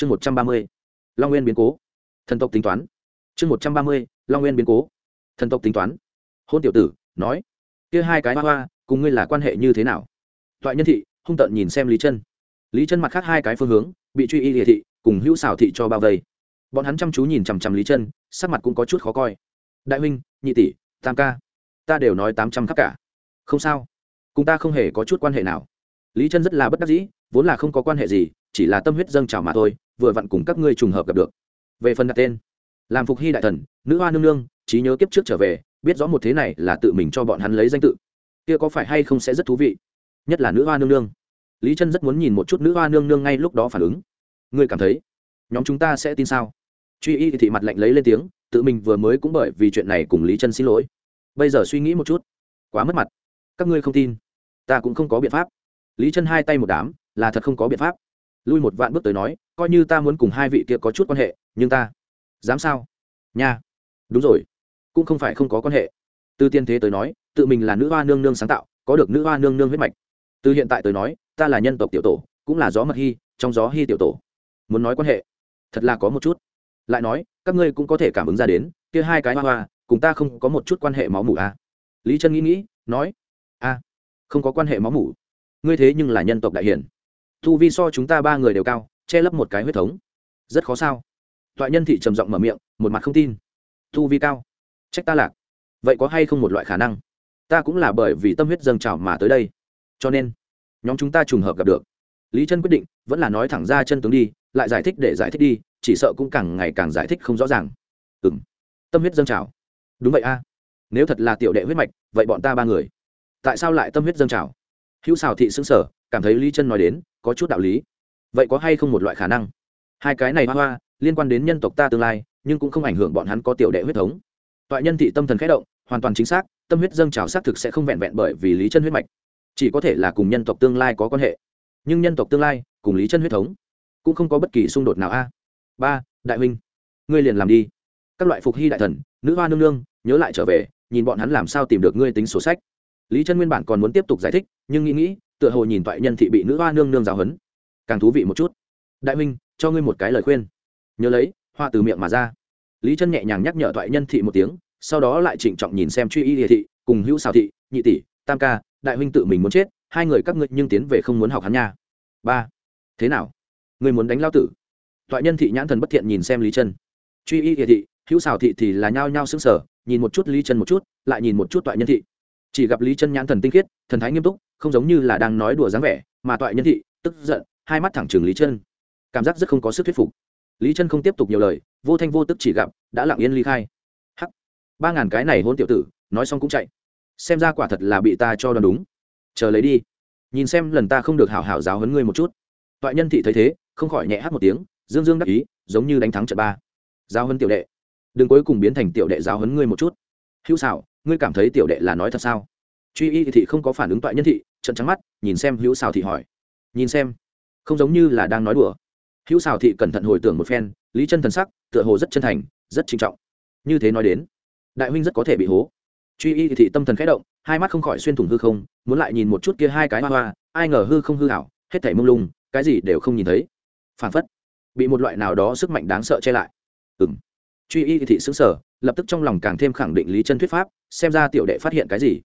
chương một trăm ba mươi, long nguyên biến cố. Thần tộc tính toán. Chương một trăm ba mươi, long nguyên biến cố. Thần tộc tính toán. Hôn tiểu tử, nói, kia hai cái hoa hoa, cùng ngươi là quan hệ như thế nào? Toại nhân thị hung tợn nhìn xem lý chân. Lý chân mặt khác hai cái phương hướng, bị truy y địa thị cùng hữu xảo thị cho bao vây. Bọn hắn chăm chú nhìn chằm chằm lý chân, sắc mặt cũng có chút khó coi. Đại huynh, nhị tỷ, tam ca, ta đều nói tám trăm khắc cả. Không sao, cùng ta không hề có chút quan hệ nào. Lý chân rất là bất đắc dĩ, vốn là không có quan hệ gì, chỉ là tâm huyết dâng trào mà thôi vừa vặn cùng các ngươi trùng hợp gặp được. Về phần đặt tên, làm phục hy đại thần, nữ hoa nương nương, trí nhớ kiếp trước trở về, biết rõ một thế này là tự mình cho bọn hắn lấy danh tự. Kia có phải hay không sẽ rất thú vị? Nhất là nữ hoa nương nương. Lý chân rất muốn nhìn một chút nữ hoa nương nương ngay lúc đó phản ứng. Ngươi cảm thấy, nhóm chúng ta sẽ tin sao? Truy y thì thị mặt lạnh lấy lên tiếng, tự mình vừa mới cũng bởi vì chuyện này cùng lý chân xin lỗi. Bây giờ suy nghĩ một chút. Quá mất mặt. Các ngươi không tin. Ta cũng không có biện pháp. Lý chân hai tay một đám, là thật không có biện pháp lui một vạn bước tới nói, coi như ta muốn cùng hai vị kia có chút quan hệ, nhưng ta dám sao? Nha. Đúng rồi. Cũng không phải không có quan hệ. Từ tiên thế tới nói, tự mình là nữ hoa nương nương sáng tạo, có được nữ hoa nương nương huyết mạch. Từ hiện tại tới nói, ta là nhân tộc tiểu tổ, cũng là gió mật hy, trong gió hy tiểu tổ. Muốn nói quan hệ, thật là có một chút. Lại nói, các ngươi cũng có thể cảm ứng ra đến, kia hai cái hoa hoa, cùng ta không có một chút quan hệ máu mủ à. lý chân nghĩ nghĩ, nói a không có quan hệ máu mủ. Ngươi thế nhưng là nhân tộc đại hiển thu vi so chúng ta ba người đều cao, che lấp một cái huyết thống. Rất khó sao? Toại nhân thị trầm giọng mở miệng, một mặt không tin. Thu vi cao? Trách ta lạc. Vậy có hay không một loại khả năng? Ta cũng là bởi vì tâm huyết dâng trào mà tới đây. Cho nên, nhóm chúng ta trùng hợp gặp được. Lý chân quyết định, vẫn là nói thẳng ra chân tướng đi, lại giải thích để giải thích đi, chỉ sợ cũng càng ngày càng giải thích không rõ ràng. Ừ m tâm huyết dâng trào. Đúng vậy a. Nếu thật là tiểu đệ huyết mạch, vậy bọn ta ba người. Tại sao lại tâm huyết dâng trào? Hữu xào thị xứng sở cảm thấy lý chân nói đến có chút đạo lý. Vậy có hay không một loại khả năng? Hai cái này hoa hoa, liên quan đến nhân tộc ta tương lai, nhưng cũng không ảnh hưởng bọn hắn có tiểu đệ huyết thống. Toại nhân thị tâm thần khẽ động, hoàn toàn chính xác, tâm huyết dâng trào xác thực sẽ không vẹn vẹn bởi vì lý chân huyết mạch. Chỉ có thể là cùng nhân tộc tương lai có quan hệ. Nhưng nhân tộc tương lai, cùng lý chân huyết thống, cũng không có bất kỳ xung đột nào a. Ba, đại huynh, ngươi liền làm đi. Các loại phục hy đại thần, nữ hoa nương nương, nhớ lại trở về, nhìn bọn hắn làm sao tìm được ngươi tính sổ sách lý chân nguyên bản còn muốn tiếp tục giải thích nhưng nghĩ nghĩ tựa hồ nhìn toại nhân thị bị nữ hoa nương nương giáo huấn càng thú vị một chút. Đại Minh, cho ngươi một cái lời khuyên. Nhớ lấy hoa từ miệng mà ra. Lý chân nhẹ nhàng nhắc nhở toại nhân thị một tiếng sau đó lại trịnh trọng nhìn xem truy y địa thị cùng hữu xào thị nhị tỷ tam ca đại huynh tự mình muốn chết hai người các ngươi nhưng tiến về không muốn học hắn nha. Ba. Thế nào? Người muốn đánh lao tử? Toại nhân thị nhãn thần bất thiện nhìn xem lý chân. Truy y địa thị hữu xào thị thì là nhao nhao xứng sở nhìn một chút lý chân một chút lại nhìn một chút toại nhân thị chỉ gặp lý chân nhãn thần tinh khiết, thần thái nghiêm túc, không giống như là đang nói đùa dáng vẻ, mà toại nhân thị, tức giận, hai mắt thẳng trừng lý chân. Cảm giác rất không có sức thuyết phục. Lý chân không tiếp tục nhiều lời, vô thanh vô tức chỉ gặp, đã lặng yên ly khai. Hắc. Ba ngàn cái này hôn tiểu tử, nói xong cũng chạy. Xem ra quả thật là bị ta cho đoán đúng. Chờ lấy đi. Nhìn xem lần ta không được hảo hảo giáo hấn ngươi một chút. Toại nhân thị thấy thế, không khỏi nhẹ hát một tiếng, dương dương đắc ý, giống như đánh thắng trận ba. Giáo hấn tiểu đệ. Đừng cuối cùng biến thành tiểu đệ giáo hấn ngươi một chút hữu xảo, ngươi cảm thấy tiểu đệ là nói thật sao? Truy y thị không có phản ứng toại nhân thị trận trắng mắt, nhìn xem hữu xảo thị hỏi. Nhìn xem, không giống như là đang nói đùa. Hữu xảo thị cẩn thận hồi tưởng một phen, lý chân thần sắc, tựa hồ rất chân thành, rất trinh trọng. Như thế nói đến, đại huynh rất có thể bị hố. Truy y thị tâm thần khẽ động, hai mắt không khỏi xuyên thủng hư không, muốn lại nhìn một chút kia hai cái hoa hoa, ai ngờ hư không hư hảo hết thảy mông lung, cái gì đều không nhìn thấy. Phản phất, bị một loại nào đó sức mạnh đáng sợ che lại. Ừng truy y thị xứng sở, lập tức trong lòng càng thêm khẳng định lý chân thuyết pháp, xem ra tiểu đệ phát hiện cái gì.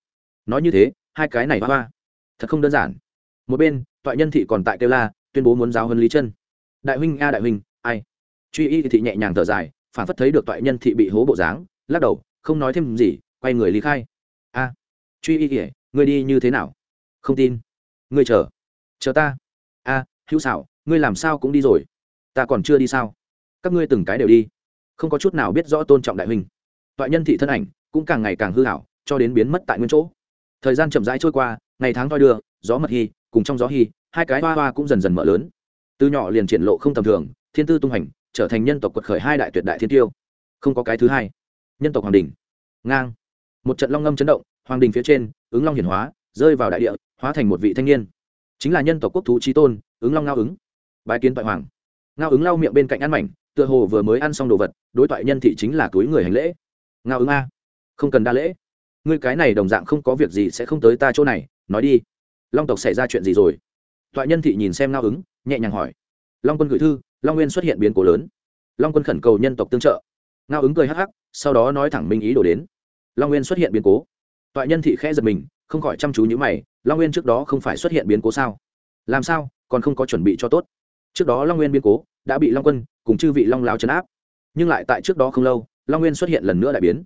Nói như thế, hai cái này hoa hoa. Thật không đơn giản. Một bên, toại nhân thị còn tại kêu la, tuyên bố muốn giáo hơn lý chân. Đại huynh, a đại huynh, ai? Truy y thị nhẹ nhàng thở dài, phản phất thấy được toại nhân thị bị hố bộ dáng, lắc đầu, không nói thêm gì, quay người lý khai. A, truy y kể ngươi đi như thế nào? Không tin. Ngươi chờ. Chờ ta. A, hữu xảo, ngươi làm sao cũng đi rồi. Ta còn chưa đi sao? Các ngươi từng cái đều đi không có chút nào biết rõ tôn trọng đại huynh. Toại nhân thị thân ảnh cũng càng ngày càng hư hảo, cho đến biến mất tại nguyên chỗ. Thời gian chậm rãi trôi qua, ngày tháng thoi đưa, gió mật hy cùng trong gió hy hai cái hoa hoa cũng dần dần mở lớn. Từ nhỏ liền triển lộ không tầm thường, thiên tư tung hành, trở thành nhân tộc quật khởi hai đại tuyệt đại thiên tiêu. Không có cái thứ hai, nhân tộc hoàng đình ngang. Một trận long ngâm chấn động, hoàng đình phía trên, ứng long hiển hóa, rơi vào đại địa, hóa thành một vị thanh niên. Chính là nhân tộc quốc thú trí tôn, ứng long ngao ứng. Bài kiến toại hoàng. Ngao ứng lau miệng bên cạnh ăn mảnh tựa hồ vừa mới ăn xong đồ vật, đối thoại nhân thị chính là túi người hành lễ. Ngao ứng a, không cần đa lễ. Ngươi cái này đồng dạng không có việc gì sẽ không tới ta chỗ này, nói đi. Long tộc xảy ra chuyện gì rồi? Thoại nhân thị nhìn xem ngao ứng, nhẹ nhàng hỏi. Long quân gửi thư, long nguyên xuất hiện biến cố lớn. Long quân khẩn cầu nhân tộc tương trợ. Ngao ứng cười hắc hắc, sau đó nói thẳng minh ý đổ đến. Long nguyên xuất hiện biến cố. Toại nhân thị khẽ giật mình, không khỏi chăm chú như mày, long nguyên trước đó không phải xuất hiện biến cố sao? Làm sao, còn không có chuẩn bị cho tốt? Trước đó long nguyên biến cố đã bị long quân cùng chư vị long láo chấn áp nhưng lại tại trước đó không lâu long nguyên xuất hiện lần nữa đại biến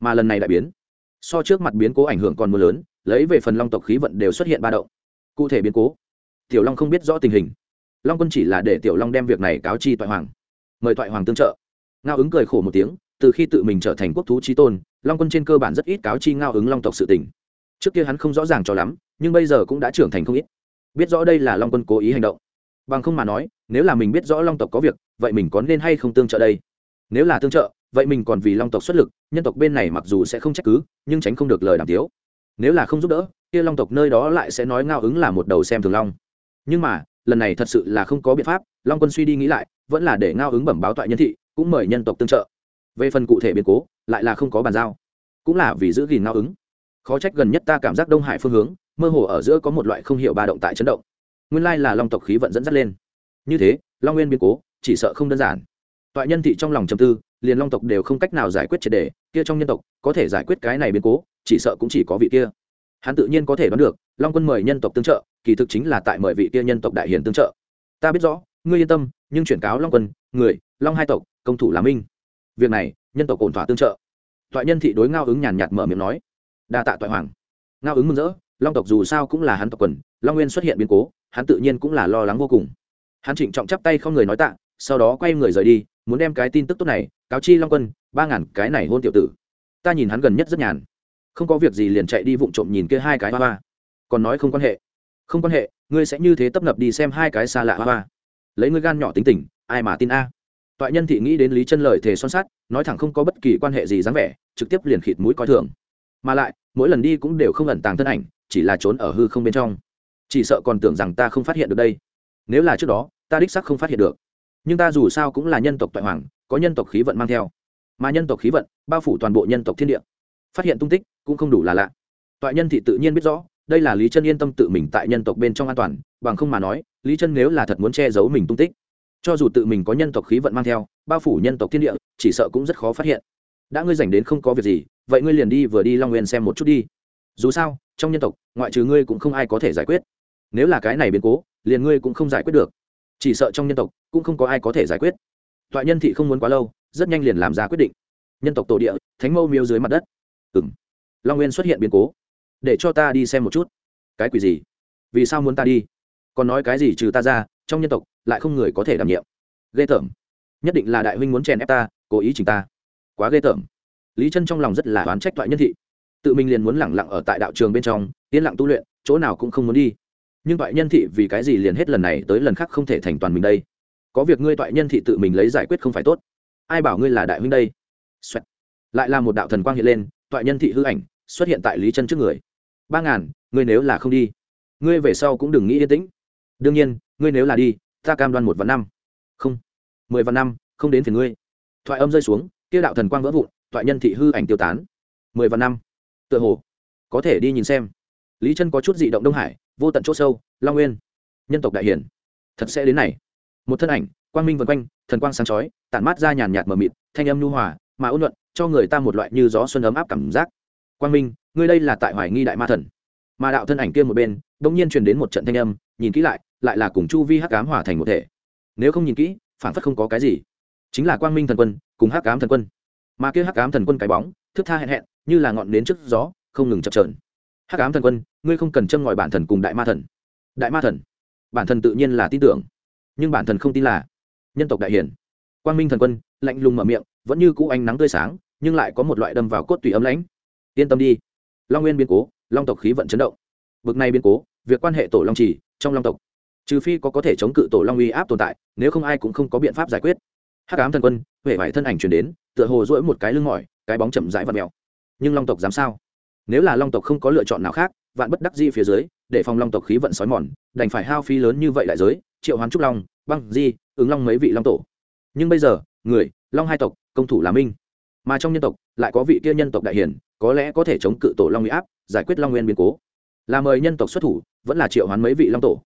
mà lần này đại biến so trước mặt biến cố ảnh hưởng còn mưa lớn lấy về phần long tộc khí vận đều xuất hiện ba động cụ thể biến cố tiểu long không biết rõ tình hình long quân chỉ là để tiểu long đem việc này cáo chi toại hoàng mời toại hoàng tương trợ ngao ứng cười khổ một tiếng từ khi tự mình trở thành quốc thú trí tôn long quân trên cơ bản rất ít cáo chi ngao ứng long tộc sự tình trước kia hắn không rõ ràng cho lắm nhưng bây giờ cũng đã trưởng thành không ít biết rõ đây là long quân cố ý hành động bằng không mà nói, nếu là mình biết rõ long tộc có việc, vậy mình có nên hay không tương trợ đây? Nếu là tương trợ, vậy mình còn vì long tộc xuất lực, nhân tộc bên này mặc dù sẽ không trách cứ, nhưng tránh không được lời đàm tiếu. Nếu là không giúp đỡ, kia long tộc nơi đó lại sẽ nói ngao ứng là một đầu xem thường long. Nhưng mà, lần này thật sự là không có biện pháp, long quân suy đi nghĩ lại, vẫn là để ngao ứng bẩm báo toại nhân thị, cũng mời nhân tộc tương trợ. Về phần cụ thể biến cố, lại là không có bàn giao. Cũng là vì giữ gìn ngao ứng. Khó trách gần nhất ta cảm giác đông hải phương hướng, mơ hồ ở giữa có một loại không hiểu ba động tại chấn động nguyên lai là long tộc khí vận dẫn dắt lên. Như thế, long nguyên biến cố, chỉ sợ không đơn giản. Toại nhân thị trong lòng trầm tư, liền long tộc đều không cách nào giải quyết triệt đề, kia trong nhân tộc, có thể giải quyết cái này biến cố, chỉ sợ cũng chỉ có vị kia. Hắn tự nhiên có thể đoán được, long quân mời nhân tộc tương trợ, kỳ thực chính là tại mời vị kia nhân tộc đại hiền tương trợ. Ta biết rõ, ngươi yên tâm, nhưng chuyển cáo long quân, người, long hai tộc, công thủ là minh. Việc này, nhân tộc ổn thỏa tương trợ. Toại nhân thị đối ngao ứng nhàn nhạt mở miệng nói. Đa tạ toại hoàng. Ngao ứng mừng rỡ, long tộc dù sao cũng là hắn tộc quần, long nguyên xuất hiện biến cố hắn tự nhiên cũng là lo lắng vô cùng. Hắn trịnh trọng chắp tay không người nói tạ, sau đó quay người rời đi, muốn đem cái tin tức tốt này, cáo chi long quân, ba ngàn cái này hôn tiểu tử. Ta nhìn hắn gần nhất rất nhàn. Không có việc gì liền chạy đi vụng trộm nhìn kia hai cái hoa hoa. Còn nói không quan hệ. Không quan hệ, ngươi sẽ như thế tấp nập đi xem hai cái xa lạ hoa hoa. Lấy ngươi gan nhỏ tính tình, ai mà tin a? À. toại nhân thị nghĩ đến lý chân lời thề son sát nói thẳng không có bất kỳ quan hệ gì dáng vẻ, trực tiếp liền khịt mũi coi thường. Mà lại, mỗi lần đi cũng đều không ẩn tàng thân ảnh, chỉ là trốn ở hư không bên trong chỉ sợ còn tưởng rằng ta không phát hiện được đây. Nếu là trước đó, ta đích sắc không phát hiện được. Nhưng ta dù sao cũng là nhân tộc toại hoàng, có nhân tộc khí vận mang theo. Mà nhân tộc khí vận bao phủ toàn bộ nhân tộc thiên địa. Phát hiện tung tích cũng không đủ là lạ. Toại nhân thị tự nhiên biết rõ, đây là lý chân yên tâm tự mình tại nhân tộc bên trong an toàn, bằng không mà nói, lý chân nếu là thật muốn che giấu mình tung tích, cho dù tự mình có nhân tộc khí vận mang theo, bao phủ nhân tộc thiên địa, chỉ sợ cũng rất khó phát hiện. Đã ngươi dành đến không có việc gì, vậy ngươi liền đi vừa đi long nguyên xem một chút đi. Dù sao, trong nhân tộc, ngoại trừ ngươi cũng không ai có thể giải quyết nếu là cái này biến cố, liền ngươi cũng không giải quyết được. Chỉ sợ trong nhân tộc, cũng không có ai có thể giải quyết. Toại nhân thị không muốn quá lâu, rất nhanh liền làm ra quyết định. Nhân tộc tổ địa, thánh mâu miêu dưới mặt đất. Ừ m long nguyên xuất hiện biến cố. Để cho ta đi xem một chút. Cái quỷ gì? Vì sao muốn ta đi? Còn nói cái gì trừ ta ra, trong nhân tộc, lại không người có thể đảm nhiệm. Ghê tởm. Nhất định là đại huynh muốn chèn ép ta, cố ý chỉnh ta. Quá ghê tởm. Lý chân trong lòng rất là oán trách thoại nhân thị. Tự mình liền muốn lẳng lặng ở tại đạo trường bên trong, yên lặng tu luyện, chỗ nào cũng không muốn đi nhưng thoại nhân thị vì cái gì liền hết lần này tới lần khác không thể thành toàn mình đây? Có việc ngươi thoại nhân thị tự mình lấy giải quyết không phải tốt. Ai bảo ngươi là đại huynh đây? Xoẹt. lại là một đạo thần quang hiện lên thoại nhân thị hư ảnh xuất hiện tại lý chân trước người. Ba ngàn, ngươi nếu là không đi, ngươi về sau cũng đừng nghĩ yên tĩnh. Đương nhiên, ngươi nếu là đi, ta cam đoan một vạn năm. Không. Mười vạn năm, không đến phiền ngươi. Thoại âm rơi xuống, kia đạo thần quang vỡ vụn thoại nhân thị hư ảnh tiêu tán. Mười vạn năm. Tựa hồ. Có thể đi nhìn xem. Lý chân có chút dị động đông hải vô tận chỗ sâu, long nguyên. Nhân tộc đại hiển. Thật sẽ đến này. Một thân ảnh, quang minh vân quanh, thần quang sáng chói, tản mát ra nhàn nhạt mờ mịt, thanh âm nhu hòa, mà ôn luận cho người ta một loại như gió xuân ấm áp cảm giác. Quang minh, ngươi đây là tại hoài nghi đại ma thần. Mà đạo thân ảnh kia một bên bỗng nhiên truyền đến một trận thanh âm, nhìn kỹ lại lại là cùng chu vi hắc cám hòa thành một thể. Nếu không nhìn kỹ, phản phất không có cái gì. Chính là quang minh thần quân, cùng hắc cám thần quân. Mà kia hắc cám thần quân cái bóng, thức tha hẹn hẹn, như là ngọn nến trước gió, không ngừng chập trờn hắc ám thần quân ngươi không cần châm ngòi bản thần cùng đại ma thần. Đại ma thần, bản thần tự nhiên là tin tưởng, nhưng bản thần không tin là nhân tộc đại hiển. Quang minh thần quân, lạnh lùng mở miệng, vẫn như cũ ánh nắng tươi sáng, nhưng lại có một loại đâm vào cốt tùy ấm lãnh. Yên tâm đi. Long nguyên biến cố, long tộc khí vận chấn động. Bực này biến cố, việc quan hệ tổ long trì, trong long tộc. Trừ phi có có thể chống cự tổ long uy áp tồn tại, nếu không ai cũng không có biện pháp giải quyết. Hắc ám thần quân huệ vải thân ảnh chuyển đến, tựa hồ dỗi một cái lưng mỏi, cái bóng chậm rãi và mèo. Nhưng long tộc dám sao? Nếu là long tộc không có lựa chọn nào khác, vạn bất đắc di phía dưới, để phòng long tộc khí vận sói mòn, đành phải hao phí lớn như vậy đại giới, triệu hoán trúc long, băng di, ứng long mấy vị long tổ. Nhưng bây giờ, người, long hai tộc, công thủ là minh. Mà trong nhân tộc, lại có vị kia nhân tộc đại hiển, có lẽ có thể chống cự tổ long uy áp, giải quyết long nguyên biến cố. Là mời nhân tộc xuất thủ, vẫn là triệu hoán mấy vị long tổ.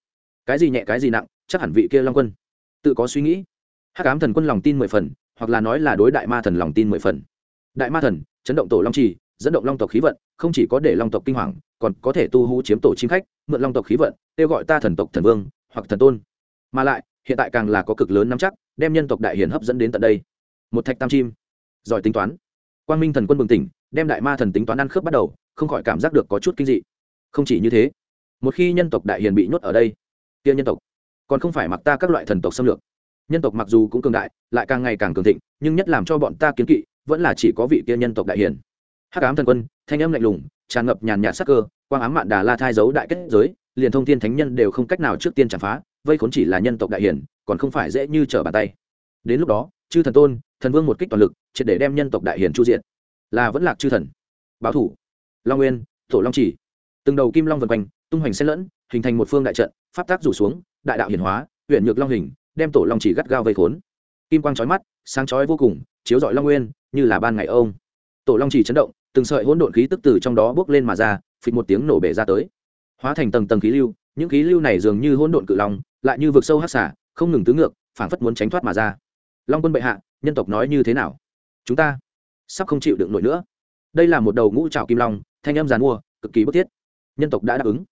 Cái gì nhẹ, cái gì nặng, chắc hẳn vị kia long quân. Tự có suy nghĩ. Hắc ám thần quân lòng tin mười phần, hoặc là nói là đối đại ma thần lòng tin mười phần. Đại ma thần, chấn động tổ long trì dẫn động long tộc khí vận, không chỉ có để long tộc kinh hoàng, còn có thể tu hú chiếm tổ chim khách, mượn long tộc khí vận, kêu gọi ta thần tộc thần vương, hoặc thần tôn. Mà lại, hiện tại càng là có cực lớn nắm chắc, đem nhân tộc đại hiền hấp dẫn đến tận đây. Một thạch tam chim. Giỏi tính toán. Quang minh thần quân bừng tỉnh, đem đại ma thần tính toán ăn khớp bắt đầu, không khỏi cảm giác được có chút kinh dị. Không chỉ như thế, một khi nhân tộc đại hiền bị nhốt ở đây Tiên nhân tộc còn không phải mặc ta các loại thần tộc xâm lược. Nhân tộc mặc dù cũng cường đại, lại càng ngày càng cường thịnh, nhưng nhất làm cho bọn ta kiến kỵ, vẫn là chỉ có vị kia nhân tộc đại hiền hắc ám thần quân, thanh âm lạnh lùng, tràn ngập nhàn nhạt sắc cơ, quang ám mạn đà la thai giấu đại kết giới, liền thông thiên thánh nhân đều không cách nào trước tiên chạm phá, vây khốn chỉ là nhân tộc đại hiển, còn không phải dễ như trở bàn tay. Đến lúc đó, chư thần tôn, thần vương một kích toàn lực, triệt để đem nhân tộc đại hiển chu diện là vẫn lạc chư thần. Báo thủ. Long nguyên tổ long chỉ. Từng đầu kim long vần quanh, tung hoành xen lẫn, hình thành một phương đại trận, pháp tác rủ xuống, đại đạo hiển hóa huyện nhược long hình, đem tổ long chỉ gắt gao vây khốn. Kim quang trói mắt, sáng chói vô cùng, chiếu rọi long nguyên, như là ban ngày ông. Tổ long chỉ chấn động từng sợi hỗn độn khí tức từ trong đó bước lên mà ra, phịch một tiếng nổ bể ra tới. Hóa thành tầng tầng khí lưu, những khí lưu này dường như hỗn độn cự long, lại như vực sâu hát xả không ngừng tứ ngược, phảng phất muốn tránh thoát mà ra. Long quân bệ hạ, nhân tộc nói như thế nào? Chúng ta sắp không chịu đựng nổi nữa. Đây là một đầu ngũ trào kim long, thanh âm giàn mua, cực kỳ bức thiết. Nhân tộc đã đáp ứng.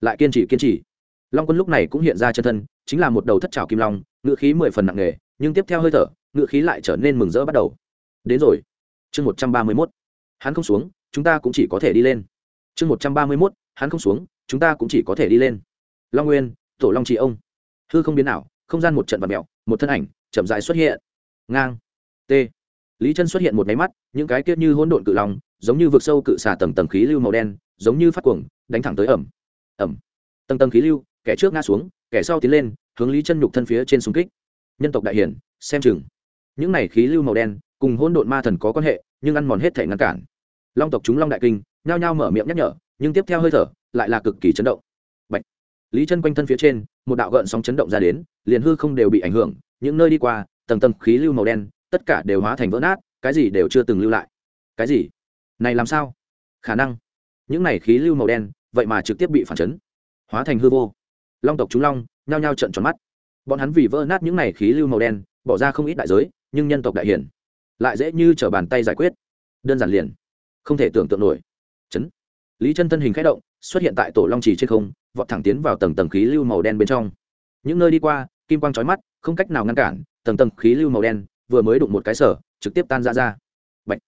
Lại kiên trì kiên trì. Long quân lúc này cũng hiện ra chân thân, chính là một đầu thất trào kim long ngự khí mười phần nặng nề, nhưng tiếp theo hơi thở ngự khí lại trở nên mừng rỡ bắt đầu. Đến rồi. Chương một trăm ba mươi mốt hắn không xuống, chúng ta cũng chỉ có thể đi lên. Chương một trăm ba mươi mốt, hắn không xuống, chúng ta cũng chỉ có thể đi lên. Long nguyên, tổ long trị ông. Hư không biến nào không gian một trận vật mẹo một thân ảnh, chậm dài xuất hiện. Ngang. T. Lý chân xuất hiện một máy mắt, những cái kia như hỗn độn cự long, giống như vực sâu cự xả tầng tầng khí lưu màu đen, giống như phát cuồng, đánh thẳng tới ẩm. Ẩm. Tầng tầng khí lưu, kẻ trước ngã xuống, kẻ sau tiến lên, hướng lý chân nhục thân phía trên xung kích. Nhân tộc đại hiển, xem chừng. Những này khí lưu màu đen, cùng hỗn độn ma thần có quan hệ nhưng ăn mòn hết thể ngăn cản. Long tộc chúng long đại kinh, nhao nhao mở miệng nhắc nhở, nhưng tiếp theo hơi thở, lại là cực kỳ chấn động. Bạch. lý chân quanh thân phía trên, một đạo gợn sóng chấn động ra đến, liền hư không đều bị ảnh hưởng, những nơi đi qua, tầng tầng khí lưu màu đen, tất cả đều hóa thành vỡ nát, cái gì đều chưa từng lưu lại. Cái gì? Này làm sao? Khả năng. Những này khí lưu màu đen, vậy mà trực tiếp bị phản chấn. Hóa thành hư vô. Long tộc chúng long, nhao nhao trận tròn mắt. Bọn hắn vì vỡ nát những này khí lưu màu đen, bỏ ra không ít đại giới, nhưng nhân tộc đại hiển lại dễ như t r ở bàn tay giải quyết. Đơn giản liền. Không thể tưởng tượng nổi. Chấn. Lý chân thân hình k h ẽ động, xuất hiện tại tổ long trì trên không, vọt thẳng tiến vào tầng tầng khí lưu màu đen bên trong. Những nơi đi qua, kim quang trói mắt, không cách nào ngăn cản, tầng tầng khí lưu màu đen vừa mới đụng một cái sở, trực tiếp tan ra ra. Bạch.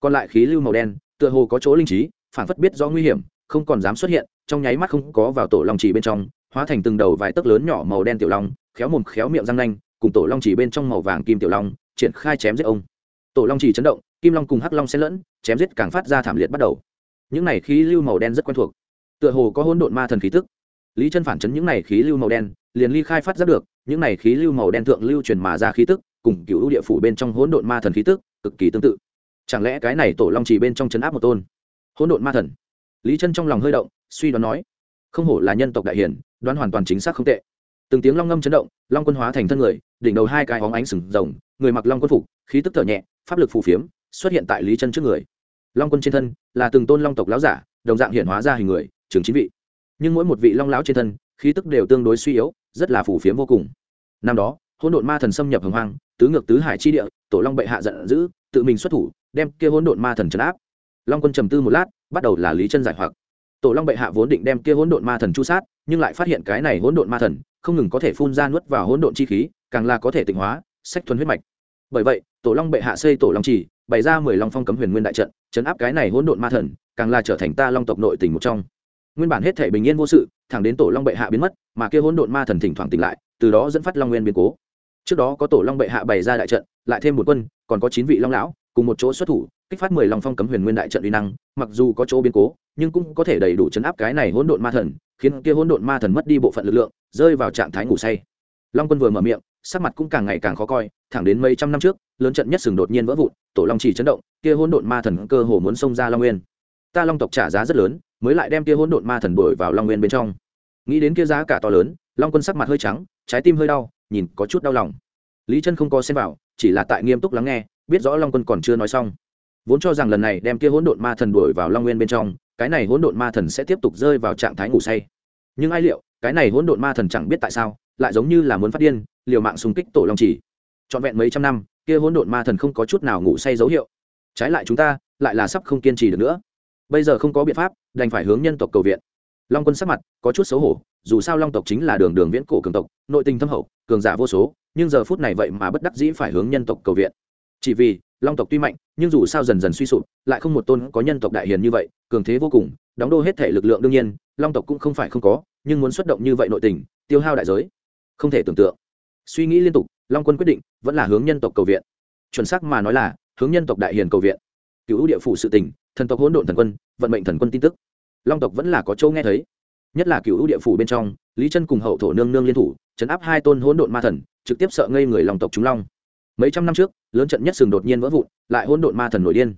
còn lại khí lưu màu đen, tựa hồ có chỗ linh trí, phản phất biết do nguy hiểm, không còn dám xuất hiện, trong nháy mắt không có vào tổ long trì bên trong, hóa thành từng đầu vài tấc lớn nhỏ màu đen tiểu long, khéo mồm khéo miệng răng nanh, cùng tổ long trì bên trong màu vàng kim tiểu long, triển khai chém giết ông tổ long Chỉ chấn động, kim long cùng hắc long xen lẫn, chém giết càng phát ra thảm liệt bắt đầu. Những này khí lưu màu đen rất quen thuộc. Tựa hồ có hỗn độn ma thần khí tức. Lý chân phản chấn những này khí lưu màu đen, liền ly khai phát ra được, những này khí lưu màu đen thượng lưu truyền mà ra khí tức, cùng cựu địa phủ bên trong hỗn độn ma thần khí tức, cực kỳ tương tự. Chẳng lẽ cái này tổ long chỉ bên trong chấn áp một tôn? Hỗn độn ma thần. Lý chân trong lòng hơi động, suy đoán nói, không hổ là nhân tộc đại hiển, đoán hoàn toàn chính xác không tệ. Từng tiếng long ngâm chấn động, long quân hóa thành thân người, đỉnh đầu hai cái óng ánh sừng rồng, người mặc long quân phục, khí tức thở nhẹ pháp lực phù phiếm, xuất hiện tại lý chân trước người. Long quân trên thân là từng tôn long tộc láo giả, đồng dạng hiện hóa ra hình người, trường chín vị. Nhưng mỗi một vị long lão trên thân, khí tức đều tương đối suy yếu, rất là phù phiếm vô cùng. Năm đó, hỗn độn ma thần xâm nhập hồng hoang, tứ ngược tứ hải chi địa, tổ long bệ hạ giận dữ, tự mình xuất thủ, đem kia hỗn độn ma thần trấn áp. Long quân trầm tư một lát, bắt đầu là lý chân giải hoặc. Tổ long bệ hạ vốn định đem kia hỗn độn ma thần chu sát, nhưng lại phát hiện cái này hỗn độn ma thần không ngừng có thể phun ra nuốt vào hỗn độn chi khí, càng là có thể tịnh hóa, sách thuần huyết mạch. Bởi vậy tổ long bệ hạ xây tổ long trì, bày ra mười long phong cấm huyền nguyên đại trận, chấn áp cái này hỗn độn ma thần, càng là trở thành ta long tộc nội tình một trong. Nguyên bản hết thể bình yên vô sự, thẳng đến tổ long bệ hạ biến mất, mà kia hỗn độn ma thần thỉnh thoảng tỉnh lại, từ đó dẫn phát long nguyên biến cố. Trước đó có tổ long bệ hạ bày ra đại trận, lại thêm một quân, còn có chín vị long lão, cùng một chỗ xuất thủ, kích phát mười long phong cấm huyền nguyên đại trận uy năng, mặc dù có chỗ biến cố, nhưng cũng có thể đầy đủ chấn áp cái này hỗn độn ma thần, khiến kia hỗn độn ma thần mất đi bộ phận lực lượng, rơi vào trạng thái ngủ say. Long quân vừa mở miệng sắc mặt cũng càng ngày càng khó coi, thẳng đến mấy trăm năm trước, lớn trận nhất sừng đột nhiên vỡ vụn, tổ long chỉ chấn động, kia hỗn độn ma thần cơ hồ muốn xông ra long nguyên. Ta long tộc trả giá rất lớn, mới lại đem kia hỗn độn ma thần đổi vào long nguyên bên trong. Nghĩ đến kia giá cả to lớn, long quân sắc mặt hơi trắng, trái tim hơi đau, nhìn có chút đau lòng. Lý chân không có xem vào, chỉ là tại nghiêm túc lắng nghe, biết rõ long quân còn chưa nói xong. Vốn cho rằng lần này đem kia hỗn độn ma thần đuổi vào long nguyên bên trong, cái này hỗn độn ma thần sẽ tiếp tục rơi vào trạng thái ngủ say nhưng ai liệu, cái này hỗn độn ma thần chẳng biết tại sao, lại giống như là muốn phát điên, liều mạng xung kích tổ long chỉ. Trọn vẹn mấy trăm năm, kia hỗn độn ma thần không có chút nào ngủ say dấu hiệu. Trái lại chúng ta, lại là sắp không kiên trì được nữa. Bây giờ không có biện pháp, đành phải hướng nhân tộc cầu viện. Long quân sắc mặt có chút xấu hổ, dù sao long tộc chính là đường đường viễn cổ cường tộc, nội tình thâm hậu, cường giả vô số, nhưng giờ phút này vậy mà bất đắc dĩ phải hướng nhân tộc cầu viện. Chỉ vì long tộc tuy mạnh, nhưng dù sao dần dần suy sụp, lại không một tôn có nhân tộc đại hiền như vậy, cường thế vô cùng, đóng đô hết thể lực lượng đương nhiên, long tộc cũng không phải không có, nhưng muốn xuất động như vậy nội tình, tiêu hao đại giới, không thể tưởng tượng. Suy nghĩ liên tục, long quân quyết định, vẫn là hướng nhân tộc cầu viện. Chuẩn xác mà nói là, hướng nhân tộc đại hiền cầu viện. Cựu địa phủ sự tình, thần tộc hỗn độn thần quân, vận mệnh thần quân tin tức. Long tộc vẫn là có châu nghe thấy. Nhất là cựu địa phủ bên trong, lý chân cùng hậu thổ nương nương liên thủ, chấn áp hai tôn hỗn độn ma thần, trực tiếp sợ ngây người lòng tộc chúng long mấy trăm năm trước, lớn trận nhất sừng đột nhiên vỡ vụn, lại hỗn độn ma thần nổi điên.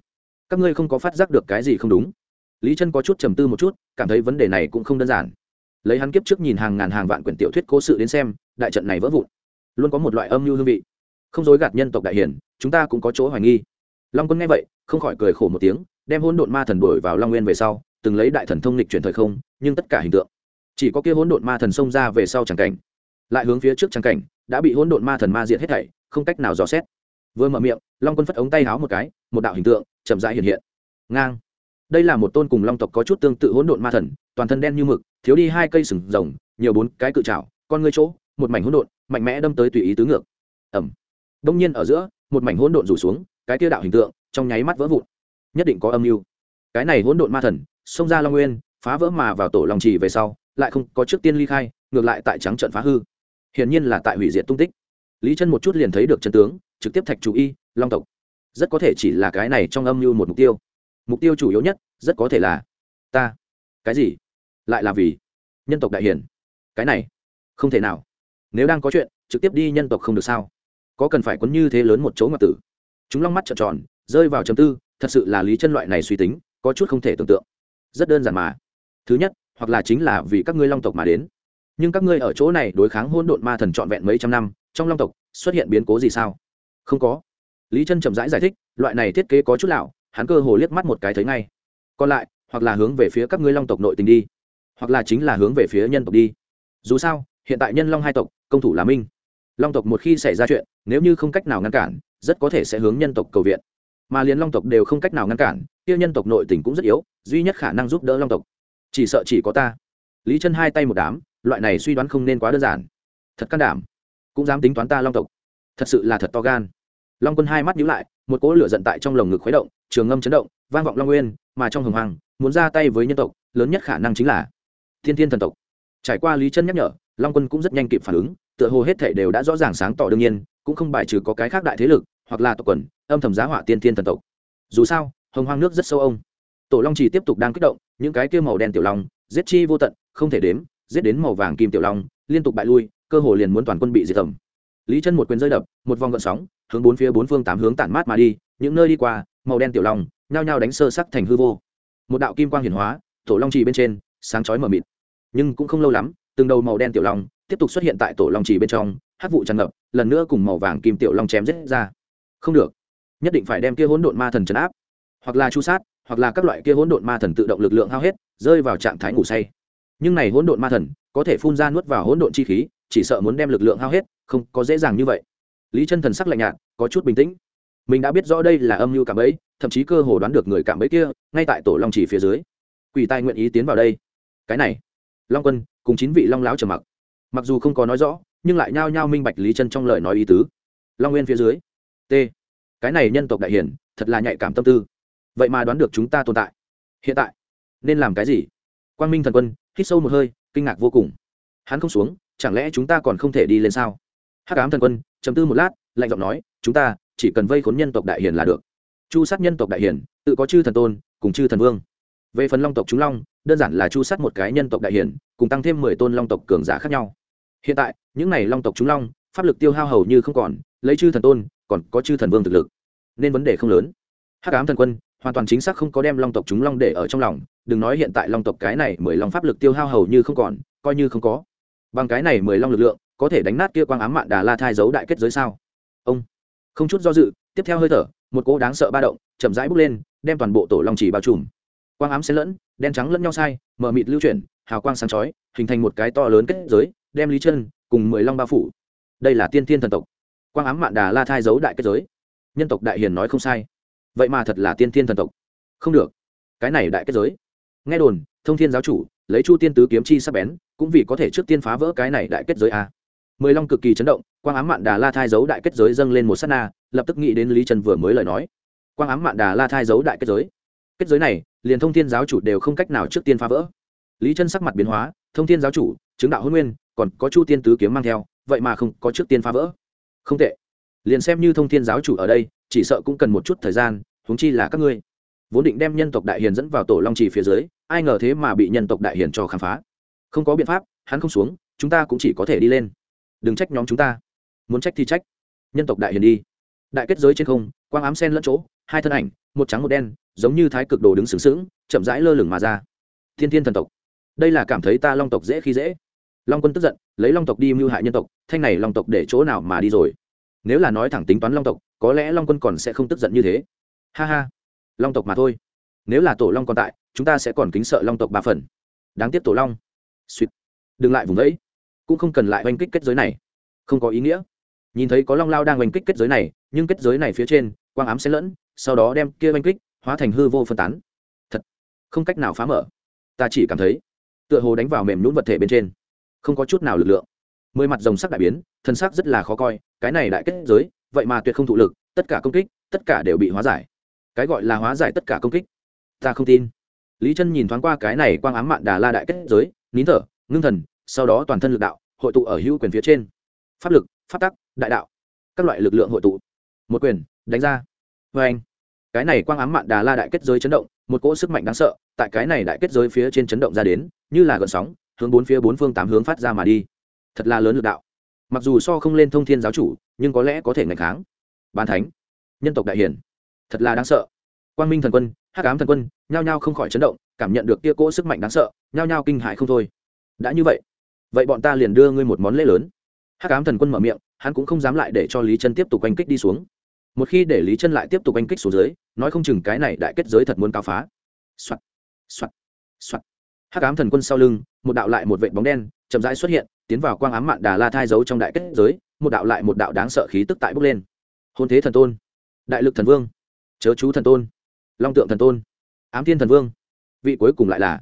Các ngươi không có phát giác được cái gì không đúng. Lý chân có chút trầm tư một chút, cảm thấy vấn đề này cũng không đơn giản. Lấy hắn kiếp trước nhìn hàng ngàn hàng vạn quyển tiểu thuyết cố sự đến xem, đại trận này vỡ vụn, luôn có một loại âm mưu hương vị. Không dối gạt nhân tộc đại hiển, chúng ta cũng có chỗ hoài nghi. Long quân nghe vậy, không khỏi cười khổ một tiếng, đem hỗn độn ma thần đuổi vào long nguyên về sau, từng lấy đại thần thông lịch chuyển thời không, nhưng tất cả hình tượng, chỉ có kia hỗn độn ma thần xông ra về sau chẳng cảnh. Lại hướng phía trước chẳng cảnh, đã bị hỗn độn ma thần ma diệt hết thảy không cách nào dò xét. Vừa mở miệng, long quân phất ống tay háo một cái, một đạo hình tượng chậm rãi hiện hiện. Ngang. Đây là một tôn cùng long tộc có chút tương tự hỗn độn ma thần, toàn thân đen như mực, thiếu đi hai cây sừng rồng, nhiều bốn cái cự trảo, con ngươi chỗ, một mảnh hỗn độn, mạnh mẽ đâm tới tùy ý tứ ngược. Ẩm đông nhiên ở giữa, một mảnh hỗn độn rủ xuống, cái kia đạo hình tượng trong nháy mắt vỡ vụn. Nhất định có âm mưu. Cái này hỗn độn ma thần, xông ra long nguyên, phá vỡ mà vào tổ long trì về sau, lại không có trước tiên ly khai, ngược lại tại trắng trận phá hư. Hiển nhiên là tại hủy diệt tung tích lý chân một chút liền thấy được chân tướng, trực tiếp thạch chủ y, long tộc. Rất có thể chỉ là cái này trong âm mưu một mục tiêu. Mục tiêu chủ yếu nhất, rất có thể là ta. Cái gì? Lại là vì nhân tộc đại hiển. Cái này, không thể nào. Nếu đang có chuyện, trực tiếp đi nhân tộc không được sao? Có cần phải quấn như thế lớn một chỗ ngọc tử? Chúng long mắt trợn tròn, rơi vào chầm tư, thật sự là lý chân loại này suy tính, có chút không thể tưởng tượng. Rất đơn giản mà. Thứ nhất, hoặc là chính là vì các ngươi long tộc mà đến nhưng các ngươi ở chỗ này đối kháng hôn độn ma thần trọn vẹn mấy trăm năm trong long tộc xuất hiện biến cố gì sao? Không có. Lý chân chậm rãi giải, giải thích loại này thiết kế có chút lạo hắn cơ hồ liếc mắt một cái thấy ngay. Còn lại hoặc là hướng về phía các ngươi long tộc nội tình đi hoặc là chính là hướng về phía nhân tộc đi. Dù sao hiện tại nhân long hai tộc công thủ là minh. Long tộc một khi xảy ra chuyện nếu như không cách nào ngăn cản rất có thể sẽ hướng nhân tộc cầu viện. Mà liền long tộc đều không cách nào ngăn cản tiêu nhân tộc nội tình cũng rất yếu duy nhất khả năng giúp đỡ long tộc. Chỉ sợ chỉ có ta lý chân hai tay một đám, loại này suy đoán không nên quá đơn giản. Thật can đảm. Cũng dám tính toán ta long tộc. Thật sự là thật to gan. Long quân hai mắt nhíu lại, một cỗ lửa giận tại trong lồng ngực khuấy động, trường ngâm chấn động, vang vọng long nguyên, mà trong hồng hoàng, muốn ra tay với nhân tộc, lớn nhất khả năng chính là thiên thiên thần tộc. Trải qua lý chân nhắc nhở, long quân cũng rất nhanh kịp phản ứng, tựa hồ hết thể đều đã rõ ràng sáng tỏ đương nhiên, cũng không bài trừ có cái khác đại thế lực, hoặc là tộc quần, âm thầm giá họa tiên thiên thần tộc. Dù sao, hồng hoang nước rất sâu ông. Tổ long chỉ tiếp tục đang kích động, những cái kia màu đen tiểu long, giết chi vô tận không thể đếm, giết đến màu vàng kim tiểu long, liên tục bại lui, cơ hồ liền muốn toàn quân bị diệt tầm lý chân một quyền rơi đập, một vòng gợn sóng, hướng bốn phía bốn phương tám hướng tản mát mà đi, những nơi đi qua, màu đen tiểu long, nhao nhao đánh sơ sắc thành hư vô. Một đạo kim quang hiển hóa, tổ long trì bên trên, sáng chói mờ mịt. Nhưng cũng không lâu lắm, từng đầu màu đen tiểu long tiếp tục xuất hiện tại tổ long trì bên trong, hát vụ tràn ngập, lần nữa cùng màu vàng kim tiểu long chém giết ra. Không được. Nhất định phải đem kia hỗn độn ma thần trấn áp. Hoặc là chu sát, hoặc là các loại kia hỗn độn ma thần tự động lực lượng hao hết, rơi vào trạng thái ngủ say nhưng này hỗn độn ma thần, có thể phun ra nuốt vào hỗn độn chi khí, chỉ sợ muốn đem lực lượng hao hết, không có dễ dàng như vậy. Lý chân thần sắc lạnh nhạt, có chút bình tĩnh. Mình đã biết rõ đây là âm mưu cảm ấy thậm chí cơ hồ đoán được người cảm ấy kia, ngay tại tổ long chỉ phía dưới. Quỷ tài nguyện ý tiến vào đây. Cái này, long quân, cùng chín vị long láo trầm mặc. Mặc dù không có nói rõ, nhưng lại nhao nhao minh bạch lý chân trong lời nói ý tứ. Long nguyên phía dưới. T. Cái này nhân tộc đại hiển, thật là nhạy cảm tâm tư. Vậy mà đoán được chúng ta tồn tại. Hiện tại, nên làm cái gì? Quang minh thần quân, hít sâu một hơi, kinh ngạc vô cùng. Hắn không xuống, chẳng lẽ chúng ta còn không thể đi lên sao? Hắc ám thần quân chấm tư một lát, lạnh giọng nói, chúng ta chỉ cần vây khốn nhân tộc đại hiền là được. Chu sát nhân tộc đại hiền, tự có chư thần tôn, cùng chư thần vương. Về phần long tộc chúng long, đơn giản là chu sát một cái nhân tộc đại hiền, cùng tăng thêm mười tôn long tộc cường giả khác nhau. Hiện tại, những n à y long tộc chúng long, pháp lực tiêu hao hầu như không còn, lấy chư thần tôn, còn có chư thần vương thực lực. Nên vấn đề không lớn. Hắc ám thần quân hoàn toàn chính xác không có đem long tộc chúng long để ở trong lòng, đừng nói hiện tại long tộc cái này mười long pháp lực tiêu hao hầu như không còn, coi như không có. Bằng cái này mười long lực lượng, có thể đánh nát kia quang ám mạn đà la thai giấu đại kết giới sao? Ông, không chút do dự, tiếp theo hơi thở, một cỗ đáng sợ ba động, chậm rãi bước lên, đem toàn bộ tổ long chỉ bao trùm. Quang ám xen lẫn, đen trắng lẫn nhau sai, mờ mịt lưu chuyển, hào quang sáng chói, hình thành một cái to lớn kết giới, đem lý chân cùng mười long bao phủ. Đây là tiên thiên thần tộc. Quang ám mạn đà la thai giấu đại kết giới. Nhân tộc đại hiền nói không sai vậy mà thật là tiên thiên thần tộc. Không được. Cái này đại kết giới. Nghe đồn, thông thiên giáo chủ, lấy chu tiên tứ kiếm chi sắp bén, cũng vì có thể trước tiên phá vỡ cái này đại kết giới a. Mười long cực kỳ chấn động, quang ám mạn đà la thai giấu đại kết giới dâng lên một s á t na, lập tức nghĩ đến lý trần vừa mới lời nói. Quang ám mạn đà la thai giấu đại kết giới. Kết giới này, liền thông thiên giáo chủ đều không cách nào trước tiên phá vỡ. Lý chân sắc mặt biến hóa, thông thiên giáo chủ, chứng đạo hôn nguyên, còn có chu tiên tứ kiếm mang theo, vậy mà không có trước tiên phá vỡ. Không tệ liền xem như thông thiên giáo chủ ở đây, chỉ sợ cũng cần một chút thời gian, huống chi là các ngươi. Vốn định đem nhân tộc đại hiền dẫn vào tổ long trì phía dưới, ai ngờ thế mà bị nhân tộc đại hiền cho khám phá. Không có biện pháp, hắn không xuống, chúng ta cũng chỉ có thể đi lên. Đừng trách nhóm chúng ta. Muốn trách thì trách. Nhân tộc đại hiền đi. Đại kết giới trên không, quang ám sen lẫn chỗ, hai thân ảnh, một trắng một đen, giống như thái cực đồ đứng sướng sướng chậm rãi lơ lửng mà ra. Thiên thiên thần tộc. Đây là cảm thấy ta long tộc dễ khi dễ. Long quân tức giận, lấy long tộc đi mưu hại nhân tộc, thanh này long tộc để chỗ nào mà đi rồi? Nếu là nói thẳng tính toán long tộc, có lẽ long quân còn sẽ không tức giận như thế. Ha ha. Long tộc mà thôi. Nếu là tổ long còn tại, chúng ta sẽ còn kính sợ long tộc ba phần. Đáng tiếc tổ long. Suýt. Đừng lại vùng đấy cũng không cần lại oanh kích kết giới này. Không có ý nghĩa. Nhìn thấy có long lao đang oanh kích kết giới này, nhưng kết giới này phía trên, quang ám sẽ lẫn, sau đó đem kia oanh kích hóa thành hư vô phân tán. Thật. Không cách nào phá mở. Ta chỉ cảm thấy, tựa hồ đánh vào mềm nhún vật thể bên trên. Không có chút nào lực lượng. Mười mặt rồng sắc đại biến thân sắc rất là khó coi, cái này đại kết giới, vậy mà tuyệt không thụ lực, tất cả công kích, tất cả đều bị hóa giải. Cái gọi là hóa giải tất cả công kích, ta không tin. Lý chân nhìn thoáng qua cái này quang ám mạn đà la đại kết giới, nín thở, ngưng thần, sau đó toàn thân lực đạo, hội tụ ở hữu quyền phía trên. Pháp lực, pháp tắc, đại đạo, các loại lực lượng hội tụ. Một quyền, đánh ra. Vê anh, cái này quang ám mạn đà la đại kết giới chấn động, một cỗ sức mạnh đáng sợ, tại cái này đại kết giới phía trên chấn động ra đến, như là gợn sóng, hướng bốn phía bốn phương tám hướng phát ra mà đi. Thật là lớn lực đạo mặc dù so không lên thông thiên giáo chủ, nhưng có lẽ có thể ngày kháng. Bàn thánh, nhân tộc đại hiển, thật là đáng sợ. Quang minh thần quân, hắc ám thần quân, nhao nhao không khỏi chấn động, cảm nhận được kia cỗ sức mạnh đáng sợ, nhao nhao kinh hại không thôi. Đã như vậy vậy bọn ta liền đưa ngươi một món lễ lớn. Hắc ám thần quân mở miệng, hắn cũng không dám lại để cho lý chân tiếp tục oanh kích đi xuống. Một khi để lý chân lại tiếp tục oanh kích xuống dưới, nói không chừng cái này đại kết giới thật muốn cao phá. Soạt soạt soạt. Hắc ám thần quân sau lưng, một đạo lại một vệ bóng đen chậm rãi xuất hiện tiến vào quang ám mạn đà la thai giấu trong đại kết giới, một đạo lại một đạo đáng sợ khí tức tại bốc lên. Hôn thế thần tôn, đại lực thần vương, chớ chú thần tôn, long tượng thần tôn, ám thiên thần vương. Vị cuối cùng lại là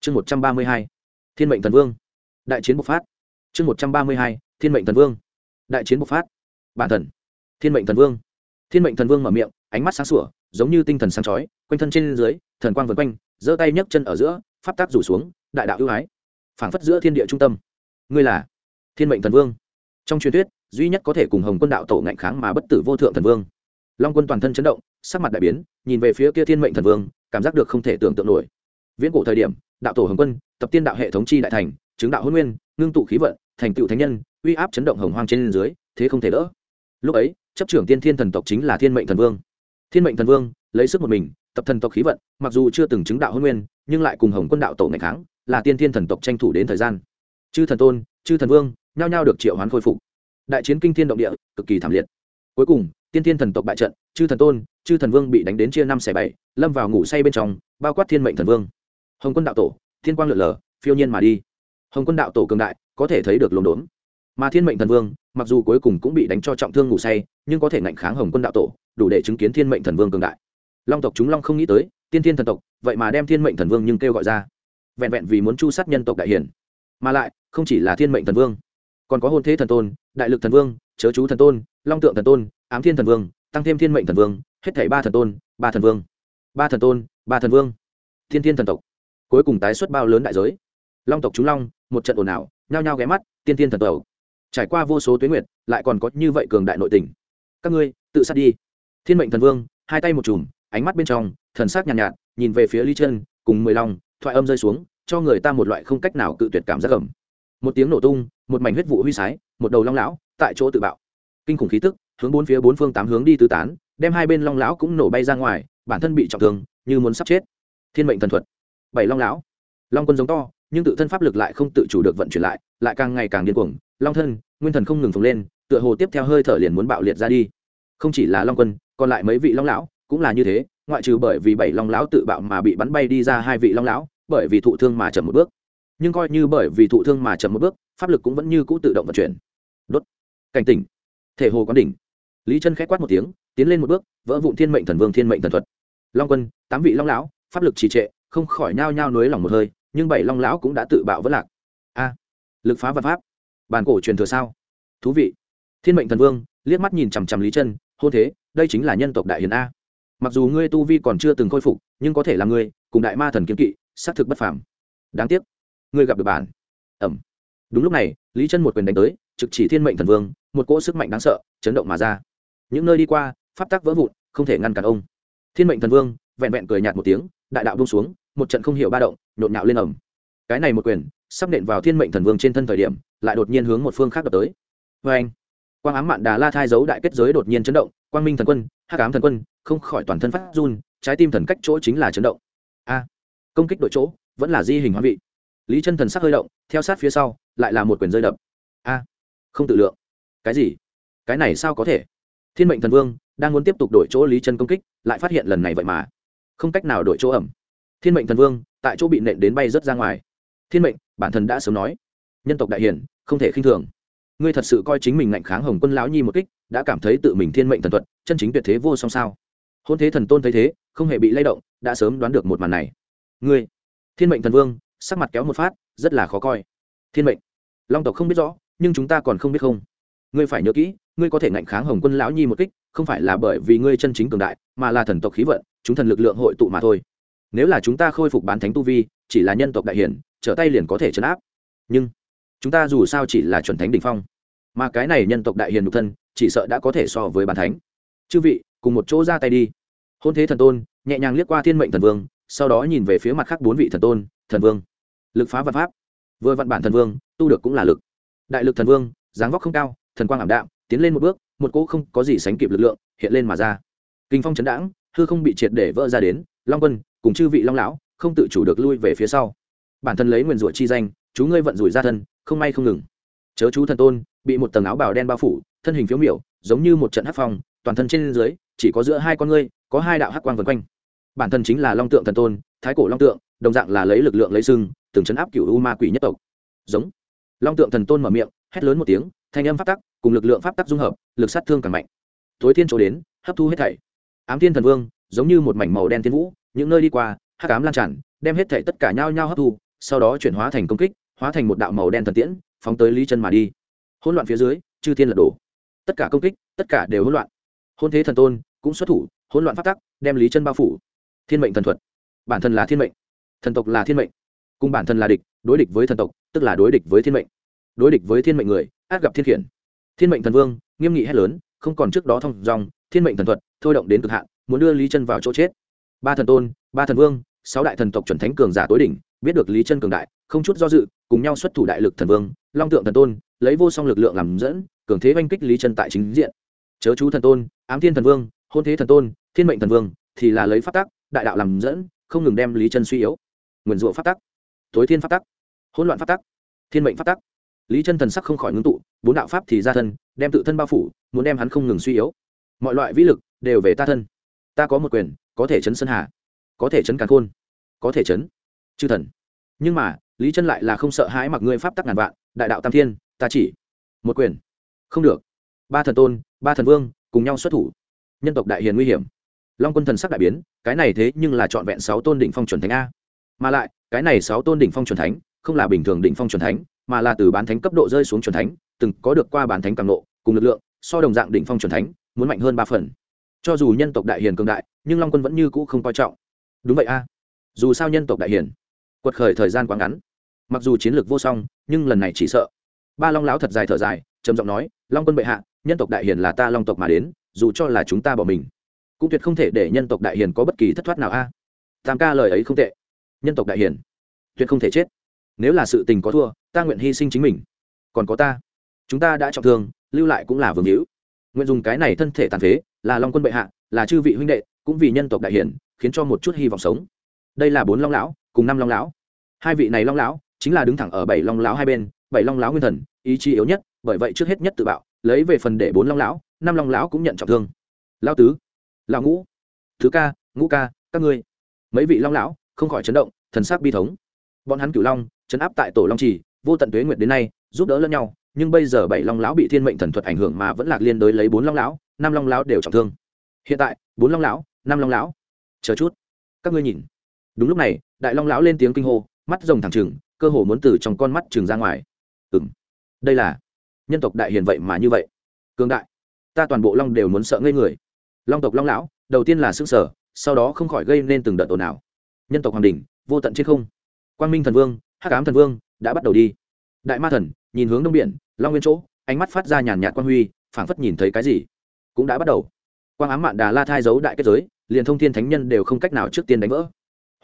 chương một trăm ba mươi hai, thiên mệnh thần vương. Đại chiến bộc phát. Chương một trăm ba mươi hai, thiên mệnh thần vương. Đại chiến bộc phát. Bản thần. Thiên mệnh thần vương. Thiên mệnh thần vương mở miệng, ánh mắt sáng sủa, giống như tinh thần sáng chói, quanh thân trên dưới, thần quang vần quanh, giơ tay nhấc chân ở giữa, pháp tác rủ xuống, đại đạo ưu ái, phảng phất giữa thiên địa trung tâm ngươi là thiên mệnh thần vương. Trong truyền thuyết, duy nhất có thể cùng hồng quân đạo tổ ngạnh kháng mà bất tử vô thượng thần vương. Long quân toàn thân chấn động, sắc mặt đại biến, nhìn về phía kia thiên mệnh thần vương, cảm giác được không thể tưởng tượng nổi. Viễn cổ thời điểm, đạo tổ hồng quân, tập tiên đạo hệ thống chi đại thành, chứng đạo hôn nguyên, ngưng tụ khí vận, thành tựu thánh nhân, uy áp chấn động hồng hoang trên dưới, thế không thể đỡ. Lúc ấy, chấp trưởng tiên thiên thần tộc chính là thiên mệnh thần vương. Thiên mệnh thần vương, lấy sức một mình, tập thần tộc khí vận, mặc dù chưa từng chứng đạo hôn nguyên, nhưng lại cùng hồng quân đạo tổ ngày kháng, là tiên thiên thần tộc tranh thủ đến thời gian chư thần tôn, chư thần vương, nhao nhao được triệu hoán khôi phục. Đại chiến kinh thiên động địa, cực kỳ thảm liệt. Cuối cùng, tiên thiên thần tộc bại trận, chư thần tôn, chư thần vương bị đánh đến chia năm xẻ bảy, lâm vào ngủ say bên trong, bao quát thiên mệnh thần vương. Hồng quân đạo tổ, thiên quang lượn lờ, phiêu nhiên mà đi. Hồng quân đạo tổ cường đại, có thể thấy được lồn đốn. Mà thiên mệnh thần vương, mặc dù cuối cùng cũng bị đánh cho trọng thương ngủ say, nhưng có thể ngạnh kháng hồng quân đạo tổ, đủ để chứng kiến thiên mệnh thần vương cường đại. Long tộc chúng long không nghĩ tới, tiên thiên thần tộc, vậy mà đem thiên mệnh thần vương nhưng kêu gọi ra. Vẹn vẹn vì muốn chu sát nhân tộc đại hiển mà lại không chỉ là thiên mệnh thần vương còn có hôn thế thần tôn đại lực thần vương chớ chú thần tôn long tượng thần tôn ám thiên thần vương tăng thêm thiên mệnh thần vương hết thảy ba thần tôn ba thần vương. Ba thần tôn ba thần vương. Thiên thiên thần tộc. Cuối cùng tái xuất bao lớn đại giới. Long tộc chúng long một trận ồn ào nhao nhao ghé mắt tiên thiên thần tộc. Trải qua vô số tuyến nguyệt lại còn có như vậy cường đại nội tình. Các ngươi tự sát đi. Thiên mệnh thần vương hai tay một chùm ánh mắt bên trong thần sắc nhàn nhạt, nhạt nhìn về phía ly chân cùng mười long thoại âm rơi xuống cho người ta một loại không cách nào cự tuyệt cảm giác gầm một tiếng nổ tung, một mảnh huyết vụ huy sái, một đầu long lão tại chỗ tự bạo. Kinh khủng khí tức, hướng bốn phía bốn phương tám hướng đi tứ tán, đem hai bên long lão cũng nổ bay ra ngoài, bản thân bị trọng thương, như muốn sắp chết. Thiên mệnh thần thuật. Bảy long lão. Long quân giống to, nhưng tự thân pháp lực lại không tự chủ được vận chuyển lại lại càng ngày càng điên cuồng. Long thân, nguyên thần không ngừng phồng lên, tựa hồ tiếp theo hơi thở liền muốn bạo liệt ra đi. Không chỉ là long quân, còn lại mấy vị long lão cũng là như thế, ngoại trừ bởi vì bảy long lão tự bạo mà bị bắn bay đi ra hai vị long lão bởi vì thụ thương mà chậm một bước. Nhưng coi như bởi vì thụ thương mà chậm một bước, pháp lực cũng vẫn như cũ tự động vận chuyển. Đốt. Cảnh tỉnh. Thể hồ quán đỉnh. Lý chân k h á quát một tiếng, tiến lên một bước, vỡ vụn thiên mệnh thần vương thiên mệnh thần thuật. Long quân, tám vị long lão, pháp lực trì trệ, không khỏi nhao nhao nối lòng một hơi, nhưng bảy long lão cũng đã tự bạo vỡ lạc. A. Lực phá vật pháp. Bàn cổ truyền thừa sao? Thú vị. Thiên mệnh thần vương, liếc mắt nhìn chằm chằm lý chân, hôn thế, đây chính là nhân tộc đại hiền a. Mặc dù ngươi tu vi còn chưa từng khôi phục, nhưng có thể là ngươi, cùng đại ma thần kiếm kỵ xác thực bất phàm. Đáng tiếc, ngươi gặp được bản. Ẩm. Đúng lúc này, lý chân một quyền đánh tới, trực chỉ thiên mệnh thần vương, một cỗ sức mạnh đáng sợ, chấn động mà ra. Những nơi đi qua, pháp tắc vỡ vụn, không thể ngăn cản ông. Thiên mệnh thần vương vẹn vẹn cười nhạt một tiếng, đại đạo buông xuống, một trận không hiểu ba động, nhộn nhạo lên ẩm. Cái này một quyền, sắp nện vào thiên mệnh thần vương trên thân thời điểm, lại đột nhiên hướng một phương khác đập tới. Vê anh, quang ám mạn đà la thai giấu đại kết giới đột nhiên chấn động, quang minh thần quân, hắc ám thần quân, không khỏi toàn thân phát run, trái tim thần cách chỗ chính là chấn động. A công kích đội chỗ, vẫn là di hình hóa vị. Lý chân thần sắc hơi động, theo sát phía sau, lại là một quyền rơi đập. A, không tự lượng. Cái gì? Cái này sao có thể? Thiên mệnh thần vương đang muốn tiếp tục đổi chỗ lý chân công kích, lại phát hiện lần này vậy mà không cách nào đổi chỗ ẩm. Thiên mệnh thần vương tại chỗ bị nện đến bay rớt ra ngoài. Thiên mệnh, bản thân đã sớm nói, nhân tộc đại hiển, không thể khinh thường. Ngươi thật sự coi chính mình ngạnh kháng hồng quân lão nhi một kích, đã cảm thấy tự mình thiên mệnh thần thuật, chân chính tuyệt thế vô song sao? Hôn thế thần tôn thấy thế, không hề bị lay động, đã sớm đoán được một màn này ngươi. Thiên mệnh thần vương, sắc mặt kéo một phát, rất là khó coi. Thiên mệnh. Long tộc không biết rõ, nhưng chúng ta còn không biết không. Ngươi phải nhớ kỹ, ngươi có thể ngạnh kháng hồng quân lão nhi một kích, không phải là bởi vì ngươi chân chính cường đại, mà là thần tộc khí vận, chúng thần lực lượng hội tụ mà thôi. Nếu là chúng ta khôi phục bán thánh tu vi, chỉ là nhân tộc đại hiển, trở tay liền có thể chấn áp. Nhưng, chúng ta dù sao chỉ là chuẩn thánh đ ỉ n h phong. Mà cái này nhân tộc đại hiền nhục thân, chỉ sợ đã có thể so với bàn thánh. Chư vị, cùng một chỗ ra tay đi. Hôn thế thần tôn, nhẹ nhàng liếc qua thiên mệnh thần vương sau đó nhìn về phía mặt khác bốn vị thần tôn, thần vương. Lực phá vật pháp. Vừa vặn bản thần vương, tu được cũng là lực. Đại lực thần vương, dáng vóc không cao, thần quang ảm đạm, tiến lên một bước, một cỗ không có gì sánh kịp lực lượng hiện lên mà ra. Kinh phong chấn đãng, hư không bị triệt để vỡ ra đến, long quân, cùng chư vị long lão, không tự chủ được lui về phía sau. Bản thân lấy nguyền rủa chi danh, chú ngươi vận rủi ra thân, không may không ngừng. Chớ chú thần tôn, bị một tầng áo bào đen bao phủ, thân hình phiếu miểu, giống như một trận hắc phong, toàn thân trên dưới, chỉ có giữa hai con ngươi, có hai đạo hắc quang vần quanh bản thân chính là long tượng thần tôn, thái cổ long tượng, đồng dạng là lấy lực lượng lấy sưng từng chấn áp cựu u ma quỷ nhất tộc. Giống. Long tượng thần tôn mở miệng, hét lớn một tiếng, thanh âm pháp tắc cùng lực lượng pháp tắc dung hợp, lực sát thương càng mạnh. Tối thiên chỗ đến, hấp thu hết thảy. Ám thiên thần vương, giống như một mảnh màu đen thiên vũ, những nơi đi qua, hắc ám lan tràn, đem hết thảy tất cả nhau nhau hấp thu, sau đó chuyển hóa thành công kích, hóa thành một đạo màu đen thần tiễn, phóng tới lý chân mà đi. Hỗn loạn phía dưới, chư thiên lật đổ. Tất cả công kích, tất cả đều hỗn loạn. Hôn thế thần tôn cũng xuất thủ, hỗn loạn phát tắc, đem lý chân bao phủ thiên mệnh thần thuật. Bản thân là thiên mệnh. Thần tộc là thiên mệnh. Cùng bản thân là địch, đối địch với thần tộc, tức là đối địch với thiên mệnh. Đối địch với thiên mệnh người, át gặp thiên khiển. Thiên mệnh thần vương, nghiêm nghị hét lớn, không còn trước đó thông dòng thiên mệnh thần thuật, thôi động đến cực hạn, muốn đưa lý chân vào chỗ chết. Ba thần tôn, ba thần vương, sáu đại thần tộc chuẩn thánh cường giả tối đỉnh, biết được lý chân cường đại, không chút do dự, cùng nhau xuất thủ đại lực thần vương, long tượng thần tôn, lấy vô song lực lượng làm dẫn, cường thế oanh kích lý chân tại chính diện. Chớ chú thần tôn, ám thiên thần vương, hôn thế thần tôn, thiên mệnh thần vương, thì là lấy phát tắc đại đạo làm dẫn, không ngừng đem lý chân suy yếu. Nguyền rủa phát tắc, tối thiên phát tắc, hỗn loạn phát tắc, thiên mệnh phát tắc. Lý chân thần sắc không khỏi ngưng tụ, bốn đạo pháp thì ra thân, đem tự thân bao phủ, muốn đem hắn không ngừng suy yếu. Mọi loại vĩ lực đều về ta thân. Ta có một quyền, có thể chấn sơn hà, có thể chấn càn khôn, có thể chấn chư thần. Nhưng mà, lý chân lại là không sợ hãi mặc ngươi pháp tắc ngàn vạn, đại đạo tam thiên, ta chỉ một quyền. Không được. Ba thần tôn, ba thần vương cùng nhau xuất thủ. Nhân tộc đại hiền nguy hiểm long quân thần sắc đại biến, cái này thế nhưng là trọn vẹn sáu tôn đỉnh phong chuẩn thánh a. Mà lại, cái này sáu tôn đỉnh phong chuẩn thánh, không là bình thường đỉnh phong chuẩn thánh, mà là từ bán thánh cấp độ rơi xuống chuẩn thánh, từng có được qua bán thánh càng nộ cùng lực lượng, so đồng dạng đỉnh phong chuẩn thánh, muốn mạnh hơn ba phần. Cho dù nhân tộc đại hiền cường đại, nhưng long quân vẫn như cũ không coi trọng. Đúng vậy a. Dù sao nhân tộc đại hiền, quật khởi thời gian quá ngắn. Mặc dù chiến lược vô song, nhưng lần này chỉ sợ. Ba long láo thật dài thở dài, trầm giọng nói, long quân bệ hạ, nhân tộc đại hiền là ta long tộc mà đến, dù cho là chúng ta bỏ mình cũng tuyệt không thể để nhân tộc đại hiền có bất kỳ thất thoát nào a. Tam ca lời ấy không tệ. Nhân tộc đại hiền, tuyệt không thể chết. Nếu là sự tình có thua, ta nguyện hy sinh chính mình. Còn có ta, chúng ta đã trọng thương, lưu lại cũng là vương hữu. Nguyện dùng cái này thân thể tàn phế, là long quân bệ hạ, là chư vị huynh đệ, cũng vì nhân tộc đại hiển khiến cho một chút hy vọng sống. Đây là bốn long lão, cùng năm long lão. Hai vị này long lão, chính là đứng thẳng ở bảy long lão hai bên, bảy long lão nguyên thần, ý chí yếu nhất, bởi vậy trước hết nhất tự bạo, lấy về phần để bốn long lão, năm long lão cũng nhận trọng thương. Lao tứ lão ngũ. Thứ ca, ngũ ca, các ngươi. Mấy vị long lão, không khỏi chấn động, thần sắc bi thống. Bọn hắn cửu long, chấn áp tại tổ long trì, vô tận tuế nguyệt đến nay, giúp đỡ lẫn nhau, nhưng bây giờ bảy long lão bị thiên mệnh thần thuật ảnh hưởng mà vẫn lạc liên đối lấy bốn long lão, năm long lão đều trọng thương. Hiện tại, bốn long lão, năm long lão. Chờ chút. Các ngươi nhìn. Đúng lúc này, đại long lão lên tiếng kinh hô, mắt rồng thẳng trừng, cơ hồ muốn từ trong con mắt trừng ra ngoài. Ừ m đây là nhân tộc đại hiền vậy mà như vậy. Cương đại. Ta toàn bộ long đều muốn sợ ngây người long tộc long lão, đầu tiên là s ư ơ n g sở, sau đó không khỏi gây nên từng đợt ồn ào nhân tộc hoàng đình, vô tận trên không. Quang minh thần vương hát cám thần vương, đã bắt đầu đi. Đại ma thần, nhìn hướng đông biển, long nguyên chỗ, ánh mắt phát ra nhàn nhạt quang huy, phảng phất nhìn thấy cái gì, cũng đã bắt đầu. Quang ám mạn đà la thai giấu đại kết giới, liền thông thiên thánh nhân đều không cách nào trước tiên đánh vỡ.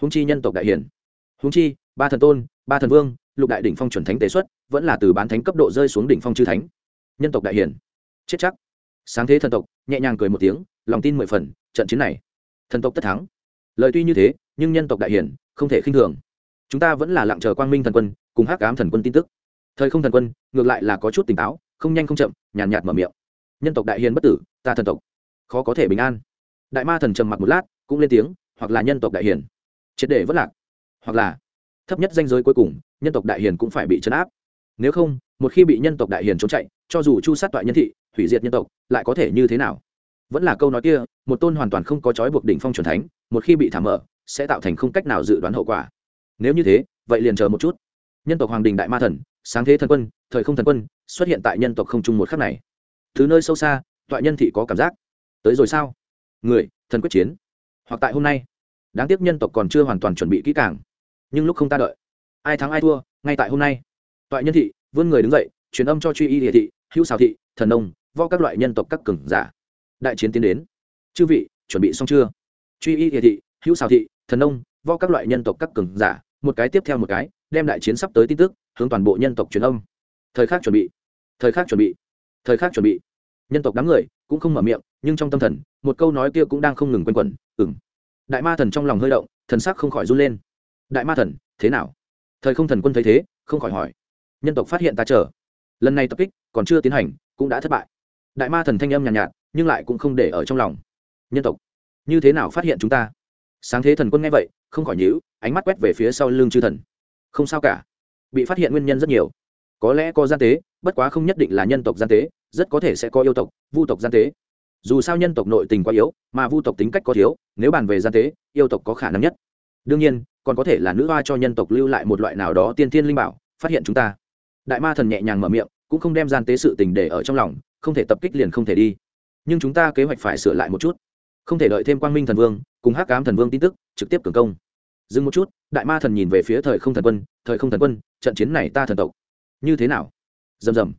Húng chi nhân tộc đại hiển. Húng chi, ba thần tôn, ba thần vương, lục đại đỉnh phong chuẩn thánh tế xuất, vẫn là từ bán thánh cấp độ rơi xuống đỉnh phong chư thánh. Nhân tộc đại hiển. Chết chắc sáng thế thần tộc, nhẹ nhàng cười một tiếng, lòng tin mười phần, trận chiến này, thần tộc tất thắng. Lời tuy như thế, nhưng nhân tộc đại hiển, không thể khinh thường. Chúng ta vẫn là lặng chờ quang minh thần quân, cùng hắc ám thần quân tin tức. Thời không thần quân, ngược lại là có chút tỉnh táo, không nhanh không chậm, nhàn nhạt mở miệng. Nhân tộc đại hiền bất tử, ta thần tộc, khó có thể bình an. Đại ma thần trầm mặc một lát, cũng lên tiếng, hoặc là nhân tộc đại hiền triệt để vất lạc, hoặc là thấp nhất danh giới cuối cùng, nhân tộc đại hiền cũng phải bị chấn áp. Nếu không một khi bị nhân tộc đại hiền trốn chạy, cho dù chu sát toại nhân thị, hủy diệt nhân tộc, lại có thể như thế nào? Vẫn là câu nói kia, một tôn hoàn toàn không có trói buộc đỉnh phong c thánh, một khi bị thảm mở, sẽ tạo thành không cách nào dự đoán hậu quả. Nếu như thế, vậy liền chờ một chút. Nhân tộc hoàng đình đại ma thần, sáng thế thần quân, thời không thần quân, xuất hiện tại nhân tộc không chung một khắc này. Thứ nơi sâu xa, toại nhân thị có cảm giác. Tới rồi sao? Người, thần quyết chiến. Hoặc tại hôm nay. Đáng tiếc nhân tộc còn chưa hoàn toàn chuẩn bị kỹ càng. Nhưng lúc không ta đợi. Ai thắng ai thua, ngay tại hôm nay. Toại nhân thị vươn người đứng dậy, truyền âm cho truy y địa thị, hữu xào thị, thần nông vo các loại nhân tộc các cường giả. Đại chiến tiến đến. Chư vị, chuẩn bị xong chưa? Truy y địa thị, hữu xào thị, thần nông vo các loại nhân tộc các cường giả, một cái tiếp theo một cái, đem đại chiến sắp tới tin tức, hướng toàn bộ nhân tộc truyền âm. Thời khắc chuẩn bị. Thời khắc chuẩn bị. Thời khắc chuẩn bị. Nhân tộc đám người cũng không mở miệng, nhưng trong tâm thần, một câu nói kia cũng đang không ngừng quanh quẩn ừng đại ma thần trong lòng hơi động, thần sắc không khỏi run lên. Đại ma thần, thế nào? Thời không thần quân thấy thế, không khỏi hỏi nhân tộc phát hiện ta chờ. Lần này tập kích còn chưa tiến hành cũng đã thất bại. Đại ma thần thanh âm nhàn nhạt, nhạt nhưng lại cũng không để ở trong lòng. Nhân tộc như thế nào phát hiện chúng ta? Sáng thế thần quân nghe vậy không khỏi nhíu ánh mắt quét về phía sau lưng chư thần. Không sao cả. Bị phát hiện nguyên nhân rất nhiều. Có lẽ có gian tế bất quá không nhất định là nhân tộc gian tế rất có thể sẽ có yêu tộc vu tộc gian tế. Dù sao nhân tộc nội tình quá yếu mà vu tộc tính cách có thiếu nếu bàn về gian tế yêu tộc có khả năng nhất. Đương nhiên còn có thể là nữ hoa cho nhân tộc lưu lại một loại nào đó tiên thiên linh bảo phát hiện chúng ta đại ma thần nhẹ nhàng mở miệng, cũng không đem gian tế sự tình để ở trong lòng, không thể tập kích liền không thể đi. Nhưng chúng ta kế hoạch phải sửa lại một chút. Không thể đợi thêm quang minh thần vương, cùng hắc cám thần vương tin tức, trực tiếp cường công. Dừng một chút, đại ma thần nhìn về phía thời không thần quân, thời không thần quân, trận chiến này ta thần tộc. Như thế nào? Rầm rầm.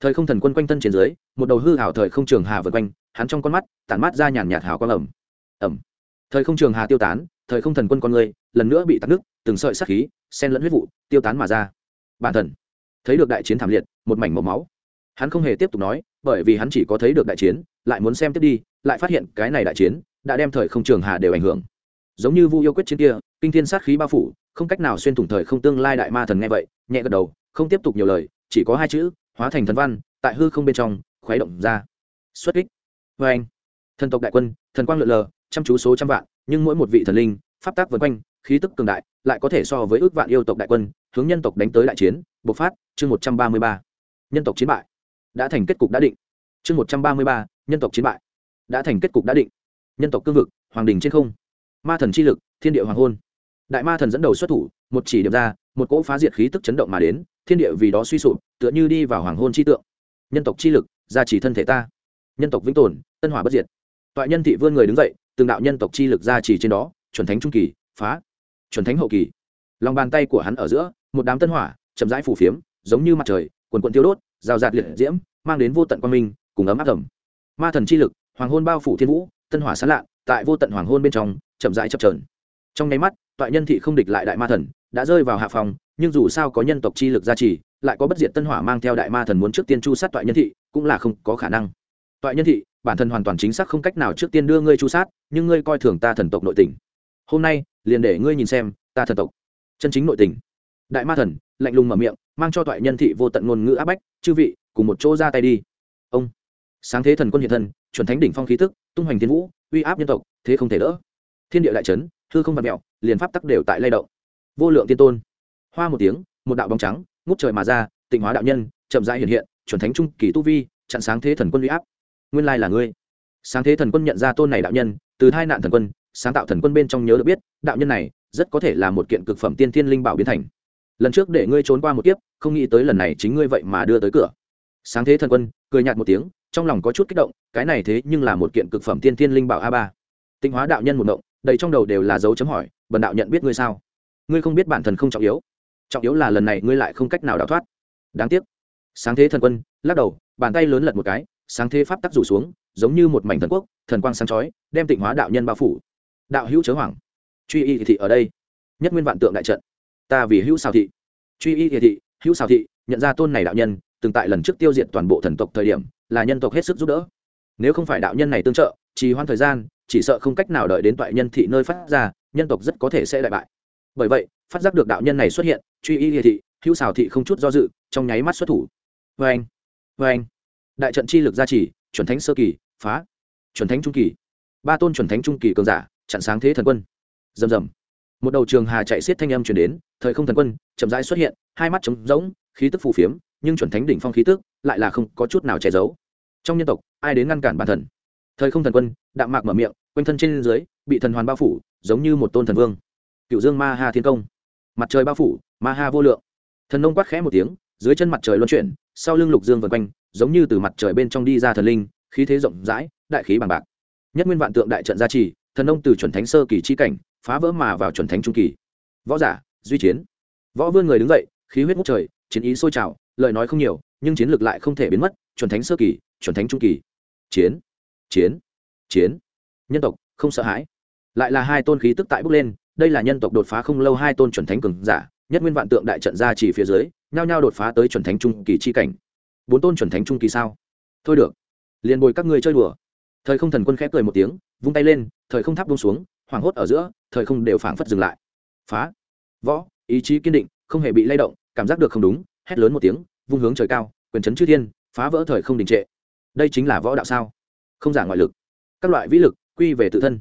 Thời không thần quân quanh thân trên dưới, một đầu hư hảo thời không trường hà vượt quanh, hắn trong con mắt, tản mát ra nhàn nhạt hào quang ẩm. Ẩm. Thời không trường hà tiêu tán, thời không thần quân con người, lần nữa bị tắt nước, từng sợi sắc khí sen lẫn huyết vụ, tiêu tán mà ra. Bản thần thấy được đại chiến thảm liệt, một mảnh màu máu. Hắn không hề tiếp tục nói, bởi vì hắn chỉ có thấy được đại chiến, lại muốn xem tiếp đi, lại phát hiện cái này đại chiến đã đem thời không trường hà đều ảnh hưởng. Giống như vu yêu quyết chiến kia, kinh thiên sát khí bao phủ, không cách nào xuyên thủng thời không tương lai đại ma thần nghe vậy, nhẹ gật đầu, không tiếp tục nhiều lời, chỉ có hai chữ, hóa thành thần văn, tại hư không bên trong, khuấy động ra. Xuất kích. Vê anh, thần tộc đại quân, thần quang lượn lờ, chăm chú số trăm vạn, nhưng mỗi một vị thần linh, pháp tác vân quanh, khí tức cường đại, lại có thể so với ước vạn yêu tộc đại quân hướng nhân tộc đánh tới đại chiến, bộc phát, chương một trăm ba mươi ba, nhân tộc chiến bại. Đã thành kết cục đã định. Chương một trăm ba mươi ba, nhân tộc chiến bại. Đã thành kết cục đã định. Nhân tộc cương vực, hoàng đình trên không. Ma thần chi lực, thiên địa hoàng hôn. Đại ma thần dẫn đầu xuất thủ, một chỉ điểm ra, một cỗ phá diệt khí tức chấn động mà đến, thiên địa vì đó suy sụp, tựa như đi vào hoàng hôn chi tượng. Nhân tộc chi lực, gia trì thân thể ta. Nhân tộc vĩnh tồn, tân hỏa bất diệt. Toại nhân thị vươn người đứng dậy, từng đạo nhân tộc chi lực gia trì trên đó, chuẩn thánh trung kỳ, phá, chuẩn thánh hậu kỳ. Lòng bàn tay của hắn ở giữa một đám tân hỏa, chậm rãi phủ phiếm, giống như mặt trời, quần quần tiêu đốt, rào rạt liệt diễm, mang đến vô tận quang minh, cùng ấm áp thầm ma thần chi lực, hoàng hôn bao phủ thiên vũ, tân hỏa sán lạ tại vô tận hoàng hôn bên trong, chậm rãi chập trờn trong nháy mắt, toại nhân thị không địch lại đại ma thần, đã rơi vào hạ phòng, nhưng dù sao có nhân tộc chi lực gia trì, lại có bất diệt tân hỏa mang theo đại ma thần muốn trước tiên chu sát toại nhân thị, cũng là không có khả năng. Toại nhân thị, bản thân hoàn toàn chính xác không cách nào trước tiên đưa ngươi chu sát, nhưng ngươi coi thường ta thần tộc nội tình. Hôm nay, liền để ngươi nhìn xem, ta thần tộc chân chính nội tình đại ma thần, lạnh lùng mở miệng, mang cho toại nhân thị vô tận ngôn ngữ áp bách, chư vị, cùng một chỗ ra tay đi. Ông. Sáng thế thần quân hiện thân, chuẩn thánh đỉnh phong khí tức, tung hoành thiên vũ, uy áp nhân tộc, thế không thể đỡ. Thiên địa đại trấn hư không vật mẹo, liền pháp tắc đều tại lay động. Vô lượng tiên tôn. Hoa một tiếng, một đạo bóng trắng, ngút trời mà ra, tịnh hóa đạo nhân, chậm rãi hiện hiện, chuẩn thánh trung kỳ tu vi, chặn sáng thế thần quân uy áp. Nguyên lai là ngươi. Sáng thế thần quân nhận ra tôn này đạo nhân, từ hai nạn thần quân, sáng tạo thần quân bên trong nhớ được biết, đạo nhân này rất có thể là một kiện cực phẩm tiên thiên linh bảo biến thành lần trước để ngươi trốn qua một kiếp, không nghĩ tới lần này chính ngươi vậy mà đưa tới cửa. Sáng thế thần quân, cười nhạt một tiếng, trong lòng có chút kích động, cái này thế nhưng là một kiện cực phẩm tiên thiên linh bảo a ba. Tinh hóa đạo nhân một động, đầy trong đầu đều là dấu chấm hỏi, bần đạo nhận biết ngươi sao? Ngươi không biết bản thân không trọng yếu. Trọng yếu là lần này ngươi lại không cách nào đào thoát. Đáng tiếc. Sáng thế thần quân, lắc đầu, bàn tay lớn lật một cái, sáng thế pháp tắc rủ xuống, giống như một mảnh thần quốc, thần quang sáng chói, đem tịnh hóa đạo nhân bao phủ. Đạo hữu chớ hoảng. Truy y thị ở đây. Nhất nguyên vạn tượng đại trận ta vì hữu xào thị. Truy y thị, hữu xào thị, nhận ra tôn này đạo nhân, từng tại lần trước tiêu diệt toàn bộ thần tộc thời điểm, là nhân tộc hết sức giúp đỡ. Nếu không phải đạo nhân này tương trợ, trì hoãn thời gian, chỉ sợ không cách nào đợi đến toại nhân thị nơi phát ra, nhân tộc rất có thể sẽ đại bại. Bởi vậy, phát giác được đạo nhân này xuất hiện, truy y địa thị, hữu xào thị không chút do dự, trong nháy mắt xuất thủ. Vê anh vê anh. Đại trận chi lực gia trì, chuẩn thánh sơ kỳ, phá. Chuẩn thánh trung kỳ. Ba tôn chuẩn thánh trung kỳ cường giả, chặn sáng thế thần quân. Rầm rầm một đầu trường hà chạy xiết thanh âm chuyển đến, thời không thần quân, chậm rãi xuất hiện, hai mắt trống rỗng, khí tức phù phiếm, nhưng chuẩn thánh đỉnh phong khí tức lại là không có chút nào che giấu. Trong nhân tộc, ai đến ngăn cản bản thần? Thời không thần quân, đạm mạc mở miệng, quanh thân trên dưới, bị thần hoàn bao phủ, giống như một tôn thần vương. Cựu dương ma ha thiên công. Mặt trời bao phủ, ma ha vô lượng. Thần nông quát khẽ một tiếng, dưới chân mặt trời luân chuyển, sau lưng lục dương vần quanh, giống như từ mặt trời bên trong đi ra thần linh, khí thế rộng rãi, đại khí bằng bạc. Nhất nguyên vạn tượng đại trận gia trì, thần nông từ chuẩn thánh sơ kỳ chi cảnh phá vỡ mà vào chuẩn thánh trung kỳ. Võ giả, duy chiến. Võ vươn người đứng dậy, khí huyết ngút trời, chiến ý sôi trào, lời nói không nhiều, nhưng chiến lược lại không thể biến mất, chuẩn thánh sơ kỳ, chuẩn thánh trung kỳ. Chiến chiến chiến. Nhân tộc, không sợ hãi. Lại là hai tôn khí tức tại bước lên, đây là nhân tộc đột phá không lâu hai tôn chuẩn thánh cường giả, nhất nguyên vạn tượng đại trận ra chỉ phía dưới, nhao nhao đột phá tới chuẩn thánh trung kỳ chi cảnh. Bốn tôn chuẩn thánh trung kỳ sao? Thôi được, liền bồi các ngươi chơi đùa. Thời không thần quân khép cười một tiếng, vung tay lên, thời không tháp bông xuống, hoảng hốt ở giữa thời không đều phảng phất dừng lại. Phá. Võ. Ý chí kiên định, không hề bị lay động, cảm giác được không đúng, hét lớn một tiếng, vung hướng trời cao, quyền chấn chư thiên, phá vỡ thời không đình trệ. Đây chính là võ đạo sao? Không giả ngoại lực. Các loại vĩ lực, quy về tự thân.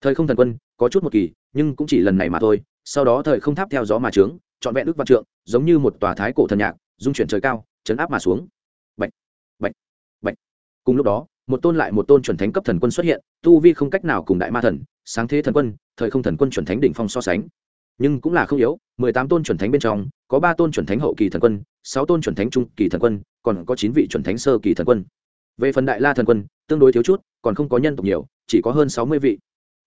Thời không thần quân, có chút một kỳ, nhưng cũng chỉ lần này mà thôi, sau đó thời không tháp theo gió mà trướng, trọn vẹn đức văn trượng, giống như một tòa thái cổ thần nhạc, dung chuyển trời cao, chấn áp mà xuống. Bệnh bệnh bệnh cùng lúc đó một tôn lại một tôn chuẩn thánh cấp thần quân xuất hiện, tu vi không cách nào cùng đại ma thần, sáng thế thần quân, thời không thần quân chuẩn thánh đỉnh phong so sánh. Nhưng cũng là không yếu, mười tám tôn chuẩn thánh bên trong, có ba tôn chuẩn thánh hậu kỳ thần quân, sáu tôn chuẩn thánh trung kỳ thần quân, còn có chín vị chuẩn thánh sơ kỳ thần quân. Về phần đại la thần quân, tương đối thiếu chút, còn không có nhân tộc nhiều, chỉ có hơn sáu mươi vị.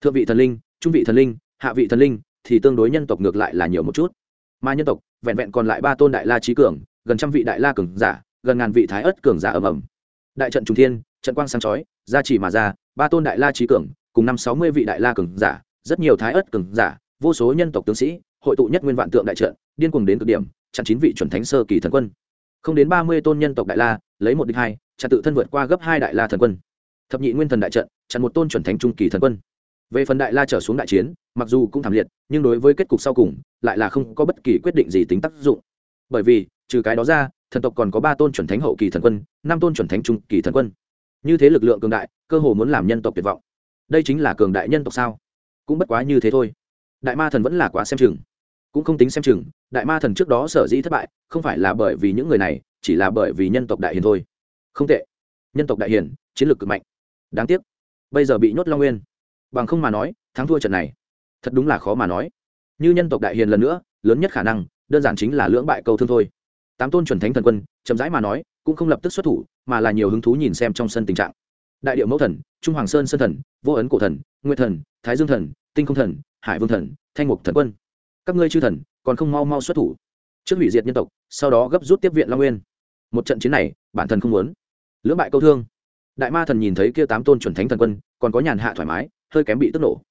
Thượng vị thần linh, trung vị thần linh, hạ vị thần linh thì tương đối nhân tộc ngược lại là nhiều một chút. Mà nhân tộc, vẹn vẹn còn lại ba tôn đại la trí cường, gần trăm vị đại la cường giả, gần ngàn vị thái ất cường giả ầm ầm. Đại trận trung thiên trận quang sáng chói gia chỉ mà ra, ba tôn đại la trí cường, cùng năm sáu mươi vị đại la cường giả, rất nhiều thái ất cường giả, vô số nhân tộc tướng sĩ, hội tụ nhất nguyên vạn tượng đại trận, điên cuồng đến cực điểm, chặn chín vị chuẩn thánh sơ kỳ thần quân. Không đến ba mươi tôn nhân tộc đại la, lấy một địch hai chặn tự thân vượt qua gấp hai đại la thần quân. Thập nhị nguyên thần đại trận, chặn một tôn chuẩn thánh trung kỳ thần quân. Về phần đại la trở xuống đại chiến, mặc dù cũng thảm liệt, nhưng đối với kết cục sau cùng, lại là không có bất kỳ quyết định gì tính tác dụng. Bởi vì, trừ cái đó ra, thần tộc còn có ba tôn chuẩn thánh hậu kỳ thần quân, năm tôn chuẩn thánh trung kỳ thần quân như thế lực lượng cường đại, cơ hồ muốn làm nhân tộc tuyệt vọng. Đây chính là cường đại nhân tộc sao? Cũng bất quá như thế thôi. Đại ma thần vẫn là quá xem chừng. Cũng không tính xem chừng, đại ma thần trước đó sở dĩ thất bại, không phải là bởi vì những người này, chỉ là bởi vì nhân tộc đại hiền thôi. Không tệ. Nhân tộc đại hiền, chiến lược cực mạnh. Đáng tiếc. Bây giờ bị nhốt long nguyên. Bằng không mà nói, thắng thua trận này. Thật đúng là khó mà nói. Như nhân tộc đại hiền lần nữa, lớn nhất khả năng, đơn giản chính là lưỡng bại câu thương thôi. Tám tôn chuẩn thánh thần quân, chậm rãi mà nói cũng không lập tức xuất thủ, mà là nhiều hứng thú nhìn xem trong sân tình trạng. Đại điệu mẫu thần, trung hoàng sơn sơn thần, vô ấn cổ thần, nguyệt thần, thái dương thần, tinh không thần, hải vương thần, thanh mục thần quân. Các ngươi chư thần, còn không mau mau xuất thủ. Trước hủy diệt nhân tộc, sau đó gấp rút tiếp viện long nguyên. Một trận chiến này, bản thân không muốn. Lưỡng bại câu thương. Đại ma thần nhìn thấy kia tám tôn chuẩn thánh thần quân, còn có nhàn hạ thoải mái, hơi kém bị tức nổ.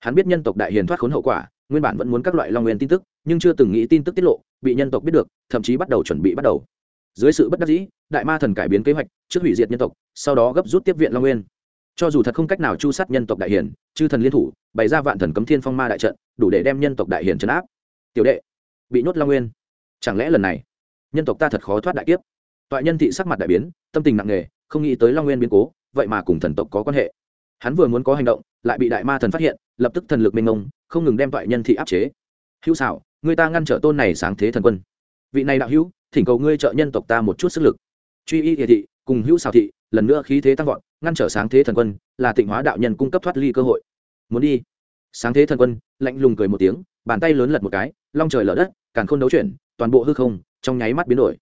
Hắn biết nhân tộc đại hiền thoát khốn hậu quả, nguyên bản vẫn muốn các loại long nguyên tin tức, nhưng chưa từng nghĩ tin tức tiết lộ, bị nhân tộc biết được, thậm chí bắt đầu chuẩn bị bắt đầu dưới sự bất đắc dĩ đại ma thần cải biến kế hoạch trước hủy diệt nhân tộc sau đó gấp rút tiếp viện long nguyên. Cho dù thật không cách nào chu sát nhân tộc đại hiền chư thần liên thủ bày ra vạn thần cấm thiên phong ma đại trận đủ để đem nhân tộc đại hiền trấn áp. Tiểu đệ bị nhốt long nguyên. Chẳng lẽ lần này nhân tộc ta thật khó thoát đại kiếp? Toại nhân thị sắc mặt đại biến tâm tình nặng nề không nghĩ tới long nguyên biến cố vậy mà cùng thần tộc có quan hệ. Hắn vừa muốn có hành động lại bị đại ma thần phát hiện lập tức thần lực mênh ngông, không ngừng đem toại nhân thị áp chế. Hữu xảo người ta ngăn trở tôn này sáng thế thần quân. Vị này đạo hữu thỉnh cầu ngươi trợ nhân tộc ta một chút sức lực. Truy y địa thị, cùng hữu xào thị, lần nữa khí thế tăng vọt, ngăn trở sáng thế thần quân, là tịnh hóa đạo nhân cung cấp thoát ly cơ hội. Muốn đi. Sáng thế thần quân, lạnh lùng cười một tiếng, bàn tay lớn lật một cái, long trời lở đất, càn khôn đấu chuyển, toàn bộ hư không, trong nháy mắt biến đổi.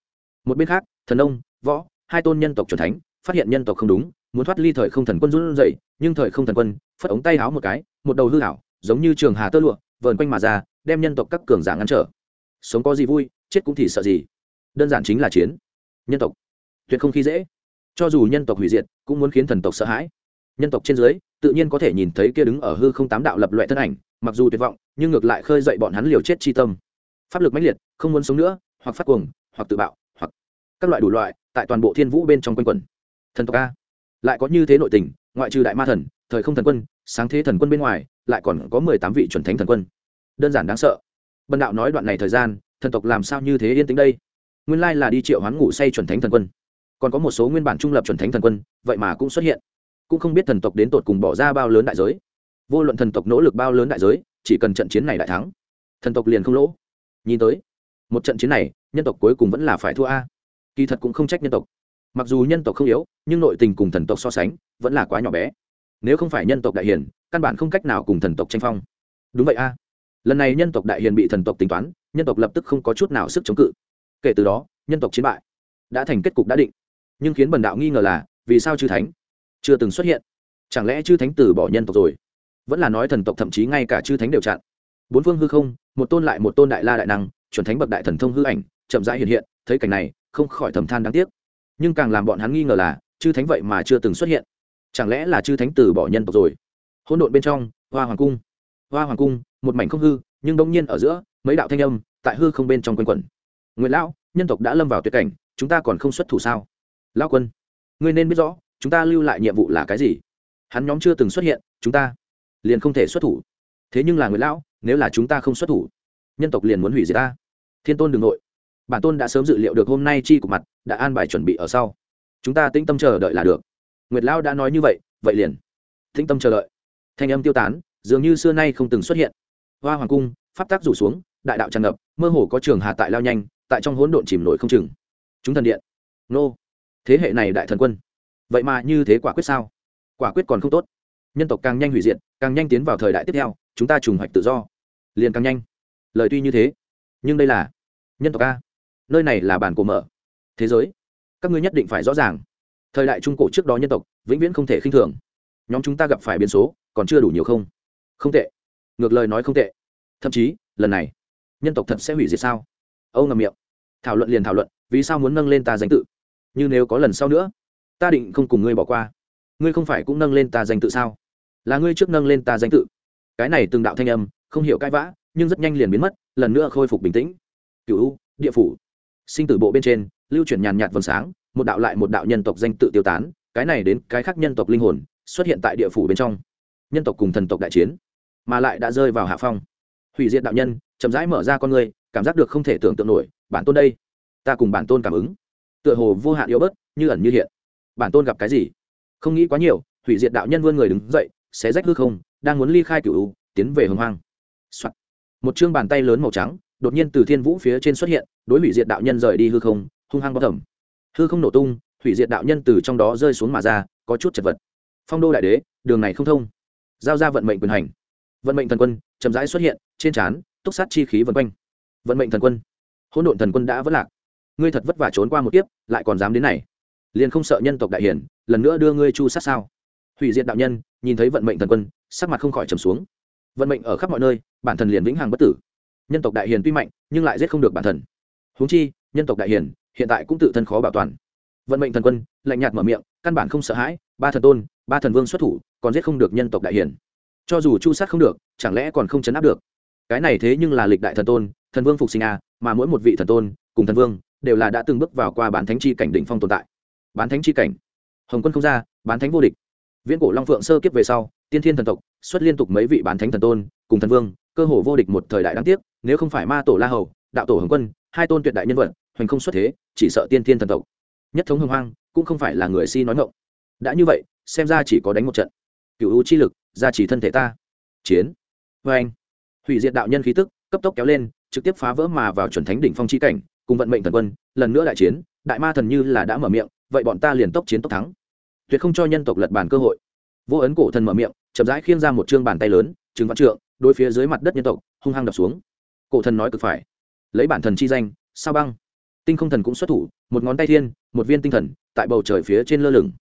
Một bên khác, thần ông, võ, hai tôn nhân tộc c thánh, phát hiện nhân tộc không đúng, muốn thoát ly thời không thần quân run dậy nhưng thời không thần quân, phất ống tay háo một cái, một đầu hư hảo giống như trường hà tơ lụa, vờn quanh mà ra, đem nhân tộc các cường giả ngăn trở. Sống có gì vui, chết cũng thì sợ gì đơn giản chính là chiến. Nhân tộc, tuyệt không khi dễ. Cho dù nhân tộc hủy diệt, cũng muốn khiến thần tộc sợ hãi. Nhân tộc trên dưới, tự nhiên có thể nhìn thấy kia đứng ở hư không tám đạo lập loại thân ảnh, mặc dù tuyệt vọng, nhưng ngược lại khơi dậy bọn hắn liều chết chi tâm. Pháp lực mãnh liệt, không muốn sống nữa, hoặc phát cuồng, hoặc tự bạo, hoặc các loại đủ loại, tại toàn bộ thiên vũ bên trong quanh quẩn. Thần tộc a. Lại có như thế nội tình, ngoại trừ đại ma thần, thời không thần quân, sáng thế thần quân bên ngoài, lại còn có mười tám vị chuẩn thánh thần quân. Đơn giản đáng sợ. Bần đạo nói đoạn này thời gian, thần tộc làm sao như thế yên tĩnh đây? Nguyên lai là đi triệu hoán ngủ say chuẩn thánh thần quân. Còn có một số nguyên bản trung lập chuẩn thánh thần quân, vậy mà cũng xuất hiện. Cũng không biết thần tộc đến tột cùng bỏ ra bao lớn đại giới. Vô luận thần tộc nỗ lực bao lớn đại giới, chỉ cần trận chiến này đại thắng, thần tộc liền không lỗ. Nhìn tới, một trận chiến này, nhân tộc cuối cùng vẫn là phải thua a. Kỳ thật cũng không trách nhân tộc. Mặc dù nhân tộc không yếu, nhưng nội tình cùng thần tộc so sánh, vẫn là quá nhỏ bé. Nếu không phải nhân tộc đại hiền, căn bản không cách nào cùng thần tộc tranh phong. Đúng vậy a. Lần này nhân tộc đại hiền bị thần tộc tính toán, nhân tộc lập tức không có chút nào sức chống cự kể từ đó, nhân tộc chiến bại, đã thành kết cục đã định. Nhưng khiến bần đạo nghi ngờ là, vì sao chư thánh chưa từng xuất hiện? Chẳng lẽ chư thánh từ bỏ nhân tộc rồi? Vẫn là nói thần tộc thậm chí ngay cả chư thánh đều chặn. Bốn phương hư không, một tôn lại một tôn đại la đại năng, chuẩn thánh bậc đại thần thông hư ảnh, chậm rãi hiện hiện, thấy cảnh này, không khỏi thầm than đáng tiếc. Nhưng càng làm bọn hắn nghi ngờ là, chư thánh vậy mà chưa từng xuất hiện. Chẳng lẽ là chư thánh từ bỏ nhân tộc rồi? Hỗn độn bên trong, hoa hoàng cung. Hoa hoàng cung, một mảnh không hư, nhưng bỗng nhiên ở giữa, mấy đạo thanh âm tại hư không bên trong quanh quẩn nguyễn lão, nhân tộc đã lâm vào tuyệt cảnh, chúng ta còn không xuất thủ sao? Lão quân, ngươi nên biết rõ, chúng ta lưu lại nhiệm vụ là cái gì. Hắn nhóm chưa từng xuất hiện, chúng ta liền không thể xuất thủ. Thế nhưng là nguyễn lão, nếu là chúng ta không xuất thủ, nhân tộc liền muốn hủy diệt ta. Thiên tôn đ ư n g nội. Bản tôn đã sớm dự liệu được hôm nay chi của mặt, đã an bài chuẩn bị ở sau. Chúng ta tĩnh tâm chờ đợi là được. Nguyệt lão đã nói như vậy vậy liền tĩnh tâm chờ đợi. Thanh âm tiêu tán, dường như xưa nay không từng xuất hiện. Hoa hoàng cung, pháp tác rủ xuống, đại đạo tràn ngập, mơ hồ có trường hà tại lao nhanh tại trong hỗn độn chìm nổi không chừng. Chúng thần điện. Nô. Thế hệ này đại thần quân. Vậy mà như thế quả quyết sao? Quả quyết còn không tốt. Nhân tộc càng nhanh hủy diệt, càng nhanh tiến vào thời đại tiếp theo, chúng ta trùng hoạch tự do. Liền càng nhanh. Lời tuy như thế, nhưng đây là nhân tộc a. Nơi này là bản cổ mở. Thế giới. Các ngươi nhất định phải rõ ràng. Thời đại trung cổ trước đó nhân tộc, vĩnh viễn không thể khinh thường. Nhóm chúng ta gặp phải biến số, còn chưa đủ nhiều không? Không tệ. Ngược lời nói không tệ. Thậm chí, lần này, nhân tộc thật sẽ hủy diệt sao? Âu ngầm miệng thảo luận liền thảo luận, vì sao muốn nâng lên ta danh tự? Như nếu có lần sau nữa, ta định không cùng ngươi bỏ qua. Ngươi không phải cũng nâng lên ta danh tự sao? Là ngươi trước nâng lên ta danh tự. Cái này từng đạo thanh âm, không hiểu cãi vã, nhưng rất nhanh liền biến mất, lần nữa khôi phục bình tĩnh. Cựu địa phủ. Sinh tử bộ bên trên, lưu chuyển nhàn nhạt vầng sáng, một đạo lại một đạo nhân tộc danh tự tiêu tán, cái này đến cái khác nhân tộc linh hồn, xuất hiện tại địa phủ bên trong. Nhân tộc cùng thần tộc đại chiến, mà lại đã rơi vào hạ phong. Hủy diệt đạo nhân, chậm rãi mở ra con người, cảm giác được không thể tưởng tượng nổi bản tôn đây. Ta cùng bản tôn cảm ứng. Tựa hồ vô hạn yếu bớt, như ẩn như hiện. Bản tôn gặp cái gì? Không nghĩ quá nhiều, hủy diệt đạo nhân vươn người đứng dậy, xé rách hư không, đang muốn ly khai cựu tiến về hồng hoang、Soạn. một chương bàn tay lớn màu trắng, đột nhiên từ thiên vũ phía trên xuất hiện, đối hủy diệt đạo nhân rời đi hư không, hung hăng bóc thẩm hư không nổ tung, hủy diệt đạo nhân từ trong đó rơi xuống mà ra, có chút chật vật. Phong đô đại đế, đường này không thông. Giao ra vận mệnh quyền hành. Vận mệnh thần quân, chậm rãi xuất hiện, trên trán, túc sát chi khí vân quanh. Vận mệnh thần quân hỗn độn thần quân đã vất lạc. Ngươi thật vất vả trốn qua một kiếp, lại còn dám đến này. Liền không sợ nhân tộc đại hiển, lần nữa đưa ngươi chu sát sao? Hủy diệt đạo nhân, nhìn thấy vận mệnh thần quân, sắc mặt không khỏi trầm xuống. Vận mệnh ở khắp mọi nơi, bản thần liền vĩnh hằng bất tử. Nhân tộc đại hiền tuy mạnh, nhưng lại giết không được bản thần huống chi, nhân tộc đại hiền hiện tại cũng tự thân khó bảo toàn. Vận mệnh thần quân, lạnh nhạt mở miệng, căn bản không sợ hãi, ba thần tôn, ba thần vương xuất thủ, còn giết không được nhân tộc đại hiền cho dù chu sát không được, chẳng lẽ còn không chấn áp được? Cái này thế nhưng là lịch đại thần tôn, thần vương phục sinh a mà mỗi một vị thần tôn, cùng thần vương, đều là đã từng bước vào qua bán thánh chi cảnh đỉnh phong tồn tại. Bán thánh chi cảnh. Hồng quân không ra, bán thánh vô địch. Viễn cổ long phượng sơ kiếp về sau, tiên thiên thần tộc xuất liên tục mấy vị bán thánh thần tôn, cùng thần vương, cơ hồ vô địch một thời đại đáng tiếc, nếu không phải ma tổ la hầu, đạo tổ hồng quân, hai tôn tuyệt đại nhân vật, hoành không xuất thế, chỉ sợ tiên thiên thần tộc. Nhất thống hồng hoang, cũng không phải là người si nói ngộng đã như vậy, xem ra chỉ có đánh một trận. Cựu u chi lực ra chỉ thân thể ta. Chiến. Vê anh hủy diệt đạo nhân khí tức cấp tốc kéo lên, trực tiếp phá vỡ mà vào chuẩn thánh đỉnh phong chi cảnh, cùng vận mệnh thần quân, lần nữa đại chiến, đại ma thần như là đã mở miệng, vậy bọn ta liền tốc chiến tốc thắng. Tuyệt không cho nhân tộc lật bàn cơ hội. Vô ấn cổ thần mở miệng, chậm rãi khiêng ra một chương bàn tay lớn chứng văn trượng, đối phía dưới mặt đất nhân tộc, hung hăng đập xuống. Cổ thần nói cực phải. Lấy bản thần chi danh, sao băng? Tinh không thần cũng xuất thủ, một ngón tay thiên, một viên tinh thần, tại bầu trời phía trên lơ lửng.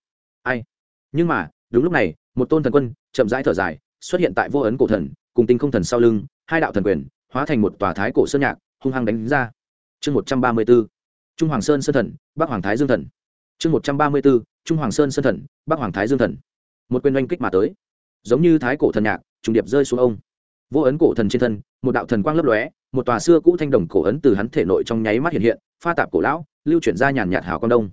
Ai? Nhưng mà, đúng lúc này, một tôn thần quân, chậm rãi thở dài, xuất hiện tại vô ấn cổ thần, cùng tinh không thần sau lưng, hai đạo thần quyền hóa thành một tòa thái cổ sơn nhạc, hung hăng đánh ra. Chương một trăm ba mươi b ố trung hoàng sơn sơn thần, bắc hoàng thái dương thần. Chương một trăm ba mươi b ố trung hoàng sơn sơn thần, bắc hoàng thái dương thần. Một quyền oanh kích mà tới. Giống như thái cổ thần nhạc, trùng điệp rơi xuống ông. Vô ấn cổ thần trên thân, một đạo thần quang lấp lóe, một tòa xưa cũ thanh đồng cổ ấn từ hắn thể nội trong nháy mắt hiện hiện, pha tạp cổ lão, lưu chuyển ra nhàn nhạt hào quang đông.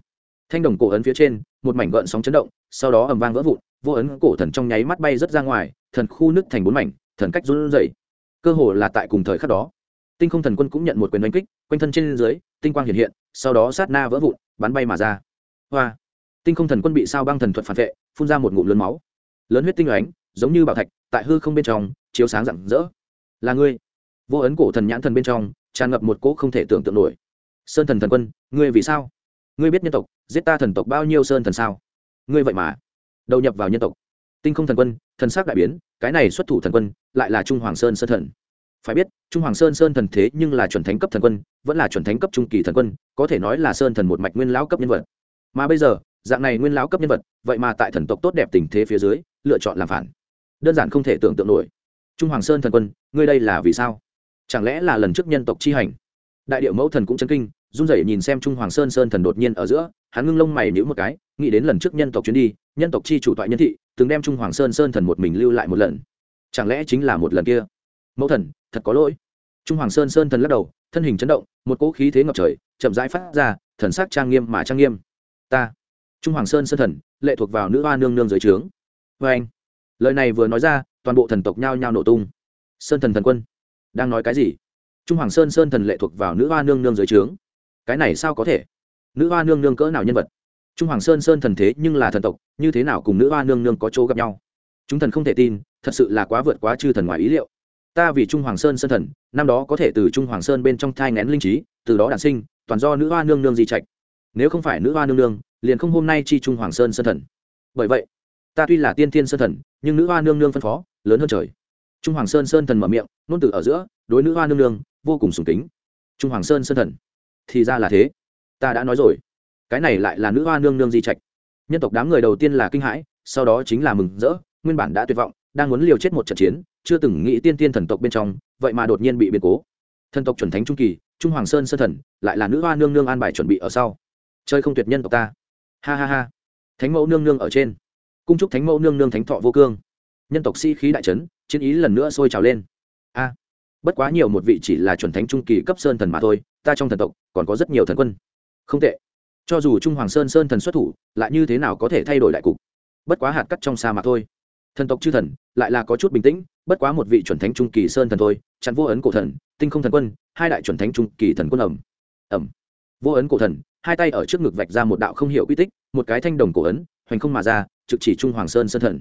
Thanh đồng cổ ấn phía trên, một mảnh gợn sóng chấn động, sau đó ầm vang vỡ vụn, vô ấn cổ thần trong nháy mắt bay rất ra ngoài, thần khu nứt thành bốn mảnh, thần cách run rẩy cơ hồ là tại cùng thời khắc đó. Tinh không thần quân cũng nhận một quyền đánh kích, quanh thân trên dưới, tinh quang hiện hiện, sau đó sát na vỡ vụn, bắn bay mà ra. Hoa! Tinh không thần quân bị sao băng thần thuật phản vệ, phun ra một ngụm lớn máu. Lớn huyết tinh oánh giống như bảo thạch, tại hư không bên trong, chiếu sáng rạng rỡ. Là ngươi. Vô ấn cổ thần nhãn thần bên trong, tràn ngập một cỗ không thể tưởng tượng nổi. Sơn thần thần quân, ngươi vì sao? Ngươi biết nhân tộc, giết ta thần tộc bao nhiêu sơn thần sao? Ngươi vậy mà. Đầu nhập vào nhân tộc tinh không thần quân, thần sắc đại biến, cái này xuất thủ thần quân, lại là trung hoàng sơn sơn thần. Phải biết, trung hoàng sơn sơn thần thế nhưng là chuẩn thánh cấp thần quân, vẫn là chuẩn thánh cấp trung kỳ thần quân, có thể nói là sơn thần một mạch nguyên lão cấp nhân vật. Mà bây giờ, dạng này nguyên lão cấp nhân vật, vậy mà tại thần tộc tốt đẹp tình thế phía dưới, lựa chọn làm phản. Đơn giản không thể tưởng tượng nổi. Trung hoàng sơn thần quân, ngươi đây là vì sao? Chẳng lẽ là lần trước nhân tộc chi hành? Đại điệu mẫu thần cũng chấn kinh, run rẩy nhìn xem trung hoàng sơn sơn thần đột nhiên ở giữa, hắn ngưng lông mày nhíu một cái, nghĩ đến lần trước nhân tộc chuyến đi, nhân tộc chi chủ toại nhân thị từng đem trung hoàng sơn sơn thần một mình lưu lại một lần. Chẳng lẽ chính là một lần kia? Mẫu thần, thật có lỗi. Trung hoàng sơn sơn thần lắc đầu, thân hình chấn động, một cỗ khí thế ngập trời, chậm rãi phát ra, thần sắc trang nghiêm mà trang nghiêm. Ta, trung hoàng sơn sơn thần, lệ thuộc vào nữ hoa nương nương dưới trướng. Vê anh, lời này vừa nói ra, toàn bộ thần tộc nhao nhao nổ tung. Sơn thần thần quân, đang nói cái gì? Trung hoàng sơn sơn thần lệ thuộc vào nữ hoa nương nương dưới trướng. Cái này sao có thể? Nữ hoa nương nương cỡ nào nhân vật? Trung hoàng sơn sơn thần thế nhưng là thần tộc, như thế nào cùng nữ hoa nương nương có chỗ gặp nhau? Chúng thần không thể tin, thật sự là quá vượt quá chư thần ngoài ý liệu. Ta vì trung hoàng sơn sơn thần, năm đó có thể từ trung hoàng sơn bên trong thai ngén linh trí, từ đó đản sinh, toàn do nữ hoa nương nương di trạch. Nếu không phải nữ hoa nương nương, liền không hôm nay chi trung hoàng sơn sơn thần. Bởi vậy, ta tuy là tiên thiên sơn thần, nhưng nữ hoa nương nương phân phó, lớn hơn trời. Trung hoàng sơn sơn thần mở miệng, nôn từ ở giữa, đối nữ hoa nương nương vô cùng sùng kính. Trung hoàng sơn sơn thần, thì ra là thế. Ta đã nói rồi cái này lại là nữ hoa nương nương di trạch. Nhân tộc đám người đầu tiên là kinh hãi, sau đó chính là mừng rỡ, nguyên bản đã tuyệt vọng, đang muốn liều chết một trận chiến, chưa từng nghĩ tiên tiên thần tộc bên trong, vậy mà đột nhiên bị biến cố. Thần tộc chuẩn thánh trung kỳ, trung hoàng sơn sơ thần, lại là nữ hoa nương nương an bài chuẩn bị ở sau. Chơi không tuyệt nhân tộc ta. Ha ha ha. Thánh mẫu nương nương ở trên. Cung trúc thánh mẫu nương nương thánh thọ vô cương. Nhân tộc sĩ、si、khí đại trấn chiến ý lần nữa sôi trào lên. A. Bất quá nhiều một vị chỉ là chuẩn thánh trung kỳ cấp sơn thần mà thôi, ta trong thần tộc còn có rất nhiều thần quân. Không tệ cho dù trung hoàng sơn sơn thần xuất thủ, lại như thế nào có thể thay đổi đại cục? Bất quá hạt cắt trong xa mà thôi. Thần tộc chư thần, lại là có chút bình tĩnh, bất quá một vị chuẩn thánh trung kỳ sơn thần thôi, chặn vô ấn cổ thần, tinh không thần quân, hai đại chuẩn thánh trung kỳ thần quân ẩm ẩm vô ấn cổ thần, hai tay ở trước ngực vạch ra một đạo không hiểu quy tích, một cái thanh đồng cổ ấn, hoành không mà ra, trực chỉ trung hoàng sơn sơn thần.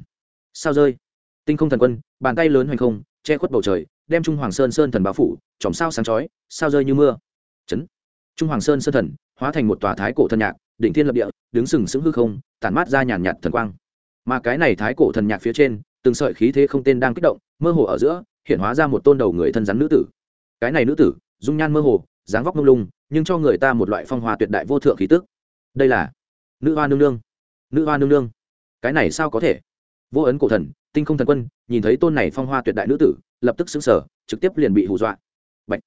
Sao rơi? Tinh không thần quân, bàn tay lớn hoành không, che khuất bầu trời, đem trung hoàng sơn sơn thần bao phủ, chòm sao sáng chói, sao rơi như mưa? Chấn. Trung hoàng sơn sơn thần hóa thành một tòa thái cổ thần nhạc, đỉnh thiên lập địa, đứng sừng sững hư không, tản mát ra nhàn nhạt thần quang. Mà cái này thái cổ thần nhạc phía trên, từng sợi khí thế không tên đang kích động, mơ hồ ở giữa, hiện hóa ra một tôn đầu người thân rắn nữ tử. Cái này nữ tử, dung nhan mơ hồ, dáng vóc mông lung, nhưng cho người ta một loại phong hoa tuyệt đại vô thượng khí tức. Đây là nữ hoa nương nương. Nữ hoa nương nương. Cái này sao có thể? Vô ấn cổ thần, tinh không thần quân, nhìn thấy tôn này phong hoa tuyệt đại nữ tử, lập tức xứng sở trực tiếp liền bị hù dọa. Bạch.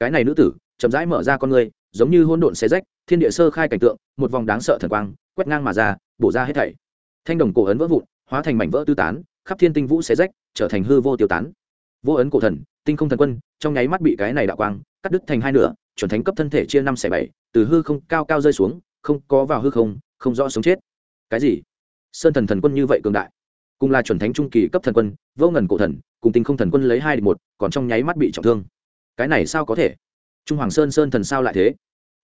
cái này nữ tử, chậm rãi mở ra con người giống như hôn độn xé rách, thiên địa sơ khai cảnh tượng, một vòng đáng sợ thần quang, quét ngang mà ra, bổ ra hết thảy. Thanh đồng cổ ấn vỡ vụn, hóa thành mảnh vỡ tư tán, khắp thiên tinh vũ xé rách, trở thành hư vô tiêu tán. Vô ấn cổ thần, tinh không thần quân, trong nháy mắt bị cái này đạo quang cắt đứt thành hai nửa, chuẩn thánh cấp thân thể chia năm xẻ bảy, từ hư không cao cao rơi xuống, không có vào hư không không rõ sống chết. Cái gì? Sơn thần thần quân như vậy cường đại. Cùng là chuẩn thánh trung kỳ cấp thần quân, vô ngần cổ thần, cùng tinh không thần quân lấy hai địch một, còn trong nháy mắt bị trọng thương. Cái này sao có thể? Trung hoàng sơn sơn thần sao lại thế?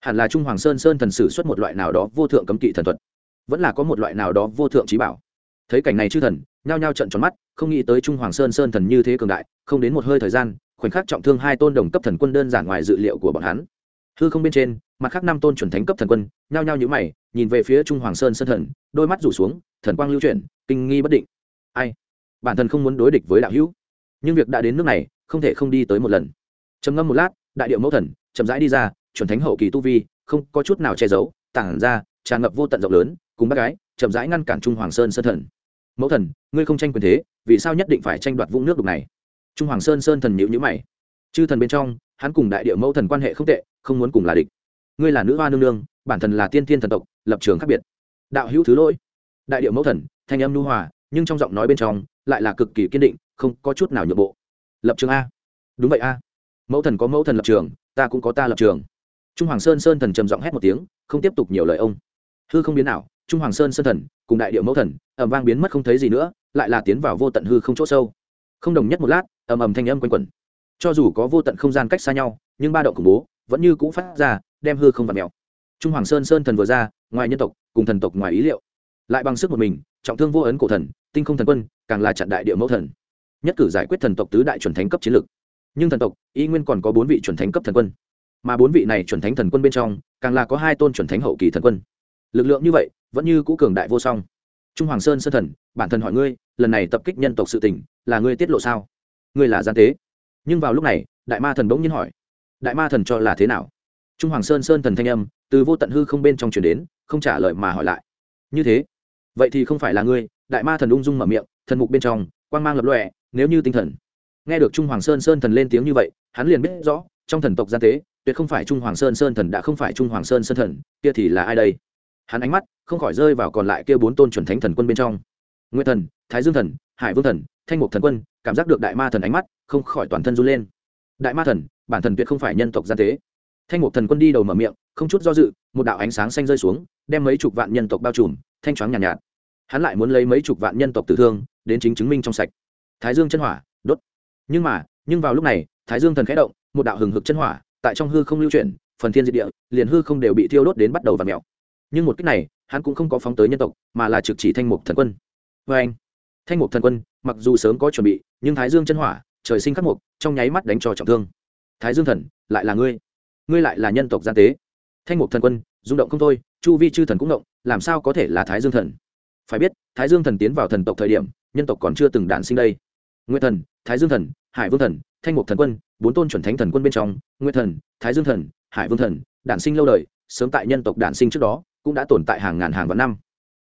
Hẳn là trung hoàng sơn sơn thần sử xuất một loại nào đó vô thượng cấm kỵ thần thuật. Vẫn là có một loại nào đó vô thượng trí bảo. Thấy cảnh này chư thần, nhao nhao trận tròn mắt, không nghĩ tới trung hoàng sơn sơn thần như thế cường đại, không đến một hơi thời gian, khoảnh khắc trọng thương hai tôn đồng cấp thần quân đơn giản ngoài dự liệu của bọn hắn. Hư không bên trên, mặt khác năm tôn chuẩn thánh cấp thần quân, nhao nhao nhữ mày, nhìn về phía trung hoàng sơn sơn thần, đôi mắt rủ xuống, thần quang lưu chuyển, kinh nghi bất định. Ai? Bản thân không muốn đối địch với đạo hữu. Nhưng việc đã đến nước này, không thể không đi tới một lần. Trầm ngâm một lát, đại điệu mẫu thần, chậm rãi đi ra chuẩn thánh hậu kỳ tu vi, không có chút nào che giấu, tản ra tràn ngập vô tận rộng lớn, cùng bác gái, chậm rãi ngăn cản trung hoàng sơn sơn thần. Mẫu thần, ngươi không tranh quyền thế, vì sao nhất định phải tranh đoạt vũng nước đục này? Trung hoàng sơn sơn thần nhịu nhữ mày. Chư thần bên trong, hắn cùng đại địa mẫu thần quan hệ không tệ, không muốn cùng là địch. Ngươi là nữ hoa nương nương, bản thần là tiên thiên thần tộc, lập trường khác biệt. Đạo hữu thứ lỗi. Đại địa mẫu thần, thanh âm nu hòa, nhưng trong giọng nói bên trong lại là cực kỳ kiên định, không có chút nào nhượng bộ. Lập trường a. Đúng vậy a. Mẫu thần có mẫu thần lập trường, ta cũng có ta lập trường trung hoàng sơn sơn thần trầm giọng hét một tiếng, không tiếp tục nhiều lời ông. Hư không biến nào trung hoàng sơn sơn thần, cùng đại điệu mẫu thần ẩm vang biến mất không thấy gì nữa, lại là tiến vào vô tận hư không chỗ sâu. Không đồng nhất một lát, ầm ầm thanh âm quanh quẩn. Cho dù có vô tận không gian cách xa nhau, nhưng ba động khủng bố vẫn như cũ phát ra, đem hư không vặt mèo. Trung hoàng sơn sơn thần vừa ra, ngoài nhân tộc, cùng thần tộc ngoài ý liệu. Lại bằng sức một mình, trọng thương vô ấn cổ thần, tinh không thần quân, càng là chặn đại địa mẫu thần. Nhất cử giải quyết thần tộc tứ đại chuẩn thánh cấp chiến lược. Nhưng thần tộc, y nguyên còn có bốn vị chuẩn thánh cấp thần quân mà bốn vị này chuẩn thánh thần quân bên trong, càng là có hai tôn chuẩn thánh hậu kỳ thần quân. Lực lượng như vậy, vẫn như cũ cường đại vô song. Trung hoàng sơn sơn thần, bản thân hỏi ngươi, lần này tập kích nhân tộc sự tình, là ngươi tiết lộ sao? Ngươi là gian tế. Nhưng vào lúc này, đại ma thần bỗng nhiên hỏi, đại ma thần cho là thế nào? Trung hoàng sơn sơn thần thanh âm, từ vô tận hư không bên trong chuyển đến, không trả lời mà hỏi lại. Như thế, vậy thì không phải là ngươi, đại ma thần ung dung mở miệng, thần mục bên trong, quang mang lập lọe nếu như tinh thần. Nghe được trung hoàng sơn sơn thần lên tiếng như vậy, hắn liền biết rõ, trong thần tộc gian tế tuyệt không phải trung hoàng sơn sơn thần đã không phải trung hoàng sơn sơn thần kia thì là ai đây? Hắn ánh mắt không khỏi rơi vào còn lại kia bốn tôn chuẩn thánh thần quân bên trong. Nguyên thần thái dương thần hải vương thần thanh mục thần quân cảm giác được đại ma thần ánh mắt không khỏi toàn thân run lên. Đại ma thần bản thần tuyệt không phải nhân tộc gian tế. Thanh mục thần quân đi đầu mở miệng không chút do dự một đạo ánh sáng xanh rơi xuống đem mấy chục vạn nhân tộc bao trùm thanh choáng nhàn nhạt, nhạt. Hắn lại muốn lấy mấy chục vạn nhân tộc tử thương đến chính chứng minh trong sạch. Thái dương chân hỏa đốt. Nhưng mà nhưng vào lúc này thái dương thần khẽ động một đạo hừng hực chân hỏa tại trong hư không lưu chuyển, phần thiên diệt địa, liền hư không đều bị thiêu đốt đến bắt đầu và mèo. Nhưng một cách này, hắn cũng không có phóng tới nhân tộc, mà là trực chỉ thanh mục thần quân. Vê anh, thanh mục thần quân, mặc dù sớm có chuẩn bị, nhưng thái dương chân hỏa, trời sinh khắc mục, trong nháy mắt đánh cho trọng thương. Thái dương thần, lại là ngươi? Ngươi lại là nhân tộc gian tế. Thanh mục thần quân, rung động không thôi, chu vi chư thần cũng động, làm sao có thể là thái dương thần? Phải biết, thái dương thần tiến vào thần tộc thời điểm, nhân tộc còn chưa từng đản sinh đây. Nguyên thần, thái dương thần, hải vương thần, thanh mục thần quân bốn tôn chuẩn thánh thần quân bên trong nguyên thần, thái dương thần, hải vương thần, đản sinh lâu đời, sớm tại nhân tộc đản sinh trước đó, cũng đã tồn tại hàng ngàn hàng vạn năm.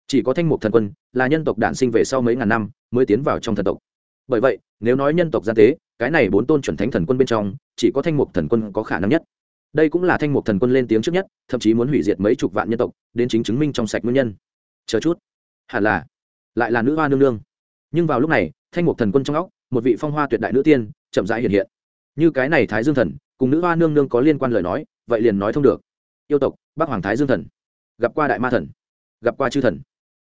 Chỉ có thanh mục thần quân là nhân tộc đản sinh về sau mấy ngàn năm mới tiến vào trong thần tộc. Bởi vậy, nếu nói nhân tộc gian tế, cái này bốn tôn chuẩn thánh thần quân bên trong, chỉ có thanh mục thần quân có khả năng nhất. Đây cũng là thanh mục thần quân lên tiếng trước nhất, thậm chí muốn hủy diệt mấy chục vạn nhân tộc, đến chính chứng minh trong sạch nguyên nhân. Chờ chút. Hẳn là, lại là nữ hoa nương nương. Nhưng vào lúc này, thanh mục thần quân trong óc, một vị phong hoa tuyệt đại nữ tiên chậm rãi hiện hiện như cái này thái dương thần, cùng nữ hoa nương nương có liên quan lời nói, vậy liền nói thông được. Yêu tộc, bắc hoàng thái dương thần. Gặp qua đại ma thần. Gặp qua chư thần.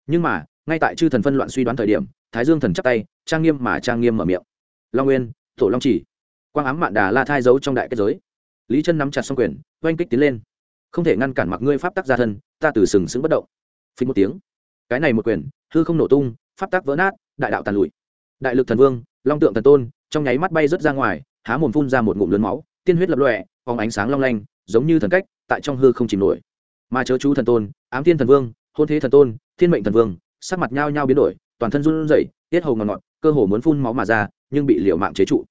Nhưng mà, ngay tại chư thần phân loạn suy đoán thời điểm, thái dương thần chắc tay, trang nghiêm mà trang nghiêm mở miệng. Long nguyên, thổ long chỉ. Quang ám mạn đà la thai giấu trong đại kết giới. Lý chân nắm chặt xong quyền, oanh kích tiến lên. Không thể ngăn cản mặc ngươi pháp tắc gia thân, ta từ sừng sững bất động. Phí một tiếng. Cái này một quyền, hư không nổ tung, pháp tắc vỡ nát, đại đạo tàn lụi. Đại lực thần vương, long tượng thần tôn, trong nháy mắt bay rớt ra ngoài há mồm phun ra một ngụm lớn máu, tiên huyết lập lọe phóng ánh sáng long lanh, giống như thần cách, tại trong hư không chìm nổi. Mà chớ chú thần tôn, ám thiên thần vương, hôn thế thần tôn, thiên mệnh thần vương, sắc mặt nhao nhao biến đổi, toàn thân run rẩy, tiết hầu ngọt ngọt, cơ hồ muốn phun máu mà ra, nhưng bị liều mạng chế trụ.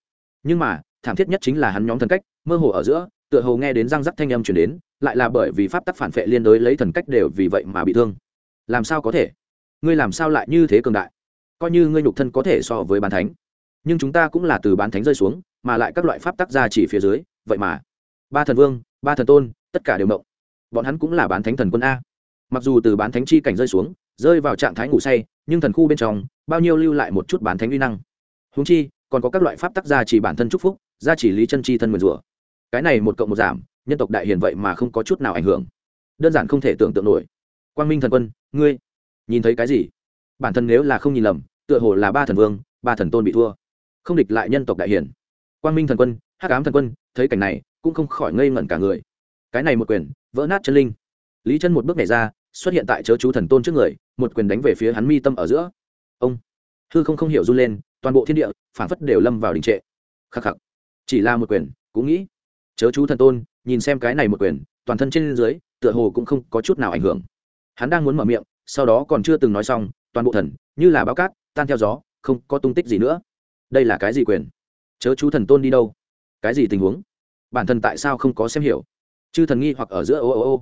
Nhưng mà, thảm thiết nhất chính là hắn nhóm thần cách, mơ hồ ở giữa, tựa hồ nghe đến răng rắc thanh âm chuyển đến, lại là bởi vì pháp tắc phản vệ liên đối lấy thần cách đều vì vậy mà bị thương. Làm sao có thể? Ngươi làm sao lại như thế cường đại? Coi như ngươi nhục thân có thể so với bán thánh, nhưng chúng ta cũng là từ bán thánh rơi xuống mà lại các loại pháp tắc ra chỉ phía dưới, vậy mà. Ba thần vương, ba thần tôn, tất cả đều mộng bọn hắn cũng là bán thánh thần quân a. Mặc dù từ bán thánh chi cảnh rơi xuống, rơi vào trạng thái ngủ say, nhưng thần khu bên trong, bao nhiêu lưu lại một chút bán thánh uy năng. Húng chi, còn có các loại pháp tắc gia chỉ bản thân chúc phúc, gia chỉ lý chân chi thân nguyền rủa cái này một cộng một giảm, nhân tộc đại hiền vậy mà không có chút nào ảnh hưởng. Đơn giản không thể tưởng tượng nổi. Quang minh thần quân, ngươi nhìn thấy cái gì? Bản thân nếu là không nhìn lầm, tựa hồ là ba thần vương, ba thần tôn bị thua. Không địch lại nhân tộc đại hiền quang minh thần quân, hắc ám thần quân, thấy cảnh này, cũng không khỏi ngây ngẩn cả người. Cái này một quyền, vỡ nát chân linh. Lý chân một bước này ra, xuất hiện tại chớ chú thần tôn trước người, một quyền đánh về phía hắn mi tâm ở giữa. Ông! Hư không không hiểu run lên, toàn bộ thiên địa, phản phất đều lâm vào đình trệ. Khắc khắc. Chỉ là một quyền, cũng nghĩ. Chớ chú thần tôn, nhìn xem cái này một quyền, toàn thân trên dưới, tựa hồ cũng không có chút nào ảnh hưởng. Hắn đang muốn mở miệng, sau đó còn chưa từng nói xong, toàn bộ thần, như là bao cát, tan theo gió, không có tung tích gì nữa. Đây là cái gì quyền? Chớ chú thần tôn đi đâu. Cái gì tình huống? Bản thân tại sao không có xem hiểu? Chư thần nghi hoặc ở giữa ô ô ô.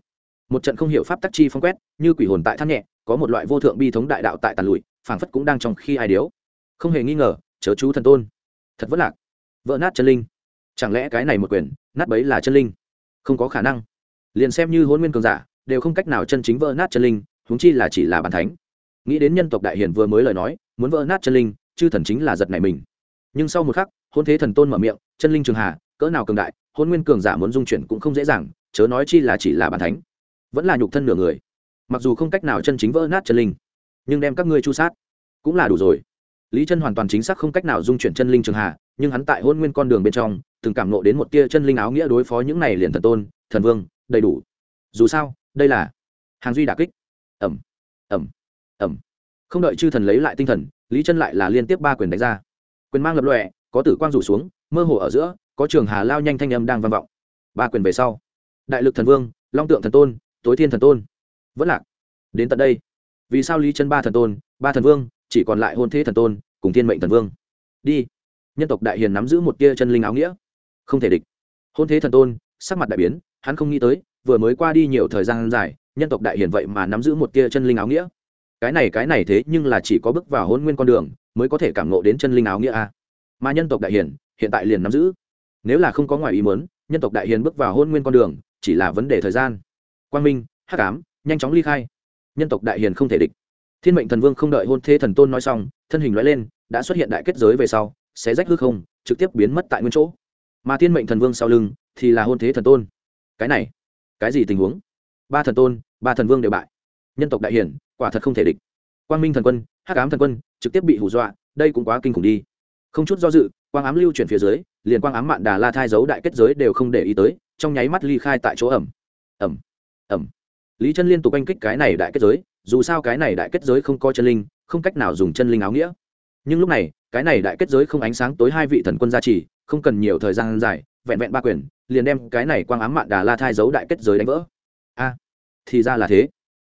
Một trận không hiểu pháp tắc chi phong quét, như quỷ hồn tại thắt nhẹ, có một loại vô thượng bi thống đại đạo tại tàn lụi, phảng phất cũng đang trong khi ai điếu. Không hề nghi ngờ, chớ chú thần tôn. Thật vất lạc. Vỡ nát chân linh. Chẳng lẽ cái này một quyền, nát bấy là chân linh? Không có khả năng. Liền xem như hôn nguyên cường giả, đều không cách nào chân chính vỡ nát chân linh, huống chi là chỉ là bàn thánh. Nghĩ đến nhân tộc đại hiển vừa mới lời nói, muốn vỡ nát chân linh, chư thần chính là giật này mình nhưng sau một khắc, hôn thế thần tôn mở miệng, chân linh trường hà, cỡ nào cường đại, hôn nguyên cường giả muốn dung chuyển cũng không dễ dàng, chớ nói chi là chỉ là bàn thánh, vẫn là nhục thân nửa người. Mặc dù không cách nào chân chính vỡ nát chân linh, nhưng đem các ngươi chu sát cũng là đủ rồi. Lý chân hoàn toàn chính xác không cách nào dung chuyển chân linh trường hà, nhưng hắn tại hôn nguyên con đường bên trong, từng cảm nộ đến một tia chân linh áo nghĩa đối phó những này liền thần tôn, thần vương, đầy đủ. Dù sao, đây là hàng duy đà kích. Ẩm ẩm ẩm không đợi chư thần lấy lại tinh thần, lý chân lại là liên tiếp ba quyền đánh ra quyền mang lập lòe, có tử quang rủ xuống, mơ hồ ở giữa, có trường hà lao nhanh thanh âm đang vang vọng. Ba quyền về sau. Đại lực thần vương, long tượng thần tôn, tối thiên thần tôn. Vẫn lạc. Đến tận đây. Vì sao lý chân ba thần tôn, ba thần vương, chỉ còn lại hôn thế thần tôn, cùng thiên mệnh thần vương? Đi. Nhân tộc đại hiền nắm giữ một tia chân linh áo nghĩa. Không thể địch. Hôn thế thần tôn, sắc mặt đại biến, hắn không nghĩ tới, vừa mới qua đi nhiều thời gian dài, nhân tộc đại hiền vậy mà nắm giữ một tia chân linh áo nghĩa. Cái này cái này thế nhưng là chỉ có bước vào hôn nguyên con đường mới có thể cảm ngộ đến chân linh áo nghĩa a. Mà nhân tộc đại hiền, hiện tại liền nắm giữ. Nếu là không có ngoài ý muốn, nhân tộc đại hiền bước vào hôn nguyên con đường, chỉ là vấn đề thời gian. Quang minh, hắc ám, nhanh chóng ly khai. Nhân tộc đại hiền không thể địch. Thiên mệnh thần vương không đợi hôn thế thần tôn nói xong, thân hình nói lên, đã xuất hiện đại kết giới về sau sẽ rách hư không, trực tiếp biến mất tại nguyên chỗ. Mà thiên mệnh thần vương sau lưng, thì là hôn thế thần tôn. Cái này, cái gì tình huống? Ba thần tôn, ba thần vương đều bại. Nhân tộc đại hiển quả thật không thể địch. Quang minh thần quân hắc ám thần quân trực tiếp bị hù dọa, đây cũng quá kinh khủng đi. Không chút do dự, quang ám lưu chuyển phía dưới, liền quang ám mạn đà la thai giấu đại kết giới đều không để ý tới, trong nháy mắt ly khai tại chỗ ẩm. Ẩm. Ẩm. Lý chân liên tục oanh kích cái này đại kết giới, dù sao cái này đại kết giới không có chân linh, không cách nào dùng chân linh áo nghĩa. Nhưng lúc này, cái này đại kết giới không ánh sáng tối hai vị thần quân gia trì, không cần nhiều thời gian dài, vẹn vẹn ba quyền, liền đem cái này quang ám mạn đà la thai giấu đại kết giới đánh vỡ. A, thì ra là thế.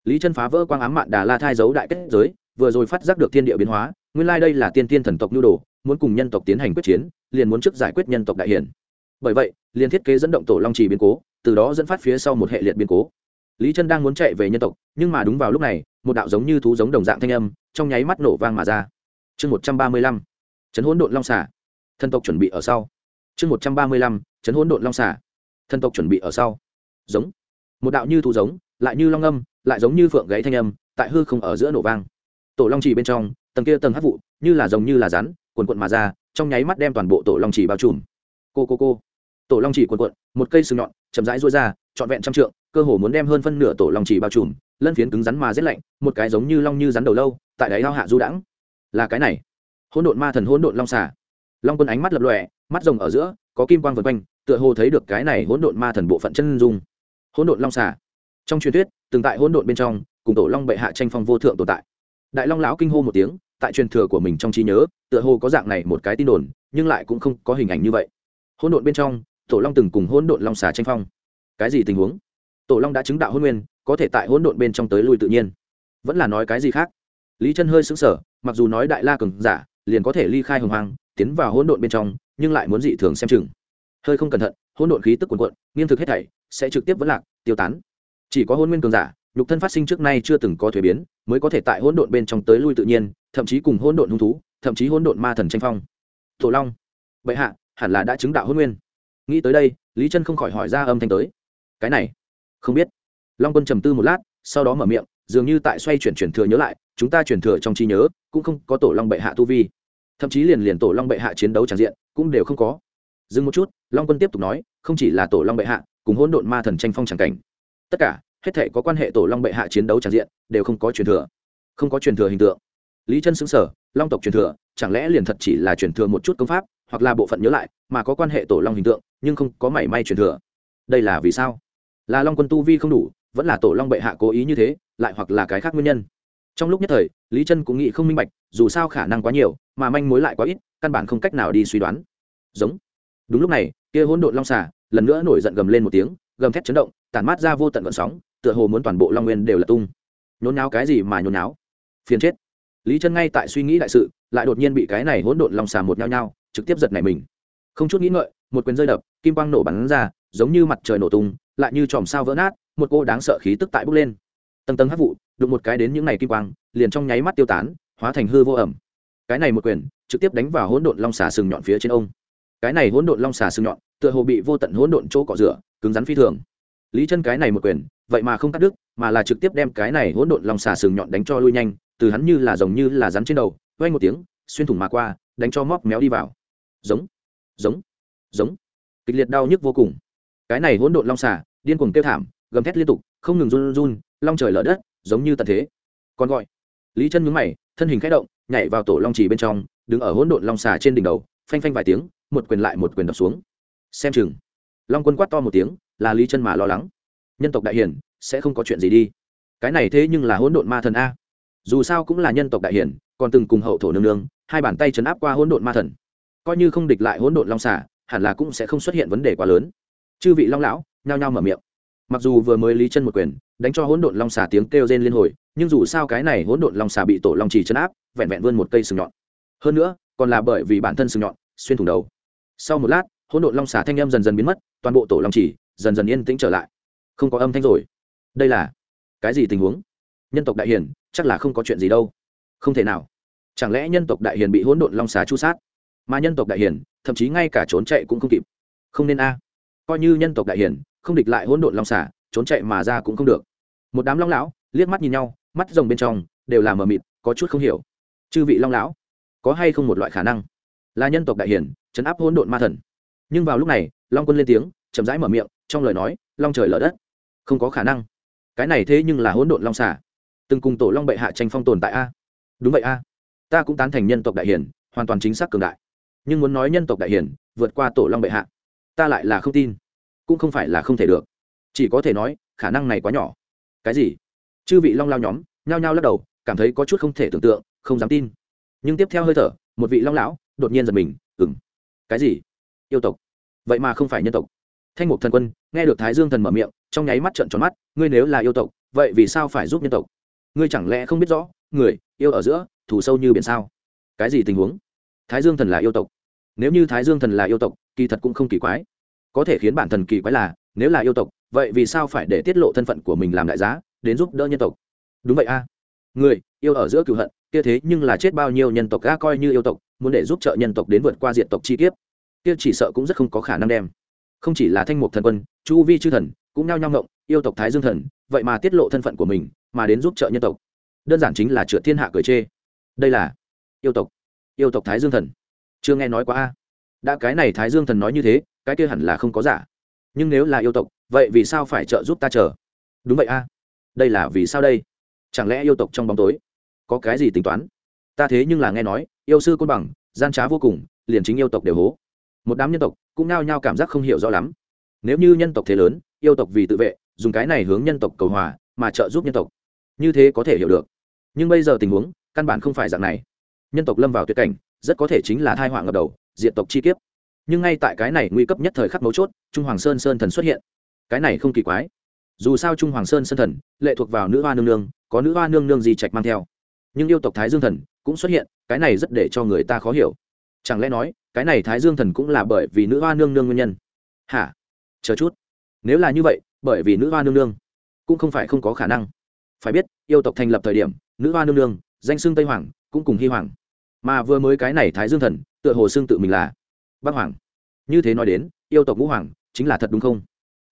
Lý chân phá vỡ quang ám mạn đà la thai giấu đại kết giới vừa rồi phát giác được thiên địa biến hóa, nguyên lai đây là tiên tiên thần tộc nhu đồ, muốn cùng nhân tộc tiến hành quyết chiến, liền muốn trước giải quyết nhân tộc đại hiển. Bởi vậy, liền thiết kế dẫn động tổ long trì biến cố, từ đó dẫn phát phía sau một hệ liệt biến cố. Lý chân đang muốn chạy về nhân tộc, nhưng mà đúng vào lúc này, một đạo giống như thú giống đồng dạng thanh âm, trong nháy mắt nổ vang mà ra. Chương một trăm ba mươi lăm, chấn hỗn độn long xả thần tộc chuẩn bị ở sau. Chương một trăm ba mươi lăm, chấn hỗn độn long xả thần tộc chuẩn bị ở sau. Giống. Một đạo như thú giống, lại như long âm, lại giống như phượng gáy thanh âm, tại hư không ở giữa nổ vang tổ long trì bên trong, tầng kia tầng hắc vụ, như là giống như là rắn quần quận mà ra, trong nháy mắt đem toàn bộ tổ long trì bao trùm. Cô cô cô. Tổ long trì quần quận một cây sừng nhọn, chậm rãi rối ra, trọn vẹn trăm trượng, cơ hồ muốn đem hơn phân nửa tổ long trì bao trùm, lân phiến cứng rắn mà rét lạnh, một cái giống như long như rắn đầu lâu, tại đáy lao hạ du đãng. Là cái này. Hỗn độn ma thần hỗn độn long xà. Long quân ánh mắt lập lòe, mắt rồng ở giữa, có kim quang vần quanh, tựa hồ thấy được cái này hỗn độn ma thần bộ phận chân dung. Hỗn độn long xà. Trong truyền thuyết, từng tại hỗn độn bên trong, cùng tổ long bệ hạ tranh phong vô thượng tồn tại đại long lão kinh hô một tiếng, tại truyền thừa của mình trong trí nhớ, tựa hồ có dạng này một cái tin đồn, nhưng lại cũng không có hình ảnh như vậy. Hỗn độn bên trong, tổ long từng cùng hỗn độn long xà tranh phong. Cái gì tình huống? Tổ long đã chứng đạo hôn nguyên, có thể tại hỗn độn bên trong tới lui tự nhiên. Vẫn là nói cái gì khác? Lý chân hơi xứng sở mặc dù nói đại la cường giả, liền có thể ly khai hồng hoang, tiến vào hỗn độn bên trong, nhưng lại muốn dị thường xem chừng. Hơi không cẩn thận, hỗn độn khí tức quần quận nghiêm thực hết thảy, sẽ trực tiếp vẫn lạc, tiêu tán. Chỉ có hôn nguyên cường giả, nhục thân phát sinh trước nay chưa từng có thuế biến mới có thể tại hỗn độn bên trong tới lui tự nhiên, thậm chí cùng hỗn độn hung thú, thậm chí hỗn độn ma thần tranh phong. Tổ long, bệ hạ, hẳn là đã chứng đạo hôn nguyên. Nghĩ tới đây, lý chân không khỏi hỏi ra âm thanh tới. Cái này, không biết. Long quân trầm tư một lát, sau đó mở miệng, dường như tại xoay chuyển chuyển thừa nhớ lại, chúng ta chuyển thừa trong trí nhớ, cũng không có tổ long bệ hạ tu vi. Thậm chí liền liền tổ long bệ hạ chiến đấu tràn diện, cũng đều không có. Dừng một chút, long quân tiếp tục nói, không chỉ là tổ long bệ hạ, cùng hỗn độn ma thần tranh phong tràng cảnh. Tất cả hết thể có quan hệ tổ long bệ hạ chiến đấu tràn diện, đều không có truyền thừa. Không có truyền thừa hình tượng. Lý chân xứng sở long tộc truyền thừa, chẳng lẽ liền thật chỉ là truyền thừa một chút công pháp, hoặc là bộ phận nhớ lại, mà có quan hệ tổ long hình tượng, nhưng không có mảy may truyền thừa. Đây là vì sao? Là long quân tu vi không đủ, vẫn là tổ long bệ hạ cố ý như thế, lại hoặc là cái khác nguyên nhân? Trong lúc nhất thời, lý chân cũng nghĩ không minh bạch, dù sao khả năng quá nhiều, mà manh mối lại quá ít, căn bản không cách nào đi suy đoán. Giống. Đúng lúc này, kia hỗn độn long xà, lần nữa nổi giận gầm lên một tiếng, gầm thét chấn động, tản mát ra vô tận vận sóng tựa hồ muốn toàn bộ long nguyên đều là tung. Nhốn náo cái gì mà nhốn náo phiền chết. Lý chân ngay tại suy nghĩ đại sự, lại đột nhiên bị cái này hỗn độn long xà một nhao nhao, trực tiếp giật nảy mình. Không chút nghĩ ngợi, một quyền rơi đập, kim quang nổ bắn ra, giống như mặt trời nổ tung, lại như chòm sao vỡ nát, một cô đáng sợ khí tức tại bốc lên. Tầng tầng hấp vụ, đụng một cái đến những ngày kim quang, liền trong nháy mắt tiêu tán, hóa thành hư vô ẩm. Cái này một quyền, trực tiếp đánh vào hỗn độn long xà sừng nhọn phía trên ông. Cái này hỗn độn long xà sừng nhọn, tựa hồ bị vô tận hỗn độn chỗ cọ rửa, cứng rắn phi thường lý chân cái này một quyền, vậy mà không cắt đứt, mà là trực tiếp đem cái này hỗn độn long xà sừng nhọn đánh cho lui nhanh, từ hắn như là giống như là rắn trên đầu quay một tiếng, xuyên thủng mà qua, đánh cho móc méo đi vào. Giống giống giống. Kịch liệt đau nhức vô cùng. Cái này hỗn độn long xà, điên cuồng kêu thảm, gầm thét liên tục, không ngừng run run long trời lở đất, giống như tận thế. Còn gọi, lý chân nhúng mày, thân hình k h ẽ động, nhảy vào tổ long trì bên trong, đứng ở hỗn độn long xà trên đỉnh đầu, phanh phanh vài tiếng, một quyền lại một quyền đập xuống. Xem chừng, long quân quát to một tiếng là lý chân mà lo lắng. Nhân tộc đại hiển, sẽ không có chuyện gì đi. Cái này thế nhưng là hỗn độn ma thần a. Dù sao cũng là nhân tộc đại hiển, còn từng cùng hậu thổ nương nương, hai bàn tay chấn áp qua hỗn độn ma thần. Coi như không địch lại hỗn độn long xà, hẳn là cũng sẽ không xuất hiện vấn đề quá lớn. Chư vị long lão, nhao nhao mở miệng. Mặc dù vừa mới lý chân một quyền, đánh cho hỗn độn long xà tiếng kêu rên liên hồi, nhưng dù sao cái này hỗn độn long xà bị tổ long trì chấn áp, vẹn vẹn vươn một cây sừng nhọn. Hơn nữa, còn là bởi vì bản thân sừng nhọn, xuyên thủng đầu. Sau một lát, hỗn độn long xà thanh âm dần dần biến mất, toàn bộ tổ long trì dần dần yên tĩnh trở lại. Không có âm thanh rồi. Đây là cái gì tình huống? Nhân tộc đại hiền, chắc là không có chuyện gì đâu. Không thể nào. Chẳng lẽ nhân tộc đại hiền bị hỗn độn long xà chu sát? Mà nhân tộc đại hiền, thậm chí ngay cả trốn chạy cũng không kịp. Không nên a. À. Coi như nhân tộc đại hiền, không địch lại hỗn độn long xà, trốn chạy mà ra cũng không được. Một đám long lão, liếc mắt nhìn nhau, mắt rồng bên trong, đều là mờ mịt, có chút không hiểu. Chư vị long lão, có hay không một loại khả năng? Là nhân tộc đại hiền, chấn áp hỗn độn ma thần. Nhưng vào lúc này, long quân lên tiếng, chậm rãi mở miệng trong lời nói, long trời lở đất. Không có khả năng. Cái này thế nhưng là hỗn độn long xả từng cùng tổ long bệ hạ tranh phong tồn tại a. Đúng vậy a. Ta cũng tán thành nhân tộc đại hiển, hoàn toàn chính xác cường đại. Nhưng muốn nói nhân tộc đại hiển, vượt qua tổ long bệ hạ, ta lại là không tin. Cũng không phải là không thể được. Chỉ có thể nói, khả năng này quá nhỏ. Cái gì? Chư vị long lao nhóm, nhao nhao lắc đầu, cảm thấy có chút không thể tưởng tượng, không dám tin. Nhưng tiếp theo hơi thở, một vị long lão, đột nhiên giật mình ừng cái gì? Yêu tộc. Vậy mà không phải nhân tộc thanh mục thần quân, nghe được thái dương thần mở miệng, trong nháy mắt trợn tròn mắt, ngươi nếu là yêu tộc, vậy vì sao phải giúp nhân tộc? Ngươi chẳng lẽ không biết rõ, người, yêu ở giữa thủ sâu như biển sao? Cái gì tình huống? Thái dương thần là yêu tộc. Nếu như thái dương thần là yêu tộc, kỳ thật cũng không kỳ quái. Có thể khiến bản thần kỳ quái là, nếu là yêu tộc, vậy vì sao phải để tiết lộ thân phận của mình làm đại giá, đến giúp đỡ nhân tộc? Đúng vậy a. Người, yêu ở giữa cựu hận, kia thế nhưng là chết bao nhiêu nhân tộc ga coi như yêu tộc, muốn để giúp trợ nhân tộc đến vượt qua diện tộc chi kiếp. Kia chỉ sợ cũng rất không có khả năng đem không chỉ là thanh mục thần quân, chu vi chư thần, cũng nhao nhao ngộng, yêu tộc thái dương thần, vậy mà tiết lộ thân phận của mình, mà đến giúp trợ nhân tộc. Đơn giản chính là trượt thiên hạ cười chê. Đây là yêu tộc yêu tộc thái dương thần. Chưa nghe nói quá a. Đã cái này thái dương thần nói như thế, cái kia hẳn là không có giả. Nhưng nếu là yêu tộc, vậy vì sao phải trợ giúp ta chờ? Đúng vậy a. Đây là vì sao đây? Chẳng lẽ yêu tộc trong bóng tối có cái gì tính toán? Ta thế nhưng là nghe nói, yêu sư côn bằng, gian trá vô cùng, liền chính yêu tộc đều hố một đám nhân tộc cũng nao nhao cảm giác không hiểu rõ lắm. Nếu như nhân tộc thế lớn, yêu tộc vì tự vệ, dùng cái này hướng nhân tộc cầu hòa, mà trợ giúp nhân tộc, như thế có thể hiểu được. Nhưng bây giờ tình huống, căn bản không phải dạng này. Nhân tộc lâm vào tuyệt cảnh, rất có thể chính là thai họa ngập đầu, diện tộc chi kiếp. Nhưng ngay tại cái này nguy cấp nhất thời khắc mấu chốt, trung hoàng sơn sơn thần xuất hiện. Cái này không kỳ quái. Dù sao trung hoàng sơn sơn thần, lệ thuộc vào nữ hoa nương nương, có nữ hoa nương nương gì trạch mang theo. Nhưng yêu tộc thái dương thần cũng xuất hiện, cái này rất để cho người ta khó hiểu. Chẳng lẽ nói cái này thái dương thần cũng là bởi vì nữ hoa nương nương nguyên nhân. Hả? Chờ chút. Nếu là như vậy, bởi vì nữ hoa nương nương cũng không phải không có khả năng. Phải biết, yêu tộc thành lập thời điểm, nữ hoa nương nương, danh xưng tây hoàng, cũng cùng hy hoàng. Mà vừa mới cái này thái dương thần, tựa hồ xưng tự mình là bắc hoàng. Như thế nói đến, yêu tộc ngũ hoàng chính là thật đúng không?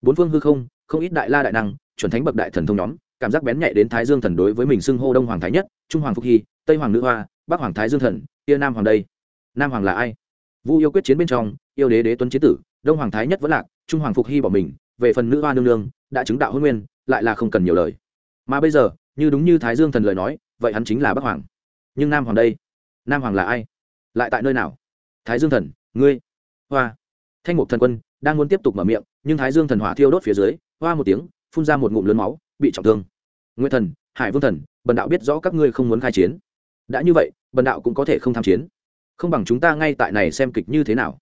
Bốn phương hư không không ít đại la đại năng, chuẩn thánh bậc đại thần thông nhóm, cảm giác bén nhạy đến thái dương thần đối với mình xưng hô đông hoàng thái nhất, trung hoàng phúc hy, tây hoàng nữ hoa, bắc hoàng thái dương thần, kia nam hoàng đây. Nam hoàng là ai? Vu yêu quyết chiến bên trong, yêu đế đế tuấn chiến tử, đông hoàng thái nhất vẫn lạc, trung hoàng phục hy bỏ mình, về phần nữ hoa nương nương, đã chứng đạo hôn nguyên, lại là không cần nhiều lời. Mà bây giờ, như đúng như thái dương thần lời nói, vậy hắn chính là bắc hoàng. Nhưng nam hoàng đây? Nam hoàng là ai? Lại tại nơi nào? Thái dương thần, ngươi, hoa. Thanh mục thần quân đang muốn tiếp tục mở miệng, nhưng thái dương thần hỏa thiêu đốt phía dưới, hoa một tiếng, phun ra một ngụm lớn máu, bị trọng thương. Nguyên thần, hải vương thần, bần đạo biết rõ các ngươi không muốn khai chiến. Đã như vậy, bần đạo cũng có thể không tham chiến không bằng chúng ta ngay tại này xem kịch như thế nào.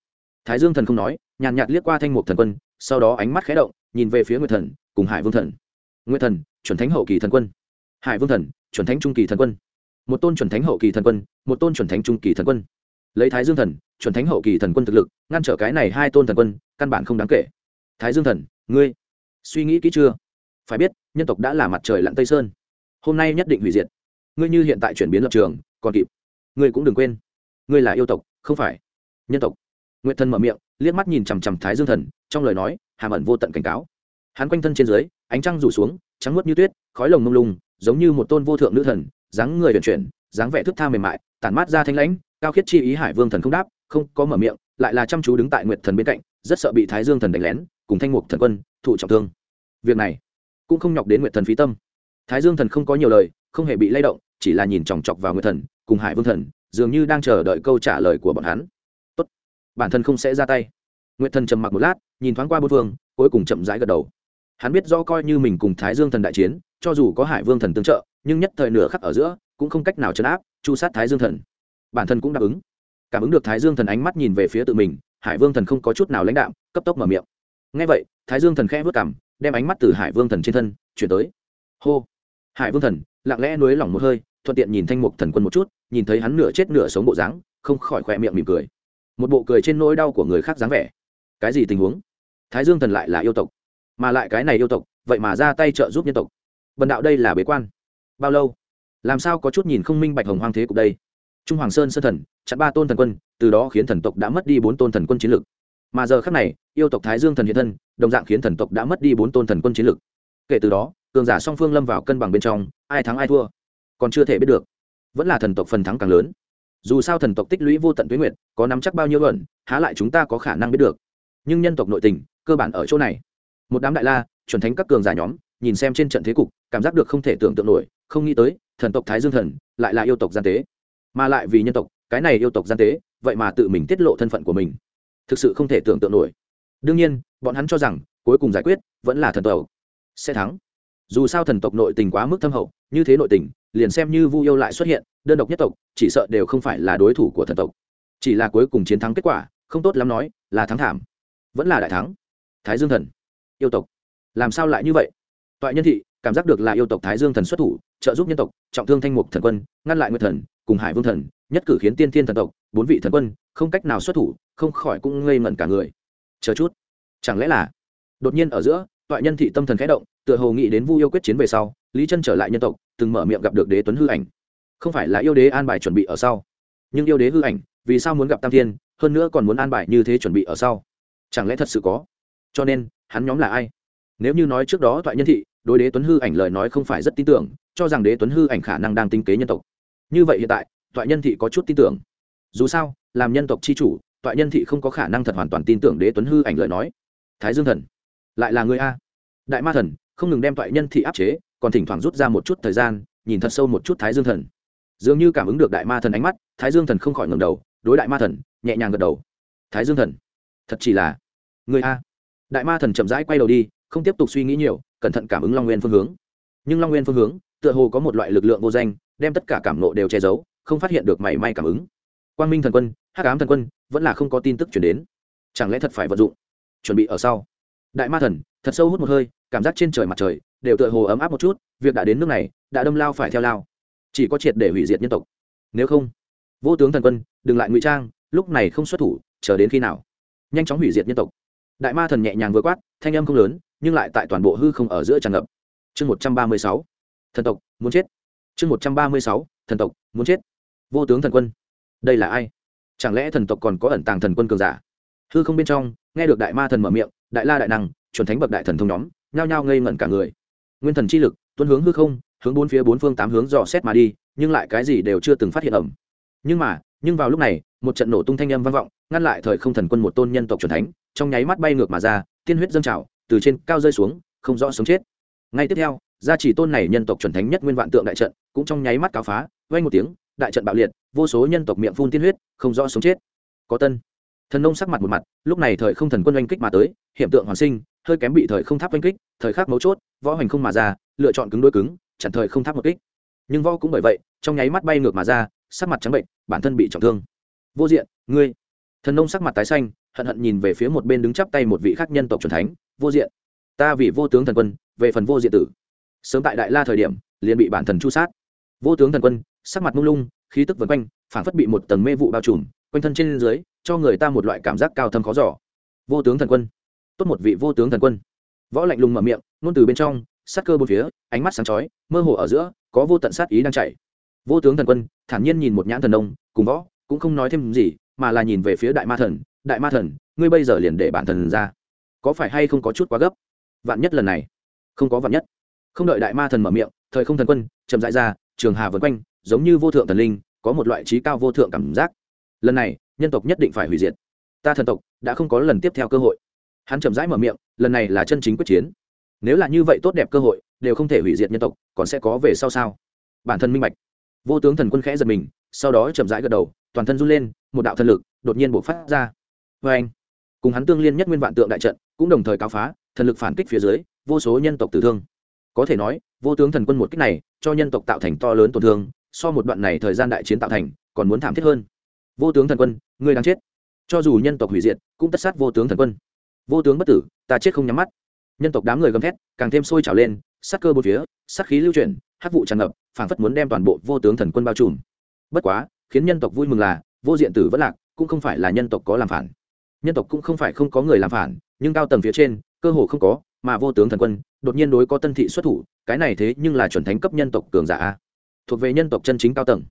Thái dương thần không nói, nhàn nhạt liếc qua thanh mục thần quân, sau đó ánh mắt khé động, nhìn về phía nguyệt thần, cùng hải vương thần. Nguyệt thần, chuẩn thánh hậu kỳ thần quân. Hải vương thần, chuẩn thánh trung kỳ thần quân. Một tôn chuẩn thánh hậu kỳ thần quân, một tôn chuẩn thánh trung kỳ thần quân. Lấy thái dương thần, chuẩn thánh hậu kỳ thần quân thực lực, ngăn trở cái này hai tôn thần quân, căn bản không đáng kể. Thái dương thần, ngươi suy nghĩ kỹ chưa? Phải biết, nhân tộc đã là mặt trời lặn tây sơn. Hôm nay nhất định hủy diệt. Ngươi như hiện tại chuyển biến lập trường, còn kịp. Ngươi cũng đừng quên ngươi là yêu tộc, không phải? Nhân tộc. Nguyện thần mở miệng, liếc mắt nhìn chằm chằm thái dương thần, trong lời nói, hàm ẩn vô tận cảnh cáo. Hắn quanh thân trên dưới, ánh trăng rủ xuống, trắng mướt như tuyết, khói lồng mông lung, giống như một tôn vô thượng nữ thần, dáng người vận chuyển, dáng vẻ thức tha mềm mại, tản mát ra thanh lãnh, cao khiết chi ý hải vương thần không đáp, không có mở miệng, lại là chăm chú đứng tại nguyệt thần bên cạnh, rất sợ bị thái dương thần đánh lén, cùng thanh mục thần quân thụ trọng thương. Việc này cũng không nhọc đến nguyệt thần phí tâm. Thái dương thần không có nhiều lời, không hề bị lay động, chỉ là nhìn chòng chọc vào nguyệt thần, cùng hải vương thần dường như đang chờ đợi câu trả lời của bọn hắn. Tốt, bản thân không sẽ ra tay. Nguyệt thần trầm mặc một lát, nhìn thoáng qua bốn phương, cuối cùng chậm rãi gật đầu. Hắn biết rõ coi như mình cùng thái dương thần đại chiến, cho dù có hải vương thần tương trợ, nhưng nhất thời nửa khắc ở giữa, cũng không cách nào chấn áp chu sát thái dương thần. Bản thân cũng đáp ứng. Cảm ứng được thái dương thần ánh mắt nhìn về phía tự mình, hải vương thần không có chút nào lãnh đạm, cấp tốc mở miệng. Ngay vậy, thái dương thần khẽ vớt cảm đem ánh mắt từ hải vương thần trên thân chuyển tới. Hô. Hải vương thần, lặng lẽ nuối lỏng một hơi, thuận tiện nhìn thanh mục thần quân một chút nhìn thấy hắn nửa chết nửa sống bộ dáng, không khỏi khỏe miệng mỉm cười. Một bộ cười trên nỗi đau của người khác dáng vẻ. Cái gì tình huống? Thái dương thần lại là yêu tộc, mà lại cái này yêu tộc, vậy mà ra tay trợ giúp nhân tộc. Bần đạo đây là bế quan. Bao lâu? Làm sao có chút nhìn không minh bạch hồng hoang thế cục đây? Trung hoàng sơn sơn thần, chặn ba tôn thần quân, từ đó khiến thần tộc đã mất đi bốn tôn thần quân chiến lực. Mà giờ khác này, yêu tộc thái dương thần hiện thân, đồng dạng khiến thần tộc đã mất đi bốn tôn thần quân chiến lực. Kể từ đó, cường giả song phương lâm vào cân bằng bên trong, ai thắng ai thua, còn chưa thể biết được vẫn là thần tộc phần thắng càng lớn. Dù sao thần tộc tích lũy vô tận tuyến nguyện có nắm chắc bao nhiêu luận há lại chúng ta có khả năng biết được. Nhưng nhân tộc nội tình, cơ bản ở chỗ này. Một đám đại la, chuẩn thánh các cường giả nhóm, nhìn xem trên trận thế cục, cảm giác được không thể tưởng tượng nổi, không nghĩ tới, thần tộc thái dương thần lại là yêu tộc gian tế. Mà lại vì nhân tộc, cái này yêu tộc gian tế, vậy mà tự mình tiết lộ thân phận của mình. Thực sự không thể tưởng tượng nổi. Đương nhiên, bọn hắn cho rằng, cuối cùng giải quyết, vẫn là thần tộc. Sẽ thắng. Dù sao thần tộc nội tình quá mức thâm hậu, như thế nội tình liền xem như vu yêu lại xuất hiện, đơn độc nhất tộc, chỉ sợ đều không phải là đối thủ của thần tộc. Chỉ là cuối cùng chiến thắng kết quả, không tốt lắm nói, là thắng thảm. Vẫn là đại thắng. Thái dương thần. Yêu tộc. Làm sao lại như vậy? Toại nhân thị, cảm giác được là yêu tộc thái dương thần xuất thủ, trợ giúp nhân tộc, trọng thương thanh mục thần quân, ngăn lại nguyệt thần, cùng hải vương thần, nhất cử khiến tiên thiên thần tộc, bốn vị thần quân, không cách nào xuất thủ, không khỏi cũng ngây ngẩn cả người. Chờ chút. Chẳng lẽ là? Đột nhiên ở giữa, toại nhân thị tâm thần khẽ động, tựa hồ nghĩ đến vu yêu quyết chiến về sau, lý chân trở lại nhân tộc từng mở miệng gặp được đế tuấn hư ảnh. Không phải là yêu đế an bài chuẩn bị ở sau. Nhưng yêu đế hư ảnh, vì sao muốn gặp tam thiên, hơn nữa còn muốn an bài như thế chuẩn bị ở sau? Chẳng lẽ thật sự có? Cho nên, hắn nhóm là ai? Nếu như nói trước đó thoại nhân thị, đối đế tuấn hư ảnh lời nói không phải rất tin tưởng, cho rằng đế tuấn hư ảnh khả năng đang tinh kế nhân tộc. Như vậy hiện tại, thoại nhân thị có chút tin tưởng. Dù sao, làm nhân tộc c h i chủ, thoại nhân thị không có khả năng thật hoàn toàn tin tưởng đế tuấn hư ảnh lời nói. Thái dương thần, lại là người a. Đại ma thần, không ngừng đem thoại nhân thị áp chế còn thỉnh thoảng rút ra một chút thời gian, nhìn thật sâu một chút thái dương thần. Dường như cảm ứng được đại ma thần ánh mắt, thái dương thần không khỏi ngầm đầu, đối đại ma thần, nhẹ nhàng gật đầu. Thái dương thần, thật chỉ là người a. Đại ma thần chậm rãi quay đầu đi, không tiếp tục suy nghĩ nhiều, cẩn thận cảm ứng long nguyên phương hướng. Nhưng long nguyên phương hướng, tựa hồ có một loại lực lượng vô danh, đem tất cả cảm nộ đều che giấu, không phát hiện được mảy may cảm ứng. Quang minh thần quân, hắc ám thần quân, vẫn là không có tin tức chuyển đến. Chẳng lẽ thật phải vận dụng? Chuẩn bị ở sau. Đại ma thần, thật sâu hút một hơi, cảm giác trên trời mặt trời đều tựa hồ ấm áp một chút, việc đã đến nước này, đã đâm lao phải theo lao. Chỉ có triệt để hủy diệt nhân tộc. Nếu không, vô tướng thần quân, đừng lại ngụy trang, lúc này không xuất thủ, chờ đến khi nào? Nhanh chóng hủy diệt nhân tộc. Đại ma thần nhẹ nhàng vừa quát, thanh âm không lớn, nhưng lại tại toàn bộ hư không ở giữa tràn ngập. Chương một trăm ba mươi sáu. Thần tộc, muốn chết. Chương một trăm ba mươi sáu. Thần tộc, muốn chết. Vô tướng thần quân, đây là ai? Chẳng lẽ thần tộc còn có ẩn tàng thần quân cường giả? Hư không bên trong, nghe được đại ma thần mở miệng, đại la đại năng, chuẩn thánh bậc đại thần thông nhóm, nhao nhao ngây ngẩn cả người nguyên thần chi lực, tuân hướng hư không, hướng bốn phía bốn phương tám hướng dò xét mà đi, nhưng lại cái gì đều chưa từng phát hiện ẩm. Nhưng mà, nhưng vào lúc này, một trận nổ tung thanh âm vang vọng, ngăn lại thời không thần quân một tôn nhân tộc chuẩn thánh, trong nháy mắt bay ngược mà ra, tiên huyết dâng trào, từ trên cao rơi xuống, không rõ sống chết. Ngay tiếp theo, gia chỉ tôn này nhân tộc chuẩn thánh nhất nguyên vạn tượng đại trận, cũng trong nháy mắt cáo phá vay một tiếng, đại trận bạo liệt, vô số nhân tộc miệng phun tiên huyết, không rõ sống chết. Có tân. Thần nông sắc mặt một mặt, lúc này thời không thần quân oanh kích mà tới hiện tượng hoàn sinh hơi kém bị thời không tháp oanh kích, thời khắc mấu chốt, võ hành không mà ra, lựa chọn cứng đôi cứng, chặn thời không tháp một kích. Nhưng võ cũng bởi vậy, trong nháy mắt bay ngược mà ra, sắc mặt trắng bệnh, bản thân bị trọng thương. Vô diện, ngươi. Thần nông sắc mặt tái xanh, hận hận nhìn về phía một bên đứng chắp tay một vị khác nhân tộc c thánh. Vô diện. Ta vì vô tướng thần quân, về phần vô diện tử. Sớm tại đại la thời điểm, liền bị bản thần chu sát. Vô tướng thần quân, sắc mặt mông lung, khí tức vần quanh phản phất bị một tầng mê vụ bao trùm, quanh thân trên dưới, cho người ta một loại cảm giác cao thâm khó giỏ vô tướng thần quân tốt một vị vô tướng thần quân. Võ lạnh lùng mở miệng, ngôn từ bên trong, sát cơ bốn phía, ánh mắt sáng chói, mơ hồ ở giữa, có vô tận sát ý đang chảy. vô tướng thần quân, thản nhiên nhìn một nhãn thần đông cùng võ, cũng không nói thêm gì, mà là nhìn về phía đại ma thần, đại ma thần, ngươi bây giờ liền để bản thần ra. Có phải hay không có chút quá gấp? Vạn nhất lần này, không có vạn nhất. Không đợi đại ma thần mở miệng, thời không thần quân, chậm dại ra, trường hà vân quanh, giống như vô thượng thần linh, có một loại trí cao vô thượng cảm giác. Lần này, nhân tộc nhất định phải hủy diệt. Ta thần tộc, đã không có lần tiếp theo cơ hội hắn chậm rãi mở miệng, lần này là chân chính quyết chiến. Nếu là như vậy tốt đẹp cơ hội, đều không thể hủy diệt nhân tộc, còn sẽ có về sau sao? Bản thân minh bạch. Vô tướng thần quân khẽ giật mình, sau đó chậm rãi gật đầu, toàn thân run lên, một đạo thần lực đột nhiên bộc phát ra. Vê anh cùng hắn tương liên nhất nguyên vạn tượng đại trận, cũng đồng thời cáo phá, thần lực phản kích phía dưới, vô số nhân tộc tử thương. Có thể nói, vô tướng thần quân một kích này, cho nhân tộc tạo thành to lớn tổn thương, so một đoạn này thời gian đại chiến tạo thành, còn muốn thảm thiết hơn. Vô tướng thần quân, ngươi đang chết. Cho dù nhân tộc hủy diệt, cũng tất sát vô tướng thần quân vô tướng bất tử, ta chết không nhắm mắt. Nhân tộc đám người gầm thét, càng thêm sôi trào lên, sát cơ bốn phía, sát khí lưu chuyển hát vụ tràn ngập, phảng phất muốn đem toàn bộ vô tướng thần quân bao trùm. Bất quá, khiến nhân tộc vui mừng là, vô diện tử vẫn lạc, cũng không phải là nhân tộc có làm phản. Nhân tộc cũng không phải không có người làm phản, nhưng cao tầng phía trên, cơ hồ không có, mà vô tướng thần quân, đột nhiên đối có tân thị xuất thủ, cái này thế nhưng là chuẩn thánh cấp nhân tộc cường giả thuộc về nhân tộc chân chính cao tầng.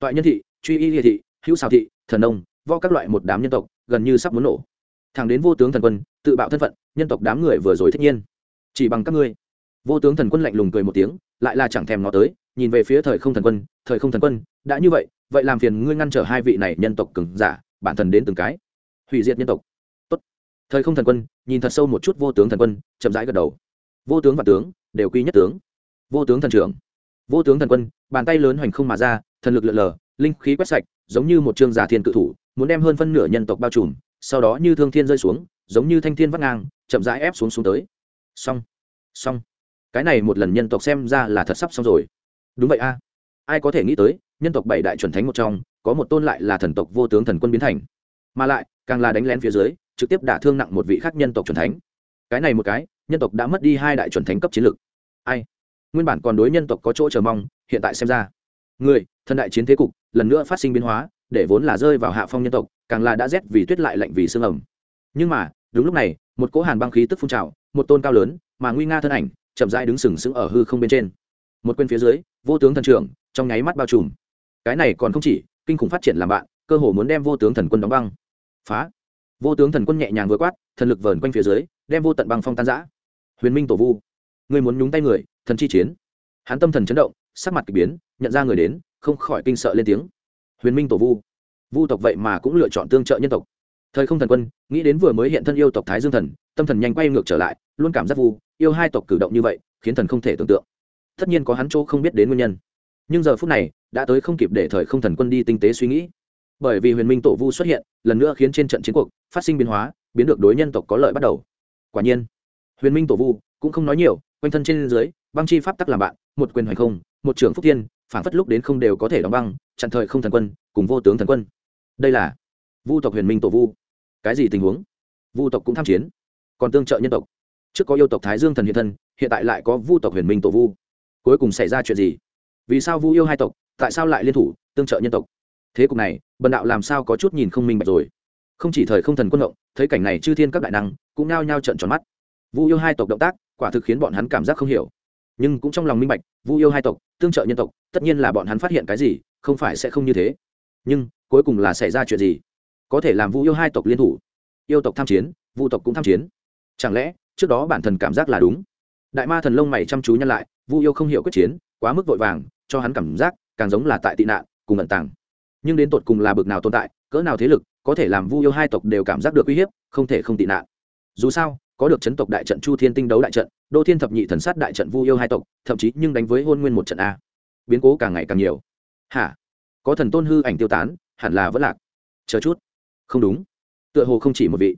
Toại nhân thị, truy y địa thị, hữu xào thị, thần nông vo các loại một đám nhân tộc, gần như sắp muốn nổ. Thằng đến vô tướng thần quân tự bạo thân phận, nhân tộc đám người vừa rồi thích nhiên. Chỉ bằng các ngươi. Vô tướng thần quân lạnh lùng cười một tiếng, lại là chẳng thèm nó tới, nhìn về phía thời không thần quân, thời không thần quân, đã như vậy vậy làm phiền ngươi ngăn trở hai vị này nhân tộc cường giả, bản thần đến từng cái. Hủy diệt nhân tộc. Tốt. thời không thần quân, nhìn thật sâu một chút vô tướng thần quân, chậm rãi gật đầu. Vô tướng và tướng, đều quy nhất tướng. Vô tướng thần trưởng. Vô tướng thần quân, bàn tay lớn hoành không mà ra, thần lực lượn lờ, linh khí quét sạch, giống như một trương giả thiên cự thủ, muốn đem hơn phân nửa nhân tộc bao trùm, sau đó như thương thiên rơi xuống giống như thanh thiên vắt ngang, chậm rãi ép xuống xuống tới. Xong xong. Cái này một lần nhân tộc xem ra là thật sắp xong rồi. Đúng vậy a. Ai có thể nghĩ tới, nhân tộc bảy đại chuẩn thánh một trong, có một tôn lại là thần tộc vô tướng thần quân biến thành. Mà lại, càng là đánh lén phía dưới, trực tiếp đả thương nặng một vị khác nhân tộc chuẩn thánh. Cái này một cái, nhân tộc đã mất đi hai đại chuẩn thánh cấp chiến lược ai? Nguyên bản còn đối nhân tộc có chỗ chờ mong, hiện tại xem ra. Người, thần đại chiến thế cục, lần nữa phát sinh biến hóa, để vốn là rơi vào hạ phong nhân tộc, càng là đã rét vì tuyết lại lạnh vì sương ẩm nhưng mà, đúng lúc này, một cỗ hàn băng khí tức phun trào, một tôn cao lớn, mà nguy nga thân ảnh, chậm rãi đứng sừng sững ở hư không bên trên. Một quên phía dưới, vô tướng thần trưởng, trong nháy mắt bao trùm. Cái này còn không chỉ, kinh khủng phát triển làm bạn, cơ hồ muốn đem vô tướng thần quân đóng băng. Phá. Vô tướng thần quân nhẹ nhàng vừa quát, thần lực vờn quanh phía dưới, đem vô tận băng phong tan giã huyền minh tổ vu người muốn nhúng tay người, thần chi chiến. Hắn tâm thần chấn động, sắc mặt k ỳ biến, nhận ra người đến, không khỏi kinh sợ lên tiếng. Huyền minh tổ vu vu tộc vậy mà cũng lựa chọn tương trợ nhân tộc thời không thần quân, nghĩ đến vừa mới hiện thân yêu tộc thái dương thần, tâm thần nhanh quay ngược trở lại, luôn cảm giác vu, yêu hai tộc cử động như vậy, khiến thần không thể tưởng tượng. Tất nhiên có hắn chỗ không biết đến nguyên nhân. Nhưng giờ phút này, đã tới không kịp để thời không thần quân đi tinh tế suy nghĩ. Bởi vì huyền minh tổ vu xuất hiện, lần nữa khiến trên trận chiến cuộc, phát sinh biến hóa, biến được đối nhân tộc có lợi bắt đầu. Quả nhiên, huyền minh tổ vu cũng không nói nhiều, quanh thân trên dưới, băng chi pháp tắc làm bạn, một quyền hoành không, một trưởng phúc thiên phản phất lúc đến không đều có thể đóng băng, chặn thời không thần quân, cùng vô tướng thần quân. Đây là vu tộc huyền minh tổ vu. Cái gì tình huống? Vu tộc cũng tham chiến, còn tương trợ nhân tộc. Trước có yêu tộc thái dương thần hiện thân, hiện tại lại có vu tộc huyền minh tổ vu. Cuối cùng xảy ra chuyện gì? Vì sao vu yêu hai tộc, tại sao lại liên thủ, tương trợ nhân tộc? Thế cục này, bần đạo làm sao có chút nhìn không minh bạch rồi? Không chỉ thời không thần quân động thấy cảnh này chư thiên các đại năng, cũng nao nhao trận tròn mắt. Vu yêu hai tộc động tác, quả thực khiến bọn hắn cảm giác không hiểu. Nhưng cũng trong lòng minh bạch, vu yêu hai tộc, tương trợ nhân tộc, tất nhiên là bọn hắn phát hiện cái gì, không phải sẽ không như thế. Nhưng, cuối cùng là xảy ra chuyện gì? Có thể làm vu yêu hai tộc liên thủ. Yêu tộc tham chiến, vu tộc cũng tham chiến. Chẳng lẽ, trước đó bản thần cảm giác là đúng? Đại ma thần lông mày chăm chú nhăn lại, vu yêu không hiểu quyết chiến, quá mức vội vàng, cho hắn cảm giác càng giống là tại tị nạn, cùng ẩn tàng. Nhưng đến tột cùng là bực nào tồn tại, cỡ nào thế lực, có thể làm vu yêu hai tộc đều cảm giác được uy hiếp, không thể không tị nạn. Dù sao, có được chấn tộc đại trận chu thiên tinh đấu đại trận, đô thiên thập nhị thần sát đại trận vu yêu hai tộc, thậm chí nhưng đánh với hôn nguyên một trận a. Biến cố càng ngày càng nhiều. Hả? Có thần tôn hư ảnh tiêu tán, hẳn là vẫn lạc. Chờ chút không đúng. Tựa hồ không chỉ một vị.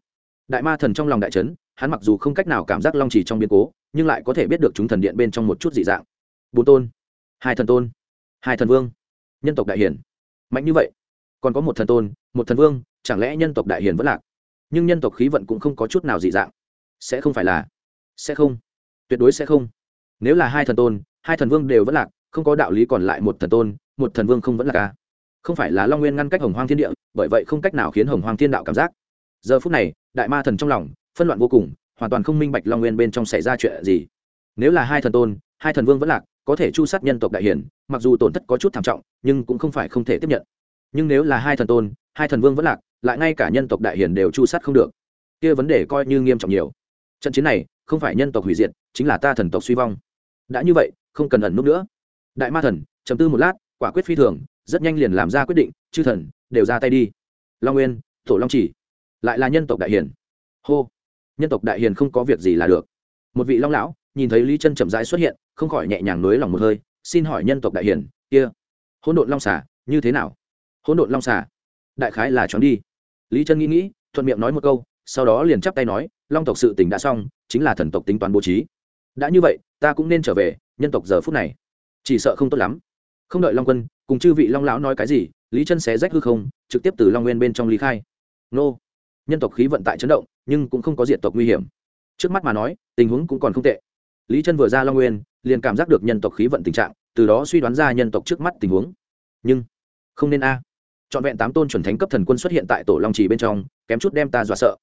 Đại ma thần trong lòng đại trấn hắn mặc dù không cách nào cảm giác long chỉ trong biến cố, nhưng lại có thể biết được chúng thần điện bên trong một chút dị dạng. Bốn tôn, hai thần tôn, hai thần vương, nhân tộc đại hiển. Mạnh như vậy, còn có một thần tôn, một thần vương, chẳng lẽ nhân tộc đại hiển vẫn lạc? Nhưng nhân tộc khí vận cũng không có chút nào dị dạng. Sẽ không phải là, sẽ không, tuyệt đối sẽ không. Nếu là hai thần tôn, hai thần vương đều vẫn lạc, không có đạo lý còn lại một thần tôn, một thần vương không vẫn là ca không phải là long nguyên ngăn cách hồng hoang thiên địa bởi vậy không cách nào khiến hồng hoàng thiên đạo cảm giác. Giờ phút này, đại ma thần trong lòng, phân loạn vô cùng, hoàn toàn không minh bạch long nguyên bên trong xảy ra chuyện gì. Nếu là hai thần tôn, hai thần vương vẫn lạc, có thể chu sát nhân tộc đại hiển, mặc dù tổn thất có chút thảm trọng, nhưng cũng không phải không thể tiếp nhận. Nhưng nếu là hai thần tôn, hai thần vương vẫn lạc, lại ngay cả nhân tộc đại hiển đều chu sát không được. Kia vấn đề coi như nghiêm trọng nhiều. Trận chiến này, không phải nhân tộc hủy diệt, chính là ta thần tộc suy vong. Đã như vậy, không cần ẩn núp nữa. Đại ma thần chấm tư một lát, quả quyết phi thường, rất nhanh liền làm ra quyết định, chư thần đều ra tay đi. Long nguyên tổ long chỉ, lại là nhân tộc đại hiền. Hô, nhân tộc đại hiền không có việc gì là được. Một vị long lão, nhìn thấy lý chân chậm rãi xuất hiện, không khỏi nhẹ nhàng nới lòng một hơi, xin hỏi nhân tộc đại hiền, kia, hỗn độn long xả như thế nào? Hỗn độn long xả đại khái là chóng đi. Lý chân nghĩ nghĩ, thuận miệng nói một câu, sau đó liền chắp tay nói, long tộc sự tỉnh đã xong, chính là thần tộc tính toán bố trí. Đã như vậy, ta cũng nên trở về, nhân tộc giờ phút này. Chỉ sợ không tốt lắm. Không đợi long quân, cùng chư vị long lão nói cái gì lý chân xé rách hư không, trực tiếp từ long nguyên bên trong lý khai. Nô! Nhân tộc khí vận tại chấn động, nhưng cũng không có diện tộc nguy hiểm. Trước mắt mà nói, tình huống cũng còn không tệ. Lý chân vừa ra long nguyên, liền cảm giác được nhân tộc khí vận tình trạng, từ đó suy đoán ra nhân tộc trước mắt tình huống. Nhưng, không nên a. À. trọn vẹn tám tôn chuẩn thánh cấp thần quân xuất hiện tại tổ long trì bên trong, kém chút đem ta dọa sợ.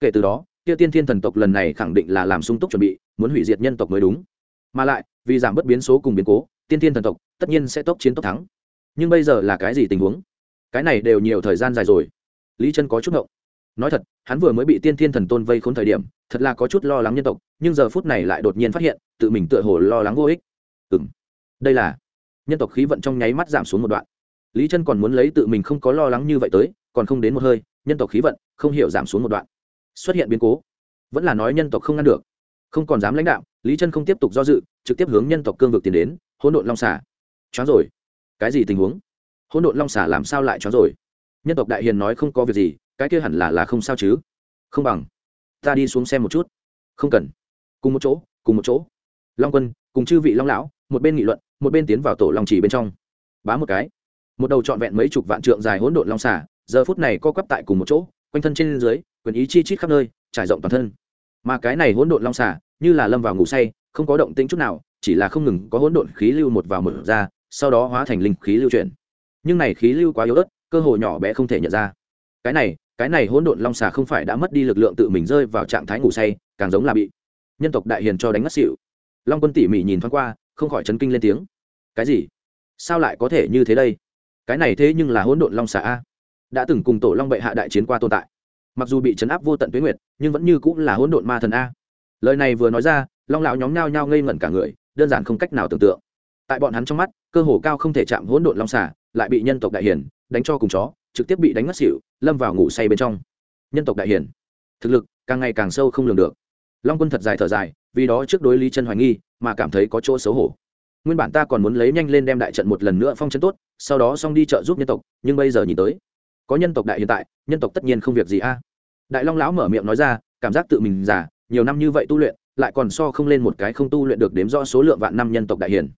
Kể từ đó tiêu tiên thiên thần tộc lần này khẳng định là làm sung túc chuẩn bị, muốn hủy diệt nhân tộc mới đúng. Mà lại, vì giảm bất biến số cùng biến cố, tiên thiên thần tộc tất nhiên sẽ tốc chiến tốc thắng nhưng bây giờ là cái gì tình huống? Cái này đều nhiều thời gian dài rồi. Lý chân có chút ngộng. Nói thật, hắn vừa mới bị tiên thiên thần tôn vây khốn thời điểm, thật là có chút lo lắng nhân tộc, nhưng giờ phút này lại đột nhiên phát hiện, tự mình tựa hồ lo lắng vô ích. Ừ m đây là nhân tộc khí vận trong nháy mắt giảm xuống một đoạn. Lý chân còn muốn lấy tự mình không có lo lắng như vậy tới, còn không đến một hơi, nhân tộc khí vận không hiểu giảm xuống một đoạn. Xuất hiện biến cố. Vẫn là nói nhân tộc không ngăn được. Không còn dám lãnh đạo, lý chân không tiếp tục do dự, trực tiếp hướng nhân tộc cương vực tiến đến, hỗn độn long xả choáng rồi cái gì tình huống? Hỗn độn long xả làm sao lại cho rồi? Nhân tộc đại hiền nói không có việc gì, cái kia hẳn là là không sao chứ? Không bằng, ta đi xuống xem một chút. Không cần. Cùng một chỗ, cùng một chỗ. Long quân, cùng chư vị long lão, một bên nghị luận, một bên tiến vào tổ long chỉ bên trong. Bá một cái. Một đầu trọn vẹn mấy chục vạn trượng dài hỗn độn long xả giờ phút này co quắp tại cùng một chỗ, quanh thân trên dưới, quyền ý chi chít khắp nơi, trải rộng toàn thân. Mà cái này hỗn độn long xả như là lâm vào ngủ say, không có động tĩnh chút nào, chỉ là không ngừng có hỗn độn khí lưu một vào mở ra sau đó hóa thành linh khí lưu chuyển. Nhưng này khí lưu quá yếu ớt, cơ hội nhỏ bé không thể nhận ra. Cái này cái này hỗn độn long xà không phải đã mất đi lực lượng tự mình rơi vào trạng thái ngủ say, càng giống là bị nhân tộc đại hiền cho đánh ngất xỉu. Long quân tỉ mỉ nhìn thoáng qua, không khỏi chấn kinh lên tiếng. Cái gì? Sao lại có thể như thế đây? Cái này thế nhưng là hỗn độn long xà a. Đã từng cùng tổ long bệ hạ đại chiến qua tồn tại. Mặc dù bị chấn áp vô tận tuyến nguyệt, nhưng vẫn như cũng là hỗn độn ma thần a. Lời này vừa nói ra, long lão nhóm nhao nhao ngây ngẩn cả người, đơn giản không cách nào tưởng tượng tại bọn hắn trong mắt, cơ hồ cao không thể chạm hỗn độn long xà, lại bị nhân tộc đại hiển đánh cho cùng chó, trực tiếp bị đánh ngất xỉu, lâm vào ngủ say bên trong. Nhân tộc đại hiển, thực lực càng ngày càng sâu không lường được. Long quân thật dài thở dài, vì đó trước đối lý chân hoài nghi, mà cảm thấy có chỗ xấu hổ. Nguyên bản ta còn muốn lấy nhanh lên đem đại trận một lần nữa phong chân tốt, sau đó xong đi trợ giúp nhân tộc, nhưng bây giờ nhìn tới, có nhân tộc đại hiện tại, nhân tộc tất nhiên không việc gì a. Đại long lão mở miệng nói ra, cảm giác tự mình già, nhiều năm như vậy tu luyện, lại còn so không lên một cái không tu luyện được đếm rõ số lượng vạn năm nhân tộc đại hiển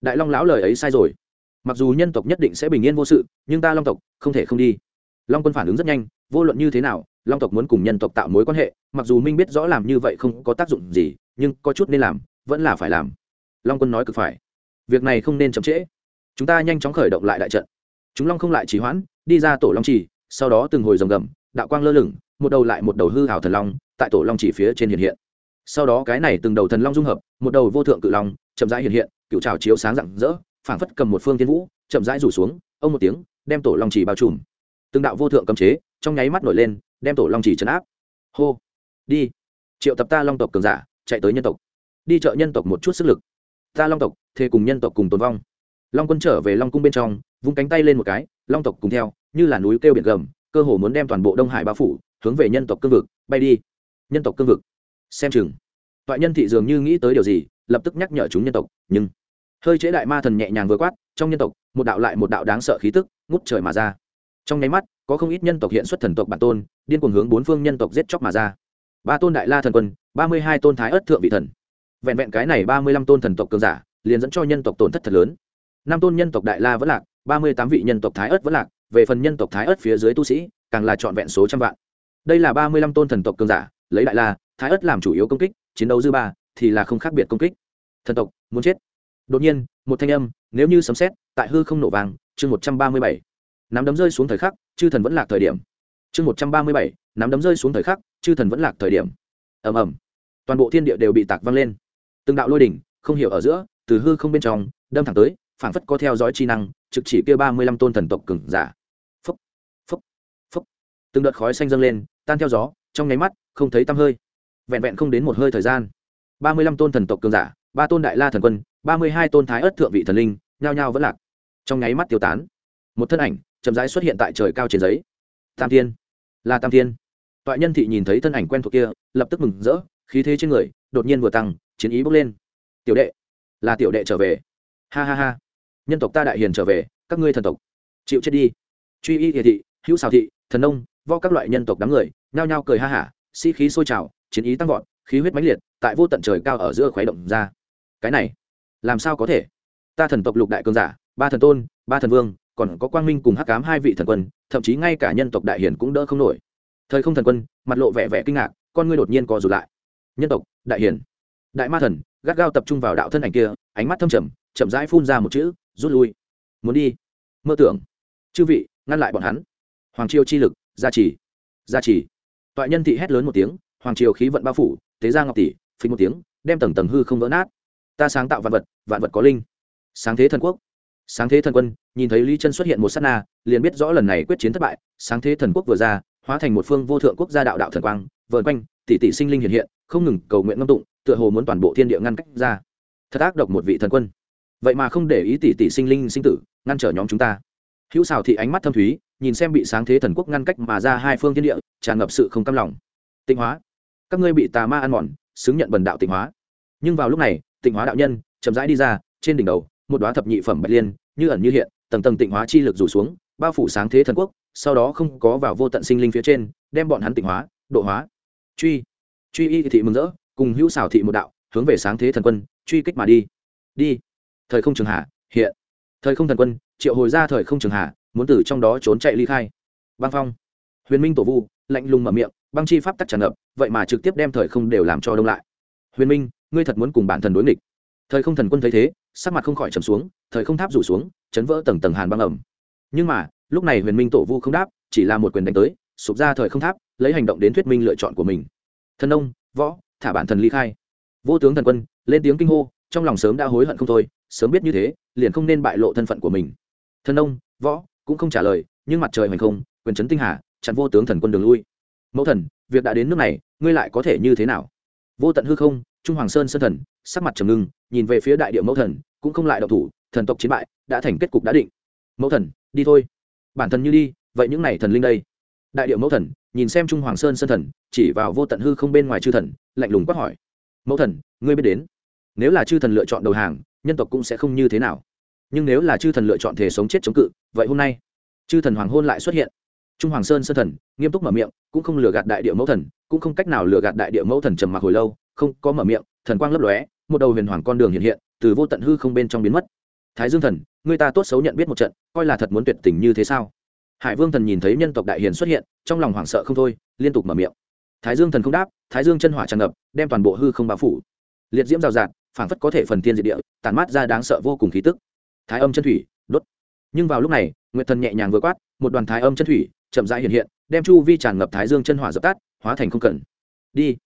đại long lão lời ấy sai rồi. Mặc dù nhân tộc nhất định sẽ bình yên vô sự, nhưng ta long tộc không thể không đi. Long quân phản ứng rất nhanh, vô luận như thế nào, long tộc muốn cùng nhân tộc tạo mối quan hệ, mặc dù minh biết rõ làm như vậy không có tác dụng gì, nhưng có chút nên làm, vẫn là phải làm. Long quân nói cực phải. Việc này không nên chậm trễ. Chúng ta nhanh chóng khởi động lại đại trận. Chúng long không lại trì hoãn, đi ra tổ long trì, sau đó từng hồi rồng gầm, đạo quang lơ lửng, một đầu lại một đầu hư hào thần long, tại tổ long chỉ phía trên hiện hiện. Sau đó cái này từng đầu thần long dung hợp, một đầu vô thượng cự long, chậm rãi hiện hiện cựu trào chiếu sáng rạng rỡ, phảng phất cầm một phương tiên vũ, chậm rãi rủ xuống, ông một tiếng, đem tổ long chỉ bao trùm. Từng đạo vô thượng cấm chế, trong nháy mắt nổi lên, đem tổ long chỉ chấn áp. Hô! Đi! Triệu tập ta long tộc cường giả, chạy tới nhân tộc. Đi chợ nhân tộc một chút sức lực. Ta long tộc, thề cùng nhân tộc cùng tồn vong. Long quân trở về long cung bên trong, vung cánh tay lên một cái, long tộc cùng theo, như là núi kêu biển gầm, cơ hồ muốn đem toàn bộ đông hải bao phủ, hướng về nhân tộc cương vực, bay đi. Nhân tộc cương vực. Xem chừng. Toại nhân thị dường như nghĩ tới điều gì, lập tức nhắc nhở chúng nhân tộc, nhưng hơi chế đại ma thần nhẹ nhàng vừa quát, trong nhân tộc, một đạo lại một đạo đáng sợ khí tức, ngút trời mà ra. Trong nháy mắt, có không ít nhân tộc hiện xuất thần tộc bản tôn, điên cuồng hướng bốn phương nhân tộc giết chóc mà ra. Ba tôn đại la thần quân, ba mươi hai tôn thái ất thượng vị thần. Vẹn vẹn cái này ba mươi lăm tôn thần tộc cường giả, liền dẫn cho nhân tộc tổn thất thật lớn. Năm tôn nhân tộc đại la vẫn lạc, ba mươi tám vị nhân tộc thái ất vẫn lạc, về phần nhân tộc thái ất phía dưới tu sĩ, càng là trọn vẹn số trăm vạn. Đây là ba mươi lăm tôn thần tộc cường giả, lấy đại la, thái ất làm chủ yếu công kích, chiến đấu dư ba, thì là không khác biệt công kích. Thần tộc, muốn chết đột nhiên, một thanh âm, nếu như sấm xét tại hư không nổ vàng, chương một trăm ba mươi bảy. Nắm đấm rơi xuống thời khắc, chư thần vẫn lạc thời điểm. Chương một trăm ba mươi bảy, nắm đấm rơi xuống thời khắc, chư thần vẫn lạc thời điểm. Ầm ầm. Toàn bộ thiên địa đều bị tạc văng lên. Từng đạo lôi đỉnh, không hiểu ở giữa, từ hư không bên trong, đâm thẳng tới, phảng phất có theo dõi chi năng, trực chỉ kia ba mươi lăm tôn thần tộc cường giả. Phấp phấp phấp từng đợt khói xanh dâng lên, tan theo gió, trong nháy mắt, không thấy tăm hơi. Vẹn vẹn không đến một hơi thời gian. Ba mươi lăm tôn thần tộc cường giả, ba tôn đại la thần quân ba mươi hai tôn thái ớt thượng vị thần linh, nhao nhao vẫn lạc. Trong nháy mắt tiêu tán. Một thân ảnh chậm rãi xuất hiện tại trời cao trên giấy. Tam thiên. Là tam thiên. Toại nhân thị nhìn thấy thân ảnh quen thuộc kia, lập tức mừng rỡ, khí thế trên người đột nhiên vừa tăng, chiến ý bốc lên. Tiểu đệ. Là tiểu đệ trở về. Ha ha ha. Nhân tộc ta đại hiền trở về, các ngươi thần tộc. Chịu chết đi. Truy y hiệ thị, hữu xào thị, thần nông vo các loại nhân tộc đám người, nhao nhao cười ha hả khí sôi trào, chiến ý tăng vọt, khí huyết mãnh liệt, tại vô tận trời cao ở giữa khuấy động ra. Cái này làm sao có thể? Ta thần tộc lục đại cường giả, ba thần tôn, ba thần vương, còn có quang minh cùng hắc cám hai vị thần quân, thậm chí ngay cả nhân tộc đại hiền cũng đỡ không nổi. Thời không thần quân, mặt lộ vẻ vẻ kinh ngạc, con ngươi đột nhiên co rụt lại. Nhân tộc, đại hiền đại ma thần, gắt gao tập trung vào đạo thân ảnh kia, ánh mắt thâm trầm, chậm rãi phun ra một chữ, rút lui. Muốn đi. Mơ tưởng. Chư vị, ngăn lại bọn hắn. Hoàng triều chi lực, gia trì. Gia trì. Toại nhân thị hét lớn một tiếng, hoàng triều khí vận bao phủ, tế ra ngọc tỷ, phình một tiếng, đem tầng tầng hư không vỡ nát ta sáng tạo vạn vật vạn vật có linh. Sáng thế thần quốc. Sáng thế thần quân, nhìn thấy lý chân xuất hiện một s á t na, liền biết rõ lần này quyết chiến thất bại. Sáng thế thần quốc vừa ra, hóa thành một phương vô thượng quốc gia đạo đạo thần quang vợn quanh, tỷ tỷ sinh linh hiện hiện, không ngừng cầu nguyện ngâm tụng, tựa hồ muốn toàn bộ thiên địa ngăn cách ra. Thật ác độc một vị thần quân. Vậy mà không để ý tỷ tỷ sinh linh sinh tử, ngăn trở nhóm chúng ta. Hữu xào thị ánh mắt thâm thúy, nhìn xem bị sáng thế thần quốc ngăn cách mà ra hai phương thiên địa, tràn ngập sự không cam lòng. Tịnh hóa. Các ngươi bị tà ma ăn mòn, xứng nhận bần đạo tịnh hóa. Nhưng vào lúc này tịnh hóa đạo nhân, chậm rãi đi ra, trên đỉnh đầu, một đoá thập nhị phẩm bạch liên, như ẩn như hiện, tầng tầng tịnh hóa chi lực rủ xuống, bao phủ sáng thế thần quốc, sau đó không có vào vô tận sinh linh phía trên, đem bọn hắn tịnh hóa, độ hóa. Truy truy y thị mừng rỡ, cùng hữu xảo thị một đạo, hướng về sáng thế thần quân, truy kích mà đi. Đi. Thời không trường hạ, hiện. Thời không thần quân, triệu hồi ra thời không trường hạ, muốn từ trong đó trốn chạy ly khai. Băng phong. Huyền minh tổ vu, lạnh lùng mở miệng, băng chi pháp tắc tràn ngập, vậy mà trực tiếp đem thời không đều làm cho đông lại huyền minh, ngươi thật muốn cùng bản thần đối nghịch. Thời không thần quân thấy thế, sắc mặt không khỏi trầm xuống, thời không tháp rủ xuống, chấn vỡ tầng tầng hàn băng ẩm. Nhưng mà, lúc này huyền minh tổ vu không đáp, chỉ là một quyền đánh tới, sụp ra thời không tháp, lấy hành động đến thuyết minh lựa chọn của mình. Thần ông, võ, thả bản thần ly khai. Vô tướng thần quân, lên tiếng kinh hô, trong lòng sớm đã hối hận không thôi, sớm biết như thế, liền không nên bại lộ thân phận của mình. Thần ông, võ, cũng không trả lời, nhưng mặt trời hoành không, quyền chấn tinh hà, chặn vô tướng thần quân đường lui. Mẫu thần, việc đã đến nước này, ngươi lại có thể như thế nào? Vô tận hư không, trung hoàng sơn sơn thần, sắc mặt trầm ngưng, nhìn về phía đại địa mẫu thần, cũng không lại độc thủ, thần tộc chiến bại, đã thành kết cục đã định. Mẫu thần, đi thôi. Bản thân như đi, vậy những này thần linh đây? Đại địa mẫu thần, nhìn xem trung hoàng sơn sơn thần, chỉ vào vô tận hư không bên ngoài chư thần, lạnh lùng quát hỏi. Mẫu thần, ngươi biết đến, nếu là chư thần lựa chọn đầu hàng, nhân tộc cũng sẽ không như thế nào. Nhưng nếu là chư thần lựa chọn thể sống chết chống cự, vậy hôm nay, chư thần hoàng hôn lại xuất hiện trung hoàng sơn sơn thần, nghiêm túc mở miệng, cũng không lừa gạt đại địa mẫu thần, cũng không cách nào lừa gạt đại địa mẫu thần trầm mặc hồi lâu, không có mở miệng, thần quang lấp lóe, một đầu huyền hoàng con đường hiện hiện, từ vô tận hư không bên trong biến mất. Thái dương thần, người ta tốt xấu nhận biết một trận, coi là thật muốn tuyệt tình như thế sao? Hải vương thần nhìn thấy nhân tộc đại hiền xuất hiện, trong lòng hoảng sợ không thôi, liên tục mở miệng. Thái dương thần không đáp, thái dương chân hỏa tràn ngập, đem toàn bộ hư không bao phủ. Liệt diễm rào rạt, phảng phất có thể phần tiên diệt địa tàn mát ra đáng sợ vô cùng khí tức. Thái âm chân thủy, đốt. Nhưng vào lúc này, nguyệt thần nhẹ nhàng vừa quát, một đoàn thái âm chân thủy chậm rãi hiện hiện, đem chu vi tràn ngập thái dương chân hỏa dập tắt, hóa thành không cần. Đi.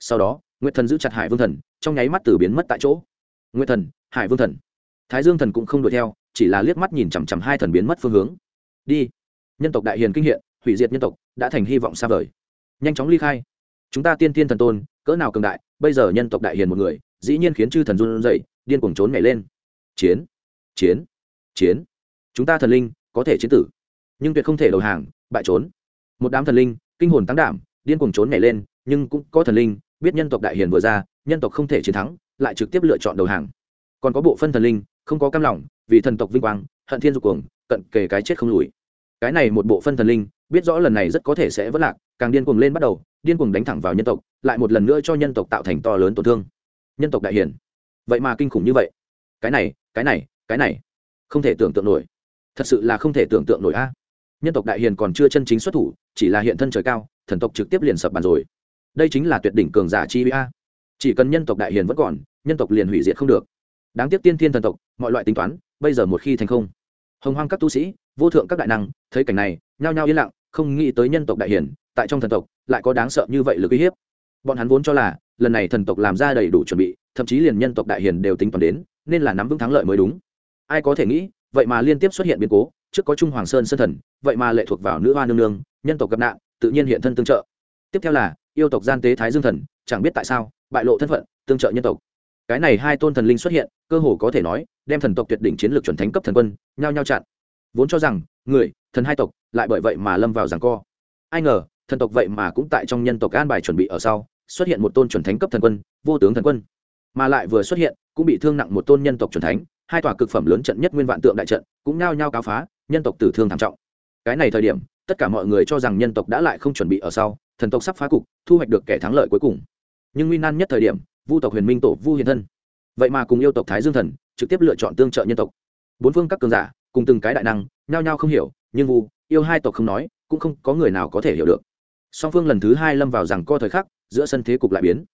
Sau đó, nguyệt thần giữ chặt hải vương thần, trong nháy mắt từ biến mất tại chỗ. Nguyệt thần, hải vương thần. Thái dương thần cũng không đuổi theo, chỉ là liếc mắt nhìn chằm chằm hai thần biến mất phương hướng. Đi. Nhân tộc đại hiền kinh hiện, hủy diệt nhân tộc, đã thành hy vọng xa vời. Nhanh chóng ly khai. Chúng ta tiên tiên thần tôn, cỡ nào cường đại, bây giờ nhân tộc đại hiền một người, dĩ nhiên khiến chư thần run dậy điên cuồng trốn nhảy lên. Chiến. Chiến. Chiến. Chúng ta thần linh, có thể chiến tử. Nhưng tuyệt không thể đầu hàng bại trốn. Một đám thần linh, kinh hồn tăng đảm, điên cuồng trốn nhảy lên, nhưng cũng có thần linh, biết nhân tộc đại hiền vừa ra, nhân tộc không thể chiến thắng, lại trực tiếp lựa chọn đầu hàng. Còn có bộ phân thần linh, không có cam lòng, vì thần tộc vinh quang, hận thiên dục cuồng, cận kề cái chết không lùi. Cái này một bộ phân thần linh, biết rõ lần này rất có thể sẽ vất lạc, càng điên cuồng lên bắt đầu, điên cuồng đánh thẳng vào nhân tộc, lại một lần nữa cho nhân tộc tạo thành to lớn tổn thương. Nhân tộc đại hiền. Vậy mà kinh khủng như vậy. Cái này cái này cái này. Không thể tưởng tượng nổi. Thật sự là không thể tưởng tượng nổi a nhân tộc đại hiền còn chưa chân chính xuất thủ, chỉ là hiện thân trời cao, thần tộc trực tiếp liền sập bàn rồi. Đây chính là tuyệt đỉnh cường giả chi a. Chỉ cần nhân tộc đại hiền vẫn còn, nhân tộc liền hủy diệt không được. Đáng tiếc tiên thiên thần tộc, mọi loại tính toán, bây giờ một khi thành không. Hồng hoang các tu sĩ, vô thượng các đại năng, thấy cảnh này, nhao nhao yên lặng, không nghĩ tới nhân tộc đại hiển tại trong thần tộc, lại có đáng sợ như vậy lực uy hiếp. Bọn hắn vốn cho là, lần này thần tộc làm ra đầy đủ chuẩn bị, thậm chí liền nhân tộc đại hiền đều tính toán đến, nên là nắm vững thắng lợi mới đúng. Ai có thể nghĩ vậy mà liên tiếp xuất hiện biến cố, trước có trung hoàng sơn sơn thần, vậy mà lệ thuộc vào nữ hoa nương nương, nhân tộc gặp nạn, tự nhiên hiện thân tương trợ. Tiếp theo là, yêu tộc gian tế thái dương thần, chẳng biết tại sao, bại lộ thân phận, tương trợ nhân tộc. Cái này hai tôn thần linh xuất hiện, cơ hồ có thể nói, đem thần tộc tuyệt đỉnh chiến lược chuẩn thánh cấp thần quân, nhao nhao chặn. Vốn cho rằng, người, thần hai tộc, lại bởi vậy mà lâm vào rằng co. Ai ngờ, thần tộc vậy mà cũng tại trong nhân tộc an bài chuẩn bị ở sau, xuất hiện một tôn chuẩn thánh cấp thần quân, vô tướng thần quân. Mà lại vừa xuất hiện, cũng bị thương nặng một tôn nhân tộc chuẩn thánh hai tòa cực phẩm lớn trận nhất nguyên vạn tượng đại trận cũng nhao nhao cáo phá, nhân tộc tử thương thảm trọng. Cái này thời điểm, tất cả mọi người cho rằng nhân tộc đã lại không chuẩn bị ở sau, thần tộc sắp phá cục, thu hoạch được kẻ thắng lợi cuối cùng. Nhưng nguy nan nhất thời điểm, vu tộc huyền minh tổ vu hiền thân. Vậy mà cùng yêu tộc thái dương thần, trực tiếp lựa chọn tương trợ nhân tộc. Bốn phương các cường giả, cùng từng cái đại năng, nhao nhao không hiểu, nhưng vu, yêu hai tộc không nói, cũng không có người nào có thể hiểu được. Song phương lần thứ hai lâm vào rằng co thời khắc, giữa sân thế cục lại biến.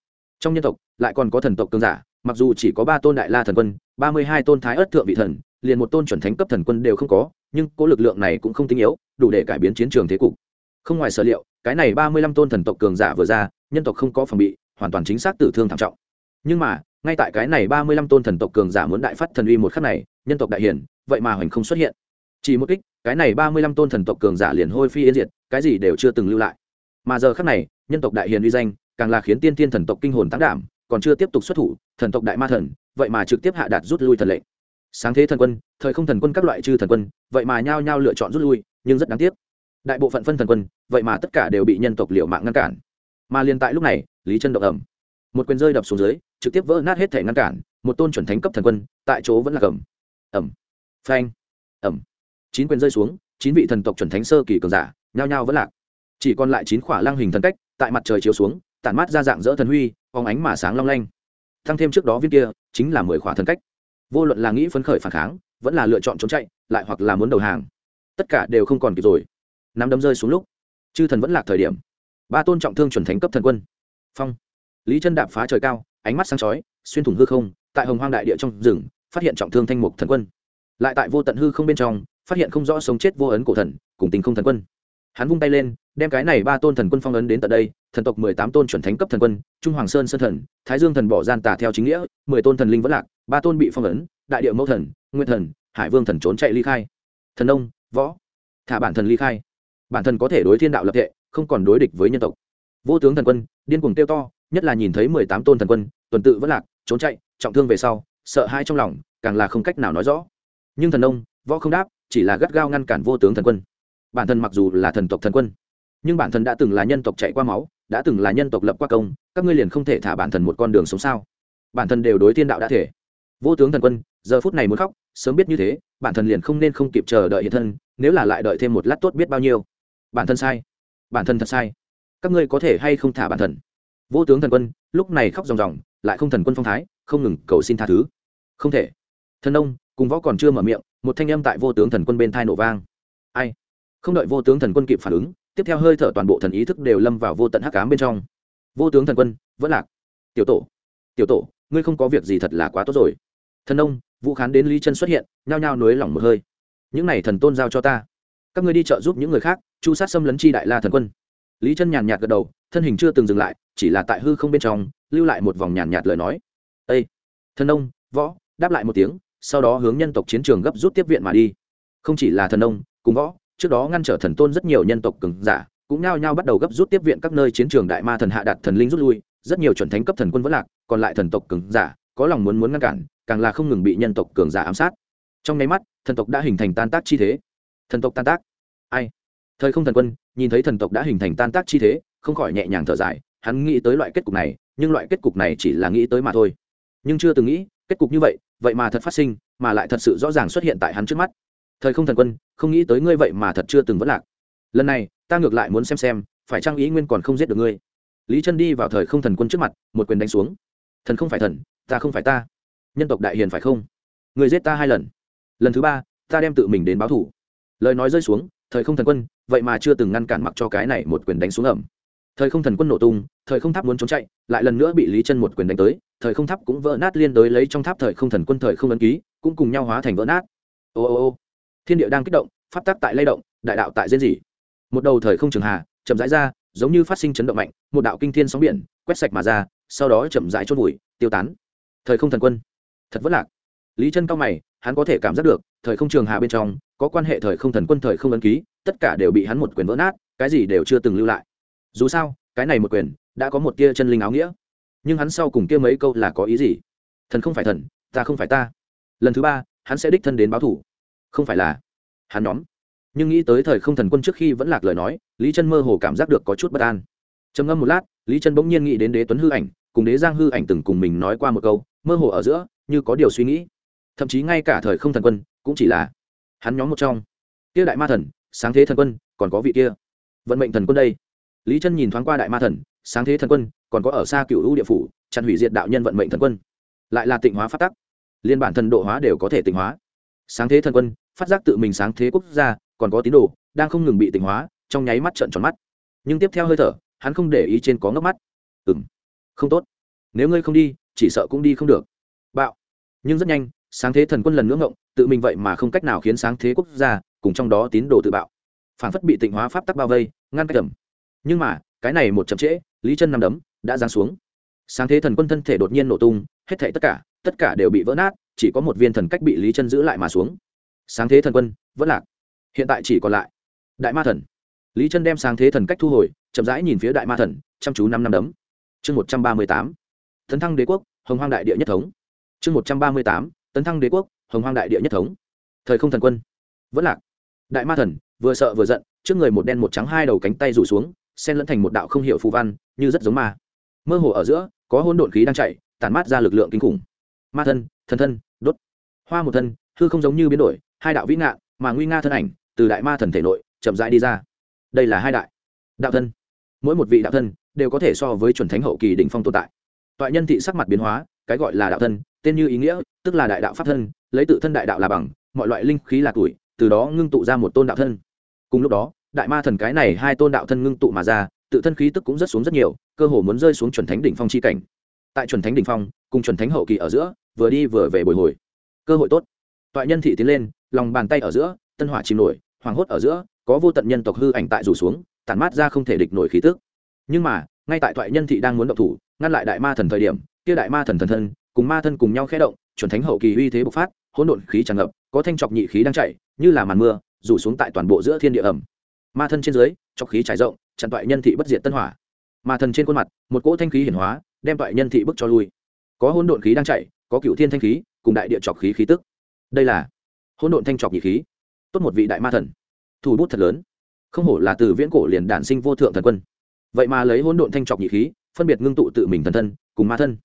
Trong nhân tộc, lại còn có thần tộc cường giả, mặc dù chỉ có ba tôn đại la thần quân ba mươi hai tôn thái ất thượng vị thần, liền một tôn chuẩn thánh cấp thần quân đều không có, nhưng cố lực lượng này cũng không tinh yếu, đủ để cải biến chiến trường thế cục. Không ngoài sở liệu, cái này ba mươi lăm tôn thần tộc cường giả vừa ra, nhân tộc không có phòng bị, hoàn toàn chính xác tử thương thảm trọng. Nhưng mà, ngay tại cái này ba mươi lăm tôn thần tộc cường giả muốn đại phát thần uy một khắc này, nhân tộc đại hiển, vậy mà hoành không xuất hiện. Chỉ một kích, cái này ba mươi lăm tôn thần tộc cường giả liền hôi phi yên diệt, cái gì đều chưa từng lưu lại. Mà giờ khắc này, nhân tộc đại hiền uy danh, càng là khiến tiên tiên thần tộc kinh hồn tăng đảm, còn chưa tiếp tục xuất thủ, thần tộc đại ma thần vậy mà trực tiếp hạ đạt rút lui thần lệnh. Sáng thế thần quân, thời không thần quân các loại chư thần quân, vậy mà nhao nhao lựa chọn rút lui, nhưng rất đáng tiếc. Đại bộ phận phân thần quân, vậy mà tất cả đều bị nhân tộc liệu mạng ngăn cản. Mà liền tại lúc này, lý chân động ẩm một quyền rơi đập xuống dưới, trực tiếp vỡ nát hết thể ngăn cản, một tôn chuẩn thánh cấp thần quân, tại chỗ vẫn là cầm. Ẩm phanh. Ẩm chín quyền rơi xuống, chín vị thần tộc chuẩn thánh sơ kỳ cường giả, nhao nhao vẫn lạc. Chỉ còn lại chín khỏa lang hình thần cách, tại mặt trời chiếu xuống, tản mát ra dạng dỡ thần huy, phóng ánh mà sáng long lanh. Thăng thêm trước đó viên kia chính là mười khỏa thần cách. Vô luận là nghĩ phấn khởi phản kháng, vẫn là lựa chọn trốn chạy, lại hoặc là muốn đầu hàng, tất cả đều không còn kịp rồi. Nắm đấm rơi xuống lúc, chư thần vẫn lạc thời điểm. Ba tôn trọng thương chuẩn thánh cấp thần quân. Phong. Lý chân đạp phá trời cao, ánh mắt sáng chói, xuyên thủng hư không, tại hồng hoang đại địa trong rừng, phát hiện trọng thương thanh mục thần quân. Lại tại vô tận hư không bên trong, phát hiện không rõ sống chết vô ấn cổ thần, cùng tình không thần quân. Hắn vung tay lên đem cái này ba tôn thần quân phong ấn đến tận đây thần tộc mười tám tôn chuẩn thánh cấp thần quân trung hoàng sơn sơn thần thái dương thần bỏ gian tả theo chính nghĩa mười tôn thần linh vẫn lạc ba tôn bị phong ấn đại điệu mẫu thần nguyên thần hải vương thần trốn chạy ly khai. Thần ông võ thả bản thần ly khai. Bản thần có thể đối thiên đạo lập thể, không còn đối địch với nhân tộc. Vô tướng thần quân điên cuồng tiêu to nhất là nhìn thấy mười tám tôn thần quân tuần tự vẫn lạc trốn chạy trọng thương về sau sợ hai trong lòng càng là không cách nào nói rõ. Nhưng thần ông võ không đáp chỉ là gắt gao ngăn cản vô tướng thần quân. Bản thân mặc dù là thần tộc thần quân nhưng bản thân đã từng là nhân tộc chạy qua máu, đã từng là nhân tộc lập qua công, các ngươi liền không thể thả bản thân một con đường sống sao? Bản thân đều đối thiên đạo đã thể. Vô tướng thần quân, giờ phút này muốn khóc, sớm biết như thế, bản thân liền không nên không kịp chờ đợi hiện thân, nếu là lại đợi thêm một lát tốt biết bao nhiêu. Bản thân sai. Bản thân thật sai. Các ngươi có thể hay không thả bản thân? Vô tướng thần quân, lúc này khóc ròng ròng, lại không thần quân phong thái, không ngừng cầu xin tha thứ. Không thể. Thần ông, cùng võ còn chưa mở miệng, một thanh âm tại vô tướng thần quân bên thai nổ vang. Ai? Không đợi vô tướng thần quân kịp phản ứng tiếp theo hơi thở toàn bộ thần ý thức đều lâm vào vô tận hắc cám bên trong. Vô tướng thần quân, vẫn lạc. Tiểu tổ tiểu tổ, ngươi không có việc gì thật là quá tốt rồi. Thần ông vũ khán đến lý chân xuất hiện, nhao nhao nối lỏng một hơi. Những này thần tôn giao cho ta. Các ngươi đi trợ giúp những người khác, chu sát xâm lấn chi đại la thần quân. Lý chân nhàn nhạt gật đầu, thân hình chưa từng dừng lại, chỉ là tại hư không bên trong, lưu lại một vòng nhàn nhạt lời nói. Ê! Thần ông võ, đáp lại một tiếng, sau đó hướng nhân tộc chiến trường gấp rút tiếp viện mà đi. Không chỉ là thần ông cùng võ trước đó ngăn trở thần tôn rất nhiều nhân tộc cường giả, cũng nhao nhao bắt đầu gấp rút tiếp viện các nơi chiến trường đại ma thần hạ đạt thần linh rút lui, rất nhiều chuẩn thánh cấp thần quân vẫn lạc, còn lại thần tộc cường giả, có lòng muốn muốn ngăn cản, càng là không ngừng bị nhân tộc cường giả ám sát. Trong nháy mắt, thần tộc đã hình thành tan tác chi thế. Thần tộc tan tác? Ai? Thời không thần quân, nhìn thấy thần tộc đã hình thành tan tác chi thế, không khỏi nhẹ nhàng thở dài, hắn nghĩ tới loại kết cục này, nhưng loại kết cục này chỉ là nghĩ tới mà thôi. Nhưng chưa từng nghĩ, kết cục như vậy vậy mà thật phát sinh, mà lại thật sự rõ ràng xuất hiện tại hắn trước mắt thời không thần quân, không nghĩ tới ngươi vậy mà thật chưa từng vất lạc. Lần này, ta ngược lại muốn xem xem, phải trang ý nguyên còn không giết được ngươi? Lý chân đi vào thời không thần quân trước mặt, một quyền đánh xuống. Thần không phải thần, ta không phải ta. Nhân tộc đại hiền phải không? Người giết ta hai lần. Lần thứ ba, ta đem tự mình đến báo thủ. Lời nói rơi xuống, thời không thần quân, vậy mà chưa từng ngăn cản mặc cho cái này một quyền đánh xuống ẩm. Thời không thần quân nổ tung, thời không tháp muốn trốn chạy, lại lần nữa bị lý chân một quyền đánh tới, thời không tháp cũng vỡ nát liên đối lấy trong tháp thời không thần quân thời không ấn ký, cũng cùng nhau hóa thành vỡ nát. Ô ô ô thiên địa đang kích động, pháp tắc tại lay động, đại đạo tại diễn dị một đầu thời không trường hà, chậm rãi ra, giống như phát sinh chấn động mạnh, một đạo kinh thiên sóng biển, quét sạch mà ra, sau đó chậm rãi chôn vùi, tiêu tán. Thời không thần quân. Thật vất lạc. Lý chân cao mày, hắn có thể cảm giác được, thời không trường hà bên trong, có quan hệ thời không thần quân, thời không ấn ký, tất cả đều bị hắn một quyền vỡ nát, cái gì đều chưa từng lưu lại. Dù sao, cái này một quyền, đã có một tia chân linh áo nghĩa. Nhưng hắn sau cùng kia mấy câu là có ý gì? Thần không phải thần, ta không phải ta. Lần thứ ba, hắn sẽ đích thân đến báo thủ không phải là hắn nhóm. Nhưng nghĩ tới thời không thần quân trước khi vẫn lạc lời nói, lý chân mơ hồ cảm giác được có chút bất an. Trầm ngâm một lát, lý chân bỗng nhiên nghĩ đến đế tuấn hư ảnh, cùng đế giang hư ảnh từng cùng mình nói qua một câu, mơ hồ ở giữa, như có điều suy nghĩ. Thậm chí ngay cả thời không thần quân, cũng chỉ là hắn nhóm một trong. Kia đại ma thần, sáng thế thần quân, còn có vị kia. Vận mệnh thần quân đây. Lý chân nhìn thoáng qua đại ma thần, sáng thế thần quân, còn có ở xa cựu hữu địa phủ, chặn hủy diệt đạo nhân vận mệnh thần quân. Lại là tịnh hóa phát tắc. Liên bản thần độ hóa đều có thể tịnh hóa sáng thế thần quân, phát giác tự mình sáng thế quốc gia, còn có tín đồ, đang không ngừng bị tỉnh hóa, trong nháy mắt trợn tròn mắt. Nhưng tiếp theo hơi thở, hắn không để ý trên có ngấp mắt. Ừ m không tốt. Nếu ngươi không đi, chỉ sợ cũng đi không được. Bạo. Nhưng rất nhanh, sáng thế thần quân lần nữa ngộng, tự mình vậy mà không cách nào khiến sáng thế quốc gia, cùng trong đó tín đồ tự bạo. Phản phất bị tịnh hóa pháp tắc bao vây, ngăn cách tầm nhưng mà, cái này một chậm trễ, lý chân nằm đấm, đã giáng xuống. Sáng thế thần quân thân thể đột nhiên nổ tung, hết thảy tất cả tất cả đều bị vỡ nát chỉ có một viên thần cách bị lý chân giữ lại mà xuống. Sáng thế thần quân, vẫn lạc. Hiện tại chỉ còn lại đại ma thần. Lý chân đem sáng thế thần cách thu hồi, chậm rãi nhìn phía đại ma thần, chăm chú năm năm đấm. Chương một trăm ba mươi tám. Tấn thăng đế quốc, hồng hoang đại địa nhất thống. Chương một trăm ba mươi tám. Tấn thăng đế quốc, hồng hoang đại địa nhất thống. Thời không thần quân. Vẫn lạc. Đại ma thần, vừa sợ vừa giận, trước người một đen một trắng hai đầu cánh tay rủ xuống sen lẫn thành một đạo không hiểu phù văn, như rất giống ma. Mơ hồ ở giữa, có hôn độn khí đang chạy, tản mát ra lực lượng kinh khủng. Ma thân thần thân, đốt. Hoa một thân, hư không giống như biến đổi, hai đạo vĩ ngạn, mà nguy nga thân ảnh, từ đại ma thần thể nội, chậm rãi đi ra. Đây là hai đại đạo thân. Mỗi một vị đạo thân đều có thể so với chuẩn thánh hậu kỳ đỉnh phong tồn tại. Toại nhân thị sắc mặt biến hóa, cái gọi là đạo thân, tên như ý nghĩa, tức là đại đạo pháp thân, lấy tự thân đại đạo là bằng, mọi loại linh khí là tuổi từ đó ngưng tụ ra một tôn đạo thân. Cùng lúc đó, đại ma thần cái này hai tôn đạo thân ngưng tụ mà ra, tự thân khí tức cũng rất xuống rất nhiều, cơ hồ muốn rơi xuống chuẩn thánh đỉnh phong chi cảnh. Tại chuẩn thánh đỉnh phong, cùng chuẩn thánh hậu kỳ ở giữa vừa đi vừa về bồi hồi. Cơ hội tốt. Toại nhân thị tiến lên, lòng bàn tay ở giữa, tân hỏa chìm nổi, hoàng hốt ở giữa, có vô tận nhân tộc hư ảnh tại rủ xuống, tản mát ra không thể địch nổi khí tức. Nhưng mà, ngay tại toại nhân thị đang muốn động thủ, ngăn lại đại ma thần thời điểm, kia đại ma thần thần thân, cùng ma thân cùng nhau khẽ động, chuẩn thánh hậu kỳ uy thế bộc phát, hỗn độn khí tràn ngập, có thanh chọc nhị khí đang chạy, như là màn mưa, rủ xuống tại toàn bộ giữa thiên địa ẩm. Ma thân trên dưới, chọc khí trải rộng, chặn toại nhân thị bất diệt tân hỏa. Ma thân trên khuôn mặt, một cỗ thanh khí hiển hóa, đem toại nhân thị bức cho lui. Có hỗn độn khí đang chạy có cựu thiên thanh khí, cùng đại địa trọc khí khí tức. Đây là hỗn độn thanh trọc nhị khí. Tốt một vị đại ma thần. Thủ bút thật lớn. Không hổ là từ viễn cổ liền đản sinh vô thượng thần quân. Vậy mà lấy hỗn độn thanh trọc nhị khí, phân biệt ngưng tụ tự mình thần thân, cùng ma thân.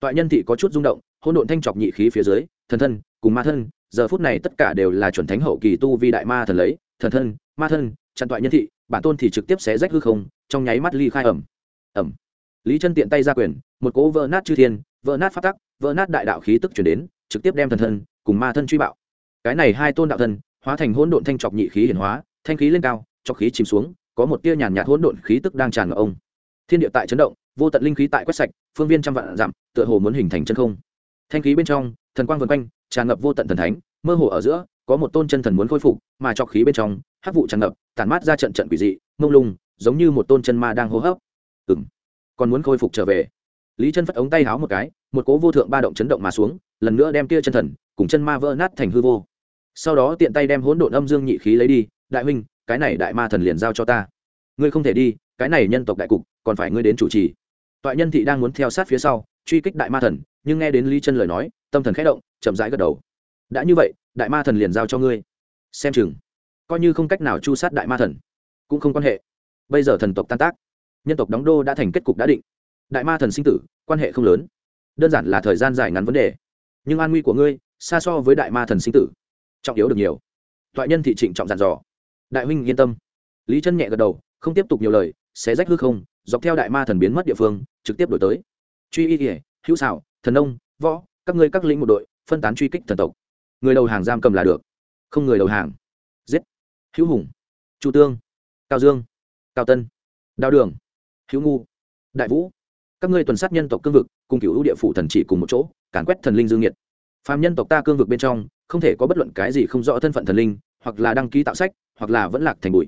Toại nhân thị có chút rung động, hỗn độn thanh trọc nhị khí phía dưới, thần thân, cùng ma thân, giờ phút này tất cả đều là chuẩn thánh hậu kỳ tu vi đại ma thần lấy, thần thân, ma thân, chặn toại nhân thị, bản tôn thì trực tiếp xé rách hư không, trong nháy mắt ly khai ẩm. Ẩm. Lý chân tiện tay ra quyền, một cỗ vỡ nát chư thiên vỡ nát phát tắc, vỡ nát đại đạo khí tức chuyển đến, trực tiếp đem thần thân cùng ma thân truy bạo. Cái này hai tôn đạo thân hóa thành hỗn độn thanh trọc nhị khí hiển hóa, thanh khí lên cao trọc khí chìm xuống, có một tia nhàn nhạt hỗn độn khí tức đang tràn ngập ông. Thiên địa tại chấn động, vô tận linh khí tại quét sạch, phương viên trăm vạn dặm, tựa hồ muốn hình thành chân không. Thanh khí bên trong, thần quang vân quanh, tràn ngập vô tận thần thánh, mơ hồ ở giữa, có một tôn chân thần muốn khôi phục, mà trọc khí bên trong, hắc vụ tràn ngập, tản mát ra trận trận quỷ dị, mông lung, giống như một tôn chân ma đang hô hấp. Ừng còn muốn khôi phục trở về lý chân phất ống tay háo một cái, một cố vô thượng ba động chấn động mà xuống, lần nữa đem kia chân thần cùng chân ma vỡ nát thành hư vô. Sau đó tiện tay đem hỗn độn âm dương nhị khí lấy đi, đại huynh, cái này đại ma thần liền giao cho ta. Ngươi không thể đi, cái này nhân tộc đại cục, còn phải ngươi đến chủ trì. Toại nhân thị đang muốn theo sát phía sau, truy kích đại ma thần, nhưng nghe đến lý chân lời nói, tâm thần khẽ động, chậm rãi gật đầu. Đã như vậy, đại ma thần liền giao cho ngươi. Xem chừng, coi như không cách nào chu sát đại ma thần, cũng không quan hệ. Bây giờ thần tộc tan tác, nhân tộc đóng đô đã thành kết cục đã định đại ma thần sinh tử, quan hệ không lớn. Đơn giản là thời gian dài ngắn vấn đề. Nhưng an nguy của ngươi, xa so với đại ma thần sinh tử. Trọng yếu được nhiều. Thoại nhân thị trịnh trọng dặn dò. Đại huynh yên tâm. Lý chân nhẹ gật đầu, không tiếp tục nhiều lời xé rách hư không, dọc theo đại ma thần biến mất địa phương, trực tiếp đổi tới. Truy y kỉa hữu xảo, thần nông, võ, các ngươi các lĩnh một đội, phân tán truy kích thần tộc. Người đầu hàng giam cầm là được. Không người đầu hàng. Giết. Hữu hùng. Chu tương. Cao dương. Cao tân. Đao đường. Hữu ngu. Đại vũ các ngươi tuần sát nhân tộc cương vực, cùng cựu ưu địa phủ thần chỉ cùng một chỗ, càn quét thần linh dương nhiệt. Phàm nhân tộc ta cương vực bên trong, không thể có bất luận cái gì không rõ thân phận thần linh, hoặc là đăng ký tạo sách, hoặc là vẫn lạc thành bụi.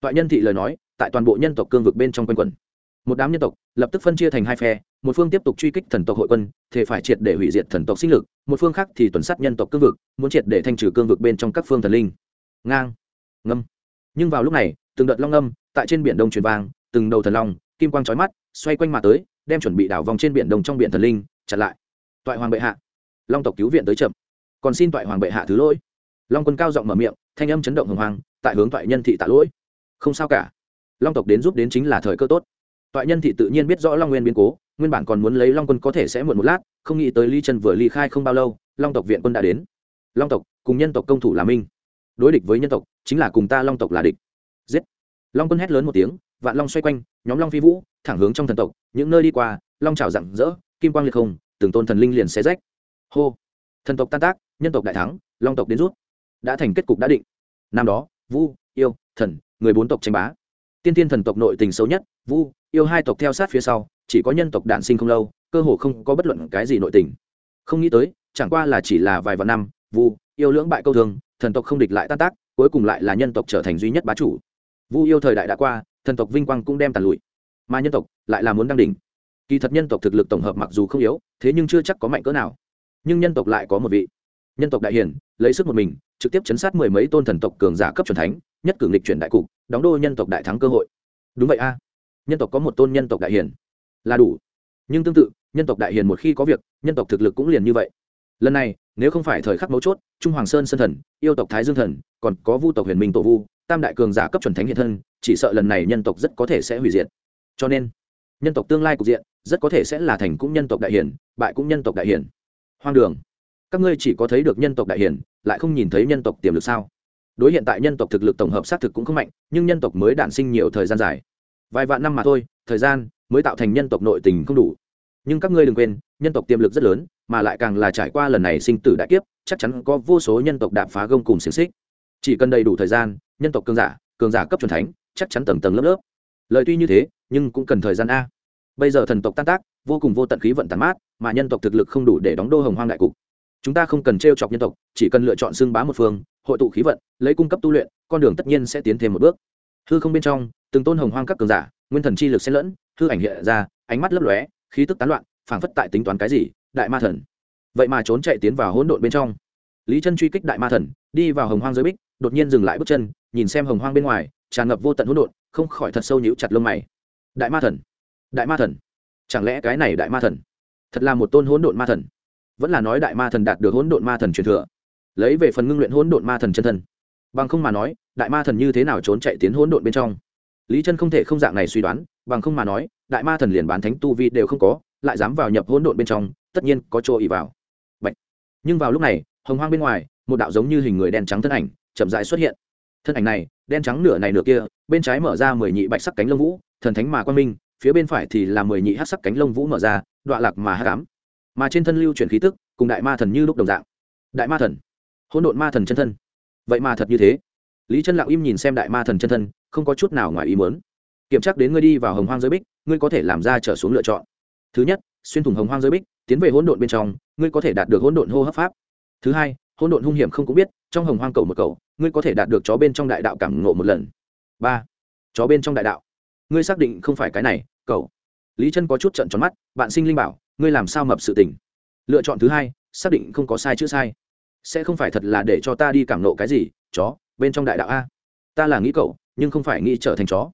Toại nhân thị lời nói, tại toàn bộ nhân tộc cương vực bên trong quanh quẩn. Một đám nhân tộc, lập tức phân chia thành hai phe, một phương tiếp tục truy kích thần tộc hội quân thể phải triệt để hủy diệt thần tộc sinh lực, một phương khác thì tuần sát nhân tộc cương vực, muốn triệt để thanh trừ cương vực bên trong các phương thần linh. Ngang, ngâm. Nhưng vào lúc này, từng đợt long ngâm tại trên biển đông truyền vang, từng đầu thần long, kim quang trói mắt, xoay quanh mà tới đem chuẩn bị đảo vòng trên biển đông trong biển thần linh, chặn lại. Toại hoàng bệ hạ. Long tộc cứu viện tới chậm. Còn xin toại hoàng bệ hạ thứ lỗi. Long quân cao giọng mở miệng, thanh âm chấn động hồng hoàng tại hướng toại nhân thị tạ lỗi. Không sao cả. Long tộc đến giúp đến chính là thời cơ tốt. Toại nhân thị tự nhiên biết rõ long nguyên biến cố, nguyên bản còn muốn lấy long quân có thể sẽ muộn một lát, không nghĩ tới ly chân vừa ly khai không bao lâu, long tộc viện quân đã đến. Long tộc, cùng nhân tộc công thủ là minh. Đối địch với nhân tộc, chính là cùng ta long tộc là địch. Giết. Long quân hét lớn một tiếng, vạn long xoay quanh, nhóm long phi vũ thẳng hướng trong thần tộc, những nơi đi qua, long trào rặng rỡ, kim quang liệt không, từng tôn thần linh liền xé rách. Hô! Thần tộc tan tác, nhân tộc đại thắng, long tộc đến rút. Đã thành kết cục đã định. Năm đó, vu, yêu, thần, người bốn tộc tranh bá. Tiên tiên thần tộc nội tình xấu nhất, vu, yêu hai tộc theo sát phía sau, chỉ có nhân tộc đạn sinh không lâu, cơ hồ không có bất luận cái gì nội tình. Không nghĩ tới, chẳng qua là chỉ là vài vạn năm, vu, yêu lưỡng bại câu thường thần tộc không địch lại tan tác, cuối cùng lại là nhân tộc trở thành duy nhất bá chủ. Vu yêu thời đại đã qua, thần tộc vinh quang cũng đem tàn lụi mà nhân tộc lại là muốn đăng đỉnh. Kỳ thật nhân tộc thực lực tổng hợp mặc dù không yếu, thế nhưng chưa chắc có mạnh cỡ nào. Nhưng nhân tộc lại có một vị. Nhân tộc đại hiển, lấy sức một mình, trực tiếp chấn sát mười mấy tôn thần tộc cường giả cấp c thánh, nhất cử nghịch chuyển đại cục, đóng đô nhân tộc đại thắng cơ hội. Đúng vậy a. Nhân tộc có một tôn nhân tộc đại hiển. Là đủ. Nhưng tương tự, nhân tộc đại hiền một khi có việc, nhân tộc thực lực cũng liền như vậy. Lần này, nếu không phải thời khắc mấu chốt, trung hoàng sơn sân thần, yêu tộc thái dương thần, còn có vu tộc huyền minh tổ vu, tam đại cường giả cấp chuẩn thánh hiện thân, chỉ sợ lần này nhân tộc rất có thể sẽ hủy diệt cho nên nhân tộc tương lai cục diện rất có thể sẽ là thành cũng nhân tộc đại hiển bại cũng nhân tộc đại hiển hoang đường các ngươi chỉ có thấy được nhân tộc đại hiển lại không nhìn thấy nhân tộc tiềm lực sao đối hiện tại nhân tộc thực lực tổng hợp xác thực cũng không mạnh nhưng nhân tộc mới đản sinh nhiều thời gian dài vài vạn năm mà thôi thời gian mới tạo thành nhân tộc nội tình không đủ nhưng các ngươi đừng quên nhân tộc tiềm lực rất lớn mà lại càng là trải qua lần này sinh tử đại kiếp chắc chắn có vô số nhân tộc đạp phá gông cùng xiềng xích chỉ cần đầy đủ thời gian nhân tộc cường giả cường giả cấp c thánh chắc chắn tầng tầng lớp lớp lời tuy như thế nhưng cũng cần thời gian a. Bây giờ thần tộc tan tác, vô cùng vô tận khí vận tàn mát, mà nhân tộc thực lực không đủ để đóng đô hồng hoang đại cục. Chúng ta không cần t r e o chọc nhân tộc, chỉ cần lựa chọn xương bá một phương, hội tụ khí vận, lấy cung cấp tu luyện, con đường tất nhiên sẽ tiến thêm một bước. Hư không bên trong, từng tôn hồng hoang các cường giả, nguyên thần chi lực xen lẫn, hư ảnh hiện ra, ánh mắt lấp lóe, khí tức tán loạn, phảng phất tại tính toán cái gì, đại ma thần. Vậy mà trốn chạy tiến vào hỗn độn bên trong. Lý chân truy kích đại ma thần, đi vào hồng hoang giới bích, đột nhiên dừng lại bước chân, nhìn xem hồng hoang bên ngoài, tràn ngập vô tận hỗn độn, không khỏi thật sâu nhíu chặt lông mày đại ma thần. Đại ma thần. Chẳng lẽ cái này đại ma thần thật là một tôn hỗn độn ma thần? Vẫn là nói đại ma thần đạt được hỗn độn ma thần truyền thừa, lấy về phần ngưng luyện hỗn độn ma thần chân thân. Bằng không mà nói, đại ma thần như thế nào trốn chạy tiến hỗn độn bên trong? Lý chân không thể không dạng này suy đoán, bằng không mà nói, đại ma thần liền bán thánh tu vi đều không có, lại dám vào nhập hỗn độn bên trong, tất nhiên có chỗ ỉ vào. Bạch. nhưng vào lúc này, hồng hoang bên ngoài, một đạo giống như hình người đen trắng thân ảnh chậm rãi xuất hiện. Thân ảnh này, đen trắng nửa này nửa kia, bên trái mở ra mười nhị bạch sắc cánh lông vũ thần thánh mà quan minh, phía bên phải thì là mười nhị hát sắc cánh lông vũ mở ra đoạ lạc mà hát cám mà trên thân lưu chuyển khí tức, cùng đại ma thần như lúc đồng dạng. Đại ma thần, hỗn độn ma thần chân thân. Vậy mà thật như thế. Lý chân lặng im nhìn xem đại ma thần chân thân, không có chút nào ngoài ý muốn. Kiểm tra đến ngươi đi vào hồng hoang giới bích, ngươi có thể làm ra trở xuống lựa chọn. Thứ nhất, xuyên thủng hồng hoang giới bích, tiến về hỗn độn bên trong, ngươi có thể đạt được hỗn độn hô hấp pháp. Thứ hai, hỗn độn hung hiểm không cũng biết, trong hồng hoang cầu một cầu, ngươi có thể đạt được chó bên trong đại đạo cảm ngộ một lần. Ba, chó bên trong đại đạo ngươi xác định không phải cái này, cậu. lý chân có chút trận tròn mắt, bạn sinh linh bảo, ngươi làm sao mập sự tình? Lựa chọn thứ hai, xác định không có sai chữ sai. Sẽ không phải thật là để cho ta đi cảm nộ cái gì, chó, bên trong đại đạo a. Ta là nghĩ cậu, nhưng không phải nghĩ trở thành chó.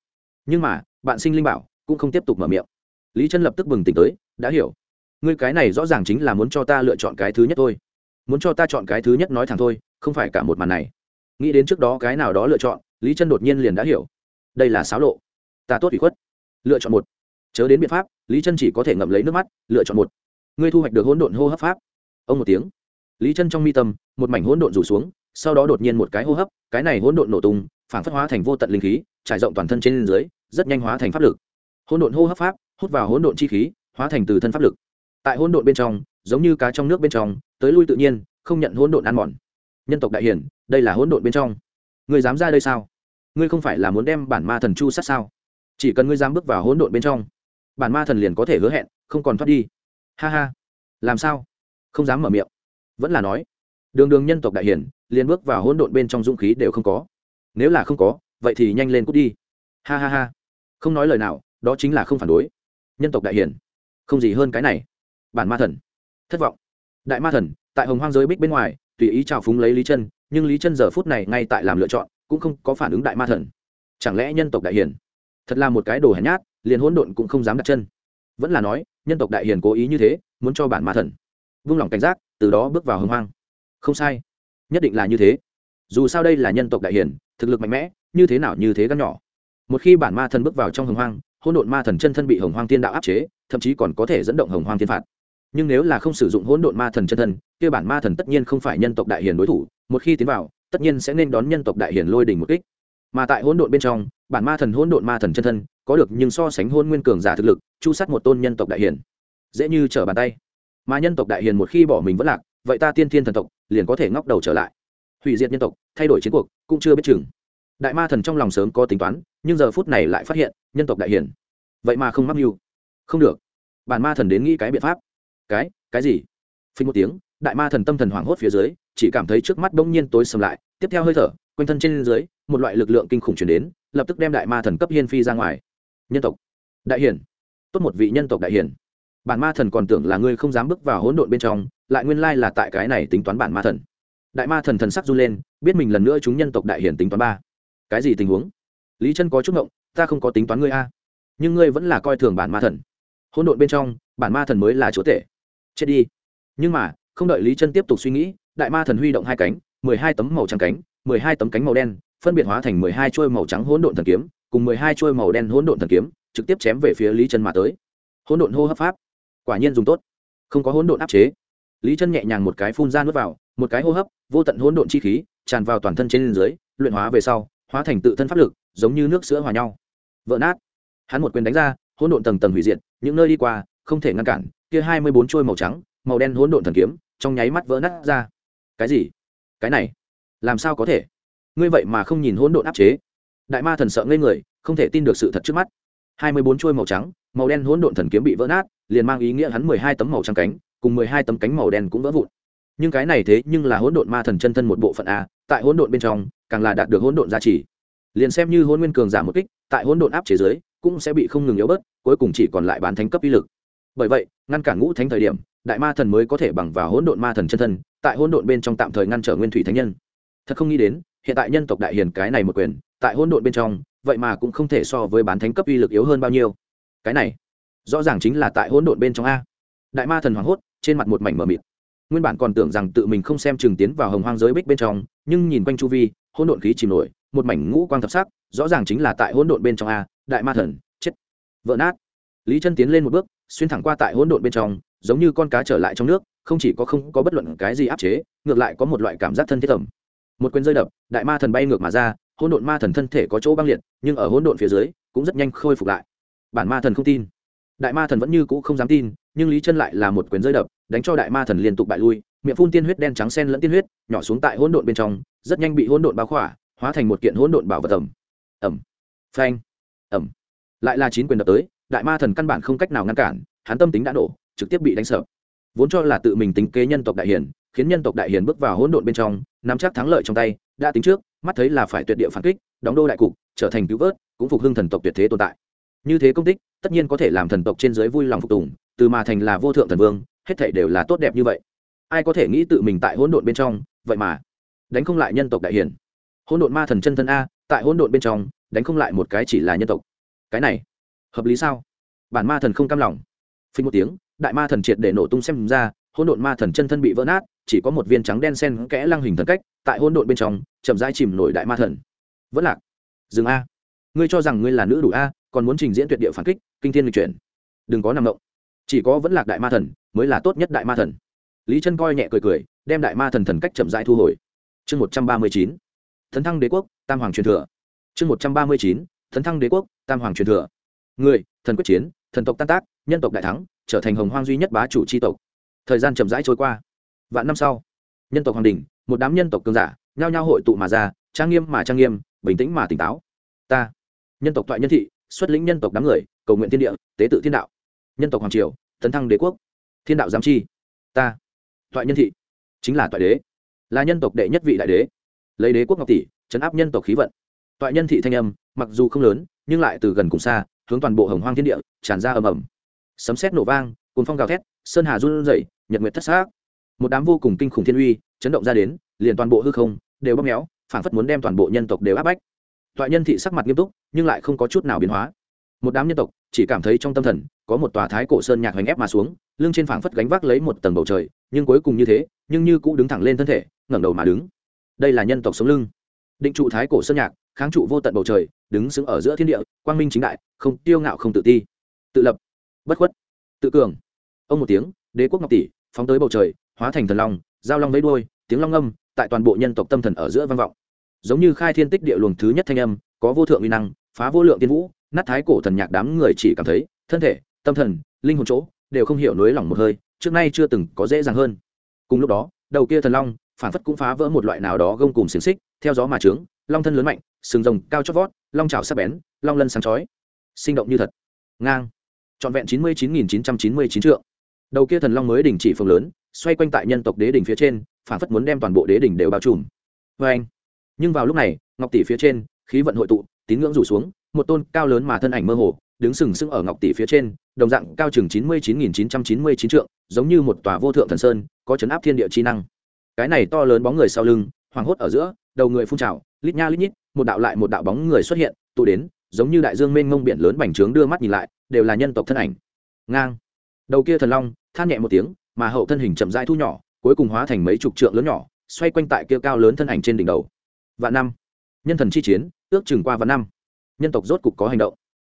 Nhưng mà, bạn sinh linh bảo, cũng không tiếp tục mở miệng. Lý chân lập tức bừng tỉnh tới, đã hiểu. Ngươi cái này rõ ràng chính là muốn cho ta lựa chọn cái thứ nhất thôi. Muốn cho ta chọn cái thứ nhất nói thẳng thôi, không phải cả một màn này. Nghĩ đến trước đó cái nào đó lựa chọn, lý chân đột nhiên liền đã hiểu. Đây là xáo lộ ta tốt ủy khuất. Lựa chọn một. Chớ đến biện pháp, lý chân chỉ có thể ngậm lấy nước mắt, lựa chọn một. Ngươi thu hoạch được hỗn độn hô hấp pháp. Ông một tiếng. Lý chân trong mi tâm, một mảnh hỗn độn rủ xuống, sau đó đột nhiên một cái hô hấp, cái này hỗn độn nổ tung, phản phất hóa thành vô tận linh khí, trải rộng toàn thân trên dưới, rất nhanh hóa thành pháp lực. Hỗn độn hô hấp pháp, hút vào hỗn độn chi khí, hóa thành từ thân pháp lực. Tại hỗn độn bên trong, giống như cá trong nước bên trong, tới lui tự nhiên, không nhận hỗn độn ăn mòn. Nhân tộc đại hiển, đây là hỗn độn bên trong. Ngươi dám ra đây sao? Ngươi không phải là muốn đem bản ma thần chu sát sao? Chỉ cần ngươi dám bước vào hỗn độn bên trong, bản ma thần liền có thể hứa hẹn, không còn thoát đi. Ha ha. Làm sao? Không dám mở miệng. Vẫn là nói, đường đường nhân tộc đại hiển, liền bước vào hỗn độn bên trong dũng khí đều không có. Nếu là không có, vậy thì nhanh lên cút đi. Ha ha ha. Không nói lời nào, đó chính là không phản đối. Nhân tộc đại hiển. Không gì hơn cái này. Bản ma thần. Thất vọng. Đại ma thần, tại hồng hoang giới bích bên ngoài, tùy ý trào phúng lấy lý chân, nhưng lý chân giờ phút này ngay tại làm lựa chọn, cũng không có phản ứng đại ma thần. Chẳng lẽ nhân tộc đại hiển thật là một cái đồ hèn nhát, liền hỗn độn cũng không dám đặt chân. Vẫn là nói, nhân tộc đại hiền cố ý như thế, muốn cho bản ma thần. Vung lòng cảnh giác, từ đó bước vào hưng hoang. Không sai. Nhất định là như thế. Dù sao đây là nhân tộc đại hiền, thực lực mạnh mẽ, như thế nào như thế gắn nhỏ. Một khi bản ma thần bước vào trong hồng hoang, hỗn độn ma thần chân thân bị hồng hoang tiên đạo áp chế, thậm chí còn có thể dẫn động hồng hoang thiên phạt. Nhưng nếu là không sử dụng hỗn độn ma thần chân thân, kia bản ma thần tất nhiên không phải nhân tộc đại hiền đối thủ, một khi tiến vào, tất nhiên sẽ nên đón nhân tộc đại hiền lôi đình một kích. Mà tại hỗn độn bên trong bản ma thần hỗn độn ma thần chân thân, có được nhưng so sánh hôn nguyên cường giả thực lực, chu sát một tôn nhân tộc đại hiền. Dễ như trở bàn tay. Mà nhân tộc đại hiền một khi bỏ mình vẫn lạc, vậy ta tiên thiên thần tộc liền có thể ngóc đầu trở lại. Hủy diệt nhân tộc, thay đổi chiến cuộc, cũng chưa biết chừng. Đại ma thần trong lòng sớm có tính toán, nhưng giờ phút này lại phát hiện, nhân tộc đại hiền. Vậy mà không mắc mưu. Không được. Bản ma thần đến nghĩ cái biện pháp. Cái? Cái gì? Phình một tiếng, đại ma thần tâm thần hoảng hốt phía dưới, chỉ cảm thấy trước mắt bỗng nhiên tối sầm lại, tiếp theo hơi thở, quanh thân trên dưới, một loại lực lượng kinh khủng chuyển đến lập tức đem đại ma thần cấp hiên phi ra ngoài. Nhân tộc. Đại hiển. Tốt một vị nhân tộc đại hiển. Bản ma thần còn tưởng là ngươi không dám bước vào hỗn độn bên trong, lại nguyên lai là tại cái này tính toán bản ma thần. Đại ma thần thần sắc run lên, biết mình lần nữa chúng nhân tộc đại hiển tính toán ba. Cái gì tình huống? Lý chân có chút ngộng, ta không có tính toán ngươi a. Nhưng ngươi vẫn là coi thường bản ma thần. Hỗn độn bên trong, bản ma thần mới là chúa tể. Chết đi. Nhưng mà, không đợi lý chân tiếp tục suy nghĩ, đại ma thần huy động hai cánh, mười hai tấm màu trắng cánh, mười hai tấm cánh màu đen phân biệt hóa thành mười hai chuôi màu trắng hỗn độn thần kiếm, cùng mười hai chuôi màu đen hỗn độn thần kiếm, trực tiếp chém về phía lý chân mà tới. Hỗn độn hô hấp pháp. Quả nhiên dùng tốt. Không có hỗn độn áp chế. Lý chân nhẹ nhàng một cái phun ra nuốt vào, một cái hô hấp, vô tận hỗn độn chi khí, tràn vào toàn thân trên dưới, luyện hóa về sau, hóa thành tự thân pháp lực, giống như nước sữa hòa nhau. Vỡ nát. Hắn một quyền đánh ra, hỗn độn tầng tầng hủy diệt, những nơi đi qua, không thể ngăn cản, kia hai mươi bốn chuôi màu trắng, màu đen hỗn độn thần kiếm, trong nháy mắt vỡ nát ra. Cái gì? Cái này? Làm sao có thể? Ngươi vậy mà không nhìn hỗn độn áp chế. Đại ma thần sợ ngây người, không thể tin được sự thật trước mắt. Hai mươi bốn chuôi màu trắng, màu đen hỗn độn thần kiếm bị vỡ nát, liền mang ý nghĩa hắn mười hai tấm màu trắng cánh, cùng mười hai tấm cánh màu đen cũng vỡ vụn. Nhưng cái này thế nhưng là hỗn độn ma thần chân thân một bộ phận a, tại hỗn độn bên trong, càng là đạt được hỗn độn giá trị. Liền xem như hỗn nguyên cường giảm một kích, tại hỗn độn áp chế giới cũng sẽ bị không ngừng yếu bớt, cuối cùng chỉ còn lại bán thánh cấp uy lực. Bởi vậy, ngăn cản ngũ thánh thời điểm, đại ma thần mới có thể bằng vào hỗn độn ma thần chân thân, tại hỗn độn bên trong tạm thời ngăn trở nguyên thủy thánh nhân. Thật không nghĩ đến hiện tại nhân tộc đại hiền cái này một quyền, tại hỗn độn bên trong, vậy mà cũng không thể so với bán thánh cấp uy lực yếu hơn bao nhiêu. Cái này, rõ ràng chính là tại hỗn độn bên trong a. Đại ma thần hoảng hốt, trên mặt một mảnh mờ mịt. Nguyên bản còn tưởng rằng tự mình không xem chừng tiến vào hồng hoang giới bích bên trong, nhưng nhìn quanh chu vi, hỗn độn khí chìm nổi, một mảnh ngũ quang thập sắc, rõ ràng chính là tại hỗn độn bên trong a, đại ma thần, chết. Vỡ nát. Lý chân tiến lên một bước, xuyên thẳng qua tại hỗn độn bên trong, giống như con cá trở lại trong nước, không chỉ có không có bất luận cái gì áp chế, ngược lại có một loại cảm giác thân thiết tầm một quyền rơi đập, đại ma thần bay ngược mà ra, hỗn độn ma thần thân thể có chỗ băng liệt, nhưng ở hỗn độn phía dưới, cũng rất nhanh khôi phục lại. Bản ma thần không tin. Đại ma thần vẫn như cũ không dám tin, nhưng lý chân lại là một quyền rơi đập, đánh cho đại ma thần liên tục bại lui, miệng phun tiên huyết đen trắng sen lẫn tiên huyết, nhỏ xuống tại hỗn độn bên trong, rất nhanh bị hỗn độn bao khỏa, hóa thành một kiện hỗn độn bảo vật ẩm. Ẩm. Phanh. Ẩm. Lại là chín quyền đập tới, đại ma thần căn bản không cách nào ngăn cản, hắn tâm tính đã nổ trực tiếp bị đánh sợ. Vốn cho là tự mình tính kế nhân tộc đại hiền, khiến nhân tộc đại hiền bước vào hỗn độn bên trong nắm chắc thắng lợi trong tay, đã tính trước, mắt thấy là phải tuyệt địa phản kích, đóng đô đại cục, trở thành cứu vớt, cũng phục hưng thần tộc tuyệt thế tồn tại. Như thế công tích, tất nhiên có thể làm thần tộc trên dưới vui lòng phục tùng, từ mà thành là vô thượng thần vương, hết thảy đều là tốt đẹp như vậy. Ai có thể nghĩ tự mình tại hỗn độn bên trong, vậy mà đánh không lại nhân tộc đại hiển. Hỗn độn ma thần chân thân a, tại hỗn độn bên trong, đánh không lại một cái chỉ là nhân tộc. Cái này, hợp lý sao? Bản ma thần không cam lòng. Phình một tiếng, đại ma thần triệt để nổ tung xem ra, hỗn độn ma thần chân thân bị vỡ nát chỉ có một viên trắng đen sen kẽ lăng hình thần cách, tại hỗn độn bên trong, chậm rãi chìm nổi đại ma thần. Vẫn lạc. Dừng a. Ngươi cho rằng ngươi là nữ đủ a, còn muốn trình diễn tuyệt địa phản kích, kinh thiên lịch chuyển. Đừng có nằm động chỉ có vẫn lạc đại ma thần, mới là tốt nhất đại ma thần. Lý chân coi nhẹ cười cười, đem đại ma thần thần cách chậm rãi thu hồi. Chương một trăm ba mươi chín. Thần thăng đế quốc, tam hoàng truyền thừa. Chương một trăm ba mươi chín. Thần thăng đế quốc, tam hoàng truyền thừa. Người thần quyết chiến, thần tộc tan tác, nhân tộc đại thắng, trở thành hồng hoang duy nhất bá chủ c h i tộc. Thời gian chậm rãi trôi qua vạn năm sau, nhân tộc hoàng đình, một đám nhân tộc cường giả, nhao nhao hội tụ mà ra, trang nghiêm mà trang nghiêm, bình tĩnh mà tỉnh táo. Ta, nhân tộc thoại nhân thị, xuất lĩnh nhân tộc đám người, cầu nguyện thiên địa, tế tự thiên đạo. Nhân tộc hoàng triều, tấn thăng đế quốc. Thiên đạo giám chi. Ta, thoại nhân thị, chính là thoại đế. Là nhân tộc đệ nhất vị đại đế. Lấy đế quốc ngọc tỷ, chấn áp nhân tộc khí vận. Thoại nhân thị thanh âm, mặc dù không lớn, nhưng lại từ gần cùng xa, hướng toàn bộ hồng hoang thiên địa, tràn ra ầm ầm. Sấm sét nổ vang cùng phong gào thét, sơn hà run rẩy, nhật nguyệt thất xác một đám vô cùng kinh khủng thiên uy chấn động ra đến, liền toàn bộ hư không đều bóp méo, phảng phất muốn đem toàn bộ nhân tộc đều áp bách. Toại nhân thị sắc mặt nghiêm túc, nhưng lại không có chút nào biến hóa. Một đám nhân tộc chỉ cảm thấy trong tâm thần có một tòa thái cổ sơn nhạc hoành ép mà xuống, lưng trên phảng phất gánh vác lấy một tầng bầu trời, nhưng cuối cùng như thế, nhưng như cũng đứng thẳng lên thân thể, ngẩng đầu mà đứng. Đây là nhân tộc sống lưng. Định trụ thái cổ sơn nhạc, kháng trụ vô tận bầu trời, đứng sững ở giữa thiên địa, quang minh chính đại, không tiêu ngạo không tự ti. Tự lập. Bất khuất. Tự cường. Ông một tiếng, đế quốc ngọc tỷ phóng tới bầu trời, hóa thành thần long, giao long vẫy đuôi, tiếng long âm tại toàn bộ nhân tộc tâm thần ở giữa vang vọng. Giống như khai thiên tích địa luồng thứ nhất thanh âm, có vô thượng uy năng, phá vô lượng tiên vũ, nát thái cổ thần nhạc đám người chỉ cảm thấy thân thể, tâm thần, linh hồn chỗ đều không hiểu nối lòng một hơi, trước nay chưa từng có dễ dàng hơn. Cùng lúc đó, đầu kia thần long phản phất cũng phá vỡ một loại nào đó gông cùng xiềng xích, theo gió mà trướng, long thân lớn mạnh, sừng rồng cao chót vót, long trào sắc bén, long lân sáng chói, sinh động như thật. Ngang. Trọn vẹn chín mươi chín nghìn chín trăm chín mươi chín trượng đầu kia thần long mới đình chỉ phường lớn, xoay quanh tại nhân tộc đế đỉnh phía trên, phản phất muốn đem toàn bộ đế đỉnh đều bao trùm. Vê anh, nhưng vào lúc này, ngọc tỷ phía trên, khí vận hội tụ, tín ngưỡng rủ xuống, một tôn cao lớn mà thân ảnh mơ hồ, đứng sừng sững ở ngọc tỷ phía trên, đồng dạng cao chừng chín mươi chín nghìn chín trăm chín mươi chín trượng, giống như một tòa vô thượng thần sơn, có chấn áp thiên địa chi năng. Cái này to lớn bóng người sau lưng, hoảng hốt ở giữa, đầu người phun trào, lít nha lít nhít, một đạo lại một đạo bóng người xuất hiện, tụ đến, giống như đại dương mênh mông biển lớn bành trướng đưa mắt nhìn lại, đều là nhân tộc thân ảnh. Ngang. Đầu kia thần long than nhẹ một tiếng, mà hậu thân hình chậm rãi thu nhỏ, cuối cùng hóa thành mấy chục trượng lớn nhỏ, xoay quanh tại kia cao lớn thân ảnh trên đỉnh đầu. Vạn năm. Nhân thần chi chiến, ước chừng qua vạn năm. Nhân tộc rốt cục có hành động.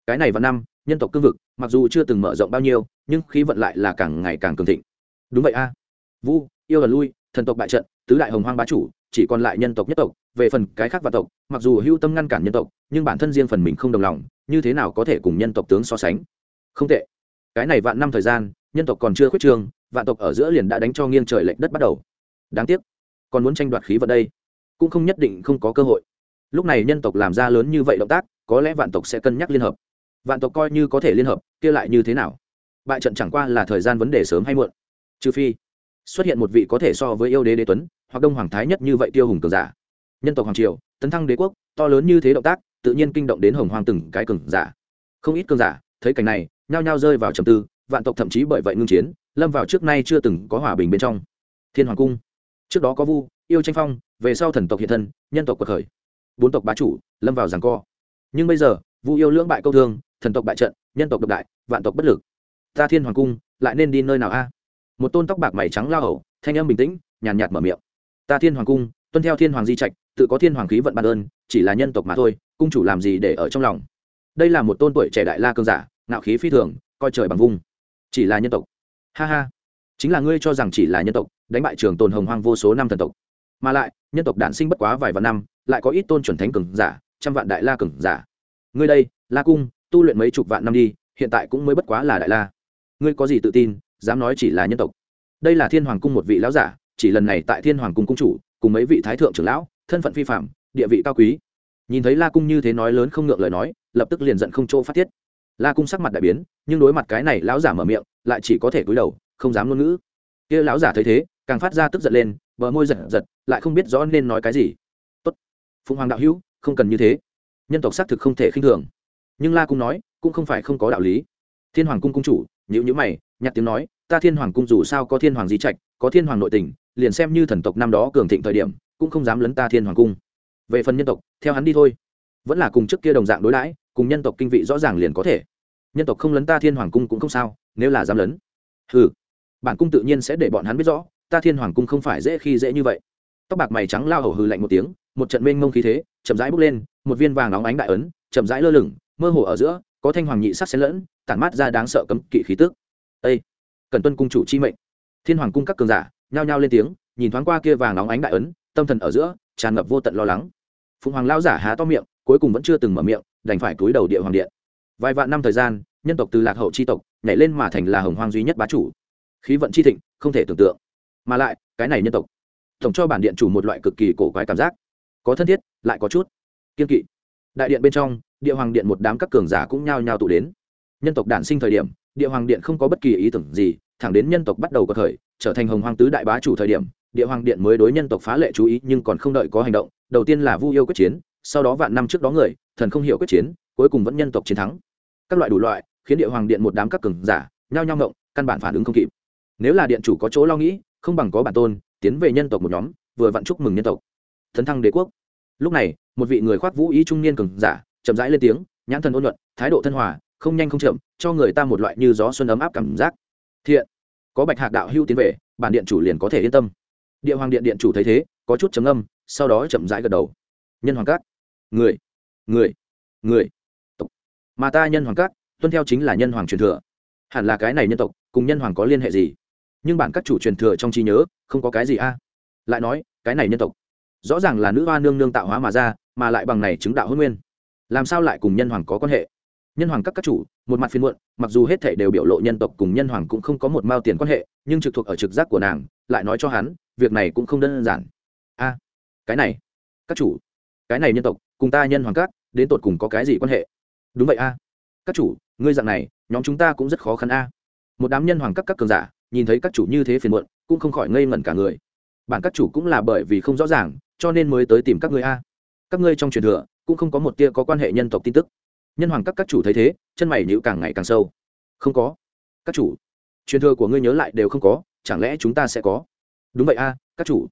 Cái này vạn năm, nhân tộc cương vực, mặc dù chưa từng mở rộng bao nhiêu, nhưng khí vận lại là càng ngày càng cường thịnh. Đúng vậy a. Vu, yêu là lui, thần tộc bại trận, tứ đại hồng hoang bá chủ, chỉ còn lại nhân tộc nhất tộc, về phần cái khác vạn tộc, mặc dù hưu tâm ngăn cản nhân tộc, nhưng bản thân riêng phần mình không đồng lòng, như thế nào có thể cùng nhân tộc tướng so sánh? Không tệ. Cái này vạn năm thời gian nhân tộc còn chưa khuyết trương, vạn tộc ở giữa liền đã đánh cho nghiêng trời lệch đất bắt đầu. Đáng tiếc, còn muốn tranh đoạt khí vận đây, cũng không nhất định không có cơ hội. Lúc này nhân tộc làm ra lớn như vậy động tác, có lẽ vạn tộc sẽ cân nhắc liên hợp. Vạn tộc coi như có thể liên hợp, kia lại như thế nào? Bại trận chẳng qua là thời gian vấn đề sớm hay muộn. Trừ phi, xuất hiện một vị có thể so với yêu đế đế tuấn, hoặc đông hoàng thái nhất như vậy tiêu hùng cường giả. Nhân tộc hoàng triều, tấn thăng đế quốc, to lớn như thế động tác, tự nhiên kinh động đến hồng hoàng từng cái cường giả. Không ít cường giả, thấy cảnh này, nhao nhao rơi vào trầm tư vạn tộc thậm chí bởi vậy ngưng chiến, lâm vào trước nay chưa từng có hòa bình bên trong. Thiên hoàng cung. Trước đó có vu, yêu tranh phong, về sau thần tộc hiện thân, nhân tộc cuộc khởi. Bốn tộc bá chủ, lâm vào giằng co. Nhưng bây giờ, vu yêu lưỡng bại câu thương, thần tộc bại trận, nhân tộc độc đại, vạn tộc bất lực. Ta thiên hoàng cung, lại nên đi nơi nào a? Một tôn tóc bạc mày trắng lao hầu, thanh âm bình tĩnh, nhàn nhạt mở miệng. Ta thiên hoàng cung, tuân theo thiên hoàng di trạch, tự có thiên hoàng khí vận ban ơn, chỉ là nhân tộc mà thôi, cung chủ làm gì để ở trong lòng? Đây là một tôn tuổi trẻ đại la cương giả, ngạo khí phi thường, coi trời bằng vung chỉ là nhân tộc. Ha ha. Chính là ngươi cho rằng chỉ là nhân tộc, đánh bại trường tồn hồng hoang vô số năm thần tộc. Mà lại, nhân tộc đản sinh bất quá vài vạn năm, lại có ít tôn chuẩn thánh cường giả, trăm vạn đại la cường giả. Ngươi đây, la cung, tu luyện mấy chục vạn năm đi, hiện tại cũng mới bất quá là đại la. Ngươi có gì tự tin, dám nói chỉ là nhân tộc? Đây là thiên hoàng cung một vị lão giả, chỉ lần này tại thiên hoàng cung cung chủ, cùng mấy vị thái thượng trưởng lão, thân phận phi phạm địa vị cao quý. Nhìn thấy la cung như thế nói lớn không ngượng lời nói, lập tức liền giận không chỗ phát tiết la cung sắc mặt đại biến, nhưng đối mặt cái này lão giả mở miệng, lại chỉ có thể cúi đầu, không dám ngôn ngữ. Kia lão giả thấy thế, càng phát ra tức giận lên, bờ môi giật giật, lại không biết rõ nên nói cái gì. Tốt, phụng hoàng đạo hữu, không cần như thế. Nhân tộc xác thực không thể khinh thường. Nhưng la cung nói, cũng không phải không có đạo lý. Thiên hoàng cung cung chủ nhữ nhữ mày, nhặt tiếng nói, ta thiên hoàng cung dù sao có thiên hoàng di trạch, có thiên hoàng nội tình, liền xem như thần tộc năm đó cường thịnh thời điểm, cũng không dám lấn ta thiên hoàng cung. Về phần nhân tộc, theo hắn đi thôi. Vẫn là cùng trước kia đồng dạng đối đãi cùng nhân tộc kinh vị rõ ràng liền có thể. Nhân tộc không lấn ta thiên hoàng cung cũng không sao, nếu là dám lấn. Ừ bản cung tự nhiên sẽ để bọn hắn biết rõ, ta thiên hoàng cung không phải dễ khi dễ như vậy. Tóc bạc mày trắng lao hầu hư lạnh một tiếng, một trận mênh mông khí thế, chậm rãi bốc lên, một viên vàng óng ánh đại ấn, chậm rãi lơ lửng, mơ hồ ở giữa, có thanh hoàng nhị sắc xen lẫn, tản mát ra đáng sợ cấm kỵ khí tức. Ây cần tuân cung chủ chi mệnh. Thiên hoàng cung các cường giả, nhao nhao lên tiếng, nhìn thoáng qua kia vàng óng ánh đại ấn, tâm thần ở giữa, tràn ngập vô tận lo lắng. Phụng hoàng lao giả há to miệng, cuối cùng vẫn chưa từng mở miệng đành phải cúi đầu địa hoàng điện. Vài vạn năm thời gian, nhân tộc từ lạc hậu tri tộc nhảy lên mà thành là hồng hoang duy nhất bá chủ. Khí vận chi thịnh, không thể tưởng tượng. Mà lại, cái này nhân tộc, tổng cho bản điện chủ một loại cực kỳ cổ quái cảm giác. Có thân thiết, lại có chút kiên kỵ. Đại điện bên trong, địa hoàng điện một đám các cường giả cũng nhao nhao tụ đến. Nhân tộc đản sinh thời điểm, địa hoàng điện không có bất kỳ ý tưởng gì, thẳng đến nhân tộc bắt đầu có thời, trở thành hồng hoàng tứ đại bá chủ thời điểm, địa hoàng điện mới đối nhân tộc phá lệ chú ý nhưng còn không đợi có hành động, đầu tiên là vu yêu quyết chiến sau đó vạn năm trước đó người, thần không hiểu quyết chiến, cuối cùng vẫn nhân tộc chiến thắng. Các loại đủ loại, khiến địa hoàng điện một đám các cường giả, nhao nhao ngộng, căn bản phản ứng không kịp. Nếu là điện chủ có chỗ lo nghĩ, không bằng có bản tôn, tiến về nhân tộc một nhóm, vừa vặn chúc mừng nhân tộc. Thần thăng đế quốc. Lúc này, một vị người khoác vũ ý trung niên cường giả, chậm rãi lên tiếng, nhãn thần ôn luận thái độ thân hòa, không nhanh không chậm, cho người ta một loại như gió xuân ấm áp cảm giác. Thiện. Có bạch hạc đạo hưu tiến về, bản điện chủ liền có thể yên tâm. Địa hoàng điện điện chủ thấy thế, có chút chấm âm sau đó chậm rãi gật đầu. Nhân hoàng cát người người người. Tộc. Mà ta nhân hoàng các, tuân theo chính là nhân hoàng truyền thừa. Hẳn là cái này nhân tộc cùng nhân hoàng có liên hệ gì? Nhưng bản các chủ truyền thừa trong trí nhớ không có cái gì a. Lại nói cái này nhân tộc rõ ràng là nữ hoa nương nương tạo hóa mà ra mà lại bằng này chứng đạo hôn nguyên. Làm sao lại cùng nhân hoàng có quan hệ? Nhân hoàng các các chủ một mặt phiên muộn mặc dù hết thể đều biểu lộ nhân tộc cùng nhân hoàng cũng không có một mao tiền quan hệ nhưng trực thuộc ở trực giác của nàng lại nói cho hắn việc này cũng không đơn giản. A cái này các chủ cái này nhân tộc cùng ta nhân hoàng các, đến tột cùng có cái gì quan hệ? Đúng vậy a. Các chủ, ngươi dạng này, nhóm chúng ta cũng rất khó khăn a. Một đám nhân hoàng các các cường giả, nhìn thấy các chủ như thế phiền muộn, cũng không khỏi ngây ngẩn cả người. Bản các chủ cũng là bởi vì không rõ ràng, cho nên mới tới tìm các ngươi a. Các ngươi trong truyền thừa, cũng không có một tia có quan hệ nhân tộc tin tức. Nhân hoàng các các chủ thấy thế, chân mày nhữ càng ngày càng sâu. Không có. Các chủ, truyền thừa của ngươi nhớ lại đều không có, chẳng lẽ chúng ta sẽ có? Đúng vậy a, các chủ.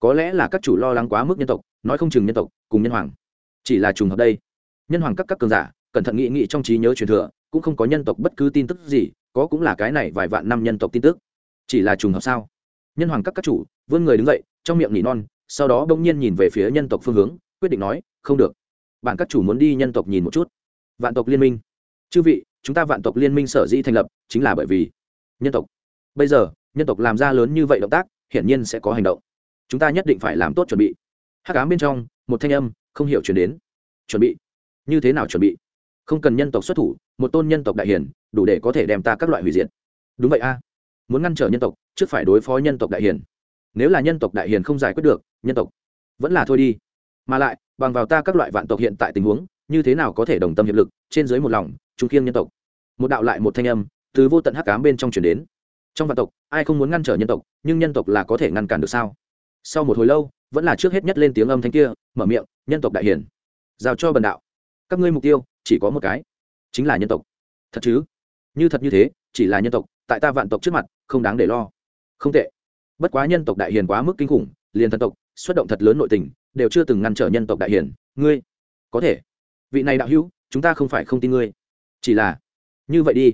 Có lẽ là các chủ lo lắng quá mức nhân tộc, nói không chừng nhân tộc, cùng nhân hoàng chỉ là trùng hợp đây. Nhân hoàng các các cường giả, cẩn thận nghĩ nghĩ trong trí nhớ truyền thừa, cũng không có nhân tộc bất cứ tin tức gì, có cũng là cái này vài vạn năm nhân tộc tin tức. Chỉ là trùng hợp sao? Nhân hoàng các các chủ, vươn người đứng dậy, trong miệng nỉ non, sau đó bỗng nhiên nhìn về phía nhân tộc phương hướng, quyết định nói, không được. Bạn các chủ muốn đi nhân tộc nhìn một chút. Vạn tộc liên minh. Chư vị, chúng ta vạn tộc liên minh sở dĩ thành lập, chính là bởi vì nhân tộc. Bây giờ, nhân tộc làm ra lớn như vậy động tác, hiển nhiên sẽ có hành động. Chúng ta nhất định phải làm tốt chuẩn bị. Hắc ám bên trong, một thanh âm không hiểu chuyển đến. Chuẩn bị. Như thế nào chuẩn bị? Không cần nhân tộc xuất thủ, một tôn nhân tộc đại hiển, đủ để có thể đem ta các loại hủy diệt. Đúng vậy a. Muốn ngăn trở nhân tộc, trước phải đối phó nhân tộc đại hiển. Nếu là nhân tộc đại hiển không giải quyết được, nhân tộc vẫn là thôi đi. Mà lại, bằng vào ta các loại vạn tộc hiện tại tình huống, như thế nào có thể đồng tâm hiệp lực, trên dưới một lòng trung kiêng nhân tộc? Một đạo lại một thanh âm, từ vô tận hắc cám bên trong chuyển đến. Trong vạn tộc, ai không muốn ngăn trở nhân tộc, nhưng nhân tộc là có thể ngăn cản được sao? Sau một hồi lâu, vẫn là trước hết nhất lên tiếng âm thanh kia, mở miệng nhân tộc đại hiển giao cho bần đạo. Các ngươi mục tiêu, chỉ có một cái, chính là nhân tộc. Thật chứ? Như thật như thế, chỉ là nhân tộc, tại ta vạn tộc trước mặt, không đáng để lo. Không tệ. Bất quá nhân tộc đại hiền quá mức kinh khủng, liền thần tộc, xuất động thật lớn nội tình, đều chưa từng ngăn trở nhân tộc đại hiền. Ngươi, có thể. Vị này đạo hữu, chúng ta không phải không tin ngươi. Chỉ là, như vậy đi.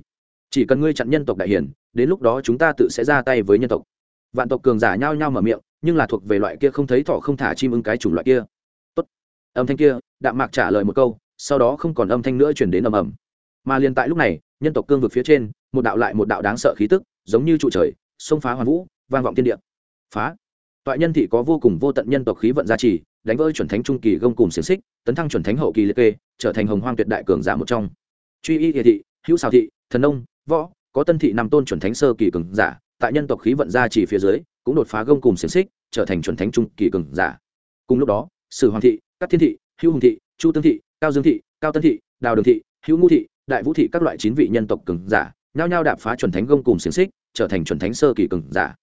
Chỉ cần ngươi chặn nhân tộc đại hiền, đến lúc đó chúng ta tự sẽ ra tay với nhân tộc. Vạn tộc cường giả nhao nhao mở miệng, nhưng là thuộc về loại kia không thấy thọ không thả chim ưng cái chủng loại kia âm thanh kia, đạm mạc trả lời một câu, sau đó không còn âm thanh nữa chuyển đến ầm ầm. Mà liền tại lúc này, nhân tộc cương vực phía trên, một đạo lại một đạo đáng sợ khí tức, giống như trụ trời, xông phá hoàn vũ, vang vọng thiên địa. Phá! Toại nhân thị có vô cùng vô tận nhân tộc khí vận gia trì, đánh vỡ chuẩn thánh trung kỳ gông cùng xiềng xích, tấn thăng chuẩn thánh hậu kỳ liệt kê, trở thành hồng hoang tuyệt đại cường giả một trong. Truy y địa thị, hữu xào thị, thần nông, võ, có tân thị nằm tôn chuẩn thánh sơ kỳ cường giả, tại nhân tộc khí vận gia trì phía dưới, cũng đột phá gông cùng xiềng xích, trở thành chuẩn thánh trung kỳ cường giả. Cùng lúc đó, sử hoàng thị các thiên thị, hữu hùng thị, chu tương thị, cao dương thị, cao tân thị, đào đường thị, hữu ngũ thị, đại vũ thị các loại chín vị nhân tộc cường giả, nhao nhao đạp phá chuẩn thánh gông cùng xiềng xích, trở thành chuẩn thánh sơ kỳ cường giả.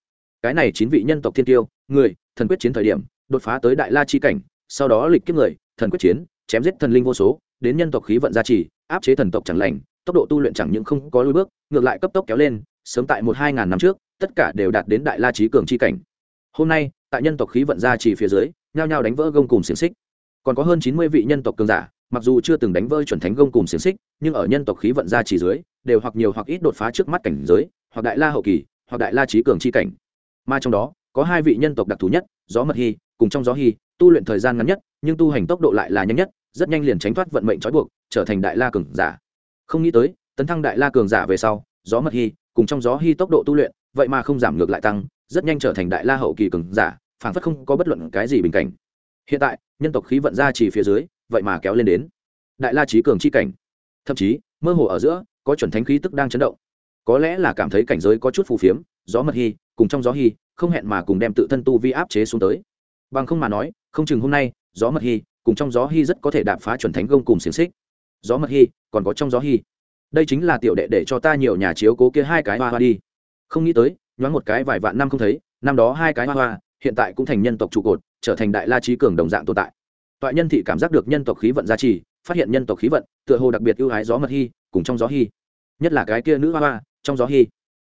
Cái này chín vị nhân tộc thiên tiêu, người, thần quyết chiến thời điểm, đột phá tới đại la chi cảnh, sau đó lịch kiếp người, thần quyết chiến, chém giết thần linh vô số, đến nhân tộc khí vận gia trì, áp chế thần tộc chẳng lành, tốc độ tu luyện chẳng những không có lối bước, ngược lại cấp tốc kéo lên, sớm tại một hai ngàn năm trước, tất cả đều đạt đến đại la trí cường chi cảnh. Hôm nay, tại nhân tộc khí vận gia trì phía dưới, nhao nhao đánh vỡ gông cùng xiềng xích còn có hơn chín mươi vị nhân tộc cường giả, mặc dù chưa từng đánh vỡ chuẩn thánh gông cùng xiềng xích, nhưng ở nhân tộc khí vận gia trì dưới, đều hoặc nhiều hoặc ít đột phá trước mắt cảnh giới, hoặc đại la hậu kỳ, hoặc đại la trí cường chi cảnh. Mà trong đó, có hai vị nhân tộc đặc thù nhất, gió mật hy cùng trong gió hy tu luyện thời gian ngắn nhất, nhưng tu hành tốc độ lại là nhanh nhất, rất nhanh liền tránh thoát vận mệnh trói buộc, trở thành đại la cường giả. Không nghĩ tới, tấn thăng đại la cường giả về sau, gió mật hy cùng trong gió hy tốc độ tu luyện, vậy mà không giảm ngược lại tăng, rất nhanh trở thành đại la hậu kỳ cường giả phản phất không có bất luận cái gì bình cảnh. Hiện tại nhân tộc khí vận ra chỉ phía dưới, vậy mà kéo lên đến. Đại la trí cường chi cảnh. Thậm chí, mơ hồ ở giữa, có chuẩn thánh khí tức đang chấn động. Có lẽ là cảm thấy cảnh giới có chút phù phiếm, gió mật hy cùng trong gió hy không hẹn mà cùng đem tự thân tu vi áp chế xuống tới. Bằng không mà nói, không chừng hôm nay, gió mật hy cùng trong gió hy rất có thể đạp phá chuẩn thánh gông cùng xiềng xích. Gió mật hy còn có trong gió hy đây chính là tiểu đệ để cho ta nhiều nhà chiếu cố kia hai cái hoa hoa đi. Không nghĩ tới, nhoáng một cái vài vạn năm không thấy, năm đó hai cái hoa hoa hiện tại cũng thành nhân tộc trụ cột, trở thành đại la trí cường đồng dạng tồn tại. Toại nhân thị cảm giác được nhân tộc khí vận gia trì, phát hiện nhân tộc khí vận, tựa hồ đặc biệt ưu ái gió mật hy, cùng trong gió hy. Nhất là cái kia nữ hoa hoa, trong gió hy.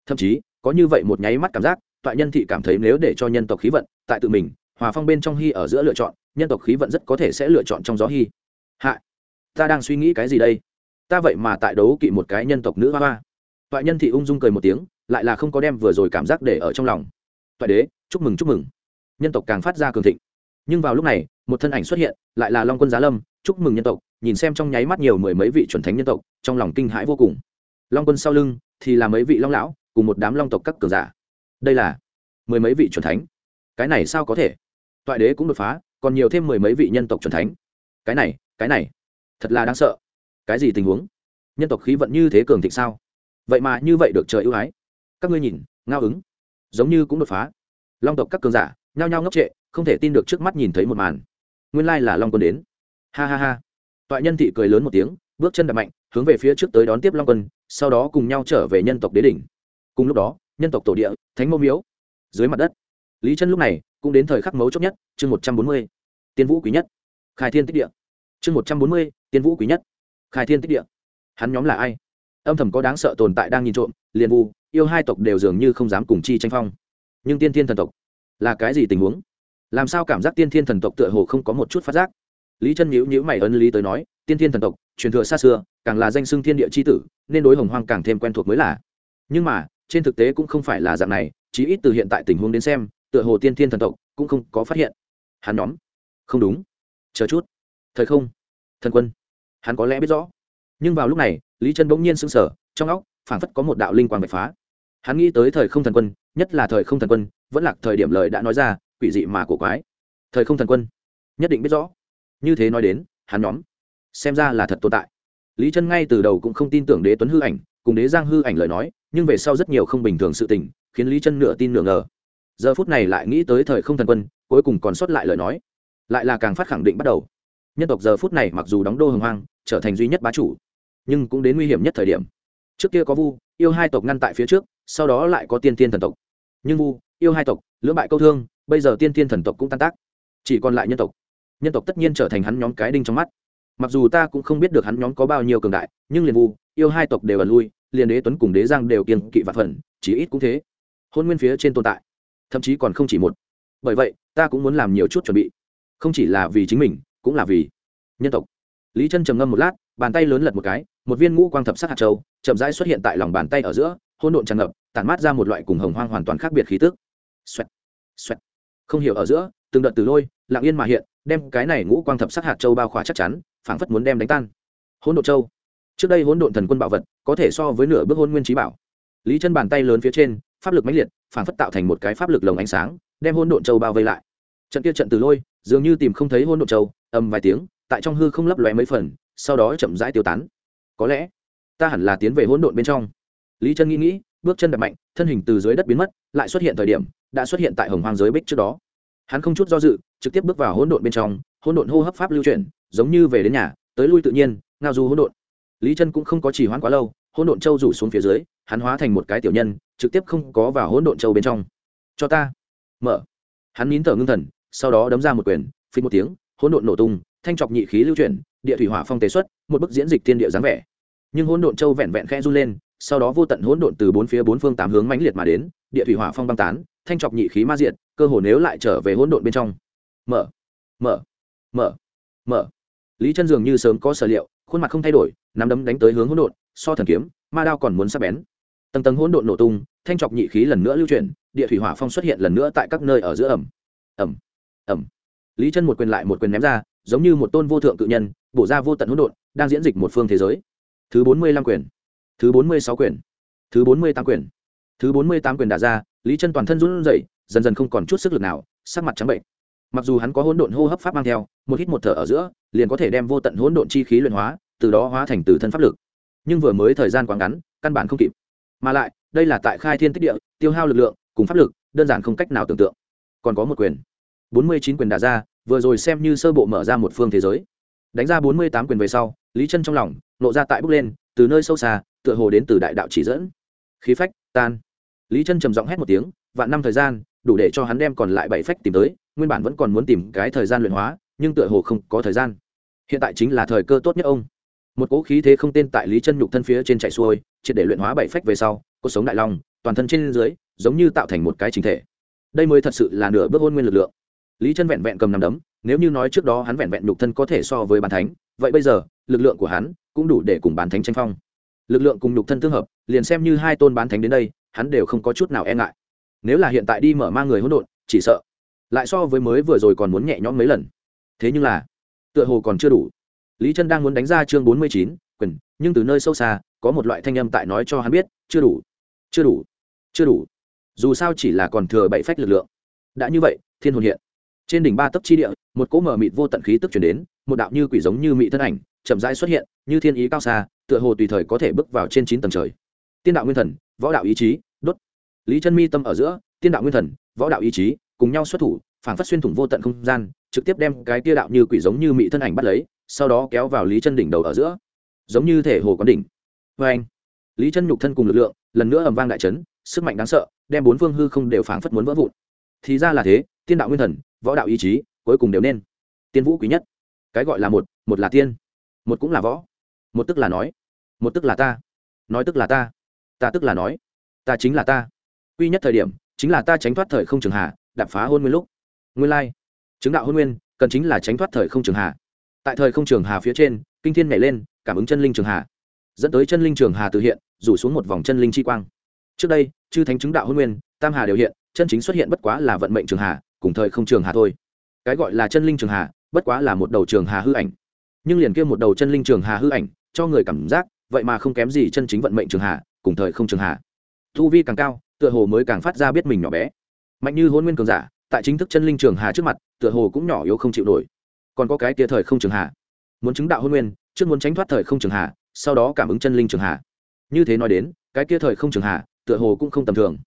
Thậm chí, có như vậy một nháy mắt cảm giác, toại nhân thị cảm thấy nếu để cho nhân tộc khí vận tại tự mình, hòa phong bên trong hy ở giữa lựa chọn, nhân tộc khí vận rất có thể sẽ lựa chọn trong gió hy. Hạ, ta đang suy nghĩ cái gì đây? Ta vậy mà tại đấu kỵ một cái nhân tộc nữ hoa hoa. Toại nhân thị ung dung cười một tiếng, lại là không có đem vừa rồi cảm giác để ở trong lòng. Toại đế, chúc mừng chúc mừng nhân tộc càng phát ra cường thịnh. Nhưng vào lúc này, một thân ảnh xuất hiện, lại là long quân giá lâm, chúc mừng nhân tộc, nhìn xem trong nháy mắt nhiều mười mấy vị chuẩn thánh nhân tộc, trong lòng kinh hãi vô cùng. Long quân sau lưng thì là mấy vị long lão, cùng một đám long tộc các cường giả. Đây là mười mấy vị chuẩn thánh. Cái này sao có thể? Toại đế cũng đột phá, còn nhiều thêm mười mấy vị nhân tộc chuẩn thánh. Cái này cái này, thật là đáng sợ. Cái gì tình huống? Nhân tộc khí vận như thế cường thịnh sao? Vậy mà như vậy được trời ưu ái. Các ngươi nhìn, ngao ứng. Giống như cũng đột phá. Long tộc các cường giả nhao nhao ngốc trệ, không thể tin được trước mắt nhìn thấy một màn. Nguyên lai là long quân đến. Ha ha ha. Toại nhân thị cười lớn một tiếng, bước chân đập mạnh, hướng về phía trước tới đón tiếp long quân, sau đó cùng nhau trở về nhân tộc đế đỉnh. Cùng lúc đó, nhân tộc tổ địa, thánh mâu miếu, dưới mặt đất. Lý chân lúc này cũng đến thời khắc mấu chốt nhất, chương một trăm bốn mươi, tiên vũ quý nhất. Khai thiên tích địa. Chương một trăm bốn mươi, tiên vũ quý nhất. Khai thiên tích địa. Hắn nhóm là ai? Âm thầm có đáng sợ tồn tại đang nhìn trộm, liền vu, yêu hai tộc đều dường như không dám cùng chi tranh phong. Nhưng tiên thiên thần tộc là cái gì tình huống? Làm sao cảm giác tiên thiên thần tộc tựa hồ không có một chút phát giác? Lý chân nhữ nhữ mày ấn lý tới nói, tiên thiên thần tộc, truyền thừa xa xưa, càng là danh xưng thiên địa c h i tử, nên đối hồng hoang càng thêm quen thuộc mới là. Nhưng mà, trên thực tế cũng không phải là dạng này, chí ít từ hiện tại tình huống đến xem, tựa hồ tiên thiên thần tộc cũng không có phát hiện. Hắn nhóm? Không đúng. Chờ chút. Thời không? Thần quân? Hắn có lẽ biết rõ. Nhưng vào lúc này, lý chân bỗng nhiên sững sờ, trong óc phảng phất có một đạo linh quang bạch phá. Hắn nghĩ tới thời không thần quân, nhất là thời không thần quân vẫn là thời điểm lời đã nói ra, quỷ dị mà cổ quái. Thời không thần quân, nhất định biết rõ. Như thế nói đến, hắn nhóm, xem ra là thật tồn tại. Lý chân ngay từ đầu cũng không tin tưởng đế tuấn hư ảnh, cùng đế giang hư ảnh lời nói, nhưng về sau rất nhiều không bình thường sự tình, khiến lý chân nửa tin nửa ngờ. Giờ phút này lại nghĩ tới thời không thần quân, cuối cùng còn sót lại lời nói. Lại là càng phát khẳng định bắt đầu. Nhân tộc giờ phút này mặc dù đóng đô hồng hoang, trở thành duy nhất bá chủ, nhưng cũng đến nguy hiểm nhất thời điểm. Trước kia có vu, yêu hai tộc ngăn tại phía trước, sau đó lại có tiên tiên thần tộc. Nhưng vu yêu hai tộc, lưỡng bại câu thương, bây giờ tiên tiên thần tộc cũng tan tác. Chỉ còn lại nhân tộc. Nhân tộc tất nhiên trở thành hắn nhóm cái đinh trong mắt. Mặc dù ta cũng không biết được hắn nhóm có bao nhiêu cường đại, nhưng liền vu, yêu hai tộc đều ẩn lui, liền đế tuấn cùng đế giang đều kiên kỵ và phần, chỉ ít cũng thế. Hôn nguyên phía trên tồn tại, thậm chí còn không chỉ một. Bởi vậy, ta cũng muốn làm nhiều chút chuẩn bị. Không chỉ là vì chính mình, cũng là vì nhân tộc. Lý chân trầm ngâm một lát, bàn tay lớn lật một cái, một viên ngũ quang thập sắc hạt châu, chậm rãi xuất hiện tại lòng bàn tay ở giữa hôn độn tràn ngập, tản mát ra một loại cùng hồng hoang hoàn toàn khác biệt khí tức xoẹt, xoẹt. không hiểu ở giữa từng đợt từ lôi lặng yên mà hiện đem cái này ngũ quang thập sắc hạt châu bao khóa chắc chắn phảng phất muốn đem đánh tan. Hỗn độn châu. Trước đây hỗn độn thần quân bảo vật có thể so với nửa bước hôn nguyên trí bảo. Lý chân bàn tay lớn phía trên pháp lực mãnh liệt phảng phất tạo thành một cái pháp lực lồng ánh sáng đem hỗn độn châu bao vây lại. Trận kia trận từ lôi dường như tìm không thấy hỗn độn châu ầm vài tiếng tại trong hư không lấp lóe mấy phần sau đó chậm rãi tiêu tán. Có lẽ ta hẳn là tiến về hỗn độn bên trong. Lý chân nghĩ nghĩ bước chân đập mạnh thân hình từ dưới đất biến mất lại xuất hiện thời điểm đã xuất hiện tại hồng hoang giới bích trước đó. Hắn không chút do dự, trực tiếp bước vào hỗn độn bên trong, hỗn độn hô hấp pháp lưu chuyển, giống như về đến nhà, tới lui tự nhiên, ngao du hỗn độn. Lý chân cũng không có chỉ hoãn quá lâu, hỗn độn châu rủ xuống phía dưới, hắn hóa thành một cái tiểu nhân, trực tiếp không có vào hỗn độn châu bên trong. Cho ta. Mở. Hắn nín thở ngưng thần, sau đó đấm ra một quyền, phí một tiếng, hỗn độn nổ tung, thanh trọc nhị khí lưu chuyển, địa thủy hỏa phong tế xuất, một bức diễn dịch thiên địa dáng vẻ. Nhưng hỗn độn châu vẹn vẹn khẽ run lên, sau đó vô tận hỗn độn từ bốn phía bốn phương tám hướng mãnh liệt mà đến, địa thủy hỏa phong băng tán thanh trọc nhị khí ma diện cơ hồ nếu lại trở về hỗn độn bên trong. Mở mở mở mở. Lý chân dường như sớm có sở liệu, khuôn mặt không thay đổi, nắm đấm đánh tới hướng hỗn độn, so thần kiếm, ma đao còn muốn sắp bén. Tầng tầng hỗn độn nổ tung, thanh trọc nhị khí lần nữa lưu chuyển, địa thủy hỏa phong xuất hiện lần nữa tại các nơi ở giữa ẩm ẩm ẩm. Lý chân một quyền lại một quyền ném ra, giống như một tôn vô thượng cự nhân, bổ ra vô tận hỗn độn, đang diễn dịch một phương thế giới. Thứ bốn mươi lăm quyền, thứ bốn mươi sáu quyền, thứ bốn mươi tám quyền, thứ bốn mươi tám quyền đả ra lý chân toàn thân run rẩy, dần dần không còn chút sức lực nào, sắc mặt trắng bệnh. Mặc dù hắn có hỗn độn hô hấp pháp mang theo, một hít một thở ở giữa, liền có thể đem vô tận hỗn độn chi khí luyện hóa, từ đó hóa thành từ thân pháp lực. Nhưng vừa mới thời gian quá ngắn, căn bản không kịp. Mà lại, đây là tại khai thiên tích địa, tiêu hao lực lượng, cùng pháp lực, đơn giản không cách nào tưởng tượng. Còn có một quyền. Bốn mươi chín quyền đả ra, vừa rồi xem như sơ bộ mở ra một phương thế giới. Đánh ra bốn mươi tám quyền về sau, lý chân trong lòng, nộ ra tại bước lên, từ nơi sâu xa, tựa hồ đến từ đại đạo chỉ dẫn. Khí phách, tan lý chân trầm giọng hét một tiếng, vạn năm thời gian, đủ để cho hắn đem còn lại bảy phách tìm tới, nguyên bản vẫn còn muốn tìm cái thời gian luyện hóa, nhưng tựa hồ không có thời gian. Hiện tại chính là thời cơ tốt nhất ông. Một cỗ khí thế không tên tại lý chân nhục thân phía trên chạy xuôi, triệt để luyện hóa bảy phách về sau cuộc sống đại long, toàn thân trên dưới, giống như tạo thành một cái chính thể. Đây mới thật sự là nửa bước hôn nguyên lực lượng. Lý chân vẹn vẹn cầm nằm đấm, nếu như nói trước đó hắn vẹn vẹn nhục thân có thể so với bàn thánh, vậy bây giờ, lực lượng của hắn cũng đủ để cùng bàn thánh tranh phong. Lực lượng cùng nhục thân tương hợp, liền xem như hai tôn bán thánh đến đây hắn đều không có chút nào e ngại. Nếu là hiện tại đi mở mang người hỗn độn, chỉ sợ. Lại so với mới vừa rồi còn muốn nhẹ nhõm mấy lần. Thế nhưng là, tựa hồ còn chưa đủ. Lý chân đang muốn đánh ra chương bốn mươi chín, quyền, nhưng từ nơi sâu xa, có một loại thanh âm tại nói cho hắn biết, chưa đủ chưa đủ chưa đủ. Dù sao chỉ là còn thừa bảy phách lực lượng. Đã như vậy, thiên hồn hiện. Trên đỉnh ba tấc chi địa, một cỗ mở mịt vô tận khí tức chuyển đến, một đạo như quỷ giống như mị thân ảnh, chậm rãi xuất hiện, như thiên ý cao xa, tựa hồ tùy thời có thể bước vào trên chín tầng trời. Tiên đạo nguyên thần võ đạo ý chí, đốt. Lý chân mi tâm ở giữa, tiên đạo nguyên thần, võ đạo ý chí, cùng nhau xuất thủ phản phát xuyên thủng vô tận không gian, trực tiếp đem cái tia đạo như quỷ giống như mị thân ảnh bắt lấy, sau đó kéo vào lý chân đỉnh đầu ở giữa. Giống như thể hồ quán đỉnh. Vê anh, lý chân nhục thân cùng lực lượng, lần nữa ầm vang đại trấn sức mạnh đáng sợ, đem bốn phương hư không đều phảng phất muốn vỡ vụn. Thì ra là thế, tiên đạo nguyên thần, võ đạo ý chí, cuối cùng đều nên. Tiên vũ quý nhất. Cái gọi là một một là tiên. Một cũng là võ. Một tức là nói. Một tức là ta. Nói tức là ta ta tức là nói, ta chính là ta. Quy nhất thời điểm, chính là ta tránh thoát thời không trường hạ đạp phá hôn nguyên lúc. Nguyên lai, chứng đạo hôn nguyên, cần chính là tránh thoát thời không trường hạ tại thời không trường hà phía trên, kinh thiên nhảy lên, cảm ứng chân linh trường hà. Dẫn tới chân linh trường hà từ hiện, rủ xuống một vòng chân linh chi quang. Trước đây, chư thánh chứng đạo hôn nguyên, tam hà đều hiện, chân chính xuất hiện bất quá là vận mệnh trường hà, cùng thời không trường hà thôi. Cái gọi là chân linh trường hà, bất quá là một đầu trường hà hư ảnh. Nhưng liền kia một đầu chân linh trường hà hư ảnh, cho người cảm giác, vậy mà không kém gì chân chính vận mệnh trường hà cùng thời không trường hạ, thu vi càng cao tựa hồ mới càng phát ra biết mình nhỏ bé. Mạnh như hôn nguyên cường giả tại chính thức chân linh trường hà trước mặt tựa hồ cũng nhỏ yếu không chịu nổi. Còn có cái kia thời không trường hà muốn chứng đạo hôn nguyên trước muốn tránh thoát thời không trường hà sau đó cảm ứng chân linh trường hà như thế nói đến cái kia thời không trường hà tựa hồ cũng không tầm thường.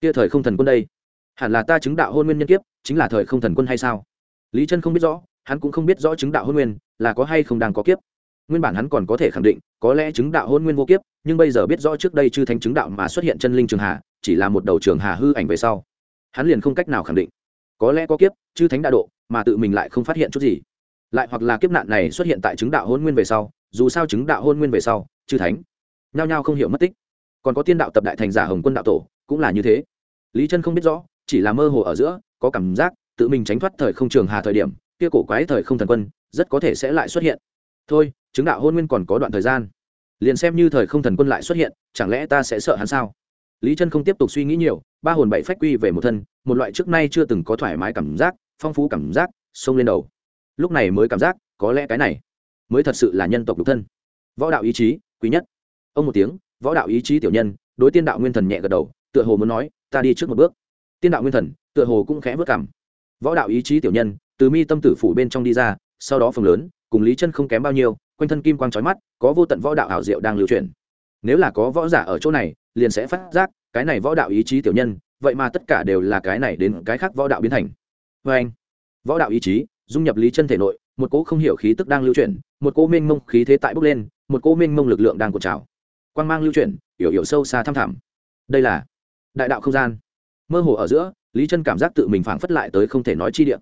Kia thời không thần quân đây hẳn là ta chứng đạo hôn nguyên nhân kiếp chính là thời không thần quân hay sao? Lý chân không biết rõ hắn cũng không biết rõ chứng đạo hôn nguyên là có hay không đang có kiếp nguyên bản hắn còn có thể khẳng định, có lẽ chứng đạo hôn nguyên vô kiếp, nhưng bây giờ biết rõ trước đây chư thánh chứng đạo mà xuất hiện chân linh trường hà, chỉ là một đầu trường hà hư ảnh về sau. Hắn liền không cách nào khẳng định. Có lẽ có kiếp, chư thánh đã độ, mà tự mình lại không phát hiện chút gì. Lại hoặc là kiếp nạn này xuất hiện tại chứng đạo hôn nguyên về sau, dù sao chứng đạo hôn nguyên về sau, chư thánh nhao nhao không hiểu mất tích. Còn có tiên đạo tập đại thành giả hồng quân đạo tổ, cũng là như thế. Lý chân không biết rõ, chỉ là mơ hồ ở giữa, có cảm giác, tự mình tránh thoát thời không trường hà thời điểm, kia cổ quái thời không thần quân, rất có thể sẽ lại xuất hiện thôi, chứng đạo hôn nguyên còn có đoạn thời gian. Liền xem như thời không thần quân lại xuất hiện, chẳng lẽ ta sẽ sợ hắn sao? Lý chân không tiếp tục suy nghĩ nhiều, ba hồn bảy phách quy về một thân, một loại trước nay chưa từng có thoải mái cảm giác, phong phú cảm giác xông lên đầu. Lúc này mới cảm giác, có lẽ cái này mới thật sự là nhân tộc độc thân. Võ đạo ý chí, quý nhất. Ông một tiếng, võ đạo ý chí tiểu nhân, đối tiên đạo nguyên thần nhẹ gật đầu, tựa hồ muốn nói, ta đi trước một bước. Tiên đạo nguyên thần, tựa hồ cũng khẽ vớt cảm. Võ đạo ý chí tiểu nhân, từ mi tâm tử phủ bên trong đi ra, sau đó phần lớn cùng lý chân không kém bao nhiêu, quanh thân kim quang trói mắt, có vô tận võ đạo ảo diệu đang lưu truyền nếu là có võ giả ở chỗ này, liền sẽ phát giác, cái này võ đạo ý chí tiểu nhân, vậy mà tất cả đều là cái này đến cái khác võ đạo biến thành. Vê anh, võ đạo ý chí, dung nhập lý chân thể nội, một cỗ không hiểu khí tức đang lưu chuyển, một cỗ mênh mông khí thế tại bốc lên, một cỗ mênh mông lực lượng đang cột trào. Quang mang lưu chuyển yểu yểu sâu xa thăm thẳm. Đây là đại đạo không gian. Mơ hồ ở giữa, lý chân cảm giác tự mình phảng phất lại tới không thể nói chi địa.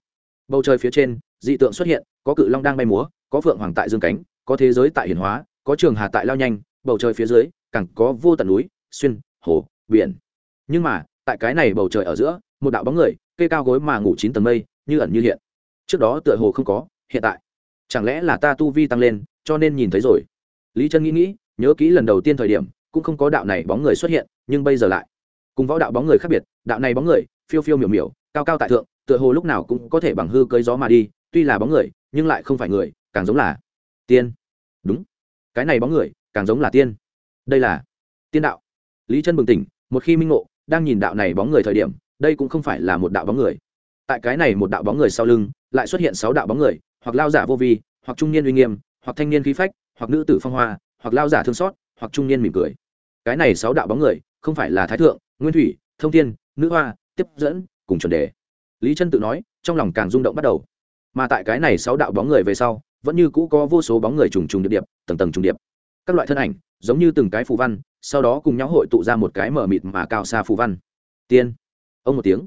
Bầu trời phía trên dị tượng xuất hiện, có cự long đang bay múa, có phượng hoàng tại dương cánh, có thế giới tại hiển hóa, có trường hà tại lao nhanh, bầu trời phía dưới, càng có vô tận núi, xuyên, hồ, biển. Nhưng mà, tại cái này bầu trời ở giữa, một đạo bóng người cây cao gối mà ngủ chín tầng mây, như ẩn như hiện. Trước đó tựa hồ không có, hiện tại. Chẳng lẽ là ta tu vi tăng lên, cho nên nhìn thấy rồi? Lý Trân nghĩ nghĩ, nhớ kỹ lần đầu tiên thời điểm, cũng không có đạo này bóng người xuất hiện, nhưng bây giờ lại. Cùng võ đạo bóng người khác biệt, đạo này bóng người, phiêu phiêu miểu miểu, cao cao tại thượng, tựa hồ lúc nào cũng có thể bằng hư cơi gió mà đi tuy là bóng người, nhưng lại không phải người, càng giống là tiên. Đúng. Cái này bóng người, càng giống là tiên. Đây là tiên đạo. Lý chân bừng tỉnh, một khi minh ngộ, đang nhìn đạo này bóng người thời điểm, đây cũng không phải là một đạo bóng người. Tại cái này một đạo bóng người sau lưng, lại xuất hiện sáu đạo bóng người, hoặc lao giả vô vi, hoặc trung niên uy nghiêm, hoặc thanh niên khí phách, hoặc nữ tử phong hoa, hoặc lao giả thương xót, hoặc trung niên mỉm cười. Cái này sáu đạo bóng người, không phải là thái thượng, nguyên thủy, thông thiên, nữ hoa, tiếp dẫn, cùng chuẩn đề. Lý chân tự nói, trong lòng càng rung động bắt đầu mà tại cái này sáu đạo bóng người về sau, vẫn như cũ có vô số bóng người trùng trùng điệp điệp, tầng tầng trùng điệp. Các loại thân ảnh, giống như từng cái phù văn, sau đó cùng nhau hội tụ ra một cái mở mịt mà cao xa phù văn. Tiên. Ông một tiếng.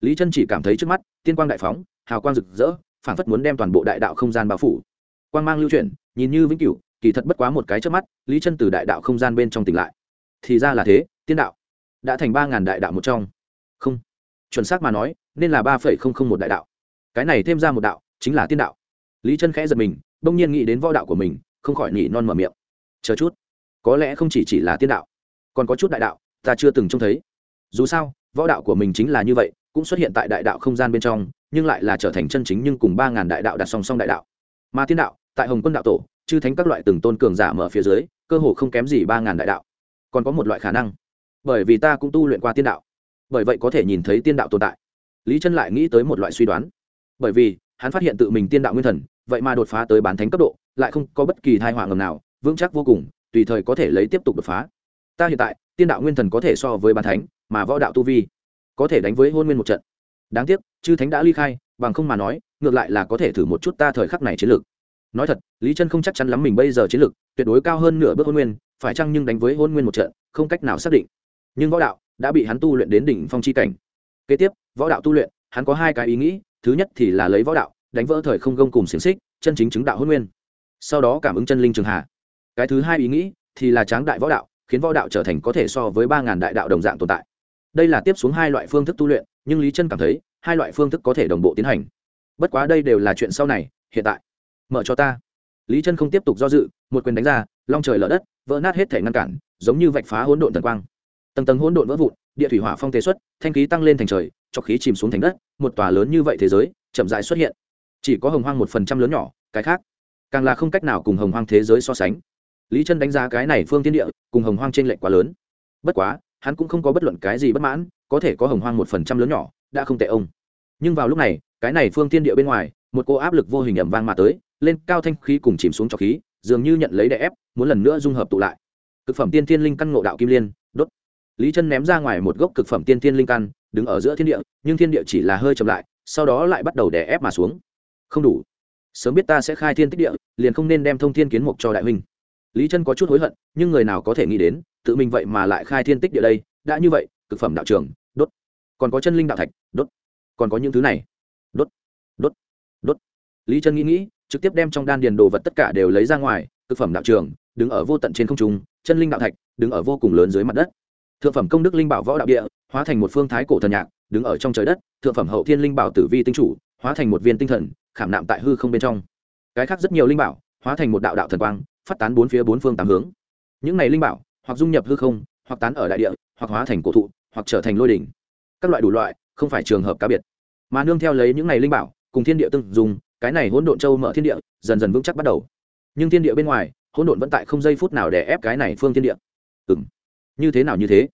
Lý chân chỉ cảm thấy trước mắt, tiên quang đại phóng, hào quang rực rỡ, phảng phất muốn đem toàn bộ đại đạo không gian bao phủ. Quang mang lưu chuyển, nhìn như vĩnh cửu, kỳ thật bất quá một cái trước mắt, lý chân từ đại đạo không gian bên trong tỉnh lại. Thì ra là thế, tiên đạo. Đã thành ba ngàn đại đạo một trong. Không. Chuẩn xác mà nói, nên là ba phẩy không không một đại đạo. Cái này thêm ra một đạo chính là tiên đạo. Lý chân khẽ giật mình đông nhiên nghĩ đến võ đạo của mình, không khỏi nỉ non mở miệng. Chờ chút, có lẽ không chỉ chỉ là tiên đạo, còn có chút đại đạo, ta chưa từng trông thấy. Dù sao, võ đạo của mình chính là như vậy, cũng xuất hiện tại đại đạo không gian bên trong, nhưng lại là trở thành chân chính nhưng cùng ba ngàn đại đạo đặt song song đại đạo. Mà tiên đạo, tại hồng quân đạo tổ, chư thánh các loại từng tôn cường giả mở phía dưới, cơ hồ không kém gì ba ngàn đại đạo. Còn có một loại khả năng, bởi vì ta cũng tu luyện qua tiên đạo. Bởi vậy có thể nhìn thấy tiên đạo tồn tại. Lý chân lại nghĩ tới một loại suy đoán. Bởi vì hắn phát hiện tự mình tiên đạo nguyên thần, vậy mà đột phá tới bán thánh cấp độ, lại không có bất kỳ thai họa ngầm nào, vững chắc vô cùng, tùy thời có thể lấy tiếp tục đột phá. Ta hiện tại, tiên đạo nguyên thần có thể so với bán thánh, mà võ đạo tu vi có thể đánh với hôn nguyên một trận. Đáng tiếc, chư thánh đã ly khai, bằng không mà nói, ngược lại là có thể thử một chút ta thời khắc này chiến lược. Nói thật, lý chân không chắc chắn lắm mình bây giờ chiến lược, tuyệt đối cao hơn nửa bước hôn nguyên, phải chăng nhưng đánh với hôn nguyên một trận, không cách nào xác định. Nhưng võ đạo đã bị hắn tu luyện đến đỉnh phong chi cảnh. Kế tiếp, võ đạo tu luyện, hắn có hai cái ý nghĩ thứ nhất thì là lấy võ đạo, đánh vỡ thời không gông cùng xiềng xích, chân chính chứng đạo hôn nguyên. Sau đó cảm ứng chân linh trường hạ. Cái thứ hai ý nghĩ thì là tráng đại võ đạo, khiến võ đạo trở thành có thể so với ba ngàn đại đạo đồng dạng tồn tại. Đây là tiếp xuống hai loại phương thức tu luyện, nhưng lý chân cảm thấy, hai loại phương thức có thể đồng bộ tiến hành. Bất quá đây đều là chuyện sau này, hiện tại. Mở cho ta. Lý chân không tiếp tục do dự, một quyền đánh ra, long trời lở đất, vỡ nát hết thể ngăn cản, giống như vạch phá hỗn độn thần quang tầng tầng hỗn độn vỡ vụn, địa thủy hỏa phong tế xuất, thanh khí tăng lên thành trời, cho khí chìm xuống thành đất, một tòa lớn như vậy thế giới, chậm dại xuất hiện. Chỉ có hồng hoang một phần trăm lớn nhỏ, cái khác, càng là không cách nào cùng hồng hoang thế giới so sánh. Lý chân đánh giá cái này phương tiên địa, cùng hồng hoang t r ê n lệch quá lớn. Bất quá, hắn cũng không có bất luận cái gì bất mãn, có thể có hồng hoang một phần trăm lớn nhỏ, đã không tệ ông. Nhưng vào lúc này, cái này phương tiên địa bên ngoài, một cô áp lực vô hình ẩm vang mà tới, lên cao thanh khí cùng chìm xuống cho khí, dường như nhận lấy đè ép, muốn lần nữa dung hợp tụ lại. Cực phẩm tiên thiên linh căn ngộ đạo kim liên, đốt lý chân ném ra ngoài một gốc cực phẩm tiên thiên linh căn, đứng ở giữa thiên địa, nhưng thiên địa chỉ là hơi chậm lại, sau đó lại bắt đầu đè ép mà xuống. Không đủ. Sớm biết ta sẽ khai thiên tích địa, liền không nên đem thông thiên kiến mục cho đại huynh. Lý chân có chút hối hận, nhưng người nào có thể nghĩ đến, tự mình vậy mà lại khai thiên tích địa đây, đã như vậy, cực phẩm đạo trường, đốt. Còn có chân linh đạo thạch, đốt. Còn có những thứ này, đốt đốt đốt. Lý chân nghĩ nghĩ, trực tiếp đem trong đan điền đồ vật tất cả đều lấy ra ngoài, cực phẩm đạo trường, đứng ở vô tận trên không trung, chân linh đạo thạch, đứng ở vô cùng lớn dưới mặt đất thượng phẩm công đức linh bảo võ đạo địa, hóa thành một phương thái cổ thần nhạc, đứng ở trong trời đất, thượng phẩm hậu thiên linh bảo tử vi tinh chủ, hóa thành một viên tinh thần, khảm nạm tại hư không bên trong. Cái khác rất nhiều linh bảo, hóa thành một đạo đạo thần quang, phát tán bốn phía bốn phương tám hướng. Những này linh bảo, hoặc dung nhập hư không, hoặc tán ở đại địa, hoặc hóa thành cổ thụ, hoặc trở thành lôi đỉnh. Các loại đủ loại, không phải trường hợp cá biệt. Mà nương theo lấy những này linh bảo, cùng thiên địa tương dùng cái này hỗn độn châu mở thiên địa, dần dần vững chắc bắt đầu. Nhưng thiên địa bên ngoài, hỗn độn vẫn tại không giây phút nào để ép cái này phương thiên địa. Ừng như thế nào như thế?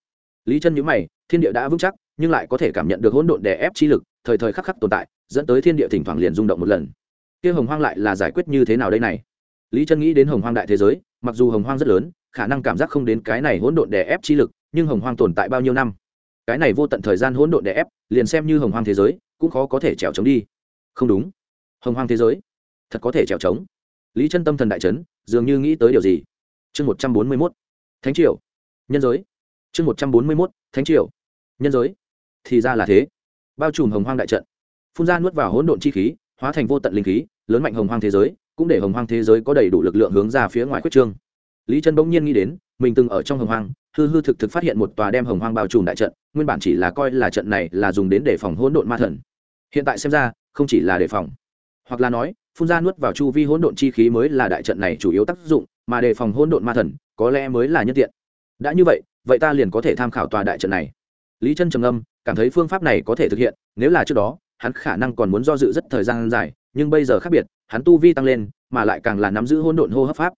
Lý chân nhữ mày, thiên địa đã vững chắc, nhưng lại có thể cảm nhận được hỗn độn đè ép chi lực, thời thời khắc khắc tồn tại, dẫn tới thiên địa thỉnh thoảng liền rung động một lần. Kia hồng hoang lại là giải quyết như thế nào đây này? Lý chân nghĩ đến hồng hoang đại thế giới, mặc dù hồng hoang rất lớn, khả năng cảm giác không đến cái này hỗn độn đè ép chi lực, nhưng hồng hoang tồn tại bao nhiêu năm? Cái này vô tận thời gian hỗn độn đè ép, liền xem như hồng hoang thế giới, cũng khó có thể trèo trống đi. Không đúng. Hồng hoang thế giới, thật có thể trèo trống. Lý chân tâm thần đại trấn dường như nghĩ tới điều gì? Chương một trăm bốn mươi mốt. Thánh triều nhân giới. Chương một trăm bốn mươi mốt, thánh triều. Nhân giới. Thì ra là thế. Bao trùm hồng hoang đại trận. Phun ra nuốt vào hỗn độn chi khí, hóa thành vô tận linh khí, lớn mạnh hồng hoang thế giới, cũng để hồng hoang thế giới có đầy đủ lực lượng hướng ra phía ngoài quyết trương. Lý trân bỗng nhiên nghĩ đến, mình từng ở trong hồng hoang, hư hư thực thực phát hiện một tòa đem hồng hoang bao trùm đại trận, nguyên bản chỉ là coi là trận này là dùng đến để phòng hỗn độn ma thần. Hiện tại xem ra, không chỉ là đề phòng. Hoặc là nói, phun ra nuốt vào chu vi hỗn độn chi khí mới là đại trận này chủ yếu tác dụng, mà đề phòng hỗn độn ma thần, có lẽ mới là nhân tiện đã như vậy vậy ta liền có thể tham khảo tòa đại trận này. Lý chân trầm âm cảm thấy phương pháp này có thể thực hiện, nếu là trước đó, hắn khả năng còn muốn do dự rất thời gian dài, nhưng bây giờ khác biệt, hắn tu vi tăng lên, mà lại càng là nắm giữ hỗn độn hô hấp pháp.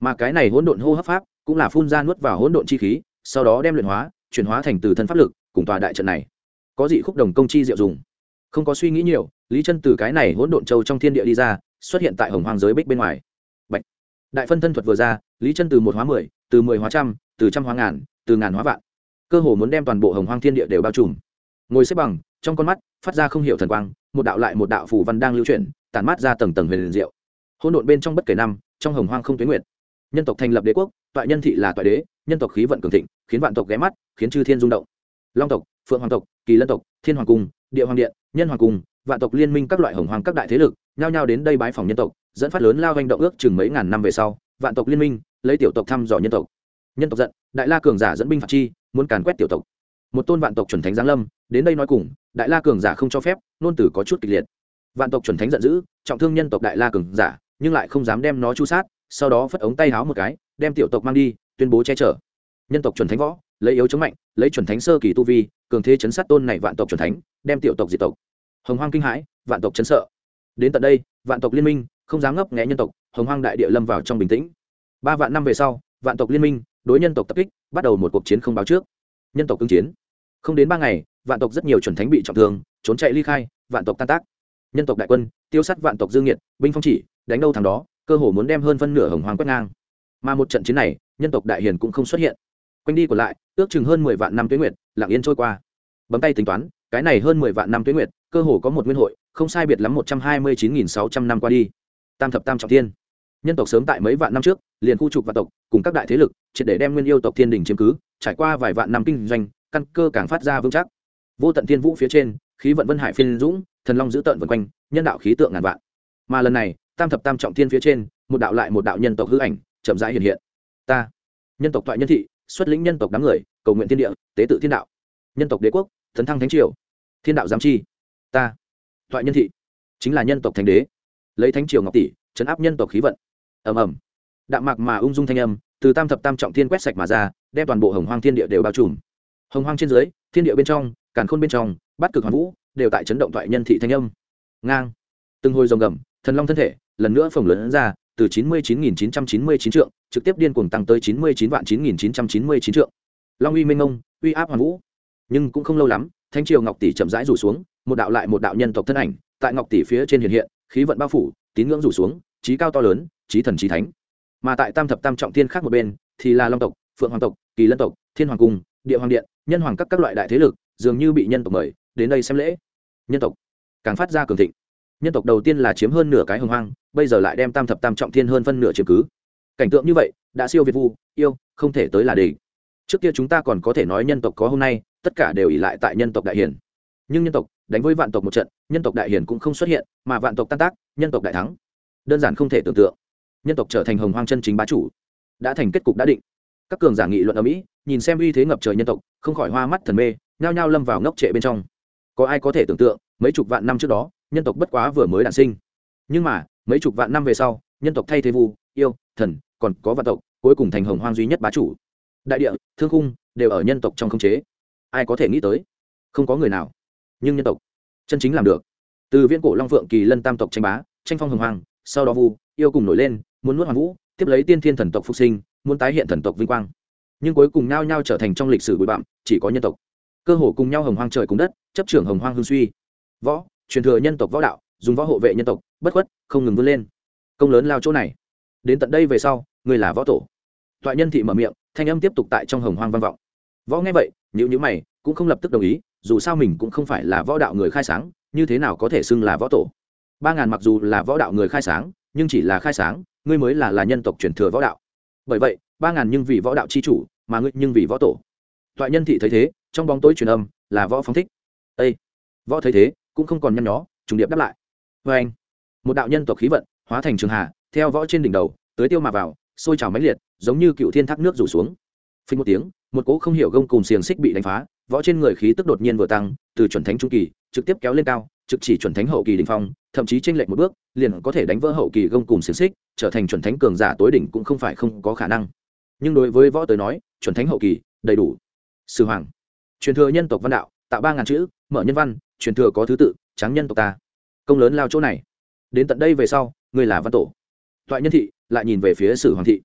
Mà cái này hỗn độn hô hấp pháp cũng là phun ra nuốt vào hỗn độn chi khí, sau đó đem luyện hóa, chuyển hóa thành từ thân pháp lực, cùng tòa đại trận này. Có dị khúc đồng công chi diệu dùng. Không có suy nghĩ nhiều, lý chân từ cái này hỗn độn châu trong thiên địa đi ra, xuất hiện tại hồng hoàng giới bích bên ngoài. Bạch. đại phân thân thuật vừa ra, lý chân từ một hóa mười từ mười hóa trăm, từ trăm hóa ngàn, từ ngàn hóa vạn. Cơ hồ muốn đem toàn bộ hồng hoang thiên địa đều bao trùm. Ngồi xếp bằng, trong con mắt, phát ra không hiểu thần quang, một đạo lại một đạo phù văn đang lưu chuyển, tản mát ra tầng tầng huyền liền diệu. Hỗn độn bên trong bất kể năm, trong hồng hoang không tuyến nguyện. nhân tộc thành lập đế quốc, toại nhân thị là toại đế, nhân tộc khí vận cường thịnh, khiến vạn tộc ghé mắt, khiến chư thiên rung động. Long tộc, phượng hoàng tộc, kỳ lân tộc, thiên hoàng cung, địa hoàng điện, nhân hoàng cung, vạn tộc liên minh các loại hồng hoàng các đại thế lực, nhao nhao đến đây bái phòng nhân tộc, dẫn phát lớn lao hành động ước chừng mấy ngàn năm về sau, vạn tộc liên minh lấy tiểu tộc thăm dò nhân tộc. Nhân tộc giận, đại la cường giả dẫn binh phạt chi, muốn càn quét tiểu tộc. Một tôn vạn tộc chuẩn thánh giáng lâm, đến đây nói cùng, đại la cường giả không cho phép, nôn tử có chút kịch liệt. Vạn tộc chuẩn thánh giận dữ, trọng thương nhân tộc đại la cường giả, nhưng lại không dám đem nó chu sát, sau đó phất ống tay háo một cái, đem tiểu tộc mang đi, tuyên bố che chở. Nhân tộc chuẩn thánh võ, lấy yếu chống mạnh, lấy chuẩn thánh sơ kỳ tu vi, cường thế chấn sát tôn này vạn tộc chuẩn thánh, đem tiểu tộc diệt tộc. Hồng hoang kinh hãi, vạn tộc chấn sợ. Đến tận đây, vạn tộc liên minh, không dám ngấp nghé nhân tộc, hồng hoang đại địa lâm vào trong bình tĩnh ba vạn năm về sau, vạn tộc liên minh, đối nhân tộc tập kích, bắt đầu một cuộc chiến không báo trước. Nhân tộc cưng chiến. Không đến ba ngày, vạn tộc rất nhiều chuẩn thánh bị trọng thương, trốn chạy ly khai, vạn tộc tan tác. Nhân tộc đại quân, tiêu sát vạn tộc dương nhiệt, binh phong chỉ, đánh đâu thằng đó, cơ hồ muốn đem hơn phân nửa hồng hoàng quét ngang. Mà một trận chiến này, nhân tộc đại hiền cũng không xuất hiện. Quanh đi còn lại, ước chừng hơn mười vạn năm tuyến nguyệt, lặng yên trôi qua. Bấm tay tính toán, cái này hơn mười vạn năm tuyến nguyệt, cơ hồ có một nguyên hội, không sai biệt lắm một trăm hai mươi chín nghìn sáu trăm năm qua đi. Tam thập tam trọng thiên nhân tộc sớm tại mấy vạn năm trước, liền khu trục vạn tộc, cùng các đại thế lực, triệt để đem nguyên yêu tộc thiên đình chiếm cứ, trải qua vài vạn năm kinh doanh, căn cơ càng phát ra vững chắc. Vô tận thiên vũ phía trên, khí vận vân hải phiên dũng, thần long giữ tợn vân quanh, nhân đạo khí tượng ngàn vạn. Mà lần này, tam thập tam trọng thiên phía trên, một đạo lại một đạo nhân tộc hư ảnh, chậm rãi hiện hiện. Ta, nhân tộc thoại nhân thị, xuất lĩnh nhân tộc đám người, cầu nguyện thiên địa, tế tự thiên đạo. Nhân tộc đế quốc thần thăng thánh triều. Thiên đạo giám chi. Ta, thoại nhân thị, chính là nhân tộc thánh đế. Lấy thánh triều ngọc tỷ, chấn áp nhân tộc khí vận ầm ầm. Đạm mạc mà ung dung thanh âm, từ tam thập tam trọng thiên quét sạch mà ra, đem toàn bộ hồng hoang thiên địa đều bao trùm. Hồng hoang trên dưới, thiên địa bên trong, càn khôn bên trong, bát cực hoàn vũ, đều tại chấn động thoại nhân thị thanh âm. Ngang. Từng hồi rồng gầm, thần long thân thể, lần nữa phồng lớn ra, từ chín mươi chín nghìn chín trăm chín mươi chín trượng, trực tiếp điên cuồng tăng tới chín mươi chín vạn chín nghìn chín trăm chín mươi chín trượng. Long uy minh ông uy áp hoàn vũ. Nhưng cũng không lâu lắm thanh triều ngọc tỷ chậm rãi rủ xuống, một đạo lại một đạo nhân tộc thân ảnh, tại ngọc tỷ phía trên hiện hiện, khí vận bao phủ, tín ngưỡng rủ xuống, trí cao to lớn trí thần trí thánh. Mà tại tam thập tam trọng thiên khác một bên, thì là long tộc, phượng hoàng tộc, kỳ lân tộc, thiên hoàng cung, địa hoàng điện, nhân hoàng các các loại đại thế lực, dường như bị nhân tộc mời, đến đây xem lễ. Nhân tộc càng phát ra cường thịnh. Nhân tộc đầu tiên là chiếm hơn nửa cái hồng hoang, bây giờ lại đem tam thập tam trọng thiên hơn phân nửa chiếm cứ. Cảnh tượng như vậy, đã siêu việt vu, yêu, không thể tới là đề trước kia chúng ta còn có thể nói nhân tộc có hôm nay, tất cả đều ỉ lại tại nhân tộc đại hiền nhưng nhân tộc đánh với vạn tộc một trận, nhân tộc đại hiền cũng không xuất hiện, mà vạn tộc tan tác, nhân tộc đại thắng. Đơn giản không thể tưởng tượng nhân tộc trở thành hồng hoang chân chính bá chủ, đã thành kết cục đã định. Các cường giả nghị luận ở mỹ, nhìn xem uy thế ngập trời nhân tộc, không khỏi hoa mắt thần mê, nhao nhao lâm vào ngốc trệ bên trong. Có ai có thể tưởng tượng, mấy chục vạn năm trước đó, nhân tộc bất quá vừa mới đản sinh. Nhưng mà, mấy chục vạn năm về sau, nhân tộc thay thế vu, yêu, thần, còn có vạn tộc, cuối cùng thành hồng hoang duy nhất bá chủ. Đại địa, thương khung, đều ở nhân tộc trong khống chế. Ai có thể nghĩ tới? Không có người nào. Nhưng nhân tộc, chân chính làm được. Từ viễn cổ long phượng kỳ lân tam tộc tranh bá, tranh phong hồng hoàng sau đó vu, yêu cùng nổi lên muốn nuốt hoàng vũ, tiếp lấy tiên thiên thần tộc phục sinh, muốn tái hiện thần tộc vinh quang. Nhưng cuối cùng nao nhau trở thành trong lịch sử bụi bặm, chỉ có nhân tộc. Cơ hồ cùng nhau hồng hoang trời cùng đất, chấp trưởng hồng hoang hương suy. Võ, truyền thừa nhân tộc võ đạo, dùng võ hộ vệ nhân tộc, bất khuất, không ngừng vươn lên. Công lớn lao chỗ này. Đến tận đây về sau, người là võ tổ. Toại nhân thị mở miệng, thanh âm tiếp tục tại trong hồng hoang văn vọng. Võ nghe vậy nhữ nhữ mày, cũng không lập tức đồng ý, dù sao mình cũng không phải là võ đạo người khai sáng, như thế nào có thể xưng là võ tổ? Ba ngàn mặc dù là võ đạo người khai sáng, nhưng chỉ là khai sáng ngươi mới là là nhân tộc truyền thừa võ đạo. Bởi vậy, ba ngàn nhưng vì võ đạo c h i chủ, mà ngươi nhưng vì võ tổ. Toại nhân thị thấy thế, trong bóng tối truyền âm, là võ phóng thích. Â võ thấy thế, cũng không còn nhăn nhó, trùng điệp đáp lại. Vê anh! Một đạo nhân tộc khí vận, hóa thành trường hà, theo võ trên đỉnh đầu, tới tiêu mà vào, sôi trào máy liệt, giống như cựu thiên thác nước rủ xuống. Phình một tiếng, một cỗ không hiểu gông cùng xiềng xích bị đánh phá, võ trên người khí tức đột nhiên vừa tăng, từ chuẩn thánh trung kỳ, trực tiếp kéo lên cao trực chỉ chuẩn thánh hậu kỳ đỉnh phong, thậm chí chênh lệch một bước, liền có thể đánh vỡ hậu kỳ gông cùng xiềng xích, trở thành chuẩn thánh cường giả tối đỉnh cũng không phải không có khả năng. Nhưng đối với võ tới nói, chuẩn thánh hậu kỳ, đầy đủ. Sư hoàng, truyền thừa nhân tộc văn đạo, tạo ba ngàn chữ, mở nhân văn, truyền thừa có thứ tự, tráng nhân tộc ta. Công lớn lao chỗ này. Đến tận đây về sau người là văn tổ. Toại nhân thị, lại nhìn về phía sử hoàng thị.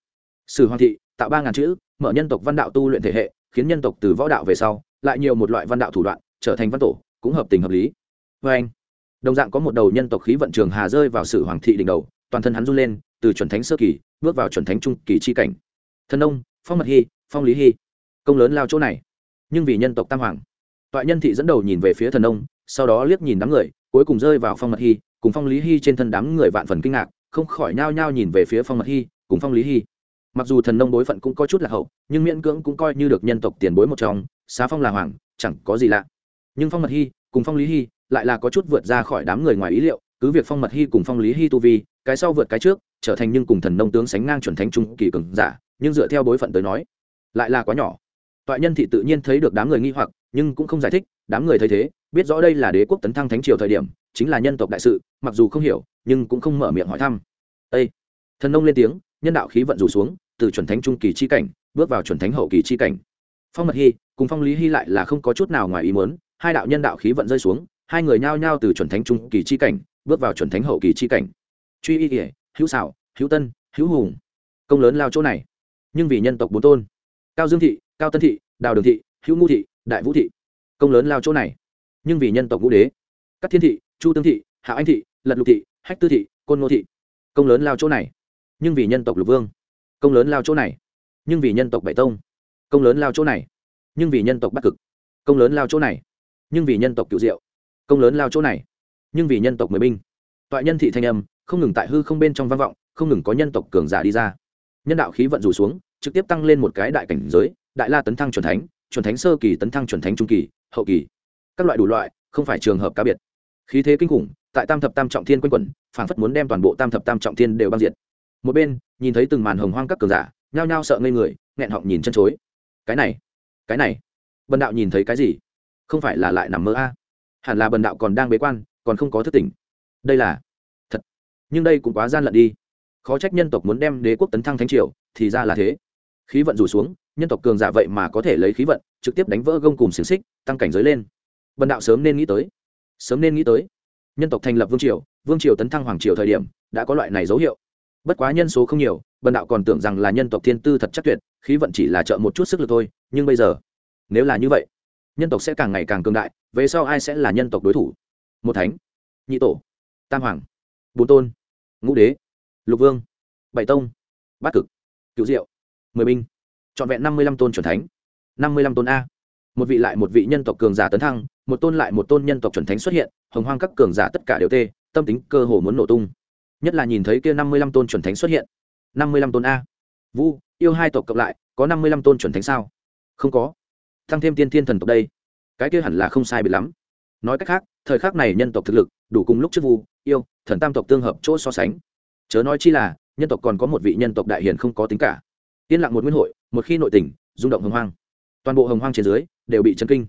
Sử hoàng thị, tạo ba ngàn chữ, mở nhân tộc văn đạo tu luyện thể hệ, khiến nhân tộc từ võ đạo về sau, lại nhiều một loại văn đạo thủ đoạn, trở thành văn tổ, cũng hợp tình hợp lý vê anh, đồng dạng có một đầu nhân tộc khí vận trường hà rơi vào sử hoàng thị đỉnh đầu, toàn thân hắn run lên, từ chuẩn thánh sơ kỳ, bước vào chuẩn thánh trung kỳ chi cảnh. Thần ông, phong mật hy phong lý hy công lớn lao chỗ này. Nhưng vì nhân tộc tam hoàng tọa nhân thị dẫn đầu nhìn về phía thần ông, sau đó liếc nhìn đám người, cuối cùng rơi vào phong mật hy cùng phong lý hy trên thân đám người vạn phần kinh ngạc, không khỏi nhao nhao nhìn về phía phong mật hy cùng phong lý hy mặc dù thần nông bối phận cũng có chút là hậu, nhưng miễn cưỡng cũng coi như được nhân tộc tiền bối một trong, xá phong là hoàng, chẳng có gì lạ. Nhưng phong mật hy cùng phong lý hy lại là có chút vượt ra khỏi đám người ngoài ý liệu cứ việc phong mật hy cùng phong lý hy tu vi cái sau vượt cái trước trở thành nhưng cùng thần nông tướng sánh ngang chuẩn thánh trung kỳ cường giả nhưng dựa theo bối phận tới nói lại là quá nhỏ. Toại nhân thị tự nhiên thấy được đám người nghi hoặc nhưng cũng không giải thích đám người thấy thế biết rõ đây là đế quốc tấn thăng thánh triều thời điểm chính là nhân tộc đại sự mặc dù không hiểu nhưng cũng không mở miệng hỏi thăm. Ê, thần nông lên tiếng nhân đạo khí vận rủ xuống từ chuẩn thánh trung kỳ chi cảnh bước vào chuẩn thánh hậu kỳ chi cảnh. Phong mật hy cùng phong lý hy lại là không có chút nào ngoài ý muốn hai đạo nhân đạo khí vận rơi xuống hai người nhao nhao từ chuẩn thánh trung kỳ chi cảnh, bước vào chuẩn thánh hậu kỳ chi cảnh. Truy y kỉa hữu xảo, hữu tân, hữu hùng. Công lớn lao chỗ này. Nhưng vì nhân tộc bốn tôn. Cao dương thị, cao tân thị, đào đường thị, hữu ngu thị, đại vũ thị. Công lớn lao chỗ này. Nhưng vì nhân tộc ngũ đế. Các thiên thị, chu tương thị, hạ anh thị, lật lục thị, hách tư thị, côn ngô thị. Công lớn lao chỗ này. Nhưng vì nhân tộc lục vương. Công lớn lao chỗ này. Nhưng vì nhân tộc bảy tông. Công lớn lao chỗ này. Nhưng vì nhân tộc bắc cực. Công lớn lao chỗ này. Nhưng vì nhân tộc cựu diệu công lớn lao chỗ này. Nhưng vì nhân tộc mười binh, toại nhân thị thanh âm không ngừng tại hư không bên trong vang vọng, không ngừng có nhân tộc cường giả đi ra. Nhân đạo khí vận rủ xuống, trực tiếp tăng lên một cái đại cảnh giới, đại la tấn thăng c thánh c thánh sơ kỳ tấn thăng c thánh trung kỳ, hậu kỳ. Các loại đủ loại, không phải trường hợp cá biệt. Khí thế kinh khủng, tại tam thập tam trọng thiên quanh quẩn phản phất muốn đem toàn bộ tam thập tam trọng thiên đều băng diệt. Một bên, nhìn thấy từng màn hồng hoang các cường giả, nhao nhao sợ ngây người, nghẹn họng nhìn chân chối. Cái này cái này. Vân đạo nhìn thấy cái gì? Không phải là lại nằm mơ a? Hẳn là bần đạo còn đang bế quan, còn không có thức tỉnh. Đây là thật. Nhưng đây cũng quá gian lận đi. Khó trách nhân tộc muốn đem đế quốc tấn thăng thánh triều, thì ra là thế. Khí vận rủ xuống, nhân tộc cường giả vậy mà có thể lấy khí vận, trực tiếp đánh vỡ gông cùng xiềng xích, tăng cảnh giới lên. Bần đạo sớm nên nghĩ tới. Sớm nên nghĩ tới. Nhân tộc thành lập vương triều vương triều tấn thăng hoàng triều thời điểm, đã có loại này dấu hiệu. Bất quá nhân số không nhiều, bần đạo còn tưởng rằng là nhân tộc thiên tư thật chắc tuyệt, khí vận chỉ là trợ một chút sức lực thôi, nhưng bây giờ, nếu là như vậy nhân tộc sẽ càng ngày càng cường đại, về sau ai sẽ là nhân tộc đối thủ? Một thánh, nhị tổ, tam hoàng, bốn tôn, ngũ đế, lục vương, bảy tông, bát cực cựu diệu, mười binh, trọn vẹn năm mươi lăm tôn c thánh, năm mươi lăm tôn a. Một vị lại một vị nhân tộc cường giả tấn thăng, một tôn lại một tôn nhân tộc chuẩn thánh xuất hiện, hồng hoang các cường giả tất cả đều tê, tâm tính cơ hồ muốn nổ tung. Nhất là nhìn thấy kia năm mươi lăm tôn chuẩn thánh xuất hiện. năm mươi lăm tôn a. Vu, yêu hai tộc cộng lại, có năm mươi lăm tôn chuẩn thánh sao? Không có tăng thêm tiên thiên thần tộc đây. Cái kia hẳn là không sai biệt lắm. Nói cách khác, thời khắc này nhân tộc thực lực, đủ cùng lúc trước vu, yêu, thần tam tộc tương hợp chỗ so sánh. Chớ nói chi là, nhân tộc còn có một vị nhân tộc đại hiền không có tính cả. Yên lặng một nguyên hội, một khi nội tỉnh rung động hồng hoang. Toàn bộ hồng hoang trên dưới, đều bị chấn kinh.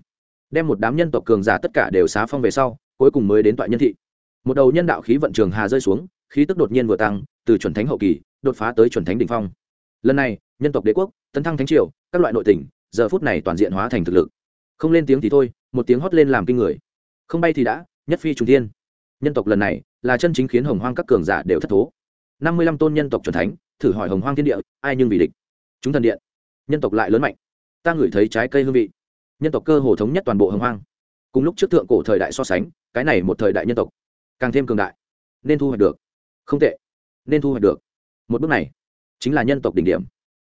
Đem một đám nhân tộc cường giả tất cả đều xá phong về sau, cuối cùng mới đến tọa nhân thị. Một đầu nhân đạo khí vận trường hà rơi xuống, khí tức đột nhiên vừa tăng, từ chuẩn thánh hậu kỳ, đột phá tới chuẩn thánh đ ỉ n h phong. Lần này, nhân tộc đế quốc, tấn thăng thánh triều, các loại nội tỉnh giờ phút này toàn diện hóa thành thực lực. Không lên tiếng thì thôi, một tiếng hót lên làm kinh người. Không bay thì đã, nhất phi trùng tiên nhân tộc lần này, là chân chính khiến hồng hoang các cường giả đều thất thố. Năm mươi lăm tôn nhân tộc c thánh, thử hỏi hồng hoang thiên địa, ai nhưng vì địch? Chúng thần điện. Nhân tộc lại lớn mạnh. Ta ngửi thấy trái cây hương vị. Nhân tộc cơ hồ thống nhất toàn bộ hồng hoang. Cùng lúc trước thượng cổ thời đại so sánh, cái này một thời đại nhân tộc, càng thêm cường đại. Nên thu hoạch được. Không tệ. Nên thu hoạch được. Một bước này, chính là nhân tộc đỉnh điểm.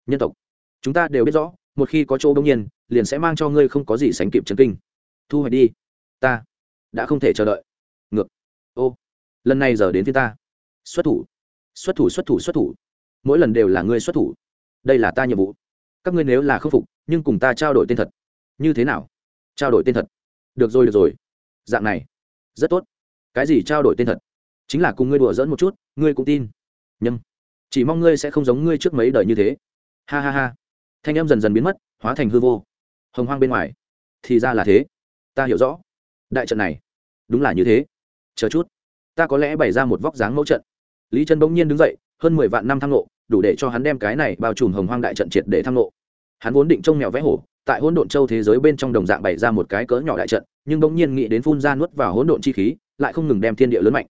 Nhân tộc. Chúng ta đều biết rõ một khi có chỗ đông nhiên, liền sẽ mang cho ngươi không có gì sánh kịp chấn kinh. Thu hoạch đi. Ta đã không thể chờ đợi. Ngược. Ô. Lần này giờ đến phía ta. Xuất thủ. Xuất thủ xuất thủ xuất thủ. Mỗi lần đều là ngươi xuất thủ. Đây là ta nhiệm vụ. Các ngươi nếu là khâm phục, nhưng cùng ta trao đổi tên thật. Như thế nào? Trao đổi tên thật. Được rồi được rồi. Dạng này. Rất tốt. Cái gì trao đổi tên thật? Chính là cùng ngươi đùa dẫn một chút, ngươi cũng tin. Nhưng chỉ mong ngươi sẽ không giống ngươi trước mấy đời như thế. Ha ha ha thanh em dần dần biến mất, hóa thành hư vô. Hồng hoang bên ngoài. Thì ra là thế. Ta hiểu rõ. Đại trận này. Đúng là như thế. Chờ chút. Ta có lẽ bày ra một vóc dáng mẫu trận. Lý trân bỗng nhiên đứng dậy, hơn mười vạn năm thăng lộ, đủ để cho hắn đem cái này bao trùm hồng hoang đại trận triệt để thăng lộ. Hắn vốn định trông mèo vẽ hổ, tại hỗn độn châu thế giới bên trong đồng dạng bày ra một cái cỡ nhỏ đại trận, nhưng bỗng nhiên nghĩ đến phun ra nuốt vào hỗn độn chi khí, lại không ngừng đem thiên địa lớn mạnh.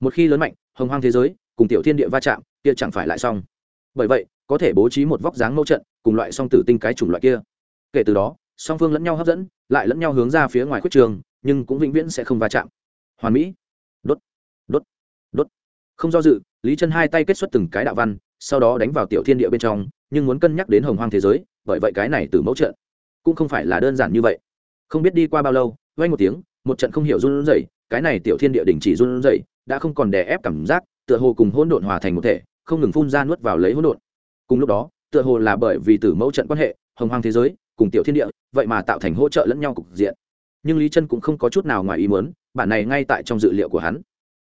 Một khi lớn mạnh, hồng hoang thế giới cùng tiểu thiên địa va chạm, kia chẳng phải lại xong. Bởi vậy có thể bố trí một vóc dáng mẫu trận, cùng loại song tử tinh cái chủng loại kia. Kể từ đó, song phương lẫn nhau hấp dẫn, lại lẫn nhau hướng ra phía ngoài khuất trường, nhưng cũng vĩnh viễn sẽ không va chạm. Hoàn mỹ. Đốt. Đốt. Đốt. Không do dự, lý chân hai tay kết xuất từng cái đạo văn, sau đó đánh vào tiểu thiên địa bên trong, nhưng muốn cân nhắc đến hồng hoang thế giới, bởi vậy cái này từ mẫu trận cũng không phải là đơn giản như vậy. Không biết đi qua bao lâu vay một tiếng một một trận không hiểu run rẩy, cái này tiểu thiên địa đình chỉ run rẩy, đã không còn đè ép cảm giác, tựa hồ cùng hỗn độn hòa thành một thể, không ngừng phun ra nuốt vào lấy hỗn độn cùng lúc đó, tựa hồ là bởi vì từ mẫu trận quan hệ, hồng hoang thế giới, cùng tiểu thiên địa, vậy mà tạo thành hỗ trợ lẫn nhau cục diện. Nhưng lý chân cũng không có chút nào ngoài ý muốn, bản này ngay tại trong dự liệu của hắn.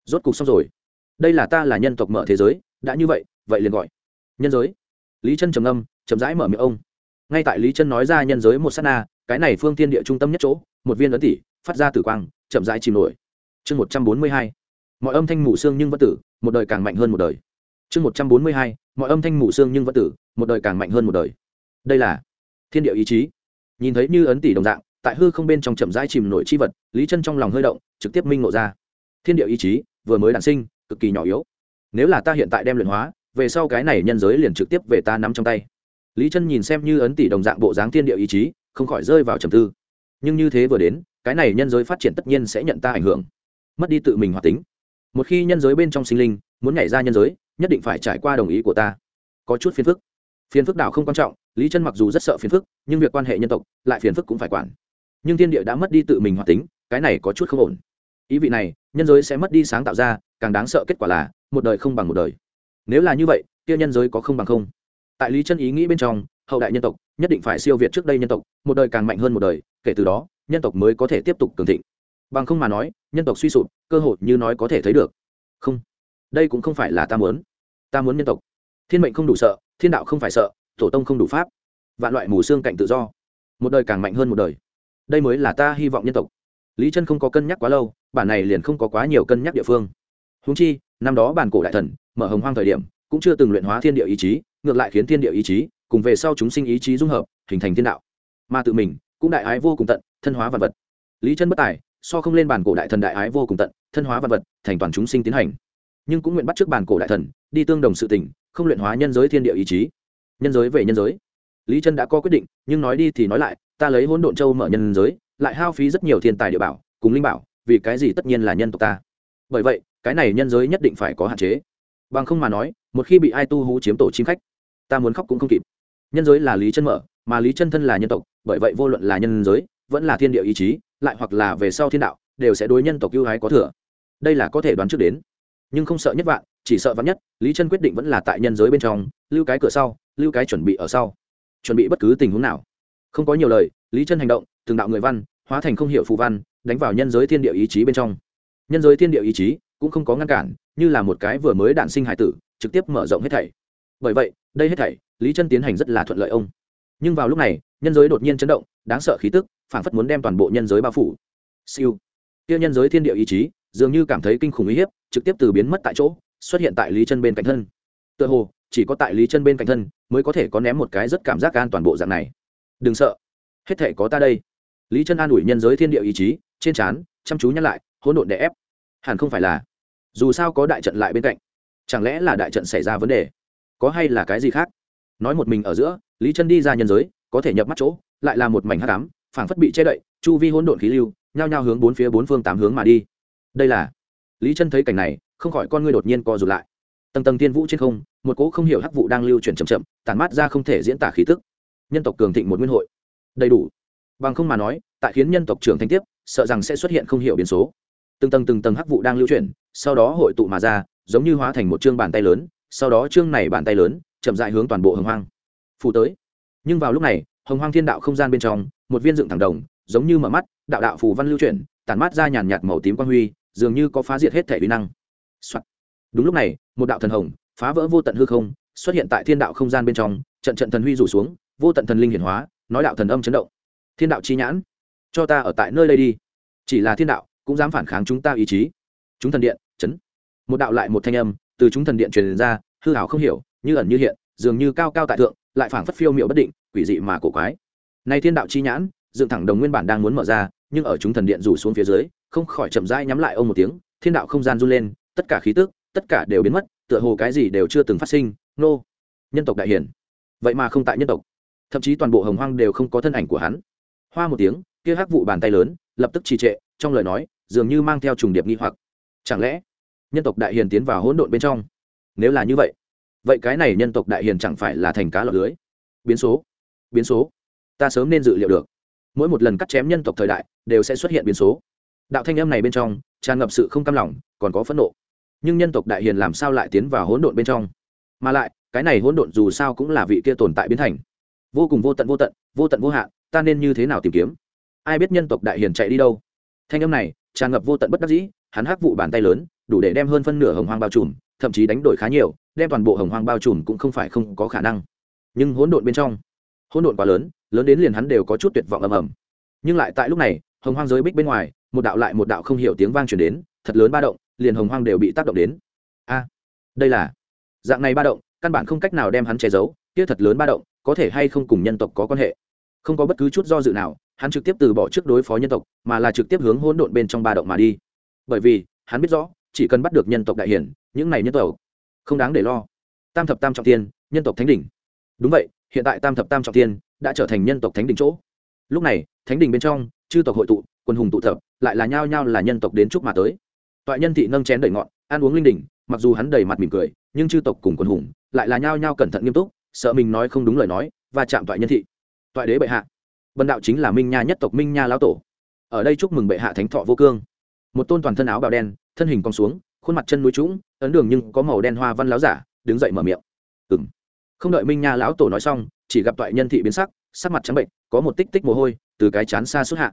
Rốt cục xong rồi. Đây là ta là nhân tộc mở thế giới, đã như vậy vậy liền gọi. Nhân giới. Lý chân trầm âm chậm rãi mở miệng ông. Ngay tại lý chân nói ra nhân giới một s á t na, cái này phương tiên địa trung tâm nhất chỗ, một viên ấn tỷ, phát ra tử quang, chậm rãi chìm nổi. Chương một trăm bốn mươi hai. Mọi âm thanh mù xương nhưng vẫn tử, một đời càng mạnh hơn một đời chương một trăm bốn mươi hai, mọi âm thanh mù xương nhưng vẫn tử, một đời càng mạnh hơn một đời. Đây là thiên địa ý chí. Nhìn thấy như ấn tỷ đồng dạng, tại hư không bên trong chậm rãi chìm nổi chi vật, lý chân trong lòng hơi động, trực tiếp minh ngộ ra. Thiên địa ý chí, vừa mới đản sinh, cực kỳ nhỏ yếu. Nếu là ta hiện tại đem luyện hóa, về sau cái này nhân giới liền trực tiếp về ta nắm trong tay. Lý chân nhìn xem như ấn tỷ đồng dạng bộ dáng thiên địa ý chí, không khỏi rơi vào trầm tư. Nhưng như thế vừa đến, cái này nhân giới phát triển tất nhiên sẽ nhận ta ảnh hưởng. Mất đi tự mình hoạt tính. Một khi nhân giới bên trong sinh linh, muốn nhảy ra nhân giới nhất định phải trải qua đồng ý của ta. Có chút phiền phức. Phiền phức đảo không quan trọng, lý chân mặc dù rất sợ phiền phức, nhưng việc quan hệ nhân tộc, lại phiền phức cũng phải quản. Nhưng thiên địa đã mất đi tự mình hoạt tính, cái này có chút không ổn. Ý vị này, nhân giới sẽ mất đi sáng tạo ra, càng đáng sợ kết quả là, một đời không bằng một đời. Nếu là như vậy, kia nhân giới có không bằng không? Tại lý chân ý nghĩ bên trong, hậu đại nhân tộc nhất định phải siêu việt trước đây nhân tộc, một đời càng mạnh hơn một đời, kể từ đó, nhân tộc mới có thể tiếp tục cường thịnh. Bằng không mà nói, nhân tộc suy sụp, cơ hội như nói có thể thấy được. Không đây cũng không phải là ta muốn. Ta muốn nhân tộc. Thiên mệnh không đủ sợ, thiên đạo không phải sợ, tổ tông không đủ pháp. Vạn loại mù xương cạnh tự do. Một đời càng mạnh hơn một đời. Đây mới là ta hy vọng nhân tộc. Lý chân không có cân nhắc quá lâu, bản này liền không có quá nhiều cân nhắc địa phương. Húng chi, năm đó bản cổ đại thần, mở hồng hoang thời điểm, cũng chưa từng luyện hóa thiên địa ý chí, ngược lại khiến thiên địa ý chí, cùng về sau chúng sinh ý chí dung hợp, hình thành thiên đạo. Mà tự mình, cũng đại ái vô cùng tận, thân hóa vật vật. Lý chân bất tài, so không lên bản cổ đại thần đại ái vô cùng tận, thân hóa vật vật, thành toàn chúng sinh tiến hành nhưng cũng nguyện bắt trước bàn cổ đại thần, đi tương đồng sự tình, không luyện hóa nhân giới thiên địa ý chí. Nhân giới về nhân giới. Lý Trân đã có quyết định, nhưng nói đi thì nói lại, ta lấy hỗn độn châu mở nhân giới, lại hao phí rất nhiều thiên tài địa bảo, cùng linh bảo, vì cái gì tất nhiên là nhân tộc ta? Bởi vậy, cái này nhân giới nhất định phải có hạn chế. Bằng không mà nói, một khi bị ai tu hú chiếm tổ chim khách, ta muốn khóc cũng không kịp. Nhân giới là lý chân mở, mà lý chân thân là nhân tộc, bởi vậy vô luận là nhân giới, vẫn là thiên địa ý chí, lại hoặc là về sau thiên đạo, đều sẽ đối nhân tộc ưu hái có thừa. Đây là có thể đoán trước đến nhưng không sợ nhất vạn, chỉ sợ vắn nhất, lý chân quyết định vẫn là tại nhân giới bên trong, lưu cái cửa sau, lưu cái chuẩn bị ở sau. Chuẩn bị bất cứ tình huống nào. Không có nhiều lời, lý chân hành động, từng đạo người văn, hóa thành không hiểu phù văn, đánh vào nhân giới thiên địa ý chí bên trong. Nhân giới thiên địa ý chí cũng không có ngăn cản, như là một cái vừa mới đản sinh hải tử, trực tiếp mở rộng hết thảy. Bởi vậy, đây hết thảy, lý chân tiến hành rất là thuận lợi ông. Nhưng vào lúc này, nhân giới đột nhiên chấn động, đáng sợ khí tức, phảng phất muốn đem toàn bộ nhân giới bao phủ. Siêu. Kia nhân giới thiên địa ý chí dường như cảm thấy kinh khủng uy hiếp, trực tiếp từ biến mất tại chỗ, xuất hiện tại lý chân bên cạnh thân. Tựa hồ, chỉ có tại lý chân bên cạnh thân mới có thể có ném một cái rất cảm giác an toàn bộ dạng này. Đừng sợ. Hết thể có ta đây. Lý chân an ủi nhân giới thiên địa ý chí, trên trán, chăm chú nhắc lại, hỗn độn đè ép. Hẳn không phải là. Dù sao có đại trận lại bên cạnh. Chẳng lẽ là đại trận xảy ra vấn đề? Có hay là cái gì khác? Nói một mình ở giữa, lý chân đi ra nhân giới, có thể nhập mắt chỗ, lại là một mảnh hát cám phảng phất bị che đậy, chu vi hỗn độn khí lưu, nhao nhao hướng bốn phía bốn phương tám hướng mà đi đây là? Lý chân thấy cảnh này, không khỏi con ngươi đột nhiên co rụt lại. Tầng tầng tiên vũ trên không, một cỗ không hiểu hắc vụ đang lưu chuyển chậm chậm, tản mát ra không thể diễn tả khí tức. Nhân tộc cường thịnh một nguyên hội. Đầy đủ. Bằng không mà nói, tại khiến nhân tộc trưởng thành tiếp, sợ rằng sẽ xuất hiện không hiểu biến số. Từng tầng từng tầng hắc vụ đang lưu chuyển, sau đó hội tụ mà ra, giống như hóa thành một chương bàn tay lớn, sau đó chương này bàn tay lớn, chậm dại hướng toàn bộ hồng hoang. Phủ tới. Nhưng vào lúc này, hồng hoang thiên đạo không gian bên trong, một viên dựng thẳng đồng, giống như mở mắt, đạo đạo phù văn lưu chuyển, tản mát ra nhàn nhạt màu tím quang huy dường như có phá diệt hết thể uy năng、Soạn. đúng lúc này, một đạo thần hồng phá vỡ vô tận hư không, xuất hiện tại thiên đạo không gian bên trong, trận trận thần huy rủ xuống, vô tận thần linh hiển hóa, nói đạo thần âm chấn động. Thiên đạo chi nhãn, cho ta ở tại nơi đây đi. Chỉ là thiên đạo, cũng dám phản kháng chúng ta ý chí. Chúng thần điện, chấn. Một đạo lại một thanh âm từ chúng thần điện truyền ra, hư hảo không hiểu, như ẩn như hiện, dường như cao cao tại thượng, lại phảng phất phiêu miệu bất định, quỷ dị mà cổ quái. Nay thiên đạo chi nhãn, dựng thẳng đồng nguyên bản đang muốn mở ra nhưng ở chúng thần điện rủ xuống phía dưới, không khỏi chậm rãi nhắm lại ông một tiếng, thiên đạo không gian run lên, tất cả khí tức, tất cả đều biến mất, tựa hồ cái gì đều chưa từng phát sinh, nô, nhân tộc đại hiển. Vậy mà không tại nhân tộc. Thậm chí toàn bộ hồng hoang đều không có thân ảnh của hắn. Hoa một tiếng, kia hắc vụ bàn tay lớn, lập tức trì trệ, trong lời nói, dường như mang theo trùng điệp nghi hoặc. Chẳng lẽ, nhân tộc đại hiền tiến vào hỗn độn bên trong? Nếu là như vậy vậy cái này nhân tộc đại hiền chẳng phải là thành cá lọt lưới? Biến số biến số. Ta sớm nên dự liệu được mỗi một lần cắt chém nhân tộc thời đại đều sẽ xuất hiện biến số. Đạo thanh âm này bên trong, tràn ngập sự không cam lòng, còn có phẫn nộ. Nhưng nhân tộc đại hiền làm sao lại tiến vào hỗn độn bên trong? Mà lại, cái này hỗn độn dù sao cũng là vị kia tồn tại biến thành. Vô cùng vô tận vô tận vô tận vô hạn, ta nên như thế nào tìm kiếm? Ai biết nhân tộc đại hiền chạy đi đâu? Thanh âm này, tràn ngập vô tận bất đắc dĩ, hắn hắc vụ bàn tay lớn, đủ để đem hơn phân nửa hồng hoang bao trùm, thậm chí đánh đổi khá nhiều, đem toàn bộ hồng hoang bao trùm cũng không phải không có khả năng. Nhưng hỗn độn bên trong, hỗn độn quá lớn lớn đến liền hắn đều có chút tuyệt vọng ầm ầm. Nhưng lại tại lúc này, hồng hoang giới bích bên ngoài, một đạo lại một đạo không hiểu tiếng vang truyền đến, thật lớn ba động, liền hồng hoang đều bị tác động đến. A, đây là, dạng này ba động, căn bản không cách nào đem hắn che giấu, kia thật lớn ba động, có thể hay không cùng nhân tộc có quan hệ? Không có bất cứ chút do dự nào, hắn trực tiếp từ bỏ trước đối phó nhân tộc, mà là trực tiếp hướng hỗn độn bên trong ba động mà đi. Bởi vì, hắn biết rõ, chỉ cần bắt được nhân tộc đại hiển, những này nhân tộc, không đáng để lo. Tam thập tam trọng tiên, nhân tộc thánh đỉnh. Đúng vậy, hiện tại tam thập tam trọng tiên đã trở thành nhân tộc thánh đình chỗ. Lúc này, thánh đình bên trong, chư tộc hội tụ, quân hùng tụ tập, lại là nhao nhao là nhân tộc đến chúc mà tới. Toại nhân thị nâng chén đầy ngọn, ăn uống linh đình. mặc dù hắn đầy mặt mỉm cười, nhưng chư tộc cùng quân hùng lại là nhao nhao cẩn thận nghiêm túc, sợ mình nói không đúng lời nói và chạm toại nhân thị. Toại đế bệ hạ, bần đạo chính là minh nha nhất tộc minh nha lão tổ. Ở đây chúc mừng bệ hạ thánh thọ vô cương. Một tôn toàn thân áo bào đen, thân hình cong xuống, khuôn mặt chân núi trũng, ấn đường nhưng có màu đen hoa văn láo giả, đứng dậy mở miệng. Ừ m không đợi minh nha lão tổ nói xong chỉ gặp toại nhân thị biến sắc sắc mặt trắng bệnh, có một tích tích mồ hôi từ cái chán xa xuất hạ.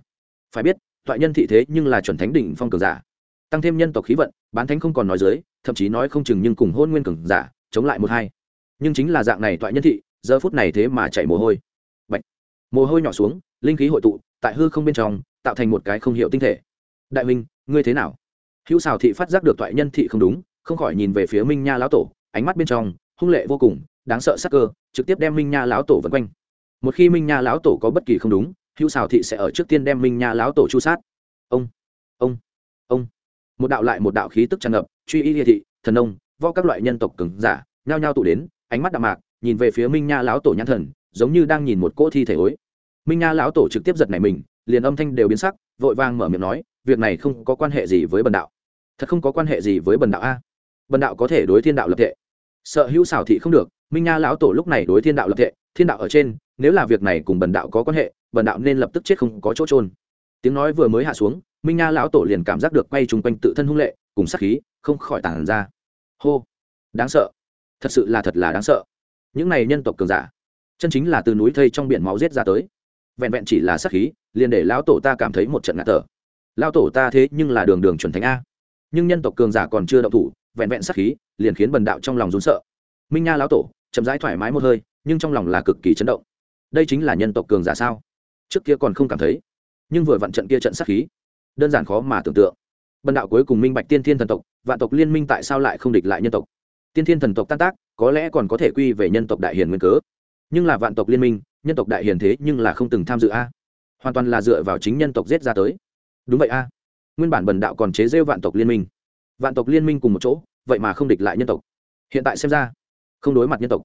Phải biết, toại nhân thị thế nhưng là chuẩn thánh đỉnh phong cường giả. Tăng thêm nhân tộc khí vận, bán thánh không còn nói dưới, thậm chí nói không chừng nhưng cùng hôn nguyên cường giả, chống lại một hai. Nhưng chính là dạng này toại nhân thị, giờ phút này thế mà chạy mồ hôi. Bạch. mồ hôi nhỏ xuống, linh khí hội tụ, tại hư không bên trong, tạo thành một cái không hiệu tinh thể. Đại minh ngươi thế nào? Hữu xào thị phát giác được toại nhân thị không đúng, không khỏi nhìn về phía minh nha lão tổ, ánh mắt bên trong, hung lệ vô cùng đáng sợ sắc cơ trực tiếp đem minh nha lão tổ vân quanh. Một khi minh nha lão tổ có bất kỳ không đúng hữu xào thị sẽ ở trước tiên đem minh nha lão tổ chu sát. Ông ông ông. Một đạo lại một đạo khí tức tràn ngập truy y địa thị thần ông, vo các loại nhân tộc cứng giả nhao nhao tụ đến ánh mắt đạm mạc nhìn về phía minh nha lão tổ nhãn thần giống như đang nhìn một cỗ thi thể ối minh nha lão tổ trực tiếp giật nảy mình liền âm thanh đều biến sắc vội vàng mở miệng nói việc này không có quan hệ gì với bần đạo. Thật không có quan hệ gì với bần đạo a? Bần đạo có thể đối thiên đạo lập tệ. Sợ hữu xảo thị không được minh nha lão tổ lúc này đối thiên đạo lập tệ, thiên đạo ở trên, nếu là việc này cùng bần đạo có quan hệ, bần đạo nên lập tức chết không có chỗ trôn tiếng nói vừa mới hạ xuống, minh nha lão tổ liền cảm giác được quay chung quanh tự thân hung lệ, cùng sát khí, không khỏi tản ra. Hô! Đáng sợ. Thật sự là thật là đáng sợ. Những này nhân tộc cường giả, chân chính là từ núi thây trong biển máu giết ra tới. Vẹn vẹn chỉ là sát khí, liền để lão tổ ta cảm thấy một trận ngạt thở. Lão tổ ta thế nhưng là đường đường chuẩn thánh a. Nhưng nhân tộc cường giả còn chưa động thủ, vẹn vẹn sát khí, liền khiến bần đạo trong lòng rún sợ. Minh nha lão tổ chậm rãi thoải mái một hơi, nhưng trong lòng là cực kỳ chấn động. Đây chính là nhân tộc cường giả sao? Trước kia còn không cảm thấy, nhưng vừa vặn trận kia trận sát khí, đơn giản khó mà tưởng tượng. Bần đạo cuối cùng minh bạch tiên thiên thần tộc, vạn tộc liên minh tại sao lại không địch lại nhân tộc? Tiên thiên thần tộc tan tác, có lẽ còn có thể quy về nhân tộc đại hiền nguyên cớ. Nhưng là vạn tộc liên minh, nhân tộc đại hiền thế nhưng là không từng tham dự a. À? Hoàn toàn là dựa vào chính nhân tộc giết ra tới. Đúng vậy a. À? Nguyên bản bần đạo còn chế rêu vạn tộc liên minh. Vạn tộc liên minh cùng một chỗ, vậy mà không địch lại nhân tộc. Hiện tại xem ra không đối mặt nhân tộc.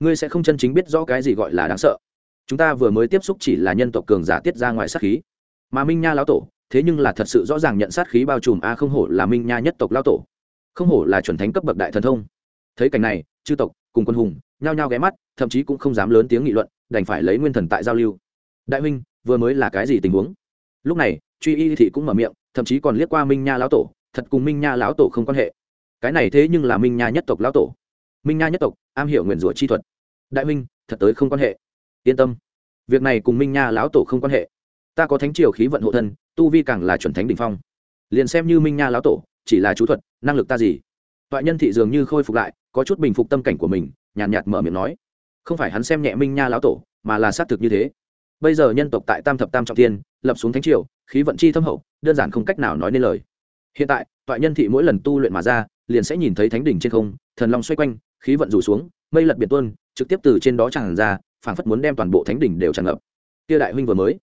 Ngươi sẽ không chân chính biết rõ cái gì gọi là đáng sợ. Chúng ta vừa mới tiếp xúc chỉ là nhân tộc cường giả tiết ra ngoài sát khí. Mà minh nha lão tổ, thế nhưng là thật sự rõ ràng nhận sát khí bao trùm, a, không hổ là minh nha nhất tộc lão tổ. Không hổ là chuẩn thánh cấp bậc đại thần thông. Thấy cảnh này, chư tộc cùng quân hùng nhao nhao ghé mắt, thậm chí cũng không dám lớn tiếng nghị luận, đành phải lấy nguyên thần tại giao lưu. Đại huynh, vừa mới là cái gì tình huống? Lúc này, truy y thị cũng mở miệng, thậm chí còn liếc qua minh nha lão tổ, thật cùng minh nha lão tổ không quan hệ. Cái này thế nhưng là minh nha nhất tộc lão tổ minh nha nhất tộc am hiểu nguyện rủa chi thuật. Đại Minh, thật tới không quan hệ. Yên tâm việc này cùng minh nha lão tổ không quan hệ. Ta có thánh triều khí vận hộ thân tu vi càng là chuẩn thánh đ ỉ n h phong. Liền xem như minh nha lão tổ chỉ là chú thuật năng lực ta gì? Toại nhân thị dường như khôi phục lại có chút bình phục tâm cảnh của mình nhàn nhạt, nhạt mở miệng nói. Không phải hắn xem nhẹ minh nha lão tổ mà là xác thực như thế. Bây giờ nhân tộc tại tam thập tam trọng tiên lập xuống thánh triều khí vận chi thâm hậu đơn giản không cách nào nói nên lời. Hiện tại toại nhân thị mỗi lần tu luyện mà ra liền sẽ nhìn thấy thánh đỉnh trên không thần long xoay quanh khí vận rủ xuống, mây lật biệt tuôn, trực tiếp từ trên đó tràn ra, phảng phất muốn đem toàn bộ thánh đỉnh đều tràn ngập. Kia đại huynh vừa mới,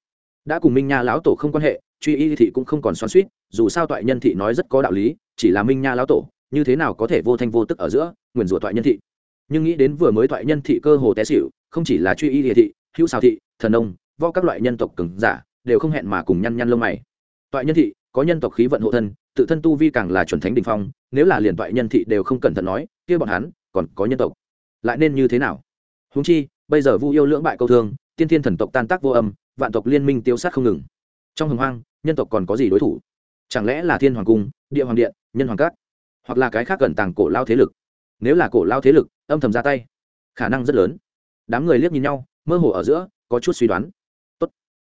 đã cùng minh nha lão tổ không quan hệ, truy y thị cũng không còn xoắn suýt dù sao toại nhân thị nói rất có đạo lý, chỉ là minh nha lão tổ, như thế nào có thể vô thanh vô tức ở giữa, nguyền rủa toại nhân thị. Nhưng nghĩ đến vừa mới toại nhân thị cơ hồ té xỉu, không chỉ là truy y địa thị, hữu xào thị, thần ông vo các loại nhân tộc cứng giả, đều không hẹn mà cùng nhăn nhăn lông mày. Toại nhân thị, có nhân tộc khí vận hộ thân, tự thân tu vi càng là chuẩn thánh đình phong, nếu là liền toại nhân thị đều không cẩn thận nói, kia bọn hắn còn có nhân tộc. Lại nên như thế nào? Húng chi, bây giờ vu yêu lưỡng bại câu thương, tiên thiên thần tộc tan tác vô âm, vạn tộc liên minh tiêu sát không ngừng. Trong hồng hoang, nhân tộc còn có gì đối thủ? Chẳng lẽ là thiên hoàng cung, địa hoàng điện, nhân hoàng cát? Hoặc là cái khác gần tàng cổ lao thế lực? Nếu là cổ lao thế lực, âm thầm ra tay, khả năng rất lớn. Đám người liếc nhìn nhau, mơ hồ ở giữa, có chút suy đoán. Tốt,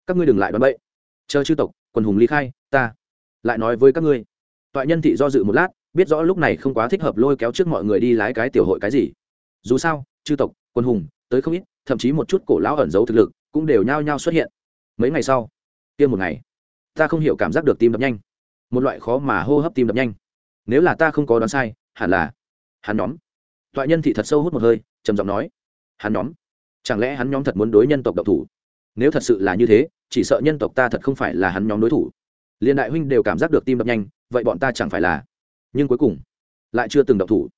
các ngươi đừng lại đoán bậy. Chờ chư tộc, quần hùng ly khai, ta lại nói với các ngươi. Toại nhân thị do dự một lát biết rõ lúc này không quá thích hợp lôi kéo trước mọi người đi lái cái tiểu hội cái gì. Dù sao, chư tộc, quân hùng, tới không ít, thậm chí một chút cổ lão ẩn giấu thực lực, cũng đều nhao nhao xuất hiện. Mấy ngày sau tiêm một ngày, ta không hiểu cảm giác được tim đập nhanh. Một loại khó mà hô hấp tim đập nhanh. Nếu là ta không có đoán sai, hẳn là hắn nhóm. Toại nhân thị thật sâu hút một hơi, trầm giọng nói, hắn nhóm? Chẳng lẽ hắn nhóm thật muốn đối nhân tộc độc thủ? Nếu thật sự là như thế, chỉ sợ nhân tộc ta thật không phải là hắn nhóm đối thủ. Liên đại huynh đều cảm giác được tim đập nhanh, vậy bọn ta chẳng phải là nhưng cuối cùng lại chưa từng độc thủ.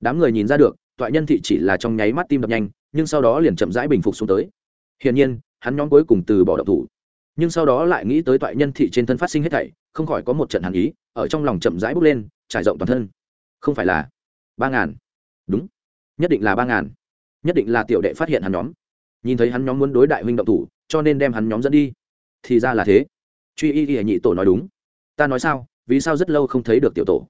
Đám người nhìn ra được, toại nhân thị chỉ là trong nháy mắt tim đập nhanh, nhưng sau đó liền chậm rãi bình phục xuống tới. Hiển nhiên, hắn nhóm cuối cùng từ bỏ độc thủ. Nhưng sau đó lại nghĩ tới toại nhân thị trên thân phát sinh hết thảy, không khỏi có một trận hàn ý, ở trong lòng chậm rãi bốc lên, trải rộng toàn thân. Không phải là ba ngàn. Đúng. Nhất định là ba ngàn. Nhất định là tiểu đệ phát hiện hắn nhóm. Nhìn thấy hắn nhóm muốn đối đại huynh động thủ, cho nên đem hắn nhóm dẫn đi. Thì ra là thế. Truy y y nhị tổ nói đúng. Ta nói sao? Vì sao rất lâu không thấy được tiểu tổ?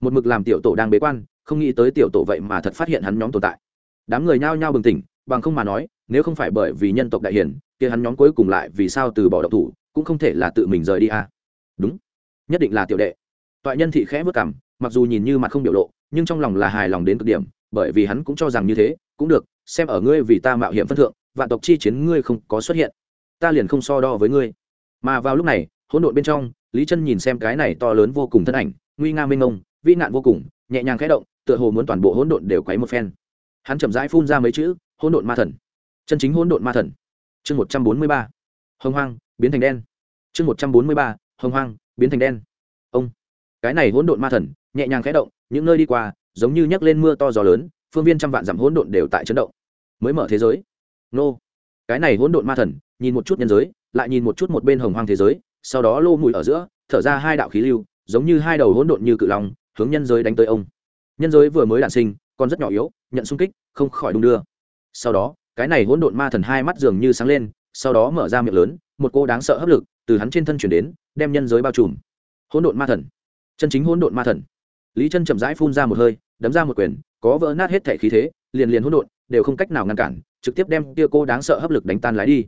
Một mực làm tiểu tổ đang bế quan, không nghĩ tới tiểu tổ vậy mà thật phát hiện hắn nhóm tồn tại. Đám người nhao nhao bừng tỉnh, bằng không mà nói, nếu không phải bởi vì nhân tộc đại hiển, kia hắn nhóm cuối cùng lại vì sao từ bỏ độc thủ, cũng không thể là tự mình rời đi à. đúng, nhất định là tiểu đệ. Toại nhân thị khẽ vất cảm mặc dù nhìn như mặt không biểu lộ, nhưng trong lòng là hài lòng đến cực điểm, bởi vì hắn cũng cho rằng như thế, cũng được, xem ở ngươi vì ta mạo hiểm phân thượng, vạn tộc chi chiến ngươi không có xuất hiện. Ta liền không so đo với ngươi. Mà vào lúc này, hỗn độn bên trong, lý chân nhìn xem cái này to lớn vô cùng thân ảnh, nguy nga mênh mông vĩ nạn vô cùng, nhẹ nhàng khẽ động, tựa hồ muốn toàn bộ hỗn độn đều quấy một phen. Hắn chậm rãi phun ra mấy chữ, hỗn độn ma thần. Chân chính hỗn độn ma thần. Chương một trăm bốn mươi ba. Hồng hoang, biến thành đen. Chương một trăm bốn mươi ba. Hồng hoang, biến thành đen. Ông. Cái này hỗn độn ma thần, nhẹ nhàng khẽ động, những nơi đi qua, giống như nhấc lên mưa to gió lớn, phương viên trăm vạn dặm hỗn độn đều tại chấn động. Mới mở thế giới. Nô. Cái này hỗn độn ma thần, nhìn một chút nhân giới, lại nhìn một chút một bên hồng hoang thế giới, sau đó lô mùi ở giữa, thở ra hai đạo khí lưu, giống như hai đầu hỗn độn như cự long hướng nhân giới đánh tới ông. Nhân giới vừa mới đản sinh, còn rất nhỏ yếu, nhận xung kích, không khỏi đung đưa. Sau đó, cái này hỗn độn ma thần hai mắt dường như sáng lên, sau đó mở ra miệng lớn, một cô đáng sợ hấp lực từ hắn trên thân chuyển đến, đem nhân giới bao trùm. Hỗn độn ma thần. Chân chính hỗn độn ma thần. Lý chân chậm rãi phun ra một hơi, đấm ra một quyền, có vỡ nát hết thể khí thế, liền liền hỗn độn, đều không cách nào ngăn cản, trực tiếp đem kia cô đáng sợ hấp lực đánh tan lái đi.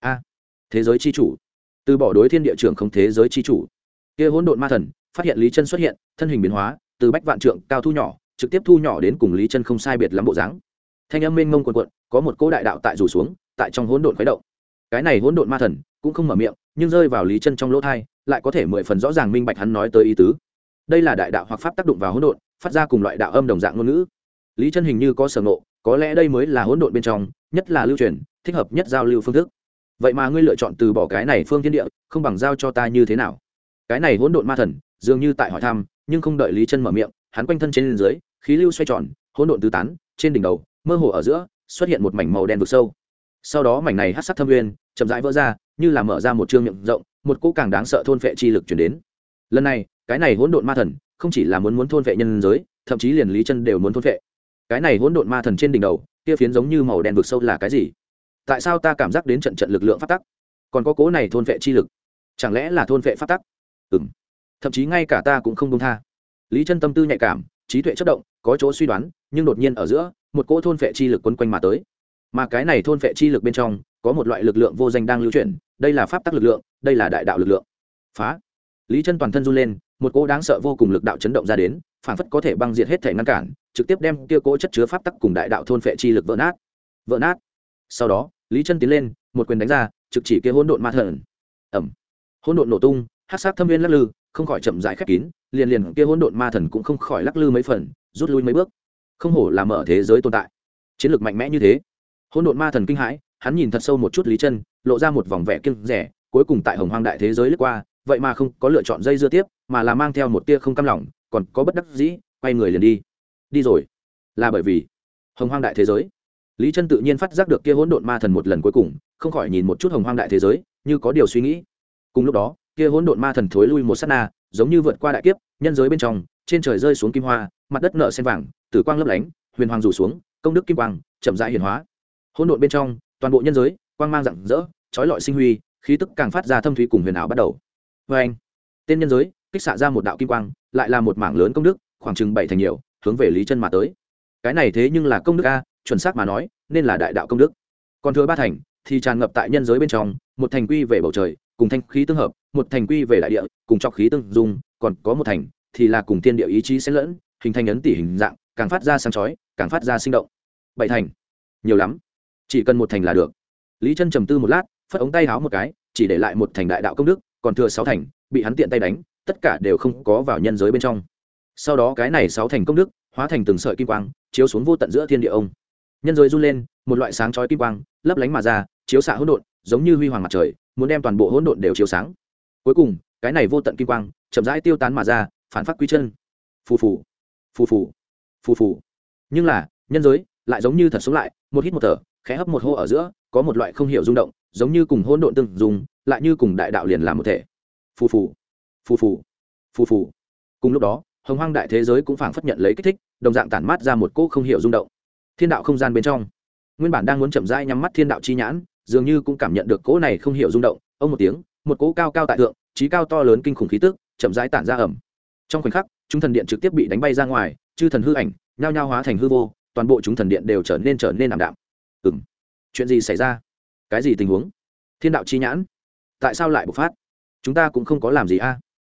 A, thế giới chi chủ. Từ bỏ đối thiên địa trường không thế giới chi chủ. Kia hỗn độn ma thần, phát hiện lý chân xuất hiện thân hình biến hóa, từ bách vạn trượng cao thu nhỏ, trực tiếp thu nhỏ đến cùng lý chân không sai biệt lắm bộ dáng. Thanh âm mênh mông quần quận có một cỗ đại đạo tại rủ xuống, tại trong hỗn độn khuấy động. Cái này hỗn độn ma thần cũng không mở miệng, nhưng rơi vào lý chân trong lỗ thai, lại có thể mười phần rõ ràng minh bạch hắn nói tới ý tứ. Đây là đại đạo hoặc pháp tác động vào hỗn độn, phát ra cùng loại đạo âm đồng dạng ngôn ngữ. Lý chân hình như có sở ngộ, có lẽ đây mới là hỗn độn bên trong, nhất là lưu truyền, thích hợp nhất giao lưu phương thức. Vậy mà ngươi lựa chọn từ bỏ cái này phương thiên địa, không bằng giao cho ta như thế nào? Cái này hỗn độn ma thần, dường như tại hỏi thăm nhưng không đợi lý chân mở miệng, hắn quanh thân trên dưới, khí lưu xoay tròn, hỗn độn tứ tán, trên đỉnh đầu, mơ hồ ở giữa, xuất hiện một mảnh màu đen vực sâu. Sau đó mảnh này hát sắc thâm uyên chậm rãi vỡ ra, như là mở ra một chương miệng rộng, một cỗ càng đáng sợ thôn phệ chi lực chuyển đến. Lần này, cái này hỗn độn ma thần, không chỉ là muốn muốn thôn phệ nhân giới, thậm chí liền lý chân đều muốn thôn phệ cái này hỗn độn ma thần trên đỉnh đầu, kia phiến giống như màu đen vực sâu là cái gì? Tại sao ta cảm giác đến trận trận lực lượng phát tắc? Còn có cố này thôn vệ chi lực, chẳng lẽ là thôn vệ phát tắc? Ừ thậm chí ngay cả ta cũng không đông tha. Lý chân tâm tư nhạy cảm, trí tuệ chất động, có chỗ suy đoán, nhưng đột nhiên ở giữa, một cỗ thôn vệ chi lực quấn quanh mà tới. Mà cái này thôn vệ chi lực bên trong, có một loại lực lượng vô danh đang lưu chuyển, đây là pháp tắc lực lượng, đây là đại đạo lực lượng. Phá! Lý chân toàn thân run lên, một cỗ đáng sợ vô cùng lực đạo chấn động ra đến, phản phất có thể băng diệt hết thể ngăn cản, trực tiếp đem kia cỗ chất chứa pháp tắc cùng đại đạo thôn vệ chi lực vỡ nát. Vỡ nát! Sau đó, lý chân tiến lên, một quyền đánh ra, trực chỉ kia hỗn độn ma thần. Ẩm hỗn độn nổ tung hát sát thâm viên lắc lư không khỏi chậm rãi khép kín, liền liền kia hỗn độn ma thần cũng không khỏi lắc lư mấy phần, rút lui mấy bước. Không hổ là mở thế giới tồn tại. Chiến lược mạnh mẽ như thế. Hỗn độn ma thần kinh hãi, hắn nhìn thật sâu một chút lý chân, lộ ra một vòng vẻ kiêng rẻ, cuối cùng tại hồng hoang đại thế giới lướt qua, vậy mà không có lựa chọn dây dưa tiếp, mà là mang theo một tia không cam lòng, còn có bất đắc dĩ, quay người liền đi. Đi rồi. Là bởi vì hồng hoang đại thế giới. Lý chân tự nhiên phát giác được kia hỗn độn ma thần một lần cuối cùng, không khỏi nhìn một chút hồng hoang đại thế giới, như có điều suy nghĩ. Cùng lúc đó kia hỗn độn ma thần thối lui một sát na, giống như vượt qua đại kiếp, nhân giới bên trong, trên trời rơi xuống kim hoa, mặt đất nở sen vàng, tử quang lấp lánh, huyền hoàng rủ xuống, công đức kim quang, chậm rãi hiển hóa. Hỗn độn bên trong, toàn bộ nhân giới, quang mang rạng rỡ trói lọi sinh huy, khí tức càng phát ra thâm thúy cùng huyền ảo bắt đầu. Vê anh, tên nhân giới, kích xạ ra một đạo kim quang, lại là một mảng lớn công đức, khoảng chừng bảy thành nhiều, hướng về lý chân mà tới. Cái này thế nhưng là công đức a, chuẩn xác mà nói, nên là đại đạo công đức. Còn thừa ba thành thì tràn ngập tại nhân giới bên trong, một thành quy về bầu trời cùng thanh khí tương hợp, một thành quy về đại địa, cùng trọc khí tương dung, còn có một thành thì là cùng thiên địa ý chí xen lẫn, hình thành ấn tỷ hình dạng, càng phát ra sáng chói, càng phát ra sinh động. Bảy thành. Nhiều lắm. Chỉ cần một thành là được. Lý chân trầm tư một lát, phất ống tay háo một cái, chỉ để lại một thành đại đạo công đức, còn thừa sáu thành, bị hắn tiện tay đánh, tất cả đều không có vào nhân giới bên trong. Sau đó cái này sáu thành công đức, hóa thành từng sợi kim quang, chiếu xuống vô tận giữa thiên địa ông. Nhân giới run lên, một loại sáng chói kim quang, lấp lánh mà ra, chiếu xạ hỗn độn, giống như huy hoàng mặt trời muốn đem toàn bộ hỗn độn đều chiếu sáng. Cuối cùng, cái này vô tận kim quang chậm rãi tiêu tán mà ra, phản phát quy chân. Phù phù phù phù phù phù. Nhưng là, nhân giới lại giống như thật sống lại, một hít một thở, khẽ hấp một hô ở giữa, có một loại không hiểu rung động, giống như cùng hỗn độn tương dùng, lại như cùng đại đạo liền làm một thể. Phù phù phù phù phù phù. Cùng lúc đó, hồng hoang đại thế giới cũng phảng phất nhận lấy kích thích, đồng dạng tản mát ra một cỗ không hiểu rung động. Thiên đạo không gian bên trong. Nguyên bản đang muốn chậm rãi nhắm mắt thiên đạo chi nhãn dường như cũng cảm nhận được cỗ này không hiểu rung động, ông một tiếng, một cỗ cao cao tại thượng, trí cao to lớn kinh khủng khí tức, chậm rãi tản ra ẩm trong khoảnh khắc, chúng thần điện trực tiếp bị đánh bay ra ngoài, chư thần hư ảnh, nhao nhao hóa thành hư vô, toàn bộ chúng thần điện đều trở nên trở nên ảm đạm. Ừ m chuyện gì xảy ra? Cái gì tình huống? Thiên đạo chi nhãn, tại sao lại bộc phát? Chúng ta cũng không có làm gì a.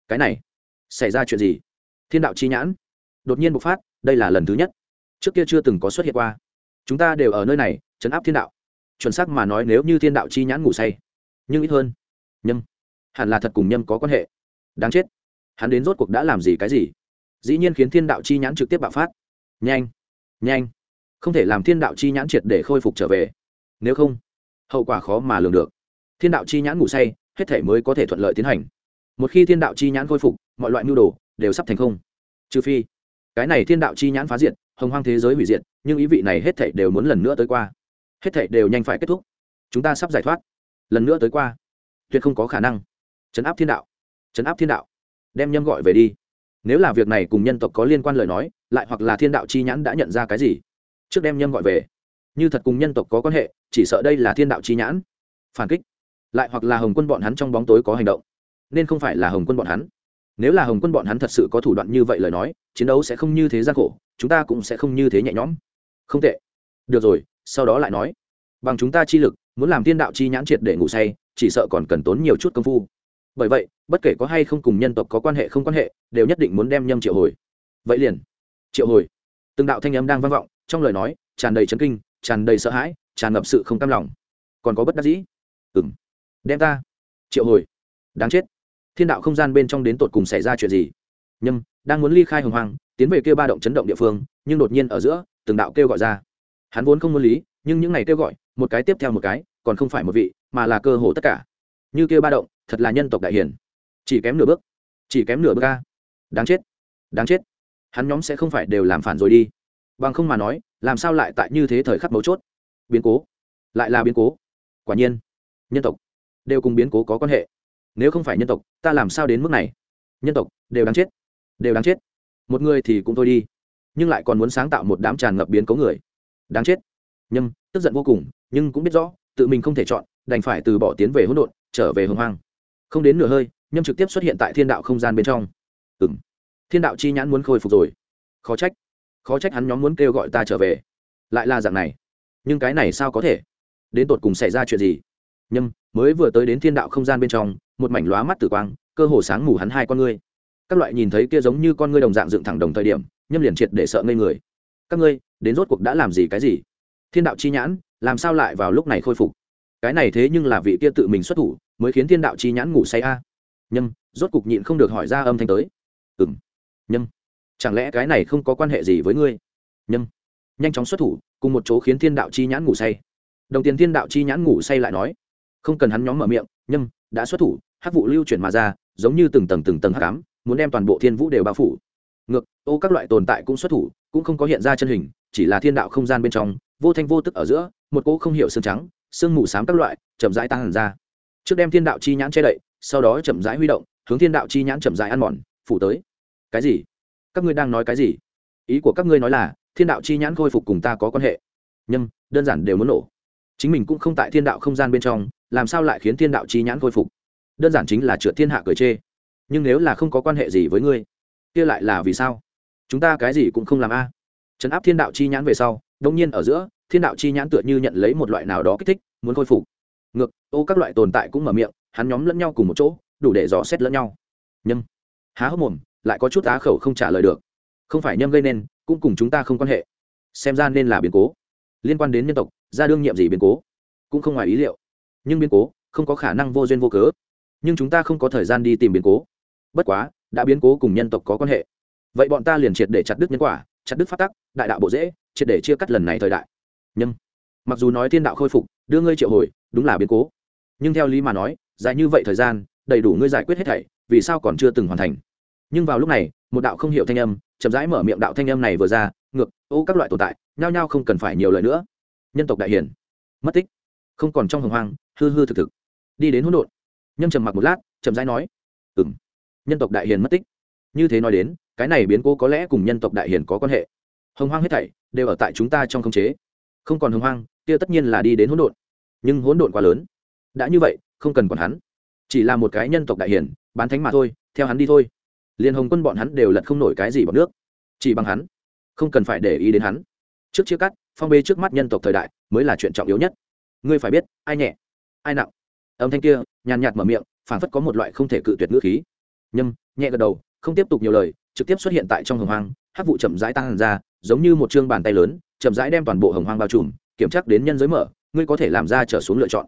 Cái này, xảy ra chuyện gì? Thiên đạo chi nhãn, đột nhiên bộc phát, đây là lần thứ nhất. Trước kia chưa từng có xuất hiện qua. Chúng ta đều ở nơi này chấn áp thiên đạo chuẩn xác mà nói nếu như thiên đạo chi nhãn ngủ say, nhưng ít hơn, nhâm, hẳn là thật cùng nhâm có quan hệ. Đáng chết, hắn đến rốt cuộc đã làm gì cái gì? Dĩ nhiên khiến thiên đạo chi nhãn trực tiếp bạo phát. Nhanh nhanh, không thể làm thiên đạo chi nhãn triệt để khôi phục trở về. Nếu không, hậu quả khó mà lường được. Thiên đạo chi nhãn ngủ say, hết thể mới có thể thuận lợi tiến hành. Một khi thiên đạo chi nhãn khôi phục, mọi loại mưu đồ đều sắp thành không. Trừ phi, cái này thiên đạo chi nhãn phá diệt, hồng hoang thế giới hủy diệt, nhưng ý vị này hết thảy đều muốn lần nữa tới qua hết thảy đều nhanh phải kết thúc. Chúng ta sắp giải thoát. Lần nữa tới qua. Tuyệt không có khả năng. Chấn áp thiên đạo. Chấn áp thiên đạo. Đem nhâm gọi về đi. Nếu là việc này cùng nhân tộc có liên quan lời nói, lại hoặc là thiên đạo chi nhãn đã nhận ra cái gì, trước đem nhâm gọi về. Như thật cùng nhân tộc có quan hệ, chỉ sợ đây là thiên đạo chi nhãn. Phản kích. Lại hoặc là hồng quân bọn hắn trong bóng tối có hành động. Nên không phải là hồng quân bọn hắn. Nếu là hồng quân bọn hắn thật sự có thủ đoạn như vậy lời nói, chiến đấu sẽ không như thế gian khổ, chúng ta cũng sẽ không như thế nhẹ nhõm. Không tệ. Được rồi sau đó lại nói, bằng chúng ta chi lực, muốn làm thiên đạo chi nhãn triệt để ngủ say, chỉ sợ còn cần tốn nhiều chút công phu. Bởi vậy, bất kể có hay không cùng nhân tộc có quan hệ không quan hệ, đều nhất định muốn đem nhâm triệu hồi. Vậy liền. Triệu hồi. Từng đạo thanh âm đang vang vọng, trong lời nói, tràn đầy chấn kinh, tràn đầy sợ hãi, tràn ngập sự không cam lòng. Còn có bất đắc dĩ. Ừng đem ta. Triệu hồi. Đáng chết. Thiên đạo không gian bên trong đến tột cùng xảy ra chuyện gì? Nhâm, đang muốn ly khai hồng hoang, tiến về kêu ba động chấn động địa phương, nhưng đột nhiên ở giữa, từng đạo kêu gọi ra hắn vốn không muốn lý, nhưng những này kêu gọi, một cái tiếp theo một cái, còn không phải một vị, mà là cơ hồ tất cả. Như kêu ba động, thật là nhân tộc đại hiển chỉ kém nửa bước. Chỉ kém nửa bước ca đáng chết. Đáng chết. Hắn nhóm sẽ không phải đều làm phản rồi đi. Bằng không mà nói, làm sao lại tại như thế thời khắc mấu chốt? Biến cố. Lại là biến cố. Quả nhiên, nhân tộc đều cùng biến cố có quan hệ. Nếu không phải nhân tộc, ta làm sao đến mức này? Nhân tộc đều đáng chết. Đều đáng chết. Một người thì cũng thôi đi. Nhưng lại còn muốn sáng tạo một đám tràn ngập biến cố người đáng chết. Nhâm, tức giận vô cùng, nhưng cũng biết rõ, tự mình không thể chọn, đành phải từ bỏ tiến về hỗn độn, trở về hồng hoang. Không đến nửa hơi, nhâm trực tiếp xuất hiện tại thiên đạo không gian bên trong. Ừ m thiên đạo chi nhãn muốn khôi phục rồi. Khó trách. Khó trách hắn nhóm muốn kêu gọi ta trở về. Lại là dạng này. Nhưng cái này sao có thể? Đến tột cùng xảy ra chuyện gì? Nhâm, mới vừa tới đến thiên đạo không gian bên trong, một mảnh lóa mắt tử quang, cơ hồ sáng mù hắn hai con ngươi. Các loại nhìn thấy kia giống như con ngươi đồng dạng dựng thẳng đồng thời điểm, nhâm liền triệt để sợ ngây người các ngươi, đến rốt cuộc đã làm gì cái gì? Thiên đạo chi nhãn, làm sao lại vào lúc này khôi phục? Cái này thế nhưng là vị kia tự mình xuất thủ, mới khiến thiên đạo chi nhãn ngủ say a. Nhâm, rốt cục nhịn không được hỏi ra âm thanh tới. Ừ m nhâm, chẳng lẽ cái này không có quan hệ gì với ngươi? Nhâm, nhanh chóng xuất thủ, cùng một chỗ khiến thiên đạo chi nhãn ngủ say. Đồng tiền thiên đạo chi nhãn ngủ say lại nói. Không cần hắn nhóm mở miệng, nhâm, đã xuất thủ, hắc vụ lưu chuyển mà ra, giống như từng tầng từng tầng hát cám muốn đem toàn bộ thiên vũ đều bao phủ. Ngược, ô các loại tồn tại cũng xuất thủ cũng không có hiện ra chân hình, chỉ là thiên đạo không gian bên trong, vô thanh vô tức ở giữa, một cỗ không hiểu xương trắng, xương mù xám các loại, chậm rãi tăng hẳn ra. Trước đem thiên đạo chi nhãn che đậy, sau đó chậm rãi huy động, hướng thiên đạo chi nhãn chậm rãi ăn mòn, phủ tới. Cái gì? Các ngươi đang nói cái gì? Ý của các ngươi nói là, thiên đạo chi nhãn khôi phục cùng ta có quan hệ. Nhưng đơn giản đều muốn nổ. Chính mình cũng không tại thiên đạo không gian bên trong, làm sao lại khiến thiên đạo chi nhãn khôi phục? Đơn giản chính là trượt thiên hạ cười chê. Nhưng nếu là không có quan hệ gì với ngươi, kia lại là vì sao? Chúng ta cái gì cũng không làm a. Trấn áp thiên đạo chi nhãn về sau, đông nhiên ở giữa, thiên đạo chi nhãn tựa như nhận lấy một loại nào đó kích thích, muốn khôi phục. Ngược, ô, các loại tồn tại cũng mở miệng, hắn nhóm lẫn nhau cùng một chỗ, đủ để dò xét lẫn nhau. Nhâm. Há hốc mồm, lại có chút á khẩu không trả lời được. Không phải nhâm gây nên, cũng cùng chúng ta không quan hệ. Xem ra nên là biến cố. Liên quan đến nhân tộc, ra đương nhiệm gì biến cố? Cũng không ngoài ý liệu. Nhưng biến cố, không có khả năng vô duyên vô cớ. Nhưng chúng ta không có thời gian đi tìm biến cố. Bất quá, đã biến cố cùng nhân tộc có quan hệ vậy bọn ta liền triệt để chặt đứt nhân quả, chặt đứt phát tắc, đại đạo bộ dễ, triệt để chia cắt lần này thời đại. Nhưng mặc dù nói thiên đạo khôi phục, đưa ngươi triệu hồi, đúng là biến cố. Nhưng theo lý mà nói, dài như vậy thời gian, đầy đủ ngươi giải quyết hết thảy, vì sao còn chưa từng hoàn thành? Nhưng vào lúc này, một đạo không hiểu thanh âm, chậm rãi mở miệng đạo thanh âm này vừa ra, ngược, ô, các loại tồn tại, nhao nhao không cần phải nhiều lời nữa. Nhân tộc đại hiển. Mất tích. Không còn trong hồng hoang, hư hư thực thực. Đi đến hỗn độn. Nhâm trầm mặc một lát, chậm rãi nói ừng nhân tộc đại hiền mất tích. Như thế nói đến cái này biến cố có lẽ cùng nhân tộc đại hiền có quan hệ. Hồng hoang hết thảy đều ở tại chúng ta trong khống chế. Không còn hồng hoang, kia tất nhiên là đi đến hỗn độn. Nhưng hỗn độn quá lớn. Đã như vậy, không cần còn hắn. Chỉ là một cái nhân tộc đại hiền bán thánh mà thôi, theo hắn đi thôi. Liền hồng quân bọn hắn đều lật không nổi cái gì bằng nước. Chỉ bằng hắn. Không cần phải để ý đến hắn. Trước chia cắt, phong bê trước mắt nhân tộc thời đại mới là chuyện trọng yếu nhất. Ngươi phải biết, ai nhẹ, ai nặng. Âm thanh kia nhàn nhạt mở miệng phản phất có một loại không thể cự tuyệt ngữ khí. Nhâm, nhẹ gật đầu không tiếp tục nhiều lời, trực tiếp xuất hiện tại trong hồng hoang hát vụ chậm rãi tăng ra, giống như một chương bàn tay lớn, chậm rãi đem toàn bộ hồng hoang bao trùm, kiểm tra đến nhân giới mở, ngươi có thể làm ra trở xuống lựa chọn.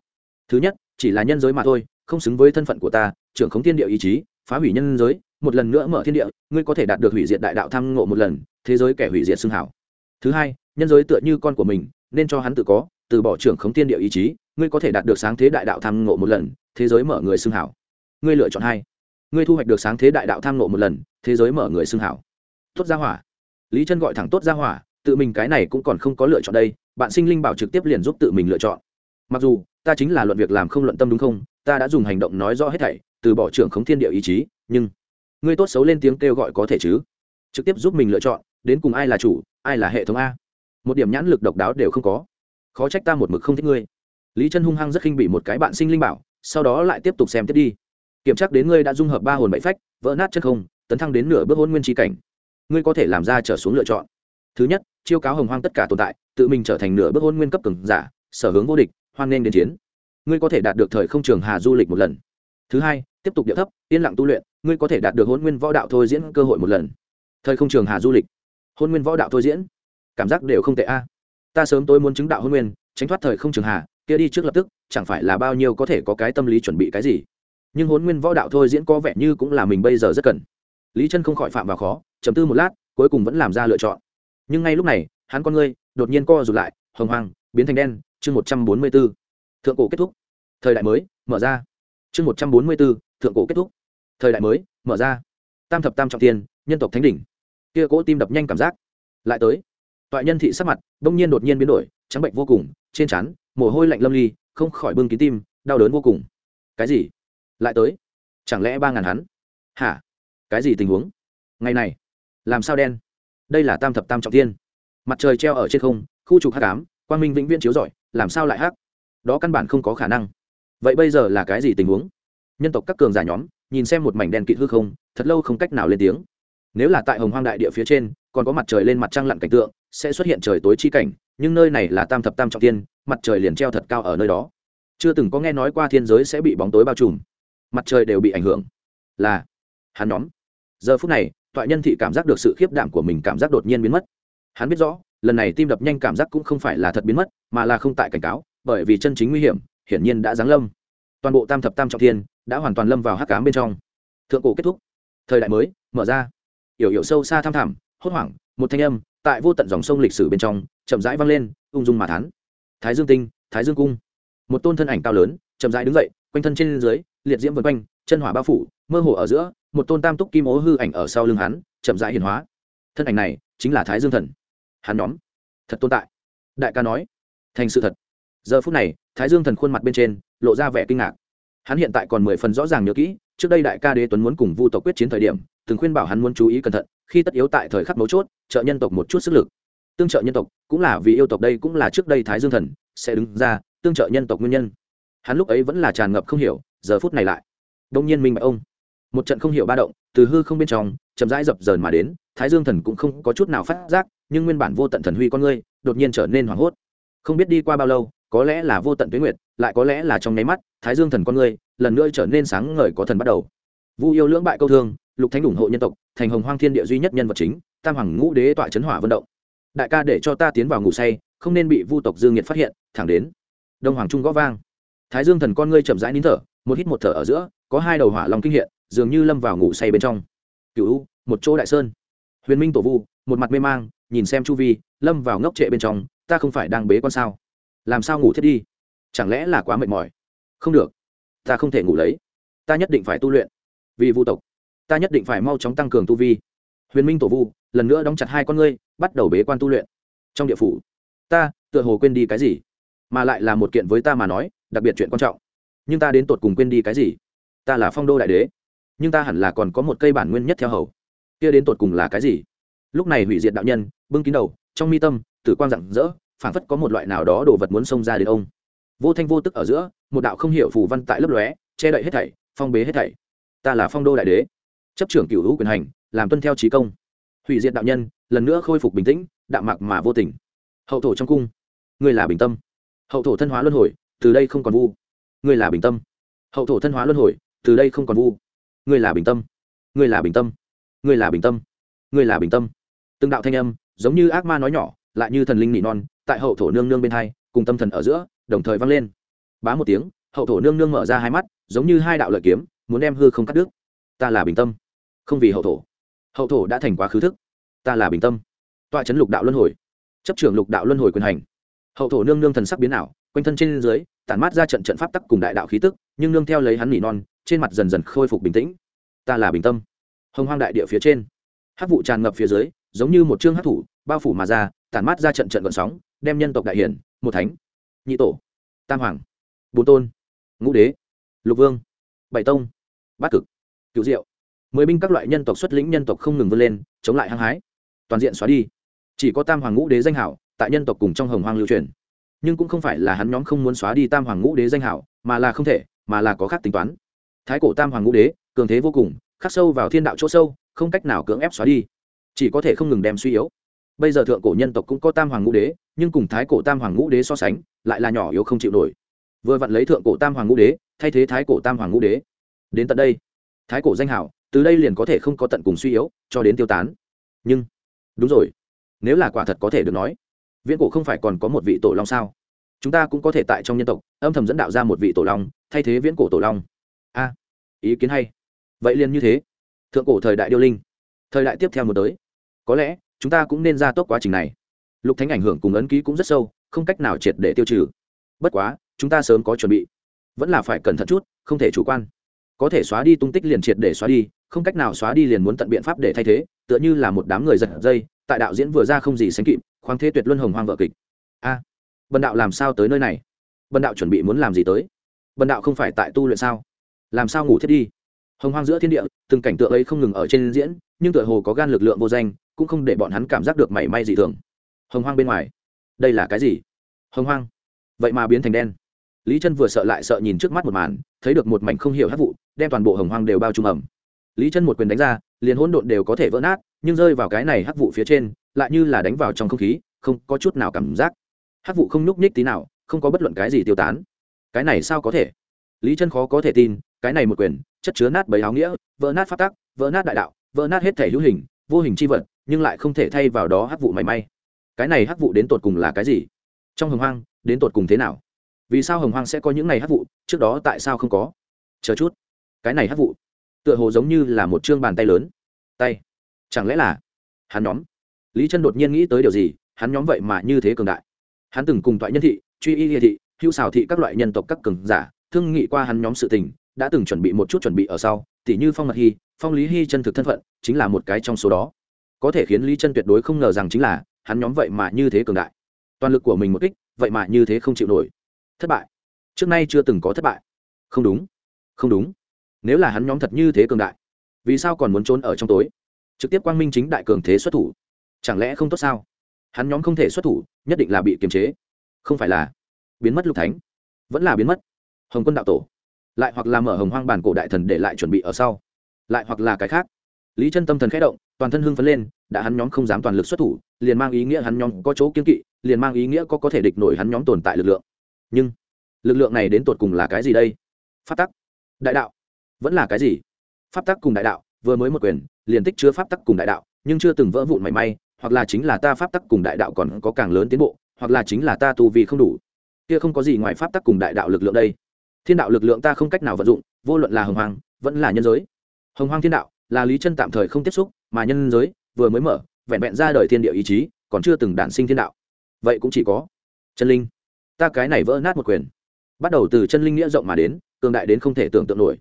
Thứ nhất, chỉ là nhân giới mà thôi, không xứng với thân phận của ta, trưởng khống thiên địa ý chí, phá hủy nhân giới, một lần nữa mở thiên địa, ngươi có thể đạt được hủy diệt đại đạo tham ngộ một lần, thế giới kẻ hủy diệt xưng hảo. Thứ hai, nhân giới tựa như con của mình, nên cho hắn tự có, từ bỏ trưởng khống thiên địa ý chí, ngươi có thể đạt được sáng thế đại đạo tham ngộ một lần, thế giới mở người xưng hảo. Ngươi lựa chọn hai ngươi thu hoạch được sáng thế đại đạo tham ngộ một lần, thế giới mở người xưng hảo. Tốt gia hỏa. Lý chân gọi thẳng tốt gia hỏa, tự mình cái này cũng còn không có lựa chọn đây, bạn sinh linh bảo trực tiếp liền giúp tự mình lựa chọn. Mặc dù, ta chính là luận việc làm không luận tâm đúng không, ta đã dùng hành động nói rõ hết thảy, từ bỏ trưởng khống thiên địa ý chí, nhưng ngươi tốt xấu lên tiếng kêu gọi có thể chứ? Trực tiếp giúp mình lựa chọn, đến cùng ai là chủ, ai là hệ thống a? Một điểm nhãn lực độc đáo đều không có. Khó trách ta một mực không thích ngươi. Lý chân hung hăng rất khinh bị một cái bạn sinh linh bảo, sau đó lại tiếp tục xem tiếp đi kiểm tra đến ngươi đã dung hợp ba hồn bảy phách, vỡ nát chân không, tấn thăng đến nửa bước hôn nguyên trí cảnh. Ngươi có thể làm ra trở xuống lựa chọn. Thứ nhất, chiêu cáo hồng hoang tất cả tồn tại, tự mình trở thành nửa bước hôn nguyên cấp cường giả, sở hướng vô địch, hoan nghênh đến chiến. Ngươi có thể đạt được thời không trường hà du lịch một lần. Thứ hai, tiếp tục địa thấp, yên lặng tu luyện, ngươi có thể đạt được hôn nguyên võ đạo thôi diễn cơ hội một lần. Thời không trường hà du lịch. Hôn nguyên võ đạo thôi diễn. Cảm giác đều không tệ a. Ta sớm tối muốn chứng đạo hôn nguyên, tránh thoát thời không trường hà, kia đi trước lập tức, chẳng phải là bao nhiêu có thể có cái tâm lý chuẩn bị cái gì? Nhưng hôn nguyên võ đạo thôi diễn có vẻ như cũng là mình bây giờ rất cần. Lý chân không khỏi phạm vào khó chấm tư một lát, cuối cùng vẫn làm ra lựa chọn. Nhưng ngay lúc này, hắn con ngươi đột nhiên co rụt lại, hồng hoàng biến thành đen, chương một trăm bốn mươi b ố thượng cổ kết thúc. Thời đại mới, mở ra. Chương một trăm bốn mươi b ố thượng cổ kết thúc. Thời đại mới, mở ra. Tam thập tam trọng tiên nhân tộc thánh đỉnh. Kia cỗ tim đập nhanh cảm giác. Lại tới. Toại nhân thị sắc mặt đông nhiên đột nhiên biến đổi, trắng bệnh vô cùng, trên trán, mồ hôi lạnh lâm ly, không khỏi bưng kín tim, đau đớn vô cùng. Cái gì? Lại tới. Chẳng lẽ ba ngàn hắn? Hả? Cái gì tình huống? Ngày này, làm sao đen? Đây là tam thập tam trọng thiên. Mặt trời treo ở trên không, khu trục h tám quang minh vĩnh viễn chiếu rọi, làm sao lại hắc? Đó căn bản không có khả năng. Vậy bây giờ là cái gì tình huống? Nhân tộc các cường giả nhóm, nhìn xem một mảnh đen kịt hư không, thật lâu không cách nào lên tiếng. Nếu là tại hồng hoang đại địa phía trên, còn có mặt trời lên mặt trăng lặn cảnh tượng, sẽ xuất hiện trời tối chi cảnh, nhưng nơi này là tam thập tam trọng tiên mặt trời liền treo thật cao ở nơi đó. Chưa từng có nghe nói qua thiên giới sẽ bị bóng tối bao trùm mặt trời đều bị ảnh hưởng. Là, hắn nhóm. Giờ phút này, toại nhân thị cảm giác được sự khiếp đảm của mình cảm giác đột nhiên biến mất. Hắn biết rõ, lần này tim đập nhanh cảm giác cũng không phải là thật biến mất, mà là không tại cảnh cáo, bởi vì chân chính nguy hiểm, hiển nhiên đã giáng lâm. Toàn bộ tam thập tam trọng thiên đã hoàn toàn lâm vào hắc cám bên trong. Thượng cổ kết thúc. Thời đại mới, mở ra. Yểu yểu sâu xa tham thảm hốt hoảng, một thanh âm tại vô tận dòng sông lịch sử bên trong chậm rãi vang lên, ung dung mà thắn thái dương tinh, thái dương cung. Một tôn thân ảnh cao lớn, chậm rãi đứng dậy, quanh thân trên dưới liệt diễm vân quanh, chân hỏa bao phủ, mơ hồ ở giữa, một tôn tam túc kim ố hư ảnh ở sau lưng hắn, chậm rãi hiền hóa. Thân ảnh này chính là thái dương thần. Hắn nhóm. Thật tồn tại. Đại ca nói. Thành sự thật. Giờ phút này, thái dương thần khuôn mặt bên trên lộ ra vẻ kinh ngạc. Hắn hiện tại còn mười phần rõ ràng nhớ kỹ, trước đây đại ca đế tuấn muốn cùng vu tộc quyết chiến thời điểm, từng khuyên bảo hắn muốn chú ý cẩn thận, khi tất yếu tại thời khắc mấu chốt, trợ nhân tộc một chút sức lực. Tương trợ nhân tộc cũng là vì yêu tộc đây cũng là trước đây thái dương thần sẽ đứng ra tương trợ nhân tộc nguyên nhân. Hắn lúc ấy vẫn là tràn ngập không hiểu giờ phút này lại. Đông nhiên minh bạch ông. Một trận không hiểu ba động, từ hư không bên trong, chậm rãi dập dờn mà đến, thái dương thần cũng không có chút nào phát giác, nhưng nguyên bản vô tận thần huy con ngươi, đột nhiên trở nên hoảng hốt. Không biết đi qua bao lâu, có lẽ là vô tận tuyến nguyệt, lại có lẽ là trong nháy mắt, thái dương thần con ngươi, lần nữa trở nên sáng ngời có thần bắt đầu. Vu yêu lưỡng bại câu thương, lục thánh ủng hộ nhân tộc, thành hồng hoang thiên địa duy nhất nhân vật chính, tam hoàng ngũ đế tọa chấn hỏa vận động. Đại ca để cho ta tiến vào ngủ say, không nên bị vu tộc dương nhiệt phát hiện, thẳng đến. Đông hoàng trung gõ vang. Thái dương thần con ngươi chậm rãi nín thở một hít một thở ở giữa, có hai đầu hỏa long kinh hiện, dường như lâm vào ngủ say bên trong. Cựu một chỗ đại sơn. Huyền minh tổ vu, một mặt mê mang, nhìn xem chu vi, lâm vào ngốc trệ bên trong, ta không phải đang bế con sao? Làm sao ngủ thiết đi? Chẳng lẽ là quá mệt mỏi? Không được, ta không thể ngủ lấy. Ta nhất định phải tu luyện. Vì vu tộc, ta nhất định phải mau chóng tăng cường tu vi. Huyền minh tổ vu, lần nữa đóng chặt hai con ngươi, bắt đầu bế quan tu luyện. Trong địa phủ, ta tựa hồ quên đi cái gì, mà lại là một kiện với ta mà nói, đặc biệt chuyện quan trọng nhưng ta đến tột cùng quên đi cái gì? Ta là phong đô đại đế, nhưng ta hẳn là còn có một cây bản nguyên nhất theo hầu. Kia đến tột cùng là cái gì? Lúc này hủy diệt đạo nhân, bưng kín đầu, trong mi tâm, tử quang rạng rỡ, phảng phất có một loại nào đó đồ vật muốn xông ra đến ông. Vô thanh vô tức ở giữa, một đạo không hiểu phù văn tại lớp lóe, che đậy hết thảy, phong bế hết thảy. Ta là phong đô đại đế, chấp trưởng cựu hữu quyền hành, làm tuân theo trí công. Hủy diệt đạo nhân, lần nữa khôi phục bình tĩnh, đạm mạc mà vô tình. Hậu thổ trong cung, ngươi là bình tâm. Hậu thổ thân hóa luân hồi, từ đây không còn vu ngươi là bình tâm. Hậu thổ thân hóa luân hồi, từ đây không còn vu. Ngươi là bình tâm. Ngươi là bình tâm. Ngươi là bình tâm. Ngươi là bình tâm. Từng đạo thanh âm, giống như ác ma nói nhỏ, lại như thần linh nỉ non, tại hậu thổ nương nương bên hai, cùng tâm thần ở giữa, đồng thời vang lên. Bá một tiếng, hậu thổ nương nương mở ra hai mắt, giống như hai đạo lợi kiếm, muốn đem hư không cắt đứt. Ta là bình tâm. Không vì hậu thổ. Hậu thổ đã thành quá khứ thức. Ta là bình tâm. Tọa chấn lục đạo luân hồi. Chấp trưởng lục đạo luân hồi quyền hành. Hậu thổ nương nương thần sắc biến ảo, quanh thân trên dưới tản mát ra trận trận pháp tắc cùng đại đạo khí tức, nhưng nương theo lấy hắn nỉ non, trên mặt dần dần khôi phục bình tĩnh. Ta là bình tâm. Hồng hoang đại địa phía trên. Hát vụ tràn ngập phía dưới, giống như một chương hát thủ, bao phủ mà ra, tản mát ra trận trận vận sóng, đem nhân tộc đại hiển, một thánh, nhị tổ, tam hoàng, bốn tôn, ngũ đế, lục vương, bảy tông, bát cực cựu diệu. Mười binh các loại nhân tộc xuất lĩnh nhân tộc không ngừng vươn lên, chống lại hăng hái. Toàn diện xóa đi. Chỉ có tam hoàng ngũ đế danh hảo, tại nhân tộc cùng trong hồng hoang lưu truyền nhưng cũng không phải là hắn nhóm không muốn xóa đi tam hoàng ngũ đế danh hảo, mà là không thể, mà là có khác tính toán. Thái cổ tam hoàng ngũ đế, cường thế vô cùng, khắc sâu vào thiên đạo chỗ sâu, không cách nào cưỡng ép xóa đi. Chỉ có thể không ngừng đem suy yếu. Bây giờ thượng cổ nhân tộc cũng có tam hoàng ngũ đế, nhưng cùng thái cổ tam hoàng ngũ đế so sánh, lại là nhỏ yếu không chịu nổi. Vừa vặn lấy thượng cổ tam hoàng ngũ đế, thay thế thái cổ tam hoàng ngũ đế. Đến tận đây, thái cổ danh hảo, từ đây liền có thể không có tận cùng suy yếu, cho đến tiêu tán. Nhưng, đúng rồi, nếu là quả thật có thể được nói viễn cổ không phải còn có một vị tổ long sao? Chúng ta cũng có thể tại trong nhân tộc, âm thầm dẫn đạo ra một vị tổ long, thay thế viễn cổ tổ long. A, ý kiến hay. Vậy liền như thế. Thượng cổ thời đại điêu linh. Thời đại tiếp theo một tới. Có lẽ, chúng ta cũng nên ra tốc quá trình này. Lục thánh ảnh hưởng cùng ấn ký cũng rất sâu, không cách nào triệt để tiêu trừ. Bất quá, chúng ta sớm có chuẩn bị. Vẫn là phải cẩn thận chút, không thể chủ quan. Có thể xóa đi tung tích liền triệt để xóa đi không cách nào xóa đi liền muốn tận biện pháp để thay thế tựa như là một đám người giật dây tại đạo diễn vừa ra không gì sánh kịp khoáng thế tuyệt luân hồng hoang vợ kịch. A à, bần đạo làm sao tới nơi này? Bần đạo chuẩn bị muốn làm gì tới? Bần đạo không phải tại tu luyện sao? Làm sao ngủ thiết đi? Hồng hoang giữa thiên địa từng cảnh tượng ấy không ngừng ở trên diễn nhưng tựa hồ có gan lực lượng vô danh cũng không để bọn hắn cảm giác được mảy may gì thường. Hồng hoang bên ngoài đây là cái gì? Hồng hoang vậy mà biến thành đen. Lý chân vừa sợ lại sợ nhìn trước mắt một màn thấy được một mảnh không hiểu hát vụ đem toàn bộ hồng hoang đều bao trùm ẩm lý chân một quyền đánh ra, liền hỗn độn đều có thể vỡ nát, nhưng rơi vào cái này hắc vụ phía trên, lại như là đánh vào trong không khí, không có chút nào cảm giác. Hắc vụ không nhúc nhích tí nào, không có bất luận cái gì tiêu tán. Cái này sao có thể? Lý chân khó có thể tin, cái này một quyền, chất chứa nát bấy áo nghĩa, vỡ nát phát tắc, vỡ nát đại đạo, vỡ nát hết thể hữu hình, vô hình c h i vật, nhưng lại không thể thay vào đó hắc vụ mảy may. Cái này hắc vụ đến tột cùng là cái gì? Trong hồng hoang, đến tột cùng thế nào? Vì sao hồng hoang sẽ có những này hắc vụ, trước đó tại sao không có? Chờ chút. Cái này hắc vụ tựa hồ giống như là một chương bàn tay lớn. Tay? Chẳng lẽ là hắn nhóm? Lý chân đột nhiên nghĩ tới điều gì, hắn nhóm vậy mà như thế cường đại. Hắn từng cùng toại nhân thị, truy y địa thị, hữu xào thị các loại nhân tộc các cường giả, thương nghị qua hắn nhóm sự tình, đã từng chuẩn bị một chút chuẩn bị ở sau, tỉ như phong mật hy phong lý hy chân thực thân phận, chính là một cái trong số đó. Có thể khiến lý chân tuyệt đối không ngờ rằng chính là hắn nhóm vậy mà như thế cường đại. Toàn lực của mình một kích, vậy mà như thế không chịu nổi. Thất bại. Trước nay chưa từng có thất bại. Không đúng. Không đúng nếu là hắn nhóm thật như thế cường đại, vì sao còn muốn trốn ở trong tối? Trực tiếp quang minh chính đại cường thế xuất thủ, chẳng lẽ không tốt sao? Hắn nhóm không thể xuất thủ, nhất định là bị kiềm chế. Không phải là biến mất lục thánh, vẫn là biến mất. Hồng quân đạo tổ, lại hoặc là mở hồng hoang bản cổ đại thần để lại chuẩn bị ở sau, lại hoặc là cái khác. Lý chân tâm thần khẽ động, toàn thân hưng phấn lên, đã hắn nhóm không dám toàn lực xuất thủ, liền mang ý nghĩa hắn nhóm có chỗ kiên kỵ, liền mang ý nghĩa có có thể địch nổi hắn nhóm tồn tại lực lượng. Nhưng, lực lượng này đến tột cùng là cái gì đây? Phát tắc, đại đạo vẫn là cái gì? Pháp tắc cùng đại đạo, vừa mới một quyền, liền tích chứa pháp tắc cùng đại đạo, nhưng chưa từng vỡ vụn mảy may, hoặc là chính là ta pháp tắc cùng đại đạo còn có càng lớn tiến bộ, hoặc là chính là ta tu vì không đủ. Kia không có gì ngoài pháp tắc cùng đại đạo lực lượng đây. Thiên đạo lực lượng ta không cách nào vận dụng, vô luận là hồng hoàng vẫn là nhân giới. Hồng hoàng thiên đạo, là lý chân tạm thời không tiếp xúc, mà nhân giới, vừa mới mở, vẹn vẹn ra đời thiên địa ý chí, còn chưa từng đản sinh thiên đạo. Vậy cũng chỉ có chân linh. Ta cái này vỡ nát một quyền. Bắt đầu từ chân linh nghĩa rộng mà đến, cường đại đến không thể tưởng tượng nổi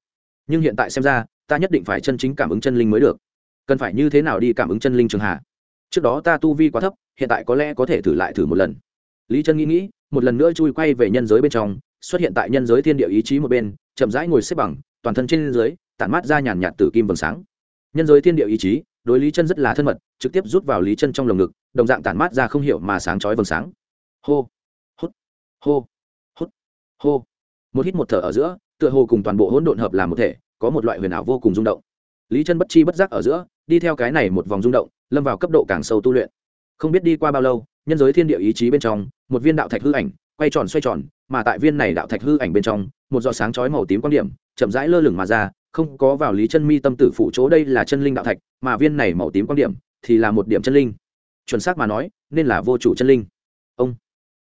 nhưng hiện tại xem ra, ta nhất định phải chân chính cảm ứng chân linh mới được. Cần phải như thế nào đi cảm ứng chân linh trường hạ trước đó ta tu vi quá thấp, hiện tại có lẽ có thể thử lại thử một lần. Lý chân nghĩ nghĩ, một lần nữa chui quay về nhân giới bên trong, xuất hiện tại nhân giới thiên địa ý chí một bên, chậm rãi ngồi xếp bằng, toàn thân trên dưới, tản mát ra nhàn nhạt từ kim vầng sáng. Nhân giới thiên địa ý chí, đối lý chân rất là thân mật, trực tiếp rút vào lý chân trong lồng ngực, đồng dạng tản mát ra không hiểu mà sáng chói vầng sáng. Hô, hút hô hút, hô. Một hít một thở ở giữa tựa hồ cùng toàn bộ hỗn độn hợp làm một thể, có một loại huyền ảo vô cùng rung động. Lý chân bất chi bất giác ở giữa, đi theo cái này một vòng rung động, lâm vào cấp độ càng sâu tu luyện. Không biết đi qua bao lâu, nhân giới thiên địa ý chí bên trong, một viên đạo thạch hư ảnh quay tròn xoay tròn, mà tại viên này đạo thạch hư ảnh bên trong, một giọt sáng chói màu tím quan điểm chậm rãi lơ lửng mà ra, không có vào lý chân mi tâm tử phủ chỗ đây là chân linh đạo thạch, mà viên này màu tím quan điểm thì là một điểm chân linh. Chuẩn xác mà nói, nên là vô chủ chân linh. Ông,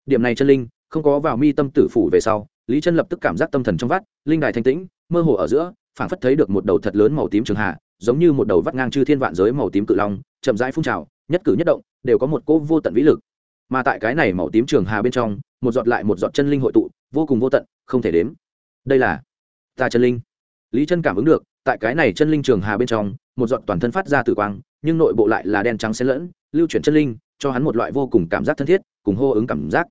điểm này chân linh không có vào mi tâm tử phủ về sau lý chân lập tức cảm giác tâm thần trong vắt, linh đài thanh tĩnh, mơ hồ ở giữa, phảng phất thấy được một đầu thật lớn màu tím trường hạ giống như một đầu vắt ngang chư thiên vạn giới màu tím cự long, chậm rãi phun trào, nhất cử nhất động, đều có một cỗ vô tận vĩ lực. Mà tại cái này màu tím trường hà bên trong, một giọt lại một giọt chân linh hội tụ, vô cùng vô tận, không thể đếm. Đây là ta chân linh. Lý chân cảm ứng được, tại cái này chân linh trường hà bên trong, một giọt toàn thân phát ra tử quang, nhưng nội bộ lại là đen trắng xen lẫn, lưu chuyển chân linh, cho hắn một loại vô cùng cảm giác thân thiết, cùng hô ứng cảm giác.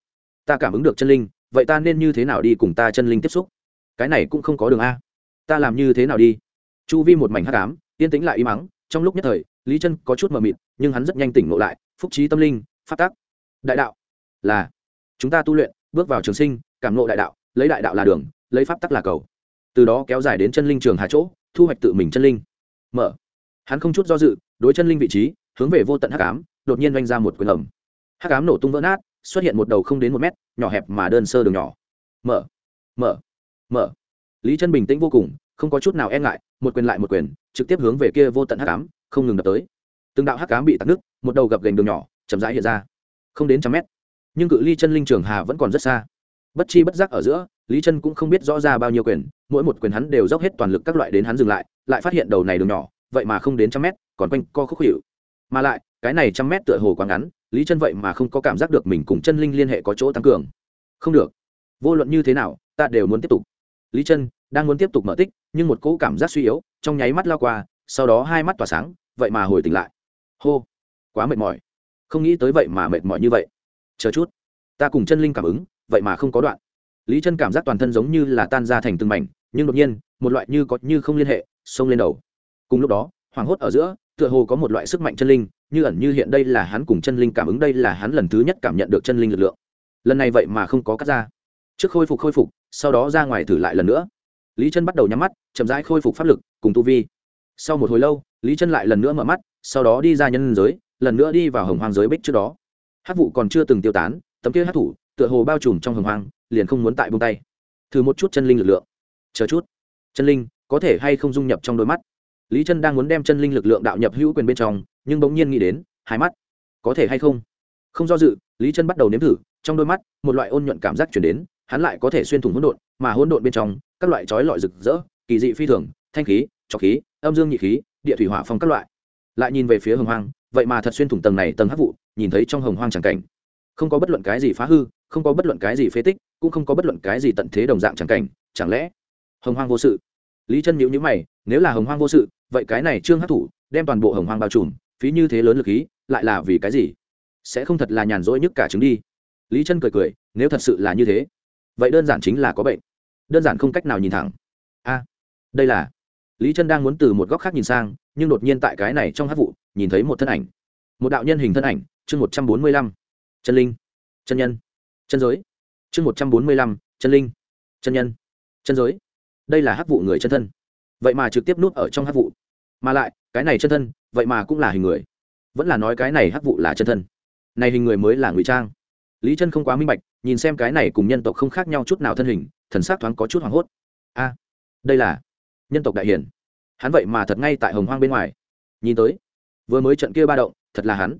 Ta cảm ứng được chân linh vậy ta nên như thế nào đi cùng ta chân linh tiếp xúc? Cái này cũng không có đường a. Ta làm như thế nào đi? Chu vi một mảnh hắc ám, yên tĩnh lại im mắng, trong lúc nhất thời, lý chân có chút mờ mịt, nhưng hắn rất nhanh tỉnh ngộ lại, phúc trí tâm linh, phát tác đại đạo là, chúng ta tu luyện, bước vào trường sinh, cảm ngộ đại đạo, lấy đại đạo là đường, lấy pháp tắc là cầu. Từ đó kéo dài đến chân linh trường hà chỗ, thu hoạch tự mình chân linh. Mở. Hắn không chút do dự, đối chân linh vị trí, hướng về vô tận hắc ám, đột nhiên oanh ra một quyền ẩm hắc ám nổ tung vỡ nát xuất hiện một đầu không đến một mét nhỏ hẹp mà đơn sơ đường nhỏ. Mở mở mở. Lý chân bình tĩnh vô cùng không có chút nào e ngại một quyền lại một quyền trực tiếp hướng về kia vô tận hắc cám, không ngừng đập tới. Từng đạo hắc cám bị tắt nước một đầu gập gành đường nhỏ chậm rãi hiện ra. Không đến trăm mét. Nhưng cự ly chân linh trường hà vẫn còn rất xa. Bất chi bất giác ở giữa lý chân cũng không biết rõ ra bao nhiêu quyền mỗi một quyền hắn đều dốc hết toàn lực các loại đến hắn dừng lại lại phát hiện đầu này đường nhỏ vậy mà không đến trăm mét còn quanh co khúc hiệu. Mà lại cái này trăm mét tựa hồ quá ngắn lý chân vậy mà không có cảm giác được mình cùng chân linh liên hệ có chỗ tăng cường. Không được. Vô luận như thế nào, ta đều muốn tiếp tục. Lý chân đang muốn tiếp tục mở tích, nhưng một cỗ cảm giác suy yếu trong nháy mắt lao qua, sau đó hai mắt tỏa sáng, vậy mà hồi tỉnh lại. Hô. Quá mệt mỏi. Không nghĩ tới vậy mà mệt mỏi như vậy. Chờ chút. Ta cùng chân linh cảm ứng, vậy mà không có đoạn. Lý chân cảm giác toàn thân giống như là tan ra thành từng mảnh, nhưng đột nhiên, một loại như có như không liên hệ, xông lên đầu. Cùng lúc đó, hoảng hốt ở giữa tựa hồ có một loại sức mạnh chân linh, như ẩn như hiện đây là hắn cùng chân linh cảm ứng, đây là hắn lần thứ nhất cảm nhận được chân linh lực lượng. Lần này vậy mà không có cắt ra. Trước khôi phục khôi phục, sau đó ra ngoài thử lại lần nữa. Lý chân bắt đầu nhắm mắt, chậm rãi khôi phục pháp lực, cùng tu vi. Sau một hồi lâu, lý chân lại lần nữa mở mắt, sau đó đi ra nhân giới, lần nữa đi vào hồng hoang giới bích trước đó. Hát vụ còn chưa từng tiêu tán, tấm kia hát thủ, tựa hồ bao trùm trong hồng hoang, liền không muốn tại bông tay. Thử một chút chân linh lực lượng. Chờ chút. Chân linh, có thể hay không dung nhập trong đôi mắt? Lý chân đang muốn đem chân linh lực lượng đạo nhập hữu quyền bên trong, nhưng bỗng nhiên nghĩ đến, hai mắt, có thể hay không? Không do dự, lý chân bắt đầu nếm thử, trong đôi mắt, một loại ôn nhuận cảm giác chuyển đến, hắn lại có thể xuyên thủng hỗn độn, mà hỗn độn bên trong, các loại trói lọi rực rỡ, kỳ dị phi thường, thanh khí, trọc khí, âm dương nhị khí, địa thủy hỏa phong các loại. Lại nhìn về phía hồng hoang, vậy mà thật xuyên thủng tầng này tầng hắc vụ, nhìn thấy trong hồng hoang tràng cảnh. Không có bất luận cái gì phá hư, không có bất luận cái gì phế tích, cũng không có bất luận cái gì tận thế đồng dạng tràng cảnh, chẳng lẽ hồng hoang vô sự? Lý chân nhữ nhữ mày nếu là hồng hoang vô sự, vậy cái này trương hắc thủ đem toàn bộ hồng hoang bao trùm, phí như thế lớn lực khí, lại là vì cái gì? Sẽ không thật là nhàn rỗi nhất cả trứng đi. Lý chân cười cười, nếu thật sự là như thế, vậy đơn giản chính là có bệnh. Đơn giản không cách nào nhìn thẳng. A, đây là lý chân đang muốn từ một góc khác nhìn sang, nhưng đột nhiên tại cái này trong hát vụ, nhìn thấy một thân ảnh. Một đạo nhân hình thân ảnh, chương một trăm bốn mươi lăm. Chân linh. Chân nhân. Chân giới. Chương một trăm bốn mươi lăm, chân linh. Chân nhân. Chân giới. Đây là hát vụ người chân thân vậy mà trực tiếp nút ở trong hát vụ. Mà lại, cái này chân thân, vậy mà cũng là hình người. Vẫn là nói cái này hắc vụ là chân thân. Này hình người mới là ngụy trang. Lý chân không quá minh bạch, nhìn xem cái này cùng nhân tộc không khác nhau chút nào thân hình, thần sắc thoáng có chút hoảng hốt. A, đây là nhân tộc đại hiển. Hắn vậy mà thật ngay tại hồng hoang bên ngoài. Nhìn tới, vừa mới trận kia ba động, thật là hắn.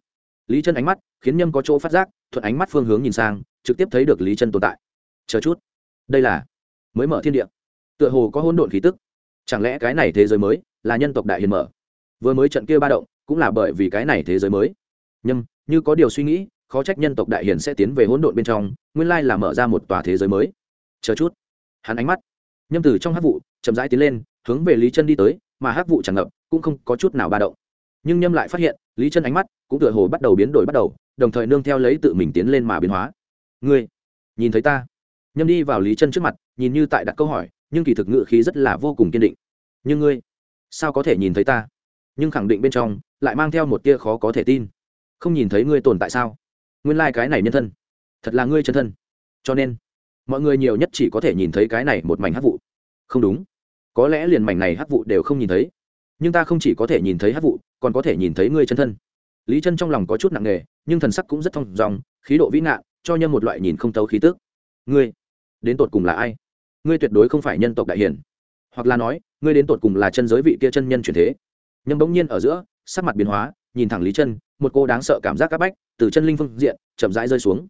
Lý chân ánh mắt, khiến nhâm có chỗ phát giác, thuận ánh mắt phương hướng nhìn sang, trực tiếp thấy được lý chân tồn tại. Chờ chút. Đây là, mới mở thiên địa. Tựa hồ có hỗn độn khí tức chẳng lẽ cái này thế giới mới là nhân tộc đại hiền mở? Vừa mới trận kia ba động cũng là bởi vì cái này thế giới mới. Nhâm, như có điều suy nghĩ, khó trách nhân tộc đại hiền sẽ tiến về hỗn độn bên trong, nguyên lai là mở ra một tòa thế giới mới. Chờ chút. Hắn ánh mắt. Nhâm từ trong hát vụ chậm rãi tiến lên, hướng về lý chân đi tới, mà hát vụ tràn ngập, cũng không có chút nào ba động. Nhưng nhâm lại phát hiện, lý chân ánh mắt cũng tựa hồ bắt đầu biến đổi bắt đầu, đồng thời nương theo lấy tự mình tiến lên mà biến hóa. Ngươi, nhìn thấy ta? Nhâm đi vào lý chân trước mặt, nhìn như tại đặt câu hỏi nhưng kỳ thực ngự khí rất là vô cùng kiên định. Nhưng ngươi, sao có thể nhìn thấy ta? Nhưng khẳng định bên trong lại mang theo một tia khó có thể tin. Không nhìn thấy ngươi tồn tại sao? Nguyên lai、like、cái này nhân thân, thật là ngươi chân thân. Cho nên, mọi người nhiều nhất chỉ có thể nhìn thấy cái này một mảnh hát vụ. Không đúng. Có lẽ liền mảnh này hát vụ đều không nhìn thấy. Nhưng ta không chỉ có thể nhìn thấy hát vụ, còn có thể nhìn thấy ngươi chân thân. Lý chân trong lòng có chút nặng nề, nhưng thần sắc cũng rất thong dòng, khí độ vĩ ngạn cho nhân một loại nhìn không tấu khí tước ngươi, đến tột cùng là ai? Ngươi tuyệt đối không phải nhân tộc đại hiển hoặc là nói, ngươi đến tột cùng là chân giới vị kia chân nhân truyền thế. Nhưng bỗng nhiên ở giữa, sắc mặt biến hóa, nhìn thẳng lý chân, một cô đáng sợ cảm giác áp bách, từ chân linh phương diện, chậm rãi rơi xuống.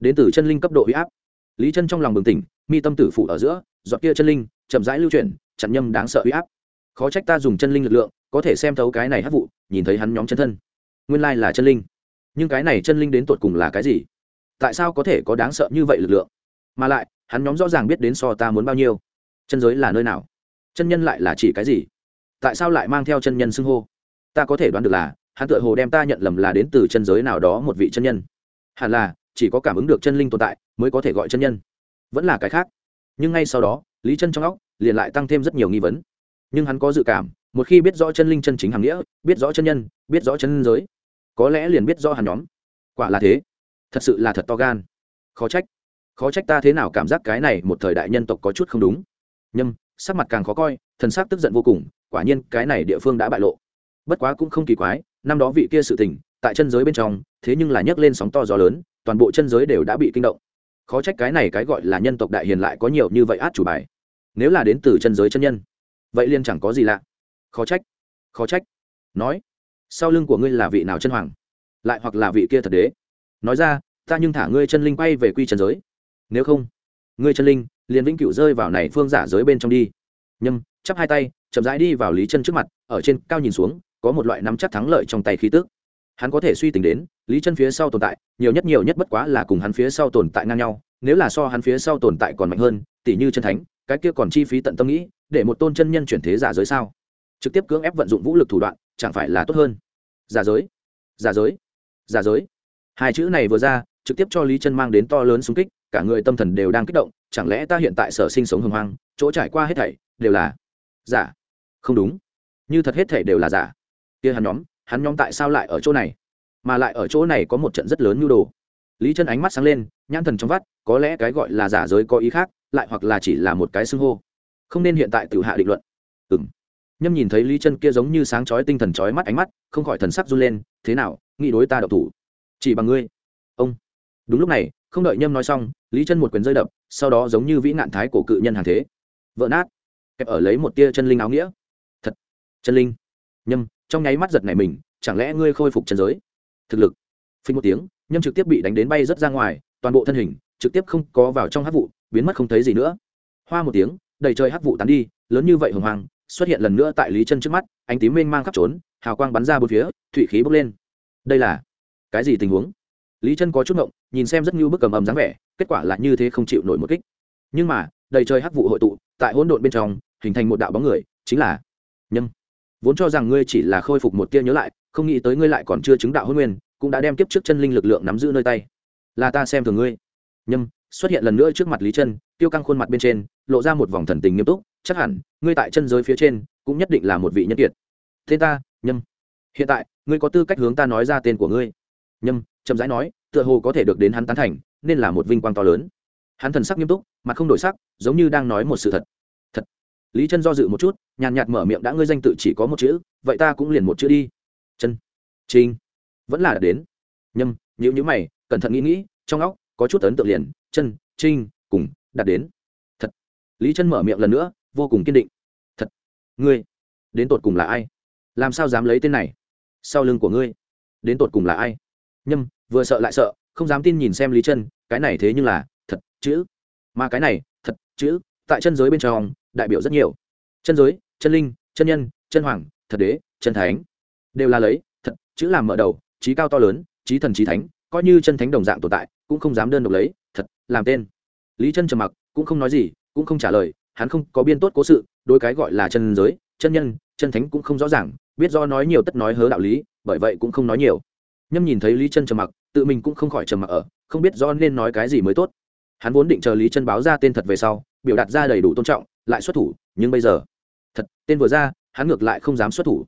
Đến từ chân linh cấp độ huy áp. Lý chân trong lòng bừng tỉnh, mi tâm tử phụ ở giữa dọn kia chân linh, chậm rãi lưu chuyển, chặn nhâm đáng sợ huy áp. Khó trách ta dùng chân linh lực lượng, có thể xem thấu cái này hát vụ, nhìn thấy hắn nhóm chân thân. Nguyên lai là chân linh. Nhưng cái này chân linh đến tột cùng là cái gì? Tại sao có thể có đáng sợ như vậy lực lượng? Mà lại, hắn nhóm rõ ràng biết đến so ta muốn bao nhiêu. Chân giới là nơi nào? Chân nhân lại là chỉ cái gì? Tại sao lại mang theo chân nhân xưng hô? Ta có thể đoán được là, hắn tựa hồ đem ta nhận lầm là đến từ chân giới nào đó một vị chân nhân. Hẳn là, chỉ có cảm ứng được chân linh tồn tại mới có thể gọi chân nhân. Vẫn là cái khác. Nhưng ngay sau đó, lý chân trong óc liền lại tăng thêm rất nhiều nghi vấn. Nhưng hắn có dự cảm, một khi biết rõ chân linh chân chính hàng nghĩa, biết rõ chân nhân, biết rõ chân giới, có lẽ liền biết rõ hàn nhóm. Quả là thế. Thật sự là thật to gan. Khó trách khó trách ta thế nào cảm giác cái này một thời đại nhân tộc có chút không đúng. Nhâm, sắc mặt càng khó coi, thần sắc tức giận vô cùng, quả nhiên cái này địa phương đã bại lộ. Bất quá cũng không kỳ quái, năm đó vị kia sự tình, tại chân giới bên trong, thế nhưng là nhấc lên sóng to gió lớn, toàn bộ chân giới đều đã bị kinh động. Khó trách cái này cái gọi là nhân tộc đại hiền lại có nhiều như vậy át chủ bài. Nếu là đến từ chân giới chân nhân, vậy liên chẳng có gì lạ. Khó trách khó trách. Nói, sau lưng của ngươi là vị nào chân hoàng? Lại hoặc là vị kia thật đế? Nói ra, ta nhưng thả ngươi chân linh quay về quy chân giới nếu không, ngươi chân linh, liền vĩnh cửu rơi vào này phương giả giới bên trong đi. Nhâm, chắp hai tay, chậm rãi đi vào lý chân trước mặt, ở trên cao nhìn xuống, có một loại nắm chắc thắng lợi trong tay khí tức. hắn có thể suy tính đến, lý chân phía sau tồn tại, nhiều nhất nhiều nhất bất quá là cùng hắn phía sau tồn tại ngang nhau, nếu là so hắn phía sau tồn tại còn mạnh hơn tỷ như chân thánh, cái kia còn chi phí tận tâm nghĩ, để một tôn chân nhân chuyển thế giả giới sao? Trực tiếp cưỡng ép vận dụng vũ lực thủ đoạn, chẳng phải là tốt hơn? Giả giới giả giới giả giới. Hai chữ này vừa ra, trực tiếp cho lý chân mang đến to lớn xung kích cả người tâm thần đều đang kích động, chẳng lẽ ta hiện tại sở sinh sống hồng hoang, chỗ trải qua hết thảy đều là giả? Không đúng. Như thật hết thảy đều là giả. Kia hắn nhóm hắn nhóm tại sao lại ở chỗ này? Mà lại ở chỗ này có một trận rất lớn nhu đồ. Lý chân ánh mắt sáng lên, nhãn thần trong vắt, có lẽ cái gọi là giả giới có ý khác, lại hoặc là chỉ là một cái xưng hô. Không nên hiện tại tự hạ định luận. Ừ m nhâm nhìn thấy lý chân kia giống như sáng chói tinh thần chói mắt ánh mắt, không khỏi thần sắc run lên, thế nào, nghĩ đối ta độc thủ? Chỉ bằng ngươi. Ông đúng lúc này, không đợi nhâm nói xong, lý chân một quyền rơi đập, sau đó giống như vĩ nạn thái cổ cự nhân hàng thế. Vỡ nát. Kẹp ở lấy một tia chân linh áo nghĩa. Thật. Chân linh. Nhâm, trong nháy mắt giật này mình, chẳng lẽ ngươi khôi phục chân giới? Thực lực. Phình một tiếng, nhâm trực tiếp bị đánh đến bay rất ra ngoài, toàn bộ thân hình trực tiếp không có vào trong hát vụ, biến mất không thấy gì nữa. Hoa một tiếng, đầy trời hát vụ tán đi, lớn như vậy hồng hoàng xuất hiện lần nữa tại lý chân trước mắt, ánh tím mênh mang khắp trốn, hào quang bắn ra bốn phía, thụy khí bốc lên. Đây là cái gì tình huống? Lý chân có chút ngộng nhìn xem rất như bức cầm ầm dáng vẻ kết quả là như thế không chịu nổi một kích. Nhưng mà đầy trời hắc vụ hội tụ tại hỗn độn bên trong hình thành một đạo bóng người chính là Nhân, vốn cho rằng ngươi chỉ là khôi phục một tia nhớ lại không nghĩ tới ngươi lại còn chưa chứng đạo hôn nguyên cũng đã đem kiếp trước chân linh lực lượng nắm giữ nơi tay. Là ta xem thường ngươi. Nhâm xuất hiện lần nữa trước mặt lý chân tiêu căng khuôn mặt bên trên lộ ra một vòng thần tình nghiêm túc chắc hẳn ngươi tại chân giới phía trên cũng nhất định là một vị nhân kiệt. Tên ta nhâm hiện tại ngươi có tư cách hướng ta nói ra tên của ngươi nhâm, chậm rãi nói, tựa hồ có thể được đến hắn tán thành, nên là một vinh quang to lớn. Hắn thần sắc nghiêm túc, mặt không đổi sắc, giống như đang nói một sự thật. Thật. Lý chân do dự một chút, nhàn nhạt mở miệng, đã ngươi danh tự chỉ có một chữ, vậy ta cũng liền một chữ đi. Chân. Trinh vẫn là đến. Nhâm nhữ nhữ mày, cẩn thận nghĩ nghĩ, trong óc, có chút ấn tượng liền, chân trinh cùng đặt đến. Thật. Lý chân mở miệng lần nữa, vô cùng kiên định. Thật. Ngươi, đến tột cùng là ai? Làm sao dám lấy tên này? Sau lưng của ngươi, đến tột cùng là ai? Nhâm, vừa sợ lại sợ, không dám tin nhìn xem lý chân cái này thế nhưng là thật chữ. Mà cái này, thật chữ, tại chân giới bên trong, đại biểu rất nhiều. Chân giới, chân linh, chân nhân, chân hoàng, thật đế, chân thánh, đều là lấy, thật chữ làm mở đầu, trí cao to lớn, trí thần trí thánh, coi như chân thánh đồng dạng tồn tại, cũng không dám đơn độc lấy, thật làm tên. Lý chân trầm mặc, cũng không nói gì, cũng không trả lời, hắn không có biên tốt cố sự đôi cái gọi là chân giới, chân nhân, chân thánh cũng không rõ ràng, biết do nói nhiều tất nói hớ đạo lý, bởi vậy cũng không nói nhiều nhâm nhìn thấy lý chân trầm mặc, tự mình cũng không khỏi trầm mặc ở, không biết do nên nói cái gì mới tốt. Hắn vốn định chờ lý chân báo ra tên thật về sau, biểu đạt ra đầy đủ tôn trọng, lại xuất thủ, nhưng bây giờ, thật, tên vừa ra, hắn ngược lại không dám xuất thủ.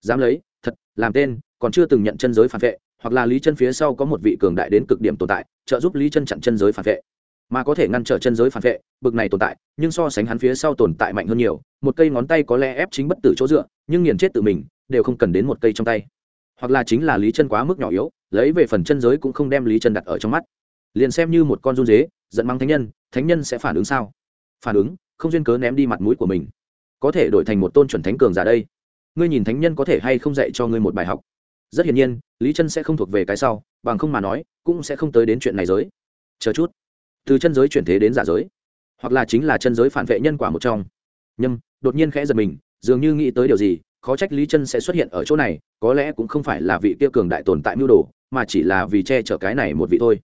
Dám lấy, thật, làm tên, còn chưa từng nhận chân giới phản vệ, hoặc là lý chân phía sau có một vị cường đại đến cực điểm tồn tại, trợ giúp lý chân chặn chân giới phản vệ. Mà có thể ngăn trở chân giới phản vệ, bực này tồn tại, nhưng so sánh hắn phía sau tồn tại mạnh hơn nhiều, một cây ngón tay có lẽ ép chính bất tử chỗ dựa, nhưng nghiền chết tự mình, đều không cần đến một cây trong tay hoặc là chính là lý chân quá mức nhỏ yếu, lấy về phần chân giới cũng không đem lý chân đặt ở trong mắt. Liền xem như một con run dế, giận mắng thánh nhân thánh nhân sẽ phản ứng sao? Phản ứng, không duyên cớ ném đi mặt mũi của mình. Có thể đổi thành một tôn chuẩn thánh cường giả đây. Ngươi nhìn thánh nhân có thể hay không dạy cho ngươi một bài học? Rất hiển nhiên, lý chân sẽ không thuộc về cái sau, bằng không mà nói, cũng sẽ không tới đến chuyện này giới. Chờ chút. Từ chân giới chuyển thế đến giả giới. Hoặc là chính là chân giới phản vệ nhân quả một trong. Nhâm, đột nhiên khẽ giật mình, dường như nghĩ tới điều gì khó trách lý chân sẽ xuất hiện ở chỗ này, có lẽ cũng không phải là vị kia cường đại tồn tại mưu đồ, mà chỉ là vì che chở cái này một vị thôi.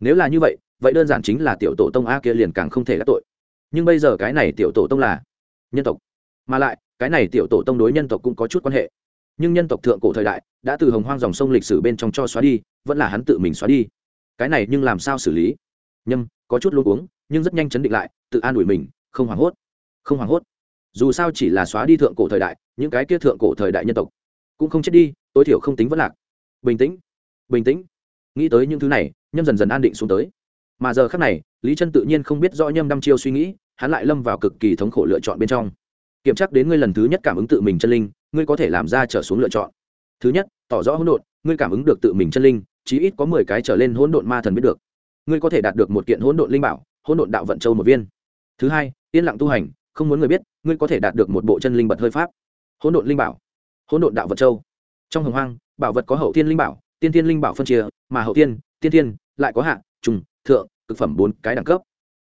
Nếu là như vậy vậy đơn giản chính là tiểu tổ tông a kia liền càng không thể gác tội. Nhưng bây giờ cái này tiểu tổ tông là nhân tộc. Mà lại, cái này tiểu tổ tông đối nhân tộc cũng có chút quan hệ. Nhưng nhân tộc thượng cổ thời đại, đã từ hồng hoang dòng sông lịch sử bên trong cho xóa đi, vẫn là hắn tự mình xóa đi. Cái này nhưng làm sao xử lý? Nhâm, có chút luôn uống nhưng rất nhanh chấn định lại, tự an ủi mình, không hoảng hốt. Không hoảng hốt. Dù sao chỉ là xóa đi thượng cổ thời đại những cái kia thượng cổ thời đại nhân tộc. Cũng không chết đi, tối thiểu không tính vẫn lạc. Bình tĩnh bình tĩnh. Nghĩ tới những thứ này, nhâm dần dần an định xuống tới. Mà giờ khác này, lý chân tự nhiên không biết rõ nhâm đăm chiêu suy nghĩ, hắn lại lâm vào cực kỳ thống khổ lựa chọn bên trong. Kiểm tra đến ngươi lần thứ nhất cảm ứng tự mình chân linh, ngươi có thể làm ra trở xuống lựa chọn. Thứ nhất, tỏ rõ hỗn độn, ngươi cảm ứng được tự mình chân linh, chí ít có mười cái trở lên hỗn độn ma thần biết được. Ngươi có thể đạt được một kiện hỗn độn linh bảo, hỗn độn đạo vận châu một viên. Thứ hai, yên lặng tu hành, không muốn người biết, ngươi có thể đạt được một bộ chân linh bật hơi pháp hỗn độn linh bảo, hỗn độn đạo vật châu. Trong hồng hoang, bảo vật có hậu tiên linh bảo, tiên tiên linh bảo phân chia, mà hậu tiên tiên tiên lại có hạ, trùng, thượng, cực phẩm bốn cái đẳng cấp.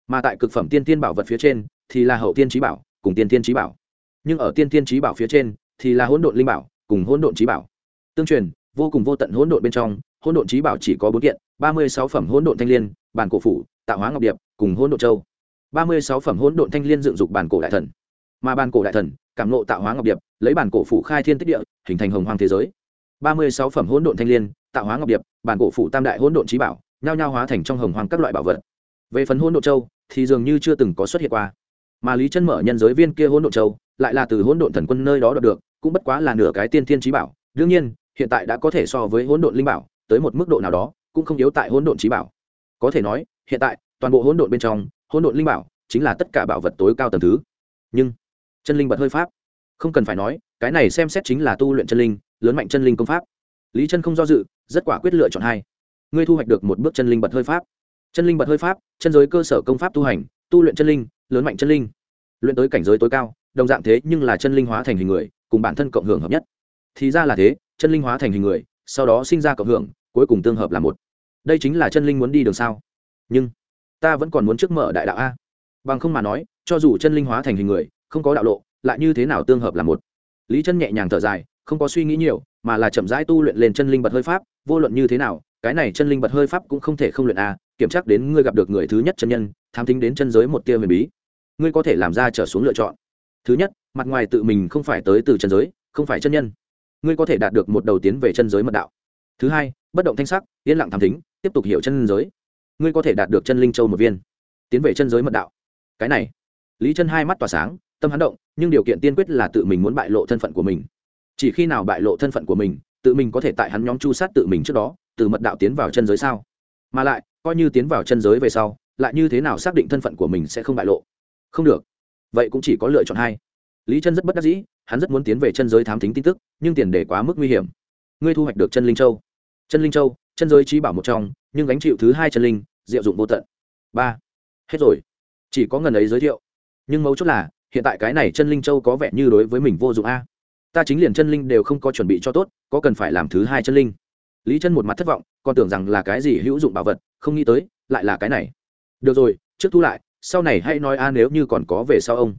Mà tại cực phẩm tiên tiên bảo vật phía trên thì là hậu tiên trí bảo cùng tiên tiên trí bảo. Nhưng ở tiên tiên trí bảo phía trên thì là hỗn độn linh bảo cùng hỗn độn trí bảo. Tương truyền, vô cùng vô tận hỗn độn bên trong, hỗn độn trí bảo chỉ có bốn kiện, ba mươi sáu phẩm hỗn độn thanh liên, bản cổ phủ, tạo hóa ngọc điệp cùng hỗn độn châu. ba mươi sáu phẩm hỗn độn thanh liên dựng dục bản cổ đại thần. Mà bản cổ đại thần cảm nộ tạo hóa ngọc điệp lấy bản cổ phủ khai thiên tích địa, hình thành hồng hoàng thế giới. Ba mươi sáu phẩm hỗn độn thanh liên, tạo hóa ngọc điệp, bản cổ phủ tam đại hỗn độn trí bảo, nhao nhao hóa thành trong hồng hoàng các loại bảo vật. Về phần hỗn độn châu, thì dường như chưa từng có xuất hiện qua. Mà lý chân mở nhân giới viên kia hỗn độn châu, lại là từ hỗn độn thần quân nơi đó đọc được, cũng bất quá là nửa cái tiên thiên trí bảo. Đương nhiên, hiện tại đã có thể so với hỗn độn linh bảo, tới một mức độ nào đó, cũng không yếu tại hỗn độn trí bảo. Có thể nói, hiện tại, toàn bộ hỗn độn bên trong, hỗn độn linh bảo, chính là tất cả bảo vật tối cao tầng thứ. Nhưng, chân linh bật hơi pháp không cần phải nói, cái này xem xét chính là tu luyện chân linh, lớn mạnh chân linh công pháp. Lý chân không do dự, rất quả quyết lựa chọn hai. Ngươi thu hoạch được một bước chân linh bật hơi pháp. Chân linh bật hơi pháp, chân giới cơ sở công pháp tu hành, tu luyện chân linh, lớn mạnh chân linh. Luyện tới cảnh giới tối cao, đồng dạng thế nhưng là chân linh hóa thành hình người, cùng bản thân cộng hưởng hợp nhất. Thì ra là thế, chân linh hóa thành hình người, sau đó sinh ra cộng hưởng, cuối cùng tương hợp là một. Đây chính là chân linh muốn đi đường sao? Nhưng, ta vẫn còn muốn trước mở đại đạo a. Bằng không mà nói, cho dù chân linh hóa thành hình người, không có đạo lộ lại như thế nào tương hợp là một. Lý chân nhẹ nhàng thở dài, không có suy nghĩ nhiều, mà là chậm rãi tu luyện lên chân linh bật hơi pháp, vô luận như thế nào, cái này chân linh bật hơi pháp cũng không thể không luyện a kiểm tra đến ngươi gặp được người thứ nhất chân nhân, tham tính đến chân giới một tia huyền bí. Ngươi có thể làm ra trở xuống lựa chọn. Thứ nhất, mặt ngoài tự mình không phải tới từ chân giới, không phải chân nhân. Ngươi có thể đạt được một đầu tiến về chân giới mật đạo. Thứ hai, bất động thanh sắc, yên lặng tham tính tiếp tục hiểu chân giới. Ngươi có thể đạt được chân linh châu một viên, tiến về chân giới mật đạo. Cái này, lý chân hai mắt tỏa sáng, tâm hắn động nhưng điều kiện tiên quyết là tự mình muốn bại lộ thân phận của mình. Chỉ khi nào bại lộ thân phận của mình, tự mình có thể tại hắn nhóm chu sát tự mình trước đó, từ mật đạo tiến vào chân giới sao? Mà lại, coi như tiến vào chân giới về sau, lại như thế nào xác định thân phận của mình sẽ không bại lộ? Không được. Vậy cũng chỉ có lựa chọn hai. Lý chân rất bất đắc dĩ, hắn rất muốn tiến về chân giới thám tính tin tức, nhưng tiền đề quá mức nguy hiểm. Ngươi thu hoạch được chân linh châu. Chân linh châu, chân giới trí bảo một trong, nhưng gánh chịu thứ hai chân linh, diệu dụng vô tận. Ba. Hết rồi. Chỉ có ngần ấy giới thiệu. Nhưng mấu chốt là hiện tại cái này chân linh châu có vẻ như đối với mình vô dụng a. Ta chính liền chân linh đều không có chuẩn bị cho tốt, có cần phải làm thứ hai chân linh? Lý chân một mặt thất vọng, còn tưởng rằng là cái gì hữu dụng bảo vật, không nghĩ tới, lại là cái này. Được rồi, trước thu lại, sau này hãy nói a nếu như còn có về sau ông.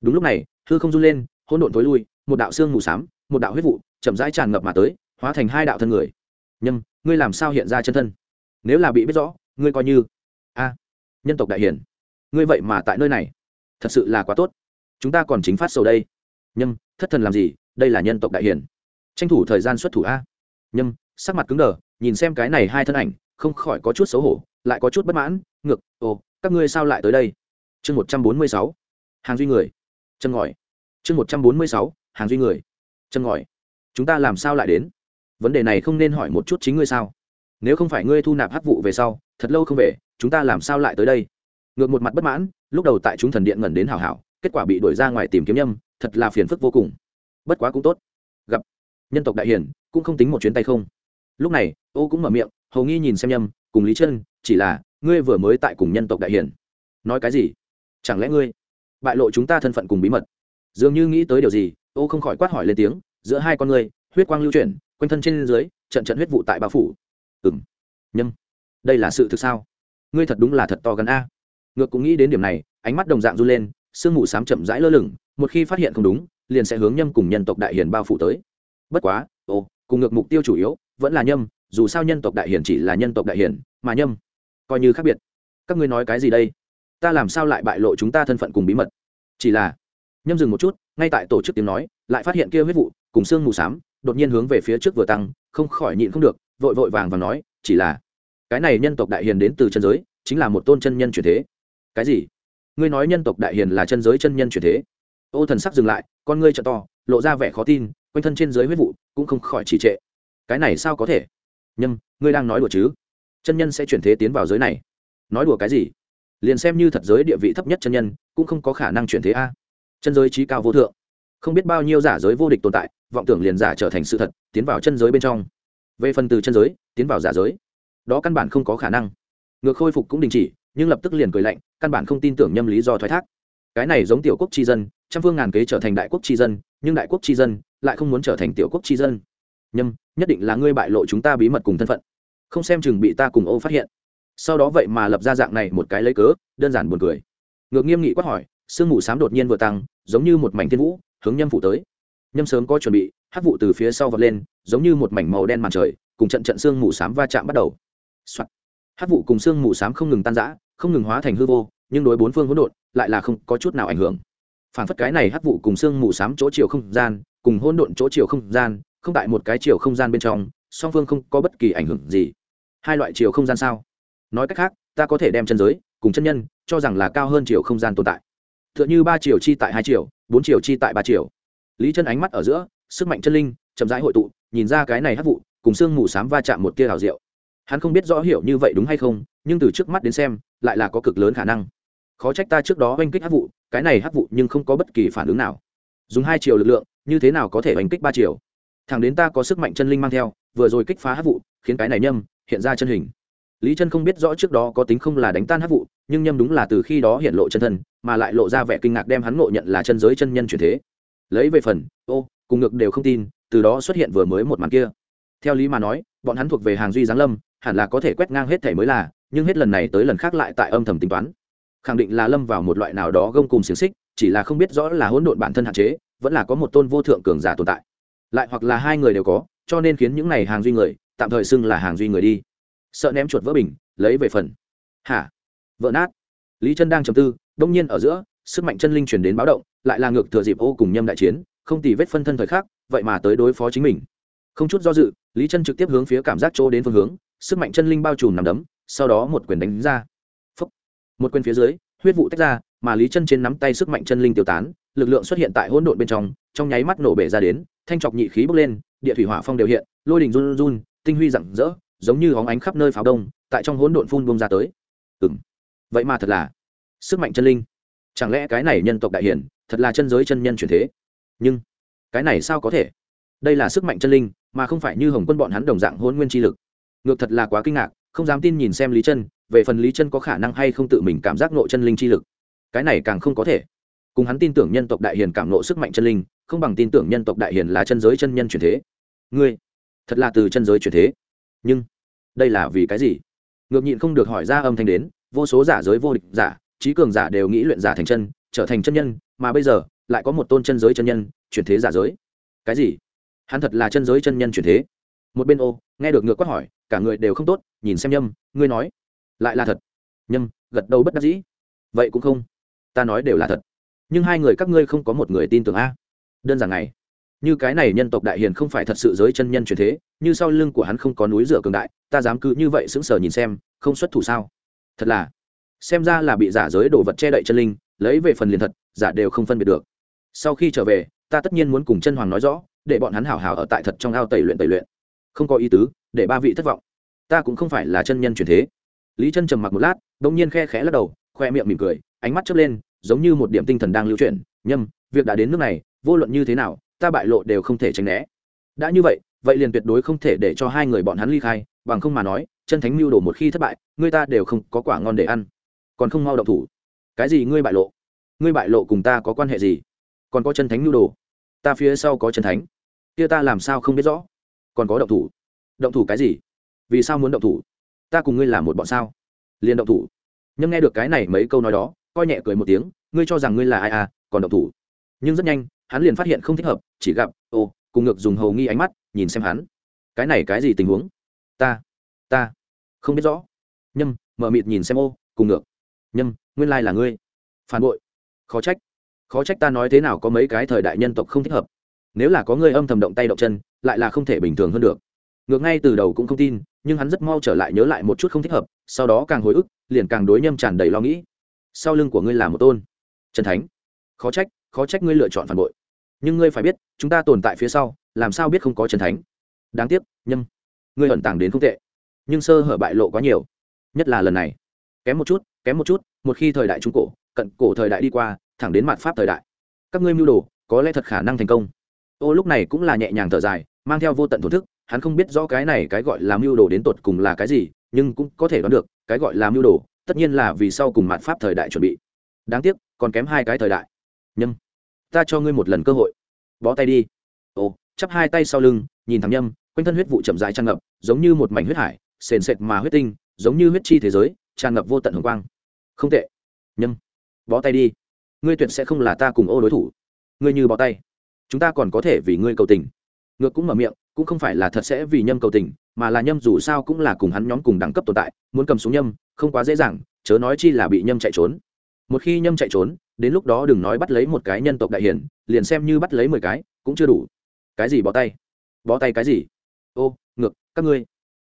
Đúng lúc này, hư không run lên, hỗn độn tối lui, một đạo xương mù s á m một đạo huyết vụ chậm rãi tràn ngập mà tới, hóa thành hai đạo thân người. Nhâm, ngươi làm sao hiện ra chân thân? Nếu là bị biết rõ, ngươi coi như. A, nhân tộc đại hiển, ngươi vậy mà tại nơi này. Thật sự là quá tốt chúng ta còn chính phát sầu đây. Nhâm, thất thần làm gì? Đây là nhân tộc đại hiển. Tranh thủ thời gian xuất thủ a. Nhâm, sắc mặt cứng đờ, nhìn xem cái này hai thân ảnh, không khỏi có chút xấu hổ, lại có chút bất mãn ngược ồ, các ngươi sao lại tới đây? Chương một trăm bốn mươi sáu, hàng duy người. Chân ngòi. Chương một trăm bốn mươi sáu, hàng duy người. Chân ngòi. Chúng ta làm sao lại đến? Vấn đề này không nên hỏi một chút chính ngươi sao? Nếu không phải ngươi thu nạp hắc vụ về sau, thật lâu không về, chúng ta làm sao lại tới đây? Ngược một mặt bất mãn, lúc đầu tại chúng thần điện ngẩn đến hảo hảo kết quả bị đuổi ra ngoài tìm kiếm nhâm, thật là phiền phức vô cùng. Bất quá cũng tốt. Gặp nhân tộc đại hiển, cũng không tính một chuyến tay không. Lúc này, ô cũng mở miệng, hầu nghi nhìn xem nhâm, cùng lý chân, chỉ là, ngươi vừa mới tại cùng nhân tộc đại hiển. Nói cái gì? Chẳng lẽ ngươi bại lộ chúng ta thân phận cùng bí mật? Dường như nghĩ tới điều gì, ô không khỏi quát hỏi lên tiếng, giữa hai con ngươi, huyết quang lưu chuyển, quanh thân trên dưới, trận trận huyết vụ tại bao phủ. Ừng nhâm, đây là sự thực sao? Ngươi thật đúng là thật to gần a. Ngược cũng nghĩ đến điểm này, ánh mắt đồng dạng run lên sương mù sám chậm rãi lơ lửng, một khi phát hiện không đúng, liền sẽ hướng nhâm cùng nhân tộc đại hiền bao phủ tới. Bất quá ô cùng ngược mục tiêu chủ yếu, vẫn là nhâm, dù sao nhân tộc đại hiền chỉ là nhân tộc đại hiền, mà nhâm coi như khác biệt. Các ngươi nói cái gì đây? Ta làm sao lại bại lộ chúng ta thân phận cùng bí mật? Chỉ là, nhâm dừng một chút, ngay tại tổ chức tiếng nói, lại phát hiện kia huyết vụ, cùng sương mù xám, đột nhiên hướng về phía trước vừa tăng, không khỏi nhịn không được, vội vội vàng và nói, chỉ là, cái này nhân tộc đại hiền đến từ chân giới, chính là một tôn chân nhân truyền thế. Cái gì? Ngươi nói nhân tộc đại hiền là chân giới chân nhân chuyển thế. Ô thần sắc dừng lại, con ngươi trợ to, lộ ra vẻ khó tin, quanh thân trên giới huyết vụ cũng không khỏi trì trệ. Cái này sao có thể? Nhâm, ngươi đang nói đùa chứ? Chân nhân sẽ chuyển thế tiến vào giới này. Nói đùa cái gì? Liền xem như thật giới địa vị thấp nhất chân nhân, cũng không có khả năng chuyển thế a. Chân giới trí cao vô thượng. Không biết bao nhiêu giả giới vô địch tồn tại, vọng tưởng liền giả trở thành sự thật, tiến vào chân giới bên trong. Về phần từ chân giới, tiến vào giả giới, đó căn bản không có khả năng. Ngược khôi phục cũng đình chỉ nhưng lập tức liền cười lạnh, căn bản không tin tưởng nhâm lý do thoái thác. Cái này giống tiểu quốc tri dân, trăm phương ngàn kế trở thành đại quốc tri dân, nhưng đại quốc tri dân lại không muốn trở thành tiểu quốc tri dân. Nhâm, nhất định là ngươi bại lộ chúng ta bí mật cùng thân phận. Không xem chừng bị ta cùng ô phát hiện. Sau đó vậy mà lập ra dạng này một cái lấy cớ, đơn giản buồn cười. Ngược nghiêm nghị quát hỏi, sương mù xám đột nhiên vừa tăng, giống như một mảnh thiên vũ, hướng nhâm phủ tới. Nhâm sớm có chuẩn bị hát vụ từ phía sau vọt lên, giống như một mảnh màu đen màn trời, cùng trận trận sương mù xám va chạm bắt đầu、Soạn hát vụ cùng sương mù s không ngừng tan rã, không ngừng hóa thành hư vô, nhưng đối bốn phương hỗn độn lại là không có chút nào ảnh hưởng. Phản phất cái này hát vụ cùng sương mù s chỗ chiều không gian, cùng hỗn độn chỗ chiều không gian, không tại một cái chiều không gian bên trong, song phương không có bất kỳ ảnh hưởng gì. Hai loại chiều không gian sao? Nói cách khác, ta có thể đem chân giới cùng chân nhân cho rằng là cao hơn chiều không gian tồn tại. T h ư ợ n h ư ba chiều chi tại hai chiều, bốn chiều chi tại ba chiều. Lý chân ánh mắt ở giữa, sức mạnh chân linh chậm rãi hội tụ, nhìn ra cái này hát vụ cùng sương mù s á m va chạm một tia hào rượu hắn không biết rõ hiểu như vậy đúng hay không, nhưng từ trước mắt đến xem, lại là có cực lớn khả năng. Khó trách ta trước đó oanh kích hát vụ, cái này hát vụ nhưng không có bất kỳ phản ứng nào. Dùng hai triệu lực lượng, như thế nào có thể oanh kích ba triệu? thằng đến ta có sức mạnh chân linh mang theo, vừa rồi kích phá hát vụ, khiến cái này nhâm, hiện ra chân hình. Lý chân không biết rõ trước đó có tính không là đánh tan hát vụ, nhưng nhâm đúng là từ khi đó hiện lộ chân thân, mà lại lộ ra vẻ kinh ngạc đem hắn ngộ nhận là chân giới chân nhân chuyển thế. Lấy về phần, ô, cùng ngược đều không tin, từ đó xuất hiện vừa mới một màn kia. Theo lý mà nói, bọn hắn thuộc về hàng duy giáng lâm hẳn là có thể quét ngang hết thể mới là, nhưng hết lần này tới lần khác lại tại âm thầm tính toán. Khẳng định là lâm vào một loại nào đó gông cùng xiềng xích, chỉ là không biết rõ là hỗn độn bản thân hạn chế, vẫn là có một tôn vô thượng cường giả tồn tại. Lại hoặc là hai người đều có, cho nên khiến những này hàng duy người, tạm thời xưng là hàng duy người đi. Sợ ném chuột vỡ bình, lấy về phần. Hả? Vỡ nát. Lý chân đang trầm tư, đông nhiên ở giữa, sức mạnh chân linh chuyển đến báo động, lại là ngược thừa dịp ô cùng nhâm đại chiến, không tì vết phân thân thời khắc, vậy mà tới đối phó chính mình. Không chút do dự, lý chân trực tiếp hướng phía cảm giác chỗ đến phương hướng sức mạnh chân linh bao trùm nằm đấm, sau đó một quyền đánh ra. Phúc. một quyền phía dưới, huyết vụ tách ra, mà lý chân trên nắm tay sức mạnh chân linh tiêu tán, lực lượng xuất hiện tại hỗn độn bên trong trong nháy mắt nổ bể ra đến, thanh trọc nhị khí bốc lên, địa thủy hỏa phong đều hiện, lôi đình run run, tinh huy rạng rỡ, giống như hóng ánh khắp nơi pháo đông, tại trong hỗn độn phun bông ra tới. Ừng vậy mà thật là sức mạnh chân linh. Chẳng lẽ cái này nhân tộc đại hiển, thật là chân giới chân nhân chuyển thế? Nhưng cái này sao có thể? Đây là sức mạnh chân linh, mà không phải như hồng quân bọn hắn đồng dạng hôn nguyên chi lực ngược thật là quá kinh ngạc, không dám tin nhìn xem lý chân, về phần lý chân có khả năng hay không tự mình cảm giác nội chân linh chi lực. Cái này càng không có thể. Cùng hắn tin tưởng nhân tộc đại hiền cảm nộ sức mạnh chân linh, không bằng tin tưởng nhân tộc đại hiền là chân giới chân nhân truyền thế. Ngươi, thật là từ chân giới truyền thế. Nhưng, đây là vì cái gì? Ngược nhịn không được hỏi ra âm thanh đến, vô số giả giới vô địch giả, trí cường giả đều nghĩ luyện giả thành chân, trở thành chân nhân, mà bây giờ, lại có một tôn chân giới chân nhân, chuyển thế giả giới. Cái gì? Hắn thật là chân giới chân nhân chuyển thế một bên ô, nghe được ngược quát hỏi, cả người đều không tốt, nhìn xem nhâm, ngươi nói, lại là thật. Nhâm gật đầu bất đắc dĩ. Vậy cũng không, ta nói đều là thật. Nhưng hai người các ngươi không có một người tin tưởng a. Đơn giản này, như cái này nhân tộc đại hiền không phải thật sự giới chân nhân truyền thế, như sau lưng của hắn không có núi rửa cường đại, ta dám cứ như vậy sững sờ nhìn xem, không xuất thủ sao? Thật là, xem ra là bị giả giới đồ vật che đậy chân linh, lấy về phần liền thật, giả đều không phân biệt được. Sau khi trở về, ta tất nhiên muốn cùng chân hoàng nói rõ, để bọn hắn hảo hảo ở tại thật trong ao tẩy luyện tẩy luyện không có ý tứ, để ba vị thất vọng. Ta cũng không phải là chân nhân truyền thế. Lý chân trầm mặc một lát đ ỗ n g nhiên khe khẽ lắc đầu, khoe miệng mỉm cười, ánh mắt chớp lên, giống như một điểm tinh thần đang lưu chuyển. Nhâm, việc đã đến nước này, vô luận như thế nào, ta bại lộ đều không thể tránh né. Đã như vậy vậy liền tuyệt đối không thể để cho hai người bọn hắn ly khai, bằng không mà nói, chân thánh mưu đồ một khi thất bại, người ta đều không có quả ngon để ăn. Còn không mau động thủ. Cái gì ngươi bại lộ? Ngươi bại lộ cùng ta có quan hệ gì? Còn có chân thánh mưu đồ? Ta phía sau có chân thánh. Kia ta làm sao không biết rõ? Còn có động thủ. Động thủ cái gì? Vì sao muốn động thủ? Ta cùng ngươi là một bọn sao? Liền động thủ. Nhưng nghe được cái này mấy câu nói đó, coi nhẹ cười một tiếng, ngươi cho rằng ngươi là ai à còn động thủ. Nhưng rất nhanh, hắn liền phát hiện không thích hợp, chỉ gặp, ô, cùng ngược dùng hầu nghi ánh mắt, nhìn xem hắn. Cái này cái gì tình huống? Ta ta không biết rõ. Nhâm, mở mịt nhìn xem ô, cùng ngược. Nhâm, nguyên lai là ngươi. Phản bội. Khó trách. Khó trách ta nói thế nào có mấy cái thời đại nhân tộc không thích hợp. Nếu là có người âm thầm động tay động chân lại là không thể bình thường hơn được. Ngược ngay từ đầu cũng không tin, nhưng hắn rất mau trở lại nhớ lại một chút không thích hợp, sau đó càng hồi ức, liền càng đối nhâm tràn đầy lo nghĩ. Sau lưng của ngươi là một tôn. Trần thánh. Khó trách khó trách ngươi lựa chọn phản bội. Nhưng ngươi phải biết, chúng ta tồn tại phía sau, làm sao biết không có trần thánh? Đáng tiếc, nhâm, ngươi ẩn tàng đến không tệ. Nhưng sơ hở bại lộ quá nhiều. Nhất là lần này. Kém một chút, kém một chút, một khi thời đại trung cổ, cận cổ thời đại đi qua, thẳng đến mặt pháp thời đại. Các ngươi mưu đồ, có lẽ thật khả năng thành công ô lúc này cũng là nhẹ nhàng thở dài mang theo vô tận thổn thức hắn không biết rõ cái này cái gọi là mưu đồ đến tột cùng là cái gì nhưng cũng có thể đoán được cái gọi là mưu đồ tất nhiên là vì sau cùng mạn pháp thời đại chuẩn bị. Đáng tiếc còn kém hai cái thời đại. Nhâm ta cho ngươi một lần cơ hội. Bó tay đi. Ô, chắp hai tay sau lưng nhìn thằng nhâm quanh thân huyết vụ chậm dài tràn ngập giống như một mảnh huyết hải sền sệt mà huyết tinh giống như huyết chi thế giới tràn ngập vô tận hồng quang. Không tệ. Nhâm bó tay đi. Ngươi tuyệt sẽ không là ta cùng ô đối thủ. Ngươi như bó tay chúng ta còn có thể vì ngươi cầu tình. Ngược cũng mở miệng, cũng không phải là thật sẽ vì nhâm cầu tình, mà là nhâm dù sao cũng là cùng hắn nhóm cùng đẳng cấp tồn tại, muốn cầm xuống nhâm, không quá dễ dàng, chớ nói chi là bị nhâm chạy trốn. Một khi nhâm chạy trốn, đến lúc đó đừng nói bắt lấy một cái nhân tộc đại hiển, liền xem như bắt lấy mười cái, cũng chưa đủ. Cái gì bó tay? Bó tay cái gì? Ô, ngược, các ngươi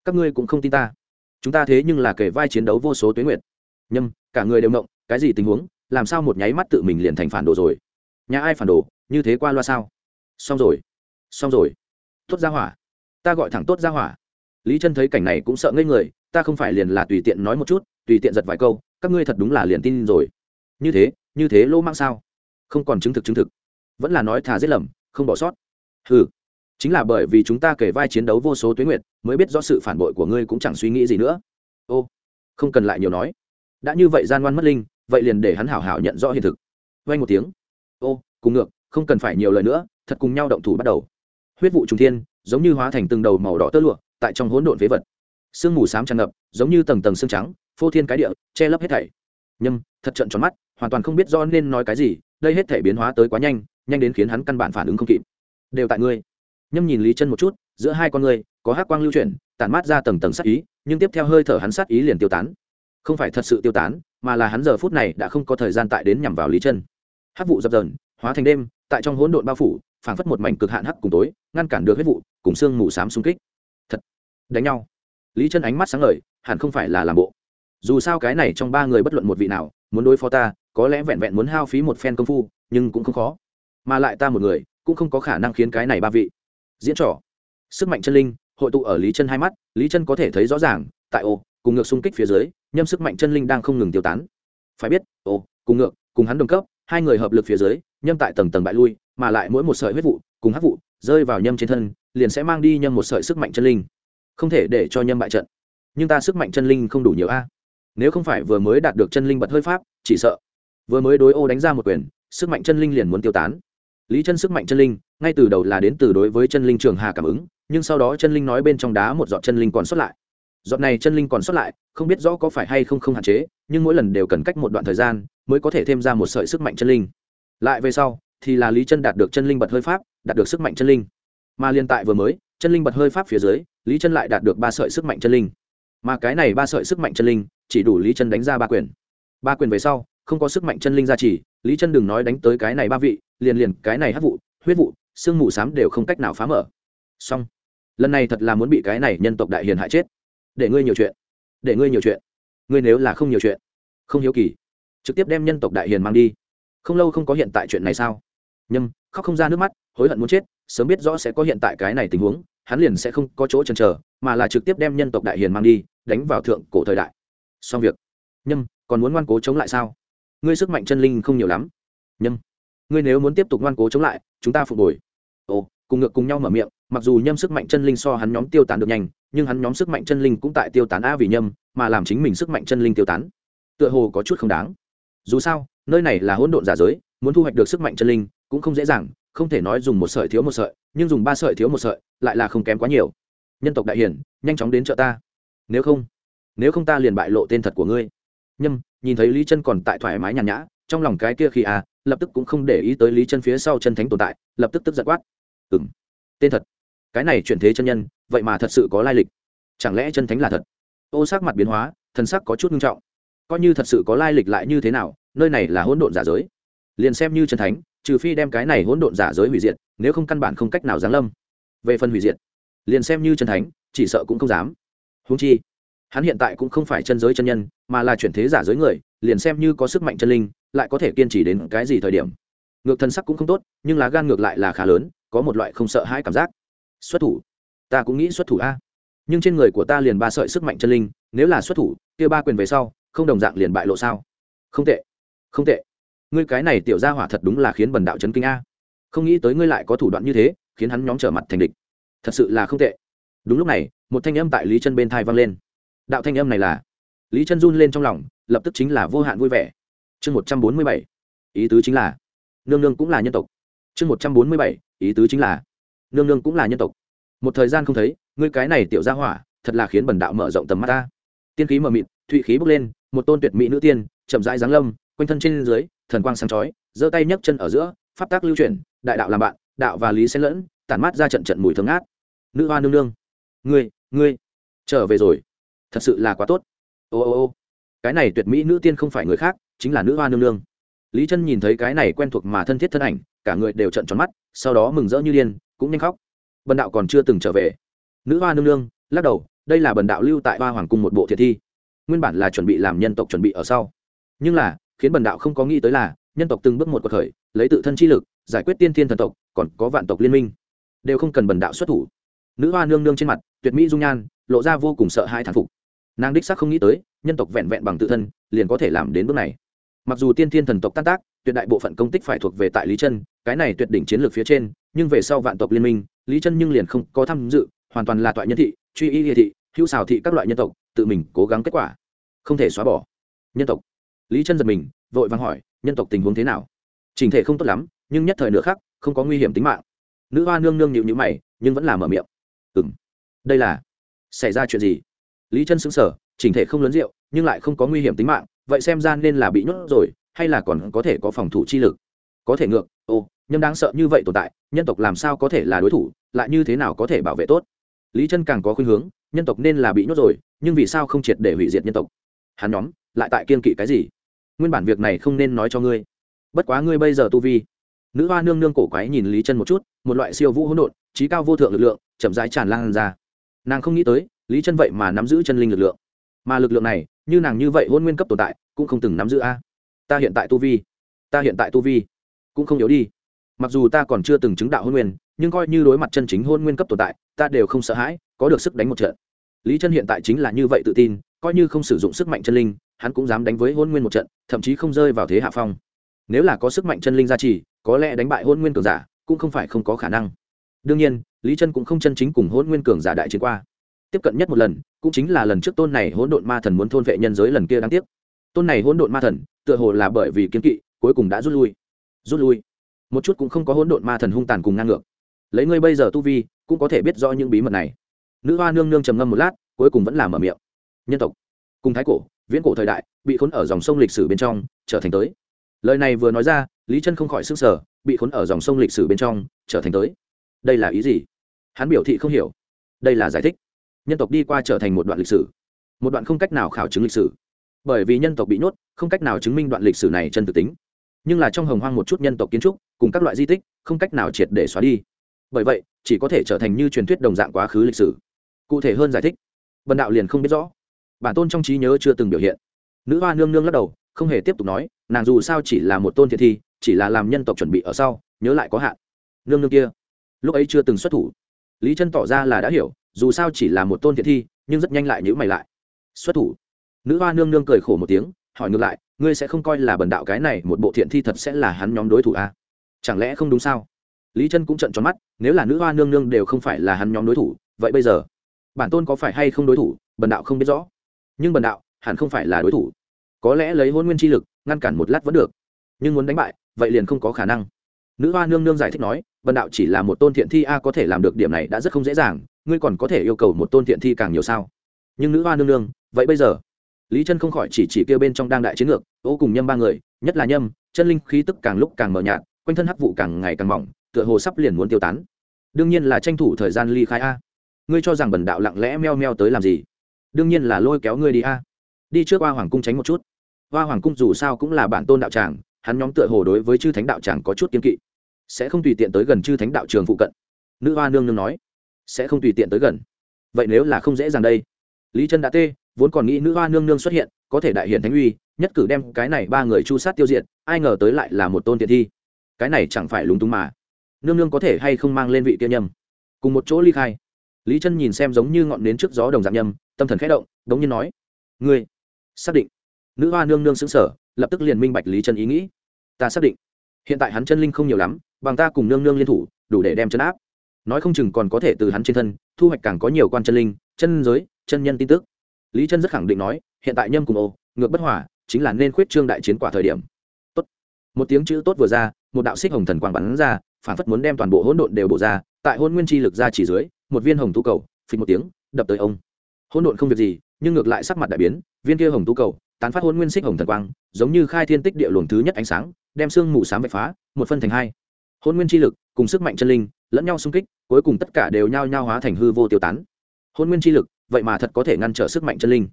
các ngươi cũng không tin ta. Chúng ta thế nhưng là kể vai chiến đấu vô số tuyến nguyệt. Nhâm, cả người đều ngộng, cái gì tình huống? Làm sao một nháy mắt tự mình liền thành phản đồ rồi? Nhà ai phản đồ? Như thế qua loa sao? Xong rồi. Xong rồi. Tốt ra hỏa. Ta gọi thẳng tốt ra hỏa. Lý chân thấy cảnh này cũng sợ ngây người, ta không phải liền là tùy tiện nói một chút, tùy tiện giật vài câu, các ngươi thật đúng là liền tin rồi. Như thế như thế lô mang sao? Không còn chứng thực chứng thực. Vẫn là nói thà giết lầm, không bỏ sót. Ừ chính là bởi vì chúng ta kể vai chiến đấu vô số tuyến nguyệt, mới biết rõ sự phản bội của ngươi cũng chẳng suy nghĩ gì nữa. Ô, không cần lại nhiều nói. Đã như vậy gian ngoan mất linh, vậy liền để hắn hảo hảo nhận rõ hiện thực. Vay một tiếng. Ô, cùng ngược không cần phải nhiều lời nữa, thật cùng nhau động thủ bắt đầu. Huyết vụ trùng thiên, giống như hóa thành từng đầu màu đỏ tơ lụa, tại trong hỗn độn phế vật. Sương mù xám tràn ngập, giống như tầng tầng xương trắng, phô thiên cái địa, che lấp hết thảy. Nhâm, thật trận tròn mắt, hoàn toàn không biết do nên nói cái gì, đây hết thể biến hóa tới quá nhanh nhanh đến khiến hắn căn bản phản ứng không kịp. Đều tại ngươi. Nhâm nhìn lý chân một chút, giữa hai con ngươi, có hắc quang lưu chuyển, tản mát ra tầng tầng sát ý, nhưng tiếp theo hơi thở hắn sát ý liền tiêu tán. Không phải thật sự tiêu tán, mà là hắn giờ phút này đã không có thời gian tại đến nhằm vào lý chân. Hát vụ dập dờn hóa thành đêm, tại trong hỗn độn bao phủ, phảng phất một mảnh cực hạn hắc cùng tối, ngăn cản được hết vụ, cùng xương mù xám xung kích. Thật, đánh nhau. Lý chân ánh mắt sáng ngời, hẳn không phải là làm bộ. Dù sao cái này trong ba người bất luận một vị nào, muốn đối phó ta, có lẽ vẹn vẹn muốn hao phí một phen công phu, nhưng cũng không khó. Mà lại ta một người, cũng không có khả năng khiến cái này ba vị. Diễn trò. Sức mạnh chân linh, hội tụ ở lý chân hai mắt, lý chân có thể thấy rõ ràng, tại ô, cùng ngược xung kích phía dưới, nhâm sức mạnh chân linh đang không ngừng tiêu tán. Phải biết, ô, cùng ngược, cùng hắn đồng cấp hai người hợp lực phía dưới, nhâm tại tầng tầng bại lui, mà lại mỗi một sợi huyết vụ cùng hắc vụ rơi vào nhâm trên thân, liền sẽ mang đi nhâm một sợi sức mạnh chân linh. Không thể để cho nhâm bại trận. Nhưng ta sức mạnh chân linh không đủ nhiều a. Nếu không phải vừa mới đạt được chân linh bật hơi pháp, chỉ sợ. Vừa mới đối ô đánh ra một quyền, sức mạnh chân linh liền muốn tiêu tán. Lý chân sức mạnh chân linh, ngay từ đầu là đến từ đối với chân linh trường hà cảm ứng, nhưng sau đó chân linh nói bên trong đá một giọt chân linh còn xuất lại giọt này chân linh còn sót lại, không biết rõ có phải hay không không hạn chế, nhưng mỗi lần đều cần cách một đoạn thời gian mới có thể thêm ra một sợi sức mạnh chân linh. Lại về sau, thì là lý chân đạt được chân linh bật hơi pháp, đạt được sức mạnh chân linh. Mà liên tại vừa mới, chân linh bật hơi pháp phía dưới, lý chân lại đạt được ba sợi sức mạnh chân linh. Mà cái này ba sợi sức mạnh chân linh, chỉ đủ lý chân đánh ra ba quyền. Ba quyền về sau, không có sức mạnh chân linh gia trì, lý chân đừng nói đánh tới cái này ba vị, liền liền cái này hát vụ, huyết vụ sương mù xám đều không cách nào phá mở. Xong. Lần này thật là muốn bị cái này nhân tộc đại hiền hại chết để ngươi nhiều chuyện, để ngươi nhiều chuyện. Ngươi nếu là không nhiều chuyện, không hiếu kỳ, trực tiếp đem nhân tộc đại hiền mang đi. Không lâu không có hiện tại chuyện này sao? Nhâm, khóc không ra nước mắt, hối hận muốn chết, sớm biết rõ sẽ có hiện tại cái này tình huống, hắn liền sẽ không có chỗ chần chờ, mà là trực tiếp đem nhân tộc đại hiền mang đi, đánh vào thượng cổ thời đại. Xong việc. Nhâm, còn muốn ngoan cố chống lại sao? Ngươi sức mạnh chân linh không nhiều lắm. Nhâm, ngươi nếu muốn tiếp tục ngoan cố chống lại, chúng ta phục hồi. Ồ, cùng ngược cùng nhau mở miệng, mặc dù nhâm sức mạnh chân linh so hắn nhóm tiêu tán được nhanh nhưng hắn nhóm sức mạnh chân linh cũng tại tiêu tán a vì nhâm, mà làm chính mình sức mạnh chân linh tiêu tán. Tựa hồ có chút không đáng. Dù sao, nơi này là hỗn độn giả giới, muốn thu hoạch được sức mạnh chân linh cũng không dễ dàng, không thể nói dùng một sợi thiếu một sợi, nhưng dùng ba sợi thiếu một sợi lại là không kém quá nhiều. Nhân tộc đại hiển, nhanh chóng đến chợ ta. Nếu không nếu không ta liền bại lộ tên thật của ngươi. Nhâm, nhìn thấy lý chân còn tại thoải mái nhàn nhã, trong lòng cái kia khi à lập tức cũng không để ý tới lý chân phía sau chân thánh tồn tại, lập tức tức giật quát. Ừng tên thật cái này chuyển thế chân nhân, vậy mà thật sự có lai lịch. Chẳng lẽ chân thánh là thật? Ô sắc mặt biến hóa, thần sắc có chút nghiêm trọng. Coi như thật sự có lai lịch lại như thế nào, nơi này là hỗn độn giả giới. Liền xem như chân thánh, trừ phi đem cái này hỗn độn giả giới hủy diệt, nếu không căn bản không cách nào giáng lâm. Về phần hủy diệt, liền xem như chân thánh, chỉ sợ cũng không dám. Húng chi, hắn hiện tại cũng không phải chân giới chân nhân, mà là chuyển thế giả giới người, liền xem như có sức mạnh chân linh, lại có thể kiên trì đến cái gì thời điểm. Ngược thân sắc cũng không tốt, nhưng lá gan ngược lại là khá lớn, có một loại không sợ hãi cảm giác xuất thủ. Ta cũng nghĩ xuất thủ a. Nhưng trên người của ta liền ba sợi sức mạnh chân linh, nếu là xuất thủ, kia ba quyền về sau, không đồng dạng liền bại lộ sao? Không tệ không tệ. Ngươi cái này tiểu ra hỏa thật đúng là khiến bần đạo chấn kinh a. Không nghĩ tới ngươi lại có thủ đoạn như thế, khiến hắn nhóm trở mặt thành địch. Thật sự là không tệ. Đúng lúc này, một thanh âm tại lý chân bên thai vang lên. Đạo thanh âm này là, lý chân run lên trong lòng, lập tức chính là vô hạn vui vẻ. Chương một trăm bốn mươi bảy, ý tứ chính là, nương nương cũng là nhân tộc. Chương một trăm bốn mươi bảy, ý tứ chính là nương nương cũng là nhân tộc. Một thời gian không thấy, ngươi cái này tiểu ra hỏa, thật là khiến bần đạo mở rộng tầm mắt ta. Tiên khí mờ mịt, thụy khí bốc lên, một tôn tuyệt mỹ nữ tiên, chậm rãi giáng lâm, quanh thân trên dưới, thần quang sáng chói, giơ tay nhấc chân ở giữa, pháp tác lưu chuyển, đại đạo làm bạn, đạo và lý xen lẫn, tản mát ra trận trận mùi thơm ngát. Nữ hoa nương nương, ngươi ngươi, trở về rồi. Thật sự là quá tốt. Ô ô ô. Cái này tuyệt mỹ nữ tiên không phải người khác, chính là nữ hoa nương nương. Lý chân nhìn thấy cái này quen thuộc mà thân thiết thân ảnh, cả người đều trận tròn mắt, sau đó mừng rỡ như điên cũng nhanh khóc. Bần đạo còn chưa từng trở về. Nữ hoa nương nương, lắc đầu, đây là bần đạo lưu tại hoa hoàng cung một bộ thiệt thi. Nguyên bản là chuẩn bị làm nhân tộc chuẩn bị ở sau. Nhưng là, khiến bần đạo không có nghĩ tới là, nhân tộc từng bước một cuộc khởi, lấy tự thân chi lực, giải quyết tiên thiên thần tộc, còn có vạn tộc liên minh. Đều không cần bần đạo xuất thủ. Nữ hoa nương nương trên mặt, tuyệt mỹ dung nhan, lộ ra vô cùng sợ hãi thản phục. Nàng đích sắc không nghĩ tới, nhân tộc vẹn vẹn bằng tự thân, liền có thể làm đến bước này. Mặc dù tiên thiên thần tộc tan tác, tuyệt đại bộ phận công tích phải thuộc về tại lý chân, cái này tuyệt đỉnh chiến lược phía trên nhưng về sau vạn tộc liên minh, lý chân nhưng liền không có tham dự, hoàn toàn là toại nhân thị, truy y địa thị, hữu xào thị các loại nhân tộc, tự mình cố gắng kết quả. Không thể xóa bỏ. Nhân tộc. Lý chân giật mình, vội vàng hỏi, nhân tộc tình huống thế nào? Trình thể không tốt lắm, nhưng nhất thời nữa khác không có nguy hiểm tính mạng. Nữ hoa nương nương nhịu nhữ mày, nhưng vẫn là mở miệng. Ừ m đây là, xảy ra chuyện gì? Lý chân xứng sở chỉnh thể không lớn rượu, nhưng lại không có nguy hiểm tính mạng, vậy xem ra nên là bị nhốt rồi, hay là còn có thể có phòng thủ chi lực? Có thể ngược, ô nhưng đáng sợ như vậy tồn tại, nhân tộc làm sao có thể là đối thủ, lại như thế nào có thể bảo vệ tốt? Lý chân càng có khuynh hướng, nhân tộc nên là bị nhốt rồi, nhưng vì sao không triệt để hủy diệt nhân tộc? Hắn nhóm, lại tại kiên kỵ cái gì? Nguyên bản việc này không nên nói cho ngươi. Bất quá ngươi bây giờ tu vi. Nữ hoa nương nương cổ quái nhìn lý chân một chút, một loại siêu vũ hỗn độn, trí cao vô thượng lực lượng, chậm rãi tràn lan ra. Nàng không nghĩ tới, lý chân vậy mà nắm giữ chân linh lực lượng. Mà lực lượng này, như nàng như vậy hôn nguyên cấp tồn tại, cũng không từng nắm giữ a. Ta hiện tại tu vi. Ta hiện tại tu vi. Cũng không yếu đi mặc dù ta còn chưa từng chứng đạo hôn nguyên, nhưng coi như đối mặt chân chính hôn nguyên cấp tồn tại, ta đều không sợ hãi, có được sức đánh một trận. Lý chân hiện tại chính là như vậy tự tin, coi như không sử dụng sức mạnh chân linh, hắn cũng dám đánh với hôn nguyên một trận, thậm chí không rơi vào thế hạ phong. Nếu là có sức mạnh chân linh gia trì, có lẽ đánh bại hôn nguyên cường giả, cũng không phải không có khả năng. Đương nhiên, lý chân cũng không chân chính cùng hôn nguyên cường giả đại chiến qua. Tiếp cận nhất một lần, cũng chính là lần trước tôn này hỗn độn ma thần muốn thôn vệ nhân giới lần kia đáng tiếc. Tôn này hỗn độn ma thần, tựa hồ là bởi vì kiến kỵ, cuối cùng đã rút lui. Rút lui một chút cũng không có hỗn độn ma thần hung tàn cùng ngang ngược. Lấy ngươi bây giờ tu vi, cũng có thể biết rõ những bí mật này. Nữ hoa nương nương trầm ngâm một lát, cuối cùng vẫn là mở miệng. Nhân tộc, cùng thái cổ, viễn cổ thời đại, bị khốn ở dòng sông lịch sử bên trong, trở thành tới. Lời này vừa nói ra, lý chân không khỏi s ư n g sở bị khốn ở dòng sông lịch sử bên trong, trở thành tới. Đây là ý gì? Hắn biểu thị không hiểu. Đây là giải thích. Nhân tộc đi qua trở thành một đoạn lịch sử. Một đoạn không cách nào khảo chứng lịch sử. Bởi vì nhân tộc bị nhốt, không cách nào chứng minh đoạn lịch sử này chân thực tính nhưng là trong hồng hoang một chút nhân tộc kiến trúc, cùng các loại di tích, không cách nào triệt để xóa đi. Bởi vậy, chỉ có thể trở thành như truyền thuyết đồng dạng quá khứ lịch sử. Cụ thể hơn giải thích. Bần đạo liền không biết rõ. Bản tôn trong trí nhớ chưa từng biểu hiện. Nữ hoa nương nương lắc đầu, không hề tiếp tục nói, nàng dù sao chỉ là một tôn thiệt thi, chỉ là làm nhân tộc chuẩn bị ở sau, nhớ lại có hạn. Nương nương kia, lúc ấy chưa từng xuất thủ. Lý chân tỏ ra là đã hiểu, dù sao chỉ là một tôn thiệt thi, nhưng rất nhanh lại nhữ mày lại. Xuất thủ. Nữ hoa nương nương cười khổ một tiếng hỏi ngược lại, ngươi sẽ không coi là bần đạo cái này một bộ thiện thi thật sẽ là hắn nhóm đối thủ à? chẳng lẽ không đúng sao? Lý chân cũng trận tròn mắt, nếu là nữ hoa nương nương đều không phải là hắn nhóm đối thủ, vậy bây giờ, bản tôn có phải hay không đối thủ, bần đạo không biết rõ. Nhưng bần đạo, hẳn không phải là đối thủ. Có lẽ lấy hôn nguyên chi lực, ngăn cản một lát vẫn được. Nhưng muốn đánh bại, vậy liền không có khả năng. Nữ hoa nương nương giải thích nói, bần đạo chỉ là một tôn thiện thi a, có thể làm được điểm này đã rất không dễ dàng, ngươi còn có thể yêu cầu một tôn thiện thi càng nhiều sao? Nhưng nữ hoa nương nương, vậy bây giờ lý chân không khỏi chỉ chỉ kêu bên trong đang đại chiến ngược, ô cùng nhâm ba người, nhất là nhâm, chân linh khí tức càng lúc càng mờ nhạt, quanh thân hắc vụ càng ngày càng mỏng, tựa hồ sắp liền muốn tiêu tán. Đương nhiên là tranh thủ thời gian ly khai a. Ngươi cho rằng bần đạo lặng lẽ meo meo tới làm gì? Đương nhiên là lôi kéo ngươi đi a. Đi trước hoa hoàng cung tránh một chút. Hoa hoàng cung dù sao cũng là bản tôn đạo tràng, hắn nhóm tựa hồ đối với chư thánh đạo tràng có chút kiên kỵ. Sẽ không tùy tiện tới gần chư thánh đạo trường phụ cận. Nữ hoa nương nương nói. Sẽ không tùy tiện tới gần. Vậy nếu là không dễ dàng đây lý chân đã tê, vốn còn nghĩ nữ hoa nương nương xuất hiện, có thể đại hiện thánh uy, nhất cử đem cái này ba người chu sát tiêu diệt, ai ngờ tới lại là một tôn tiện thi. Cái này chẳng phải lúng túng mà. Nương nương có thể hay không mang lên vị kia nhâm cùng một chỗ ly khai. Lý chân nhìn xem giống như ngọn nến trước gió đồng dạng nhâm, tâm thần khẽ động, đống nhiên nói, ngươi, xác định. Nữ hoa nương nương xứng sở lập tức liền minh bạch lý chân ý nghĩ. Ta xác định. Hiện tại hắn chân linh không nhiều lắm, bằng ta cùng nương nương liên thủ, đủ để đem chân áp. Nói không chừng còn có thể từ hắn trên thân, thu hoạch càng có nhiều quan chân linh, chân giới chân nhân tin tức. Lý chân rất khẳng định nói, hiện tại nhâm cùng ô, ngược bất hòa, chính là nên khuyết trương đại chiến quả thời điểm. Tốt. Một tiếng chữ tốt vừa ra, một đạo xích hồng thần quang bắn ra, phản phất muốn đem toàn bộ hỗn độn đều bổ ra, tại hôn nguyên chi lực ra chỉ dưới, một viên hồng tú cầu phình một tiếng, đập tới ông. Hỗn độn không việc gì, nhưng ngược lại sắc mặt đại biến, viên kia hồng tú cầu, tán phát hôn nguyên xích hồng thần quang, giống như khai thiên tích địa luồng thứ nhất ánh sáng, đem xương mù sám vạch phá, một phân thành hai. Hôn nguyên chi lực, cùng sức mạnh chân linh, lẫn nhau xung kích, cuối cùng tất cả đều nhao nhao hóa thành hư vô tiêu tán. Hôn nguyên chi lực vậy mà thật có thể ngăn trở sức mạnh chân linh.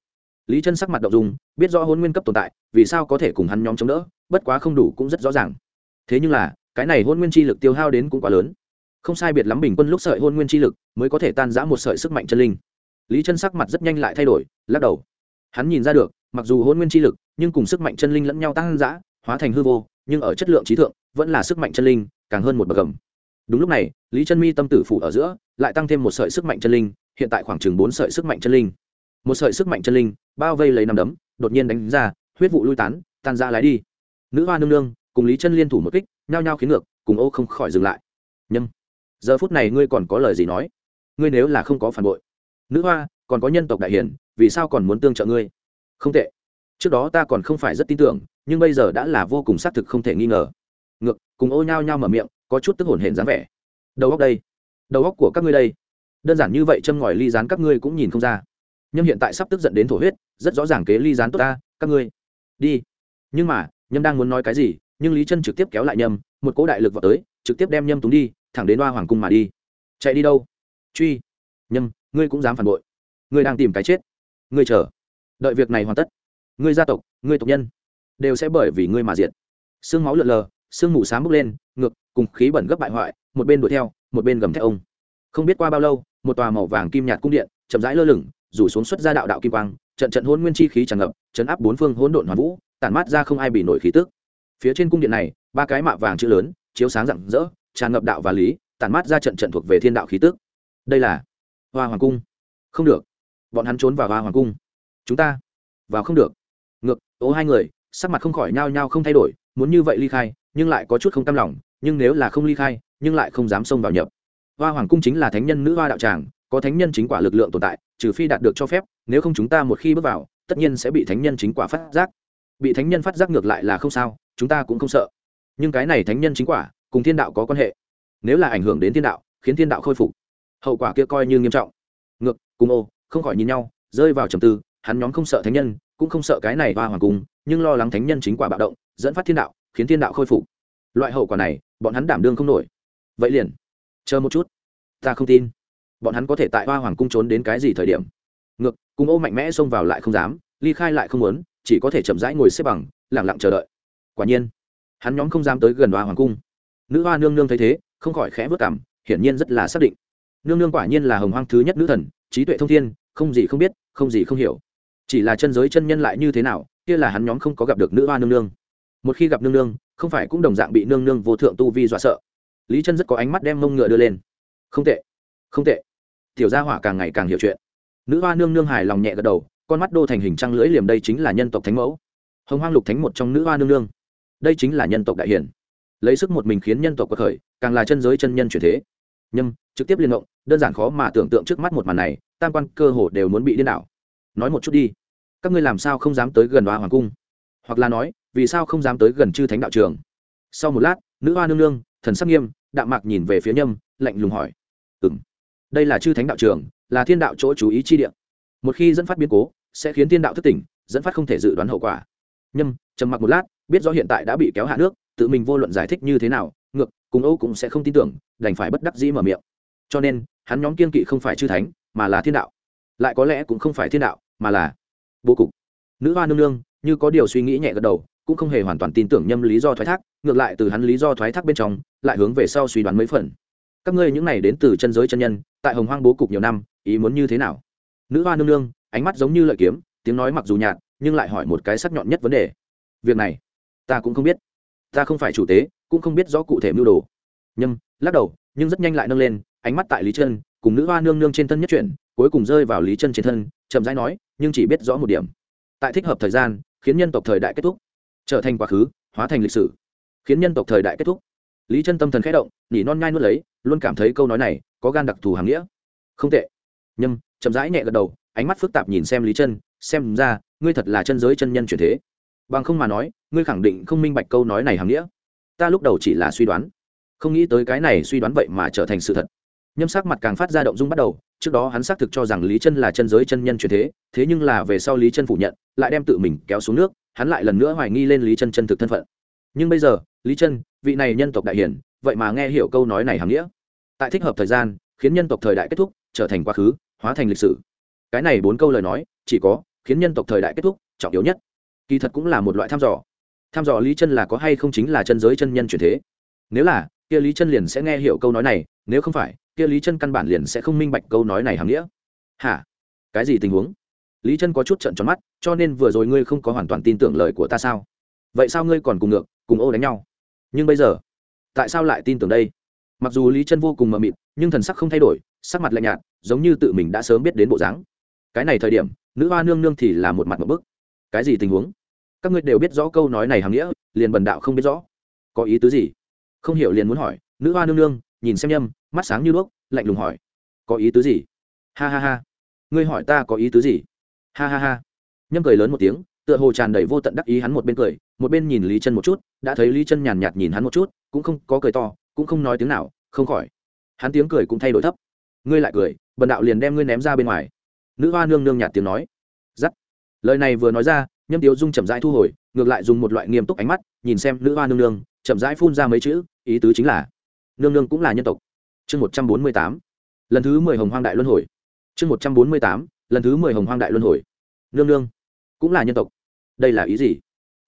Lý chân sắc mặt động dung, biết rõ hôn nguyên cấp tồn tại, vì sao có thể cùng hắn nhóm chống đỡ, bất quá không đủ cũng rất rõ ràng. Thế nhưng là, cái này hôn nguyên chi lực tiêu hao đến cũng quá lớn. Không sai biệt lắm bình quân lúc sợi hôn nguyên chi lực mới có thể tan giã một sợi sức mạnh chân linh. Lý chân sắc mặt rất nhanh lại thay đổi, lắc đầu. Hắn nhìn ra được, mặc dù hôn nguyên chi lực, nhưng cùng sức mạnh chân linh lẫn nhau tăng giã hóa thành hư vô, nhưng ở chất lượng trí thượng, vẫn là sức mạnh chân linh, càng hơn một bậc gầm đúng lúc này, lý chân mi tâm tử phủ ở giữa, lại tăng thêm một sợi sức mạnh chân linh, hiện tại khoảng chừng bốn sợi sức mạnh chân linh. Một sợi sức mạnh chân linh, bao vây lấy năm đấm, đột nhiên đánh ra, huyết vụ lui tán, tan ra lái đi. Nữ hoa nương nương, cùng lý chân liên thủ một kích, nhao nhao khiến ngược, cùng ô không khỏi dừng lại. Nhưng giờ phút này ngươi còn có lời gì nói? Ngươi nếu là không có phản bội. Nữ hoa, còn có nhân tộc đại hiển, vì sao còn muốn tương trợ ngươi? Không tệ. Trước đó ta còn không phải rất tin tưởng, nhưng bây giờ đã là vô cùng xác thực không thể nghi ngờ. Ngược, cùng ô nhao nhao mở miệng có chút tức hồn hển dáng vẻ. Đầu góc đây, đầu góc của các ngươi đây. Đơn giản như vậy châm ngòi ly gián các ngươi cũng nhìn không ra. Nhâm hiện tại sắp tức giận đến thổ huyết, rất rõ ràng kế ly gián tốt ta, các ngươi. Đi. Nhưng mà, nhâm đang muốn nói cái gì, nhưng lý chân trực tiếp kéo lại nhâm, một cỗ đại lực vào tới, trực tiếp đem nhâm túng đi, thẳng đến hoa hoàng cung mà đi. Chạy đi đâu? Truy. Nhâm, ngươi cũng dám phản bội. Ngươi đang tìm cái chết. Ngươi chờ. Đợi việc này hoàn tất. Ngươi gia tộc, ngươi tộc nhân, đều sẽ bởi vì ngươi mà diệt. Sương máu lượn lờ sương mù sáng bốc lên, ngược, cùng khí bẩn gấp bại hoại, một bên đuổi theo, một bên gầm theo ông. Không biết qua bao lâu, một tòa màu vàng kim nhạt cung điện, chậm rãi lơ lửng, rủ xuống xuất ra đạo đạo kim quang, trận trận hôn nguyên chi khí tràn ngập, chấn áp bốn phương hỗn độn hoàn vũ, tản mát ra không ai bị nổi khí tức. Phía trên cung điện này, ba cái mạ vàng chữ lớn, chiếu sáng rạng rỡ, tràn ngập đạo và lý, tản mát ra trận trận thuộc về thiên đạo khí tức. Đây là hoa hoàng cung. Không được. Bọn hắn trốn vào hoa hoàng cung. Chúng ta vào không được. Ngược ố hai người, sắc mặt không khỏi nhao nhao không thay đổi, muốn như vậy ly khai nhưng lại có chút không cam lòng, nhưng nếu là không ly khai, nhưng lại không dám xông vào nhập. Hoa hoàng cung chính là thánh nhân nữ hoa đạo tràng, có thánh nhân chính quả lực lượng tồn tại, trừ phi đạt được cho phép, nếu không chúng ta một khi bước vào, tất nhiên sẽ bị thánh nhân chính quả phát giác. Bị thánh nhân phát giác ngược lại là không sao, chúng ta cũng không sợ. Nhưng cái này thánh nhân chính quả, cùng thiên đạo có quan hệ. Nếu là ảnh hưởng đến thiên đạo, khiến thiên đạo khôi phục, hậu quả kia coi như nghiêm trọng. Ngược, cùng ô, không khỏi nhìn nhau, rơi vào trầm tư, hắn nhóm không sợ thánh nhân, cũng không sợ cái này hoa hoàng cung, nhưng lo lắng thánh nhân chính quả bạo động, dẫn phát thiên đạo khiến thiên đạo khôi phục. Loại hậu quả này, bọn hắn đảm đương không nổi. Vậy liền, chờ một chút. Ta không tin. Bọn hắn có thể tại hoa hoàng cung trốn đến cái gì thời điểm? Ngược, cùng ô mạnh mẽ xông vào lại không dám, ly khai lại không muốn, chỉ có thể chậm rãi ngồi xếp bằng lẳng lặng chờ đợi. Quả nhiên, hắn nhóm không dám tới gần hoa hoàng cung. Nữ hoa nương nương thấy thế, không khỏi khẽ vất cảm, hiển nhiên rất là xác định. Nương nương quả nhiên là hồng hoang thứ nhất nữ thần, trí tuệ thông thiên, không gì không biết, không gì không hiểu. Chỉ là chân giới chân nhân lại như thế nào, kia là hắn nhóm không có gặp được nữ hoa nương nương một khi gặp nương nương, không phải cũng đồng dạng bị nương nương vô thượng tu vi dọa sợ. Lý chân rất có ánh mắt đem mông ngựa đưa lên. Không tệ không tệ. Tiểu gia hỏa càng ngày càng hiểu chuyện. Nữ hoa nương nương hài lòng nhẹ gật đầu, con mắt đô thành hình trăng lưỡi liềm đây chính là nhân tộc thánh mẫu. Hồng hoang lục thánh một trong nữ hoa nương nương. Đây chính là nhân tộc đại hiển. Lấy sức một mình khiến nhân tộc có khởi, càng là chân giới chân nhân chuyển thế. Nhâm, trực tiếp liên động, đơn giản khó mà tưởng tượng trước mắt một màn này, tam quan cơ hồ đều muốn bị điên đảo. Nói một chút đi, các ngươi làm sao không dám tới gần hoa hoàng cung? Hoặc là nói vì sao không dám tới gần chư thánh đạo trường? Sau một lát, nữ hoa nương nương, thần sắc nghiêm, đạm mạc nhìn về phía nhâm, lạnh lùng hỏi. Ừng đây là chư thánh đạo trường, là thiên đạo chỗ chú ý chi điện. một khi dẫn phát biến cố, sẽ khiến thiên đạo thất tỉnh, dẫn phát không thể dự đoán hậu quả. Nhâm, trầm mặc một lát, biết do hiện tại đã bị kéo hạ nước, tự mình vô luận giải thích như thế nào, ngược, cùng âu cũng sẽ không tin tưởng, đành phải bất đắc dĩ mở miệng. Cho nên, hắn nhóm kiên kỵ không phải chư thánh, mà là thiên đạo. Lại có lẽ cũng không phải thiên đạo, mà là bố cục. Nữ hoa nương nương, như có điều suy nghĩ nhẹ gật đầu cũng không hề hoàn toàn tin tưởng nhâm lý do thoái thác, ngược lại từ hắn lý do thoái thác bên trong, lại hướng về sau suy đoán mấy phần. Các ngươi những này đến từ chân giới chân nhân, tại hồng hoang bố cục nhiều năm, ý muốn như thế nào? Nữ hoa nương nương, ánh mắt giống như lợi kiếm, tiếng nói mặc dù nhạt, nhưng lại hỏi một cái sắc nhọn nhất vấn đề. Việc này, ta cũng không biết. Ta không phải chủ tế, cũng không biết rõ cụ thể mưu đồ. Nhâm, lắc đầu, nhưng rất nhanh lại nâng lên, ánh mắt tại lý chân cùng nữ hoa nương nương trên thân nhất chuyển, cuối cùng rơi vào lý chân trên thân, chậm rãi nói, nhưng chỉ biết rõ một điểm. Tại thích hợp thời gian, khiến nhân tộc thời đại kết thúc trở thành quá khứ, hóa thành lịch sử, khiến nhân tộc thời đại kết thúc. Lý chân tâm thần khẽ động nỉ non ngai nuốt lấy, luôn cảm thấy câu nói này có gan đặc thù hàng nghĩa. Không tệ. Nhâm, chậm rãi nhẹ gật đầu, ánh mắt phức tạp nhìn xem lý chân, xem ra, ngươi thật là chân giới chân nhân chuyển thế. Bằng không mà nói, ngươi khẳng định không minh bạch câu nói này hàm nghĩa. Ta lúc đầu chỉ là suy đoán. Không nghĩ tới cái này suy đoán vậy mà trở thành sự thật. Nhâm sắc mặt càng phát ra động dung bắt đầu trước đó hắn xác thực cho rằng lý chân là chân giới chân nhân chuyển thế thế nhưng là về sau lý chân phủ nhận, lại đem tự mình kéo xuống nước, hắn lại lần nữa hoài nghi lên lý chân chân thực thân phận. Nhưng bây giờ, lý chân, vị này nhân tộc đại hiển, vậy mà nghe hiểu câu nói này hàm nghĩa. Tại thích hợp thời gian, khiến nhân tộc thời đại kết thúc, trở thành quá khứ, hóa thành lịch sử. Cái này bốn câu lời nói, chỉ có, khiến nhân tộc thời đại kết thúc, trọng yếu nhất. Kỳ thật cũng là một loại thăm dò. Thăm dò lý chân là có hay không chính là chân giới chân nhân chuyển thế. Nếu là, kia lý chân liền sẽ nghe hiểu câu nói này, nếu không phải kia lý chân căn bản liền sẽ không minh bạch câu nói này hàm nghĩa. Hả? Cái gì tình huống? Lý chân có chút trận tròn mắt, cho nên vừa rồi ngươi không có hoàn toàn tin tưởng lời của ta sao? Vậy sao ngươi còn cùng ngược, cùng ô đánh nhau? Nhưng bây giờ, tại sao lại tin tưởng đây? Mặc dù lý chân vô cùng mờ mịt, nhưng thần sắc không thay đổi, sắc mặt lạnh nhạt, giống như tự mình đã sớm biết đến bộ dáng. Cái này thời điểm, nữ hoa nương nương thì là một mặt một bức. Cái gì tình huống? Các ngươi đều biết rõ câu nói này hàm nghĩa, liền bần đạo không biết rõ. Có ý tứ gì? Không hiểu liền muốn hỏi, nữ hoa nương nương nhìn xem nhâm, mắt sáng như đuốc, lạnh lùng hỏi. Có ý tứ gì? Ha ha ha. Ngươi hỏi ta có ý tứ gì? Ha ha ha. Nhâm cười lớn một tiếng, tựa hồ tràn đầy vô tận đắc ý hắn một bên cười, một bên nhìn lý chân một chút, đã thấy lý chân nhàn nhạt nhìn hắn một chút, cũng không có cười to, cũng không nói tiếng nào, không khỏi. Hắn tiếng cười cũng thay đổi thấp. Ngươi lại cười, bần đạo liền đem ngươi ném ra bên ngoài. Nữ hoa nương nương nhạt tiếng nói. Giắt. Lời này vừa nói ra, nhâm tiếu dung chậm rãi thu hồi, ngược lại dùng một loại nghiêm túc ánh mắt, nhìn xem nữ hoa nương nương, chậm rãi phun ra mấy chữ, ý tứ chính là nương nương cũng là nhân tộc. Chương một trăm bốn mươi tám, lần thứ mười hồng hoang đại luân hồi. Chương một trăm bốn mươi tám, lần thứ mười hồng hoang đại luân hồi. Nương nương, cũng là nhân tộc. Đây là ý gì?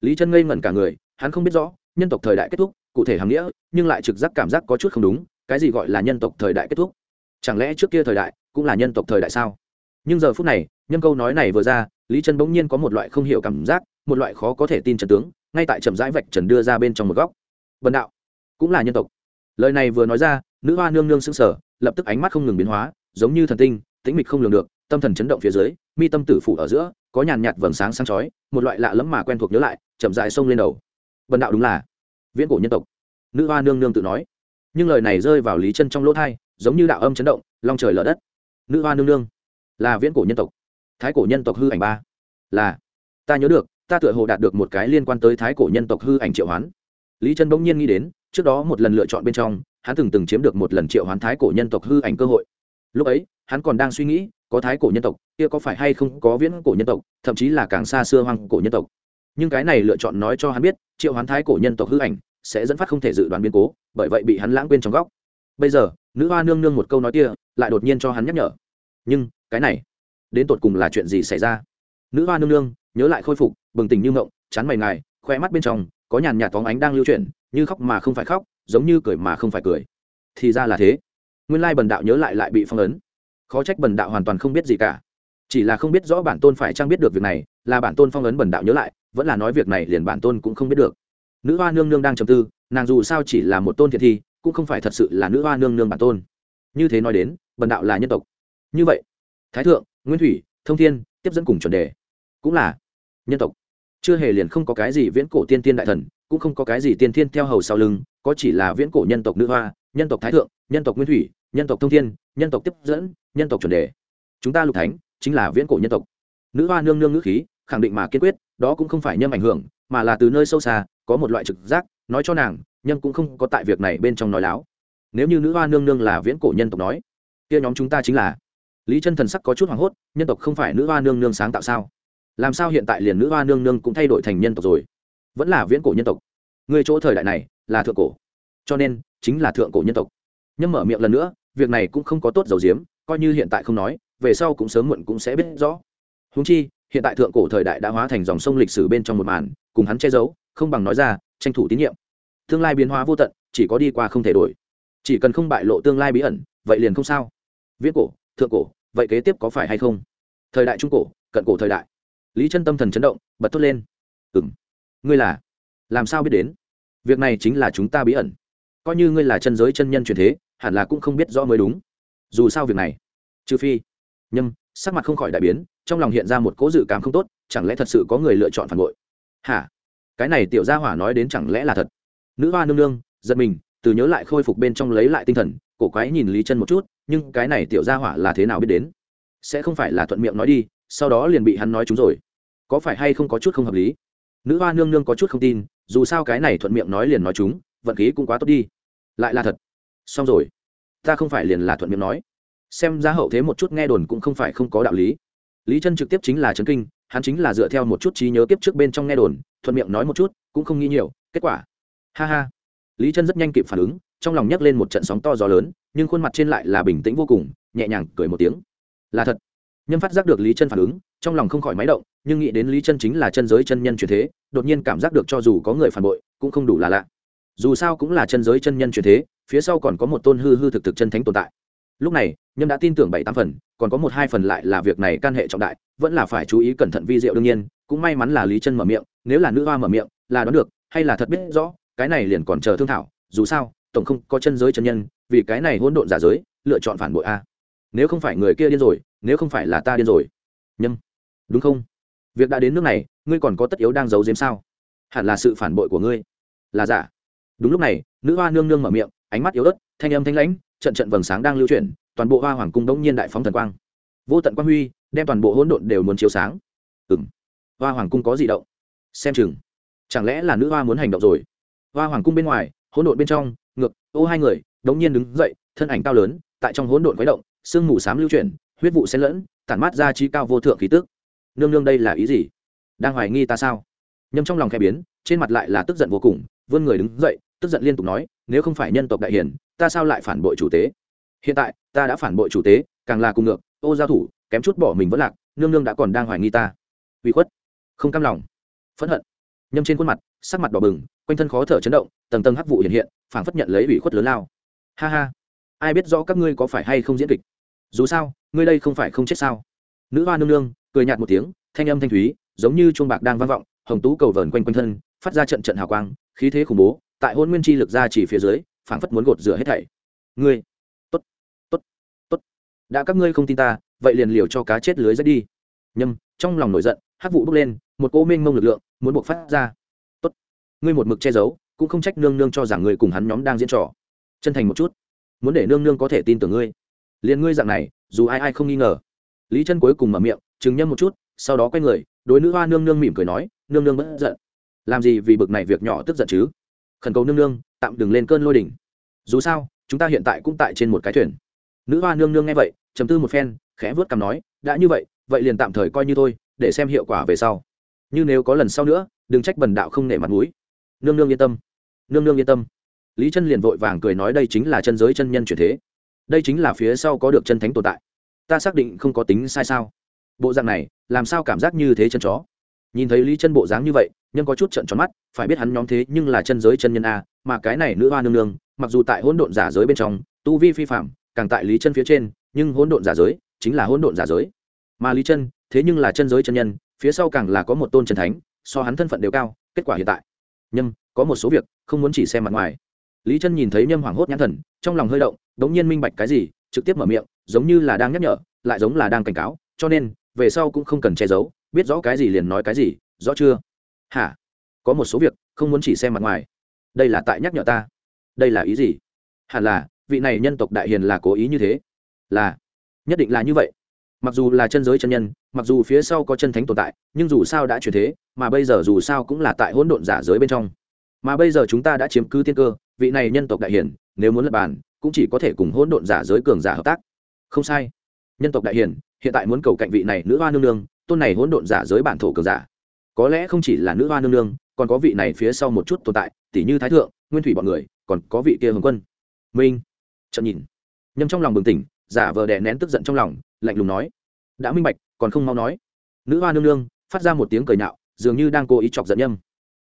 Lý chân ngây ngẩn cả người, hắn không biết rõ, nhân tộc thời đại kết thúc, cụ thể hàm nghĩa, nhưng lại trực giác cảm giác có chút không đúng, cái gì gọi là nhân tộc thời đại kết thúc? Chẳng lẽ trước kia thời đại cũng là nhân tộc thời đại sao? Nhưng giờ phút này, nhân câu nói này vừa ra, lý chân bỗng nhiên có một loại không hiểu cảm giác, một loại khó có thể tin trần tướng, ngay tại trầm rãi vạch trần đưa ra bên trong một góc. Vần đạo, cũng là nhân tộc lời này vừa nói ra, nữ hoa nương nương sững sờ, lập tức ánh mắt không ngừng biến hóa, giống như thần tinh, tĩnh mịch không lường được, tâm thần chấn động phía dưới, mi tâm tử phủ ở giữa, có nhàn nhạt vầng sáng sáng chói, một loại lạ lẫm mà quen thuộc nhớ lại, chậm dài xông lên đầu. Bần đạo đúng là viễn cổ nhân tộc. Nữ hoa nương nương tự nói. Nhưng lời này rơi vào lý chân trong lỗ thai, giống như đạo âm chấn động, long trời lở đất. Nữ hoa nương nương là viễn cổ nhân tộc. Thái cổ nhân tộc hư ảnh ba. Là, ta nhớ được, ta tựa hồ đạt được một cái liên quan tới thái cổ nhân tộc hư ảnh triệu hoán lý Trân bỗng nhiên nghĩ đến, trước đó một lần lựa chọn bên trong, hắn từng từng chiếm được một lần triệu hoán thái cổ nhân tộc hư ảnh cơ hội. Lúc ấy, hắn còn đang suy nghĩ, có thái cổ nhân tộc, kia có phải hay không có viễn cổ nhân tộc, thậm chí là càng xa xưa hoang cổ nhân tộc. Nhưng cái này lựa chọn nói cho hắn biết, triệu hoán thái cổ nhân tộc hư ảnh sẽ dẫn phát không thể dự đoán biến cố, bởi vậy bị hắn lãng quên trong góc. Bây giờ, nữ hoa nương nương một câu nói kia lại đột nhiên cho hắn nhắc nhở. Nhưng, cái này, đến tột cùng là chuyện gì xảy ra? Nữ hoa nương nương, nhớ lại khôi phục, bừng tỉnh như ngộng, chán mày ngài khoe mắt bên trong có nhàn nhạt phóng ánh đang lưu chuyển, như khóc mà không phải khóc, giống như cười mà không phải cười. Thì ra là thế. Nguyên lai bần đạo nhớ lại lại bị phong ấn. Khó trách bần đạo hoàn toàn không biết gì cả. Chỉ là không biết rõ bản tôn phải trang biết được việc này, là bản tôn phong ấn bần đạo nhớ lại, vẫn là nói việc này liền bản tôn cũng không biết được. Nữ hoa nương nương đang trầm tư, nàng dù sao chỉ là một tôn thiện thi, cũng không phải thật sự là nữ hoa nương nương bản tôn. Như thế nói đến, bần đạo là nhân tộc. Như vậy, thái thượng, nguyên thủy, thông thiên, tiếp dẫn cùng chuẩn đề. Cũng là nhân tộc chưa hề liền không có cái gì viễn cổ tiên tiên đại thần, cũng không có cái gì tiên thiên theo hầu sau lưng, có chỉ là viễn cổ nhân tộc nữ hoa, nhân tộc thái thượng, nhân tộc nguyên thủy, nhân tộc thông thiên, nhân tộc tiếp dẫn, nhân tộc chuẩn đề. Chúng ta lục thánh chính là viễn cổ nhân tộc. Nữ hoa nương nương ngữ khí, khẳng định mà kiên quyết, đó cũng không phải nhâm ảnh hưởng, mà là từ nơi sâu xa, có một loại trực giác, nói cho nàng nhân cũng không có tại việc này bên trong nói láo. Nếu như nữ hoa nương nương là viễn cổ nhân tộc nói, kia nhóm chúng ta chính là. Lý chân thần sắc có chút hoảng hốt, nhân tộc không phải nữ hoa nương nương sáng tạo sao? Làm sao hiện tại liền nữ hoa nương nương cũng thay đổi thành nhân tộc rồi? Vẫn là viễn cổ nhân tộc. Người chỗ thời đại này là thượng cổ, cho nên chính là thượng cổ nhân tộc. Nhâm mở miệng lần nữa, việc này cũng không có tốt dầu diếm, coi như hiện tại không nói, về sau cũng sớm muộn cũng sẽ biết rõ. Húng chi, hiện tại thượng cổ thời đại đã hóa thành dòng sông lịch sử bên trong một màn, cùng hắn che giấu, không bằng nói ra, tranh thủ tín nhiệm. Tương lai biến hóa vô tận, chỉ có đi qua không thể đổi. Chỉ cần không bại lộ tương lai bí ẩn, vậy liền không sao. Viễn cổ, thượng cổ, vậy kế tiếp có phải hay không? Thời đại trung cổ, cận cổ thời đại lý chân tâm thần chấn động, bật thốt lên. Ừ m ngươi là? Làm sao biết đến? Việc này chính là chúng ta bí ẩn. Coi như ngươi là chân giới chân nhân truyền thế, hẳn là cũng không biết rõ mới đúng. Dù sao việc này, trừ phi nhâm, sắc mặt không khỏi đại biến, trong lòng hiện ra một cố dự cảm không tốt, chẳng lẽ thật sự có người lựa chọn phản bội? Hả? Cái này tiểu gia hỏa nói đến chẳng lẽ là thật? Nữ hoa nương nương, giật mình, từ nhớ lại khôi phục bên trong lấy lại tinh thần, cổ quái nhìn lý chân một chút, nhưng cái này tiểu gia hỏa là thế nào biết đến? Sẽ không phải là thuận miệng nói đi sau đó liền bị hắn nói chúng rồi. Có phải hay không có chút không hợp lý? Nữ hoa nương nương có chút không tin, dù sao cái này thuận miệng nói liền nói chúng, vận khí cũng quá tốt đi. Lại là thật. Xong rồi. Ta không phải liền là thuận miệng nói. Xem ra hậu thế một chút nghe đồn cũng không phải không có đạo lý. Lý chân trực tiếp chính là chấn kinh, hắn chính là dựa theo một chút trí nhớ kiếp trước bên trong nghe đồn, thuận miệng nói một chút, cũng không nghĩ nhiều, kết quả. Ha ha. Lý chân rất nhanh kịp phản ứng, trong lòng nhấc lên một trận sóng to gió lớn, nhưng khuôn mặt trên lại là bình tĩnh vô cùng, nhẹ nhàng cười một tiếng. Là thật. Nhâm phát giác được lý chân phản ứng, trong lòng không khỏi máy động, nhưng nghĩ đến lý chân chính là chân giới chân nhân truyền thế, đột nhiên cảm giác được cho dù có người phản bội, cũng không đủ là lạ. Dù sao cũng là chân giới chân nhân truyền thế, phía sau còn có một tôn hư hư thực thực chân thánh tồn tại. Lúc này, nhâm đã tin tưởng bảy tám phần, còn có một hai phần lại là việc này can hệ trọng đại, vẫn là phải chú ý cẩn thận vi diệu đương nhiên, cũng may mắn là lý chân mở miệng, nếu là nữ hoa mở miệng, là đoán được, hay là thật biết rõ, cái này liền còn chờ thương thảo, dù sao, tổng không có chân giới chân nhân, vì cái này hỗn độn giả giới, lựa chọn phản bội a nếu không phải người kia điên rồi, nếu không phải là ta điên rồi. Nhâm. Đúng không? Việc đã đến nước này, ngươi còn có tất yếu đang giấu giếm sao? Hẳn là sự phản bội của ngươi. Là giả. Đúng lúc này, nữ hoa nương nương mở miệng, ánh mắt yếu ớt, thanh âm thanh lãnh, trận trận vầng sáng đang lưu chuyển, toàn bộ hoa hoàng cung đống nhiên đại phóng thần quang. Vô tận quang huy, đem toàn bộ hỗn độn đều muốn chiếu sáng. Ừng hoa hoàng cung có gì động? Xem chừng. Chẳng lẽ là nữ hoa muốn hành động rồi? Hoa hoàng cung bên ngoài, hỗn độn bên trong ngược ô hai người, đống nhiên đứng dậy, thân ảnh cao lớn, tại trong hỗn độn khuấy động sương mù xám lưu chuyển, huyết vụ xen lẫn, tản mát ra trí cao vô thượng khí tức. Nương nương đây là ý gì? Đang hoài nghi ta sao? Nhâm trong lòng khẽ biến, trên mặt lại là tức giận vô cùng, vươn người đứng dậy, tức giận liên tục nói, nếu không phải nhân tộc đại hiển, ta sao lại phản bội chủ tế? Hiện tại, ta đã phản bội chủ tế, càng là cùng ngược, ô giao thủ, kém chút bỏ mình vẫn lạc, nương nương đã còn đang hoài nghi ta. Uy khuất, không cam lòng, phẫn hận. Nhâm trên khuôn mặt, sắc mặt đỏ bừng, quanh thân khó thở chấn động, tầng tầng hắc vụ hiện hiện, phảng phất nhận lấy ủy khuất lớn lao. Ha ha, ai biết rõ các ngươi có phải hay không diễn kịch? Dù sao, ngươi đây không phải không chết sao? Nữ hoa nương nương, cười nhạt một tiếng, thanh âm thanh thúy, giống như chuông bạc đang vang vọng, hồng tú cầu vờn quanh quanh thân, phát ra trận trận hào quang, khí thế khủng bố, tại hôn nguyên chi lực ra chỉ phía dưới, phảng phất muốn gột rửa hết thảy. Ngươi, tốt tốt tốt. Đã các ngươi không tin ta, vậy liền liều cho cá chết lưới rách đi. Nhâm, trong lòng nổi giận, hắc vụ bốc lên, một cỗ mênh mông lực lượng muốn buộc phát ra. Tốt. Ngươi một mực che giấu, cũng không trách nương nương cho rằng ngươi cùng hắn nhóm đang diễn trò. Chân thành một chút, muốn để nương nương có thể tin tưởng ngươi liền ngươi dạng này, dù ai ai không nghi ngờ. Lý chân cuối cùng mở miệng chứng nhâm một chút, sau đó quay người, đối nữ hoa nương nương mỉm cười nói, nương nương bất giận. Làm gì vì bực này việc nhỏ tức giận chứ? Khẩn cầu nương nương, tạm đừng lên cơn lôi đỉnh. Dù sao, chúng ta hiện tại cũng tại trên một cái thuyền. Nữ hoa nương nương nghe vậy chấm tư một phen, khẽ vớt cằm nói, đã như vậy vậy liền tạm thời coi như thôi, để xem hiệu quả về sau. Như nếu có lần sau nữa, đừng trách bần đạo không nể mặt mũi. Nương nương yên tâm. Nương nương yên tâm. Lý chân liền vội vàng cười nói đây chính là chân giới chân nhân chuyển thế đây chính là phía sau có được chân thánh tồn tại. Ta xác định không có tính sai sao? Bộ dạng này, làm sao cảm giác như thế chân chó? Nhìn thấy lý chân bộ dáng như vậy, nhân có chút trận tròn mắt, phải biết hắn nhóm thế nhưng là chân giới chân nhân a, mà cái này nữ hoa nương nương, mặc dù tại hỗn độn giả giới bên trong, tu vi phi phạm càng tại lý chân phía trên, nhưng hỗn độn giả giới chính là hỗn độn giả giới. Mà lý chân, thế nhưng là chân giới chân nhân, phía sau càng là có một tôn chân thánh, so hắn thân phận đều cao, kết quả hiện tại. Nhâm, có một số việc, không muốn chỉ xem mặt ngoài. Lý chân nhìn thấy nhâm hoảng hốt nhãn thần, trong lòng hơi động bỗng nhiên minh bạch cái gì, trực tiếp mở miệng, giống như là đang nhắc nhở, lại giống là đang cảnh cáo, cho nên, về sau cũng không cần che giấu, biết rõ cái gì liền nói cái gì, rõ chưa? Hả? Có một số việc, không muốn chỉ xem mặt ngoài. Đây là tại nhắc nhở ta. Đây là ý gì? Hẳn là, vị này nhân tộc đại hiền là cố ý như thế. Là, nhất định là như vậy. Mặc dù là chân giới chân nhân, mặc dù phía sau có chân thánh tồn tại, nhưng dù sao đã chuyển thế, mà bây giờ dù sao cũng là tại hỗn độn giả giới bên trong. Mà bây giờ chúng ta đã chiếm cứ tiên cơ, vị này nhân tộc đại hiển nếu muốn lập bàn cũng chỉ có thể cùng hỗn độn giả giới cường giả hợp tác. Không sai. Nhân tộc đại hiển hiện tại muốn cầu cạnh vị này nữ hoa nương nương, tôn này hỗn độn giả giới bản thổ cường giả. Có lẽ không chỉ là nữ hoa nương nương, còn có vị này phía sau một chút tồn tại tỷ như thái thượng, nguyên thủy bọn người, còn có vị kia hồng quân. Minh. Chậm nhìn. Nhâm trong lòng bừng tỉnh, giả vờ đè nén tức giận trong lòng, lạnh lùng nói. Đã minh bạch, còn không mau nói. Nữ hoa nương nương, phát ra một tiếng cười nhạo, dường như đang cố ý chọc giận nhâm.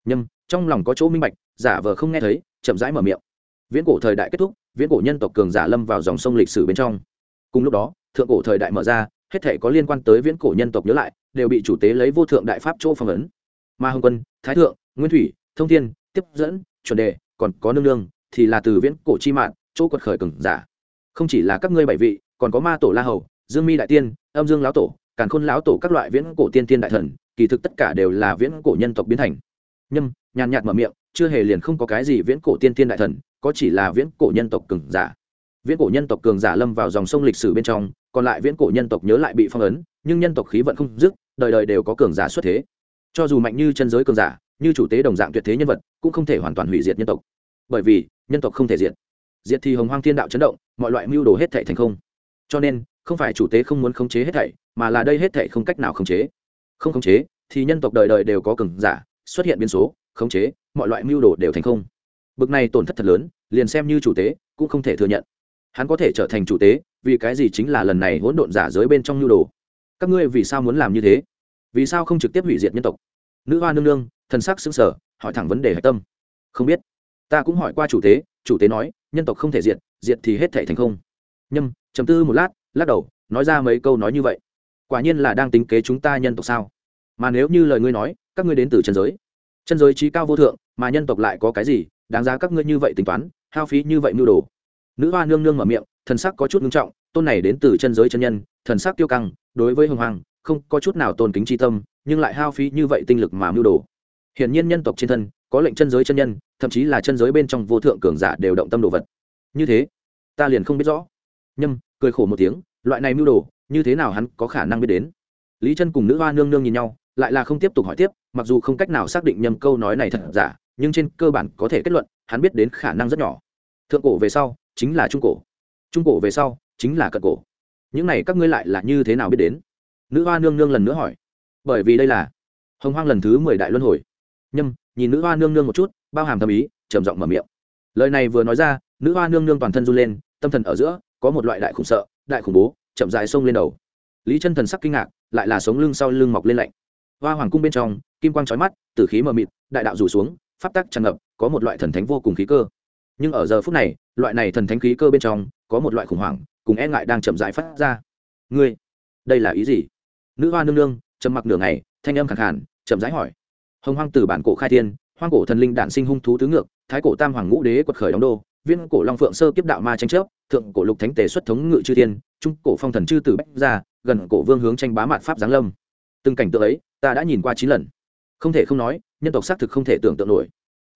Nhâm, trong lòng có chỗ minh bạch, giả vờ không nghe thấy, chậm rãi mở miệng viễn cổ thời đại kết thúc, viễn cổ nhân tộc cường giả lâm vào dòng sông lịch sử bên trong. Cùng lúc đó, thượng cổ thời đại mở ra, hết thể có liên quan tới viễn cổ nhân tộc nhớ lại, đều bị chủ tế lấy vô thượng đại pháp chỗ phong ấn. Ma hồng quân, thái thượng, nguyên thủy, thông thiên, tiếp dẫn, chuẩn đề, còn có nương nương, thì là từ viễn cổ chi mạng, chỗ quật khởi cường giả. Không chỉ là các ngươi bảy vị, còn có ma tổ la hầu, dương mi đại tiên, âm dương lão tổ, càn khôn lão tổ các loại viễn cổ tiên tiên đại thần, kỳ thực tất cả đều là viễn cổ nhân tộc biến thành. Nhâm, nhàn nhạt mở miệng chưa hề liền không có cái gì viễn cổ tiên tiên đại thần, có chỉ là viễn cổ nhân tộc cường giả. Viễn cổ nhân tộc cường giả lâm vào dòng sông lịch sử bên trong, còn lại viễn cổ nhân tộc nhớ lại bị phong ấn, nhưng nhân tộc khí vận không dứt, đời đời đều có cường giả xuất thế. Cho dù mạnh như chân giới cường giả, như chủ tế đồng dạng tuyệt thế nhân vật, cũng không thể hoàn toàn hủy diệt nhân tộc. Bởi vì, nhân tộc không thể diệt. Diệt thì hồng hoang thiên đạo chấn động, mọi loại mưu đồ hết thảy thành không. Cho nên, không phải chủ tế không muốn khống chế hết thảy, mà là đây hết thảy không cách nào khống chế. Không khống chế, thì nhân tộc đời đời đều có cường giả, xuất hiện biến số khống chế, mọi loại mưu đồ đều thành không. Bực này tổn thất thật lớn, liền xem như chủ tế, cũng không thể thừa nhận. Hắn có thể trở thành chủ tế, vì cái gì chính là lần này hỗn độn giả giới bên trong mưu đồ? Các ngươi vì sao muốn làm như thế? Vì sao không trực tiếp hủy diệt nhân tộc? Nữ hoa nương nương, thần sắc xứng sở hỏi thẳng vấn đề hạch tâm. Không biết. Ta cũng hỏi qua chủ tế chủ tế nói, nhân tộc không thể diệt diệt thì hết thể thành không. Nhâm chấm tư một lát, lắc đầu, nói ra mấy câu nói như vậy. Quả nhiên là đang tính kế chúng ta nhân tộc sao? Mà nếu như lời ngươi nói, các ngươi đến từ trần giới chân giới trí cao vô thượng, mà nhân tộc lại có cái gì? Đáng giá các ngươi như vậy tính toán, hao phí như vậy mưu đồ. Nữ hoa nương nương mở miệng, thần sắc có chút ngưng trọng, tôn này đến từ chân giới chân nhân, thần sắc tiêu căng, đối với hồng hoàng, không có chút nào tôn kính tri tâm, nhưng lại hao phí như vậy tinh lực mà mưu đồ. Hiển nhiên nhân tộc trên thân, có lệnh chân giới chân nhân, thậm chí là chân giới bên trong vô thượng cường giả đều động tâm đồ vật. Như thế, ta liền không biết rõ. Nhâm, cười khổ một tiếng, loại này mưu đồ, như thế nào hắn có khả năng biết đến? Lý chân cùng nữ hoa nương nương nhìn nhau lại là không tiếp tục hỏi tiếp, mặc dù không cách nào xác định nhầm câu nói này thật giả, nhưng trên cơ bản có thể kết luận, hắn biết đến khả năng rất nhỏ. Thượng cổ về sau, chính là trung cổ. Trung cổ về sau, chính là cận cổ. Những này các ngươi lại là như thế nào biết đến? Nữ hoa nương nương lần nữa hỏi. Bởi vì đây là hồng hoang lần thứ mười đại luân hồi. Nhâm, nhìn nữ hoa nương nương một chút, bao hàm tâm ý, trầm giọng mở miệng. Lời này vừa nói ra, nữ hoa nương nương toàn thân run lên, tâm thần ở giữa, có một loại đại khủng sợ, đại khủng bố, chậm dài sông lên đầu. Lý chân thần sắc kinh ngạc, lại là sống lưng sau lưng mọc lên lạnh hoa hoàng cung bên trong, kim quang trói mắt, tử khí mờ mịt, đại đạo rủ xuống, pháp tắc tràn ngập, có một loại thần thánh vô cùng khí cơ. Nhưng ở giờ phút này, loại này thần thánh khí cơ bên trong, có một loại khủng hoảng, cùng e ngại đang chậm rãi phát ra. Ngươi, đây là ý gì? Nữ hoa nương nương, trầm mặc nửa ngày, thanh âm khẳng hẳn chậm rãi hỏi. Hồng hoang từ bản cổ khai thiên, hoang cổ thần linh đản sinh hung thú tứ ngược, thái cổ tam hoàng ngũ đế quật khởi đóng đô, viên cổ long phượng sơ kiếp đạo ma tranh chấp thượng cổ lục thánh tề xuất thống ngự chư thiên, trung cổ phong thần chư tử bách ra gần cổ vương hướng tranh bá mạn pháp giáng lâm. Từng cảnh tượng ấy ta đã nhìn qua chín lần. Không thể không nói, nhân tộc xác thực không thể tưởng tượng nổi.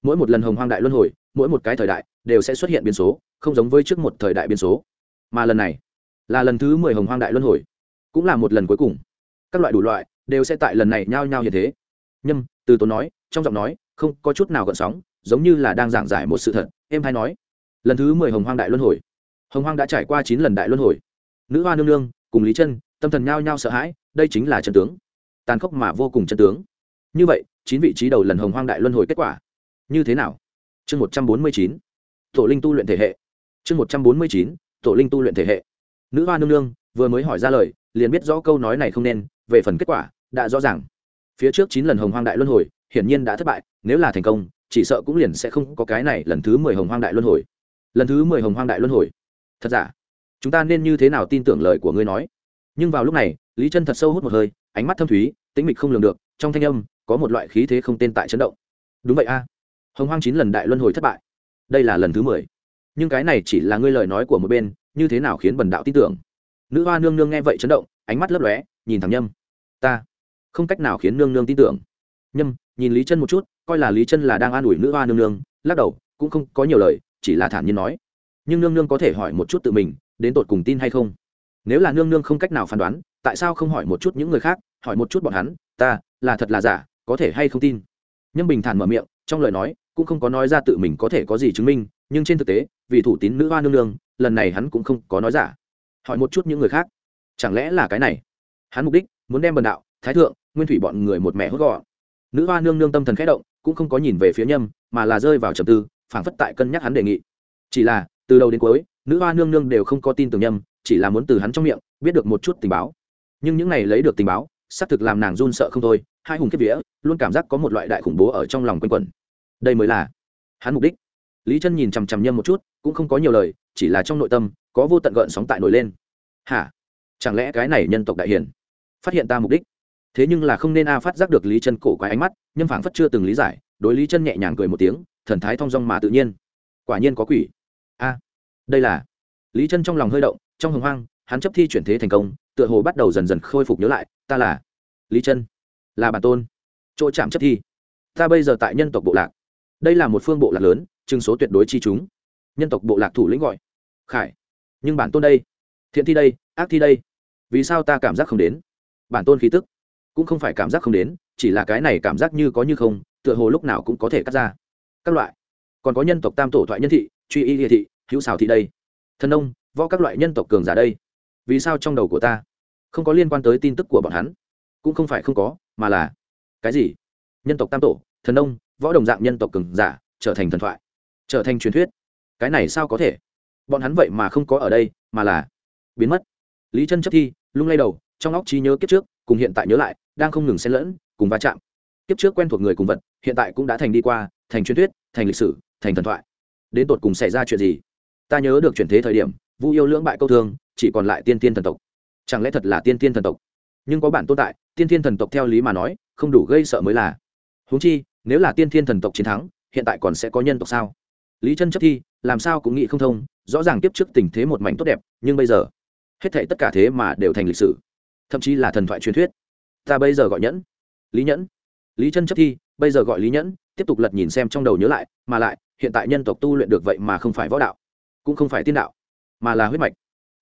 Mỗi một lần hồng hoang đại luân hồi, mỗi một cái thời đại đều sẽ xuất hiện biến số, không giống với trước một thời đại biến số. Mà lần này, là lần thứ mười hồng hoang đại luân hồi, cũng là một lần cuối cùng. Các loại đủ loại, đều sẽ tại lần này nhao nhao như thế. Nhâm, từ tốn nói, trong giọng nói, không có chút nào gợn sóng, giống như là đang giảng giải một sự thật, em hay nói. Lần thứ mười hồng hoang đại luân hồi. Hồng hoang đã trải qua chín lần đại luân hồi. Nữ hoa nương nương, cùng lý chân, tâm thần nhao nhao sợ hãi, đây chính là trần tướng tàn khốc mà vô cùng chân tướng. Như vậy, chín vị trí đầu lần hồng hoang đại luân hồi kết quả, như thế nào? Chương một trăm bốn mươi chín, tổ linh tu luyện thể hệ. Chương một trăm bốn mươi chín, tổ linh tu luyện thể hệ. Nữ hoa nương nương, vừa mới hỏi ra lời, liền biết rõ câu nói này không nên, về phần kết quả, đã rõ ràng. Phía trước chín lần hồng hoang đại luân hồi, hiển nhiên đã thất bại, nếu là thành công, chỉ sợ cũng liền sẽ không có cái này lần thứ mười hồng hoang đại luân hồi. Lần thứ mười hồng hoang đại luân hồi. Thật giả? Chúng ta nên như thế nào tin tưởng lời của ngươi nói? Nhưng vào lúc này, lý chân thật sâu hút một hơi, ánh mắt thâm thúy tĩnh mịch không lường được, trong thanh âm, có một loại khí thế không tên tại chấn động. Đúng vậy a. Hồng hoang chín lần đại luân hồi thất bại. Đây là lần thứ mười. Nhưng cái này chỉ là ngươi lời nói của một bên, như thế nào khiến bần đạo tin tưởng? Nữ hoa nương nương nghe vậy chấn động, ánh mắt lấp lóe, nhìn thẳng nhâm. Ta. Không cách nào khiến nương nương tin tưởng. Nhâm, nhìn lý chân một chút, coi là lý chân là đang an ủi nữ hoa nương nương, lắc đầu, cũng không có nhiều lời, chỉ là thản nhiên nói. Nhưng nương nương có thể hỏi một chút tự mình, đến tột cùng tin hay không? Nếu là nương nương không cách nào phán đoán, tại sao không hỏi một chút những người khác hỏi một chút bọn hắn, ta, là thật là giả, có thể hay không tin? Nhâm bình thản mở miệng, trong lời nói cũng không có nói ra tự mình có thể có gì chứng minh, nhưng trên thực tế, vì thủ tín nữ hoa nương nương, lần này hắn cũng không có nói giả. Hỏi một chút những người khác, chẳng lẽ là cái này? Hắn mục đích, muốn đem bần đạo, thái thượng, nguyên thủy bọn người một mẹ hốt gọn. Nữ hoa nương nương tâm thần khẽ động, cũng không có nhìn về phía nhâm, mà là rơi vào trầm tư, phảng phất tại cân nhắc hắn đề nghị. Chỉ là, từ đầu đến cuối, nữ hoa nương nương đều không có tin tưởng nhâm, chỉ là muốn từ hắn trong miệng, biết được một chút tình báo. Nhưng những này lấy được tình báo xác thực làm nàng run sợ không thôi, hai hùng kiếp vía, luôn cảm giác có một loại đại khủng bố ở trong lòng quanh quẩn. Đây mới là hắn mục đích. Lý chân nhìn chằm chằm nhâm một chút, cũng không có nhiều lời, chỉ là trong nội tâm, có vô tận gợn sóng tại nổi lên. Hả? Chẳng lẽ cái này nhân tộc đại hiền phát hiện ta mục đích? Thế nhưng là không nên a phát giác được lý chân cổ quái ánh mắt, nhâm phảng phất chưa từng lý giải, đối lý chân nhẹ nhàng cười một tiếng, thần thái thong dong mà tự nhiên. Quả nhiên có quỷ. A, đây là lý chân trong lòng hơi động, trong hồng hoang, hắn chấp thi chuyển thế thành công, tựa hồ bắt đầu dần dần khôi phục nhớ lại ta là lý chân là bản tôn chỗ chạm chấp thi ta bây giờ tại nhân tộc bộ lạc đây là một phương bộ lạc lớn chừng số tuyệt đối chi chúng nhân tộc bộ lạc thủ lĩnh gọi khải nhưng bản tôn đây thiện thi đây ác thi đây vì sao ta cảm giác không đến bản tôn khí tức cũng không phải cảm giác không đến chỉ là cái này cảm giác như có như không tựa hồ lúc nào cũng có thể cắt ra các loại còn có nhân tộc tam tổ thoại nhân thị truy y địa thị hữu xào thị đây thân ông võ các loại nhân tộc cường giả đây vì sao trong đầu của ta không có liên quan tới tin tức của bọn hắn, cũng không phải không có, mà là, cái gì? Nhân tộc tam tổ, thần ông võ đồng dạng nhân tộc cường giả, trở thành thần thoại, trở thành truyền thuyết. Cái này sao có thể? Bọn hắn vậy mà không có ở đây, mà là biến mất. Lý chân chấp thi, lung lay đầu, trong óc trí nhớ kiếp trước, cùng hiện tại nhớ lại, đang không ngừng xen lẫn, cùng va chạm. Kiếp trước quen thuộc người cùng vật, hiện tại cũng đã thành đi qua, thành truyền thuyết, thành lịch sử, thành thần thoại. Đến tột cùng xảy ra chuyện gì? Ta nhớ được chuyển thế thời điểm, vu yêu lưỡng bại câu thương, chỉ còn lại tiên tiên thần tộc chẳng lẽ thật là tiên tiên thần tộc? Nhưng có bản tồn tại, tiên tiên thần tộc theo lý mà nói, không đủ gây sợ mới là. Huống chi, nếu là tiên tiên thần tộc chiến thắng, hiện tại còn sẽ có nhân tộc sao? Lý chân chấp thi, làm sao cũng nghĩ không thông, rõ ràng tiếp trước tình thế một mảnh tốt đẹp, nhưng bây giờ, hết thảy tất cả thế mà đều thành lịch sử. Thậm chí là thần thoại truyền thuyết. Ta bây giờ gọi nhẫn. Lý nhẫn. Lý chân chấp thi, bây giờ gọi lý nhẫn, tiếp tục lật nhìn xem trong đầu nhớ lại, mà lại, hiện tại nhân tộc tu luyện được vậy mà không phải võ đạo, cũng không phải tiên đạo, mà là huyết mạch.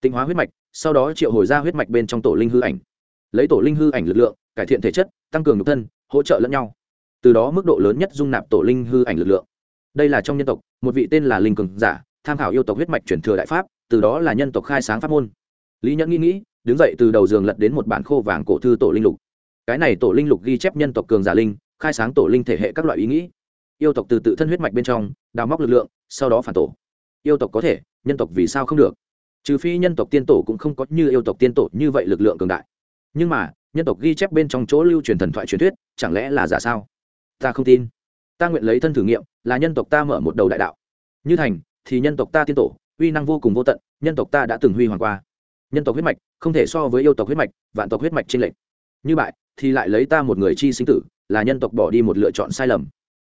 Tinh hóa huyết mạch sau đó triệu hồi ra huyết mạch bên trong tổ linh hư ảnh. Lấy tổ linh hư ảnh lực lượng, cải thiện thể chất, tăng cường nhục thân, hỗ trợ lẫn nhau. Từ đó mức độ lớn nhất dung nạp tổ linh hư ảnh lực lượng. Đây là trong nhân tộc, một vị tên là linh cường giả, tham khảo yêu tộc huyết mạch chuyển thừa đại pháp, từ đó là nhân tộc khai sáng pháp môn. Lý nhẫn nghĩ nghĩ, đứng dậy từ đầu giường lật đến một bản khô vàng cổ thư tổ linh lục. Cái này tổ linh lục ghi chép nhân tộc cường giả linh, khai sáng tổ linh thể hệ các loại ý nghĩ. Yêu tộc từ tự thân huyết mạch bên trong, đào móc lực lượng, sau đó phản tổ. Yêu tộc có thể, nhân tộc vì sao không được? Trừ phi nhân tộc tiên tổ cũng không có như yêu tộc tiên tổ như vậy lực lượng cường đại. Nhưng mà nhân tộc ghi chép bên trong chỗ lưu truyền thần thoại truyền thuyết chẳng lẽ là giả sao? Ta không tin. Ta nguyện lấy thân thử nghiệm là nhân tộc ta mở một đầu đại đạo. Như thành thì nhân tộc ta tiên tổ uy năng vô cùng vô tận nhân tộc ta đã từng huy hoàng qua. Nhân tộc huyết mạch không thể so với yêu tộc huyết mạch vạn tộc huyết mạch trên lệnh như bại, thì lại lấy ta một người chi sinh tử là nhân tộc bỏ đi một lựa chọn sai lầm.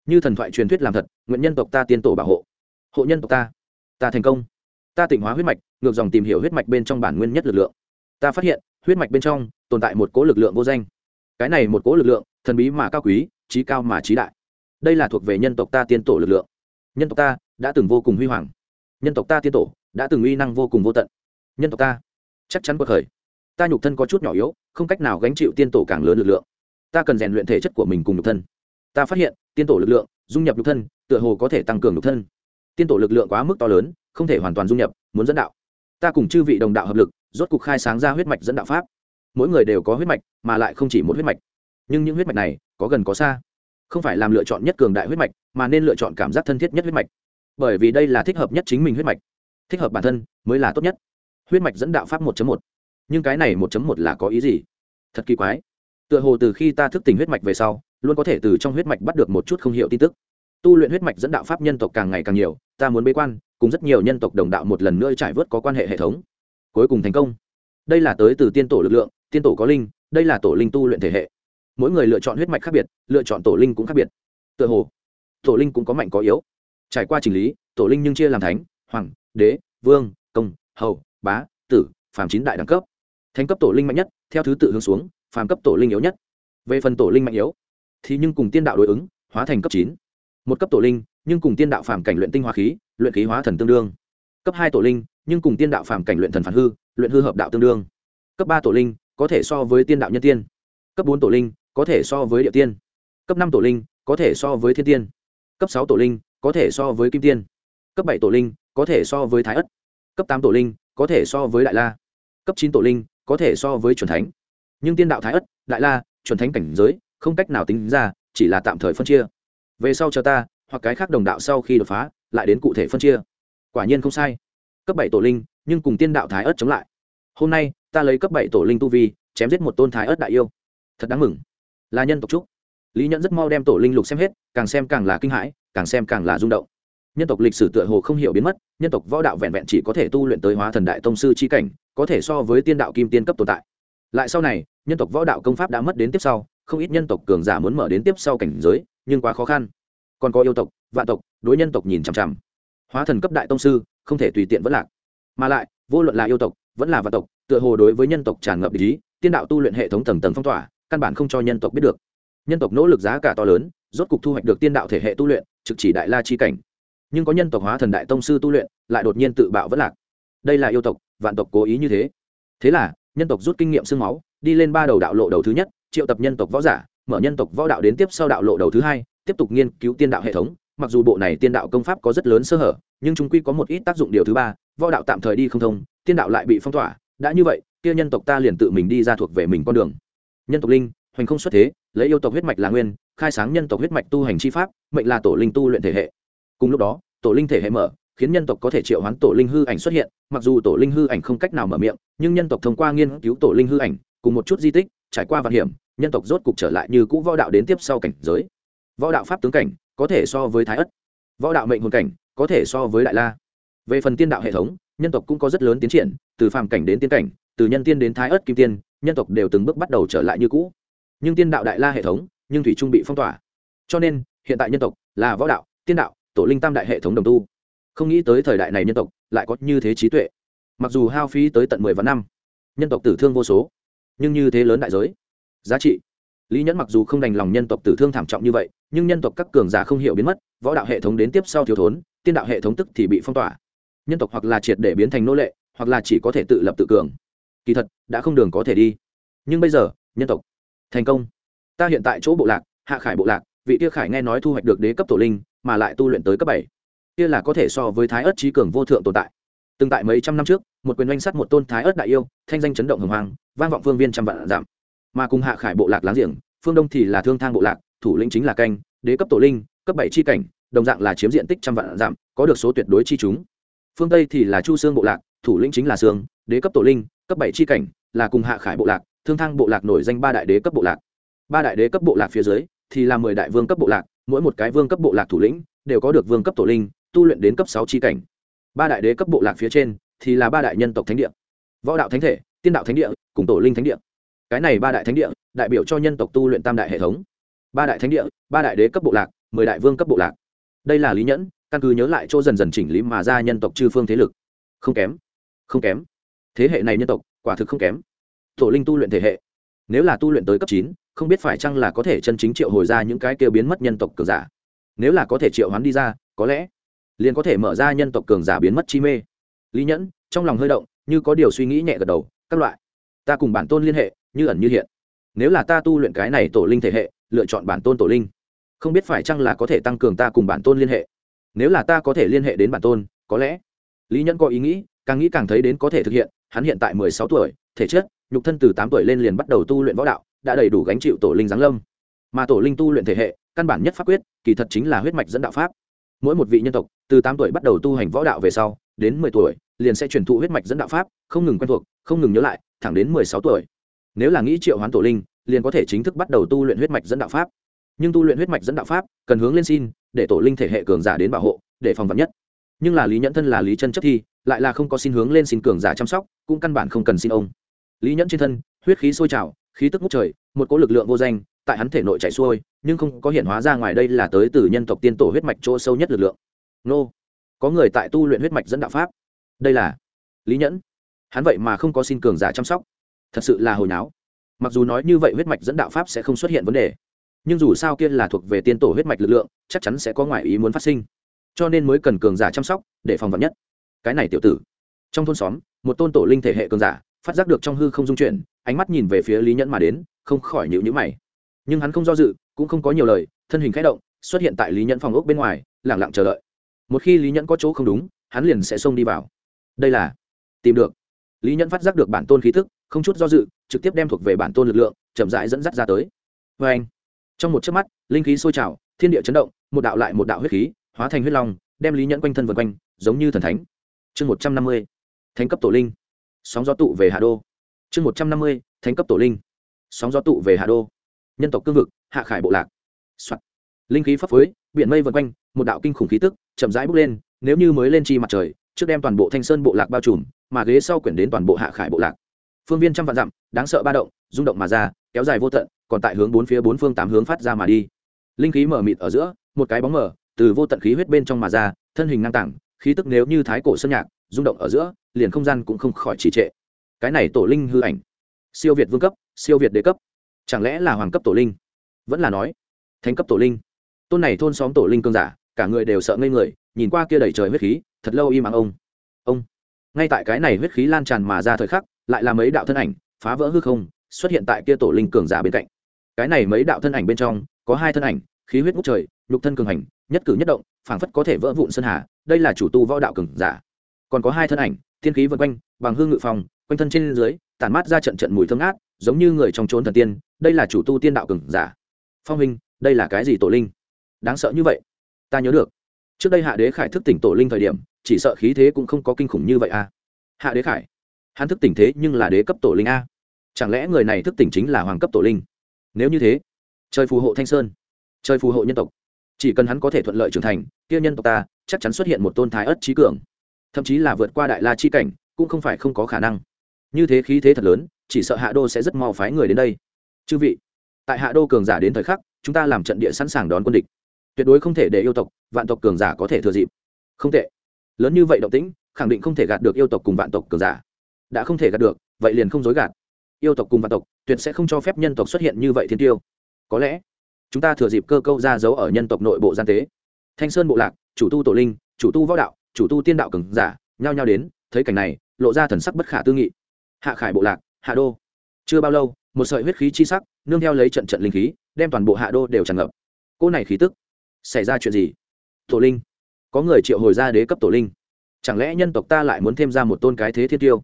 Như thần thoại truyền thuyết làm thật nguyện nhân tộc ta tiên tổ bảo hộ. Hộ nhân tộc ta. Ta thành công ta tỉnh hóa huyết mạch, ngược dòng tìm hiểu huyết mạch bên trong bản nguyên nhất lực lượng. Ta phát hiện, huyết mạch bên trong tồn tại một cố lực lượng vô danh. Cái này một cố lực lượng, thần bí mà cao quý, trí cao mà trí đại. Đây là thuộc về nhân tộc ta tiên tổ lực lượng. Nhân tộc ta đã từng vô cùng huy hoàng. Nhân tộc ta tiên tổ đã từng uy năng vô cùng vô tận. Nhân tộc ta chắc chắn có khởi. Ta nhục thân có chút nhỏ yếu, không cách nào gánh chịu tiên tổ càng lớn lực lượng. Ta cần rèn luyện thể chất của mình cùng nhục thân. Ta phát hiện, tiên tổ lực lượng, dung nhập nhục thân, tựa hồ có thể tăng cường nhục thân. Tiên tổ lực lượng quá mức to lớn không thể hoàn toàn dung nhập, muốn dẫn đạo. Ta cùng chư vị đồng đạo hợp lực, rốt cục khai sáng ra huyết mạch dẫn đạo pháp. Mỗi người đều có huyết mạch, mà lại không chỉ một huyết mạch. Nhưng những huyết mạch này, có gần có xa. Không phải làm lựa chọn nhất cường đại huyết mạch, mà nên lựa chọn cảm giác thân thiết nhất huyết mạch. Bởi vì đây là thích hợp nhất chính mình huyết mạch. Thích hợp bản thân mới là tốt nhất. Huyết mạch dẫn đạo pháp 1 một. Nhưng cái này 1 một là có ý gì? Thật kỳ quái. Tựa hồ từ khi ta thức tỉnh huyết mạch về sau, luôn có thể từ trong huyết mạch bắt được một chút không hiểu tin tức. Tu luyện huyết mạch dẫn đạo pháp nhân tộc càng ngày càng nhiều, ta muốn bế quan cùng rất nhiều nhân tộc đồng đạo một lần nữa trải vớt có quan hệ hệ thống. Cuối cùng thành công. Đây là tới từ tiên tổ lực lượng, tiên tổ có linh, đây là tổ linh tu luyện thể hệ. Mỗi người lựa chọn huyết mạch khác biệt, lựa chọn tổ linh cũng khác biệt. Tựa hồ, tổ linh cũng có mạnh có yếu. Trải qua trình lý, tổ linh nhưng chia làm thánh, hoàng, đế, vương, công, hầu, bá, tử, phàm chín đại đẳng cấp. Thánh cấp tổ linh mạnh nhất, theo thứ tự hướng xuống, phàm cấp tổ linh yếu nhất. Về phần tổ linh mạnh yếu, thì nhưng cùng tiên đạo đối ứng, hóa thành cấp chín. Một cấp tổ linh, nhưng cùng tiên đạo phàm cảnh luyện tinh hoa khí luyện khí hóa thần tương đương. Cấp hai tổ linh, nhưng cùng tiên đạo phàm cảnh luyện thần phản hư, luyện hư hợp đạo tương đương. Cấp ba tổ linh, có thể so với tiên đạo nhân tiên. Cấp bốn tổ linh, có thể so với địa tiên. Cấp năm tổ linh, có thể so với thiên tiên. Cấp sáu tổ linh, có thể so với kim tiên. Cấp bảy tổ linh, có thể so với thái ất. Cấp tám tổ linh, có thể so với đại la. Cấp chín tổ linh, có thể so với c thánh. Nhưng tiên đạo thái ất, đại la c thánh cảnh giới, không cách nào tính ra, chỉ là tạm thời phân chia. Về sau cho ta hoặc cái khác đồng đạo sau khi đột phá, lại đến cụ thể phân chia. Quả nhiên không sai. Cấp bảy tổ linh, nhưng cùng tiên đạo thái ớt chống lại. Hôm nay, ta lấy cấp bảy tổ linh tu vi, chém giết một tôn thái ớt đại yêu. Thật đáng mừng. Là nhân tộc trúc. Lý nhẫn rất mau đem tổ linh lục xem hết, càng xem càng là kinh hãi, càng xem càng là rung động. Nhân tộc lịch sử tựa hồ không hiểu biến mất, nhân tộc võ đạo vẹn vẹn chỉ có thể tu luyện tới hóa thần đại tông sư c h i cảnh, có thể so với tiên đạo kim tiên cấp tồn tại. Lại sau này, nhân tộc võ đạo công pháp đã mất đến tiếp sau, không ít nhân tộc cường giả muốn mở đến tiếp sau cảnh giới, nhưng quá khó khăn còn có yêu tộc, vạn tộc, đối nhân tộc nhìn chằm chằm. Hóa thần cấp đại tông sư, không thể tùy tiện vẫn lạc. Mà lại, vô luận là yêu tộc, vẫn là vạn tộc, tựa hồ đối với nhân tộc tràn ngập ý, tiên đạo tu luyện hệ thống tầng tầng phong tỏa, căn bản không cho nhân tộc biết được. Nhân tộc nỗ lực giá cả to lớn, rốt cục thu hoạch được tiên đạo thể hệ tu luyện, trực chỉ đại la chi cảnh. Nhưng có nhân tộc hóa thần đại tông sư tu luyện, lại đột nhiên tự bạo vẫn lạc. Đây là yêu tộc, vạn tộc cố ý như thế. Thế là, nhân tộc rút kinh nghiệm sương máu, đi lên ba đầu đạo lộ đầu thứ nhất, triệu tập nhân tộc võ giả, mở nhân tộc võ đạo đến tiếp sau đạo lộ đầu thứ hai tiếp tục nghiên cứu tiên đạo hệ thống, mặc dù bộ này tiên đạo công pháp có rất lớn sơ hở, nhưng chúng quy có một ít tác dụng. Điều thứ ba, võ đạo tạm thời đi không thông, tiên đạo lại bị phong tỏa. Đã như vậy, kia nhân tộc ta liền tự mình đi ra thuộc về mình con đường. Nhân tộc linh, hoành không xuất thế, lấy yêu tộc huyết mạch là nguyên, khai sáng nhân tộc huyết mạch tu hành chi pháp, mệnh là tổ linh tu luyện thể hệ. Cùng lúc đó, tổ linh thể hệ mở, khiến nhân tộc có thể triệu hoán tổ linh hư ảnh xuất hiện, mặc dù tổ linh hư ảnh không cách nào mở miệng, nhưng nhân tộc thông qua nghiên cứu tổ linh hư ảnh, cùng một chút di tích, trải qua vạn hiểm, nhân tộc rốt cục trở lại như cũ võ đạo đến tiếp sau cảnh giới võ đạo pháp tướng cảnh có thể so với thái ất. Võ đạo mệnh hồn cảnh có thể so với đại la. Về phần tiên đạo hệ thống, nhân tộc cũng có rất lớn tiến triển, từ phàm cảnh đến tiên cảnh, từ nhân tiên đến thái ất kim tiên, nhân tộc đều từng bước bắt đầu trở lại như cũ. Nhưng tiên đạo đại la hệ thống, nhưng thủy trung bị phong tỏa. Cho nên, hiện tại nhân tộc là võ đạo, tiên đạo, tổ linh tam đại hệ thống đồng tu. Không nghĩ tới thời đại này nhân tộc lại có như thế trí tuệ. Mặc dù hao phí tới tận mười vạn năm, nhân tộc tử thương vô số, nhưng như thế lớn đại giới, giá trị lý nhẫn mặc dù không đành lòng nhân tộc tử thương thảm trọng như vậy, nhưng nhân tộc các cường giả không hiểu biến mất, võ đạo hệ thống đến tiếp sau thiếu thốn, tiên đạo hệ thống tức thì bị phong tỏa. Nhân tộc hoặc là triệt để biến thành nô lệ, hoặc là chỉ có thể tự lập tự cường. Kỳ thật, đã không đường có thể đi. Nhưng bây giờ, nhân tộc thành công. Ta hiện tại chỗ bộ lạc, hạ khải bộ lạc, vị kia khải nghe nói thu hoạch được đế cấp tổ linh, mà lại tu luyện tới cấp bảy. Kia là có thể so với thái ớt trí cường vô thượng tồn tại. Từng tại mấy trăm năm trước, một quyền oanh sắt một tôn thái ớt đại yêu, thanh danh chấn động hồng hoàng vang vọng phương viên trăm vạn giảm mà cùng hạ khải bộ lạc láng giềng phương đông thì là thương thang bộ lạc thủ lĩnh chính là canh đế cấp tổ linh cấp bảy chi cảnh đồng dạng là chiếm diện tích trăm vạn dặm, có được số tuyệt đối chi chúng. Phương tây thì là chu sương bộ lạc thủ lĩnh chính là sương đế cấp tổ linh cấp bảy chi cảnh là cùng hạ khải bộ lạc thương thang bộ lạc nổi danh ba đại đế cấp bộ lạc. Ba đại đế cấp bộ lạc phía dưới thì là mười đại vương cấp bộ lạc mỗi một cái vương cấp bộ lạc thủ lĩnh đều có được vương cấp tổ linh tu luyện đến cấp sáu chi cảnh. Ba đại đế cấp bộ lạc phía trên thì là ba đại nhân tộc thánh địa. Võ đạo thánh thể tiên đạo thánh địa cùng tổ linh thánh địa cái này ba đại thánh địa, đại biểu cho nhân tộc tu luyện tam đại hệ thống. Ba đại thánh địa, ba đại đế cấp bộ lạc, mười đại vương cấp bộ lạc. Đây là lý nhẫn, căn cứ nhớ lại chỗ dần dần chỉnh lý mà ra nhân tộc chư phương thế lực. Không kém không kém. Thế hệ này nhân tộc, quả thực không kém. Tổ linh tu luyện thể hệ. Nếu là tu luyện tới cấp chín, không biết phải chăng là có thể chân chính triệu hồi ra những cái kêu biến mất nhân tộc cường giả. Nếu là có thể triệu hoán đi ra, có lẽ liền có thể mở ra nhân tộc cường giả biến mất chi mê. Lý nhẫn, trong lòng hơi động, như có điều suy nghĩ nhẹ gật đầu, các loại. Ta cùng bản tôn liên hệ như ẩn như hiện. Nếu là ta tu luyện cái này tổ linh thể hệ, lựa chọn bản tôn tổ linh, không biết phải chăng là có thể tăng cường ta cùng bản tôn liên hệ. Nếu là ta có thể liên hệ đến bản tôn, có lẽ lý nhẫn có ý nghĩ, càng nghĩ càng thấy đến có thể thực hiện, hắn hiện tại mười sáu tuổi, thể chất, nhục thân từ tám tuổi lên liền bắt đầu tu luyện võ đạo, đã đầy đủ gánh chịu tổ linh giáng lâm. Mà tổ linh tu luyện thể hệ, căn bản nhất pháp quyết, kỳ thật chính là huyết mạch dẫn đạo pháp. Mỗi một vị nhân tộc, từ tám tuổi bắt đầu tu hành võ đạo về sau, đến mười tuổi, liền sẽ truyền thụ huyết mạch dẫn đạo pháp, không ngừng quen thuộc, không ngừng nhớ lại, thẳng đến mười sáu tuổi nếu là nghĩ triệu hoán tổ linh, liền có thể chính thức bắt đầu tu luyện huyết mạch dẫn đạo pháp. Nhưng tu luyện huyết mạch dẫn đạo pháp, cần hướng lên xin, để tổ linh thể hệ cường giả đến bảo hộ, để phòng vật nhất. Nhưng là lý nhẫn thân là lý chân chấp thi, lại là không có xin hướng lên xin cường giả chăm sóc, cũng căn bản không cần xin ông. Lý nhẫn trên thân, huyết khí sôi trào, khí tức ngút trời, một cỗ lực lượng vô danh, tại hắn thể nội chạy xuôi, nhưng không có hiện hóa ra ngoài đây là tới từ nhân tộc tiên tổ huyết mạch chỗ sâu nhất lực lượng. Nô, có người tại tu luyện huyết mạch dẫn đạo pháp. Đây là lý nhẫn. Hắn vậy mà không có xin cường giả chăm sóc thật sự là hồi náo. Mặc dù nói như vậy huyết mạch dẫn đạo pháp sẽ không xuất hiện vấn đề, nhưng dù sao kia là thuộc về tiên tổ huyết mạch lực lượng, chắc chắn sẽ có ngoại ý muốn phát sinh. Cho nên mới cần cường giả chăm sóc, để phòng vật nhất. Cái này tiểu tử. Trong thôn xóm, một tôn tổ linh thể hệ cường giả, phát giác được trong hư không dung chuyển, ánh mắt nhìn về phía lý nhẫn mà đến, không khỏi nhịu nhữ mày. Nhưng hắn không do dự, cũng không có nhiều lời, thân hình k h ẽ động, xuất hiện tại lý nhẫn phòng ốc bên ngoài lẳng lặng chờ đợi. Một khi lý nhẫn có chỗ không đúng, hắn liền sẽ xông đi vào. Đây là tìm được. Lý nhẫn phát giác được bản tôn khí thức không chút do dự, trực tiếp đem thuộc về bản tôn lực lượng, chậm rãi dẫn dắt ra tới. Vê anh, trong một chớp mắt, linh khí sôi trào, thiên địa chấn động, một đạo lại một đạo huyết khí, hóa thành huyết long, đem lý nhẫn quanh thân vân quanh, giống như thần thánh. Chương một trăm năm mươi, thánh cấp tổ linh. Sóng gió tụ về hạ đô. Chương một trăm năm mươi, thánh cấp tổ linh. Sóng gió tụ về hạ đô. Nhân tộc cương vực, hạ khải bộ lạc、Soạn. linh khí phấp phới, biển mây vân quanh, một đạo kinh khủng khí tức, chậm rãi bước lên, nếu như mới lên chi mặt trời, trước đem toàn bộ thanh sơn bộ lạc bao trùm, mà ghế sau quyển đến toàn bộ hạ khải bộ lạc phương viên trăm vạn dặm, đáng sợ ba động, rung động mà ra, kéo dài vô tận, còn tại hướng bốn phía bốn phương tám hướng phát ra mà đi. Linh khí mở mịt ở giữa, một cái bóng mở, từ vô tận khí huyết bên trong mà ra, thân hình ngang tảng, khí tức nếu như thái cổ sơn nhạc, rung động ở giữa, liền không gian cũng không khỏi trì trệ. Cái này tổ linh hư ảnh. Siêu việt vương cấp, siêu việt đế cấp. Chẳng lẽ là hoàng cấp tổ linh? Vẫn là nói, thánh cấp tổ linh. Tôn này thôn xóm tổ linh cương giả, cả người đều sợ ngây người, nhìn qua kia đầy trời huyết khí, thật lâu im ắng ông. Ông. Ngay tại cái này huyết khí lan tràn mà ra thời khắc lại là mấy đạo thân ảnh, phá vỡ hư không, xuất hiện tại kia tổ linh cường giả bên cạnh. Cái này mấy đạo thân ảnh bên trong, có hai thân ảnh, khí huyết ngút trời, nhục thân cường hành, nhất cử nhất động, phảng phất có thể vỡ vụn sơn hà, đây là chủ tu võ đạo cường giả. Còn có hai thân ảnh thiên khí vân quanh, bằng hương ngự phòng, quanh thân trên dưới, tản mát ra trận trận mùi thơm ngát, giống như người trong trốn thần tiên, đây là chủ tu tiên đạo cường giả. Phong hình đây là cái gì tổ linh? Đáng sợ như vậy. Ta nhớ được. Trước đây hạ đế khải thức tỉnh tổ linh thời điểm, chỉ sợ khí thế cũng không có kinh khủng như vậy à. hạ đế khải hắn thức tỉnh thế nhưng là đế cấp tổ linh a. Chẳng lẽ người này thức tỉnh chính là hoàng cấp tổ linh? Nếu như thế, trời phù hộ thanh sơn, trời phù hộ nhân tộc. Chỉ cần hắn có thể thuận lợi trưởng thành, kia nhân tộc ta chắc chắn xuất hiện một tôn thái ất trí cường. Thậm chí là vượt qua đại la chi cảnh, cũng không phải không có khả năng. Như thế khí thế thật lớn, chỉ sợ hạ đô sẽ rất mau phái người đến đây. Chư vị, tại hạ đô cường giả đến thời khắc, chúng ta làm trận địa sẵn sàng đón quân địch. Tuyệt đối không thể để yêu tộc, vạn tộc cường giả có thể thừa dịp. Không tệ. Lớn như vậy động tĩnh, khẳng định không thể gạt được yêu tộc cùng vạn tộc cường giả đã không thể gạt được, vậy liền không dối gạt. Yêu tộc cùng vạn tộc, tuyệt sẽ không cho phép nhân tộc xuất hiện như vậy thiên tiêu. Có lẽ, chúng ta thừa dịp cơ câu ra giấu ở nhân tộc nội bộ gian tế. Thanh sơn bộ lạc, chủ tu tổ linh, chủ tu võ đạo, chủ tu tiên đạo cường giả, nhao nhao đến, thấy cảnh này, lộ ra thần sắc bất khả tư nghị. Hạ khải bộ lạc, hạ đô. Chưa bao lâu, một sợi huyết khí chi sắc, nương theo lấy trận trận linh khí, đem toàn bộ hạ đô đều tràn ngập. Cô này khí tức, xảy ra chuyện gì? Tổ linh. Có người triệu hồi ra đế cấp tổ linh. Chẳng lẽ nhân tộc ta lại muốn thêm ra một tôn cái thế thiên tiêu?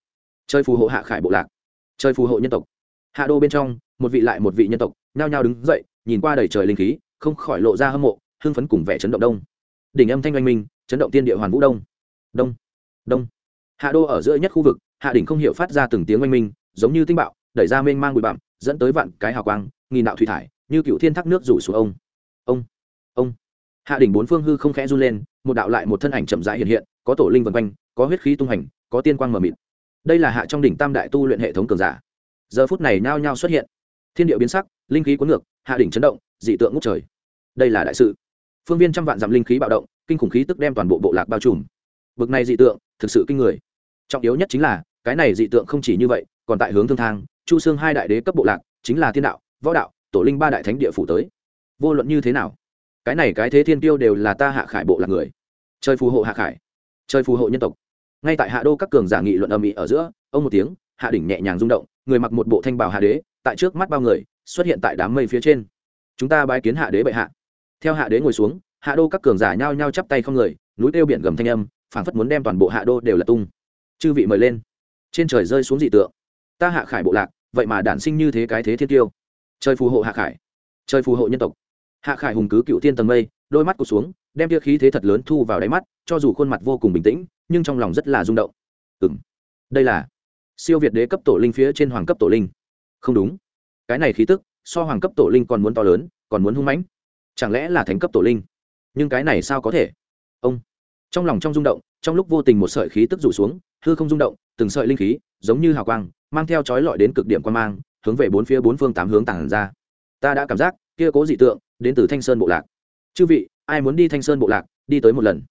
Chơi phù hộ hạ khải bộ lạc. Chơi phù hộ nhân tộc. Hạ đô bên trong, một vị lại một vị nhân tộc, nhao nhao đứng dậy, nhìn qua đầy trời linh khí, không khỏi lộ ra hâm mộ, hưng phấn cùng vẻ chấn động đông. Đỉnh âm thanh oanh minh, chấn động tiên địa hoàn vũ đông. Đông. Đông. Hạ đô ở giữa nhất khu vực, hạ đỉnh không hiểu phát ra từng tiếng oanh minh, giống như tinh bạo, đẩy ra mênh mang bụi bặm, dẫn tới vạn cái hào quang, nghìn đạo thủy thải, như cựu thiên thác nước rủ xuống ông. Ông. Ông. Hạ đỉnh bốn phương hư không khẽ run lên, một đạo lại một thân ảnh chậm rãi hiện hiện, có tổ linh vân quanh, có huyết khí tung hành có tiên quang mờ mịt đây là hạ trong đỉnh tam đại tu luyện hệ thống cường giả. Giờ phút này nao nhao xuất hiện. Thiên điệu biến sắc, linh khí cuốn ngược, hạ đỉnh chấn động, dị tượng ngút trời. Đây là đại sự. Phương viên trăm vạn dặm linh khí bạo động, kinh khủng khí tức đem toàn bộ bộ lạc bao trùm. Bực này dị tượng, thực sự kinh người. Trọng yếu nhất chính là, cái này dị tượng không chỉ như vậy, còn tại hướng thương thang, chu xương hai đại đế cấp bộ lạc, chính là thiên đạo, võ đạo, tổ linh ba đại thánh địa phủ tới. Vô luận như thế nào, cái này cái thế thiên tiêu đều là ta hạ khải bộ lạc người. Chơi phù hộ hạ khải chơi phù hộ nhân tộc ngay tại hạ đô các cường giả nghị luận âm ỉ ở giữa, ông một tiếng, hạ đỉnh nhẹ nhàng rung động, người mặc một bộ thanh bảo hạ đế, tại trước mắt bao người, xuất hiện tại đám mây phía trên. Chúng ta bái kiến hạ đế bệ hạ. Theo hạ đế ngồi xuống, hạ đô các cường giả nhao nhao chắp tay không người, núi tiêu biển gầm thanh âm, phảng phất muốn đem toàn bộ hạ đô đều là tung. Chư vị mời lên. Trên trời rơi xuống dị tượng. Ta hạ khải bộ lạc, vậy mà đản sinh như thế cái thế thiên tiêu. Trời phù hộ hạ khải. Trời phù hộ nhân tộc. Hạ khải hùng cứ cựu tiên tầng mây, đôi mắt cụt xuống đem tia khí thế thật lớn thu vào đáy mắt, cho dù khuôn mặt vô cùng bình tĩnh, nhưng trong lòng rất là rung động. Ừ m đây là siêu việt đế cấp tổ linh phía trên hoàng cấp tổ linh. Không đúng. Cái này khí tức, so hoàng cấp tổ linh còn muốn to lớn, còn muốn hung mãnh. Chẳng lẽ là thánh cấp tổ linh? Nhưng cái này sao có thể? Ông, trong lòng trong rung động, trong lúc vô tình một sợi khí tức rủ xuống, hư không rung động, từng sợi linh khí, giống như hào quang, mang theo chói lọi đến cực điểm quan mang, hướng về bốn phía bốn phương tám hướng tản ra. Ta đã cảm giác, kia cố dị tượng, đến từ thanh sơn bộ lạc. Chư vị ai muốn đi thanh sơn bộ lạc, đi tới một lần.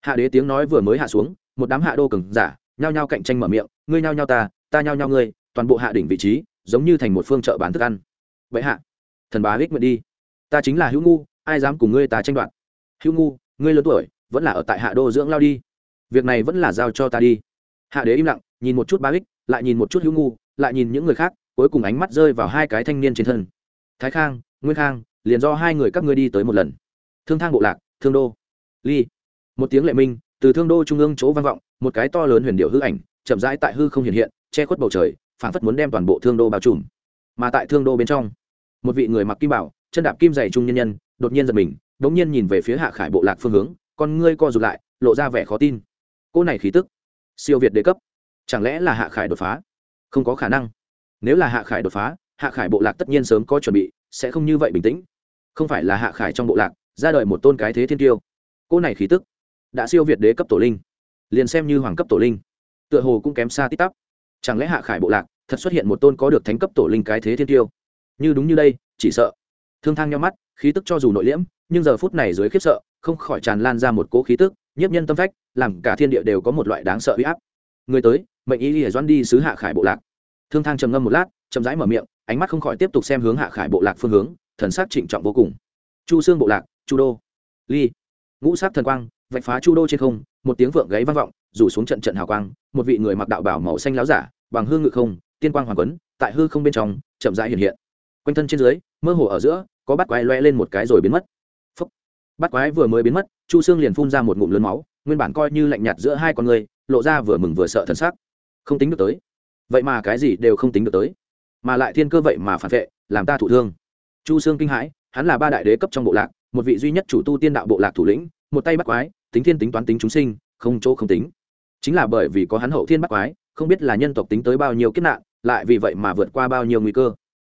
Hạ đế tiếng nói vừa mới hạ xuống, một đám hạ đô cường giả, nhao nhao cạnh tranh mở miệng, ngươi nhao nhao ta ta nhao nhao ngươi, toàn bộ hạ đỉnh vị trí, giống như thành một phương chợ bán thức ăn. Vậy hạ, thần bá ích nguyện đi. Ta chính là hữu ngu, ai dám cùng ngươi ta tranh đoạt? Hữu ngu, ngươi lớn tuổi, vẫn là ở tại hạ đô dưỡng lao đi. Việc này vẫn là giao cho ta đi. Hạ đế im lặng, nhìn một chút bá ích lại nhìn một chút hữu ngu, lại nhìn những người khác, cuối cùng ánh mắt rơi vào hai cái thanh niên trên thân. Thái khang, nguyên khang, liền do hai người các ngươi đi tới một lần thương thang bộ lạc, thương đô. Ly. Một tiếng lệ minh, từ thương đô trung ương chỗ vang vọng, một cái to lớn huyền điệu hư ảnh, chậm rãi tại hư không hiện hiện, che khuất bầu trời, phảng phất muốn đem toàn bộ thương đô bao trùm. Mà tại thương đô bên trong, một vị người mặc kim bảo, chân đạp kim dày trung nhân nhân, đột nhiên giật mình, đống nhiên nhìn về phía hạ khải bộ lạc phương hướng, con ngươi co rụt lại, lộ ra vẻ khó tin. Cô này khí tức, siêu việt đề cấp. Chẳng lẽ là hạ khải đột phá? Không có khả năng. Nếu là hạ khải đột phá, hạ khải bộ lạc tất nhiên sớm có chuẩn bị, sẽ không như vậy bình tĩnh. Không phải là hạ khải trong bộ lạc ra đời một tôn cái thế thiên tiêu cô này khí tức đã siêu việt đế cấp tổ linh, liền xem như hoàng cấp tổ linh, tựa hồ cũng kém xa tít tắp. Chẳng lẽ hạ khải bộ lạc thật xuất hiện một tôn có được thánh cấp tổ linh cái thế thiên tiêu như đúng như đây, chỉ sợ. Thương thang nhau mắt, khí tức cho dù nội liễm, nhưng giờ phút này dưới khiếp sợ, không khỏi tràn lan ra một cỗ khí tức, nhiếp nhân tâm phách, làm cả thiên địa đều có một loại đáng sợ huy áp. Người tới, mệnh y lìa doan đi sứ hạ khải bộ lạc. Thương thang trầm ngâm một lát, chậm rãi mở miệng, ánh mắt không khỏi tiếp tục xem hướng hạ khải bộ lạc phương hướng, thần sắc trịnh trọng vô cùng. Chu xương bộ lạc chu đô. Ly. Ngũ sát thần quang, vạch phá chu đô trên không, một tiếng vượng gáy vang vọng, rủ xuống trận trận hào quang, một vị người mặc đạo bảo màu xanh láo giả, bằng hương ngự không, tiên quang hoàng quấn, tại hư không bên trong, chậm rãi hiện hiện. Quanh thân trên dưới, mơ hồ ở giữa, có bắt quái loe lên một cái rồi biến mất. Phúc. bắt quái vừa mới biến mất, chu xương liền phun ra một ngụm lớn máu, nguyên bản coi như lạnh nhạt giữa hai con người, lộ ra vừa mừng vừa sợ thần sắc. Không tính được tới. Vậy mà cái gì đều không tính được tới. Mà lại thiên cơ vậy mà phản vệ, làm ta thụ thương. Chu xương kinh hãi, hắn là ba đại đế cấp trong bộ lạc một vị duy nhất chủ tu tiên đạo bộ lạc thủ lĩnh, một tay bắt quái, tính thiên tính toán tính chúng sinh, không chỗ không tính. Chính là bởi vì có hắn hậu thiên bắt quái, không biết là nhân tộc tính tới bao nhiêu kiếp nạn, lại vì vậy mà vượt qua bao nhiêu nguy cơ.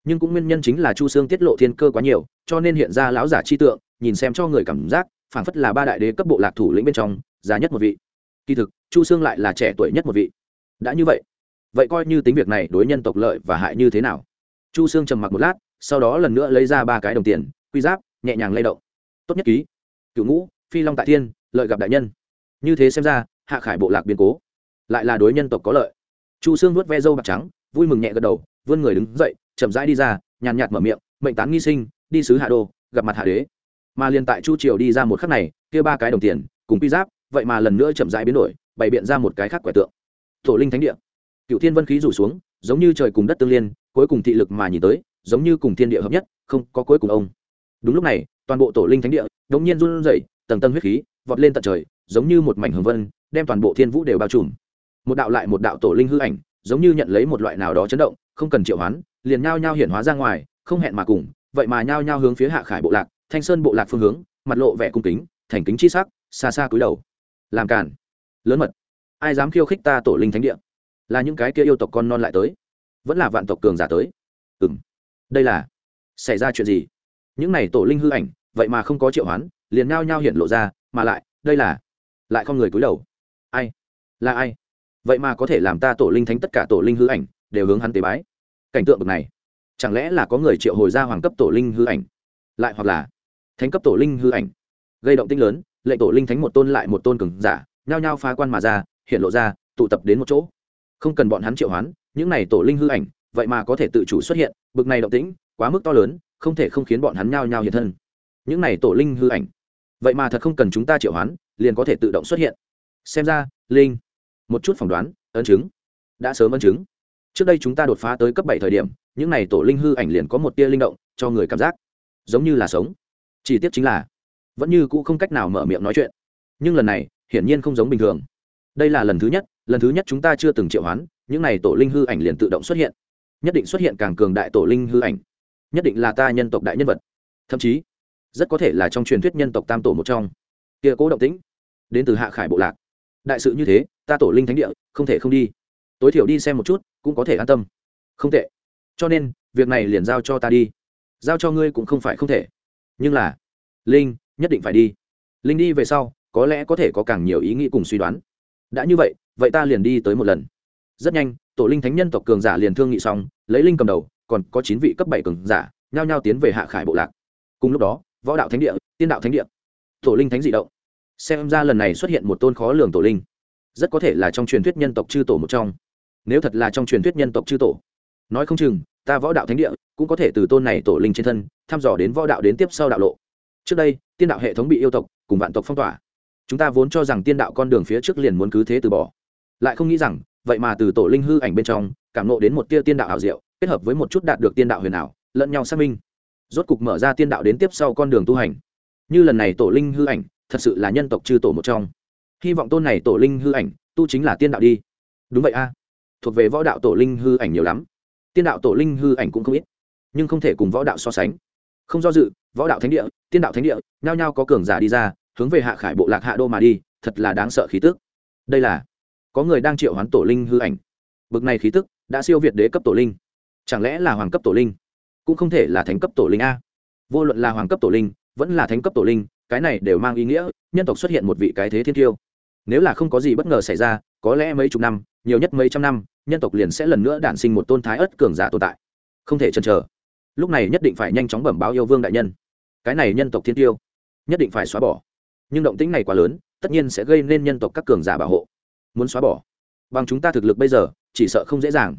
Nhưng cũng nguyên nhân chính là chu xương tiết lộ thiên cơ quá nhiều, cho nên hiện ra lão giả chi tượng, nhìn xem cho người cảm giác, phảng phất là ba đại đế cấp bộ lạc thủ lĩnh bên trong, già nhất một vị. Kỳ thực, chu xương lại là trẻ tuổi nhất một vị. Đã như vậy vậy coi như tính việc này đối nhân tộc lợi và hại như thế nào? Chu xương trầm mặc một lát, sau đó lần nữa lấy ra ba cái đồng tiền, quy giáp nhẹ nhàng lay động. Tốt nhất ký. Cựu ngũ, phi long tại thiên, lợi gặp đại nhân. Như thế xem ra, hạ khải bộ lạc biến cố, lại là đối nhân tộc có lợi. Chu xương nuốt ve dâu bạc trắng, vui mừng nhẹ gật đầu, vươn người đứng dậy, chậm rãi đi ra, nhàn nhạt mở miệng, mệnh tán nghi sinh, đi sứ hạ đô, gặp mặt hạ đế. Mà liền tại chu triều đi ra một khắc này, kia ba cái đồng tiền, cùng quy giáp, vậy mà lần nữa chậm rãi biến đổi, bày biện ra một cái khác quẻ tượng. Tổ linh thánh địa. Cựu thiên vân khí rủ xuống, giống như trời cùng đất tương liên, cuối cùng thị lực mà nhìn tới, giống như cùng thiên địa hợp nhất, không có cuối cùng ông đúng lúc này, toàn bộ tổ linh thánh địa đống nhiên run rẩy, tầng tầng huyết khí vọt lên tận trời, giống như một mảnh hồng vân, đem toàn bộ thiên vũ đều bao trùm. Một đạo lại một đạo tổ linh hư ảnh, giống như nhận lấy một loại nào đó chấn động, không cần triệu hoán, liền nhao nhao hiển hóa ra ngoài, không hẹn mà cùng, vậy mà nhao nhao hướng phía hạ khải bộ lạc, thanh sơn bộ lạc phương hướng, mặt lộ vẻ cung kính, thành kính chi sắc, xa xa cúi đầu. Làm cản lớn mật. Ai dám khiêu khích ta tổ linh thánh địa? Là những cái kia yêu tộc con non lại tới. Vẫn là vạn tộc cường giả tới. Ừ m đây là, xảy ra chuyện gì? Những này tổ linh hư ảnh, vậy mà không có triệu hoán, liền nhao nhao hiện lộ ra, mà lại, đây là, lại không người cúi đầu. Ai? Là ai? Vậy mà có thể làm ta tổ linh thánh tất cả tổ linh hư ảnh, đều hướng hắn tế bái. Cảnh tượng bực này. Chẳng lẽ là có người triệu hồi ra hoàng cấp tổ linh hư ảnh? Lại hoặc là, thánh cấp tổ linh hư ảnh? Gây động tinh lớn lệ tổ linh thánh một tôn lại một tôn cường giả, nhao nhao phá quan mà ra, hiện lộ ra, tụ tập đến một chỗ. Không cần bọn hắn triệu hoán, những này tổ linh hư ảnh, vậy mà có thể tự chủ xuất hiện, bực này động tĩnh, quá mức to lớn không thể không khiến bọn hắn nhao nhao hiện thân. Những này tổ linh hư ảnh. Vậy mà thật không cần chúng ta triệu hoán, liền có thể tự động xuất hiện. Xem ra, linh, một chút phỏng đoán, ấn chứng. Đã sớm ấn chứng. Trước đây chúng ta đột phá tới cấp bảy thời điểm, những này tổ linh hư ảnh liền có một tia linh động, cho người cảm giác. Giống như là sống. Chỉ tiếc chính là, vẫn như cũ không cách nào mở miệng nói chuyện. Nhưng lần này, hiển nhiên không giống bình thường. Đây là lần thứ nhất, lần thứ nhất chúng ta chưa từng triệu hoán, những này tổ linh hư ảnh liền tự động xuất hiện. Nhất định xuất hiện càng cường đại tổ linh hư ảnh nhất định là ta nhân tộc đại nhân vật. Thậm chí, rất có thể là trong truyền thuyết nhân tộc tam tổ một trong. Kia cố động tĩnh, đến từ hạ khải bộ lạc. Đại sự như thế, ta tổ linh thánh địa, không thể không đi. Tối thiểu đi xem một chút, cũng có thể an tâm. Không tệ. Cho nên, việc này liền giao cho ta đi. Giao cho ngươi cũng không phải không thể. Nhưng là, linh, nhất định phải đi. Linh đi về sau, có lẽ có thể có càng nhiều ý nghĩ cùng suy đoán. Đã như vậy vậy ta liền đi tới một lần. Rất nhanh, tổ linh thánh nhân tộc cường giả liền thương nghị xong, lấy linh cầm đầu còn có chín vị cấp bảy cường giả, nhao nhao tiến về hạ khải bộ lạc. Cùng lúc đó, võ đạo thánh địa, tiên đạo thánh địa, tổ linh thánh dị động. Xem ra lần này xuất hiện một tôn khó lường tổ linh. Rất có thể là trong truyền thuyết nhân tộc chư tổ một trong. Nếu thật là trong truyền thuyết nhân tộc chư tổ, nói không chừng, ta võ đạo thánh địa cũng có thể từ tôn này tổ linh trên thân thăm dò đến võ đạo đến tiếp sau đạo lộ. Trước đây, tiên đạo hệ thống bị yêu tộc cùng vạn tộc phong tỏa. Chúng ta vốn cho rằng tiên đạo con đường phía trước liền muốn cứ thế từ bỏ. Lại không nghĩ rằng, vậy mà từ tổ linh hư ảnh bên trong, cảm nộ đến một tia tiên đạo ảo diệu kết hợp với một chút đạt được tiên đạo huyền ảo, lẫn nhau xác minh. Rốt cục mở ra tiên đạo đến tiếp sau con đường tu hành. Như lần này tổ linh hư ảnh, thật sự là nhân tộc chư tổ một trong. Hy vọng tôn này tổ linh hư ảnh, tu chính là tiên đạo đi. Đúng vậy a. Thuộc về võ đạo tổ linh hư ảnh nhiều lắm. Tiên đạo tổ linh hư ảnh cũng không ít, nhưng không thể cùng võ đạo so sánh. Không do dự, võ đạo thánh địa, tiên đạo thánh địa, nhao nhao có cường giả đi ra, hướng về hạ khải bộ lạc hạ đô mà đi, thật là đáng sợ khí tức. Đây là, có người đang triệu hoán tổ linh hư ảnh. Bực này khí tức đã siêu việt đế cấp tổ linh chẳng lẽ là hoàng cấp tổ linh? Cũng không thể là thánh cấp tổ linh a. Vô luận là hoàng cấp tổ linh, vẫn là thánh cấp tổ linh, cái này đều mang ý nghĩa, nhân tộc xuất hiện một vị cái thế thiên tiêu. Nếu là không có gì bất ngờ xảy ra, có lẽ mấy chục năm, nhiều nhất mấy trăm năm, nhân tộc liền sẽ lần nữa đản sinh một tôn thái ất cường giả tồn tại. Không thể chần chờ. Lúc này nhất định phải nhanh chóng bẩm báo yêu vương đại nhân. Cái này nhân tộc thiên tiêu, nhất định phải xóa bỏ. Nhưng động tĩnh này quá lớn, tất nhiên sẽ gây nên nhân tộc các cường giả bảo hộ. Muốn xóa bỏ. Bằng chúng ta thực lực bây giờ, chỉ sợ không dễ dàng.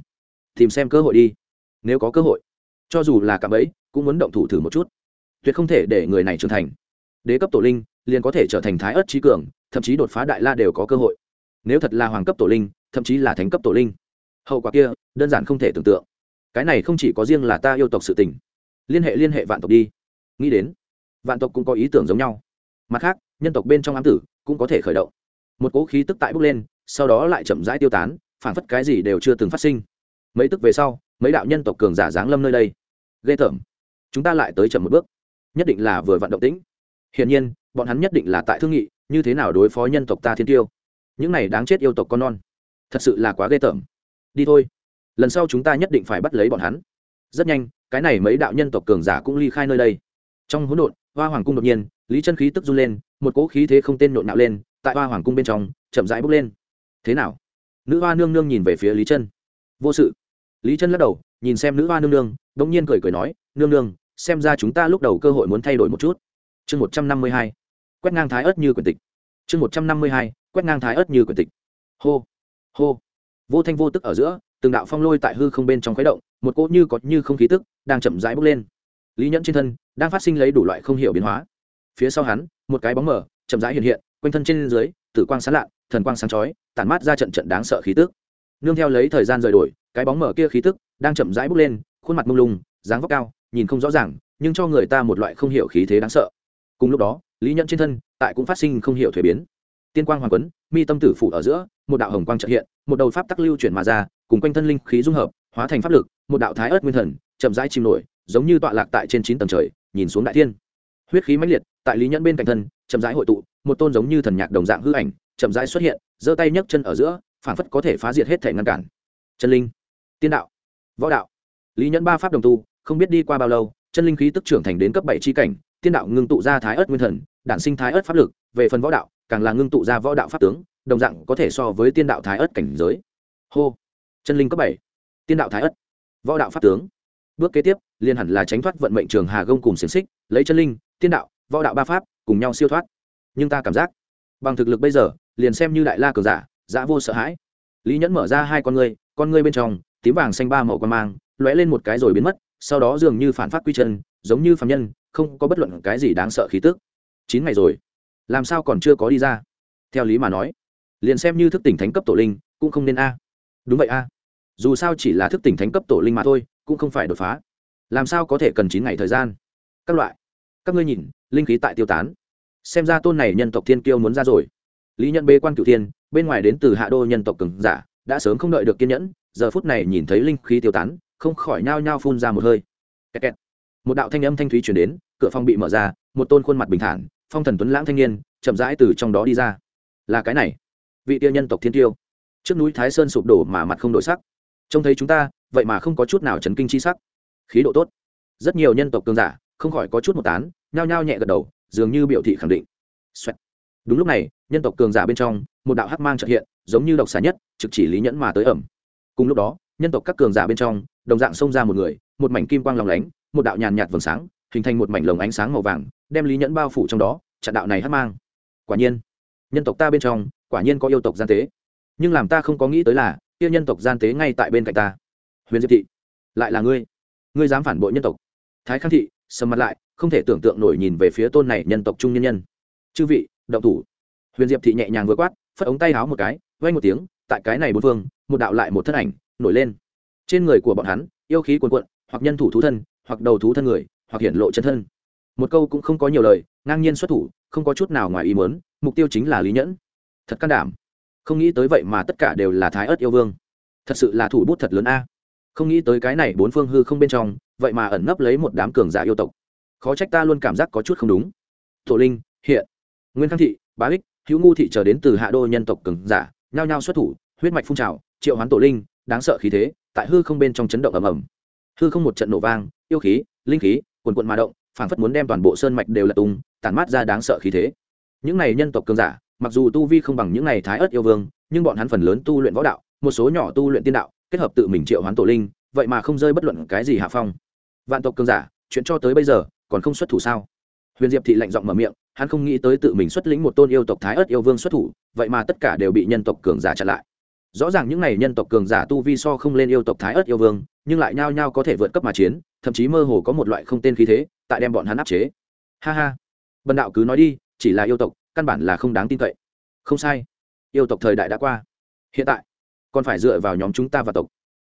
Tìm xem cơ hội đi nếu có cơ hội. Cho dù là cạm ấy, cũng muốn động thủ thử một chút. Tuyệt không thể để người này trưởng thành. Đế cấp tổ linh, liền có thể trở thành thái ớt trí cường, thậm chí đột phá đại la đều có cơ hội. Nếu thật là hoàng cấp tổ linh, thậm chí là thánh cấp tổ linh. Hậu quả kia, đơn giản không thể tưởng tượng. Cái này không chỉ có riêng là ta yêu tộc sự tình. Liên hệ liên hệ vạn tộc đi. Nghĩ đến, vạn tộc cũng có ý tưởng giống nhau. Mặt khác, nhân tộc bên trong ám tử cũng có thể khởi động. Một cỗ khí tức tại bốc lên, sau đó lại chậm rãi tiêu tán, phản phất cái gì đều chưa từng phát sinh. Mấy tức về sau mấy đạo nhân tộc cường giả giáng lâm nơi đây. Ghê tởm. Chúng ta lại tới chậm một bước. Nhất định là vừa vận động tĩnh. Hiển nhiên, bọn hắn nhất định là tại thương nghị, như thế nào đối phó nhân tộc ta thiên tiêu. Những này đáng chết yêu tộc con non. Thật sự là quá ghê tởm. Đi thôi. Lần sau chúng ta nhất định phải bắt lấy bọn hắn. Rất nhanh, cái này mấy đạo nhân tộc cường giả cũng ly khai nơi đây. Trong hỗn độn, hoa hoàng cung đột nhiên, lý chân khí tức run lên, một cỗ khí thế không tên nhộn nạo lên, tại hoa hoàng cung bên trong, chậm rãi bốc lên. Thế nào? Nữ hoa nương nương nhìn về phía lý chân. Vô sự lý chân lắc đầu, nhìn xem nữ hoa nương nương đ ỗ n g nhiên cười cười nói, nương nương, xem ra chúng ta lúc đầu cơ hội muốn thay đổi một chút. Chương một trăm năm mươi hai, quét ngang thái ớt như quyển tịch. Chương một trăm năm mươi hai, quét ngang thái ớt như quyển tịch. Hô hô. Vô thanh vô tức ở giữa, từng đạo phong lôi tại hư không bên trong khuấy động, một cỗ như có như không khí tức đang chậm rãi bốc lên. Lý nhẫn trên thân đang phát sinh lấy đủ loại không h i ể u biến hóa. Phía sau hắn, một cái bóng mở chậm rãi hiện hiện, quanh thân trên dưới, tử quang sáng lạ, thần quang sáng chói, tản mát ra trận trận đáng sợ khí tức. Nương theo lấy thời gian rời đổi cái bóng mở kia khí tức đang chậm rãi bốc lên, khuôn mặt mông lung, dáng vóc cao, nhìn không rõ ràng, nhưng cho người ta một loại không hiểu khí thế đáng sợ. Cùng lúc đó, lý nhẫn trên thân tại cũng phát sinh không hiểu thuế biến. Tiên quang hoàng quấn, mi tâm tử phủ ở giữa, một đạo hồng quang trợ hiện, một đầu pháp tắc lưu chuyển mà ra, cùng quanh thân linh khí dung hợp, hóa thành pháp lực, một đạo thái ớt nguyên thần, chậm rãi chìm nổi, giống như tọa lạc tại trên chín tầng trời, nhìn xuống đại thiên. Huyết khí mãnh liệt, tại lý nhẫn bên cạnh thân, chậm rãi hội tụ, một tôn giống như thần nhạc đồng dạng hư ảnh, chậm rãi xuất hiện, giơ tay nhấc chân ở giữa phản phất có thể phá diệt hết thể ngăn cản. Chân linh tiên đạo, võ đạo. Lý nhẫn ba pháp đồng tu, không biết đi qua bao lâu, chân linh khí tức trưởng thành đến cấp bảy tri cảnh, tiên đạo ngưng tụ ra thái ớt nguyên thần, đản sinh thái ớt pháp lực, về phần võ đạo, càng là ngưng tụ ra võ đạo pháp tướng, đồng dạng có thể so với tiên đạo thái ớt cảnh giới. Hô, chân linh cấp bảy, tiên đạo thái ớt, võ đạo pháp tướng. Bước kế tiếp, liền hẳn là tránh thoát vận mệnh trường hà gông cùng xiềng xích, lấy chân linh, tiên đạo, võ đạo ba pháp, cùng nhau siêu thoát. Nhưng ta cảm giác, bằng thực lực bây giờ, liền xem như đại la cường giả, dã vô sợ hãi. Lý nhẫn mở ra hai con ngươi con ngươi bên trong tím vàng xanh ba màu quan mang, lóe lên một cái rồi biến mất, sau đó dường như phản phát quy chân, giống như phạm nhân, không có bất luận cái gì đáng sợ khí tức. Chín ngày rồi, làm sao còn chưa có đi ra? Theo lý mà nói, liền xem như thức tỉnh thánh cấp tổ linh cũng không nên a. Đúng vậy a. Dù sao chỉ là thức tỉnh thánh cấp tổ linh mà thôi, cũng không phải đột phá. Làm sao có thể cần chín ngày thời gian? Các loại, các ngươi nhìn, linh khí tại tiêu tán. Xem ra tôn này nhân tộc thiên kiêu muốn ra rồi. Lý nhận bê quan cửu thiên, bên ngoài đến từ hạ đô nhân tộc cường giả, đã sớm không đợi được kiên nhẫn giờ phút này nhìn thấy linh khí tiêu tán, không khỏi nhao nhao phun ra một hơi. Kẹt kẹt. một đạo thanh âm thanh thúy chuyển đến, cửa phòng bị mở ra, một tôn khuôn mặt bình thản, phong thần tuấn lãng thanh niên, chậm rãi từ trong đó đi ra. Là cái này, vị tiêu nhân tộc thiên tiêu. Trước núi thái sơn sụp đổ mà mặt không đổi sắc. Trông thấy chúng ta, vậy mà không có chút nào chấn kinh chi sắc. Khí độ tốt. Rất nhiều nhân tộc cường giả, không khỏi có chút một tán, nhao nhao nhẹ gật đầu, dường như biểu thị khẳng định. Xoẹt. đúng lúc này, nhân tộc cường giả bên trong, một đạo hắc mang trợ hiện, giống như độc xà nhất, trực chỉ lý nhẫn mà tới ẩm cùng lúc đó, nhân tộc các cường giả bên trong, đồng dạng xông ra một người, một mảnh kim quang lòng lánh, một đạo nhàn nhạt vầng sáng, hình thành một mảnh lồng ánh sáng màu vàng, đem lý nhẫn bao phủ trong đó, chặn đạo này hát mang. Quả nhiên, nhân tộc ta bên trong, quả nhiên có yêu tộc gian tế. Nhưng làm ta không có nghĩ tới là, kia nhân tộc gian tế ngay tại bên cạnh ta. Huyền diệp thị, lại là ngươi. Ngươi dám phản bội nhân tộc. Thái khang thị, sầm mặt lại, không thể tưởng tượng nổi nhìn về phía tôn này nhân tộc trung nhân nhân. Chư vị, động thủ. Huyền diệp thị nhẹ nhàng vừa quát, phất ống tay háo một cái vay một tiếng, tại cái này bốn phương một đạo lại một thân ảnh nổi lên. Trên người của bọn hắn, yêu khí cuồn cuộn, hoặc nhân thủ thú thân, hoặc đầu thú thân người, hoặc hiển lộ chân thân. Một câu cũng không có nhiều lời, ngang nhiên xuất thủ, không có chút nào ngoài ý mớn mục tiêu chính là lý nhẫn. Thật can đảm. Không nghĩ tới vậy mà tất cả đều là thái ớt yêu vương. Thật sự là thủ bút thật lớn a. Không nghĩ tới cái này bốn phương hư không bên trong, vậy mà ẩn nấp lấy một đám cường giả yêu tộc. Khó trách ta luôn cảm giác có chút không đúng. Tổ linh, hiện, nguyên khang thị, bá ích, hữu ngu thị chờ đến từ hạ đô nhân tộc cường giả, nhao nhao xuất thủ, huyết mạch phun trào triệu hoán tổ linh, đáng sợ khí thế, tại hư không bên trong chấn động ầm ầm. Hư không một trận nổ vang, yêu khí, linh khí, quần quận mà động, phảng phất muốn đem toàn bộ sơn mạch đều lật tung, tản mát ra đáng sợ khí thế. Những này nhân tộc cường giả, mặc dù tu vi không bằng những này thái ớt yêu vương, nhưng bọn hắn phần lớn tu luyện võ đạo, một số nhỏ tu luyện tiên đạo, kết hợp tự mình triệu hoán tổ linh, vậy mà không rơi bất luận cái gì hạ phong. Vạn tộc cường giả, chuyện cho tới bây giờ, còn không xuất thủ sao? Huyền diệp thị lạnh giọng mở miệng, hắn không nghĩ tới tự mình xuất lĩnh một tôn yêu tộc thái ớt yêu vương xuất thủ, vậy mà tất cả đều bị nhân tộc cường giả chặn lại rõ ràng những n à y nhân tộc cường giả tu vi so không lên yêu tộc thái ớt yêu vương, nhưng lại nhao nhao có thể vượt cấp mà chiến, thậm chí mơ hồ có một loại không tên khí thế, tại đem bọn hắn áp chế. Ha ha. Bần đạo cứ nói đi, chỉ là yêu tộc, căn bản là không đáng tin cậy. Không sai. Yêu tộc thời đại đã qua. Hiện tại, còn phải dựa vào nhóm chúng ta và tộc.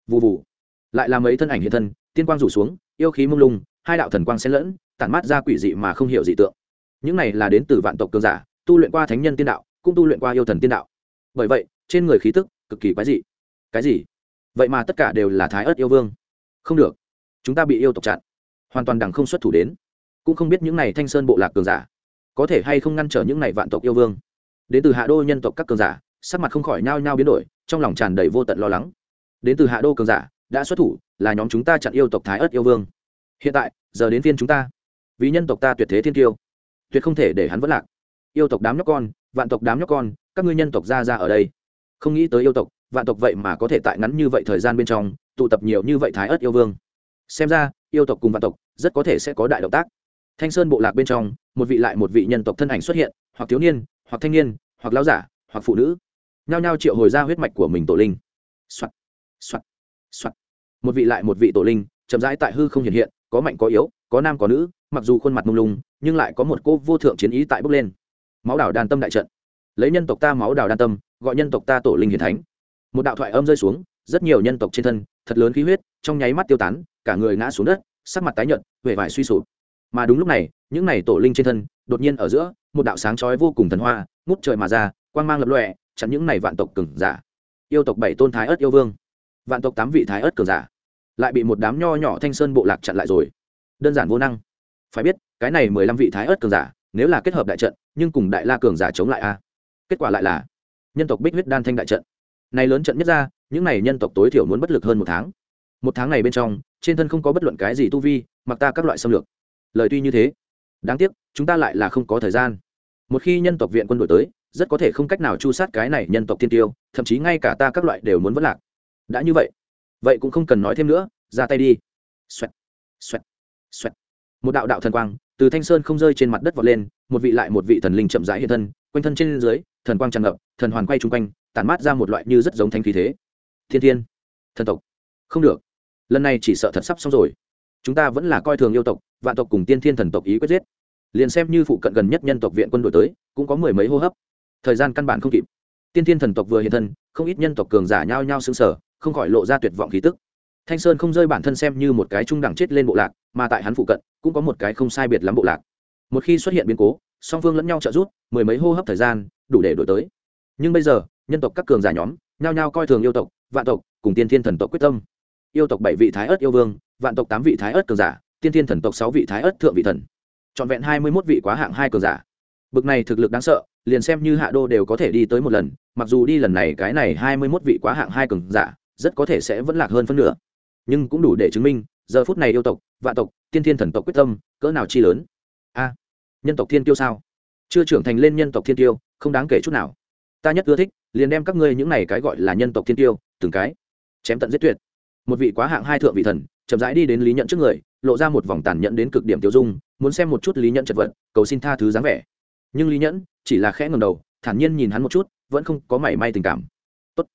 Vụ vụ lại là mấy thân ảnh hiện thân, tiên quang rủ xuống, yêu khí mông lung, hai đạo thần quang xen lẫn, tản mát ra quỷ dị mà không hiểu dị tượng. Những này là đến từ vạn tộc cường giả, tu luyện qua thánh nhân tiên đạo, cũng tu luyện qua yêu thần tiên đạo. Bởi vậy, trên người khí tức cực kỳ quái dị. Cái gì? Vậy mà tất cả đều là thái ớt yêu vương. Không được. Chúng ta bị yêu tộc chặn. Hoàn toàn đằng không xuất thủ đến. Cũng không biết những này thanh sơn bộ lạc cường giả có thể hay không ngăn trở những này vạn tộc yêu vương. Đến từ hạ đô nhân tộc các cường giả, sắc mặt không khỏi nhao nhao biến đổi, trong lòng tràn đầy vô tận lo lắng. Đến từ hạ đô cường giả đã xuất thủ, là nhóm chúng ta chặn yêu tộc thái ớt yêu vương. Hiện tại, giờ đến phiên chúng ta. Vì nhân tộc ta tuyệt thế thiên tiêu tuyệt không thể để hắn vất lạc. Yêu tộc đám nhóc con, vạn tộc đám nhóc con, các ngươi nhân tộc ra ra ở đây không nghĩ tới yêu tộc, vạn tộc vậy mà có thể tại ngắn như vậy thời gian bên trong, tụ tập nhiều như vậy thái ớt yêu vương. Xem ra, yêu tộc cùng vạn tộc rất có thể sẽ có đại động tác. Thanh sơn bộ lạc bên trong, một vị lại một vị nhân tộc thân ảnh xuất hiện, hoặc thiếu niên, hoặc thanh niên, hoặc lão giả, hoặc phụ nữ. Nhao nhao triệu hồi ra huyết mạch của mình tổ linh. Soạt soạt soạt. Một vị lại một vị tổ linh, chậm rãi tại hư không hiện hiện, có mạnh có yếu, có nam có nữ, mặc dù khuôn mặt mông lung, nhưng lại có một cô vô thượng chiến ý tại bốc lên. Máu đào đàn tâm đại trận. Lấy nhân tộc ta máu đào đan tâm gọi nhân tộc ta tổ linh hiền thánh. Một đạo thoại âm rơi xuống, rất nhiều nhân tộc trên thân, thật lớn khí huyết, trong nháy mắt tiêu tán, cả người ngã xuống đất, sắc mặt tái nhợt, vẻ vải suy sụp. Mà đúng lúc này, những này tổ linh trên thân, đột nhiên ở giữa, một đạo sáng chói vô cùng thần hoa, ngút trời mà ra, quang mang lập lòe chặn những này vạn tộc cường giả, yêu tộc bảy tôn thái ớt yêu vương, vạn tộc tám vị thái ớt cường giả, lại bị một đám nho nhỏ thanh sơn bộ lạc chặn lại rồi. Đơn giản vô năng. Phải biết, cái này mười lăm vị thái ớt cường giả, nếu là kết hợp đại trận, nhưng cùng đại la cường giả chống lại a, kết quả lại là nhân tộc bích huyết đan thanh đại trận. Này lớn trận nhất ra, những này nhân tộc tối thiểu muốn bất lực hơn một tháng. Một tháng này bên trong, trên thân không có bất luận cái gì tu vi, mặc ta các loại xâm lược. Lời tuy như thế, đáng tiếc, chúng ta lại là không có thời gian. Một khi nhân tộc viện quân đội tới, rất có thể không cách nào chu sát cái này nhân tộc tiên tiêu, thậm chí ngay cả ta các loại đều muốn vất lạc. Đã như vậy vậy cũng không cần nói thêm nữa, ra tay đi. Xoẹt xoẹt xoẹt. Một đạo đạo thần quang, từ thanh sơn không rơi trên mặt đất vọt lên, một vị lại một vị thần linh chậm rãi hiện thân quanh thân trên dưới, thần quang tràn ngập, thần hoàn quay chung quanh, tản mát ra một loại như rất giống thanh khí thế. Thiên thiên, thần tộc. Không được. Lần này chỉ sợ thật sắp xong rồi. Chúng ta vẫn là coi thường yêu tộc, vạn tộc cùng tiên thiên thần tộc ý quyết giết. Liền xem như phụ cận gần nhất nhân tộc viện quân đội tới, cũng có mười mấy hô hấp. Thời gian căn bản không kịp. Tiên thiên thần tộc vừa hiện thân, không ít nhân tộc cường giả nhao nhao xứng sở không khỏi lộ ra tuyệt vọng khí tức. Thanh sơn không rơi bản thân xem như một cái trung đẳng chết lên bộ lạc, mà tại hắn phụ cận, cũng có một cái không sai biệt lắm bộ lạc một khi xuất hiện biến cố, song phương lẫn nhau trợ giúp, mười mấy hô hấp thời gian, đủ để đổi tới. Nhưng bây giờ, nhân tộc các cường giả nhóm, nhao nhao coi thường yêu tộc, vạn tộc, cùng tiên thiên thần tộc quyết tâm. Yêu tộc bảy vị thái ớt yêu vương, vạn tộc tám vị thái ớt cường giả, tiên thiên thần tộc sáu vị thái ớt thượng vị thần. Trọn vẹn hai mươi mốt vị quá hạng hai cường giả. Bực này thực lực đáng sợ, liền xem như hạ đô đều có thể đi tới một lần, mặc dù đi lần này cái này hai mươi mốt vị quá hạng hai cường giả, rất có thể sẽ vẫn lạc hơn phân nửa. Nhưng cũng đủ để chứng minh, giờ phút này yêu tộc, vạn tộc, tiên thiên thần tộc quyết tâm, cỡ nào chi lớn. A nhân tộc thiên tiêu sao? Chưa trưởng thành lên nhân tộc thiên tiêu không đáng kể chút nào. Ta nhất ưa thích, liền đem các ngươi những này cái gọi là nhân tộc thiên tiêu từng cái chém tận giết tuyệt. Một vị quá hạng hai thượng vị thần, chậm rãi đi đến lý nhận trước người, lộ ra một vòng tàn nhẫn đến cực điểm tiêu dung, muốn xem một chút lý nhẫn chật vật, cầu xin tha thứ dáng vẻ. Nhưng lý nhẫn chỉ là khẽ ngầm đầu, thản nhiên nhìn hắn một chút, vẫn không có mảy may tình cảm. Tốt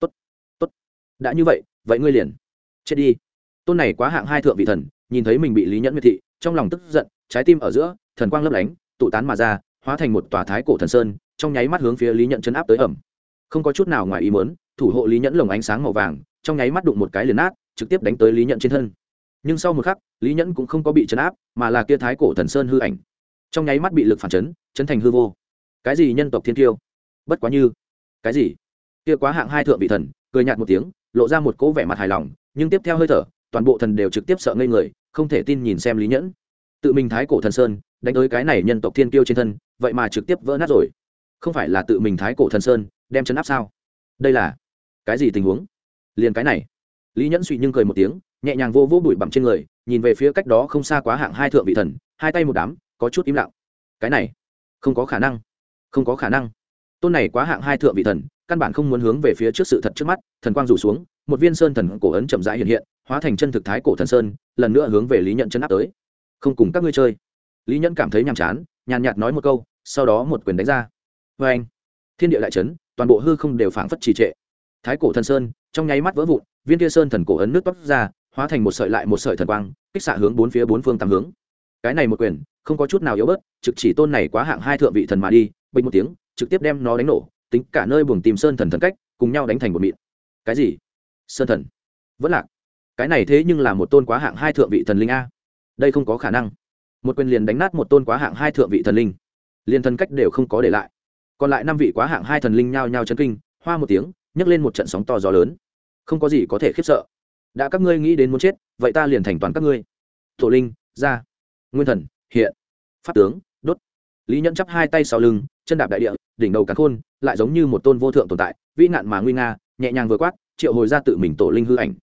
tốt tốt. Đã như vậy vậy ngươi liền chết đi. Tôn này quá hạng hai thượng vị thần, nhìn thấy mình bị lý nhẫn miệt thị, trong lòng tức giận, trái tim ở giữa thần quang lấp lánh, tụ tán mà ra, hóa thành một tòa thái cổ thần sơn, trong nháy mắt hướng phía lý nhẫn chấn áp tới ẩm. Không có chút nào ngoài ý mớn thủ hộ lý nhẫn lồng ánh sáng màu vàng, trong nháy mắt đụng một cái liền nát, trực tiếp đánh tới lý nhẫn trên thân. Nhưng sau một khắc, lý nhẫn cũng không có bị chấn áp, mà là kia thái cổ thần sơn hư ảnh. Trong nháy mắt bị lực phản chấn chấn thành hư vô. Cái gì nhân tộc thiên tiêu bất quá như, cái gì? Kia quá hạng hai thượng vị thần, cười nhạt một tiếng, lộ ra một cỗ vẻ mặt hài lòng, nhưng tiếp theo hơi thở, toàn bộ thần đều trực tiếp sợ ngây người, không thể tin nhìn xem lý nhẫn. Tự mình thái cổ thần sơn đánh tới cái này nhân tộc thiên kiêu trên thân, vậy mà trực tiếp vỡ nát rồi. Không phải là tự mình thái cổ thần sơn, đem chấn áp sao? Đây là cái gì tình huống? Liền cái này. Lý nhẫn suy nhưng cười một tiếng, nhẹ nhàng vô vô bụi bặm trên người, nhìn về phía cách đó không xa quá hạng hai thượng vị thần, hai tay một đám, có chút im lặng. Cái này, không có khả năng. Không có khả năng. Tôn này quá hạng hai thượng vị thần, căn bản không muốn hướng về phía trước sự thật trước mắt, thần quang rủ xuống, một viên sơn thần cổ ấn chậm rãi hiện hiện, hóa thành chân thực thái cổ thần sơn, lần nữa hướng về lý nhận chân áp tới. Không cùng các ngươi chơi lý nhẫn cảm thấy nhàm chán, nhàn nhạt nói một câu, sau đó một quyền đánh ra. Vê anh, thiên địa đại trấn toàn bộ hư không đều phảng phất trì trệ. Thái cổ thần sơn, trong nháy mắt vỡ vụn, viên kia sơn thần cổ ấn nước toát ra, hóa thành một sợi lại một sợi thần quang, kích xạ hướng bốn phía bốn phương tám hướng. Cái này một quyền, không có chút nào yếu bớt, trực chỉ tôn này quá hạng hai thượng vị thần mà đi, bình một tiếng, trực tiếp đem nó đánh nổ, tính cả nơi buồng tìm sơn thần thần cách, cùng nhau đánh thành một mịn. Cái gì? Sơn thần. Vẫn lạc. Cái này thế nhưng là một tôn quá hạng hai thượng vị thần linh a. Đây không có khả năng một quyền liền đánh nát một tôn quá hạng hai thượng vị thần linh. Liền thần cách đều không có để lại. Còn lại năm vị quá hạng hai thần linh nhao nhao chân kinh, hoa một tiếng, nhấc lên một trận sóng to gió lớn. Không có gì có thể khiếp sợ. Đã các ngươi nghĩ đến muốn chết, vậy ta liền thành toàn các ngươi. Thổ linh, ra. Nguyên thần, hiện. Pháp tướng, đốt. Lý nhẫn chắp hai tay sau lưng, chân đạp đại địa, đỉnh đầu cắn khôn, lại giống như một tôn vô thượng tồn tại, vĩ nạn mà nguy nga, nhẹ nhàng vừa quát, triệu hồi ra tự mình tổ linh hư ảnh.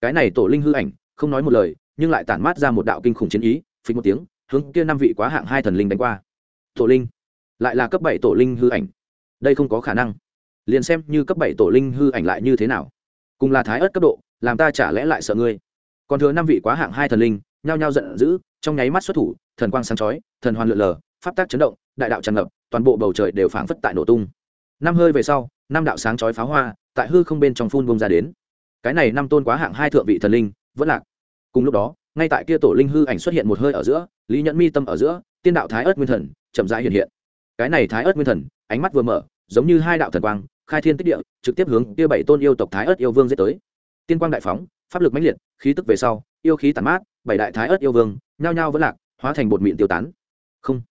Cái này tổ linh hư ảnh, không nói một lời, nhưng lại tản mát ra một đạo kinh khủng chiến ý phí một tiếng hướng kia năm vị quá hạng hai thần linh đánh qua. Tổ linh, lại là cấp bảy tổ linh hư ảnh. Đây không có khả năng. Liền xem như cấp bảy tổ linh hư ảnh lại như thế nào. Cùng là thái ớt cấp độ, làm ta chả lẽ lại sợ ngươi. Còn thừa năm vị quá hạng hai thần linh, nhao nhao giận dữ, trong nháy mắt xuất thủ, thần quang sáng chói, thần hoàn lượn lờ, pháp tác chấn động, đại đạo tràn ngập, toàn bộ bầu trời đều phảng phất tại nổ tung. Năm hơi về sau, năm đạo sáng chói pháo hoa tại hư không bên trong phun bông ra đến. Cái này năm tôn quá hạng hai thượng vị thần linh, vẫn lạc. Cùng lúc đó, ngay tại kia tổ linh hư ảnh xuất hiện một hơi ở giữa lý nhẫn mi tâm ở giữa, tiên đạo thái ớt nguyên thần chậm rãi hiện hiện. Cái này thái ớt nguyên thần, ánh mắt vừa mở, giống như hai đạo thần quang, khai thiên tích địa, trực tiếp hướng kia bảy tôn yêu tộc thái ớt yêu vương dễ tới. Tiên quang đại phóng, pháp lực mãnh liệt, khí tức về sau, yêu khí tàn mát, bảy đại thái ớt yêu vương nhao nhao vẫn lạc, hóa thành bột mịn tiêu tán. Không.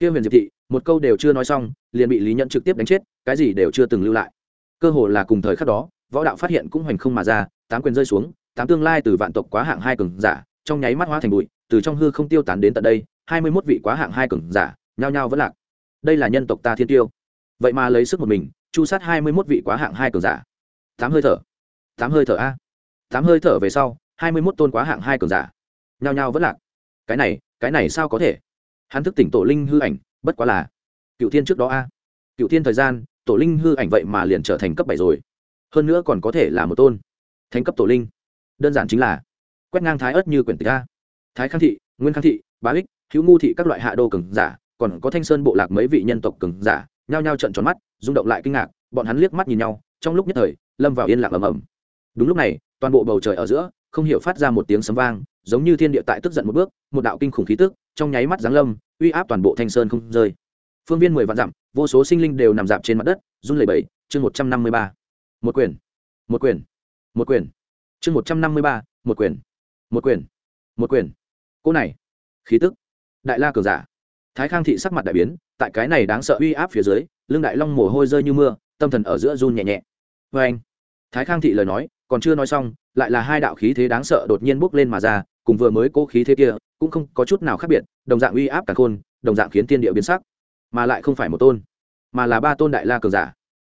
Kia huyền diệp thị, một câu đều chưa nói xong, liền bị lý nhẫn trực tiếp đánh chết, cái gì đều chưa từng lưu lại. Cơ hồ là cùng thời khắc đó, võ đạo phát hiện cũng hoành không mà ra, tám quyền rơi xuống, tám tương lai từ vạn tộc quá hạng hai cường giả, trong nháy mắt hóa thành bụi từ trong hư không tiêu tán đến tận đây, hai mươi mốt vị quá hạng hai cường giả, nhao nhao vẫn lạc. Đây là nhân tộc ta thiên tiêu. Vậy mà lấy sức một mình, chu sát hai mươi mốt vị quá hạng hai cường giả. Tám hơi thở. Tám hơi thở a. Tám hơi thở về sau, hai mươi mốt tôn quá hạng hai cường giả, nhao nhao vẫn lạc. Cái này cái này sao có thể? Hắn thức tỉnh tổ linh hư ảnh, bất quá là cựu thiên trước đó a. Cựu thiên thời gian, tổ linh hư ảnh vậy mà liền trở thành cấp bảy rồi. Hơn nữa còn có thể là một tôn thành cấp tổ linh. Đơn giản chính là quét ngang thái ớt như quyển tịch a thái khang thị, nguyên khang thị, bá ích, hữu ngu thị các loại hạ đô cường giả, còn có thanh sơn bộ lạc mấy vị nhân tộc cường giả, nhao nhao trận tròn mắt, rung động lại kinh ngạc, bọn hắn liếc mắt nhìn nhau, trong lúc nhất thời, lâm vào yên lặng ầm ầm. Đúng lúc này, toàn bộ bầu trời ở giữa, không hiểu phát ra một tiếng sấm vang, giống như thiên địa tại tức giận một bước, một đạo kinh khủng khí tức, trong nháy mắt giáng lâm, uy áp toàn bộ thanh sơn không rơi. Phương viên mười vạn dặm, vô số sinh linh đều nằm dạp trên mặt đất, run lẩy bẩy, chương một trăm năm mươi ba. Một quyền một quyền một quyền. Chương một trăm năm mươi ba, một quyền một quyền một quyền cô này. Khí tức. Đại la cường giả. Thái khang thị sắc mặt đại biến, tại cái này đáng sợ uy áp phía dưới, lưng đại long mồ hôi rơi như mưa, tâm thần ở giữa run nhẹ nhẹ. Vê anh. Thái khang thị lời nói, còn chưa nói xong, lại là hai đạo khí thế đáng sợ đột nhiên bốc lên mà ra, cùng vừa mới cố khí thế kia, cũng không có chút nào khác biệt, đồng dạng uy áp cả khôn, đồng dạng khiến tiên địa biến sắc. Mà lại không phải một tôn, mà là ba tôn đại la cường giả.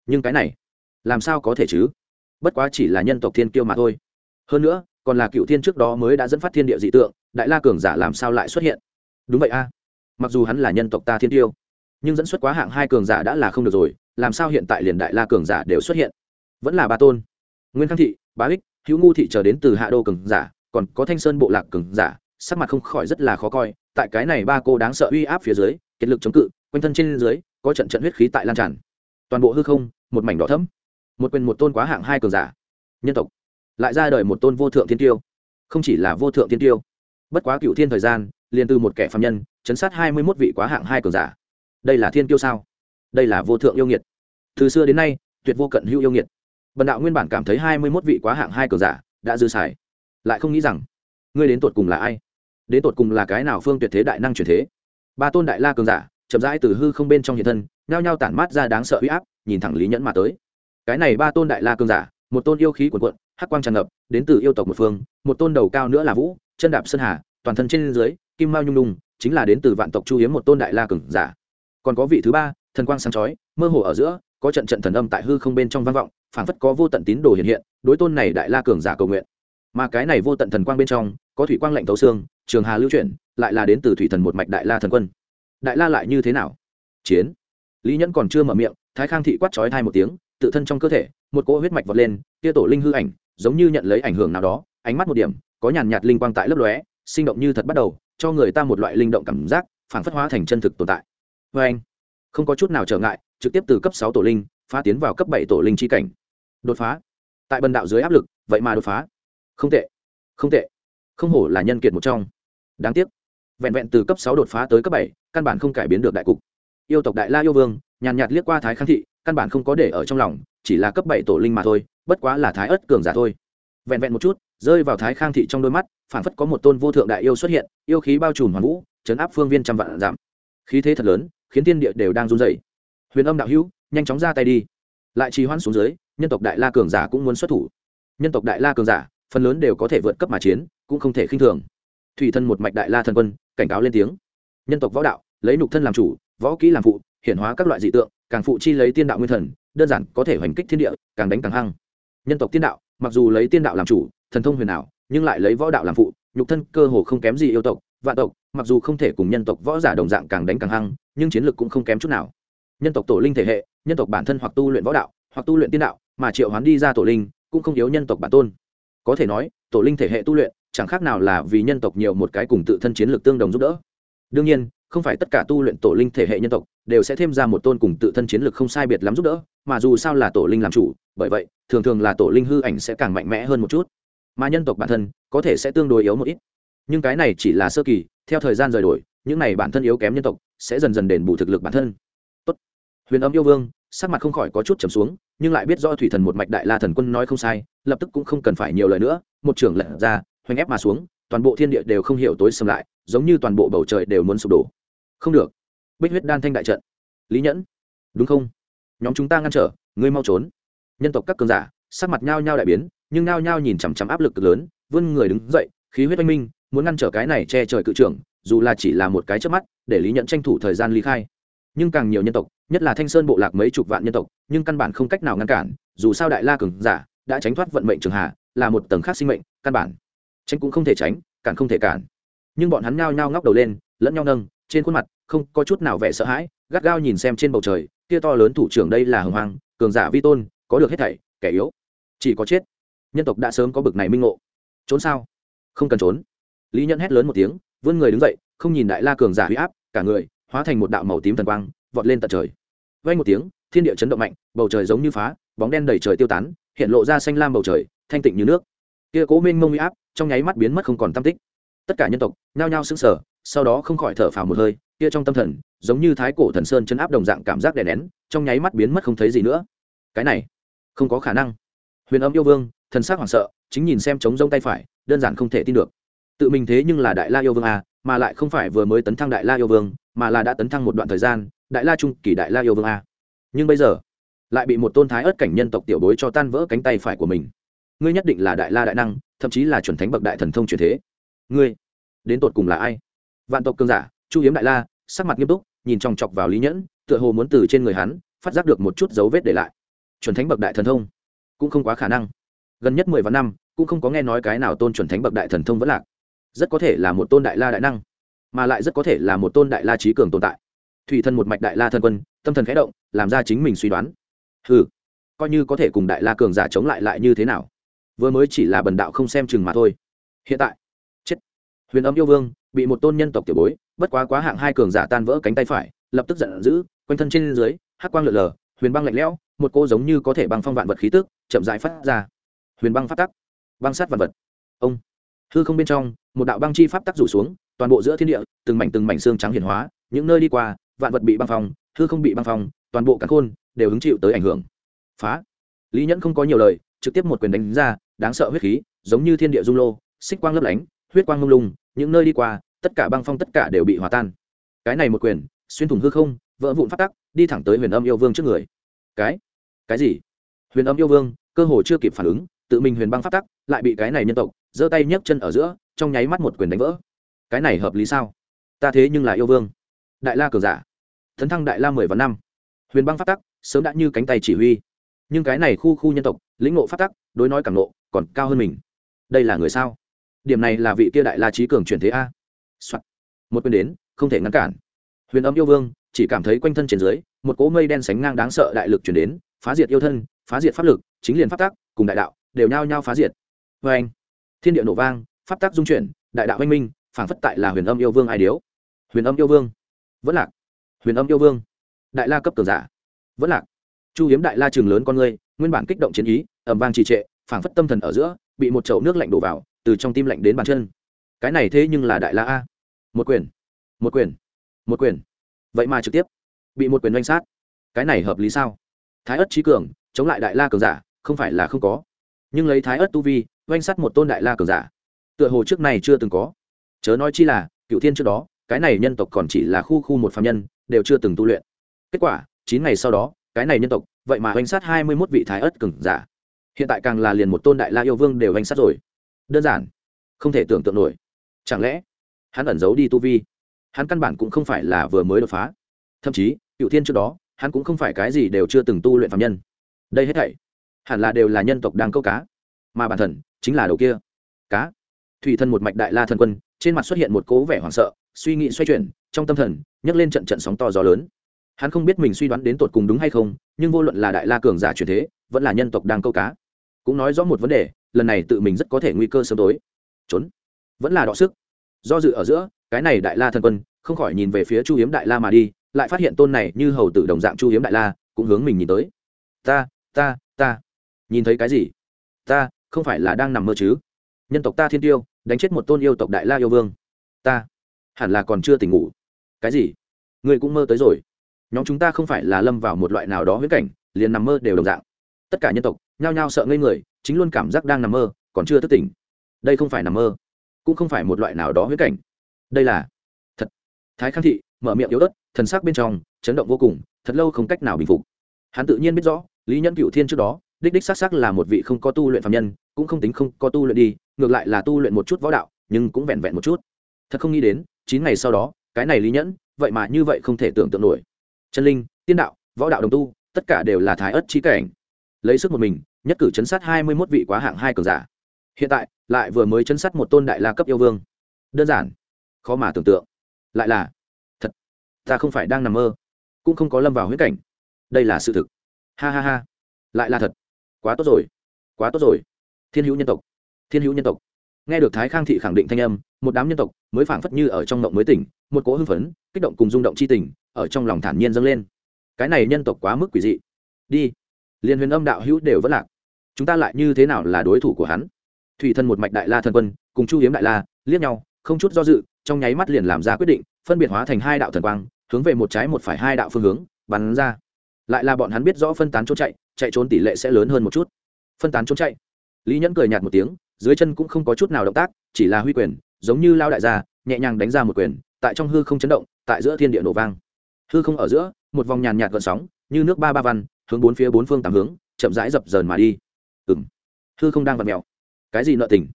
Nhưng cái này, làm sao có thể chứ? Bất quá chỉ là nhân tộc thiên kiêu mà thôi. Hơn nữa còn là cựu thiên trước đó mới đã dẫn phát thiên địa dị tượng, đại la cường giả làm sao lại xuất hiện? Đúng vậy a. Mặc dù hắn là nhân tộc ta thiên tiêu, nhưng dẫn xuất quá hạng hai cường giả đã là không được rồi, làm sao hiện tại liền đại la cường giả đều xuất hiện? Vẫn là ba tôn. Nguyên khang thị, bá ích, hữu ngu thị trở đến từ hạ đô cường giả, còn có thanh sơn bộ lạc cường giả, sắc mặt không khỏi rất là khó coi, tại cái này ba cô đáng sợ uy áp phía dưới, kiệt lực chống cự, quanh thân trên dưới, có trận trận huyết khí tại lan tràn. Toàn bộ hư không, một mảnh đỏ thấm một quyền một tôn quá hạng hai cường giả. Nhân tộc lại ra đời một tôn vô thượng thiên tiêu. Không chỉ là vô thượng thiên tiêu, bất quá cựu thiên thời gian, liền từ một kẻ phạm nhân, chấn sát hai mươi mốt vị quá hạng hai cường giả. Đây là thiên tiêu sao? Đây là vô thượng yêu nghiệt. Từ xưa đến nay, tuyệt vô cận hữu yêu nghiệt. Bần đạo nguyên bản cảm thấy hai mươi mốt vị quá hạng hai cường giả đã dư xài, lại không nghĩ rằng, ngươi đến tột cùng là ai? Đến tột cùng là cái nào phương tuyệt thế đại năng truyền thế? Ba tôn đại la cường giả, chậm rãi từ hư không bên trong hiện thân, nhao nhao tản mát ra đáng sợ huy áp, nhìn thẳng lý nhẫn mà tới. Cái này ba tôn đại la cường giả, một tôn yêu khí quần quận hắc quang tràn ngập, đến từ yêu tộc một phương, một tôn đầu cao nữa là vũ, chân đạp sơn hà, toàn thân trên dưới, kim mao nhung đung chính là đến từ vạn tộc chu hiếm một tôn đại la cường giả. Còn có vị thứ ba, thần quang sáng chói, mơ hồ ở giữa, có trận trận thần âm tại hư không bên trong vang vọng, phảng phất có vô tận tín đồ hiện hiện, đối tôn này đại la cường giả cầu nguyện. Mà cái này vô tận thần quang bên trong, có thủy quang lạnh tấu xương, trường hà lưu chuyển, lại là đến từ thủy thần một mạch đại la thần quân. Đại la lại như thế nào? Chiến. Lý nhẫn còn chưa mở miệng, thái khang thị quát chói thai một tiếng, tự thân trong cơ thể, một cỗ huyết mạch vọt lên, kia tổ linh hư ảnh giống như nhận lấy ảnh hưởng nào đó, ánh mắt một điểm, có nhàn nhạt linh quang tại lấp lóe, sinh động như thật bắt đầu, cho người ta một loại linh động cảm giác phản phất hóa thành chân thực tồn tại. Vê anh, không có chút nào trở ngại, trực tiếp từ cấp sáu tổ linh, phá tiến vào cấp bảy tổ linh chi cảnh. Đột phá. Tại bần đạo dưới áp lực, vậy mà đột phá. Không tệ. Không tệ. Không hổ là nhân kiệt một trong. Đáng tiếc. Vẹn vẹn từ cấp sáu đột phá tới cấp bảy, căn bản không cải biến được đại cục. Yêu tộc đại la yêu vương, nhàn nhạt liếc qua thái khang thị, căn bản không có để ở trong lòng chỉ là cấp bảy tổ linh mà thôi, bất quá là thái ớt cường giả thôi. Vẹn vẹn một chút, rơi vào thái khang thị trong đôi mắt phản phất có một tôn vô thượng đại yêu xuất hiện, yêu khí bao trùm hoàn vũ, chấn áp phương viên trăm vạn giảm. Khí thế thật lớn, khiến thiên địa đều đang run dày huyền âm đạo hữu, nhanh chóng ra tay đi. Lại trì hoãn xuống dưới, nhân tộc đại la cường giả cũng muốn xuất thủ. Nhân tộc đại la cường giả, phần lớn đều có thể vượt cấp mà chiến, cũng không thể khinh thường. Thủy thân một mạch đại la thần quân, cảnh cáo lên tiếng. Nhân tộc võ đạo, lấy nục thân làm chủ, võ kỹ làm phụ, hiển hóa các loại dị tượng càng phụ chi lấy tiên đạo nguyên thần, đơn giản có thể hoành kích thiên địa, càng đánh càng hăng. Nhân tộc tiên đạo, mặc dù lấy tiên đạo làm chủ, thần thông huyền ảo, nhưng lại lấy võ đạo làm phụ, nhục thân cơ hồ không kém gì yêu tộc, vạn tộc, mặc dù không thể cùng nhân tộc võ giả đồng dạng càng đánh càng hăng, nhưng chiến lược cũng không kém chút nào. Nhân tộc tổ linh thể hệ, nhân tộc bản thân hoặc tu luyện võ đạo, hoặc tu luyện tiên đạo, mà triệu hoán đi ra tổ linh, cũng không yếu nhân tộc bản tôn. Có thể nói, tổ linh thể hệ tu luyện, chẳng khác nào là vì nhân tộc nhiều một cái cùng tự thân chiến lược tương đồng giúp đỡ. Đương nhiên không phải tất cả tu luyện tổ linh thể hệ nhân tộc đều sẽ thêm ra một tôn cùng tự thân chiến lược không sai biệt lắm giúp đỡ, mà dù sao là tổ linh làm chủ, bởi vậy, thường thường là tổ linh hư ảnh sẽ càng mạnh mẽ hơn một chút. Mà nhân tộc bản thân, có thể sẽ tương đối yếu một ít. Nhưng cái này chỉ là sơ kỳ, theo thời gian rời đổi, những này bản thân yếu kém nhân tộc sẽ dần dần đền bù thực lực bản thân. Tốt. huyền âm yêu vương, sắc mặt không khỏi có chút trầm xuống, nhưng lại biết do thủy thần một mạch đại la thần quân nói không sai, lập tức cũng không cần phải nhiều lời nữa, một trưởng lệnh ra, hoành ép mà xuống toàn bộ thiên địa đều không hiểu tối sầm lại, giống như toàn bộ bầu trời đều muốn sụp đổ. Không được. Bích huyết đan thanh đại trận. Lý nhẫn. Đúng không? Nhóm chúng ta ngăn trở, ngươi mau trốn. Nhân tộc các cường giả, sắc mặt nhao nhao đại biến, nhưng nhao nhao nhìn chằm chằm áp lực cực lớn, vươn người đứng dậy, khí huyết oanh minh, muốn ngăn trở cái này che trời cự trưởng, dù là chỉ là một cái trước mắt, để lý nhẫn tranh thủ thời gian ly khai. Nhưng càng nhiều nhân tộc, nhất là thanh sơn bộ lạc mấy chục vạn nhân tộc, nhưng căn bản không cách nào ngăn cản, dù sao đại la cường giả, đã tránh thoát vận mệnh trường hạ, là một tầng khác sinh mệnh, căn bản tránh cũng không thể tránh, cản không thể cản. Nhưng bọn hắn nhao nhao ngóc đầu lên, lẫn nhau nâng, trên khuôn mặt không có chút nào vẻ sợ hãi, gắt gao nhìn xem trên bầu trời, kia to lớn thủ trưởng đây là hồng hoàng cường giả vi tôn, có được hết thảy, kẻ yếu, chỉ có chết. Nhân tộc đã sớm có bực này minh ngộ. Trốn sao? Không cần trốn. Lý nhẫn hét lớn một tiếng, vươn người đứng dậy, không nhìn đại la cường giả huy áp, cả người hóa thành một đạo màu tím thần quang, vọt lên tận trời. Vay một tiếng, thiên địa chấn động mạnh, bầu trời giống như phá, bóng đen đầy trời tiêu tán, hiện lộ ra xanh lam bầu trời, thanh tịnh như nước. Kia cố minh mông huy áp trong nháy mắt biến mất không còn tam tích. Tất cả nhân tộc nhao nhao sững sờ, sau đó không khỏi thở phào một hơi, kia trong tâm thần, giống như thái cổ thần sơn chấn áp đồng dạng cảm giác đè nén, trong nháy mắt biến mất không thấy gì nữa. Cái này, không có khả năng. Huyền âm yêu vương, thần sắc hoảng sợ, chính nhìn xem trống rông tay phải, đơn giản không thể tin được. Tự mình thế nhưng là đại la yêu vương à mà lại không phải vừa mới tấn thăng đại la yêu vương, mà là đã tấn thăng một đoạn thời gian, đại la trung kỳ đại la yêu vương a nhưng bây giờ, lại bị một tôn thái ớt cảnh nhân tộc tiểu bối cho tan vỡ cánh tay phải của mình ngươi nhất định là đại la đại năng, thậm chí là chuẩn thánh bậc đại thần thông truyền thế. Ngươi, đến tột cùng là ai? Vạn tộc cương giả, chu hiếm đại la, sắc mặt nghiêm túc, nhìn chòng chọc vào lý nhẫn, tựa hồ muốn từ trên người hắn, phát giác được một chút dấu vết để lại. Chuẩn thánh bậc đại thần thông, cũng không quá khả năng. Gần nhất mười vạn năm, cũng không có nghe nói cái nào tôn chuẩn thánh bậc đại thần thông vẫn lạc. Rất có thể là một tôn đại la đại năng, mà lại rất có thể là một tôn đại la trí cường tồn tại. Thủy thân một mạch đại la thân quân, tâm thần khẽ động, làm ra chính mình suy đoán. Ừ coi như có thể cùng đại la cường giả chống lại lại như thế nào? Vừa mới chỉ là bần đạo không xem chừng mà thôi. Hiện tại, chết. Huyền âm yêu vương bị một tôn nhân tộc tiểu bối, bất quá quá hạng hai cường giả tan vỡ cánh tay phải, lập tức giận dữ, quanh thân trên dưới, hắc quang lượn lờ, huyền băng lạnh lẽo, một cô giống như có thể băng phong vạn vật khí tức, chậm rãi phát ra. Huyền băng phát tắc, băng sát vạn vật. Ông. Hư không bên trong, một đạo băng chi pháp tắc rủ xuống, toàn bộ giữa thiên địa, từng mảnh từng mảnh xương trắng hiển hóa, những nơi đi qua, vạn vật bị băng phong, hư không bị băng phong, toàn bộ cả khôn đều hứng chịu tới ảnh hưởng. Phá. Lý nhẫn không có nhiều lời, trực tiếp một quyền đánh ra đáng sợ huyết khí, giống như thiên địa dung lô, xích quang lấp lánh, huyết quang lung lung, những nơi đi qua, tất cả băng phong tất cả đều bị hòa tan. Cái này một quyền, xuyên thủng hư không, vỡ vụn phát tắc, đi thẳng tới huyền âm yêu vương trước người. Cái? Cái gì? Huyền âm yêu vương, cơ hồ chưa kịp phản ứng, tự mình huyền băng phát tắc, lại bị cái này nhân tộc, giơ tay nhấc chân ở giữa, trong nháy mắt một quyền đánh vỡ. Cái này hợp lý sao? Ta thế nhưng là yêu vương. Đại la cường giả. Thấn thăng đại la mười vạn năm. Huyền băng phát tắc, sớm đã như cánh tay chỉ huy nhưng cái này khu khu nhân tộc, lĩnh ngộ phát tắc, đối nói càng nộ còn cao hơn mình. Đây là người sao? Điểm này là vị kia đại la trí cường chuyển thế a、Soạn. một quyền đến, không thể ngăn cản. Huyền âm yêu vương, chỉ cảm thấy quanh thân trên dưới, một cỗ mây đen sánh ngang đáng sợ đại lực chuyển đến, phá diệt yêu thân, phá diệt pháp lực, chính liền pháp tắc, cùng đại đạo, đều nhao nhao phá diệt. Vê anh, thiên địa nổ vang, pháp tắc dung chuyển, đại đạo oanh minh, phảng phất tại là huyền âm yêu vương ai điếu. Huyền âm yêu vương. Vẫn lạc. Huyền âm yêu vương. Đại la cấp cường giả. Vẫn lạc chu hiếm đại la trường lớn con người nguyên bản kích động chiến ý ẩm vang trì trệ, phảng phất tâm thần ở giữa, bị một chậu nước lạnh đổ vào, từ trong tim lạnh đến bàn chân. Cái này thế nhưng là đại la a. Một quyền một quyền một quyền. Vậy mà trực tiếp, bị một quyền doanh sát. Cái này hợp lý sao? Thái ất trí cường, chống lại đại la cường giả, không phải là không có. Nhưng lấy thái ất tu vi doanh sát một tôn đại la cường giả, tựa hồ trước này chưa từng có. Chớ nói chi là cựu thiên trước đó, cái này nhân tộc còn chỉ là khu khu một phạm nhân, đều chưa từng tu luyện. Kết quả, chín ngày sau đó cái này nhân tộc, vậy mà oanh sát hai mươi mốt vị thái ất cừng giả. Hiện tại càng là liền một tôn đại la yêu vương đều oanh sát rồi. Đơn giản, không thể tưởng tượng nổi. Chẳng lẽ, hắn ẩn giấu đi tu vi? Hắn căn bản cũng không phải là vừa mới đột phá. Thậm chí, cựu thiên trước đó, hắn cũng không phải cái gì đều chưa từng tu luyện phạm nhân. Đây hết thảy, hẳn là đều là nhân tộc đang câu cá. Mà bản thân, chính là đầu kia. Cá. Thủy thân một mạch đại la thần quân, trên mặt xuất hiện một cố vẻ hoảng sợ, suy nghĩ xoay chuyển, trong tâm thần, nhấc lên trận trận sóng to gió lớn hắn không biết mình suy đoán đến tột cùng đúng hay không, nhưng vô luận là đại la cường giả truyền thế, vẫn là nhân tộc đang câu cá, cũng nói rõ một vấn đề, lần này tự mình rất có thể nguy cơ sớm tối. Trốn. Vẫn là đọ sức. Do dự ở giữa, cái này đại la thần quân, không khỏi nhìn về phía chu hiếm đại la mà đi, lại phát hiện tôn này như hầu tử đồng dạng chu hiếm đại la, cũng hướng mình nhìn tới. Ta ta ta. Nhìn thấy cái gì? Ta, không phải là đang nằm mơ chứ? Nhân tộc ta thiên tiêu, đánh chết một tôn yêu tộc đại la yêu vương. Ta, hẳn là còn chưa tỉnh ngủ. Cái gì? Ngươi cũng mơ tới rồi nhóm chúng ta không phải là lâm vào một loại nào đó huyễn cảnh, liền nằm mơ đều đồng dạng. Tất cả nhân tộc, nhao nhao sợ ngây người, chính luôn cảm giác đang nằm mơ, còn chưa thức tỉnh. Đây không phải nằm mơ, cũng không phải một loại nào đó huyễn cảnh. Đây là thật. Thái khang thị mở miệng yếu ớt, thần sắc bên trong chấn động vô cùng, thật lâu không cách nào bình phục. Hắn tự nhiên biết rõ, lý nhân cựu thiên trước đó, đích đích xác xác là một vị không có tu luyện phạm nhân, cũng không tính không có tu luyện đi, ngược lại là tu luyện một chút võ đạo, nhưng cũng vẹn vẹn một chút. Thật không nghĩ đến, chín ngày sau đó, cái này lý nhẫn, vậy mà như vậy không thể tưởng tượng nổi chân linh, tiên đạo, võ đạo đồng tu, tất cả đều là thái ất trí cảnh. Lấy sức một mình, nhất cử chấn sát hai mươi mốt vị quá hạng hai cường giả. Hiện tại, lại vừa mới chấn sát một tôn đại la cấp yêu vương. Đơn giản. Khó mà tưởng tượng. Lại là, thật, ta không phải đang nằm mơ, cũng không có lâm vào huyết cảnh. Đây là sự thực. Ha ha ha. Lại là thật. Quá tốt rồi. Quá tốt rồi. Thiên hữu nhân tộc. Thiên hữu nhân tộc. Nghe được thái khang thị khẳng định thanh âm, một đám nhân tộc mới phảng phất như ở trong mộng mới tỉnh, một cỗ hưng phấn, kích động cùng rung động c h i tình ở trong lòng thản nhiên dâng lên. Cái này nhân tộc quá mức quỷ dị. Đi. Liên huyền âm đạo hữu đều vẫn lạc. Chúng ta lại như thế nào là đối thủ của hắn? Thủy thân một mạch đại la thần quân, cùng chu hiếm đại la, liếc nhau, không chút do dự, trong nháy mắt liền làm ra quyết định, phân biệt hóa thành hai đạo thần quang, hướng về một trái một phải hai đạo phương hướng, bắn ra. Lại là bọn hắn biết rõ phân tán trốn chạy chạy trốn tỷ lệ sẽ lớn hơn một chút. Phân tán trốn chạy. Lý nhẫn cười nhạt một tiếng, dưới chân cũng không có chút nào động tác, chỉ là huy quyền, giống như lao đại gia, nhẹ nhàng đánh ra một quyền, tại trong hư không chấn động, tại giữa thiên địa nổ vang hư không ở giữa, một vòng nhàn nhạt gợn sóng, như nước ba ba văn, hướng bốn phía bốn phương tám hướng, chậm rãi dập dờn mà đi. Ừng hư không đang vặt mèo. Cái gì nợ tình?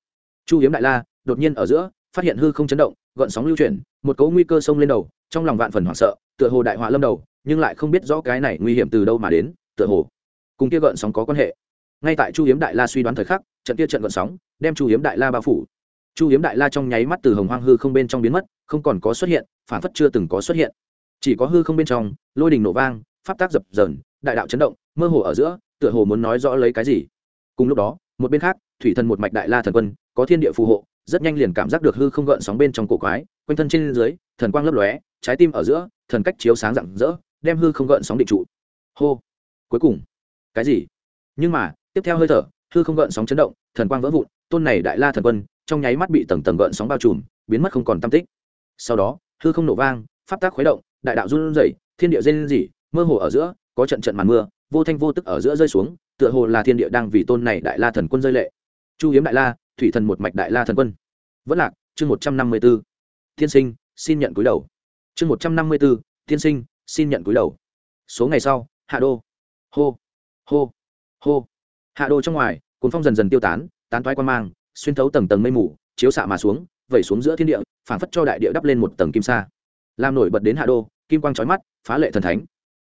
Chu hiếm đại la đột nhiên ở giữa, phát hiện hư không chấn động, gợn sóng lưu chuyển, một cấu nguy cơ sông lên đầu, trong lòng vạn phần hoảng sợ, tựa hồ đại họa lâm đầu, nhưng lại không biết rõ cái này nguy hiểm từ đâu mà đến, tựa hồ cùng kia gợn sóng có quan hệ. Ngay tại chu hiếm đại la suy đoán thời khắc, trận kia trận gợn sóng đem chu hiếm đại la bao phủ. Chu hiếm đại la trong nháy mắt từ hồng hoang hư không bên trong biến mất, không còn có xuất hiện phản phất chưa từng có xuất hiện chỉ có hư không bên trong, lôi đình nổ vang, pháp tác dập dờn, đại đạo chấn động, mơ hồ ở giữa, tựa hồ muốn nói rõ lấy cái gì. Cùng lúc đó, một bên khác, thủy thần một mạch đại la thần quân, có thiên địa phù hộ, rất nhanh liền cảm giác được hư không gợn sóng bên trong cổ quái, quanh thân trên dưới, thần quang lấp lóe, trái tim ở giữa, thần cách chiếu sáng rạng rỡ, đem hư không gợn sóng định trụ. Hô! Cuối cùng, cái gì? Nhưng mà, tiếp theo hơi thở, hư không gợn sóng chấn động, thần quang vỡ vụn, tôn này đại la thần quân, trong nháy mắt bị tầng tầng gợn sóng bao trùm, biến mất không còn tam tích. Sau đó, hư không nổ vang, pháp tác khuấy động đại đạo run rẩy, thiên địa rên rỉ, mơ hồ ở giữa, có trận trận màn mưa, vô thanh vô tức ở giữa rơi xuống, tựa hồ là thiên địa đang vì tôn này đại la thần quân rơi lệ. Chu hiếm đại la, thủy thần một mạch đại la thần quân. Vẫn lạc, chương một trăm năm mươi b ố tiên sinh, xin nhận cúi đầu. Chương một trăm năm mươi b ố tiên sinh, xin nhận cúi đầu. Số ngày sau, hạ đô. Hô hô hô. Hạ đô trong ngoài, cuốn phong dần dần tiêu tán tán toái quan mang, xuyên thấu tầng tầng mây mù, chiếu xạ mà xuống, vẩy xuống giữa thiên địa, phảng phất cho đại địa đắp lên một tầng kim sa làm nổi bật đến hạ đô, kim quang trói mắt, phá lệ thần thánh.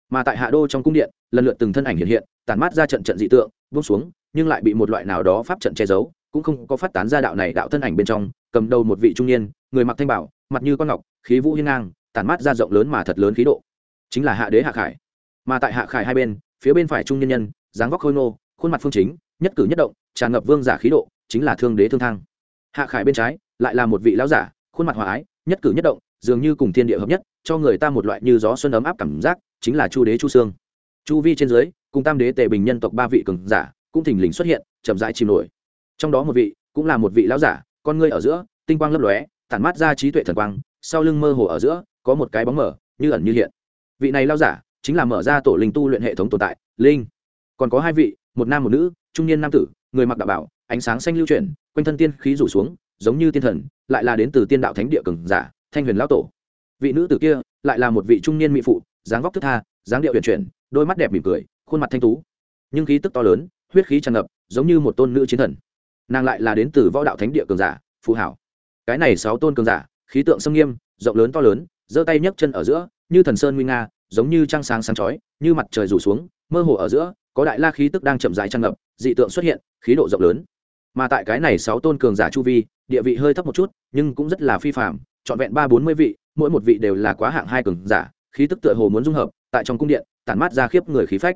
Mà tại hạ đô trong cung điện, lần lượt từng thân ảnh hiện hiện, tản mát ra trận trận dị tượng, buông xuống, nhưng lại bị một loại nào đó pháp trận che giấu, cũng không có phát tán ra đạo này đạo thân ảnh bên trong, cầm đầu một vị trung niên, người mặc thanh bảo, mặt như con ngọc, khí vũ hiên ngang, tản mát ra rộng lớn mà thật lớn khí độ. Chính là hạ đế hạ khải. Mà tại hạ khải hai bên, phía bên phải trung nhân nhân, dáng vóc khôi nô khuôn mặt phương chính, nhất cử nhất động, tràn ngập vương giả khí độ, chính là thương đế thương thang. Hạ khải bên trái, lại là một vị lão giả, khuôn mặt hòa ái, nhất cử nhất động dường như cùng thiên địa hợp nhất, cho người ta một loại như gió xuân ấm áp cảm giác, chính là chu đế chu sương. Chu vi trên dưới, cùng tam đế tề bình nhân tộc ba vị cường giả, cũng thình lình xuất hiện, chậm rãi chìm nổi. Trong đó một vị, cũng là một vị lão giả, con ngươi ở giữa, tinh quang lấp lóe, tản mát ra trí tuệ thần quang, sau lưng mơ hồ ở giữa, có một cái bóng mở, như ẩn như hiện. Vị này lão giả, chính là mở ra tổ linh tu luyện hệ thống tồn tại, linh. Còn có hai vị, một nam một nữ, trung niên nam tử, người mặc đạo bảo, ánh sáng xanh lưu chuyển, quanh thân tiên khí rủ xuống, giống như tiên thần, lại là đến từ tiên đạo thánh địa cường giả thanh huyền lão tổ. Vị nữ tử kia lại là một vị trung niên mỹ phụ, dáng vóc thức tha, dáng điệu huyền chuyển, đôi mắt đẹp mỉm cười, khuôn mặt thanh tú. Nhưng khí tức to lớn, huyết khí tràn ngập, giống như một tôn nữ chiến thần. Nàng lại là đến từ võ đạo thánh địa cường giả, phù hảo. Cái này sáu tôn cường giả, khí tượng sâm nghiêm, rộng lớn to lớn, giơ tay nhấc chân ở giữa, như thần sơn nguy nga, giống như trăng sáng sáng chói, như mặt trời rủ xuống, mơ hồ ở giữa, có đại la khí tức đang chậm rãi tràn ngập, dị tượng xuất hiện, khí độ rộng lớn. Mà tại cái này sáu tôn cường giả chu vi, địa vị hơi thấp một chút, nhưng cũng rất là phi phạm trọn vẹn ba bốn mươi vị, mỗi một vị đều là quá hạng hai cường giả, khí tức tựa hồ muốn dung hợp, tại trong cung điện, tản mát ra khiếp người khí phách.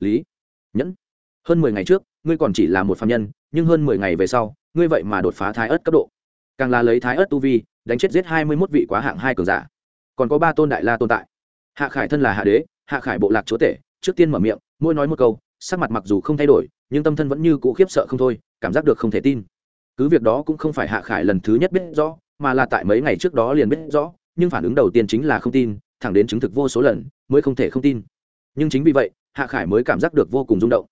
Lý nhẫn, hơn mười ngày trước, ngươi còn chỉ là một phạm nhân, nhưng hơn mười ngày về sau, ngươi vậy mà đột phá thái ớt cấp độ. Càng là lấy thái ớt tu vi, đánh chết giết hai mươi mốt vị quá hạng hai cường giả. Còn có ba tôn đại la tồn tại. Hạ khải thân là hạ đế, hạ khải bộ lạc chúa tể, trước tiên mở miệng, mỗi nói một câu, sắc mặt mặc dù không thay đổi, nhưng tâm thân vẫn như cũ khiếp sợ không thôi, cảm giác được không thể tin. Cứ việc đó cũng không phải hạ khải lần thứ nhất biết rõ mà là tại mấy ngày trước đó liền biết rõ, nhưng phản ứng đầu tiên chính là không tin, thẳng đến chứng thực vô số lần, mới không thể không tin. Nhưng chính vì vậy, hạ khải mới cảm giác được vô cùng rung động.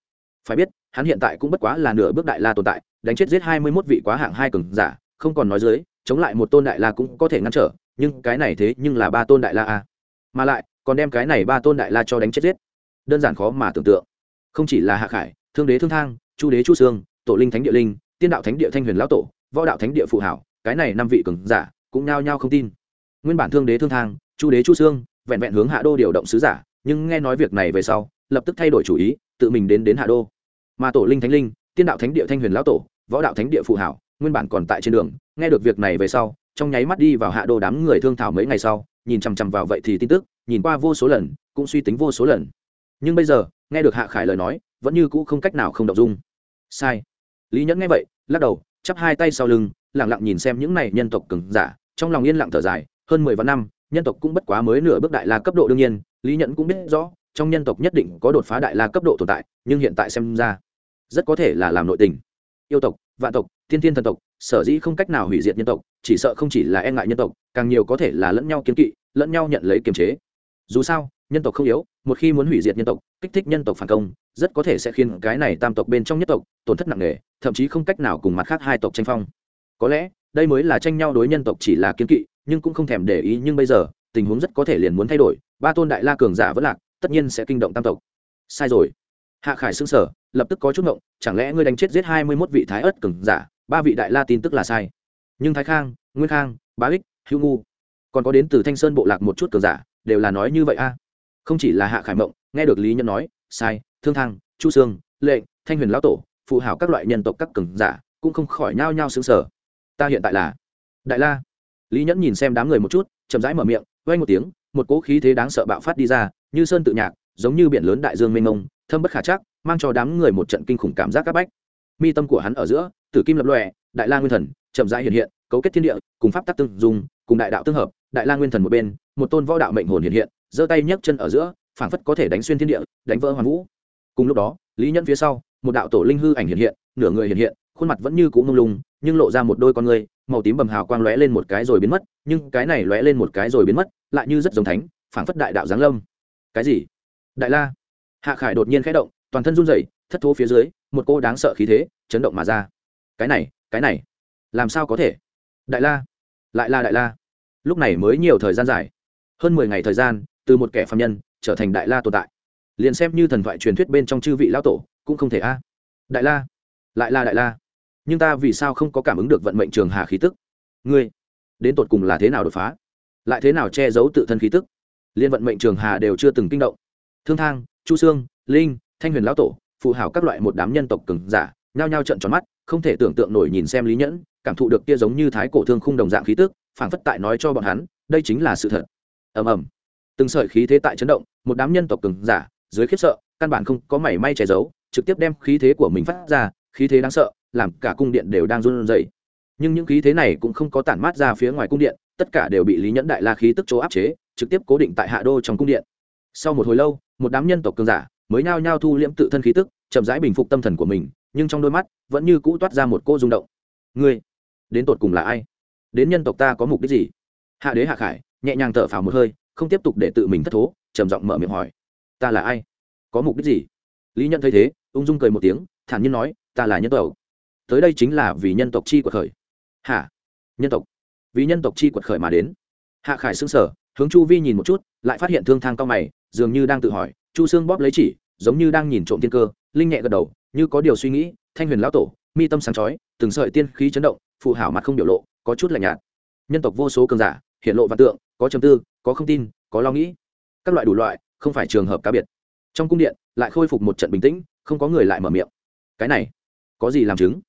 Phải biết, hắn hiện tại cũng bất quá là nửa bước đại la tồn tại, đánh chết giết hai mươi mốt vị quá hạng hai cường giả, không còn nói dưới, chống lại một tôn đại la cũng có thể ngăn trở, nhưng cái này thế nhưng là ba tôn đại la a. Mà lại, còn đem cái này ba tôn đại la cho đánh chết giết. Đơn giản khó mà tưởng tượng. Không chỉ là hạ khải, thương đế thương thang, chu đế chu sương, tổ linh thánh địa linh, tiên đạo thánh địa thanh huyền lão tổ, võ đạo thánh địa phụ hảo cái này năm vị cường giả cũng nhao nhao không tin. Nguyên bản thương đế thương thang, chu đế chu sương vẹn vẹn hướng hạ đô điều động sứ giả, nhưng nghe nói việc này về sau, lập tức thay đổi chủ ý, tự mình đến đến hạ đô. Mà tổ linh thánh linh, tiên đạo thánh địa thanh huyền lão tổ, võ đạo thánh địa phụ hảo, nguyên bản còn tại trên đường, nghe được việc này về sau, trong nháy mắt đi vào hạ đô đám người thương thảo mấy ngày sau, nhìn chằm chằm vào vậy thì tin tức, nhìn qua vô số lần, cũng suy tính vô số lần. Nhưng bây giờ, nghe được hạ khải lời nói, vẫn như cũ không cách nào không động dung. Sai. Lý nhẫn nghe vậy, lắc đầu, chắp hai tay sau lưng lặng lặng nhìn xem những này nhân tộc cường giả, trong lòng yên lặng thở dài, hơn mười vạn năm, nhân tộc cũng bất quá mới nửa bước đại la cấp độ đương nhiên, lý nhẫn cũng biết rõ, trong nhân tộc nhất định có đột phá đại la cấp độ tồn tại, nhưng hiện tại xem ra, rất có thể là làm nội tình. Yêu tộc, vạn tộc tiên tiên thần tộc, sở dĩ không cách nào hủy diệt nhân tộc, chỉ sợ không chỉ là e ngại nhân tộc, càng nhiều có thể là lẫn nhau kiến kỵ, lẫn nhau nhận lấy kiềm chế. Dù sao, nhân tộc không yếu, một khi muốn hủy diệt nhân tộc, kích thích nhân tộc phản công, rất có thể sẽ khiến cái này tam tộc bên trong nhất tộc tổn thất nặng nề, thậm chí không cách nào cùng mặt khác hai tộc tranh phong có lẽ đây mới là tranh nhau đối nhân tộc chỉ là kiến kỵ nhưng cũng không thèm để ý nhưng bây giờ tình huống rất có thể liền muốn thay đổi ba tôn đại la cường giả vẫn lạc tất nhiên sẽ kinh động tam tộc. Sai rồi. Hạ khải xưng sở lập tức có chút ngộng chẳng lẽ ngươi đánh chết giết hai mươi mốt vị thái ớt cường giả ba vị đại la tin tức là sai? Nhưng thái khang nguyên khang bá ích hữu ngu còn có đến từ thanh sơn bộ lạc một chút cường giả đều là nói như vậy a. À? Không chỉ là hạ khải mộng nghe được lý nhân nói sai thương Thăng, chu sương lệ thanh huyền lão tổ phụ hảo các loại nhân tộc các cường giả cũng không khỏi nhao nhao xứng sở ta hiện tại là đại la lý nhẫn nhìn xem đám người một chút chậm rãi mở miệng vay một tiếng một cỗ khí thế đáng sợ bạo phát đi ra như sơn tự nhạc giống như biển lớn đại dương mênh mông thâm bất khả chắc mang cho đám người một trận kinh khủng cảm giác các bách mi tâm của hắn ở giữa tử kim lập lòe đại la nguyên thần chậm rãi hiện hiện cấu kết thiên địa cùng pháp tắc tương dùng cùng đại đạo tương hợp đại la nguyên thần một bên một tôn võ đạo mệnh hồn hiện hiện giơ tay nhấc chân ở giữa phảng phất có thể đánh xuyên thiên địa đánh vỡ hoàn vũ cùng lúc đó lý nhẫn phía sau một đạo tổ linh hư ảnh hiện hiện nửa người hiện hiện khuôn mặt vẫn như cũ mông lung nhưng lộ ra một đôi con người màu tím bầm hào quang lóe lên một cái rồi biến mất, nhưng cái này lóe lên một cái rồi biến mất, lại như rất giống thánh, phảng phất đại đạo giáng lâm. Cái gì? Đại la. Hạ khải đột nhiên khẽ động, toàn thân run rẩy, thất thố phía dưới, một cô đáng sợ khí thế chấn động mà ra. Cái này cái này, làm sao có thể? Đại la. Lại là đại la. Lúc này mới nhiều thời gian dài. Hơn mười ngày thời gian, từ một kẻ phạm nhân trở thành đại la tồn tại. Liền xem như thần thoại truyền thuyết bên trong chư vị lão tổ, cũng không thể a. Đại la. Lại là đại la nhưng ta vì sao không có cảm ứng được vận mệnh trường hà khí tức? Ngươi, đến tột cùng là thế nào đột phá? Lại thế nào che giấu tự thân khí tức? Liên vận mệnh trường hà đều chưa từng kinh động. Thương thang, chu sương, linh, thanh huyền lão tổ phụ hảo các loại một đám nhân tộc cứng giả, nhao nhao trận tròn mắt, không thể tưởng tượng nổi nhìn xem lý nhẫn, cảm thụ được kia giống như thái cổ thương khung đồng dạng khí tức, phảng phất tại nói cho bọn hắn, đây chính là sự thật. Ầm ầm. Từng sợi khí thế tại chấn động, một đám nhân tộc cứng giả, dưới khiếp sợ, căn bản không có mảy may che giấu, trực tiếp đem khí thế của mình phát ra, khí thế đáng sợ làm cả cung điện đều đang run rẩy. Nhưng những khí thế này cũng không có tản mát ra phía ngoài cung điện, tất cả đều bị lý nhẫn đại la khí tức chỗ áp chế, trực tiếp cố định tại hạ đô trong cung điện. Sau một hồi lâu, một đám nhân tộc cường giả mới nhao nhao thu liễm tự thân khí tức, chậm rãi bình phục tâm thần của mình, nhưng trong đôi mắt vẫn như cũ toát ra một cô rung động. Ngươi, đến tột cùng là ai? Đến nhân tộc ta có mục đích gì? Hạ đế hạ khải nhẹ nhàng thở phào một hơi, không tiếp tục để tự mình thất thố, trầm giọng mở miệng hỏi, ta là ai? Có mục đích gì? Lý Nhẫn thấy thế, ung dung cười một tiếng, thản nhiên nói, ta là nhân tộc tới đây chính là vì nhân tộc chi quật khởi. Hả? Nhân tộc? Vì nhân tộc chi quật khởi mà đến. Hạ khải xương sở hướng chu vi nhìn một chút, lại phát hiện thương thang cao mày, dường như đang tự hỏi, chu xương bóp lấy chỉ, giống như đang nhìn trộm tiên cơ, linh nhẹ gật đầu, như có điều suy nghĩ, thanh huyền lão tổ, mi tâm sáng chói, từng sợi tiên khí chấn động phụ hảo mặt không biểu lộ, có chút lạnh nhạt. Nhân tộc vô số cường giả, hiện lộ văn tượng, có chấm tư, có không tin, có lo nghĩ. Các loại đủ loại, không phải trường hợp cá biệt. Trong cung điện, lại khôi phục một trận bình tĩnh, không có người lại mở miệng. Cái này, có gì làm chứng?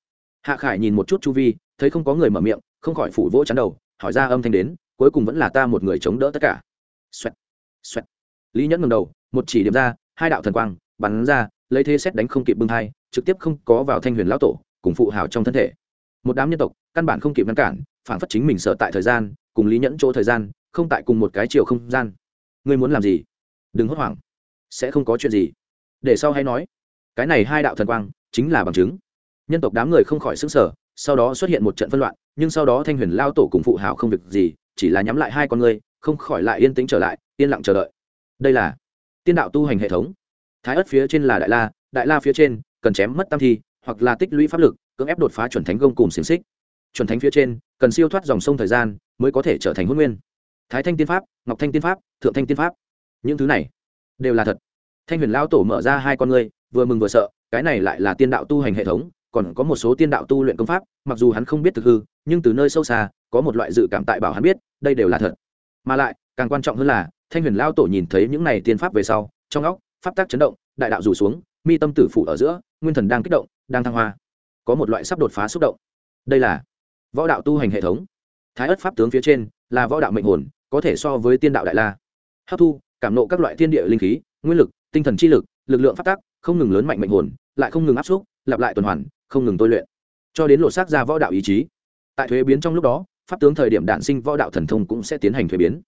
Hạ khải nhìn một chút chu vi thấy không có người mở miệng không khỏi phủ vỗ chắn đầu hỏi ra âm thanh đến cuối cùng vẫn là ta một người chống đỡ tất cả. Xoẹt, xoẹt. lý nhẫn ngầm đầu một chỉ điểm ra hai đạo thần quang bắn ra lấy thế xét đánh không kịp bưng hai trực tiếp không có vào thanh huyền lão tổ cùng phụ hảo trong thân thể. Một đám nhân tộc căn bản không kịp ngăn cản phản phất chính mình sợ tại thời gian cùng lý nhẫn chỗ thời gian không tại cùng một cái chiều không gian. Ngươi muốn làm gì? Đừng hốt hoảng. Sẽ không có chuyện gì. Để sau hay nói. Cái này hai đạo thần quang chính là bằng chứng nhân tộc đám người không khỏi xứng sở sau đó xuất hiện một trận phân loạn, nhưng sau đó thanh huyền lao tổ cùng phụ hào không việc gì, chỉ là nhắm lại hai con người, không khỏi lại yên tĩnh trở lại, yên lặng chờ đợi. Đây là tiên đạo tu hành hệ thống. Thái ất phía trên là đại la đại la phía trên, cần chém mất tam thi, hoặc là tích lũy pháp lực, cưỡng ép đột phá chuẩn thánh gông cùng xiềng xích. Chuẩn thánh phía trên, cần siêu thoát dòng sông thời gian, mới có thể trở thành hôn nguyên. Thái thanh tiên pháp, ngọc thanh tiên pháp, thượng thanh tiên pháp, những thứ này đều là thật. Thanh huyền lao tổ mở ra hai con ngươi vừa mừng vừa sợ, cái này lại là tiên đạo tu hành hệ thống còn có một số tiên đạo tu luyện công pháp, mặc dù hắn không biết thực hư, nhưng từ nơi sâu xa, có một loại dự cảm tại bảo hắn biết, đây đều là thật. Mà lại, càng quan trọng hơn là, thanh huyền lao tổ nhìn thấy những này tiên pháp về sau, trong óc, pháp tác chấn động, đại đạo rủ xuống, mi tâm tử phủ ở giữa, nguyên thần đang kích động, đang thăng hoa. Có một loại sắp đột phá xúc động. Đây là võ đạo tu hành hệ thống. Thái ất pháp tướng phía trên là võ đạo mệnh hồn, có thể so với tiên đạo đại la. Hấp thu, cảm nộ các loại thiên địa linh khí, nguyên lực, tinh thần chi lực lực lượng phát tác không ngừng lớn mạnh mệnh hồn, lại không ngừng áp suất lặp lại tuần hoàn không ngừng tôi luyện. Cho đến lột xác ra võ đạo ý chí. Tại thuế biến trong lúc đó, pháp tướng thời điểm đạn sinh võ đạo thần thông cũng sẽ tiến hành thuế biến.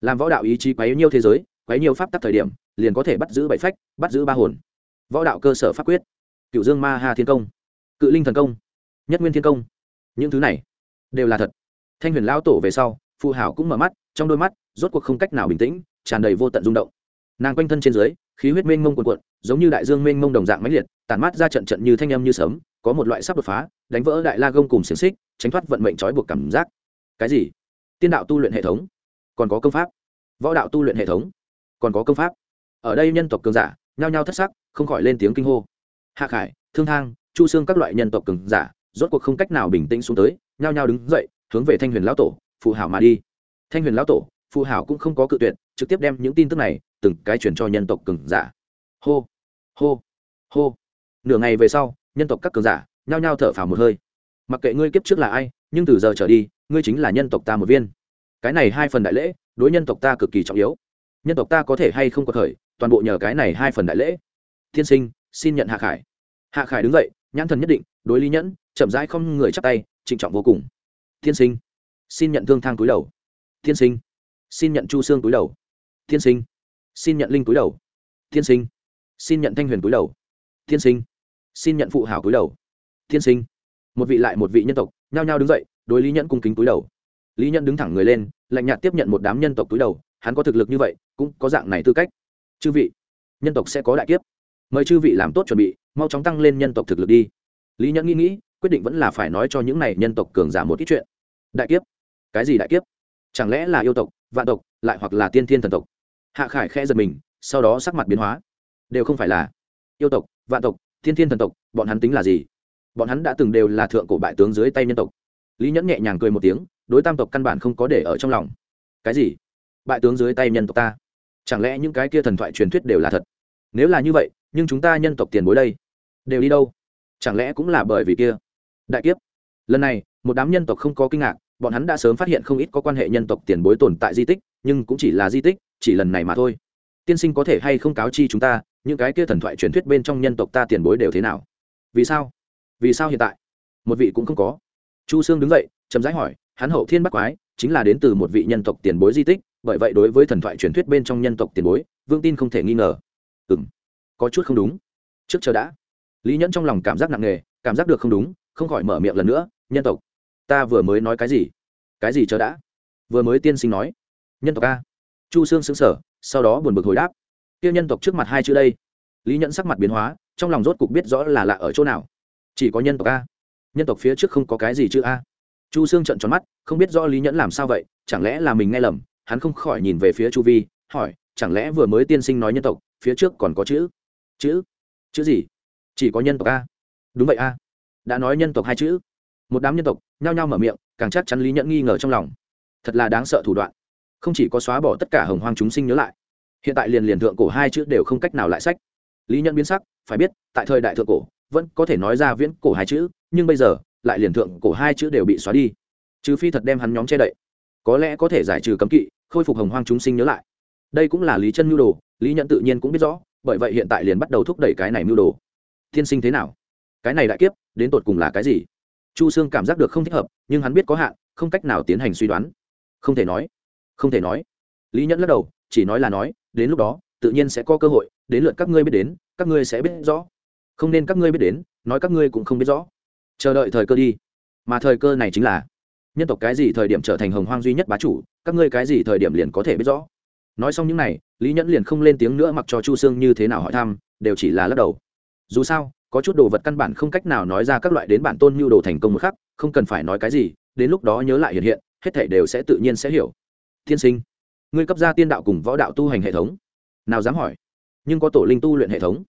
Làm võ đạo ý chí quấy nhiêu thế giới, quấy nhiêu pháp tắc thời điểm, liền có thể bắt giữ bảy phách, bắt giữ ba hồn. Võ đạo cơ sở pháp quyết. Cựu dương ma hà thiên công. Cự linh thần công. Nhất nguyên thiên công. Những thứ này đều là thật. Thanh huyền lão tổ về sau phụ hảo cũng mở mắt, trong đôi mắt, rốt cuộc không cách nào bình tĩnh, tràn đầy vô tận rung động. Nàng quanh thân trên dưới, khí huyết mênh mông cuồn cuộn, giống như đại dương mênh mông đồng dạng mãnh liệt tàn mát ra trận trận như thanh âm như sớm có một loại sắp đột phá, đánh vỡ đại la gông cùng xiềng xích, tránh thoát vận mệnh trói buộc cảm giác. Cái gì? Tiên đạo tu luyện hệ thống. Còn có công pháp. Võ đạo tu luyện hệ thống. Còn có công pháp. Ở đây nhân tộc cường giả, nhao nhao thất sắc, không khỏi lên tiếng kinh hô. Hạ khải, thương thang, chu xương các loại nhân tộc cường giả, rốt cuộc không cách nào bình tĩnh xuống tới, nhao nhao đứng dậy, hướng về thanh huyền lão tổ phụ hảo mà đi. Thanh huyền lão tổ phụ hảo cũng không có cự tuyệt, trực tiếp đem những tin tức này, từng cái chuyển cho nhân tộc cường giả. Hô hô hô. Nửa ngày về sau nhân tộc các cường giả, nhao nhao thở phào một hơi. Mặc kệ ngươi kiếp trước là ai, nhưng từ giờ trở đi, ngươi chính là nhân tộc ta một viên. Cái này hai phần đại lễ, đối nhân tộc ta cực kỳ trọng yếu. Nhân tộc ta có thể hay không có khởi toàn bộ nhờ cái này hai phần đại lễ. Thiên sinh, xin nhận hạ khải. Hạ khải đứng dậy, nhãn thần nhất định, đối lý nhẫn, chậm rãi không người chắp tay, trịnh trọng vô cùng. Thiên sinh, xin nhận thương thang túi đầu. Thiên sinh, xin nhận chu xương túi đầu. Thiên sinh, xin nhận linh túi đầu. Thiên sinh, xin nhận thanh huyền túi đầu. Thiên sinh xin nhận phụ hảo cúi đầu. Thiên sinh. Một vị lại một vị nhân tộc, nhao nhao đứng dậy, đối lý nhẫn cung kính cúi đầu. Lý nhẫn đứng thẳng người lên, lạnh nhạt tiếp nhận một đám nhân tộc cúi đầu, hắn có thực lực như vậy, cũng có dạng này tư cách. Chư vị, nhân tộc sẽ có đại kiếp. Mời chư vị làm tốt chuẩn bị, mau chóng tăng lên nhân tộc thực lực đi. Lý nhẫn nghĩ nghĩ, quyết định vẫn là phải nói cho những này nhân tộc cường giả một ít chuyện. Đại kiếp? Cái gì đại kiếp? Chẳng lẽ là yêu tộc, vạn tộc, lại hoặc là tiên thiên thần tộc? Hạ khải khẽ giật mình, sau đó sắc mặt biến hóa. Đều không phải là yêu tộc, vạn tộc thiên thiên thần tộc, bọn hắn tính là gì? Bọn hắn đã từng đều là thượng cổ bại tướng dưới tay nhân tộc. Lý nhẫn nhẹ nhàng cười một tiếng, đối tam tộc căn bản không có để ở trong lòng. Cái gì? Bại tướng dưới tay nhân tộc ta? Chẳng lẽ những cái kia thần thoại truyền thuyết đều là thật? Nếu là như vậy, nhưng chúng ta nhân tộc tiền bối đây đều đi đâu? Chẳng lẽ cũng là bởi vì kia? Đại kiếp. Lần này, một đám nhân tộc không có kinh ngạc, bọn hắn đã sớm phát hiện không ít có quan hệ nhân tộc tiền bối tồn tại di tích, nhưng cũng chỉ là di tích, chỉ lần này mà thôi. Tiên sinh có thể hay không cáo chi chúng ta những cái kia thần thoại truyền thuyết bên trong nhân tộc ta tiền bối đều thế nào? Vì sao? Vì sao hiện tại? Một vị cũng không có. Chu sương đứng dậy chấm rãi hỏi, hắn hậu thiên bắc quái, chính là đến từ một vị nhân tộc tiền bối di tích, bởi vậy đối với thần thoại truyền thuyết bên trong nhân tộc tiền bối, vương tin không thể nghi ngờ. Ừ m có chút không đúng. Trước chờ đã. Lý nhẫn trong lòng cảm giác nặng nề, cảm giác được không đúng, không khỏi mở miệng lần nữa, nhân tộc, ta vừa mới nói cái gì? Cái gì chờ đã? Vừa mới tiên sinh nói, nhân tộc a. Chu sương xứng sở sau đó buồn bực hồi đáp tiêu nhân tộc trước mặt hai chữ đây. Lý nhẫn sắc mặt biến hóa, trong lòng rốt cục biết rõ là lạ ở chỗ nào. Chỉ có nhân tộc a. Nhân tộc phía trước không có cái gì chữ a. Chu sương trận tròn mắt, không biết rõ lý nhẫn làm sao vậy, chẳng lẽ là mình nghe lầm, hắn không khỏi nhìn về phía chu vi, hỏi, chẳng lẽ vừa mới tiên sinh nói nhân tộc, phía trước còn có chữ? Chữ? Chữ gì? Chỉ có nhân tộc a. Đúng vậy a. Đã nói nhân tộc hai chữ. Một đám nhân tộc, nhao nhao mở miệng, càng chắc chắn lý nhẫn nghi ngờ trong lòng. Thật là đáng sợ thủ đoạn. Không chỉ có xóa bỏ tất cả hồng hoang chúng sinh nhớ lại hiện tại liền liền thượng cổ hai chữ đều không cách nào lại sách. Lý Nhân biến sắc, phải biết, tại thời đại thượng cổ, vẫn có thể nói ra viễn cổ hai chữ, nhưng bây giờ, lại liền thượng cổ hai chữ đều bị xóa đi. Trừ phi thật đem hắn nhóm che đậy. Có lẽ có thể giải trừ cấm kỵ, khôi phục hồng hoang chúng sinh nhớ lại. Đây cũng là lý chân mưu đồ, lý nhận tự nhiên cũng biết rõ, bởi vậy hiện tại liền bắt đầu thúc đẩy cái này mưu đồ. Thiên sinh thế nào? Cái này đại kiếp, đến tột cùng là cái gì? Chu sương cảm giác được không thích hợp, nhưng hắn biết có hạn, không cách nào tiến hành suy đoán. Không thể nói. Không thể nói. Lý nhẫn lắc đầu chỉ nói là nói, đến lúc đó, tự nhiên sẽ có cơ hội, đến lượt các ngươi biết đến, các ngươi sẽ biết rõ. Không nên các ngươi biết đến, nói các ngươi cũng không biết rõ. Chờ đợi thời cơ đi. Mà thời cơ này chính là, nhân tộc cái gì thời điểm trở thành hồng hoang duy nhất bá chủ, các ngươi cái gì thời điểm liền có thể biết rõ. Nói xong những n à y lý nhẫn liền không lên tiếng nữa mặc cho chu sương như thế nào hỏi thăm, đều chỉ là lắc đầu. Dù sao, có chút đồ vật căn bản không cách nào nói ra các loại đến bản tôn mưu đồ thành công một khắc, không cần phải nói cái gì, đến lúc đó nhớ lại hiện hiện, hết thể đều sẽ tự nhiên sẽ hiểu. Tiên sinh ngươi cấp ra tiên đạo cùng võ đạo tu hành hệ thống. Nào dám hỏi, nhưng có tổ linh tu luyện hệ thống.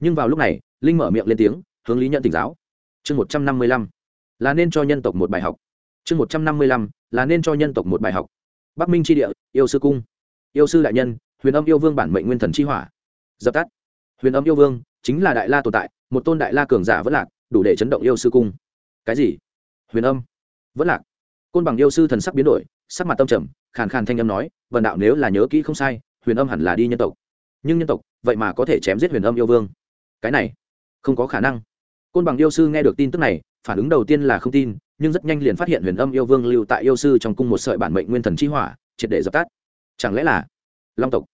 Nhưng vào lúc này, linh mở miệng lên tiếng, hướng lý nhận tỉnh giáo. Chương một trăm năm mươi lăm, là nên cho nhân tộc một bài học. Chương một trăm năm mươi lăm, là nên cho nhân tộc một bài học. Bắc minh tri địa, yêu sư cung. Yêu sư đại nhân, huyền âm yêu vương bản mệnh nguyên thần chi hỏa. Dập tắt. Huyền âm yêu vương, chính là đại la tồn tại, một tôn đại la cường giả vẫn lạc, đủ để chấn động yêu sư cung. Cái gì? Huyền âm. Vẫn lạc. Côn bằng yêu sư thần sắc biến đổi sắc mặt tâm trầm, khàn khàn thanh âm nói vần đạo nếu là nhớ kỹ không sai, huyền âm hẳn là đi nhân tộc. Nhưng nhân tộc, vậy mà có thể chém giết huyền âm yêu vương. Cái này, không có khả năng. Côn bằng yêu sư nghe được tin tức này, phản ứng đầu tiên là không tin, nhưng rất nhanh liền phát hiện huyền âm yêu vương lưu tại yêu sư trong cung một sợi bản mệnh nguyên thần chi hỏa, triệt để dập tắt. Chẳng lẽ là long tộc?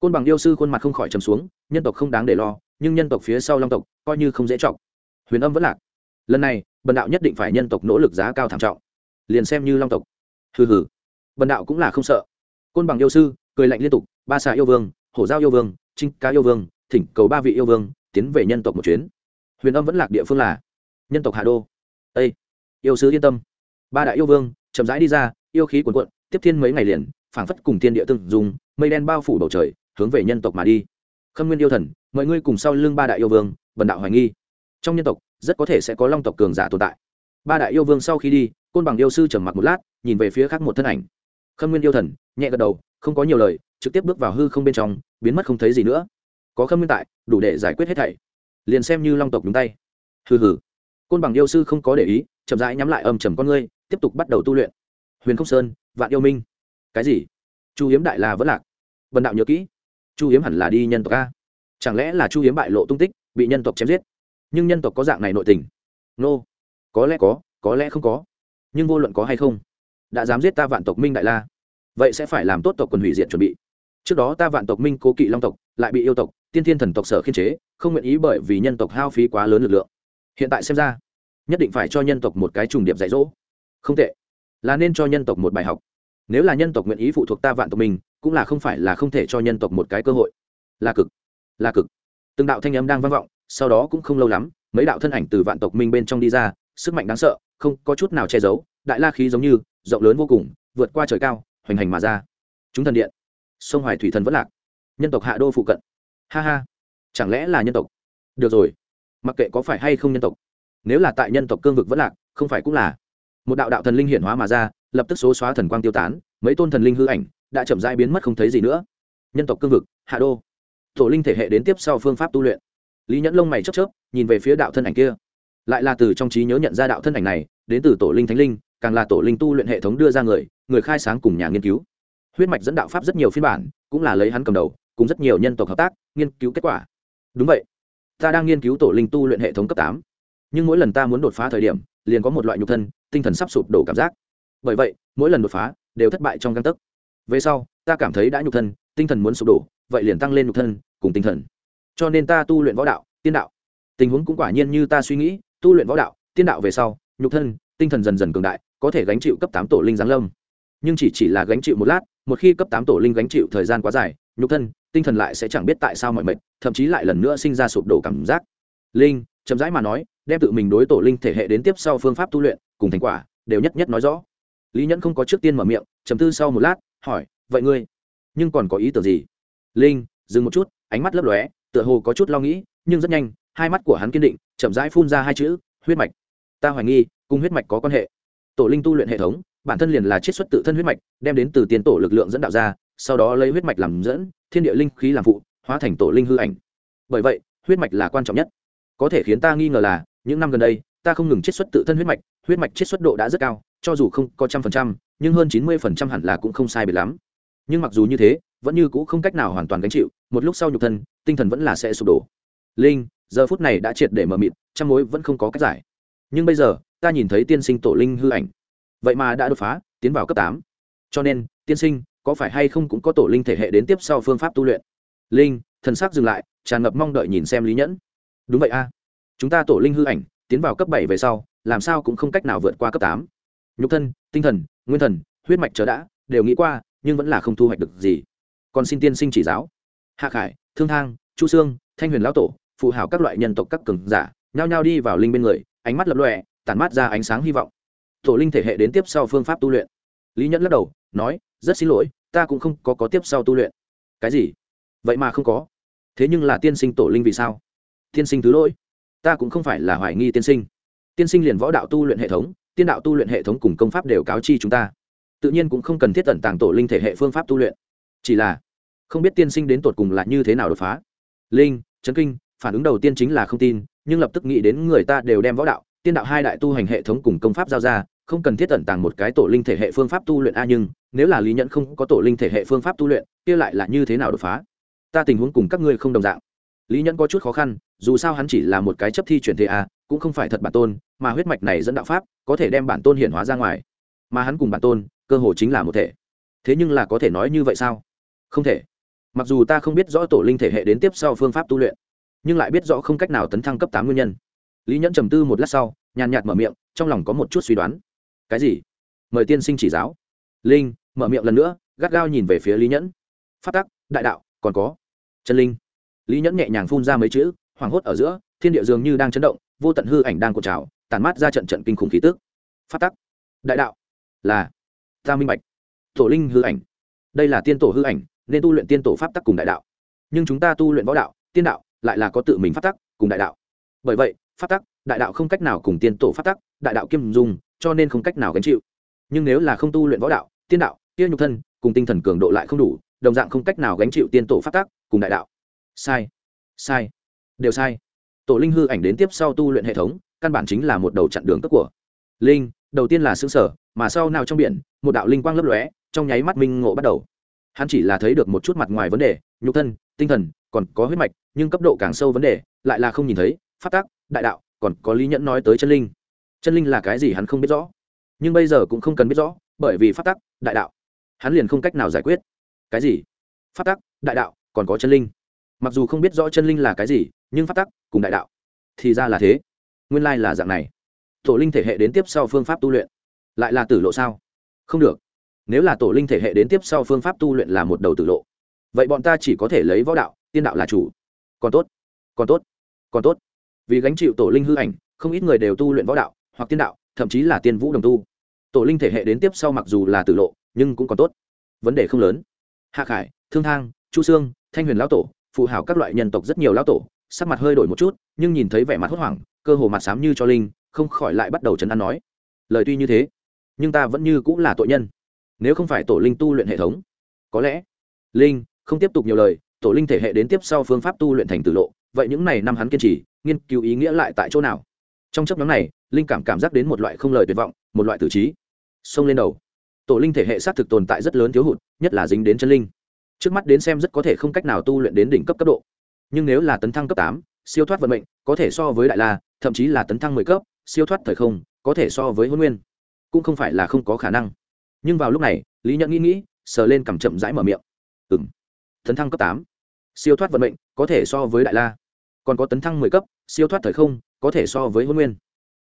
Côn bằng yêu sư khuôn mặt không khỏi trầm xuống, nhân tộc không đáng để lo, nhưng nhân tộc phía sau long tộc coi như không dễ trọng. huyền âm vẫn lạc. Lần này bần đạo nhất định phải nhân tộc nỗ lực giá cao thảm trọng. Liền xem như long tộc. Hừ hừ bần đạo cũng là không sợ. Côn bằng yêu sư, cười lạnh liên tục, ba xà yêu vương, hổ giao yêu vương, trinh cá yêu vương, thỉnh cầu ba vị yêu vương, tiến về nhân tộc một chuyến. Huyền âm vẫn lạc địa phương là nhân tộc hà đô. Ây yêu sứ yên tâm. Ba đại yêu vương, chậm rãi đi ra, yêu khí cuồn cuộn, tiếp thiên mấy ngày liền, phảng phất cùng thiên địa tương dùng mây đen bao phủ bầu trời, hướng về nhân tộc mà đi. Khâm nguyên yêu thần, mời ngươi cùng sau lưng ba đại yêu vương bần đạo hoài nghi. Trong nhân tộc, rất có thể sẽ có long tộc cường giả tồn tại. Ba đại yêu vương sau khi đi, côn bằng yêu sư trầm mặc một lát, nhìn về phía khác một thân ảnh khâm nguyên yêu thần, nhẹ gật đầu, không có nhiều lời, trực tiếp bước vào hư không bên trong, biến mất không thấy gì nữa. Có khâm nguyên tại, đủ để giải quyết hết thảy. Liền xem như long tộc nhúng tay. Hừ hừ. Côn bằng yêu sư không có để ý, chậm rãi nhắm lại âm trầm con ngươi, tiếp tục bắt đầu tu luyện. Huyền không sơn, vạn yêu minh. Cái gì? Chu hiếm đại là vẫn lạc. Vần đạo nhớ kỹ. Chu hiếm hẳn là đi nhân tộc a. Chẳng lẽ là chu hiếm bại lộ tung tích, bị nhân tộc chém giết? Nhưng nhân tộc có dạng này nội tình. Nô、no. có lẽ có có lẽ không có. Nhưng vô luận có hay không đã dám giết ta vạn tộc minh đại la. Vậy sẽ phải làm tốt tộc quần hủy diệt chuẩn bị. Trước đó ta vạn tộc minh cố kỵ long tộc, lại bị yêu tộc, tiên thiên thần tộc sở khiên chế, không nguyện ý bởi vì nhân tộc hao phí quá lớn lực lượng. Hiện tại xem ra, nhất định phải cho nhân tộc một cái trùng điệp dạy dỗ. Không tệ. Là nên cho nhân tộc một bài học. Nếu là nhân tộc nguyện ý phụ thuộc ta vạn tộc mình, cũng là không phải là không thể cho nhân tộc một cái cơ hội. Là cực. Là cực. Từng đạo thanh âm đang vang vọng, sau đó cũng không lâu lắm, mấy đạo thân ảnh từ vạn tộc minh bên trong đi ra, sức mạnh đáng sợ, không có chút nào che giấu đại la khí giống như, rộng lớn vô cùng, vượt qua trời cao, hoành hành mà ra. Chúng thần điện, sông hoài thủy thần vẫn lạc, nhân tộc hạ đô phụ cận. Ha ha, chẳng lẽ là nhân tộc? Được rồi, mặc kệ có phải hay không nhân tộc, nếu là tại nhân tộc cương vực vẫn lạc, không phải cũng là. Một đạo đạo thần linh hiển hóa mà ra, lập tức số xóa thần quang tiêu tán, mấy tôn thần linh hư ảnh đã chậm rãi biến mất không thấy gì nữa. Nhân tộc cương vực, hạ đô. Tổ linh thể hệ đến tiếp sau phương pháp tu luyện. Lý nhẫn lông mày chớp chớp, nhìn về phía đạo thân ảnh kia. Lại là từ trong trí nhớ nhận ra đạo thân ảnh này, đến từ tổ linh thánh linh càng là tổ linh tu luyện hệ thống đưa ra người người khai sáng cùng nhà nghiên cứu. Huyết mạch dẫn đạo pháp rất nhiều phiên bản, cũng là lấy hắn cầm đầu, cùng rất nhiều nhân tộc hợp tác, nghiên cứu kết quả. Đúng vậy. Ta đang nghiên cứu tổ linh tu luyện hệ thống cấp tám. Nhưng mỗi lần ta muốn đột phá thời điểm, liền có một loại nhục thân, tinh thần sắp sụp đổ cảm giác. Bởi vậy, mỗi lần đột phá, đều thất bại trong găng tấc. Về sau, ta cảm thấy đã nhục thân, tinh thần muốn sụp đổ, vậy liền tăng lên nhục thân, cùng tinh thần. Cho nên ta tu luyện võ đạo, tiên đạo. Tình huống cũng quả nhiên như ta suy nghĩ, tu luyện võ đạo, tiên đạo về sau, nhục thân, tinh thần dần dần cường đại có thể gánh chịu cấp tám tổ linh giáng lâm. Nhưng chỉ chỉ là gánh chịu một lát, một khi cấp tám tổ linh gánh chịu thời gian quá dài, nhục thân, tinh thần lại sẽ chẳng biết tại sao mọi mệnh, thậm chí lại lần nữa sinh ra sụp đổ cảm giác. Linh, chậm rãi mà nói, đem tự mình đối tổ linh thể hệ đến tiếp sau phương pháp tu luyện, cùng thành quả, đều nhất nhất nói rõ. Lý nhẫn không có trước tiên mở miệng, chầm tư sau một lát, hỏi, vậy ngươi, nhưng còn có ý tưởng gì? Linh, dừng một chút, ánh mắt lấp lóe, tựa hồ có chút lo nghĩ, nhưng rất nhanh, hai mắt của hắn kiên định, chậm rãi phun ra hai chữ, huyết mạch. Ta hoài nghi, cùng huyết mạch có quan hệ tổ linh tu luyện hệ thống, bản thân liền là chiết xuất tự thân huyết mạch, đem đến từ tiền tổ lực lượng dẫn đạo ra, sau đó lấy huyết mạch làm dẫn, thiên địa linh khí làm phụ, hóa thành tổ linh hư ảnh. Bởi vậy, huyết mạch là quan trọng nhất. Có thể khiến ta nghi ngờ là, những năm gần đây, ta không ngừng chiết xuất tự thân huyết mạch huyết mạch chiết xuất độ đã rất cao, cho dù không có trăm phần trăm, nhưng hơn chín mươi phần trăm hẳn là cũng không sai biệt lắm. Nhưng mặc dù như thế, vẫn như c ũ không cách nào hoàn toàn gánh chịu, một lúc sau nhục thân, tinh thần vẫn là sẽ sụp đổ. Linh, giờ phút này đã triệt để mờ mịt, trăm mối vẫn không có cách giải. Nhưng bây giờ ta nhìn thấy tiên sinh tổ linh hư ảnh. Vậy mà đã đột phá, tiến vào cấp tám. Cho nên, tiên sinh, có phải hay không cũng có tổ linh thể hệ đến tiếp sau phương pháp tu luyện? Linh, thần sắc dừng lại, tràn ngập mong đợi nhìn xem lý nhẫn. Đúng vậy a. Chúng ta tổ linh hư ảnh, tiến vào cấp bảy về sau, làm sao cũng không cách nào vượt qua cấp tám. Nhục thân, tinh thần, nguyên thần, huyết mạch chờ đã, đều nghĩ qua, nhưng vẫn là không thu hoạch được gì. Còn xin tiên sinh chỉ giáo. Hạ khải, thương thang, chu sương, thanh huyền lão tổ phụ hảo các loại nhân tộc các cường giả, nhao nhao đi vào linh bên người, ánh mắt lập lọe tản mát ra ánh sáng hy vọng. Tổ linh thể hệ đến tiếp sau phương pháp tu luyện. Lý nhẫn lắc đầu, nói, rất xin lỗi, ta cũng không có có tiếp sau tu luyện. Cái gì? Vậy mà không có. Thế nhưng là tiên sinh tổ linh vì sao? Tiên sinh thứ lỗi. Ta cũng không phải là hoài nghi tiên sinh. Tiên sinh liền võ đạo tu luyện hệ thống, tiên đạo tu luyện hệ thống cùng công pháp đều cáo chi chúng ta. Tự nhiên cũng không cần thiết tận tàng tổ linh thể hệ phương pháp tu luyện. Chỉ là, không biết tiên sinh đến tột cùng là như thế nào đột phá. Linh, chấn kinh, phản ứng đầu tiên chính là không tin, nhưng lập tức nghĩ đến người ta đều đem võ đạo tiên đạo hai đại tu hành hệ thống cùng công pháp giao ra, không cần thiết tận tàng một cái tổ linh thể hệ phương pháp tu luyện a, nhưng nếu là lý nhẫn không có tổ linh thể hệ phương pháp tu luyện, kia lại là như thế nào đột phá? Ta tình huống cùng các ngươi không đồng dạng. Lý nhẫn có chút khó khăn, dù sao hắn chỉ là một cái chấp thi chuyển thế a, cũng không phải thật bản tôn, mà huyết mạch này dẫn đạo pháp, có thể đem bản tôn hiện hóa ra ngoài. Mà hắn cùng bản tôn, cơ hồ chính là một thể. Thế nhưng là có thể nói như vậy sao? Không thể. Mặc dù ta không biết rõ tổ linh thể hệ đến tiếp sau phương pháp tu luyện, nhưng lại biết rõ không cách nào tấn thăng cấp tám nguyên nhân lý nhẫn trầm tư một lát sau, nhàn nhạt mở miệng, trong lòng có một chút suy đoán. Cái gì? Mời tiên sinh chỉ giáo. Linh, mở miệng lần nữa, gắt gao nhìn về phía lý nhẫn. Phát tắc, đại đạo, còn có. Chân linh. Lý nhẫn nhẹ nhàng phun ra mấy chữ, hoảng hốt ở giữa, thiên địa dường như đang chấn động, vô tận hư ảnh đang cột trào tàn mát ra trận trận kinh khủng khí tức. Phát tắc, đại đạo, là, ta minh bạch. Tổ linh hư ảnh. Đây là tiên tổ hư ảnh, nên tu luyện tiên tổ pháp tắc cùng đại đạo. Nhưng chúng ta tu luyện võ đạo, tiên đạo lại là có tự mình pháp tắc cùng đại đạo. Bởi vậy pháp tắc, đại đạo không cách nào cùng tiên tổ pháp tắc, đại đạo kiêm dung, cho nên không cách nào gánh chịu. Nhưng nếu là không tu luyện võ đạo, tiên đạo, tiên nhục thân, cùng tinh thần cường độ lại không đủ, đồng dạng không cách nào gánh chịu tiên tổ pháp tắc, cùng đại đạo. Sai sai, đều sai. Tổ linh hư ảnh đến tiếp sau tu luyện hệ thống, căn bản chính là một đầu chặn đường cấp của. Linh, đầu tiên là xương sở, mà sau nào trong biển, một đạo linh quang lấp lóe, trong nháy mắt minh ngộ bắt đầu. Hắn chỉ là thấy được một chút mặt ngoài vấn đề, nhục thân, tinh thần, còn có huyết mạch, nhưng cấp độ càng sâu vấn đề, lại là không nhìn thấy phát tác, đại đạo, còn có lý nhẫn nói tới chân linh. Chân linh là cái gì hắn không biết rõ. Nhưng bây giờ cũng không cần biết rõ, bởi vì phát tắc đại đạo, hắn liền không cách nào giải quyết. Cái gì? Phát tắc đại đạo, còn có chân linh. Mặc dù không biết rõ chân linh là cái gì, nhưng phát tắc cùng đại đạo thì ra là thế. Nguyên lai là dạng này. Tổ linh thể hệ đến tiếp sau phương pháp tu luyện, lại là tử lộ sao? Không được. Nếu là tổ linh thể hệ đến tiếp sau phương pháp tu luyện là một đầu tử lộ, vậy bọn ta chỉ có thể lấy võ đạo, tiên đạo là chủ. Còn tốt còn tốt còn tốt vì gánh chịu tổ linh hư ảnh, không ít người đều tu luyện võ đạo, hoặc tiên đạo, thậm chí là tiên vũ đồng tu. Tổ linh thể hệ đến tiếp sau mặc dù là tử lộ, nhưng cũng còn tốt. Vấn đề không lớn. Hạ khải, thương thang, chu sương, thanh huyền lão tổ, phụ hảo các loại nhân tộc rất nhiều lão tổ, sắc mặt hơi đổi một chút, nhưng nhìn thấy vẻ mặt hốt hoảng, cơ hồ mặt xám như cho linh, không khỏi lại bắt đầu chấn an nói. Lời tuy như thế, nhưng ta vẫn như cũng là tội nhân. Nếu không phải tổ linh tu luyện hệ thống, có lẽ linh không tiếp tục nhiều lời, tổ linh thể hệ đến tiếp sau phương pháp tu luyện thành tử lộ, vậy những này năm hắn kiên trì nghiên cứu ý nghĩa lại tại chỗ nào. Trong chấp nhóm này, linh cảm cảm giác đến một loại không lời tuyệt vọng, một loại tử trí. Xông lên đầu. Tổ linh thể hệ xác thực tồn tại rất lớn thiếu hụt, nhất là dính đến chân linh. Trước mắt đến xem rất có thể không cách nào tu luyện đến đỉnh cấp cấp độ. Nhưng nếu là tấn thăng cấp tám, siêu thoát vận mệnh, có thể so với đại la, thậm chí là tấn thăng mười cấp, siêu thoát thời không, có thể so với hôn nguyên. Cũng không phải là không có khả năng. Nhưng vào lúc này, lý nhận nghĩ nghĩ, sờ lên cằm chậm rãi mở miệng. Ừng tấn thăng cấp tám, siêu thoát vận mệnh, có thể so với đại la còn có tấn thăng mười cấp, siêu thoát thời không, có thể so với hôn nguyên.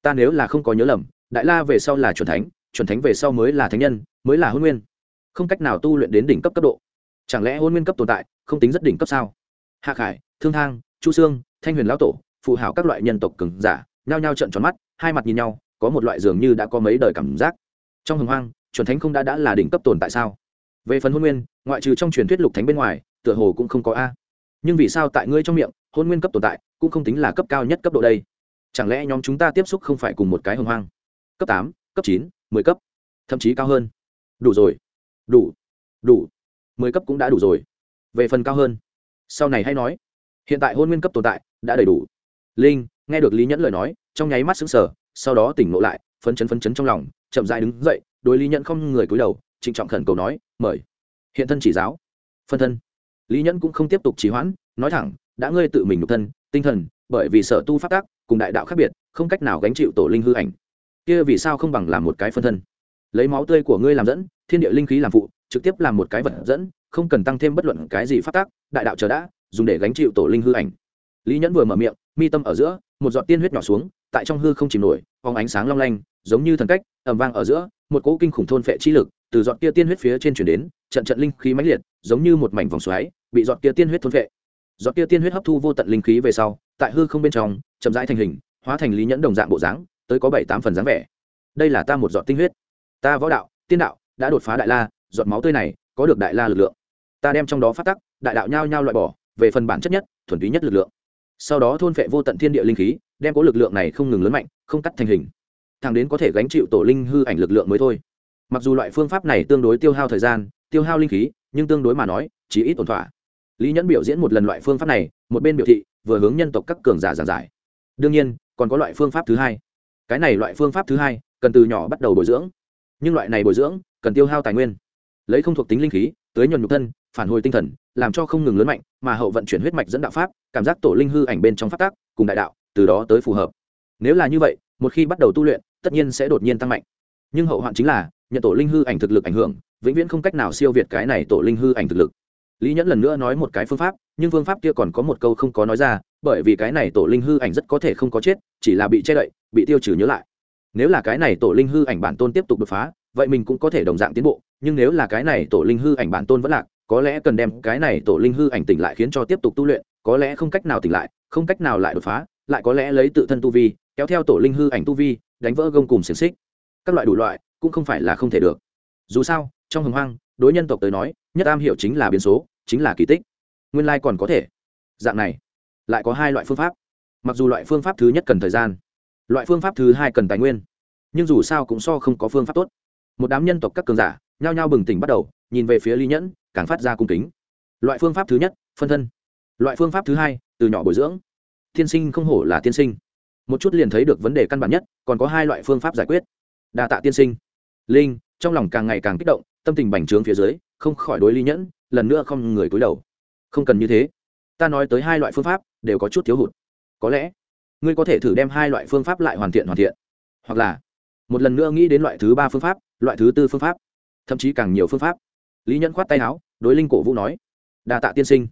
Ta nếu là không có nhớ lầm, đại la về sau là chuẩn thánh chuẩn thánh về sau mới là thánh nhân, mới là hôn nguyên. Không cách nào tu luyện đến đỉnh cấp cấp độ. Chẳng lẽ hôn nguyên cấp tồn tại, không tính rất đỉnh cấp sao? Hạ khải, thương thang, chu sương, thanh huyền lão tổ, phụ hảo các loại nhân tộc cường giả, nhao nhao trận tròn mắt, hai mặt nhìn nhau, có một loại dường như đã có mấy đời cảm giác. Trong hồng hoang, chuẩn thánh không đã đã là đỉnh cấp tồn tại sao? Về phần hôn nguyên, ngoại trừ trong truyền thuyết lục thánh bên ngoài, tựa hồ cũng không có a. Nhưng vì sao tại ngươi trong miệng hôn nguyên cấp tồn tại, cũng không tính là cấp cao nhất cấp độ đây. Chẳng lẽ nhóm chúng ta tiếp xúc không phải cùng một cái hồng hoang? Cấp tám, cấp chín, mười cấp. Thậm chí cao hơn. Đủ rồi. Đủ. Đủ. Mười cấp cũng đã đủ rồi. Về phần cao hơn. Sau này hay nói. Hiện tại hôn nguyên cấp tồn tại đã đầy đủ. Linh, nghe được lý nhẫn lời nói, trong nháy mắt xứng sở sau đó tỉnh ngộ lại, phấn chấn phấn chấn trong lòng, chậm dại đứng dậy, đối lý nhẫn không người cúi đầu, trịnh trọng khẩn cầu nói, mời. Hiện thân chỉ giáo. Phân thân. Lý nhẫn cũng không tiếp tục trì hoãn, nói thẳng đã ngươi tự mình nhục thân, tinh thần, bởi vì sở tu phát tác cùng đại đạo khác biệt, không cách nào gánh chịu tổ linh hư ảnh. Kia vì sao không bằng làm một cái phân thân? Lấy máu tươi của ngươi làm dẫn, thiên địa linh khí làm phụ, trực tiếp làm một cái vật dẫn, không cần tăng thêm bất luận cái gì phát tác đại đạo chờ đã, dùng để gánh chịu tổ linh hư ảnh. Lý nhẫn vừa mở miệng, mi tâm ở giữa, một giọt tiên huyết nhỏ xuống, tại trong hư không chìm nổi, phóng ánh sáng long lanh, giống như thần cách ẩm vang ở giữa, một cỗ kinh khủng thôn phệ chi lực từ giọt kia tiên huyết phía trên chuyển đến, trận trận linh khí mãnh liệt, giống như một mảnh vòng xoáy, bị giọt kia tiên huyết thôn phệ giọt kia tiên huyết hấp thu vô tận linh khí về sau, tại hư không bên trong, chậm rãi thành hình, hóa thành lý nhẫn đồng dạng bộ dáng, tới có bảy tám phần dáng vẻ. Đây là ta một giọt tinh huyết. Ta võ đạo, tiên đạo, đã đột phá đại la, giọt máu tươi này, có được đại la lực lượng. Ta đem trong đó phát tắc, đại đạo nhao nhao loại bỏ, về phần bản chất nhất, thuần túy nhất lực lượng. Sau đó thôn phệ vô tận thiên địa linh khí, đem có lực lượng này không ngừng lớn mạnh, không cắt thành hình. Thằng đến có thể gánh chịu tổ linh hư ảnh lực lượng mới thôi. Mặc dù loại phương pháp này tương đối tiêu hao thời gian, tiêu hao linh khí, nhưng tương đối mà nói chỉ ít ổn thỏa lý nhẫn biểu diễn một lần loại phương pháp này, một bên biểu thị, vừa hướng nhân tộc các cường giả giảng giải. Đương nhiên, còn có loại phương pháp thứ hai. Cái này loại phương pháp thứ hai, cần từ nhỏ bắt đầu bồi dưỡng. Nhưng loại này bồi dưỡng, cần tiêu hao tài nguyên. Lấy không thuộc tính linh khí tới nhuần nhục thân, phản hồi tinh thần, làm cho không ngừng lớn mạnh, mà hậu vận chuyển huyết mạch dẫn đạo pháp, cảm giác tổ linh hư ảnh bên trong phát tác cùng đại đạo, từ đó tới phù hợp. Nếu là như vậy, một khi bắt đầu tu luyện, tất nhiên sẽ đột nhiên tăng mạnh. Nhưng hậu hoạn chính là, nhận tổ linh hư ảnh thực lực ảnh hưởng, vĩnh viễn không cách nào siêu việt cái này tổ linh hư ảnh thực lực lý nhẫn lần nữa nói một cái phương pháp, nhưng phương pháp kia còn có một câu không có nói ra, bởi vì cái này tổ linh hư ảnh rất có thể không có chết, chỉ là bị che đậy, bị tiêu trừ nhớ lại. Nếu là cái này tổ linh hư ảnh bản tôn tiếp tục đột phá, vậy mình cũng có thể đồng dạng tiến bộ, nhưng nếu là cái này tổ linh hư ảnh bản tôn vẫn lạc, có lẽ cần đem cái này tổ linh hư ảnh tỉnh lại khiến cho tiếp tục tu luyện, có lẽ không cách nào tỉnh lại, không cách nào lại đột phá, lại có lẽ lấy tự thân tu vi, kéo theo tổ linh hư ảnh tu vi, đánh vỡ gông cùng xiềng xích. Các loại đủ loại, cũng không phải là không thể được. Dù sao, trong hồng hoang, đối nhân tộc tới nói nhất am hiểu chính là biến số, chính là kỳ tích. Nguyên lai còn có thể. Dạng này, lại có hai loại phương pháp. Mặc dù loại phương pháp thứ nhất cần thời gian, loại phương pháp thứ hai cần tài nguyên, nhưng dù sao cũng so không có phương pháp tốt. Một đám nhân tộc các cường giả nhao nhao bừng tỉnh bắt đầu, nhìn về phía lý nhẫn, càng phát ra cung kính. Loại phương pháp thứ nhất, phân thân. Loại phương pháp thứ hai, từ nhỏ bồi dưỡng. Tiên sinh không hổ là tiên sinh. Một chút liền thấy được vấn đề căn bản nhất, còn có hai loại phương pháp giải quyết. Đa tạ tiên sinh. Linh, trong lòng càng ngày càng kích động tâm tình bành trướng phía dưới, không khỏi đối lý nhẫn, lần nữa không người cúi đầu. Không cần như thế. Ta nói tới hai loại phương pháp, đều có chút thiếu hụt. Có lẽ, ngươi có thể thử đem hai loại phương pháp lại hoàn thiện hoàn thiện. Hoặc là, một lần nữa nghĩ đến loại thứ ba phương pháp, loại thứ tư phương pháp, thậm chí càng nhiều phương pháp. Lý nhẫn khoát tay áo, đối linh cổ vũ nói đà tạ tiên sinh.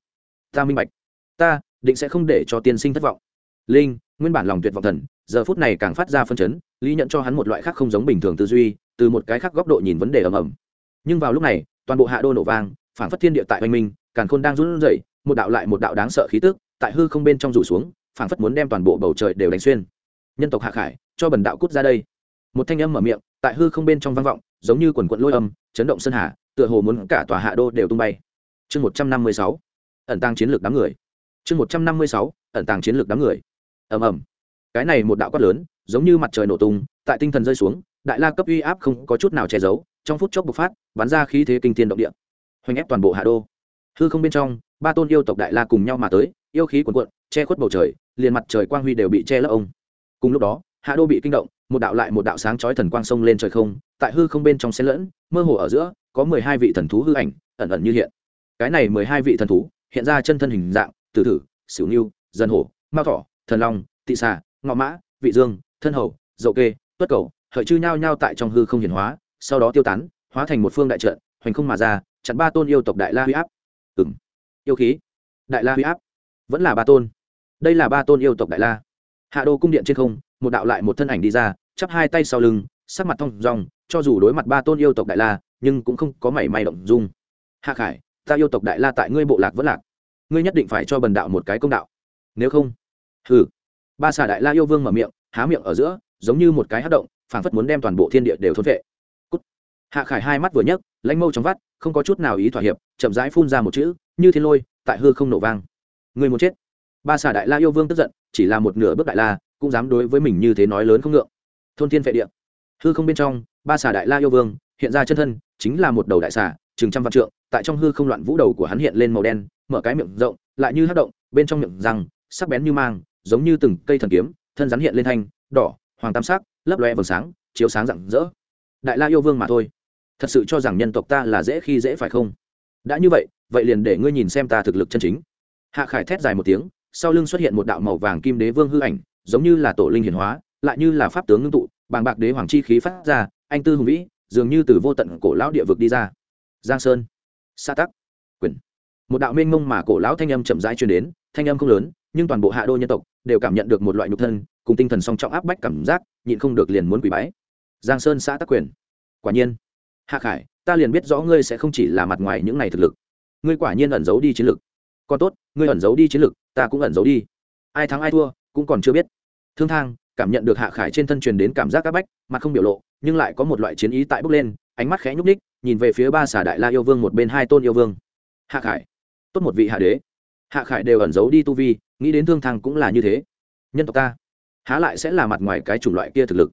Ta minh bạch. Ta định sẽ không để cho tiên sinh thất vọng. Linh, nguyên bản lòng tuyệt vọng thần, giờ phút này càng phát ra phân chấn, lý nhận cho hắn một loại khác không giống bình thường tư duy, từ một cái khác góc độ nhìn vấn đề ầm ầm nhưng vào lúc này, toàn bộ hạ đô nổ vang phản phất thiên địa tại oanh minh càn khôn đang run rẩy, một đạo lại một đạo đáng sợ khí tức tại hư không bên trong rủ xuống phản phất muốn đem toàn bộ bầu trời đều đánh xuyên. Nhân tộc hạ khải, cho bần đạo cút ra đây. Một thanh âm mở miệng, tại hư không bên trong vang vọng, giống như quần quận lôi âm, chấn động sơn hà, tựa hồ muốn cả tòa hạ đô đều tung bay. Chương một trăm năm mươi sáu, ẩn tăng chiến lược đám người. Chương một trăm năm mươi sáu, ẩn tàng chiến lược đám người. Ầm ầm. Cái này một đạo quát lớn, giống như mặt trời nổ tung, tại tinh thần rơi xuống, đại la cấp uy áp không có chút nào che giấu trong phút chốc bộc phát, bắn ra khí thế kinh thiên động địa. Hoành ép toàn bộ hạ đô. Hư không bên trong, ba tôn yêu tộc đại la cùng nhau mà tới, yêu khí cuồn cuộn, che khuất bầu trời, liền mặt trời quang huy đều bị che lấp ông. Cùng lúc đó, hạ đô bị kinh động, một đạo lại một đạo sáng chói thần quang sông lên trời không, tại hư không bên trong xen lẫn, mơ hồ ở giữa, có mười hai vị thần thú hư ảnh, ẩn ẩn như hiện. Cái này mười hai vị thần thú, hiện ra chân thân hình dạng, tử thử, xỉu niu dân hổ, mao thỏ, thần long, tị xà, ngọ mã, vị dương, thân hầu, dậu kê, tuất cầu, hợi chư nhao nhao tại trong hư không hiển hóa sau đó tiêu tán, hóa thành một phương đại trận, hoành không mà ra, chặn ba tôn yêu tộc đại la huy áp. Ừng yêu khí. Đại la huy áp. Vẫn là ba tôn. Đây là ba tôn yêu tộc đại la. Hạ đô cung điện trên không, một đạo lại một thân ảnh đi ra, chắp hai tay sau lưng, sắc mặt thong rong cho dù đối mặt ba tôn yêu tộc đại la, nhưng cũng không có mảy may động dung. Hạ khải, ta yêu tộc đại la tại ngươi bộ lạc vẫn lạc. Ngươi nhất định phải cho bần đạo một cái công đạo. Nếu không, hừ. Ba xà đại la yêu vương mở miệng, há miệng ở giữa, giống như một cái hát động, phảng phất muốn đem toàn bộ thiên địa đều thốt vệ hạ khải hai mắt vừa nhấc lãnh mâu trong vắt, không có chút nào ý thỏa hiệp, chậm rãi phun ra một chữ, như thiên lôi, tại hư không nổ vang. Người muốn chết. Ba xà đại la yêu vương tức giận, chỉ là một nửa bước đại la, cũng dám đối với mình như thế nói lớn không ngượng. Thôn thiên vệ địa. Hư không bên trong, ba xà đại la yêu vương, hiện ra chân thân, chính là một đầu đại xà, chừng trăm vạn trượng, tại trong hư không loạn vũ đầu của hắn hiện lên màu đen, mở cái miệng rộng, lại như hát động, bên trong miệng răng, sắc bén như mang, giống như từng cây thần kiếm, thân rắn hiện lên thanh, đỏ, hoàng tam sắc, lấp loe vầng sáng, chiếu sáng rạng rỡ đại la yêu vương mà thôi. Thật sự cho rằng nhân tộc ta là dễ khi dễ phải không? Đã như vậy vậy liền để ngươi nhìn xem ta thực lực chân chính. Hạ khải thét dài một tiếng, sau lưng xuất hiện một đạo màu vàng kim đế vương hư ảnh, giống như là tổ linh hiển hóa, lại như là pháp tướng ngưng tụ, bàng bạc đế hoàng chi khí phát ra, anh tư hùng vĩ, dường như từ vô tận cổ lão địa vực đi ra. Giang sơn, sa tắc, quyền. Một đạo mênh mông mà cổ lão thanh âm chậm rãi truyền đến, thanh âm không lớn, nhưng toàn bộ hạ đô nhân tộc đều cảm nhận được một loại nhục thân, cùng tinh thần song trọng áp bách cảm giác, nhịn không được liền muốn quỷ bái giang sơn xã tắc quyền. Quả nhiên. Hạ khải, ta liền biết rõ ngươi sẽ không chỉ là mặt ngoài những này thực lực. Ngươi quả nhiên ẩn giấu đi chiến lực. Còn tốt, ngươi ẩn giấu đi chiến lực, ta cũng ẩn giấu đi. Ai thắng ai thua, cũng còn chưa biết. Thương thang, cảm nhận được hạ khải trên thân truyền đến cảm giác áp bách, mặt không biểu lộ, nhưng lại có một loại chiến ý tại bốc lên, ánh mắt khẽ nhúc ních nhìn về phía ba xà đại la yêu vương một bên hai tôn yêu vương. Hạ khải, tốt một vị hạ đế. Hạ khải đều ẩn giấu đi tu vi, nghĩ đến thương thang cũng là như thế. Nhân tộc ta, há lại sẽ là mặt ngoài cái chủng loại kia thực lực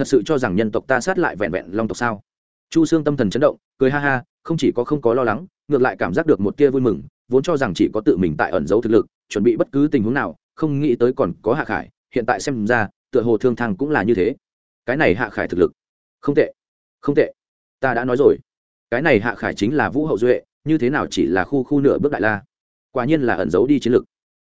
thật sự cho rằng nhân tộc ta sát lại vẹn vẹn long tộc sao? Chu xương tâm thần chấn động, cười ha ha, không chỉ có không có lo lắng, ngược lại cảm giác được một tia vui mừng, vốn cho rằng chỉ có tự mình tại ẩn giấu thực lực, chuẩn bị bất cứ tình huống nào, không nghĩ tới còn có hạ khải, hiện tại xem ra, tựa hồ thương thang cũng là như thế. Cái này hạ khải thực lực, không tệ không tệ. Ta đã nói rồi, cái này hạ khải chính là vũ hậu duệ, như thế nào chỉ là khu khu nửa bước đại la. Quả nhiên là ẩn giấu đi chiến lực.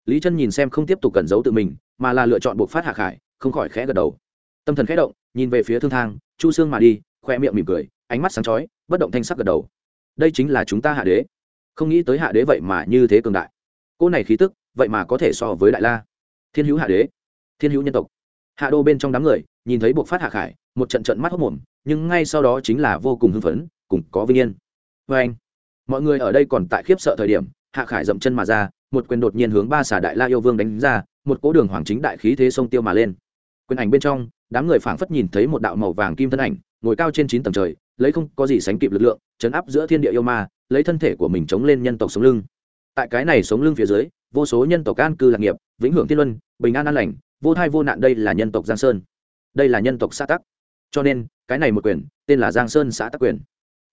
Lý chân nhìn xem không tiếp tục cẩn giấu tự mình, mà là lựa chọn buộc phát hạ khải, không khỏi khẽ gật đầu. Tâm thần khẽ động nhìn về phía thương thang, chu xương mà đi, khoe miệng mỉm cười, ánh mắt sáng chói, bất động thanh sắc gật đầu. Đây chính là chúng ta hạ đế. Không nghĩ tới hạ đế vậy mà như thế cường đại. Cô này khí tức, vậy mà có thể so với đại la. Thiên hữu hạ đế. Thiên hữu nhân tộc. Hạ đô bên trong đám người, nhìn thấy buộc phát hạ khải, một trận trận mắt hốc mồm, nhưng ngay sau đó chính là vô cùng hưng phấn, cùng có vinh yên. Vê anh, mọi người ở đây còn tại khiếp sợ thời điểm, hạ khải dậm chân mà ra, một quyền đột nhiên hướng ba xà đại la yêu vương đánh ra, một cố đường hoàng chính đại khí thế sông tiêu mà lên. Quyền ảnh bên trong đám người phảng phất nhìn thấy một đạo màu vàng kim thân ảnh, ngồi cao trên chín tầng trời, lấy không có gì sánh kịp lực lượng chấn áp giữa thiên địa yêu ma, lấy thân thể của mình chống lên nhân tộc sống lưng. Tại cái này sống lưng phía dưới, vô số nhân tộc an cư lạc nghiệp, vĩnh hưởng thiên luân, bình an an lành, vô thai vô nạn đây là nhân tộc giang sơn. Đây là nhân tộc xã tắc. Cho nên, cái này một quyền, tên là giang sơn xã tắc quyền.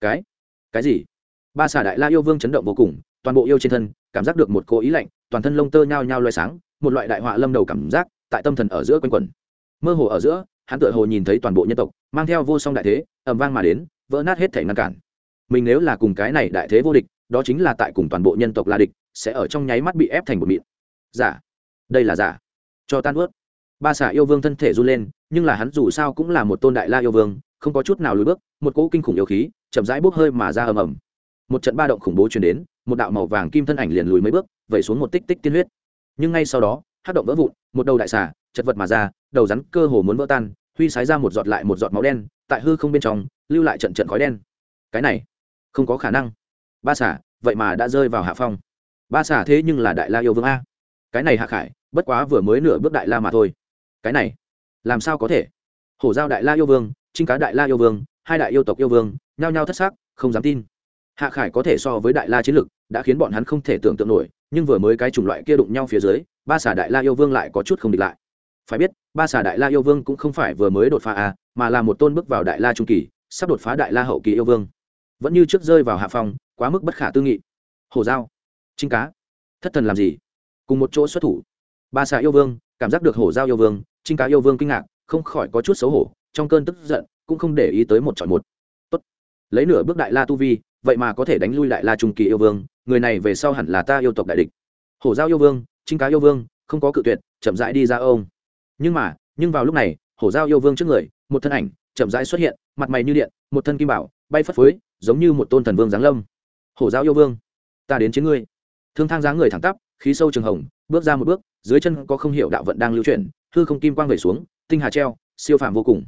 Cái? Cái gì? Ba xà đại la yêu vương chấn động vô cùng, toàn bộ yêu trên thân, cảm giác được một cố ý lạnh, toàn thân lông tơ nhao nhao loay sáng, một loại đại họa lâm đầu cảm giác, tại tâm thần ở giữa quanh quẩn mơ hồ ở giữa, hắn tựa hồ nhìn thấy toàn bộ nhân tộc, mang theo vô song đại thế ẩm vang mà đến, vỡ nát hết thể ngăn cản. Mình nếu là cùng cái này đại thế vô địch, đó chính là tại cùng toàn bộ nhân tộc là địch, sẽ ở trong nháy mắt bị ép thành một mịn. Giả. Đây là giả. Cho tan ướt ba xả yêu vương thân thể run lên, nhưng là hắn dù sao cũng là một tôn đại la yêu vương, không có chút nào lùi bước, một cỗ kinh khủng yêu khí, chậm rãi bốc hơi mà ra ầm ầm. Một trận ba động khủng bố chuyển đến, một đạo màu vàng kim thân ảnh liền lùi mấy bước, vẩy xuống một tích tích tiên huyết. Nhưng ngay sau đó hát động vỡ vụn, một đầu đại xà chật vật mà ra, đầu rắn cơ hồ muốn vỡ tan, huy sái ra một giọt lại một giọt máu đen, tại hư không bên trong, lưu lại trận trận khói đen. Cái này, không có khả năng. Ba xả vậy mà đã rơi vào hạ phong. Ba xả thế nhưng là đại la yêu vương a. Cái này hạ khải, bất quá vừa mới nửa bước đại la mà thôi. Cái này, làm sao có thể? Hổ giao đại la yêu vương trinh cá đại la yêu vương, hai đại yêu tộc yêu vương, nhao nhao thất xác, không dám tin. Hạ khải có thể so với đại la chiến lực, đã khiến bọn hắn không thể tưởng tượng nổi, nhưng vừa mới cái chủng loại kia đụng nhau phía dưới, ba xả đại la yêu vương lại có chút không địch lại phải biết, ba xà đại la yêu vương cũng không phải vừa mới đột phá a mà là một tôn bước vào đại la trung kỳ, sắp đột phá đại la hậu kỳ yêu vương. Vẫn như trước rơi vào hạ phòng quá mức bất khả tư nghị. Hồ dao trinh cá, thất thần làm gì? Cùng một chỗ xuất thủ. Ba xà yêu vương, cảm giác được hổ dao yêu vương trinh cá yêu vương kinh ngạc, không khỏi có chút xấu hổ, trong cơn tức giận, cũng không để ý tới một chọn một. Tốt. lấy nửa bước đại la tu vi, vậy mà có thể đánh lui đại la trung kỳ yêu vương, người này về sau hẳn là ta yêu tộc đại địch. Hổ giao yêu vương trinh cá yêu vương, không có cự tuyệt, chậm rãi đi ra ông nhưng mà, nhưng vào lúc này, hổ giao yêu vương trước người, một thân ảnh chậm rãi xuất hiện, mặt mày như điện, một thân kim bảo, bay phất phới, giống như một tôn thần vương giáng lâm. Hổ giao yêu vương, ta đến chiến ngươi. Thương thang dáng người thẳng tắp, khí sâu trường hồng, bước ra một bước, dưới chân có không hiểu đạo vận đang lưu chuyển, hư không kim quang về xuống, tinh hà treo, siêu phàm vô cùng.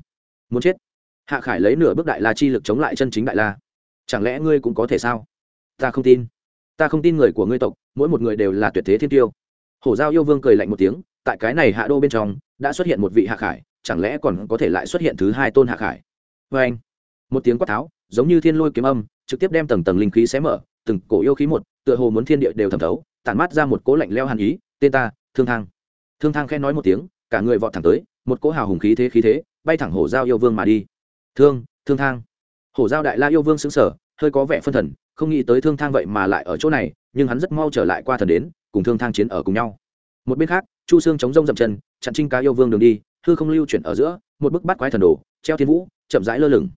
Muốn chết. Hạ khải lấy nửa bước đại la chi lực chống lại chân chính đại la. Chẳng lẽ ngươi cũng có thể sao? Ta không tin. Ta không tin người của ngươi tộc, mỗi một người đều là tuyệt thế thiên tiêu. Hổ giao yêu vương cười lạnh một tiếng tại cái này hạ đô bên trong, đã xuất hiện một vị hạ khải, chẳng lẽ còn có thể lại xuất hiện thứ hai tôn hạ khải? Vê anh. Một tiếng quát tháo, giống như thiên lôi kiếm âm, trực tiếp đem tầng tầng linh khí xé mở, từng cổ yêu khí một, tựa hồ muốn thiên địa đều thẩm thấu, tản mát ra một cỗ lạnh leo hàn ý, tên ta, thương thang. Thương thang khẽ nói một tiếng, cả người vọt thẳng tới, một cỗ hào hùng khí thế khí thế, bay thẳng hổ giao yêu vương mà đi. Thương thương thang. Hổ giao đại la yêu vương xứng sở hơi có vẻ phân thần, không nghĩ tới thương thang vậy mà lại ở chỗ này, nhưng hắn rất mau trở lại qua thần đến, cùng thương thang chiến ở cùng nhau. Một bên khác chu xương chống rông dậm chân, chặn trinh cá yêu vương đường đi, hư không lưu chuyển ở giữa, một bức bắt quái thần đồ, treo thiên vũ, chậm rãi lơ lửng.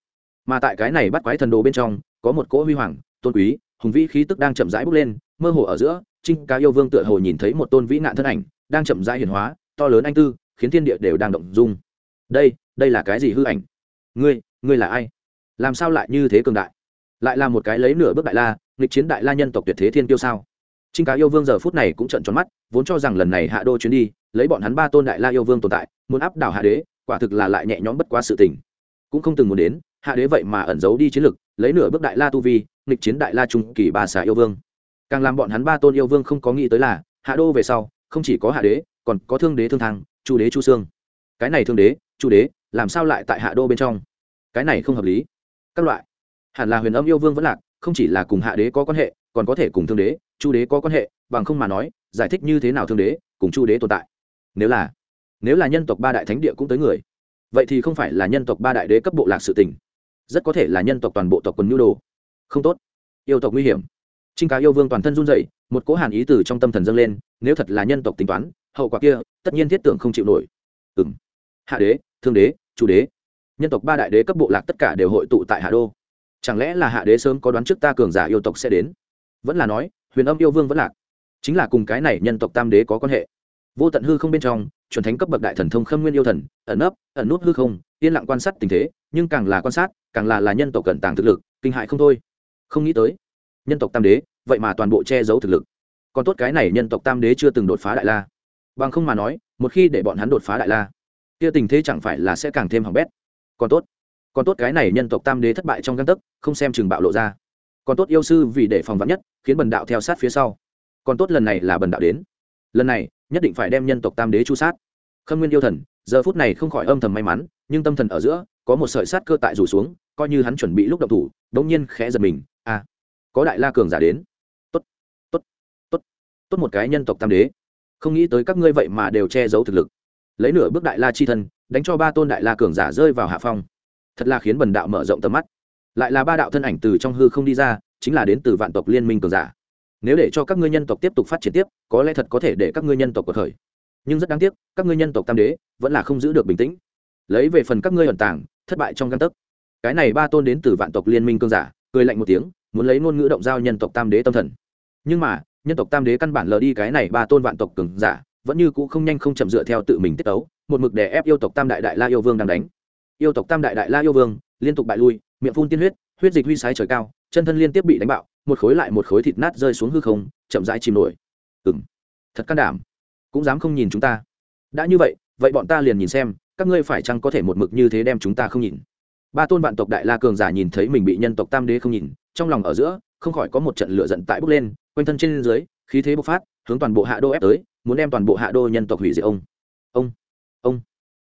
Mà tại cái này bắt quái thần đồ bên trong, có một cỗ huy hoàng, tôn quý, hùng vĩ khí tức đang chậm rãi bốc lên, mơ hồ ở giữa, trinh cá yêu vương tựa hồ nhìn thấy một tôn vĩ nạn thân ảnh, đang chậm rãi hiển hóa, to lớn anh tư, khiến thiên địa đều đang động dung. Đây đây là cái gì hư ảnh? Ngươi ngươi là ai? Làm sao lại như thế cường đại? Lại là một cái lấy nửa bước đại la, nghịch chiến đại la nhân tộc tuyệt thế thiên tiêu sao? Trinh cá yêu vương giờ phút này cũng trợn tròn mắt vốn cho rằng lần này hạ đô chuyến đi lấy bọn hắn ba tôn đại la yêu vương tồn tại muốn áp đảo hạ đế quả thực là lại nhẹ nhõm bất quá sự tình. Cũng không từng muốn đến hạ đế vậy mà ẩn giấu đi chiến lực lấy nửa bước đại la tu vi nghịch chiến đại la trung kỳ ba xà yêu vương. Càng làm bọn hắn ba tôn yêu vương không có nghĩ tới là hạ đô về sau không chỉ có hạ đế còn có thương đế thương Thăng, chu đế chu sương. Cái này thương đế chu đế làm sao lại tại hạ đô bên trong? Cái này không hợp lý. Các loại. Hẳn là huyền âm yêu vương vẫn lạc không chỉ là cùng hạ đế có quan hệ còn có thể cùng thương đế chu đế có quan hệ, bằng không mà nói, giải thích như thế nào thương đế, cùng chu đế tồn tại? Nếu là nếu là nhân tộc ba đại thánh địa cũng tới người, vậy thì không phải là nhân tộc ba đại đế cấp bộ lạc sự tình. Rất có thể là nhân tộc toàn bộ tộc quần nhu đồ. Không tốt. Yêu tộc nguy hiểm. Trinh cá yêu vương toàn thân run dậy một cố hàn ý từ trong tâm thần dâng lên, nếu thật là nhân tộc tính toán, hậu quả kia, tất nhiên thiết tưởng không chịu nổi. Ừ m hạ đế, thương đế, chủ đế. Nhân tộc ba đại đế cấp bộ lạc tất cả đều hội tụ tại hạ đô. Chẳng lẽ là hạ đế sớm có đoán trước ta cường giả yêu tộc sẽ đến? Vẫn là nói huyền âm yêu vương vẫn lạc. Chính là cùng cái này nhân tộc tam đế có quan hệ. Vô tận hư không bên trong, chuẩn thánh cấp bậc đại thần thông khâm nguyên yêu thần, ẩn ấp ẩn nút hư không, yên lặng quan sát tình thế, nhưng càng là quan sát, càng là là nhân tộc cẩn tàng thực lực, kinh hại không thôi. Không nghĩ tới, nhân tộc tam đế, vậy mà toàn bộ che giấu thực lực. Còn tốt cái này nhân tộc tam đế chưa từng đột phá đại la. Bằng không mà nói, một khi để bọn hắn đột phá đại la, kia tình thế chẳng phải là sẽ càng thêm hỏng bét. Còn tốt còn tốt cái này nhân tộc tam đế thất bại trong găng tấc, không xem chừng bạo lộ ra còn tốt yêu sư vì để phòng vắn nhất, khiến bần đạo theo sát phía sau. Còn tốt lần này là bần đạo đến. Lần này, nhất định phải đem nhân tộc tam đế chu sát. Khâm nguyên yêu thần, giờ phút này không khỏi âm thầm may mắn, nhưng tâm thần ở giữa, có một sợi sát cơ tại rủ xuống, coi như hắn chuẩn bị lúc động thủ đống nhiên khẽ giật mình à có đại la cường giả đến. Tốt tốt tốt tốt một cái nhân tộc tam đế. Không nghĩ tới các ngươi vậy mà đều che giấu thực lực. Lấy nửa bước đại la chi thân, đánh cho ba tôn đại la cường giả rơi vào hạ phong. Thật là khiến bần đạo mở rộng tầm mắt lại là ba đạo thân ảnh từ trong hư không đi ra, chính là đến từ vạn tộc liên minh cường giả. Nếu để cho các ngươi nhân tộc tiếp tục phát triển tiếp, có lẽ thật có thể để các ngươi nhân tộc cuộc khởi. Nhưng rất đáng tiếc, các ngươi nhân tộc tam đế vẫn là không giữ được bình tĩnh. Lấy về phần các ngươi ẩn tàng, thất bại trong căn tấc. Cái này ba tôn đến từ vạn tộc liên minh cương giả, cười lạnh một tiếng, muốn lấy ngôn ngữ động giao nhân tộc tam đế tâm thần. Nhưng mà, nhân tộc tam đế căn bản lờ đi cái này ba tôn vạn tộc cường giả, vẫn như cũ không nhanh không chậm dựa theo tự mình tiết tấu, một mực đè ép yêu tộc tam đại đại la yêu vương đang đánh. Yêu tộc tam đại đại la yêu vương liên tục bại lui, miệng phun tiên huyết huyết dịch huy sái trời cao, chân thân liên tiếp bị đánh bạo, một khối lại một khối thịt nát rơi xuống hư không, chậm rãi chìm nổi. Ừng thật can đảm. Cũng dám không nhìn chúng ta. Đã như vậy vậy bọn ta liền nhìn xem, các ngươi phải chăng có thể một mực như thế đem chúng ta không nhìn? Ba tôn vạn tộc đại la cường giả nhìn thấy mình bị nhân tộc tam đế không nhìn, trong lòng ở giữa, không khỏi có một trận lửa giận tại bốc lên, quanh thân trên dưới, khí thế bộc phát, hướng toàn bộ hạ đô ép tới, muốn đem toàn bộ hạ đô nhân tộc hủy diệt ông. Ông ông.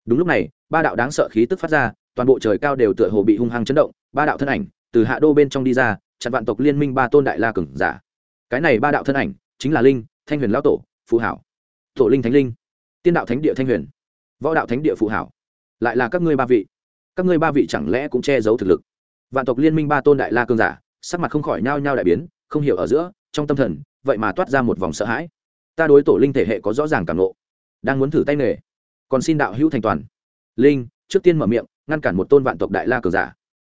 Đúng lúc này, ba đạo đáng sợ khí tức phát ra toàn bộ trời cao đều tựa hồ bị hung hăng chấn động, ba đạo thân ảnh từ hạ đô bên trong đi ra, chặn vạn tộc liên minh ba tôn đại la cường giả. Cái này ba đạo thân ảnh chính là linh, thanh huyền lão tổ phụ hảo. Tổ linh thánh linh, tiên đạo thánh địa thanh huyền, võ đạo thánh địa phụ hảo. Lại là các ngươi ba vị. Các ngươi ba vị chẳng lẽ cũng che giấu thực lực? Vạn tộc liên minh ba tôn đại la cường giả, sắc mặt không khỏi nhao nhao đại biến, không hiểu ở giữa, trong tâm thần, vậy mà toát ra một vòng sợ hãi. Ta đối tổ linh thể hệ có rõ ràng cảm nộ đang muốn thử tay nghề. Còn xin đạo hữu thành toàn. Linh, trước tiên mở miệng ngăn cản một tôn vạn tộc đại la cường giả.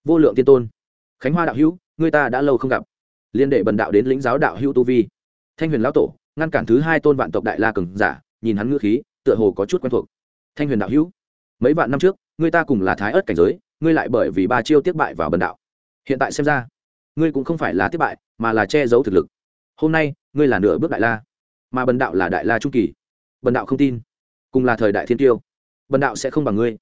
Vô lượng tiên tôn, khánh hoa đạo hữu người ta đã lâu không gặp. Liên đệ bần đạo đến lĩnh giáo đạo hữu tu vi. Thanh huyền lão tổ, ngăn cản thứ hai tôn vạn tộc đại la cường giả, nhìn hắn ngữ khí, tựa hồ có chút quen thuộc. Thanh huyền đạo hữu, mấy vạn năm trước người ta cùng là thái ớt cảnh giới, ngươi lại bởi vì ba chiêu tiếp bại vào bần đạo. Hiện tại xem ra, ngươi cũng không phải là tiếp bại, mà là che giấu thực lực. Hôm nay, ngươi là nửa bước đại la, mà bần đạo là đại la trung kỳ. Bần đạo không tin, cùng là thời đại thiên tiêu. Bần đạo sẽ không bằng ngươi.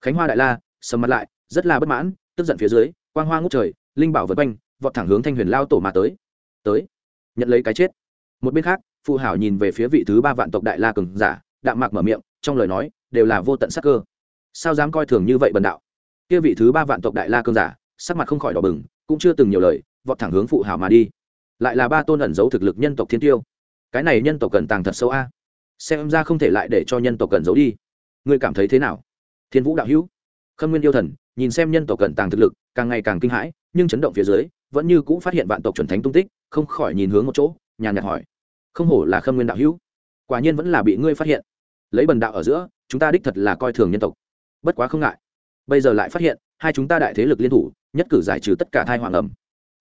Khánh hoa đại la sầm mặt lại, rất là bất mãn, tức giận phía dưới, quang hoa ngút trời, linh bảo vật quanh, vọt thẳng hướng thanh huyền lao tổ mà tới. Tới, nhận lấy cái chết. Một bên khác phụ hảo nhìn về phía vị thứ ba vạn tộc đại la cường giả, đạm mạc mở miệng, trong lời nói, đều là vô tận sắc cơ. Sao dám coi thường như vậy bần đạo? Kia vị thứ ba vạn tộc đại la cường giả, sắc mặt không khỏi đỏ bừng, cũng chưa từng nhiều lời, vọt thẳng hướng phụ hảo mà đi. Lại là ba tôn ẩn giấu thực lực nhân tộc thiên tiêu. Cái này nhân tộc cần tàng thật sâu a. Xem ra không thể lại để cho nhân tộc cần giấu đi. Ngươi cảm thấy thế nào? Thiên vũ đạo hữu khâm nguyên yêu thần, nhìn xem nhân tộc cận tàng thực lực, càng ngày càng kinh hãi, nhưng chấn động phía dưới, vẫn như cũ phát hiện vạn tộc chuẩn thánh tung tích, không khỏi nhìn hướng một chỗ, nhàn nhạt hỏi. Không hổ là khâm nguyên đạo hữu. Quả nhiên vẫn là bị ngươi phát hiện. Lấy bần đạo ở giữa, chúng ta đích thật là coi thường nhân tộc. Bất quá không ngại. Bây giờ lại phát hiện, hai chúng ta đại thế lực liên thủ, nhất cử giải trừ tất cả thai hoàng ẩm.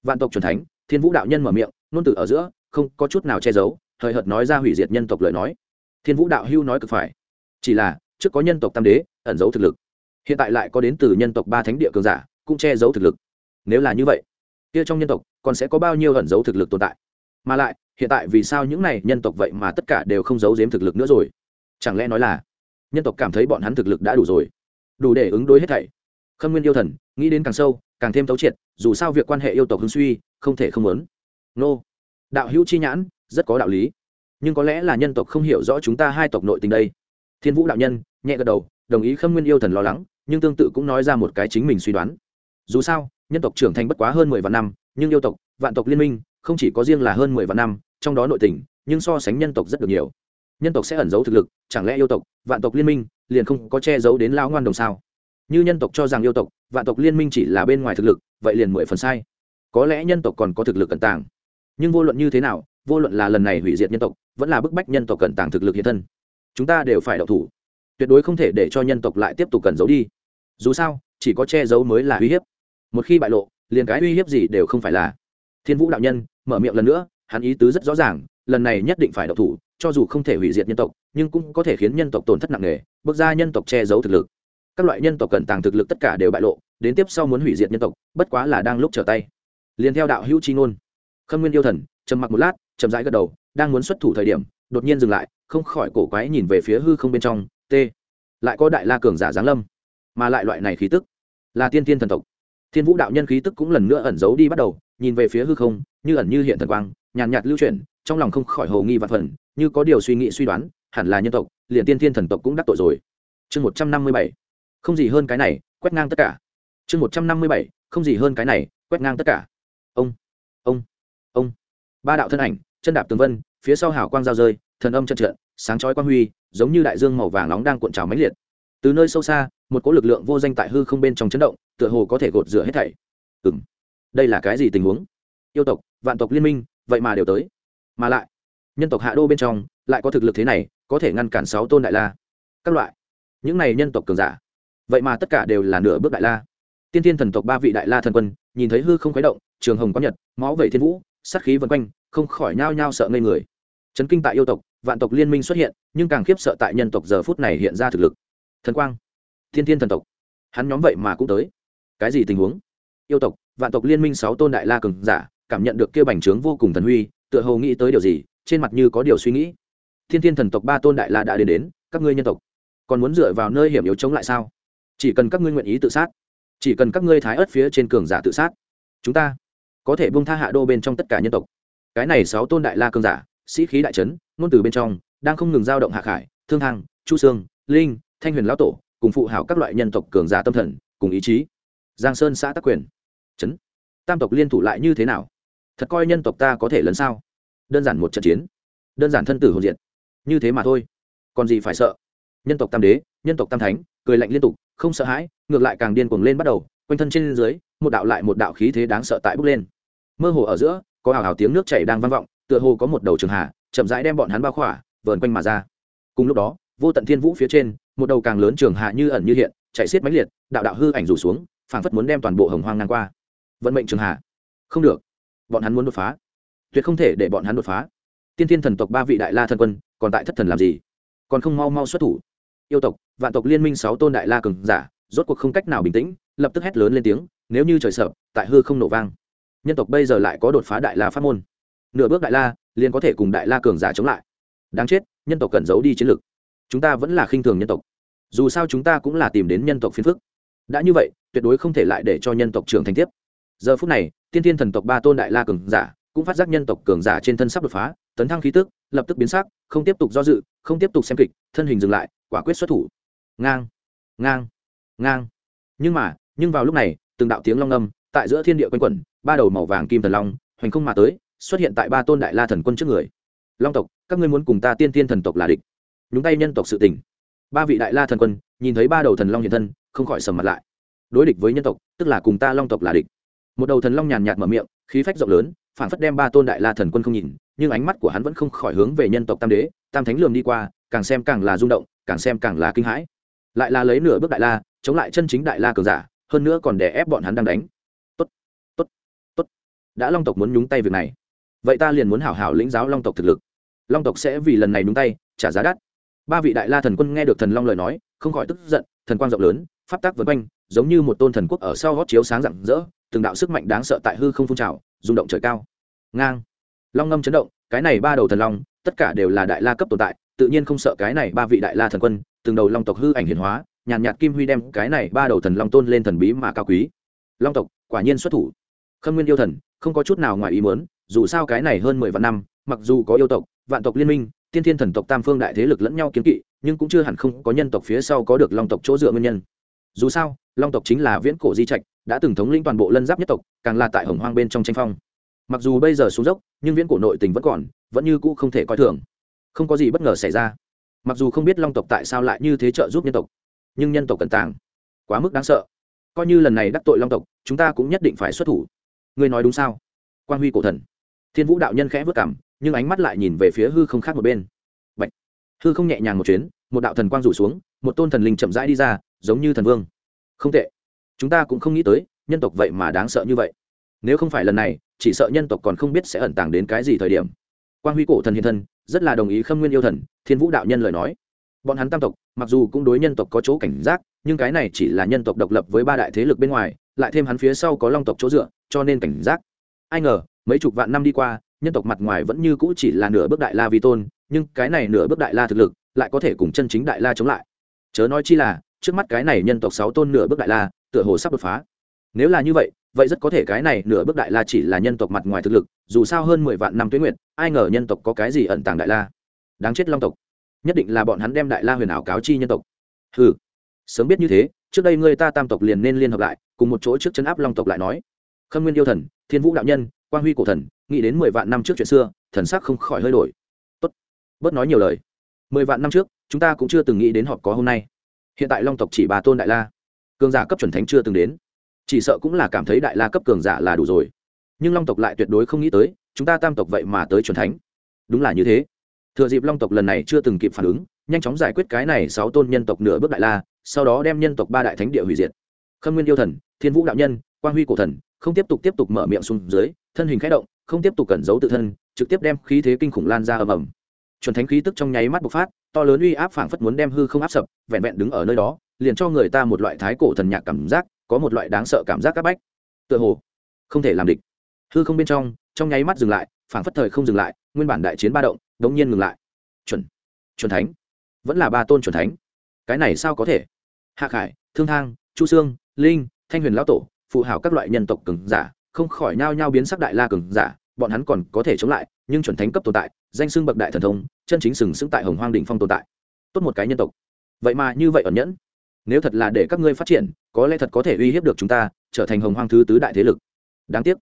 Vạn tộc chuẩn thánh, thiên vũ đạo nhân mở miệng, nôn từ ở giữa, không có chút nào che giấu, hời hợt nói ra hủy diệt nhân tộc lời nói. Thiên vũ đạo hưu nói cực phải. Chỉ là, trước có nhân tộc tam đế, ẩn giấu thực lực hiện tại lại có đến từ nhân tộc ba thánh địa cường giả, cũng che giấu thực lực. Nếu là như vậy, kia trong nhân tộc còn sẽ có bao nhiêu ẩn giấu thực lực tồn tại? Mà lại, hiện tại vì sao những này nhân tộc vậy mà tất cả đều không giấu giếm thực lực nữa rồi? Chẳng lẽ nói là nhân tộc cảm thấy bọn hắn thực lực đã đủ rồi? Đủ để ứng đối hết thảy. Khâm nguyên yêu thần, nghĩ đến càng sâu, càng thêm thấu triệt, dù sao việc quan hệ yêu tộc hưng suy, không thể không lớn nô, đạo hữu chi nhãn, rất có đạo lý. Nhưng có lẽ là nhân tộc không hiểu rõ chúng ta hai tộc nội tình đây. Thiên vũ đạo nhân, nhẹ gật đầu, đồng ý khâm nguyên yêu thần lo lắng nhưng tương tự cũng nói ra một cái chính mình suy đoán. Dù sao, nhân tộc trưởng thành bất quá hơn mười vạn năm, nhưng yêu tộc, vạn tộc liên minh, không chỉ có riêng là hơn mười vạn năm, trong đó nội tình, nhưng so sánh nhân tộc rất được nhiều. Nhân tộc sẽ ẩn giấu thực lực, chẳng lẽ yêu tộc, vạn tộc liên minh, liền không có che giấu đến lão ngoan đồng sao? Như nhân tộc cho rằng yêu tộc, vạn tộc liên minh chỉ là bên ngoài thực lực, vậy liền mười phần sai. Có lẽ nhân tộc còn có thực lực cẩn tàng. Nhưng vô luận như thế nào, vô luận là lần này hủy diệt nhân tộc, vẫn là bức bách nhân tộc cẩn tàng thực lực hiện thân, chúng ta đều phải đậu thủ tuyệt đối không thể để cho nhân tộc lại tiếp tục cẩn giấu đi. Dù sao, chỉ có che giấu mới là uy hiếp. Một khi bại lộ, liền cái uy hiếp gì đều không phải là. Thiên vũ đạo nhân mở miệng lần nữa, hắn ý tứ rất rõ ràng, lần này nhất định phải độc thủ, cho dù không thể hủy diệt nhân tộc, nhưng cũng có thể khiến nhân tộc tổn thất nặng nề, bước ra nhân tộc che giấu thực lực. Các loại nhân tộc cần tàng thực lực tất cả đều bại lộ, đến tiếp sau muốn hủy diệt nhân tộc, bất quá là đang lúc trở tay. Liền theo đạo hữu chi ngôn. Khâm nguyên yêu thần, trầm mặc một lát, chậm rãi gật đầu, đang muốn xuất thủ thời điểm, đột nhiên dừng lại, không khỏi cổ quái nhìn về phía hư không bên trong t. Lại có đại la cường giả giáng lâm, mà lại loại này khí tức là tiên tiên thần tộc. Thiên vũ đạo nhân khí tức cũng lần nữa ẩn giấu đi bắt đầu, nhìn về phía hư không, như ẩn như hiện thần quang, nhàn nhạt lưu chuyển, trong lòng không khỏi hồ nghi và phần, như có điều suy nghĩ suy đoán, hẳn là nhân tộc, liền tiên tiên thần tộc cũng đắc tội rồi. Chương một trăm năm mươi bảy. Không gì hơn cái này, quét ngang tất cả. Chương một trăm năm mươi bảy. Không gì hơn cái này, quét ngang tất cả. Ông ông ông. Ba đạo thân ảnh, chân đạp tường vân, phía sau hảo quang giao rơi, thần âm trận trận sáng chói quang huy giống như đại dương màu vàng nóng đang cuộn trào mãnh liệt. Từ nơi sâu xa, một cỗ lực lượng vô danh tại hư không bên trong chấn động, tựa hồ có thể gột rửa hết thảy. Ừng đây là cái gì tình huống? Yêu tộc, vạn tộc liên minh, vậy mà đều tới. Mà lại, nhân tộc hạ đô bên trong, lại có thực lực thế này, có thể ngăn cản sáu tôn đại la. Các loại. Những này nhân tộc cường giả. Vậy mà tất cả đều là nửa bước đại la. Tiên thiên thần tộc ba vị đại la thần quân, nhìn thấy hư không khuấy động, trường hồng có nhật, máu vẩy thiên vũ, sát khí vân quanh, không khỏi nhao nhao sợ ngây người. Chấn kinh tại yêu tộc vạn tộc liên minh xuất hiện, nhưng càng khiếp sợ tại nhân tộc giờ phút này hiện ra thực lực. Thần quang, thiên thiên thần tộc. Hắn nhóm vậy mà cũng tới. Cái gì tình huống? Yêu tộc, vạn tộc liên minh sáu tôn đại la cường giả, cảm nhận được kia bành trướng vô cùng thần huy, tựa hồ nghĩ tới điều gì, trên mặt như có điều suy nghĩ. Thiên thiên thần tộc ba tôn đại la đã đến đến, các ngươi nhân tộc, còn muốn dựa vào nơi hiểm yếu chống lại sao? Chỉ cần các ngươi nguyện ý tự sát. Chỉ cần các ngươi thái ớt phía trên cường giả tự sát. Chúng ta có thể bung tha hạ đô bên trong tất cả nhân tộc. Cái này sáu tôn đại la cường giả, sĩ khí đại trấn ngôn từ bên trong, đang không ngừng giao động hạ khải, thương thang, chu sương, linh, thanh huyền lão tổ, cùng phụ hảo các loại nhân tộc cường giả tâm thần, cùng ý chí. Giang sơn xã tắc quyền. Trấn tam tộc liên thủ lại như thế nào? Thật coi nhân tộc ta có thể lấn sao? Đơn giản một trận chiến. Đơn giản thân tử hồn diện như thế mà thôi. Còn gì phải sợ? Nhân tộc tam đế, nhân tộc tam thánh, cười lạnh liên tục, không sợ hãi, ngược lại càng điên cuồng lên bắt đầu, quanh thân trên dưới, một đạo lại một đạo khí thế đáng sợ tại bước lên. Mơ hồ ở giữa, có hào hào tiếng nước chảy đang vang vọng, tựa hồ có một đầu trường hạ chậm rãi đem bọn hắn bao khỏa, vờn quanh mà ra. Cùng lúc đó, vô tận thiên vũ phía trên, một đầu càng lớn trường hạ như ẩn như hiện, chạy xiết mãnh liệt, đạo đạo hư ảnh rủ xuống, phảng phất muốn đem toàn bộ hồng hoang ngang qua. Vận mệnh trường hạ. Không được. Bọn hắn muốn đột phá. Tuyệt không thể để bọn hắn đột phá. Tiên thiên thần tộc ba vị đại la thần quân, còn tại thất thần làm gì? Còn không mau mau xuất thủ. Yêu tộc, vạn tộc liên minh sáu tôn đại la cường giả, rốt cuộc không cách nào bình tĩnh, lập tức hét lớn lên tiếng, nếu như trời sợ, tại hư không nổ vang. Nhân tộc bây giờ lại có đột phá đại la pháp môn. Nửa bước đại la liền có thể cùng đại la cường giả chống lại. Đáng chết, nhân tộc cần giấu đi chiến lược chúng ta vẫn là khinh thường nhân tộc. Dù sao chúng ta cũng là tìm đến nhân tộc phiền phức. Đã như vậy, tuyệt đối không thể lại để cho nhân tộc trưởng thành tiếp. Giờ phút này, tiên thiên thần tộc ba tôn đại la cường giả cũng phát giác nhân tộc cường giả trên thân sắp đột phá, tấn thăng khí tức, lập tức biến sắc, không tiếp tục do dự, không tiếp tục xem kịch, thân hình dừng lại, quả quyết xuất thủ. Ngang ngang ngang. Nhưng mà, nhưng vào lúc này, từng đạo tiếng long âm, tại giữa thiên địa quanh quẩn, ba đầu màu vàng kim thần long, hoành không mà tới xuất hiện tại ba tôn đại la thần quân trước người. Long tộc, các ngươi muốn cùng ta tiên tiên thần tộc là địch. Nhúng tay nhân tộc sự tình. Ba vị đại la thần quân, nhìn thấy ba đầu thần long hiện thân, không khỏi sầm mặt lại. Đối địch với nhân tộc, tức là cùng ta long tộc là địch. Một đầu thần long nhàn nhạt mở miệng, khí phách rộng lớn phản phất đem ba tôn đại la thần quân không nhìn, nhưng ánh mắt của hắn vẫn không khỏi hướng về nhân tộc tam đế, tam thánh lường đi qua, càng xem càng là rung động, càng xem càng là kinh hãi. Lại là lấy nửa bước đại la, chống lại chân chính đại la cường giả, hơn nữa còn đè ép bọn hắn đang đánh. Tốt tốt tốt. Đã long tộc muốn nhúng tay việc này vậy ta liền muốn hảo hảo lĩnh giáo long tộc thực lực. Long tộc sẽ vì lần này đúng tay trả giá đắt. Ba vị đại la thần quân nghe được thần long lời nói không khỏi tức giận thần quang rộng lớn pháp tác vân quanh giống như một tôn thần quốc ở sau gót chiếu sáng rạng rỡ từng đạo sức mạnh đáng sợ tại hư không phun trào rung động trời cao. Ngang. Long ngâm chấn động cái này ba đầu thần long tất cả đều là đại la cấp tồn tại tự nhiên không sợ cái này ba vị đại la thần quân từng đầu long tộc hư ảnh hiển hóa nhàn nhạt, kim huy đem cái này ba đầu thần long tôn lên thần bí mà cao quý. Long tộc quả nhiên xuất thủ. Khâm nguyên yêu thần không có chút nào ngoài ý muốn dù sao cái này hơn mười vạn năm, mặc dù có yêu tộc, vạn tộc liên minh, tiên thiên thần tộc tam phương đại thế lực lẫn nhau kiến kỵ, nhưng cũng chưa hẳn không có nhân tộc phía sau có được long tộc chỗ dựa nguyên nhân. Dù sao, long tộc chính là viễn cổ di trạch, đã từng thống lĩnh toàn bộ lân giáp nhất tộc, càng là tại hồng hoang bên trong tranh phong. Mặc dù bây giờ xuống dốc, nhưng viễn cổ nội tình vẫn còn, vẫn như cũ không thể coi thường. Không có gì bất ngờ xảy ra. Mặc dù không biết long tộc tại sao lại như thế trợ giúp nhân tộc, nhưng nhân tộc cần tàng, quá mức đáng sợ. Coi như lần này đắc tội long tộc, chúng ta cũng nhất định phải xuất thủ. Ngươi nói đúng sao? Quan huy cổ thần thiên vũ đạo nhân khẽ vất cảm, nhưng ánh mắt lại nhìn về phía hư không khác một bên. Bạch. hư không nhẹ nhàng một chuyến, một đạo thần quang rủ xuống, một tôn thần linh chậm rãi đi ra, giống như thần vương. Không tệ. Chúng ta cũng không nghĩ tới, nhân tộc vậy mà đáng sợ như vậy. Nếu không phải lần này, chỉ sợ nhân tộc còn không biết sẽ ẩn tàng đến cái gì thời điểm. Quang huy cổ thần hiện thân, rất là đồng ý khâm nguyên yêu thần, thiên vũ đạo nhân lời nói. Bọn hắn tam tộc, mặc dù cũng đối nhân tộc có chỗ cảnh giác, nhưng cái này chỉ là nhân tộc độc lập với ba đại thế lực bên ngoài, lại thêm hắn phía sau có long tộc chỗ dựa, cho nên cảnh giác. Ai ngờ mấy chục vạn năm đi qua, nhân tộc mặt ngoài vẫn như cũ chỉ là nửa bước đại la vi tôn, nhưng cái này nửa bước đại la thực lực lại có thể cùng chân chính đại la chống lại. Chớ nói chi là, trước mắt cái này nhân tộc sáu tôn nửa bước đại la, tựa hồ sắp đột phá. Nếu là như vậy vậy rất có thể cái này nửa bước đại la chỉ là nhân tộc mặt ngoài thực lực, dù sao hơn mười vạn năm tuyến nguyện ai ngờ nhân tộc có cái gì ẩn tàng đại la? Đáng chết long tộc. Nhất định là bọn hắn đem đại la huyền ảo cáo chi nhân tộc. Ừ sớm biết như thế, trước đây ngươi ta tam tộc liền nên liên hợp lại, cùng một chỗ trước chân áp long tộc lại nói. Khâm nguyên yêu thần, thiên vũ đạo nhân quang huy cổ thần, nghĩ đến mười vạn năm trước chuyện xưa, thần sắc không khỏi hơi đổi. Tốt, bớt nói nhiều lời. Mười vạn năm trước, chúng ta cũng chưa từng nghĩ đến họp có hôm nay. Hiện tại long tộc chỉ bà tôn đại la, cường giả cấp chuẩn thánh chưa từng đến. Chỉ sợ cũng là cảm thấy đại la cấp cường giả là đủ rồi. Nhưng long tộc lại tuyệt đối không nghĩ tới, chúng ta tam tộc vậy mà tới chuẩn thánh. Đúng là như thế. Thừa dịp long tộc lần này chưa từng kịp phản ứng, nhanh chóng giải quyết cái này sáu tôn nhân tộc nửa bước đại la, sau đó đem nhân tộc ba đại thánh địa hủy diệt. Khâm nguyên yêu thần, thiên vũ đạo nhân, quang huy cổ thần, không tiếp tục tiếp tục mở miệng xuống dưới thân hình khẽ động, không tiếp tục cẩn giấu tự thân, trực tiếp đem khí thế kinh khủng lan ra ầm ầm. Chuẩn thánh khí tức trong nháy mắt bộc phát, to lớn uy áp phảng phất muốn đem hư không áp sập, vẹn vẹn đứng ở nơi đó, liền cho người ta một loại thái cổ thần nhạc cảm giác, có một loại đáng sợ cảm giác các bách. Tựa hồ, không thể làm địch. Hư không bên trong trong nháy mắt dừng lại, phảng phất thời không dừng lại, nguyên bản đại chiến ba động, đống nhiên ngừng lại. Chuẩn chuẩn thánh. Vẫn là ba tôn chuẩn thánh. Cái này sao có thể? Hạ khải, thương thang, chu sương, linh, thanh huyền lão tổ phụ hảo các loại nhân tộc cường giả không khỏi nhao nhao biến sắc đại la cường giả, bọn hắn còn có thể chống lại, nhưng chuẩn thánh cấp tồn tại, danh xưng bậc đại thần thông, chân chính sừng sững tại hồng hoang đỉnh phong tồn tại. Tốt một cái nhân tộc. Vậy mà như vậy ẩn nhẫn. Nếu thật là để các ngươi phát triển, có lẽ thật có thể uy hiếp được chúng ta, trở thành hồng hoang thứ tứ đại thế lực. Đáng tiếc,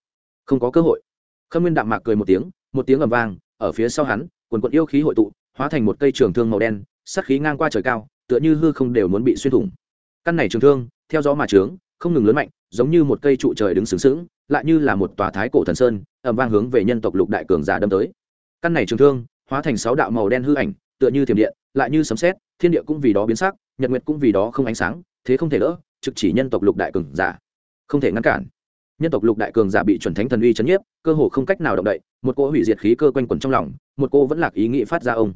không có cơ hội. Khâm nguyên đạm mạc cười một tiếng một tiếng ầm vang, ở phía sau hắn, quần quận yêu khí hội tụ, hóa thành một cây trường thương màu đen sắt khí ngang qua trời cao, tựa như hư không đều muốn bị xuyên thủng. Căn này trường thương, theo gió mà trướng, không ngừng lớn mạnh, giống như một cây trụ trời đứng sướng sướng lại như là một tòa thái cổ thần sơn ẩm vang hướng về nhân tộc lục đại cường giả đâm tới. Căn này trường thương, hóa thành sáu đạo màu đen hư ảnh, tựa như thiểm điện, lại như sấm sét, thiên địa cũng vì đó biến sắc, nhật nguyệt cũng vì đó không ánh sáng, thế không thể đỡ, trực chỉ nhân tộc lục đại cường giả. Không thể ngăn cản. Nhân tộc lục đại cường giả bị chuẩn thánh thần uy chấn nhiếp, cơ hồ không cách nào động đậy, một cô hủy diệt khí cơ quanh quẩn trong lòng, một cô vẫn lạc ý nghĩ phát ra ông.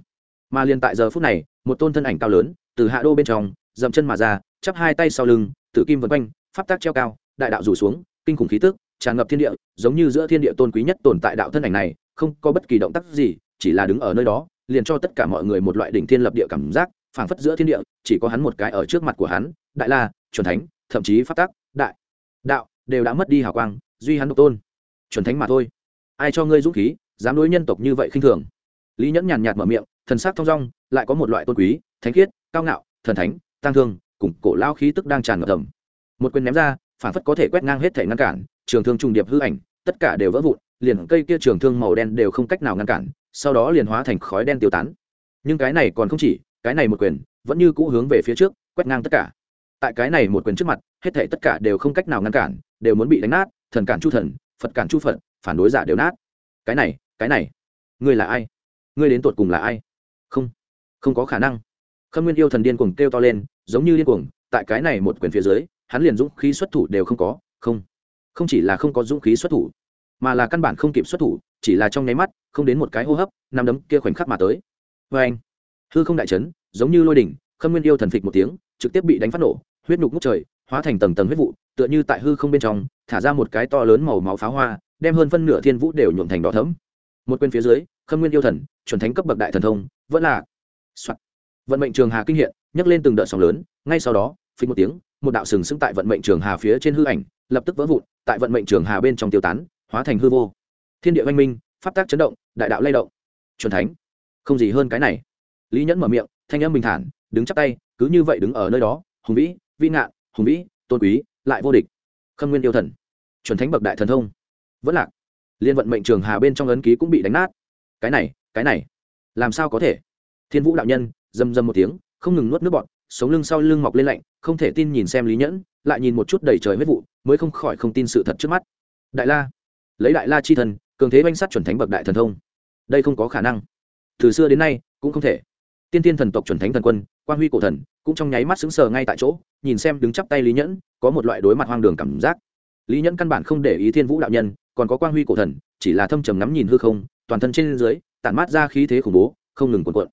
Mà liền tại giờ phút này, một tôn thân ảnh cao lớn, từ hạ đô bên trong, dậm chân mà ra, chắp hai tay sau lưng tự kim vân quanh, pháp tác treo cao, đại đạo rủ xuống, kinh khủng khí tức tràn ngập thiên địa, giống như giữa thiên địa tôn quý nhất tồn tại đạo thân ảnh này, không có bất kỳ động tác gì, chỉ là đứng ở nơi đó, liền cho tất cả mọi người một loại đỉnh thiên lập địa cảm giác, phảng phất giữa thiên địa, chỉ có hắn một cái ở trước mặt của hắn, đại la, chuẩn thánh, thậm chí pháp tắc, đại đạo, đều đã mất đi hào quang, duy hắn độc tôn. Chuẩn thánh mà thôi. Ai cho ngươi dũng khí, dám đối nhân tộc như vậy khinh thường? Lý nhẫn nhàn nhạt mở miệng, thần sắc thong dong, lại có một loại tôn quý, thánh khiết, cao ngạo, thần thánh tăng thương, cùng cổ lao khí tức đang tràn ngập thầm một quyền ném ra phản phất có thể quét ngang hết thể ngăn cản, trường thương trùng điệp hư ảnh, tất cả đều vỡ vụn, liền cây kia trường thương màu đen đều không cách nào ngăn cản, sau đó liền hóa thành khói đen tiêu tán. Nhưng cái này còn không chỉ, cái này một quyền vẫn như cũ hướng về phía trước, quét ngang tất cả. Tại cái này một quyền trước mặt, hết thể tất cả đều không cách nào ngăn cản, đều muốn bị đánh nát, thần cản chu thần, phật cản chu phật, phản đối giả đều nát. Cái này cái này, ngươi là ai? Ngươi đến tột cùng là ai? Không không có khả năng. Khâm nguyên yêu thần điên cuồng kêu to lên, giống như điên cuồng, tại cái này một quyền phía dưới hắn liền dũng khí xuất thủ đều không có, không không chỉ là không có dũng khí xuất thủ, mà là căn bản không kịp xuất thủ, chỉ là trong nháy mắt, không đến một cái hô hấp, năm đấm kia khoảnh khắc mà tới vê anh, hư không đại trấn giống như lôi đỉnh, khâm nguyên yêu thần phịch một tiếng, trực tiếp bị đánh phát nổ, huyết nhục ngút trời, hóa thành tầng tầng huyết vụ, tựa như tại hư không bên trong, thả ra một cái to lớn màu máu pháo hoa, đem hơn phân nửa thiên vũ đều nhuộm thành đỏ thấm một bên phía dưới, khâm nguyên yêu thần, chuẩn thánh cấp bậc đại thần thông, vẫn là Soạn. vận mệnh trường hà kinh hiện, nhấc lên từng đợt sóng lớn, ngay sau đó phình một tiếng một đạo sừng sững tại vận mệnh trường hà phía trên hư ảnh, lập tức vỡ vụn, tại vận mệnh trường hà bên trong tiêu tán, hóa thành hư vô. Thiên địa văn minh, pháp tác chấn động, đại đạo lay động. Chuẩn thánh. Không gì hơn cái này. Lý nhẫn mở miệng, thanh âm bình thản, đứng chắp tay, cứ như vậy đứng ở nơi đó, hùng vĩ vĩ ngạn, hùng vĩ, tôn quý, lại vô địch. Khâm nguyên yêu thần. Chuẩn thánh bậc đại thần thông. Vẫn lạc. Liên vận mệnh trường hà bên trong ấn ký cũng bị đánh nát. Cái này cái này, làm sao có thể? Thiên vũ đạo nhân dầm dầm một tiếng, không ngừng nuốt nước bọt sống lưng sau lưng mọc lên lạnh, không thể tin nhìn xem lý nhẫn, lại nhìn một chút đầy trời huyết vụ, mới không khỏi không tin sự thật trước mắt. Đại la, lấy đại la chi thần, cường thế banh sát chuẩn thánh bậc đại thần thông. Đây không có khả năng. Từ xưa đến nay, cũng không thể. Tiên tiên thần tộc chuẩn thánh thần quân quan huy cổ thần, cũng trong nháy mắt xứng sờ ngay tại chỗ, nhìn xem đứng chắp tay lý nhẫn, có một loại đối mặt hoang đường cảm giác. Lý nhẫn căn bản không để ý thiên vũ đạo nhân, còn có quan huy cổ thần, chỉ là thâm trầm ngắm nhìn hư không, toàn thân trên dưới, tản mát ra khí thế khủng bố, không ngừng cuộn cuộn.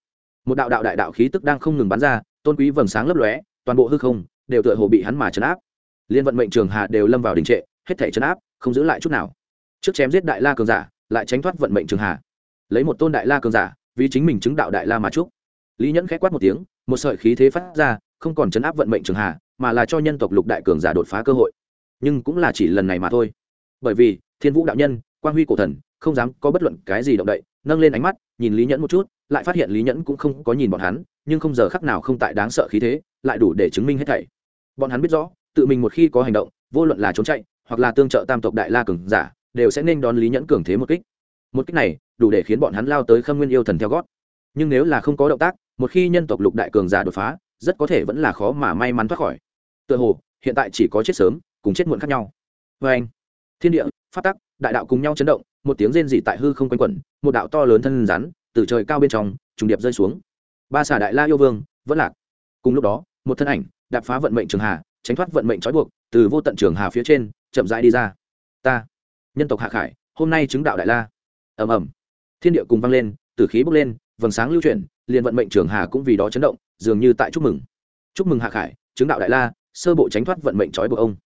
Một đạo đạo đại đạo khí tức đang không ngừng bắn ra tôn quý vầng sáng lấp lóe toàn bộ hư không đều tựa hồ bị hắn mà chấn áp. Liên vận mệnh trường hạ đều lâm vào đình trệ hết thể chấn áp không giữ lại chút nào. Trước chém giết đại la cường giả lại tránh thoát vận mệnh trường hạ lấy một tôn đại la cường giả vì chính mình chứng đạo đại la mà chúc. Lý nhẫn khẽ quát một tiếng một sợi khí thế phát ra không còn chấn áp vận mệnh trường hạ, mà là cho nhân tộc lục đại cường giả đột phá cơ hội. Nhưng cũng là chỉ lần này mà thôi. Bởi vì thiên vũ đạo nhân quang huy cổ thần không dám có bất luận cái gì động đậy nâng lên ánh mắt nhìn lý nhẫn một chút lại phát hiện lý nhẫn cũng không có nhìn bọn hắn, nhưng không giờ khắc nào không tại đáng sợ khí thế, lại đủ để chứng minh hết thảy. Bọn hắn biết rõ, tự mình một khi có hành động, vô luận là trốn chạy, hoặc là tương trợ tam tộc đại la cường giả, đều sẽ nên đón lý nhẫn cường thế một kích. Một kích này, đủ để khiến bọn hắn lao tới khâm nguyên yêu thần theo gót. Nhưng nếu là không có động tác, một khi nhân tộc lục đại cường giả đột phá, rất có thể vẫn là khó mà may mắn thoát khỏi. Tựa hồ, hiện tại chỉ có chết sớm, cùng chết muộn khác nhau. Vê anh, thiên địa phát tắc, đại đạo cùng nhau chấn động, một tiếng rên dị tại hư không quanh quẩn, một đạo to lớn thân rắn từ trời cao bên trong, trùng điệp rơi xuống. Ba xà đại la yêu vương, vẫn lạc. Cùng lúc đó, một thân ảnh đạp phá vận mệnh trường hà, tránh thoát vận mệnh trói buộc, từ vô tận trường hà phía trên, chậm rãi đi ra. Ta, nhân tộc hạ khải, hôm nay chứng đạo đại la. Ầm ầm. Thiên địa cùng vang lên, tử khí bốc lên, vầng sáng lưu chuyển, liền vận mệnh trường hà cũng vì đó chấn động, dường như tại chúc mừng. Chúc mừng hạ khải, chứng đạo đại la, sơ bộ tránh thoát vận mệnh trói buộc ông.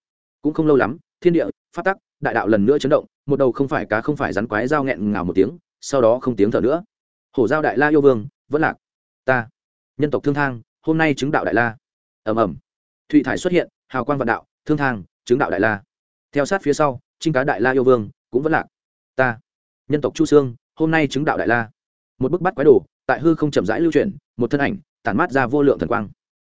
Cũng không lâu lắm, thiên địa phát tắc, đại đạo lần nữa chấn động, một đầu không phải cá không phải rắn quái dao nghẹn ngào một tiếng, sau đó không tiếng thở nữa hổ giao đại la yêu vương, vẫn lạc. Ta, nhân tộc thương thang, hôm nay chứng đạo đại la. Ầm ầm. Thụy thải xuất hiện, hào quang vạn đạo, thương thang, chứng đạo đại la. Theo sát phía sau, trinh cá đại la yêu vương cũng vẫn lạc. Ta, nhân tộc chu sương, hôm nay chứng đạo đại la. Một bức bắt quái đồ, tại hư không chậm rãi lưu chuyển, một thân ảnh, tản mát ra vô lượng thần quang.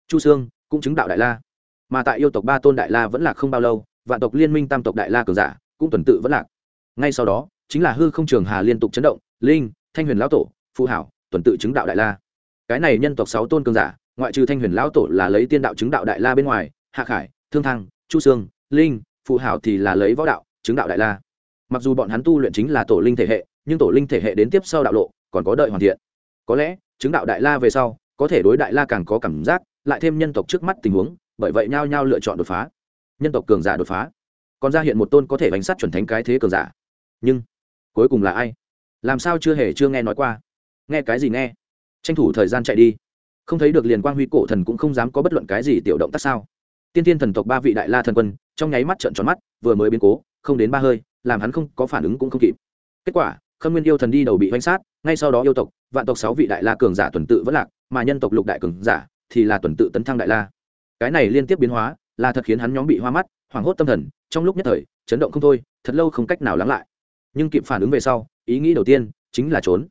Chu sương cũng chứng đạo đại la. Mà tại yêu tộc ba tôn đại la vẫn lạc không bao lâu, vạn tộc liên minh tam tộc đại la cường giả cũng tuần tự vẫn lạc. Ngay sau đó, chính là hư không trường hà liên tục chấn động, linh, thanh huyền lão tổ phụ hảo, tuần tự chứng đạo đại la. Cái này nhân tộc sáu tôn cường giả, ngoại trừ thanh huyền lão tổ là lấy tiên đạo chứng đạo đại la bên ngoài, hạ khải, thương thăng, chu sương, linh phụ hảo thì là lấy võ đạo, chứng đạo đại la. Mặc dù bọn hắn tu luyện chính là tổ linh thể hệ, nhưng tổ linh thể hệ đến tiếp sau đạo lộ, còn có đợi hoàn thiện. Có lẽ, chứng đạo đại la về sau, có thể đối đại la càng có cảm giác, lại thêm nhân tộc trước mắt tình huống, bởi vậy nhao nhao lựa chọn đột phá. Nhân tộc cường giả đột phá. Còn ra hiện một tôn có thể bánh sát chuẩn thánh cái thế cường giả. Nhưng, cuối cùng là ai? Làm sao chưa hề chưa nghe nói qua? Nghe cái gì nghe. Tranh thủ thời gian chạy đi. Không thấy được liền quang huy cổ thần cũng không dám có bất luận cái gì tiểu động tác sao. Tiên tiên thần tộc ba vị đại la thần quân, trong nháy mắt trợn tròn mắt, vừa mới biến cố, không đến ba hơi, làm hắn không có phản ứng cũng không kịp. Kết quả, khâm nguyên yêu thần đi đầu bị oanh sát, ngay sau đó yêu tộc, vạn tộc sáu vị đại la cường giả tuần tự vẫn lạc, mà nhân tộc lục đại cường giả thì là tuần tự tấn thăng đại la. Cái này liên tiếp biến hóa là thật khiến hắn nhóm bị hoa mắt, hoảng hốt tâm thần, trong lúc nhất thời, chấn động không thôi, thật lâu không cách nào lắng lại. Nhưng kịp phản ứng về sau, ý nghĩ đầu tiên chính là trốn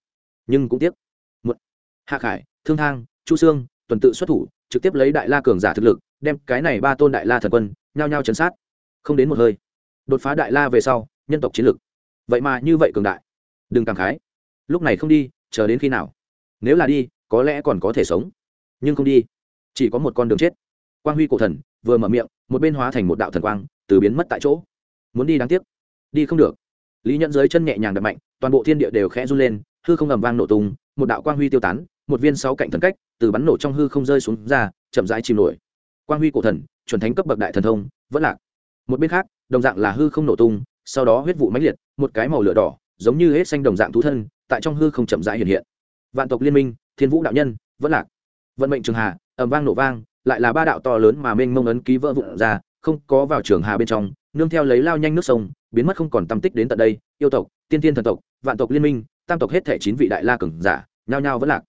nhưng cũng tiếc. Một hạ khải, thương thang, chu sương, tuần tự xuất thủ, trực tiếp lấy đại la cường giả thực lực, đem cái này ba tôn đại la thần quân, nhao nhao chấn sát. Không đến một hơi, đột phá đại la về sau, nhân tộc chiến lực. Vậy mà như vậy cường đại. Đừng cảm khái. Lúc này không đi, chờ đến khi nào? Nếu là đi, có lẽ còn có thể sống. Nhưng không đi, chỉ có một con đường chết. Quang huy cổ thần, vừa mở miệng, một bên hóa thành một đạo thần quang, từ biến mất tại chỗ. Muốn đi đáng tiếc. Đi không được. Lý nhẫn dưới chân nhẹ nhàng đập mạnh, toàn bộ thiên địa đều khẽ run lên hư không ầm vang nổ tung, một đạo quang huy tiêu tán, một viên sáu cạnh thần cách từ bắn nổ trong hư không rơi xuống ra, chậm rãi chìm nổi. Quang huy cổ thần, chuẩn thánh cấp bậc đại thần thông, vẫn lạc. Một bên khác, đồng dạng là hư không nổ tung, sau đó huyết vụ mãnh liệt, một cái màu lửa đỏ, giống như hết xanh đồng dạng thú thân, tại trong hư không chậm rãi hiện hiện. Vạn tộc liên minh, thiên vũ đạo nhân, vẫn lạc. Vận mệnh trường hà ầm vang nổ vang, lại là ba đạo to lớn mà mênh mông ấn ký vỡ vụn ra, không có vào trường hà bên trong, nương theo lấy lao nhanh nước sông, biến mất không còn tâm tích đến tận đây. Yêu tộc, tiên tiên thần tộc, vạn tộc liên minh tam tộc hết thể chín vị đại la cường giả, nhao nhao vẫn lạc.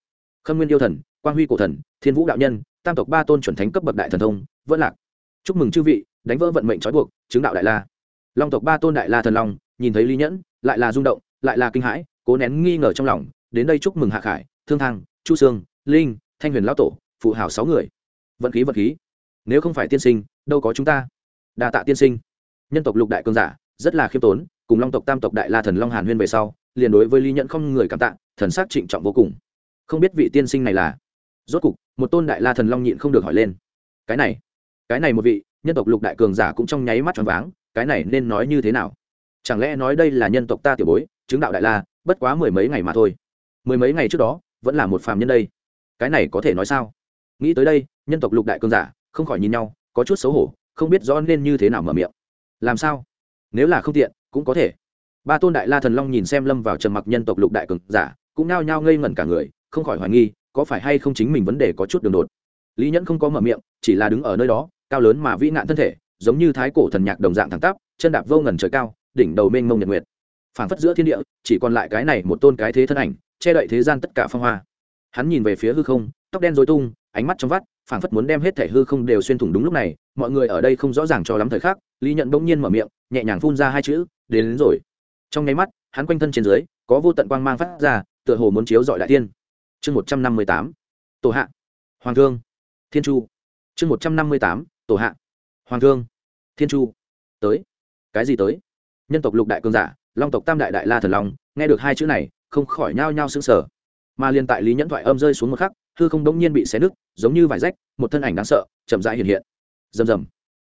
Khâm nguyên yêu thần, quang huy cổ thần, thiên vũ đạo nhân, tam tộc ba tôn chuẩn thánh cấp bậc đại thần thông, vẫn lạc. Chúc mừng chư vị, đánh vỡ vận mệnh trói buộc, chứng đạo đại la. Long tộc ba tôn đại la thần long, nhìn thấy lý nhẫn, lại là rung động, lại là kinh hãi, cố nén nghi ngờ trong lòng, đến đây chúc mừng hạ khải, thương thang, chu sương, linh, thanh huyền lão tổ, phụ hảo sáu người. Vận khí vận khí. Nếu không phải tiên sinh, đâu có chúng ta. Đa tạ tiên sinh. Nhân tộc lục đại cường giả, rất là khiêm tốn, cùng long tộc tam tộc đại la thần long hàn huyên về sau liền đối với lý nhẫn không người cảm tạ, thần sắc trịnh trọng vô cùng. Không biết vị tiên sinh này là? Rốt cục, một tôn đại la thần long nhịn không được hỏi lên. Cái này cái này một vị, nhân tộc lục đại cường giả cũng trong nháy mắt tròn váng, cái này nên nói như thế nào? Chẳng lẽ nói đây là nhân tộc ta tiểu bối, chứng đạo đại la, bất quá mười mấy ngày mà thôi. Mười mấy ngày trước đó, vẫn là một phàm nhân đây. Cái này có thể nói sao? Nghĩ tới đây, nhân tộc lục đại cường giả, không khỏi nhìn nhau, có chút xấu hổ, không biết rõ nên như thế nào mở miệng. Làm sao? Nếu là không tiện, cũng có thể ba tôn đại la thần long nhìn xem lâm vào trầm mặc nhân tộc lục đại cường giả cũng nao nhao ngây ngẩn cả người không khỏi hoài nghi có phải hay không chính mình vấn đề có chút đường đột. Lý nhẫn không có mở miệng chỉ là đứng ở nơi đó cao lớn mà vĩ nạn thân thể giống như thái cổ thần nhạc đồng dạng thẳng tắp chân đạp vô ngần trời cao đỉnh đầu mênh mông nhật nguyệt. Phảng phất giữa thiên địa chỉ còn lại cái này một tôn cái thế thân ảnh che đậy thế gian tất cả phong hoa. Hắn nhìn về phía hư không tóc đen dối tung ánh mắt trong vắt phảng phất muốn đem hết thể hư không đều xuyên thủng đúng lúc này mọi người ở đây không rõ ràng cho lắm thời khắc lý nhận bỗng nhiên mở miệng nhẹ nhàng phun ra hai chữ đến, đến rồi trong nháy mắt, hắn quanh thân trên dưới, có vô tận quang mang phát ra, tựa hồ muốn chiếu dọi đại tiên chương một trăm năm mươi tám, tổ hạ. Hoàng thương. Thiên chu. Chương một trăm năm mươi tám, tổ hạ. Hoàng thương. Thiên chu. Tới. Cái gì tới? Nhân tộc lục đại cương giả, long tộc tam đại đại la thần long, nghe được hai chữ này, không khỏi nhao nhao sững sờ. Mà liên tại lý nhẫn thoại âm rơi xuống một khắc, hư không đống nhiên bị xé nứt, giống như vải rách, một thân ảnh đáng sợ, chậm rãi hiện hiện. Rầm rầm.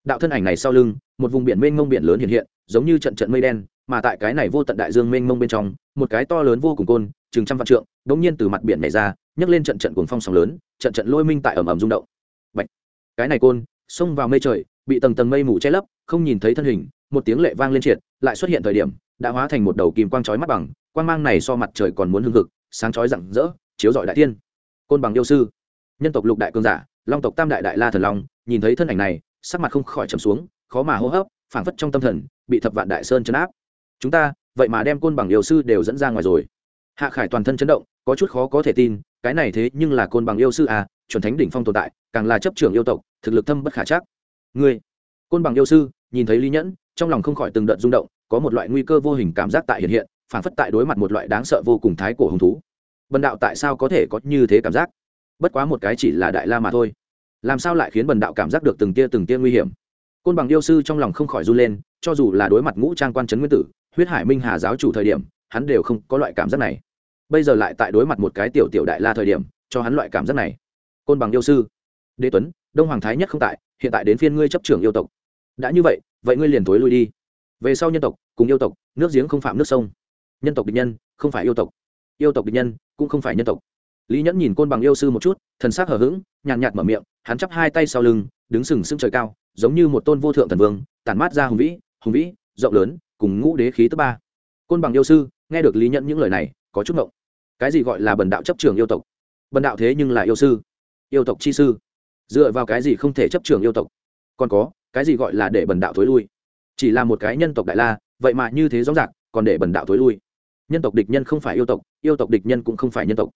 Đạo thân ảnh này sau lưng, một vùng biển mênh mông biển lớn hiện hiện, giống như trận trận mây đen mà tại cái này vô tận đại dương mênh mông bên trong, một cái to lớn vô cùng côn, chừng trăm vạn trượng, đột nhiên từ mặt biển này ra, nhấc lên trận trận cuồng phong sóng lớn, trận trận lôi minh tại ầm ầm rung động. Bạch. cái này côn, xông vào mây trời, bị tầng tầng mây mù che lấp, không nhìn thấy thân hình, một tiếng lệ vang lên triệt, lại xuất hiện thời điểm, đã hóa thành một đầu kim quang chói mắt bằng, quang mang này so mặt trời còn muốn hưng hực, sáng chói rạng rỡ, chiếu rọi đại tiên côn bằng yêu sư. Nhân tộc lục đại cường giả, long tộc tam đại đại la thần long, nhìn thấy thân ảnh này, sắc mặt không khỏi trầm xuống, khó mà hô hấp, phảng phất trong tâm thần, bị thập vạn đại sơn chấn áp chúng ta, vậy mà đem côn bằng yêu sư đều dẫn ra ngoài rồi. Hạ khải toàn thân chấn động, có chút khó có thể tin, cái này thế nhưng là côn bằng yêu sư à chuẩn thánh đỉnh phong tồn tại, càng là chấp trưởng yêu tộc, thực lực thâm bất khả chắc. Ngươi, côn bằng yêu sư, nhìn thấy lý nhẫn, trong lòng không khỏi từng đợt rung động, có một loại nguy cơ vô hình cảm giác tại hiện hiện, phản phất tại đối mặt một loại đáng sợ vô cùng thái cổ hứng thú. Bần đạo tại sao có thể có như thế cảm giác? Bất quá một cái chỉ là đại la mà thôi. Làm sao lại khiến bần đạo cảm giác được từng tia từng tia nguy hiểm? Côn bằng yêu sư trong lòng không khỏi run lên, cho dù là đối mặt ngũ trang quan trấn nguyên tử huyết hải minh hà giáo chủ thời điểm, hắn đều không có loại cảm giác này. Bây giờ lại tại đối mặt một cái tiểu tiểu đại la thời điểm, cho hắn loại cảm giác này. Côn bằng yêu sư. Đế tuấn, đông hoàng thái nhất không tại, hiện tại đến phiên ngươi chấp trưởng yêu tộc. Đã như vậy vậy ngươi liền tối lui đi. Về sau nhân tộc, cùng yêu tộc, nước giếng không phạm nước sông. Nhân tộc địch nhân, không phải yêu tộc. Yêu tộc địch nhân, cũng không phải nhân tộc. Lý nhẫn nhìn côn bằng yêu sư một chút, thần s ắ c hở h ữ g nhàn nhạt mở miệng, hắn chắp hai tay sau lưng, đứng sừng sững trời cao, giống như một tôn vô thượng thần vương, tản mát ra hùng vĩ hùng vĩ, rộng lớn cùng ngũ đế khí thứ ba. Côn bằng yêu sư, nghe được lý nhẫn những lời này, có chút ngộng. Cái gì gọi là bần đạo chấp trường yêu tộc? Bần đạo thế nhưng là yêu sư. Yêu tộc chi sư. Dựa vào cái gì không thể chấp trường yêu tộc? Còn có, cái gì gọi là để bần đạo thối lui? Chỉ là một cái nhân tộc đại la, vậy mà như thế rõ ràng, còn để bần đạo thối lui. Nhân tộc địch nhân không phải yêu tộc yêu tộc địch nhân cũng không phải nhân tộc.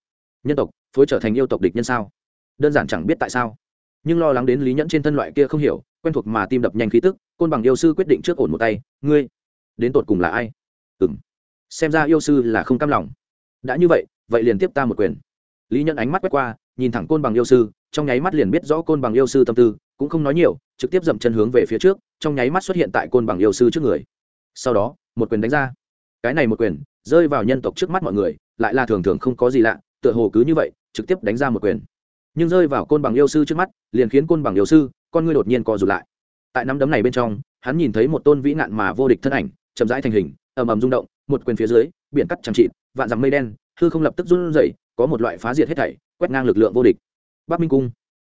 Nhân tộc, phối trở thành yêu tộc địch nhân sao? Đơn giản chẳng biết tại sao. Nhưng lo lắng đến lý nhẫn trên thân loại kia không hiểu, quen thuộc mà tim đập nhanh khí tức, côn bằng yêu sư quyết định trước ổn một tay, ngươi đến tột cùng là ai? Ừng xem ra yêu sư là không cam lòng. Đã như vậy vậy liền tiếp ta một quyền. Lý nhẫn ánh mắt quét qua, nhìn thẳng côn bằng yêu sư, trong nháy mắt liền biết rõ côn bằng yêu sư tâm tư, cũng không nói nhiều, trực tiếp dậm chân hướng về phía trước, trong nháy mắt xuất hiện tại côn bằng yêu sư trước người. Sau đó, một quyền đánh ra. Cái này một quyền, rơi vào nhân tộc trước mắt mọi người, lại là thường thường không có gì lạ, tựa hồ cứ như vậy, trực tiếp đánh ra một quyền. Nhưng rơi vào côn bằng yêu sư trước mắt, liền khiến côn bằng yêu sư, con ngươi đột nhiên co rụt lại. Tại năm đấm này bên trong, hắn nhìn thấy một tôn vĩ nạn mà vô địch thân ảnh chậm rãi thành hình, ầm ầm rung động, một quyền phía dưới, biển cắt chẳng trị vạn dằm mây đen, hư không lập tức run rẩy, có một loại phá diệt hết thảy, quét ngang lực lượng vô địch. Bắc minh cung.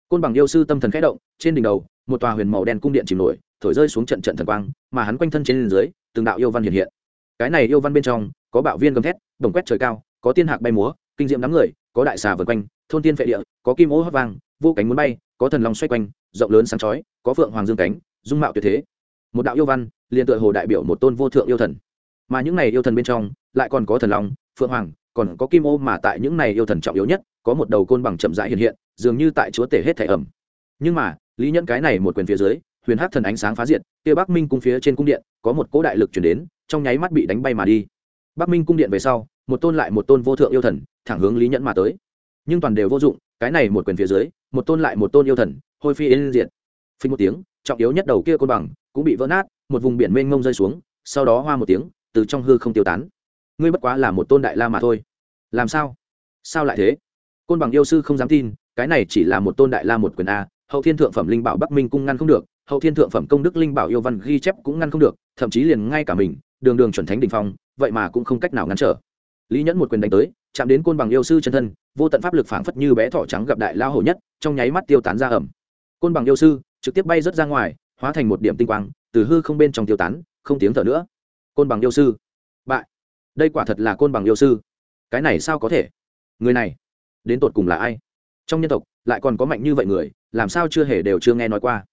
Côn bằng yêu sư tâm thần khẽ động, trên đỉnh đầu, một tòa huyền màu đen cung điện chìm nổi, thổi rơi xuống trận trận thần quang, mà hắn quanh thân trên dưới, từng đạo yêu văn hiện hiện. Cái này yêu văn bên trong, có bạo viên gầm thét, bồng quét trời cao, có tiên hạc bay múa, kinh diệm đám người, có đại xà vần quanh, thôn tiên phệ địa, có kim ô hót vang, vô cánh muốn bay, có thần long xoay quanh, rộng lớn sáng chói, có phượng hoàng dương cánh, dung mạo tuyệt thế một đạo yêu văn, liền tựa hồ đại biểu một tôn vô thượng yêu thần. Mà những này yêu thần bên trong, lại còn có thần long, phượng hoàng, còn có kim ô mà tại những này yêu thần trọng yếu nhất, có một đầu côn bằng chậm rãi hiện hiện, dường như tại chúa tể hết thể ẩm. Nhưng mà, lý nhẫn cái này một quyền phía dưới, huyền hát thần ánh sáng phá diệt, kia bắc minh cung phía trên cung điện, có một cỗ đại lực chuyển đến, trong nháy mắt bị đánh bay mà đi. Bắc minh cung điện về sau, một tôn lại một tôn vô thượng yêu thần, thẳng hướng lý nhẫn mà tới. Nhưng toàn đều vô dụng, cái này một quyền phía dưới, một tôn lại một tôn yêu thần, hôi phi yên diện phình một tiếng, trọng yếu nhất đầu kia côn bằng cũng bị vỡ nát, một vùng biển mênh mông rơi xuống, sau đó hoa một tiếng, từ trong hư không tiêu tán. Ngươi bất quá là một tôn đại la mà thôi. Làm sao? Sao lại thế? Côn bằng yêu sư không dám tin, cái này chỉ là một tôn đại la một quyền a, hậu thiên thượng phẩm linh bảo bắc minh cung ngăn không được, hậu thiên thượng phẩm công đức linh bảo yêu văn ghi chép cũng ngăn không được, thậm chí liền ngay cả mình, đường đường chuẩn thánh đình phong, vậy mà cũng không cách nào ngăn trở. Lý nhẫn một quyền đánh tới, chạm đến côn bằng yêu sư chân thân, vô tận pháp lực phảng phất như bé thỏ trắng gặp đại lao hổ nhất, trong nháy mắt tiêu tán ra ẩm. Côn bằng yêu sư trực tiếp bay rớt ra ngoài hóa thành một điểm tinh quang, từ hư không bên trong tiêu tán, không tiếng thở nữa. Côn bằng yêu sư. Bại. Đây quả thật là côn bằng yêu sư. Cái này sao có thể? Người này, đến tột cùng là ai? Trong nhân tộc, lại còn có mạnh như vậy người, làm sao chưa hề đều chưa nghe nói qua?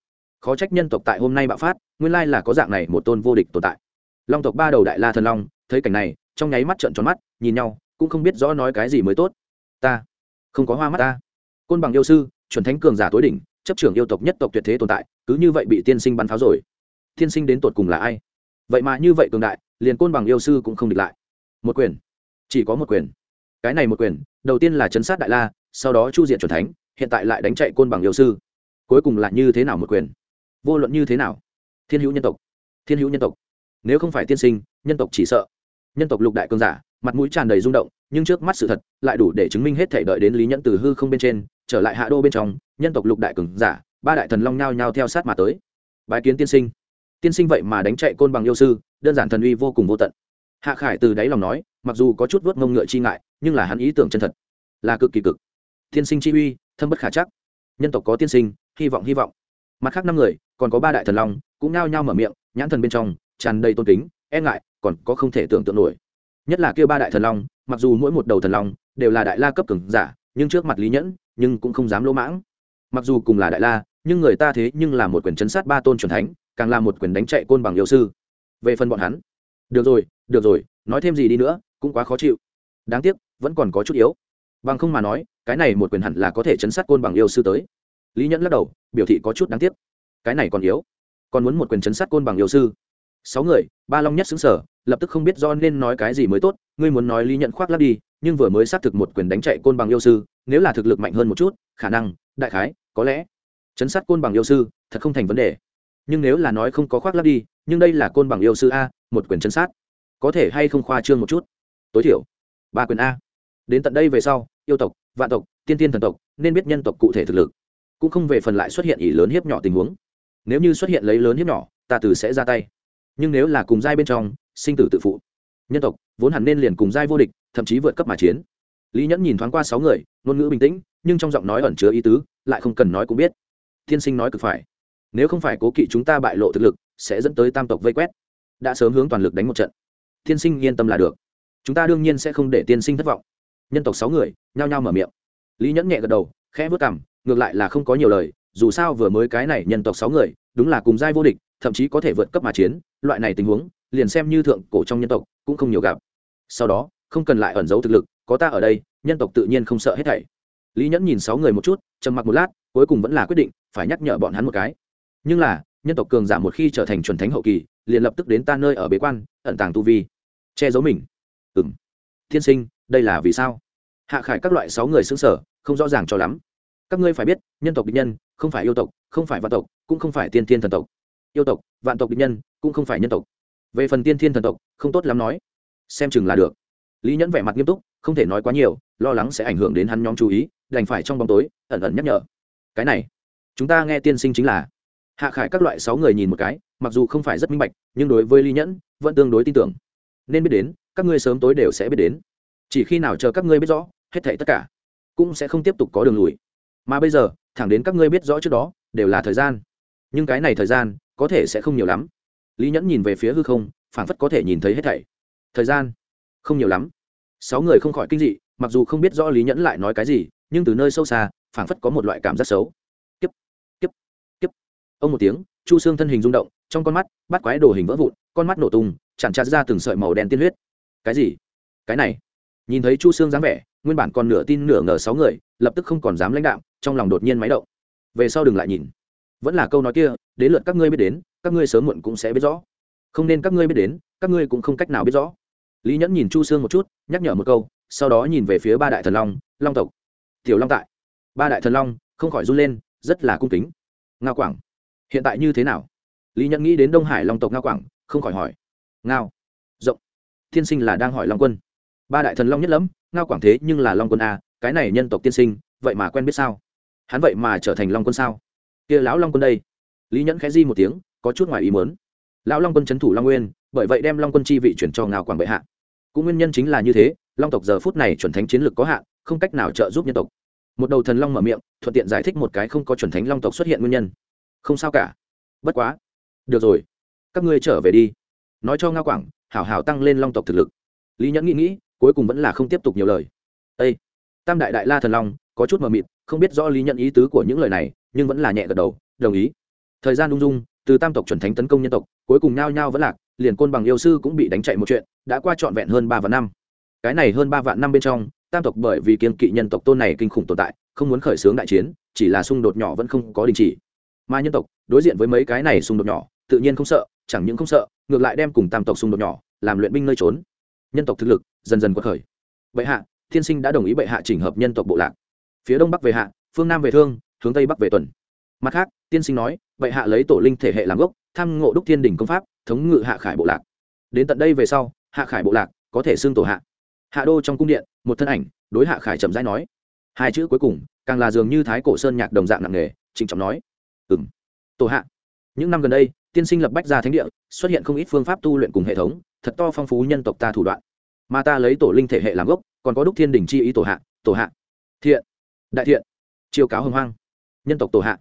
Khó trách nhân tộc tại hôm nay bạo phát, nguyên lai là có dạng này một tôn vô địch tồn tại. Long tộc ba đầu đại la thần long, thấy cảnh này, trong nháy mắt trợn tròn mắt, nhìn nhau, cũng không biết rõ nói cái gì mới tốt. Ta, không có hoa mắt ta. Côn bằng yêu sư, chuẩn thánh cường giả tối đỉnh chấp trưởng yêu tộc nhất tộc tuyệt thế tồn tại, cứ như vậy bị tiên sinh bắn pháo rồi. Tiên sinh đến tột cùng là ai? Vậy mà như vậy cường đại, liền côn bằng yêu sư cũng không địch lại. Một quyền. Chỉ có một quyền. Cái này một quyền, đầu tiên là chấn sát đại la, sau đó chu diện chuẩn thánh, hiện tại lại đánh chạy côn bằng yêu sư. Cuối cùng là như thế nào một quyền? Vô luận như thế nào? Thiên hữu nhân tộc. Thiên hữu nhân tộc. Nếu không phải tiên sinh, nhân tộc chỉ sợ. Nhân tộc lục đại cường giả, mặt mũi tràn đầy rung động, nhưng trước mắt sự thật lại đủ để chứng minh hết thể đợi đến lý nhẫn từ hư không bên trên, trở lại hạ đô bên trong nhân tộc lục đại cường giả, ba đại thần long nhao nhao theo sát mà tới. Bái kiến tiên sinh. Tiên sinh vậy mà đánh chạy côn bằng yêu sư, đơn giản thần uy vô cùng vô tận. Hạ khải từ đáy lòng nói, mặc dù có chút vớt ngông ngựa chi ngại, nhưng là hắn ý tưởng chân thật. Là cực kỳ cực. Tiên sinh chi uy, thâm bất khả chắc. Nhân tộc có tiên sinh, hy vọng hy vọng. Mặt khác năm người, còn có ba đại thần long, cũng nao nhao mở miệng, nhãn thần bên trong, tràn đầy tôn kính e ngại, còn có không thể tưởng tượng nổi. Nhất là kêu ba đại thần long, mặc dù mỗi một đầu thần long, đều là đại la cấp cường giả, nhưng trước mặt lý nhẫn, nhưng cũng không dám lỗ mãng mặc dù cùng là đại la, nhưng người ta thế nhưng là một quyền chấn sát ba tôn truyền thánh, càng là một quyền đánh chạy côn bằng yêu sư. Về phần bọn hắn, được rồi được rồi, nói thêm gì đi nữa, cũng quá khó chịu. Đáng tiếc, vẫn còn có chút yếu. Bằng không mà nói, cái này một quyền hẳn là có thể chấn sát côn bằng yêu sư tới. Lý nhẫn lắc đầu, biểu thị có chút đáng tiếc. Cái này còn yếu. Còn muốn một quyền chấn sát côn bằng yêu sư. Sáu người, ba long nhất xứng sở, lập tức không biết do nên nói cái gì mới tốt, ngươi muốn nói lý nhận khoác lắp đi, nhưng vừa mới xác thực một quyền đánh chạy côn bằng yêu sư, nếu là thực lực mạnh hơn một chút, khả năng đại khái, có lẽ. Chấn sát côn bằng yêu sư, thật không thành vấn đề. Nhưng nếu là nói không có khoác lắp đi, nhưng đây là côn bằng yêu sư a, một quyền chấn sát. Có thể hay không khoa trương một chút? Tối thiểu, ba quyền a. Đến tận đây về sau, yêu tộc, vạn tộc, tiên tiên thần tộc, nên biết nhân tộc cụ thể thực lực. Cũng không về phần lại xuất hiện ỷ lớn hiếp nhỏ tình huống. Nếu như xuất hiện lấy lớn hiếp nhỏ, ta từ sẽ ra tay. Nhưng nếu là cùng giai bên trong, sinh tử tự phụ. Nhân tộc, vốn hẳn nên liền cùng giai vô địch, thậm chí vượt cấp mà chiến lý nhẫn nhìn thoáng qua sáu người, ngôn ngữ bình tĩnh, nhưng trong giọng nói ẩn chứa ý tứ, lại không cần nói cũng biết. Tiên sinh nói cực phải. Nếu không phải cố kỵ chúng ta bại lộ thực lực, sẽ dẫn tới tam tộc vây quét. Đã sớm hướng toàn lực đánh một trận. Tiên sinh yên tâm là được. Chúng ta đương nhiên sẽ không để tiên sinh thất vọng. Nhân tộc sáu người, nhao nhao mở miệng. Lý nhẫn nhẹ gật đầu, khẽ vớt cằm, ngược lại là không có nhiều lời, dù sao vừa mới cái này nhân tộc sáu người, đúng là cùng giai vô địch, thậm chí có thể vượt cấp mà chiến, loại này tình huống, liền xem như thượng cổ trong nhân tộc, cũng không nhiều gặp. Sau đó, không cần lại ẩn giấu thực lực có ta ở đây, nhân tộc tự nhiên không sợ hết thảy. Lý nhẫn nhìn sáu người một chút, trầm mặc một lát, cuối cùng vẫn là quyết định, phải nhắc nhở bọn hắn một cái. Nhưng là, nhân tộc cường giả một khi trở thành chuẩn thánh hậu kỳ, liền lập tức đến ta nơi ở bế quan, ẩn tàng tu vi. Che giấu mình. Ừ m thiên sinh, đây là vì sao? Hạ khải các loại sáu người xứng sở không rõ ràng cho lắm. Các ngươi phải biết, nhân tộc địch nhân, không phải yêu tộc, không phải vạn tộc, cũng không phải tiên thiên thần tộc. Yêu tộc, vạn tộc địch nhân, cũng không phải nhân tộc. Về phần tiên thiên thần tộc, không tốt lắm nói. Xem chừng là được. Lý nhẫn vẻ mặt nghiêm túc không thể nói quá nhiều, lo lắng sẽ ảnh hưởng đến hắn nhóm chú ý, đành phải trong bóng tối, ẩn ẩn nhắc nhở. Cái này, chúng ta nghe tiên sinh chính là. Hạ khải các loại sáu người nhìn một cái, mặc dù không phải rất minh bạch, nhưng đối với lý nhẫn, vẫn tương đối tin tưởng. Nên biết đến, các ngươi sớm tối đều sẽ biết đến. Chỉ khi nào chờ các ngươi biết rõ, hết thảy tất cả, cũng sẽ không tiếp tục có đường lùi. Mà bây giờ, thẳng đến các ngươi biết rõ trước đó, đều là thời gian. Nhưng cái này thời gian, có thể sẽ không nhiều lắm. Lý nhẫn nhìn về phía hư không, phảng phất có thể nhìn thấy hết thảy. Thời gian, không nhiều lắm sáu người không khỏi kinh dị, mặc dù không biết rõ lý nhẫn lại nói cái gì, nhưng từ nơi sâu xa, phảng phất có một loại cảm giác xấu. Tiếp tiếp tiếp ông một tiếng, chu xương thân hình rung động, trong con mắt, bắt quái đồ hình vỡ vụn, con mắt nổ tung chản chặt ra từng sợi màu đen tiên huyết. Cái gì? Cái này? Nhìn thấy chu xương dáng vẻ, nguyên bản còn nửa tin nửa ngờ sáu người, lập tức không còn dám lãnh đạo trong lòng đột nhiên máy động. Về sau đừng lại nhìn. Vẫn là câu nói kia, đến lượt các ngươi biết đến, các ngươi sớm muộn cũng sẽ biết rõ. Không nên các ngươi biết đến, các ngươi cũng không cách nào biết rõ lý nhẫn nhìn chu sương một chút, nhắc nhở một câu, sau đó nhìn về phía ba đại thần long long tộc. Tiểu long tại. Ba đại thần long, không khỏi run lên, rất là cung kính. Ngao quảng, hiện tại như thế nào? Lý nhẫn nghĩ đến đông hải long tộc ngao quảng, không khỏi hỏi. Ngao. Rộng. Tiên sinh là đang hỏi long quân. Ba đại thần long nhất lắm, ngao quảng thế nhưng là long quân a cái này nhân tộc tiên sinh, vậy mà quen biết sao? Hắn vậy mà trở thành long quân sao? Kia lão long quân đây. Lý nhẫn khẽ di một tiếng, có chút ngoài ý mớn lão long quân c h ấ n thủ long nguyên, bởi vậy đem long quân chi vị chuyển cho ngao quảng bệ hạ cũng nguyên nhân chính là như thế, long tộc giờ phút này chuẩn thánh chiến lược có hạn, không cách nào trợ giúp nhân tộc. Một đầu thần long mở miệng, thuận tiện giải thích một cái không có chuẩn thánh long tộc xuất hiện nguyên nhân. Không sao cả. Bất quá. Được rồi. Các ngươi trở về đi. Nói cho ngao quảng, hảo hảo tăng lên long tộc thực lực. Lý nhẫn nghĩ nghĩ, cuối cùng vẫn là không tiếp tục nhiều lời. Â tam đại đại la thần long, có chút mờ mịt, không biết rõ lý nhẫn ý tứ của những lời này, nhưng vẫn là nhẹ gật đầu, đồng ý. Thời gian ung dung, từ tam tộc chuẩn thánh tấn công nhân tộc, cuối cùng nhao nhao vẫn lạc, liền côn bằng yêu sư cũng bị đánh chạy một chuyện đã qua trọn vẹn hơn ba vạn năm. Cái này hơn ba vạn năm bên trong, tam tộc bởi vì kiên kỵ nhân tộc tôn này kinh khủng tồn tại, không muốn khởi xướng đại chiến, chỉ là xung đột nhỏ vẫn không có đình chỉ. Mà nhân tộc, đối diện với mấy cái này xung đột nhỏ, tự nhiên không sợ, chẳng những không sợ, ngược lại đem cùng tam tộc xung đột nhỏ, làm luyện binh nơi trốn. Nhân tộc thực lực, dần dần quật khởi. Bệ hạ, thiên sinh đã đồng ý bệ hạ chỉnh hợp nhân tộc bộ lạc. Phía đông bắc về hạ, phương nam về thương, hướng tây bắc về tuần. Mặt khác, tiên sinh nói, bệ hạ lấy tổ linh thể hệ làm gốc, tham ngộ đúc thiên đỉnh công pháp, thống ngự hạ khải bộ lạc. Đến tận đây về sau hạ khải bộ lạc có thể xưng tổ hạ. Hạ đô trong cung điện, một thân ảnh, đối hạ khải chậm rãi nói. Hai chữ cuối cùng, càng là dường như thái cổ sơn nhạc đồng dạng nặng nề, trịnh trọng nói. Ừ m tổ hạ. Những năm gần đây, tiên sinh lập bách gia thánh địa, xuất hiện không ít phương pháp tu luyện cùng hệ thống, thật to phong phú nhân tộc ta thủ đoạn. Mà ta lấy tổ linh thể hệ làm gốc, còn có đúc thiên đình chi ý tổ hạ tổ hạ. Thiện. Đại thiện. Chiêu cáo hồng hoang. Nhân tộc tổ hạ.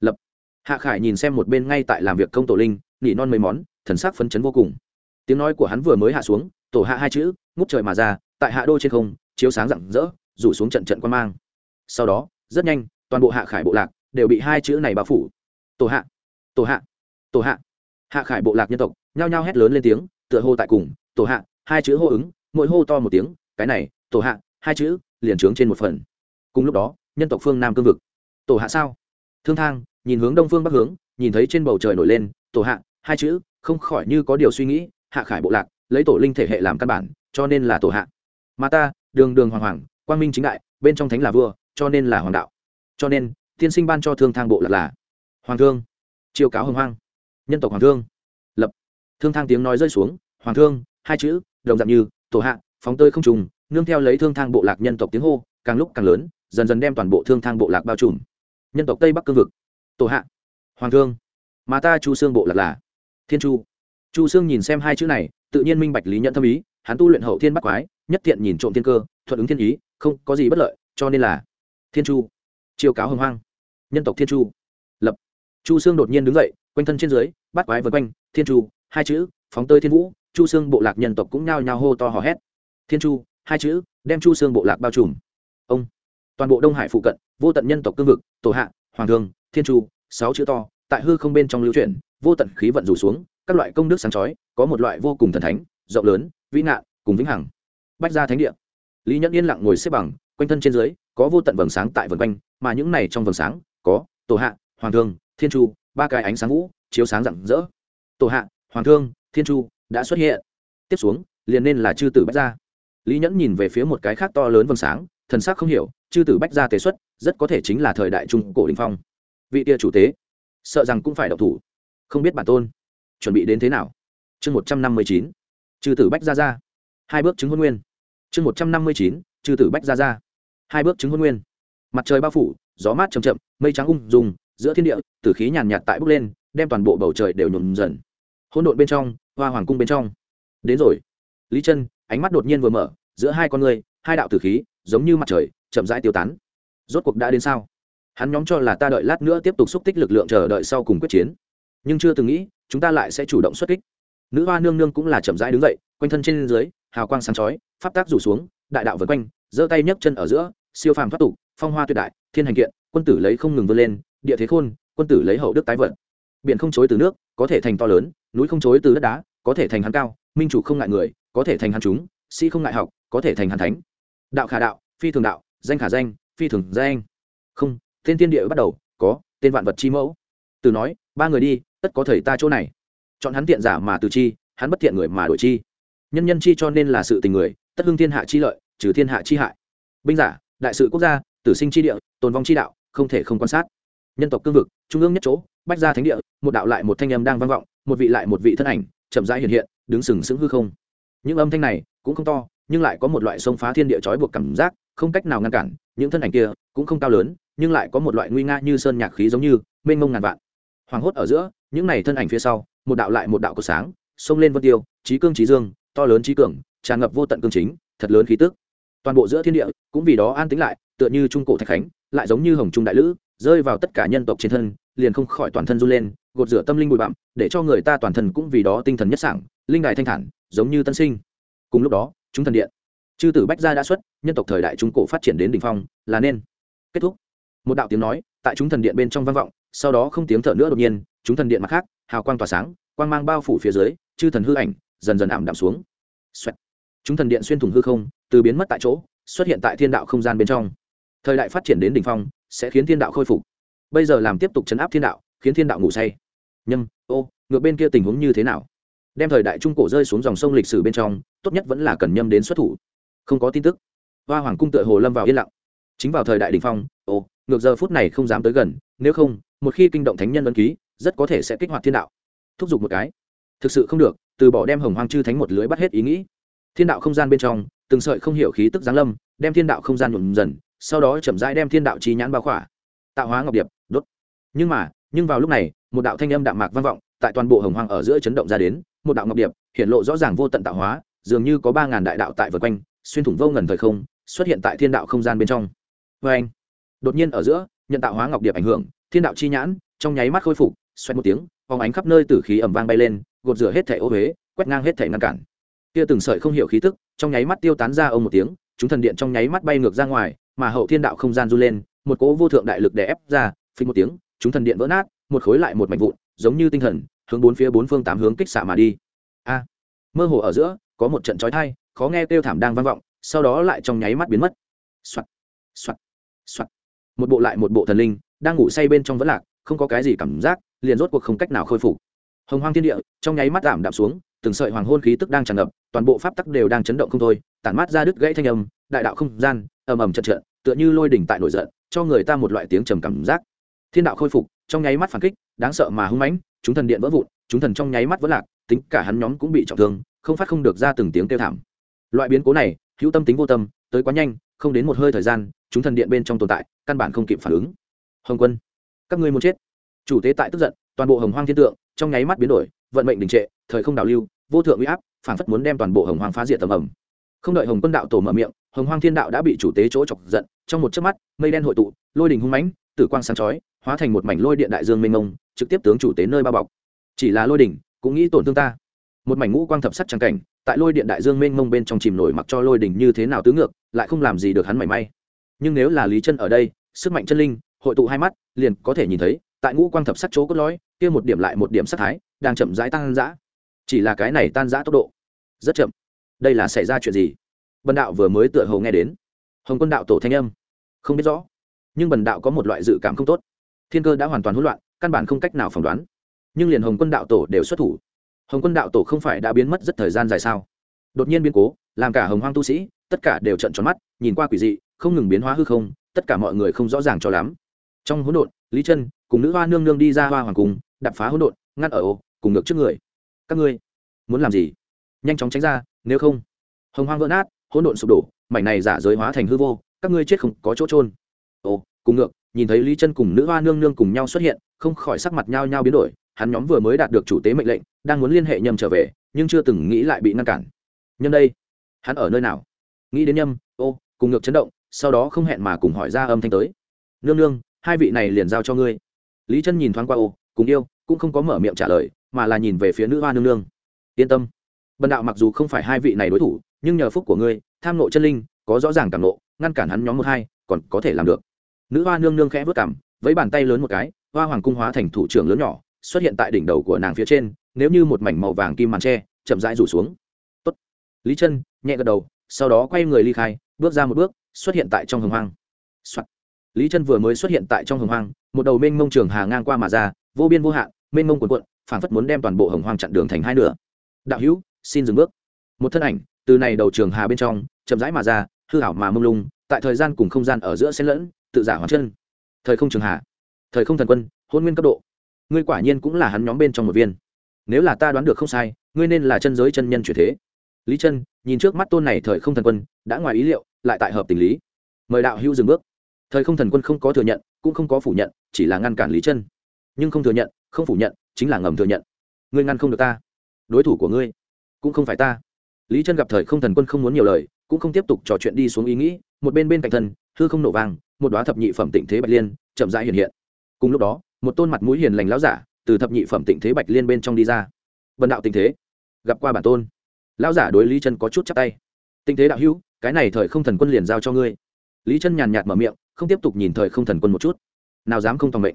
Lập. Hạ khải nhìn xem một bên ngay tại làm việc công tổ linh, nỉ non mấy món, thần sắc phấn chấn vô cùng tiếng nói của hắn vừa mới hạ xuống, tổ hạ hai chữ, ngút trời mà ra, tại hạ đô trên không, chiếu sáng rạng rỡ, rủ xuống trận trận quan mang. Sau đó, rất nhanh, toàn bộ hạ khải bộ lạc đều bị hai chữ này bao phủ. Tổ hạ tổ hạ tổ hạ. Hạ khải bộ lạc nhân tộc nhao nhao hét lớn lên tiếng, tựa hô tại cùng, tổ hạ, hai chữ hô ứng, mỗi hô to một tiếng, cái này, tổ hạ, hai chữ, liền trướng trên một phần. Cùng lúc đó, nhân tộc phương nam cương vực. Tổ hạ sao? Thương thang, nhìn hướng đông phương bắc hướng, nhìn thấy trên bầu trời nổi lên, tổ hạ, hai chữ, không khỏi như có điều suy nghĩ hạ khải bộ lạc, lấy tổ linh thể hệ làm căn bản, cho nên là tổ hạ. Mà ta, đường đường hoàng hoàng, quang minh chính đại, bên trong thánh là vua, cho nên là hoàng đạo. Cho nên, tiên sinh ban cho thương thang bộ lạc là hoàng thương chiêu cáo hồng hoang, nhân tộc hoàng thương, lập. Thương thang tiếng nói rơi xuống, hoàng thương, hai chữ, đồng dạng như, tổ hạ, phóng tơi không trùng, nương theo lấy thương thang bộ lạc nhân tộc tiếng hô, càng lúc càng lớn, dần dần đem toàn bộ thương thang bộ lạc bao trùm. Nhân tộc tây bắc cương vực, tổ hạ, hoàng thương, mà ta chu xương bộ lạc là thiên chu chu Sương nhìn xem hai chữ này, tự nhiên minh bạch lý nhận thâm ý, hắn tu luyện hậu thiên bắc quái, nhất thiện nhìn trộm thiên cơ, thuận ứng thiên ý, không có gì bất lợi, cho nên là thiên chu, chiêu cáo hồng hoang, nhân tộc thiên chu, lập. Chu Sương đột nhiên đứng dậy, quanh thân trên dưới, bắt quái vượt quanh, thiên chu, hai chữ, phóng tơi thiên vũ, chu Sương bộ lạc nhân tộc cũng nhao nhao hô to hò hét. Thiên chu, hai chữ, đem chu Sương bộ lạc bao trùm. Ông, toàn bộ đông hải phụ cận, vô tận nhân tộc cương vực, tổ hạ, hoàng thương, thiên chu, sáu chữ to, tại hư không bên trong lưu chuyển, vô tận khí vận rủ xuống các loại công đức sáng chói, có một loại vô cùng thần thánh, rộng lớn, vĩ nạn cùng vĩnh hằng. Bách gia thánh địa. Lý nhẫn yên lặng ngồi xếp bằng, quanh thân trên dưới, có vô tận vầng sáng tại vần quanh, mà những này trong vầng sáng, có tổ hạ, hoàng thương, thiên chu, ba cái ánh sáng vũ, chiếu sáng rạng rỡ. Tổ hạ, hoàng thương, thiên chu đã xuất hiện. Tiếp xuống, liền nên là chư tử bách gia. Lý nhẫn nhìn về phía một cái khác to lớn vầng sáng, thần sắc không hiểu, chư tử bách gia tế xuất, rất có thể chính là thời đại trung cổ đình phong. Vị kia chủ tế, sợ rằng cũng phải độc thủ. Không biết bản tôn chuẩn bị đến thế nào? Chương một trăm năm mươi chín, chư tử bách gia ra hai bước chứng hôn nguyên. Chương một trăm năm mươi chín, chư tử bách gia ra hai bước chứng hôn nguyên. Mặt trời bao phủ, gió mát chầm chậm, mây trắng ung dùng giữa thiên địa, tử khí nhàn nhạt tại bốc lên, đem toàn bộ bầu trời đều nhuộm dần. Hỗn độn bên trong, hoa hoàng cung bên trong. Đến rồi. Lý chân, ánh mắt đột nhiên vừa mở, giữa hai con người, hai đạo tử khí, giống như mặt trời, chậm rãi tiêu tán. Rốt cuộc đã đến sao? Hắn nhóm cho là ta đợi lát nữa tiếp tục xúc tích lực lượng chờ đợi sau cùng quyết chiến nhưng chưa từng nghĩ, chúng ta lại sẽ chủ động xuất kích. Nữ hoa nương nương cũng là chậm rãi đứng dậy, quanh thân trên dưới, hào quang sáng chói, pháp tác rủ xuống, đại đạo vượt quanh, giơ tay nhấc chân ở giữa, siêu phàm thoát tục, phong hoa tuyệt đại, thiên hành kiện, quân tử lấy không ngừng vươn lên, địa thế khôn, quân tử lấy hậu đức tái vận. Biển không chối từ nước, có thể thành to lớn, núi không chối từ đất đá, có thể thành hắn cao, minh chủ không ngại người, có thể thành hắn chúng, sĩ không ngại học, có thể thành hắn thánh. Đạo khả đạo, phi thường đạo, danh khả danh, phi thường danh. Không, tên tiên địa bắt đầu, có, tên vạn vật chi mẫu. Từ nói, ba người đi tất có thầy ta chỗ này. Chọn hắn tiện giả mà từ chi, hắn bất thiện người mà đổi chi. Nhân nhân chi cho nên là sự tình người, tất hưng thiên hạ chi lợi, trừ thiên hạ chi hại. Binh giả, đại sự quốc gia, tử sinh chi địa, tồn vong chi đạo, không thể không quan sát. Nhân tộc cương vực, trung ương nhất chỗ, bách gia thánh địa, một đạo lại một thanh âm đang vang vọng, một vị lại một vị thân ảnh, chậm rãi hiện hiện, đứng sừng sững hư không. Những âm thanh này cũng không to, nhưng lại có một loại sông phá thiên địa trói buộc cảm giác, không cách nào ngăn cản. Những thân ảnh kia cũng không cao lớn, nhưng lại có một loại nguy nga như sơn nhạc khí giống như, mênh mông ngàn vạn. Hoàng hốt ở giữa những này thân ảnh phía sau, một đạo lại một đạo của sáng, xông lên vân tiêu trí cương trí dương, to lớn trí cường, tràn ngập vô tận cương chính, thật lớn khí tức. Toàn bộ giữa thiên địa cũng vì đó an tính lại, tựa như trung cổ thạch khánh, lại giống như hồng trung đại lữ, rơi vào tất cả nhân tộc trên thân, liền không khỏi toàn thân run lên, gột rửa tâm linh bụi bặm, để cho người ta toàn thân cũng vì đó tinh thần nhất sảng, linh đài thanh thản, giống như tân sinh. Cùng lúc đó, chúng thần điện, chư tử bách gia đã xuất, nhân tộc thời đại trung cổ phát triển đến đ ỉ n h phong, là nên kết thúc. Một đạo tiếng nói tại chúng thần điện bên trong vang vọng, sau đó không tiếng thở nữa đột nhiên chúng thần điện mặt khác, hào quang tỏa sáng, quang mang bao phủ phía dưới, chư thần hư ảnh dần dần ảm đạm xuống. Chúng thần điện xuyên thủng hư không, từ biến mất tại chỗ, xuất hiện tại thiên đạo không gian bên trong. Thời đại phát triển đến đ ỉ n h phong, sẽ khiến thiên đạo khôi phục. Bây giờ làm tiếp tục chấn áp thiên đạo, khiến thiên đạo ngủ say. Nhâm, ô, ngược bên kia tình huống như thế nào? Đem thời đại trung cổ rơi xuống dòng sông lịch sử bên trong, tốt nhất vẫn là cần nhâm đến xuất thủ. Không có tin tức. Hoa hoàng cung tựa hồ lâm vào yên lặng. Chính vào thời đại đình phong, ô, ngược giờ phút này không dám tới gần, nếu không, một khi kinh động thánh nhân ấn ký rất có thể sẽ kích hoạt thiên đạo. Thúc giục một cái. Thực sự không được, từ bỏ đem hồng hoang chư thánh một lưới bắt hết ý nghĩ. Thiên đạo không gian bên trong, từng sợi không hiểu khí tức giáng lâm, đem thiên đạo không gian nhuộm dần, sau đó chậm rãi đem thiên đạo trí nhãn bao khỏa. Tạo hóa ngọc điệp, đốt. Nhưng mà, nhưng vào lúc này, một đạo thanh âm đạm mạc vang vọng, tại toàn bộ hồng hoang ở giữa chấn động ra đến, một đạo ngọc điệp, hiện lộ rõ ràng vô tận tạo hóa, dường như có ba ngàn đại đạo tại vượt quanh, xuyên thủng vô ngần thời không, xuất hiện tại thiên đạo không gian bên trong. Vê anh đột nhiên ở giữa, nhận tạo hóa ngọc điệp ảnh hưởng, thiên đạo chi nhãn trong nháy mắt khôi phục xoẹt một tiếng, phóng ánh khắp nơi tử khí ẩm vang bay lên, gột rửa hết thể ô huế, quét ngang hết thể ngăn cản. Kia từng sợi không hiểu khí tức, trong nháy mắt tiêu tán ra ông một tiếng, chúng thần điện trong nháy mắt bay ngược ra ngoài, mà hậu thiên đạo không gian du lên, một cỗ vô thượng đại lực đè ép ra, phình một tiếng, chúng thần điện vỡ nát, một khối lại một mảnh vụn, giống như tinh thần, hướng bốn phía bốn phương tám hướng kích xạ mà đi. A! Mơ hồ ở giữa, có một trận chói thai khó nghe kêu thảm đang vang vọng, sau đó lại trong nháy mắt biến mất. Soạt! Soạt! Soạt! Một bộ lại một bộ thần linh, đang ngủ say bên trong vẫn lạc, không có cái gì cảm giác liền rốt cuộc không cách nào khôi phục. Hồng hoang thiên địa, trong nháy mắt giảm đạm xuống, từng sợi hoàng hôn khí tức đang tràn ngập, toàn bộ pháp tắc đều đang chấn động không thôi, tản mát ra đứt gãy thanh âm, đại đạo không gian, ầm ầm chật trợn tựa như lôi đỉnh tại nổi giận, cho người ta một loại tiếng trầm cảm giác. Thiên đạo khôi phục, trong nháy mắt phản kích, đáng sợ mà hung mãnh, chúng thần điện vỡ vụn, chúng thần trong nháy mắt vỡ lạc, tính cả hắn nhóm cũng bị trọng thương, không phát không được ra từng tiếng kêu thảm. Loại biến cố này, hữu tâm tính vô tâm, tới quá nhanh, không đến một hơi thời gian, chúng thần điện bên trong tồn tại, căn bản không kịp phản ứng. Hồng quân, các ngươi muốn chết chủ tế tại tức giận, toàn bộ hồng hoang thiên tượng, trong nháy mắt biến đổi, vận mệnh đình trệ, thời không đào lưu, vô thượng uy áp phản phất muốn đem toàn bộ hồng hoang phá diệt tầm ẩm không đợi hồng quân đạo tổ mở miệng, hồng hoang thiên đạo đã bị chủ tế chỗ chọc giận, trong một chớp mắt, mây đen hội tụ, lôi đình hung mãnh, tử quang sáng chói, hóa thành một mảnh lôi điện đại dương mênh mông, trực tiếp tướng chủ tế nơi bao bọc. Chỉ là lôi đỉnh cũng nghĩ tổn thương ta. Một mảnh ngũ quang thập sắc trắng cảnh, tại lôi điện đại dương mênh mông bên trong chìm nổi mặc cho lôi đỉnh như thế nào tứ ngược, lại không làm gì được hắn mảy may. Nhưng nếu là lý chân ở đây, sức mạnh chân linh, hội tụ hai mắt, liền có thể nhìn thấy tại ngũ quang thập sắc chỗ cốt lõi, kia một điểm lại một điểm sắc thái, đang chậm rãi tăng dã. Chỉ là cái này tan rã tốc độ, rất chậm. Đây là xảy ra chuyện gì? Bần đạo vừa mới tựa hồ nghe đến. Hồng quân đạo tổ thanh âm. Không biết rõ. Nhưng bần đạo có một loại dự cảm không tốt. Thiên cơ đã hoàn toàn hỗn loạn, căn bản không cách nào phỏng đoán. Nhưng liền hồng quân đạo tổ đều xuất thủ. Hồng quân đạo tổ không phải đã biến mất rất thời gian dài sao? Đột nhiên biến cố, làm cả hồng hoang tu sĩ, tất cả đều trận tròn mắt, nhìn qua quỷ dị, không ngừng biến hóa hư không, tất cả mọi người không rõ ràng cho lắm. Trong hỗn độn, lý chân cùng nữ hoa nương nương đi ra hoa hoàng cung đập phá hỗn độn ngăn ở ô cùng ngược trước người. Các ngươi muốn làm gì? Nhanh chóng tránh ra nếu không. Hồng hoang vỡ nát hỗn độn sụp đổ mảnh này giả giới hóa thành hư vô các ngươi chết không có chỗ trôn ô, cùng ngược nhìn thấy lý chân cùng nữ hoa nương nương cùng nhau xuất hiện không khỏi sắc mặt nhau nhau biến đổi hắn nhóm vừa mới đạt được chủ tế mệnh lệnh đang muốn liên hệ nhâm trở về nhưng chưa từng nghĩ lại bị ngăn cản. Nhâm đây hắn ở nơi nào? Nghĩ đến nhâm ô cùng ngược chấn động sau đó không hẹn mà cùng hỏi ra âm thanh tới. Nương nương hai vị này liền giao cho ngươi lý chân nhìn thoáng qua ô, cùng yêu, cũng không có mở miệng trả lời, mà là nhìn về phía nữ hoa nương nương. Yên tâm. Bần đạo mặc dù không phải hai vị này đối thủ, nhưng nhờ phúc của ngươi, tham nộ chân linh, có rõ ràng cảm nộ, ngăn cản hắn nhóm một hai, còn có thể làm được. Nữ hoa nương nương khẽ vớt cảm với bàn tay lớn một cái, hoa hoàng cung hóa thành thủ trưởng lớn nhỏ, xuất hiện tại đỉnh đầu của nàng phía trên, nếu như một mảnh màu vàng kim màn tre chậm rãi rủ xuống. Tốt. lý chân nhẹ gật đầu, sau đó quay người ly khai, bước ra một bước, xuất hiện tại trong hồng hoang、Soạn. lý chân vừa mới xuất hiện tại trong hồng hoang một đầu mênh mông trường hà ngang qua mà ra, vô biên vô hạn, mênh mông quần quận phảng phất muốn đem toàn bộ hồng hoang chặn đường thành hai nửa. Đạo hữu, xin dừng bước. Một thân ảnh, từ này đầu trường hà bên trong, chậm rãi mà ra, hư hảo mà mông lung, tại thời gian cùng không gian ở giữa xen lẫn, tự giả hoàn chân. Thời không trường hà, thời không thần quân, hôn nguyên cấp độ. Ngươi quả nhiên cũng là hắn nhóm bên trong một viên. Nếu là ta đoán được không sai, ngươi nên là chân giới chân nhân chuyển thế. Lý chân, nhìn trước mắt tôn này thời không thần quân, đã ngoài ý liệu, lại tại hợp tình lý. Mời đạo hữu dừng bước. Thời không thần quân không có thừa nhận cũng không có phủ nhận, chỉ là ngăn cản lý chân. Nhưng không thừa nhận, không phủ nhận, chính là ngầm thừa nhận. Ngươi ngăn không được ta. Đối thủ của ngươi cũng không phải ta. Lý chân gặp thời không thần quân không muốn nhiều lời, cũng không tiếp tục trò chuyện đi xuống ý nghĩ, một bên bên cạnh thân hư không nổ vang, một đoá thập nhị phẩm tịnh thế bạch liên chậm rãi hiện hiện. Cùng lúc đó, một tôn mặt mũi hiền lành láo giả từ thập nhị phẩm tịnh thế bạch liên bên trong đi ra. Vận đạo tình thế, gặp qua bản tôn. Lão giả đối lý chân có chút chắc tay. Tình thế đạo hữu, cái này thời không thần quân liền giao cho ngươi. Lý chân nhàn nhạt mở miệng không tiếp tục nhìn thời không thần quân một chút. Nào dám không tòng mệnh.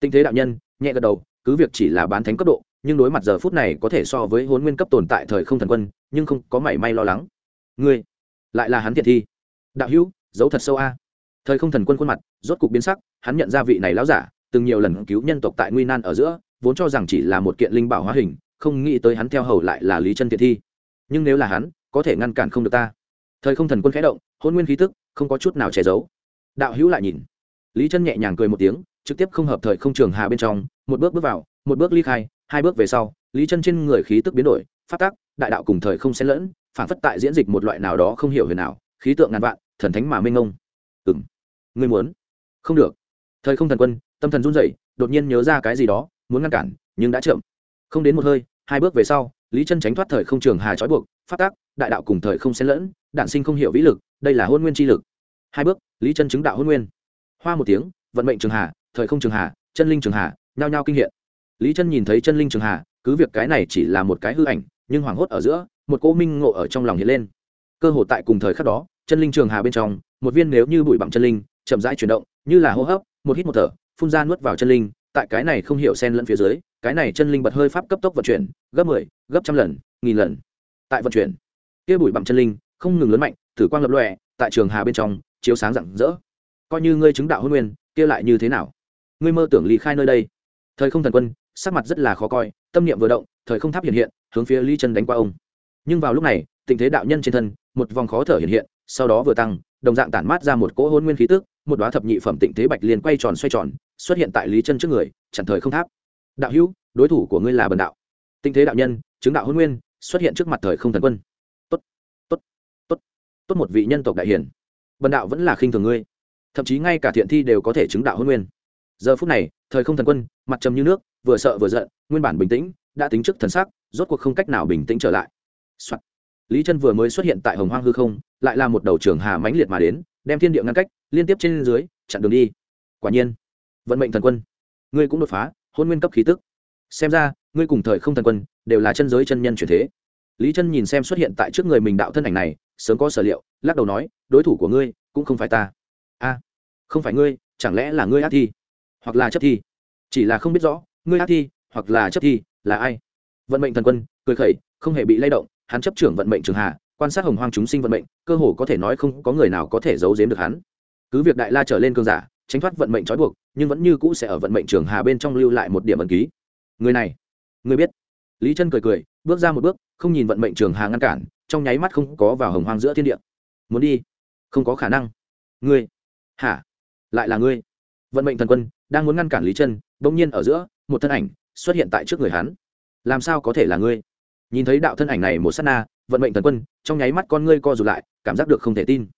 Tinh thế đạo nhân, nhẹ gật đầu, cứ việc chỉ là bán thánh cấp độ, nhưng đối mặt giờ phút này có thể so với hôn nguyên cấp tồn tại thời không thần quân, nhưng không có mảy may lo lắng. Ngươi, lại là hắn thiệt thi. Đạo hữu, giấu thật sâu a. Thời không thần quân khuôn mặt, rốt cục biến sắc, hắn nhận ra vị này lão giả, từng nhiều lần cứu nhân tộc tại nguy nan ở giữa, vốn cho rằng chỉ là một kiện linh bảo hóa hình, không nghĩ tới hắn theo hầu lại là lý chân thiệt thi. Nhưng nếu là hắn, có thể ngăn cản không được ta. Thời không thần quân khẽ động, hôn nguyên khí tức, không có chút nào che giấu đạo hữu lại nhìn. Lý chân nhẹ nhàng cười một tiếng, trực tiếp không hợp thời không trường hà bên trong, một bước bước vào, một bước ly khai, hai bước về sau, lý chân trên người khí tức biến đổi phát tác đại đạo cùng thời không xen lẫn, phản phất tại diễn dịch một loại nào đó không hiểu huyền nào khí tượng ngàn vạn, thần thánh mà minh ngông ừ m ngươi muốn? Không được. Thời không thần quân, tâm thần run rẩy, đột nhiên nhớ ra cái gì đó, muốn ngăn cản, nhưng đã chậm. Không đến một hơi, hai bước về sau, lý chân tránh thoát thời không trường hà trói buộc phát tác đại đạo cùng thời không xen lẫn đạn sinh không hiểu vĩ lực, đây là hôn nguyên chi lực. Hai bước lý chân chứng đạo hôn nguyên. Hoa một tiếng vận mệnh trường hà thời không trường hà chân linh trường hà nhao nhao kinh hiện. Lý chân nhìn thấy chân linh trường hà cứ việc cái này chỉ là một cái hư ảnh nhưng hoảng hốt ở giữa một cô minh ngộ ở trong lòng hiện lên. Cơ hội tại cùng thời khắc đó chân linh trường hà bên trong một viên nếu như bụi bặm chân linh chậm rãi chuyển động như là hô hấp một hít một thở phun ra nuốt vào chân linh tại cái này không hiểu sen lẫn phía dưới cái này chân linh bật hơi pháp cấp tốc vận chuyển gấp mười 10, gấp trăm lần nghìn lần. Tại vận chuyển kia bụi bặm chân linh không ngừng lớn mạnh thử quang lập lòe tại trường hà bên trong chiếu sáng rạng rỡ. Coi như ngươi chứng đạo hôn nguyên, kia lại như thế nào? Ngươi mơ tưởng lý khai nơi đây. Thời không thần quân, sắc mặt rất là khó coi, tâm niệm vừa động, thời không tháp hiện hiện, hướng phía ly chân đánh qua ông. Nhưng vào lúc này tình thế đạo nhân trên thân, một vòng khó thở hiện hiện, sau đó vừa tăng, đồng dạng tản mát ra một cỗ hôn nguyên khí tức, một đoá thập nhị phẩm tịnh thế bạch liền quay tròn xoay tròn, xuất hiện tại lý chân trước người, chặn thời không tháp. Đạo hữu, đối thủ của ngươi là bần đạo. Tịnh thế đạo nhân, chứng đạo hôn nguyên, xuất hiện trước mặt thời không thần quân. Tốt tốt tốt tốt, một vị nhân tộc đại hiển bần đạo vẫn là khinh thường ngươi. Thậm chí ngay cả thiện thi đều có thể chứng đạo hôn nguyên. Giờ phút này, thời không thần quân, mặt trầm như nước, vừa sợ vừa giận, nguyên bản bình tĩnh, đã tính trước thần sắc, rốt cuộc không cách nào bình tĩnh trở lại、Soạn. lý chân vừa mới xuất hiện tại hồng hoang hư không, lại là một đầu trường hà mãnh liệt mà đến, đem thiên địa ngăn cách, liên tiếp trên dưới, chặn đường đi. Quả nhiên, vận mệnh thần quân, ngươi cũng đột phá, hôn nguyên cấp khí tức. Xem ra, ngươi cùng thời không thần quân, đều là chân giới chân nhân chuyển thế. Lý chân nhìn xem xuất hiện tại trước người mình đạo thân ảnh này sớm có sở liệu, lắc đầu nói, đối thủ của ngươi cũng không phải ta. A, không phải ngươi, chẳng lẽ là ngươi ác thi? Hoặc là chấp thi. Chỉ là không biết rõ, ngươi ác thi, hoặc là chấp thi, là ai? Vận mệnh thần quân cười khẩy, không hề bị lay động, hắn chấp trưởng vận mệnh trường hạ, quan sát hồng hoang chúng sinh vận mệnh, cơ hồ có thể nói không có người nào có thể giấu giếm được hắn. Cứ việc đại la trở lên cơn giả, tránh thoát vận mệnh trói buộc, nhưng vẫn như cũ sẽ ở vận mệnh trường hà bên trong lưu lại một điểm ẩn ký. Người này, người biết. Lý chân cười cười, bước ra một bước, không nhìn vận mệnh trường hà ngăn cản trong nháy mắt không có vào hồng hoang giữa thiên địa. Muốn đi? Không có khả năng. Ngươi? Hả? Lại là ngươi? Vận mệnh thần quân đang muốn ngăn cản lý chân, bỗng nhiên ở giữa, một thân ảnh xuất hiện tại trước người hắn. Làm sao có thể là ngươi? Nhìn thấy đạo thân ảnh này một s á t na, vận mệnh thần quân trong nháy mắt con ngươi co rụt lại, cảm giác được không thể tin.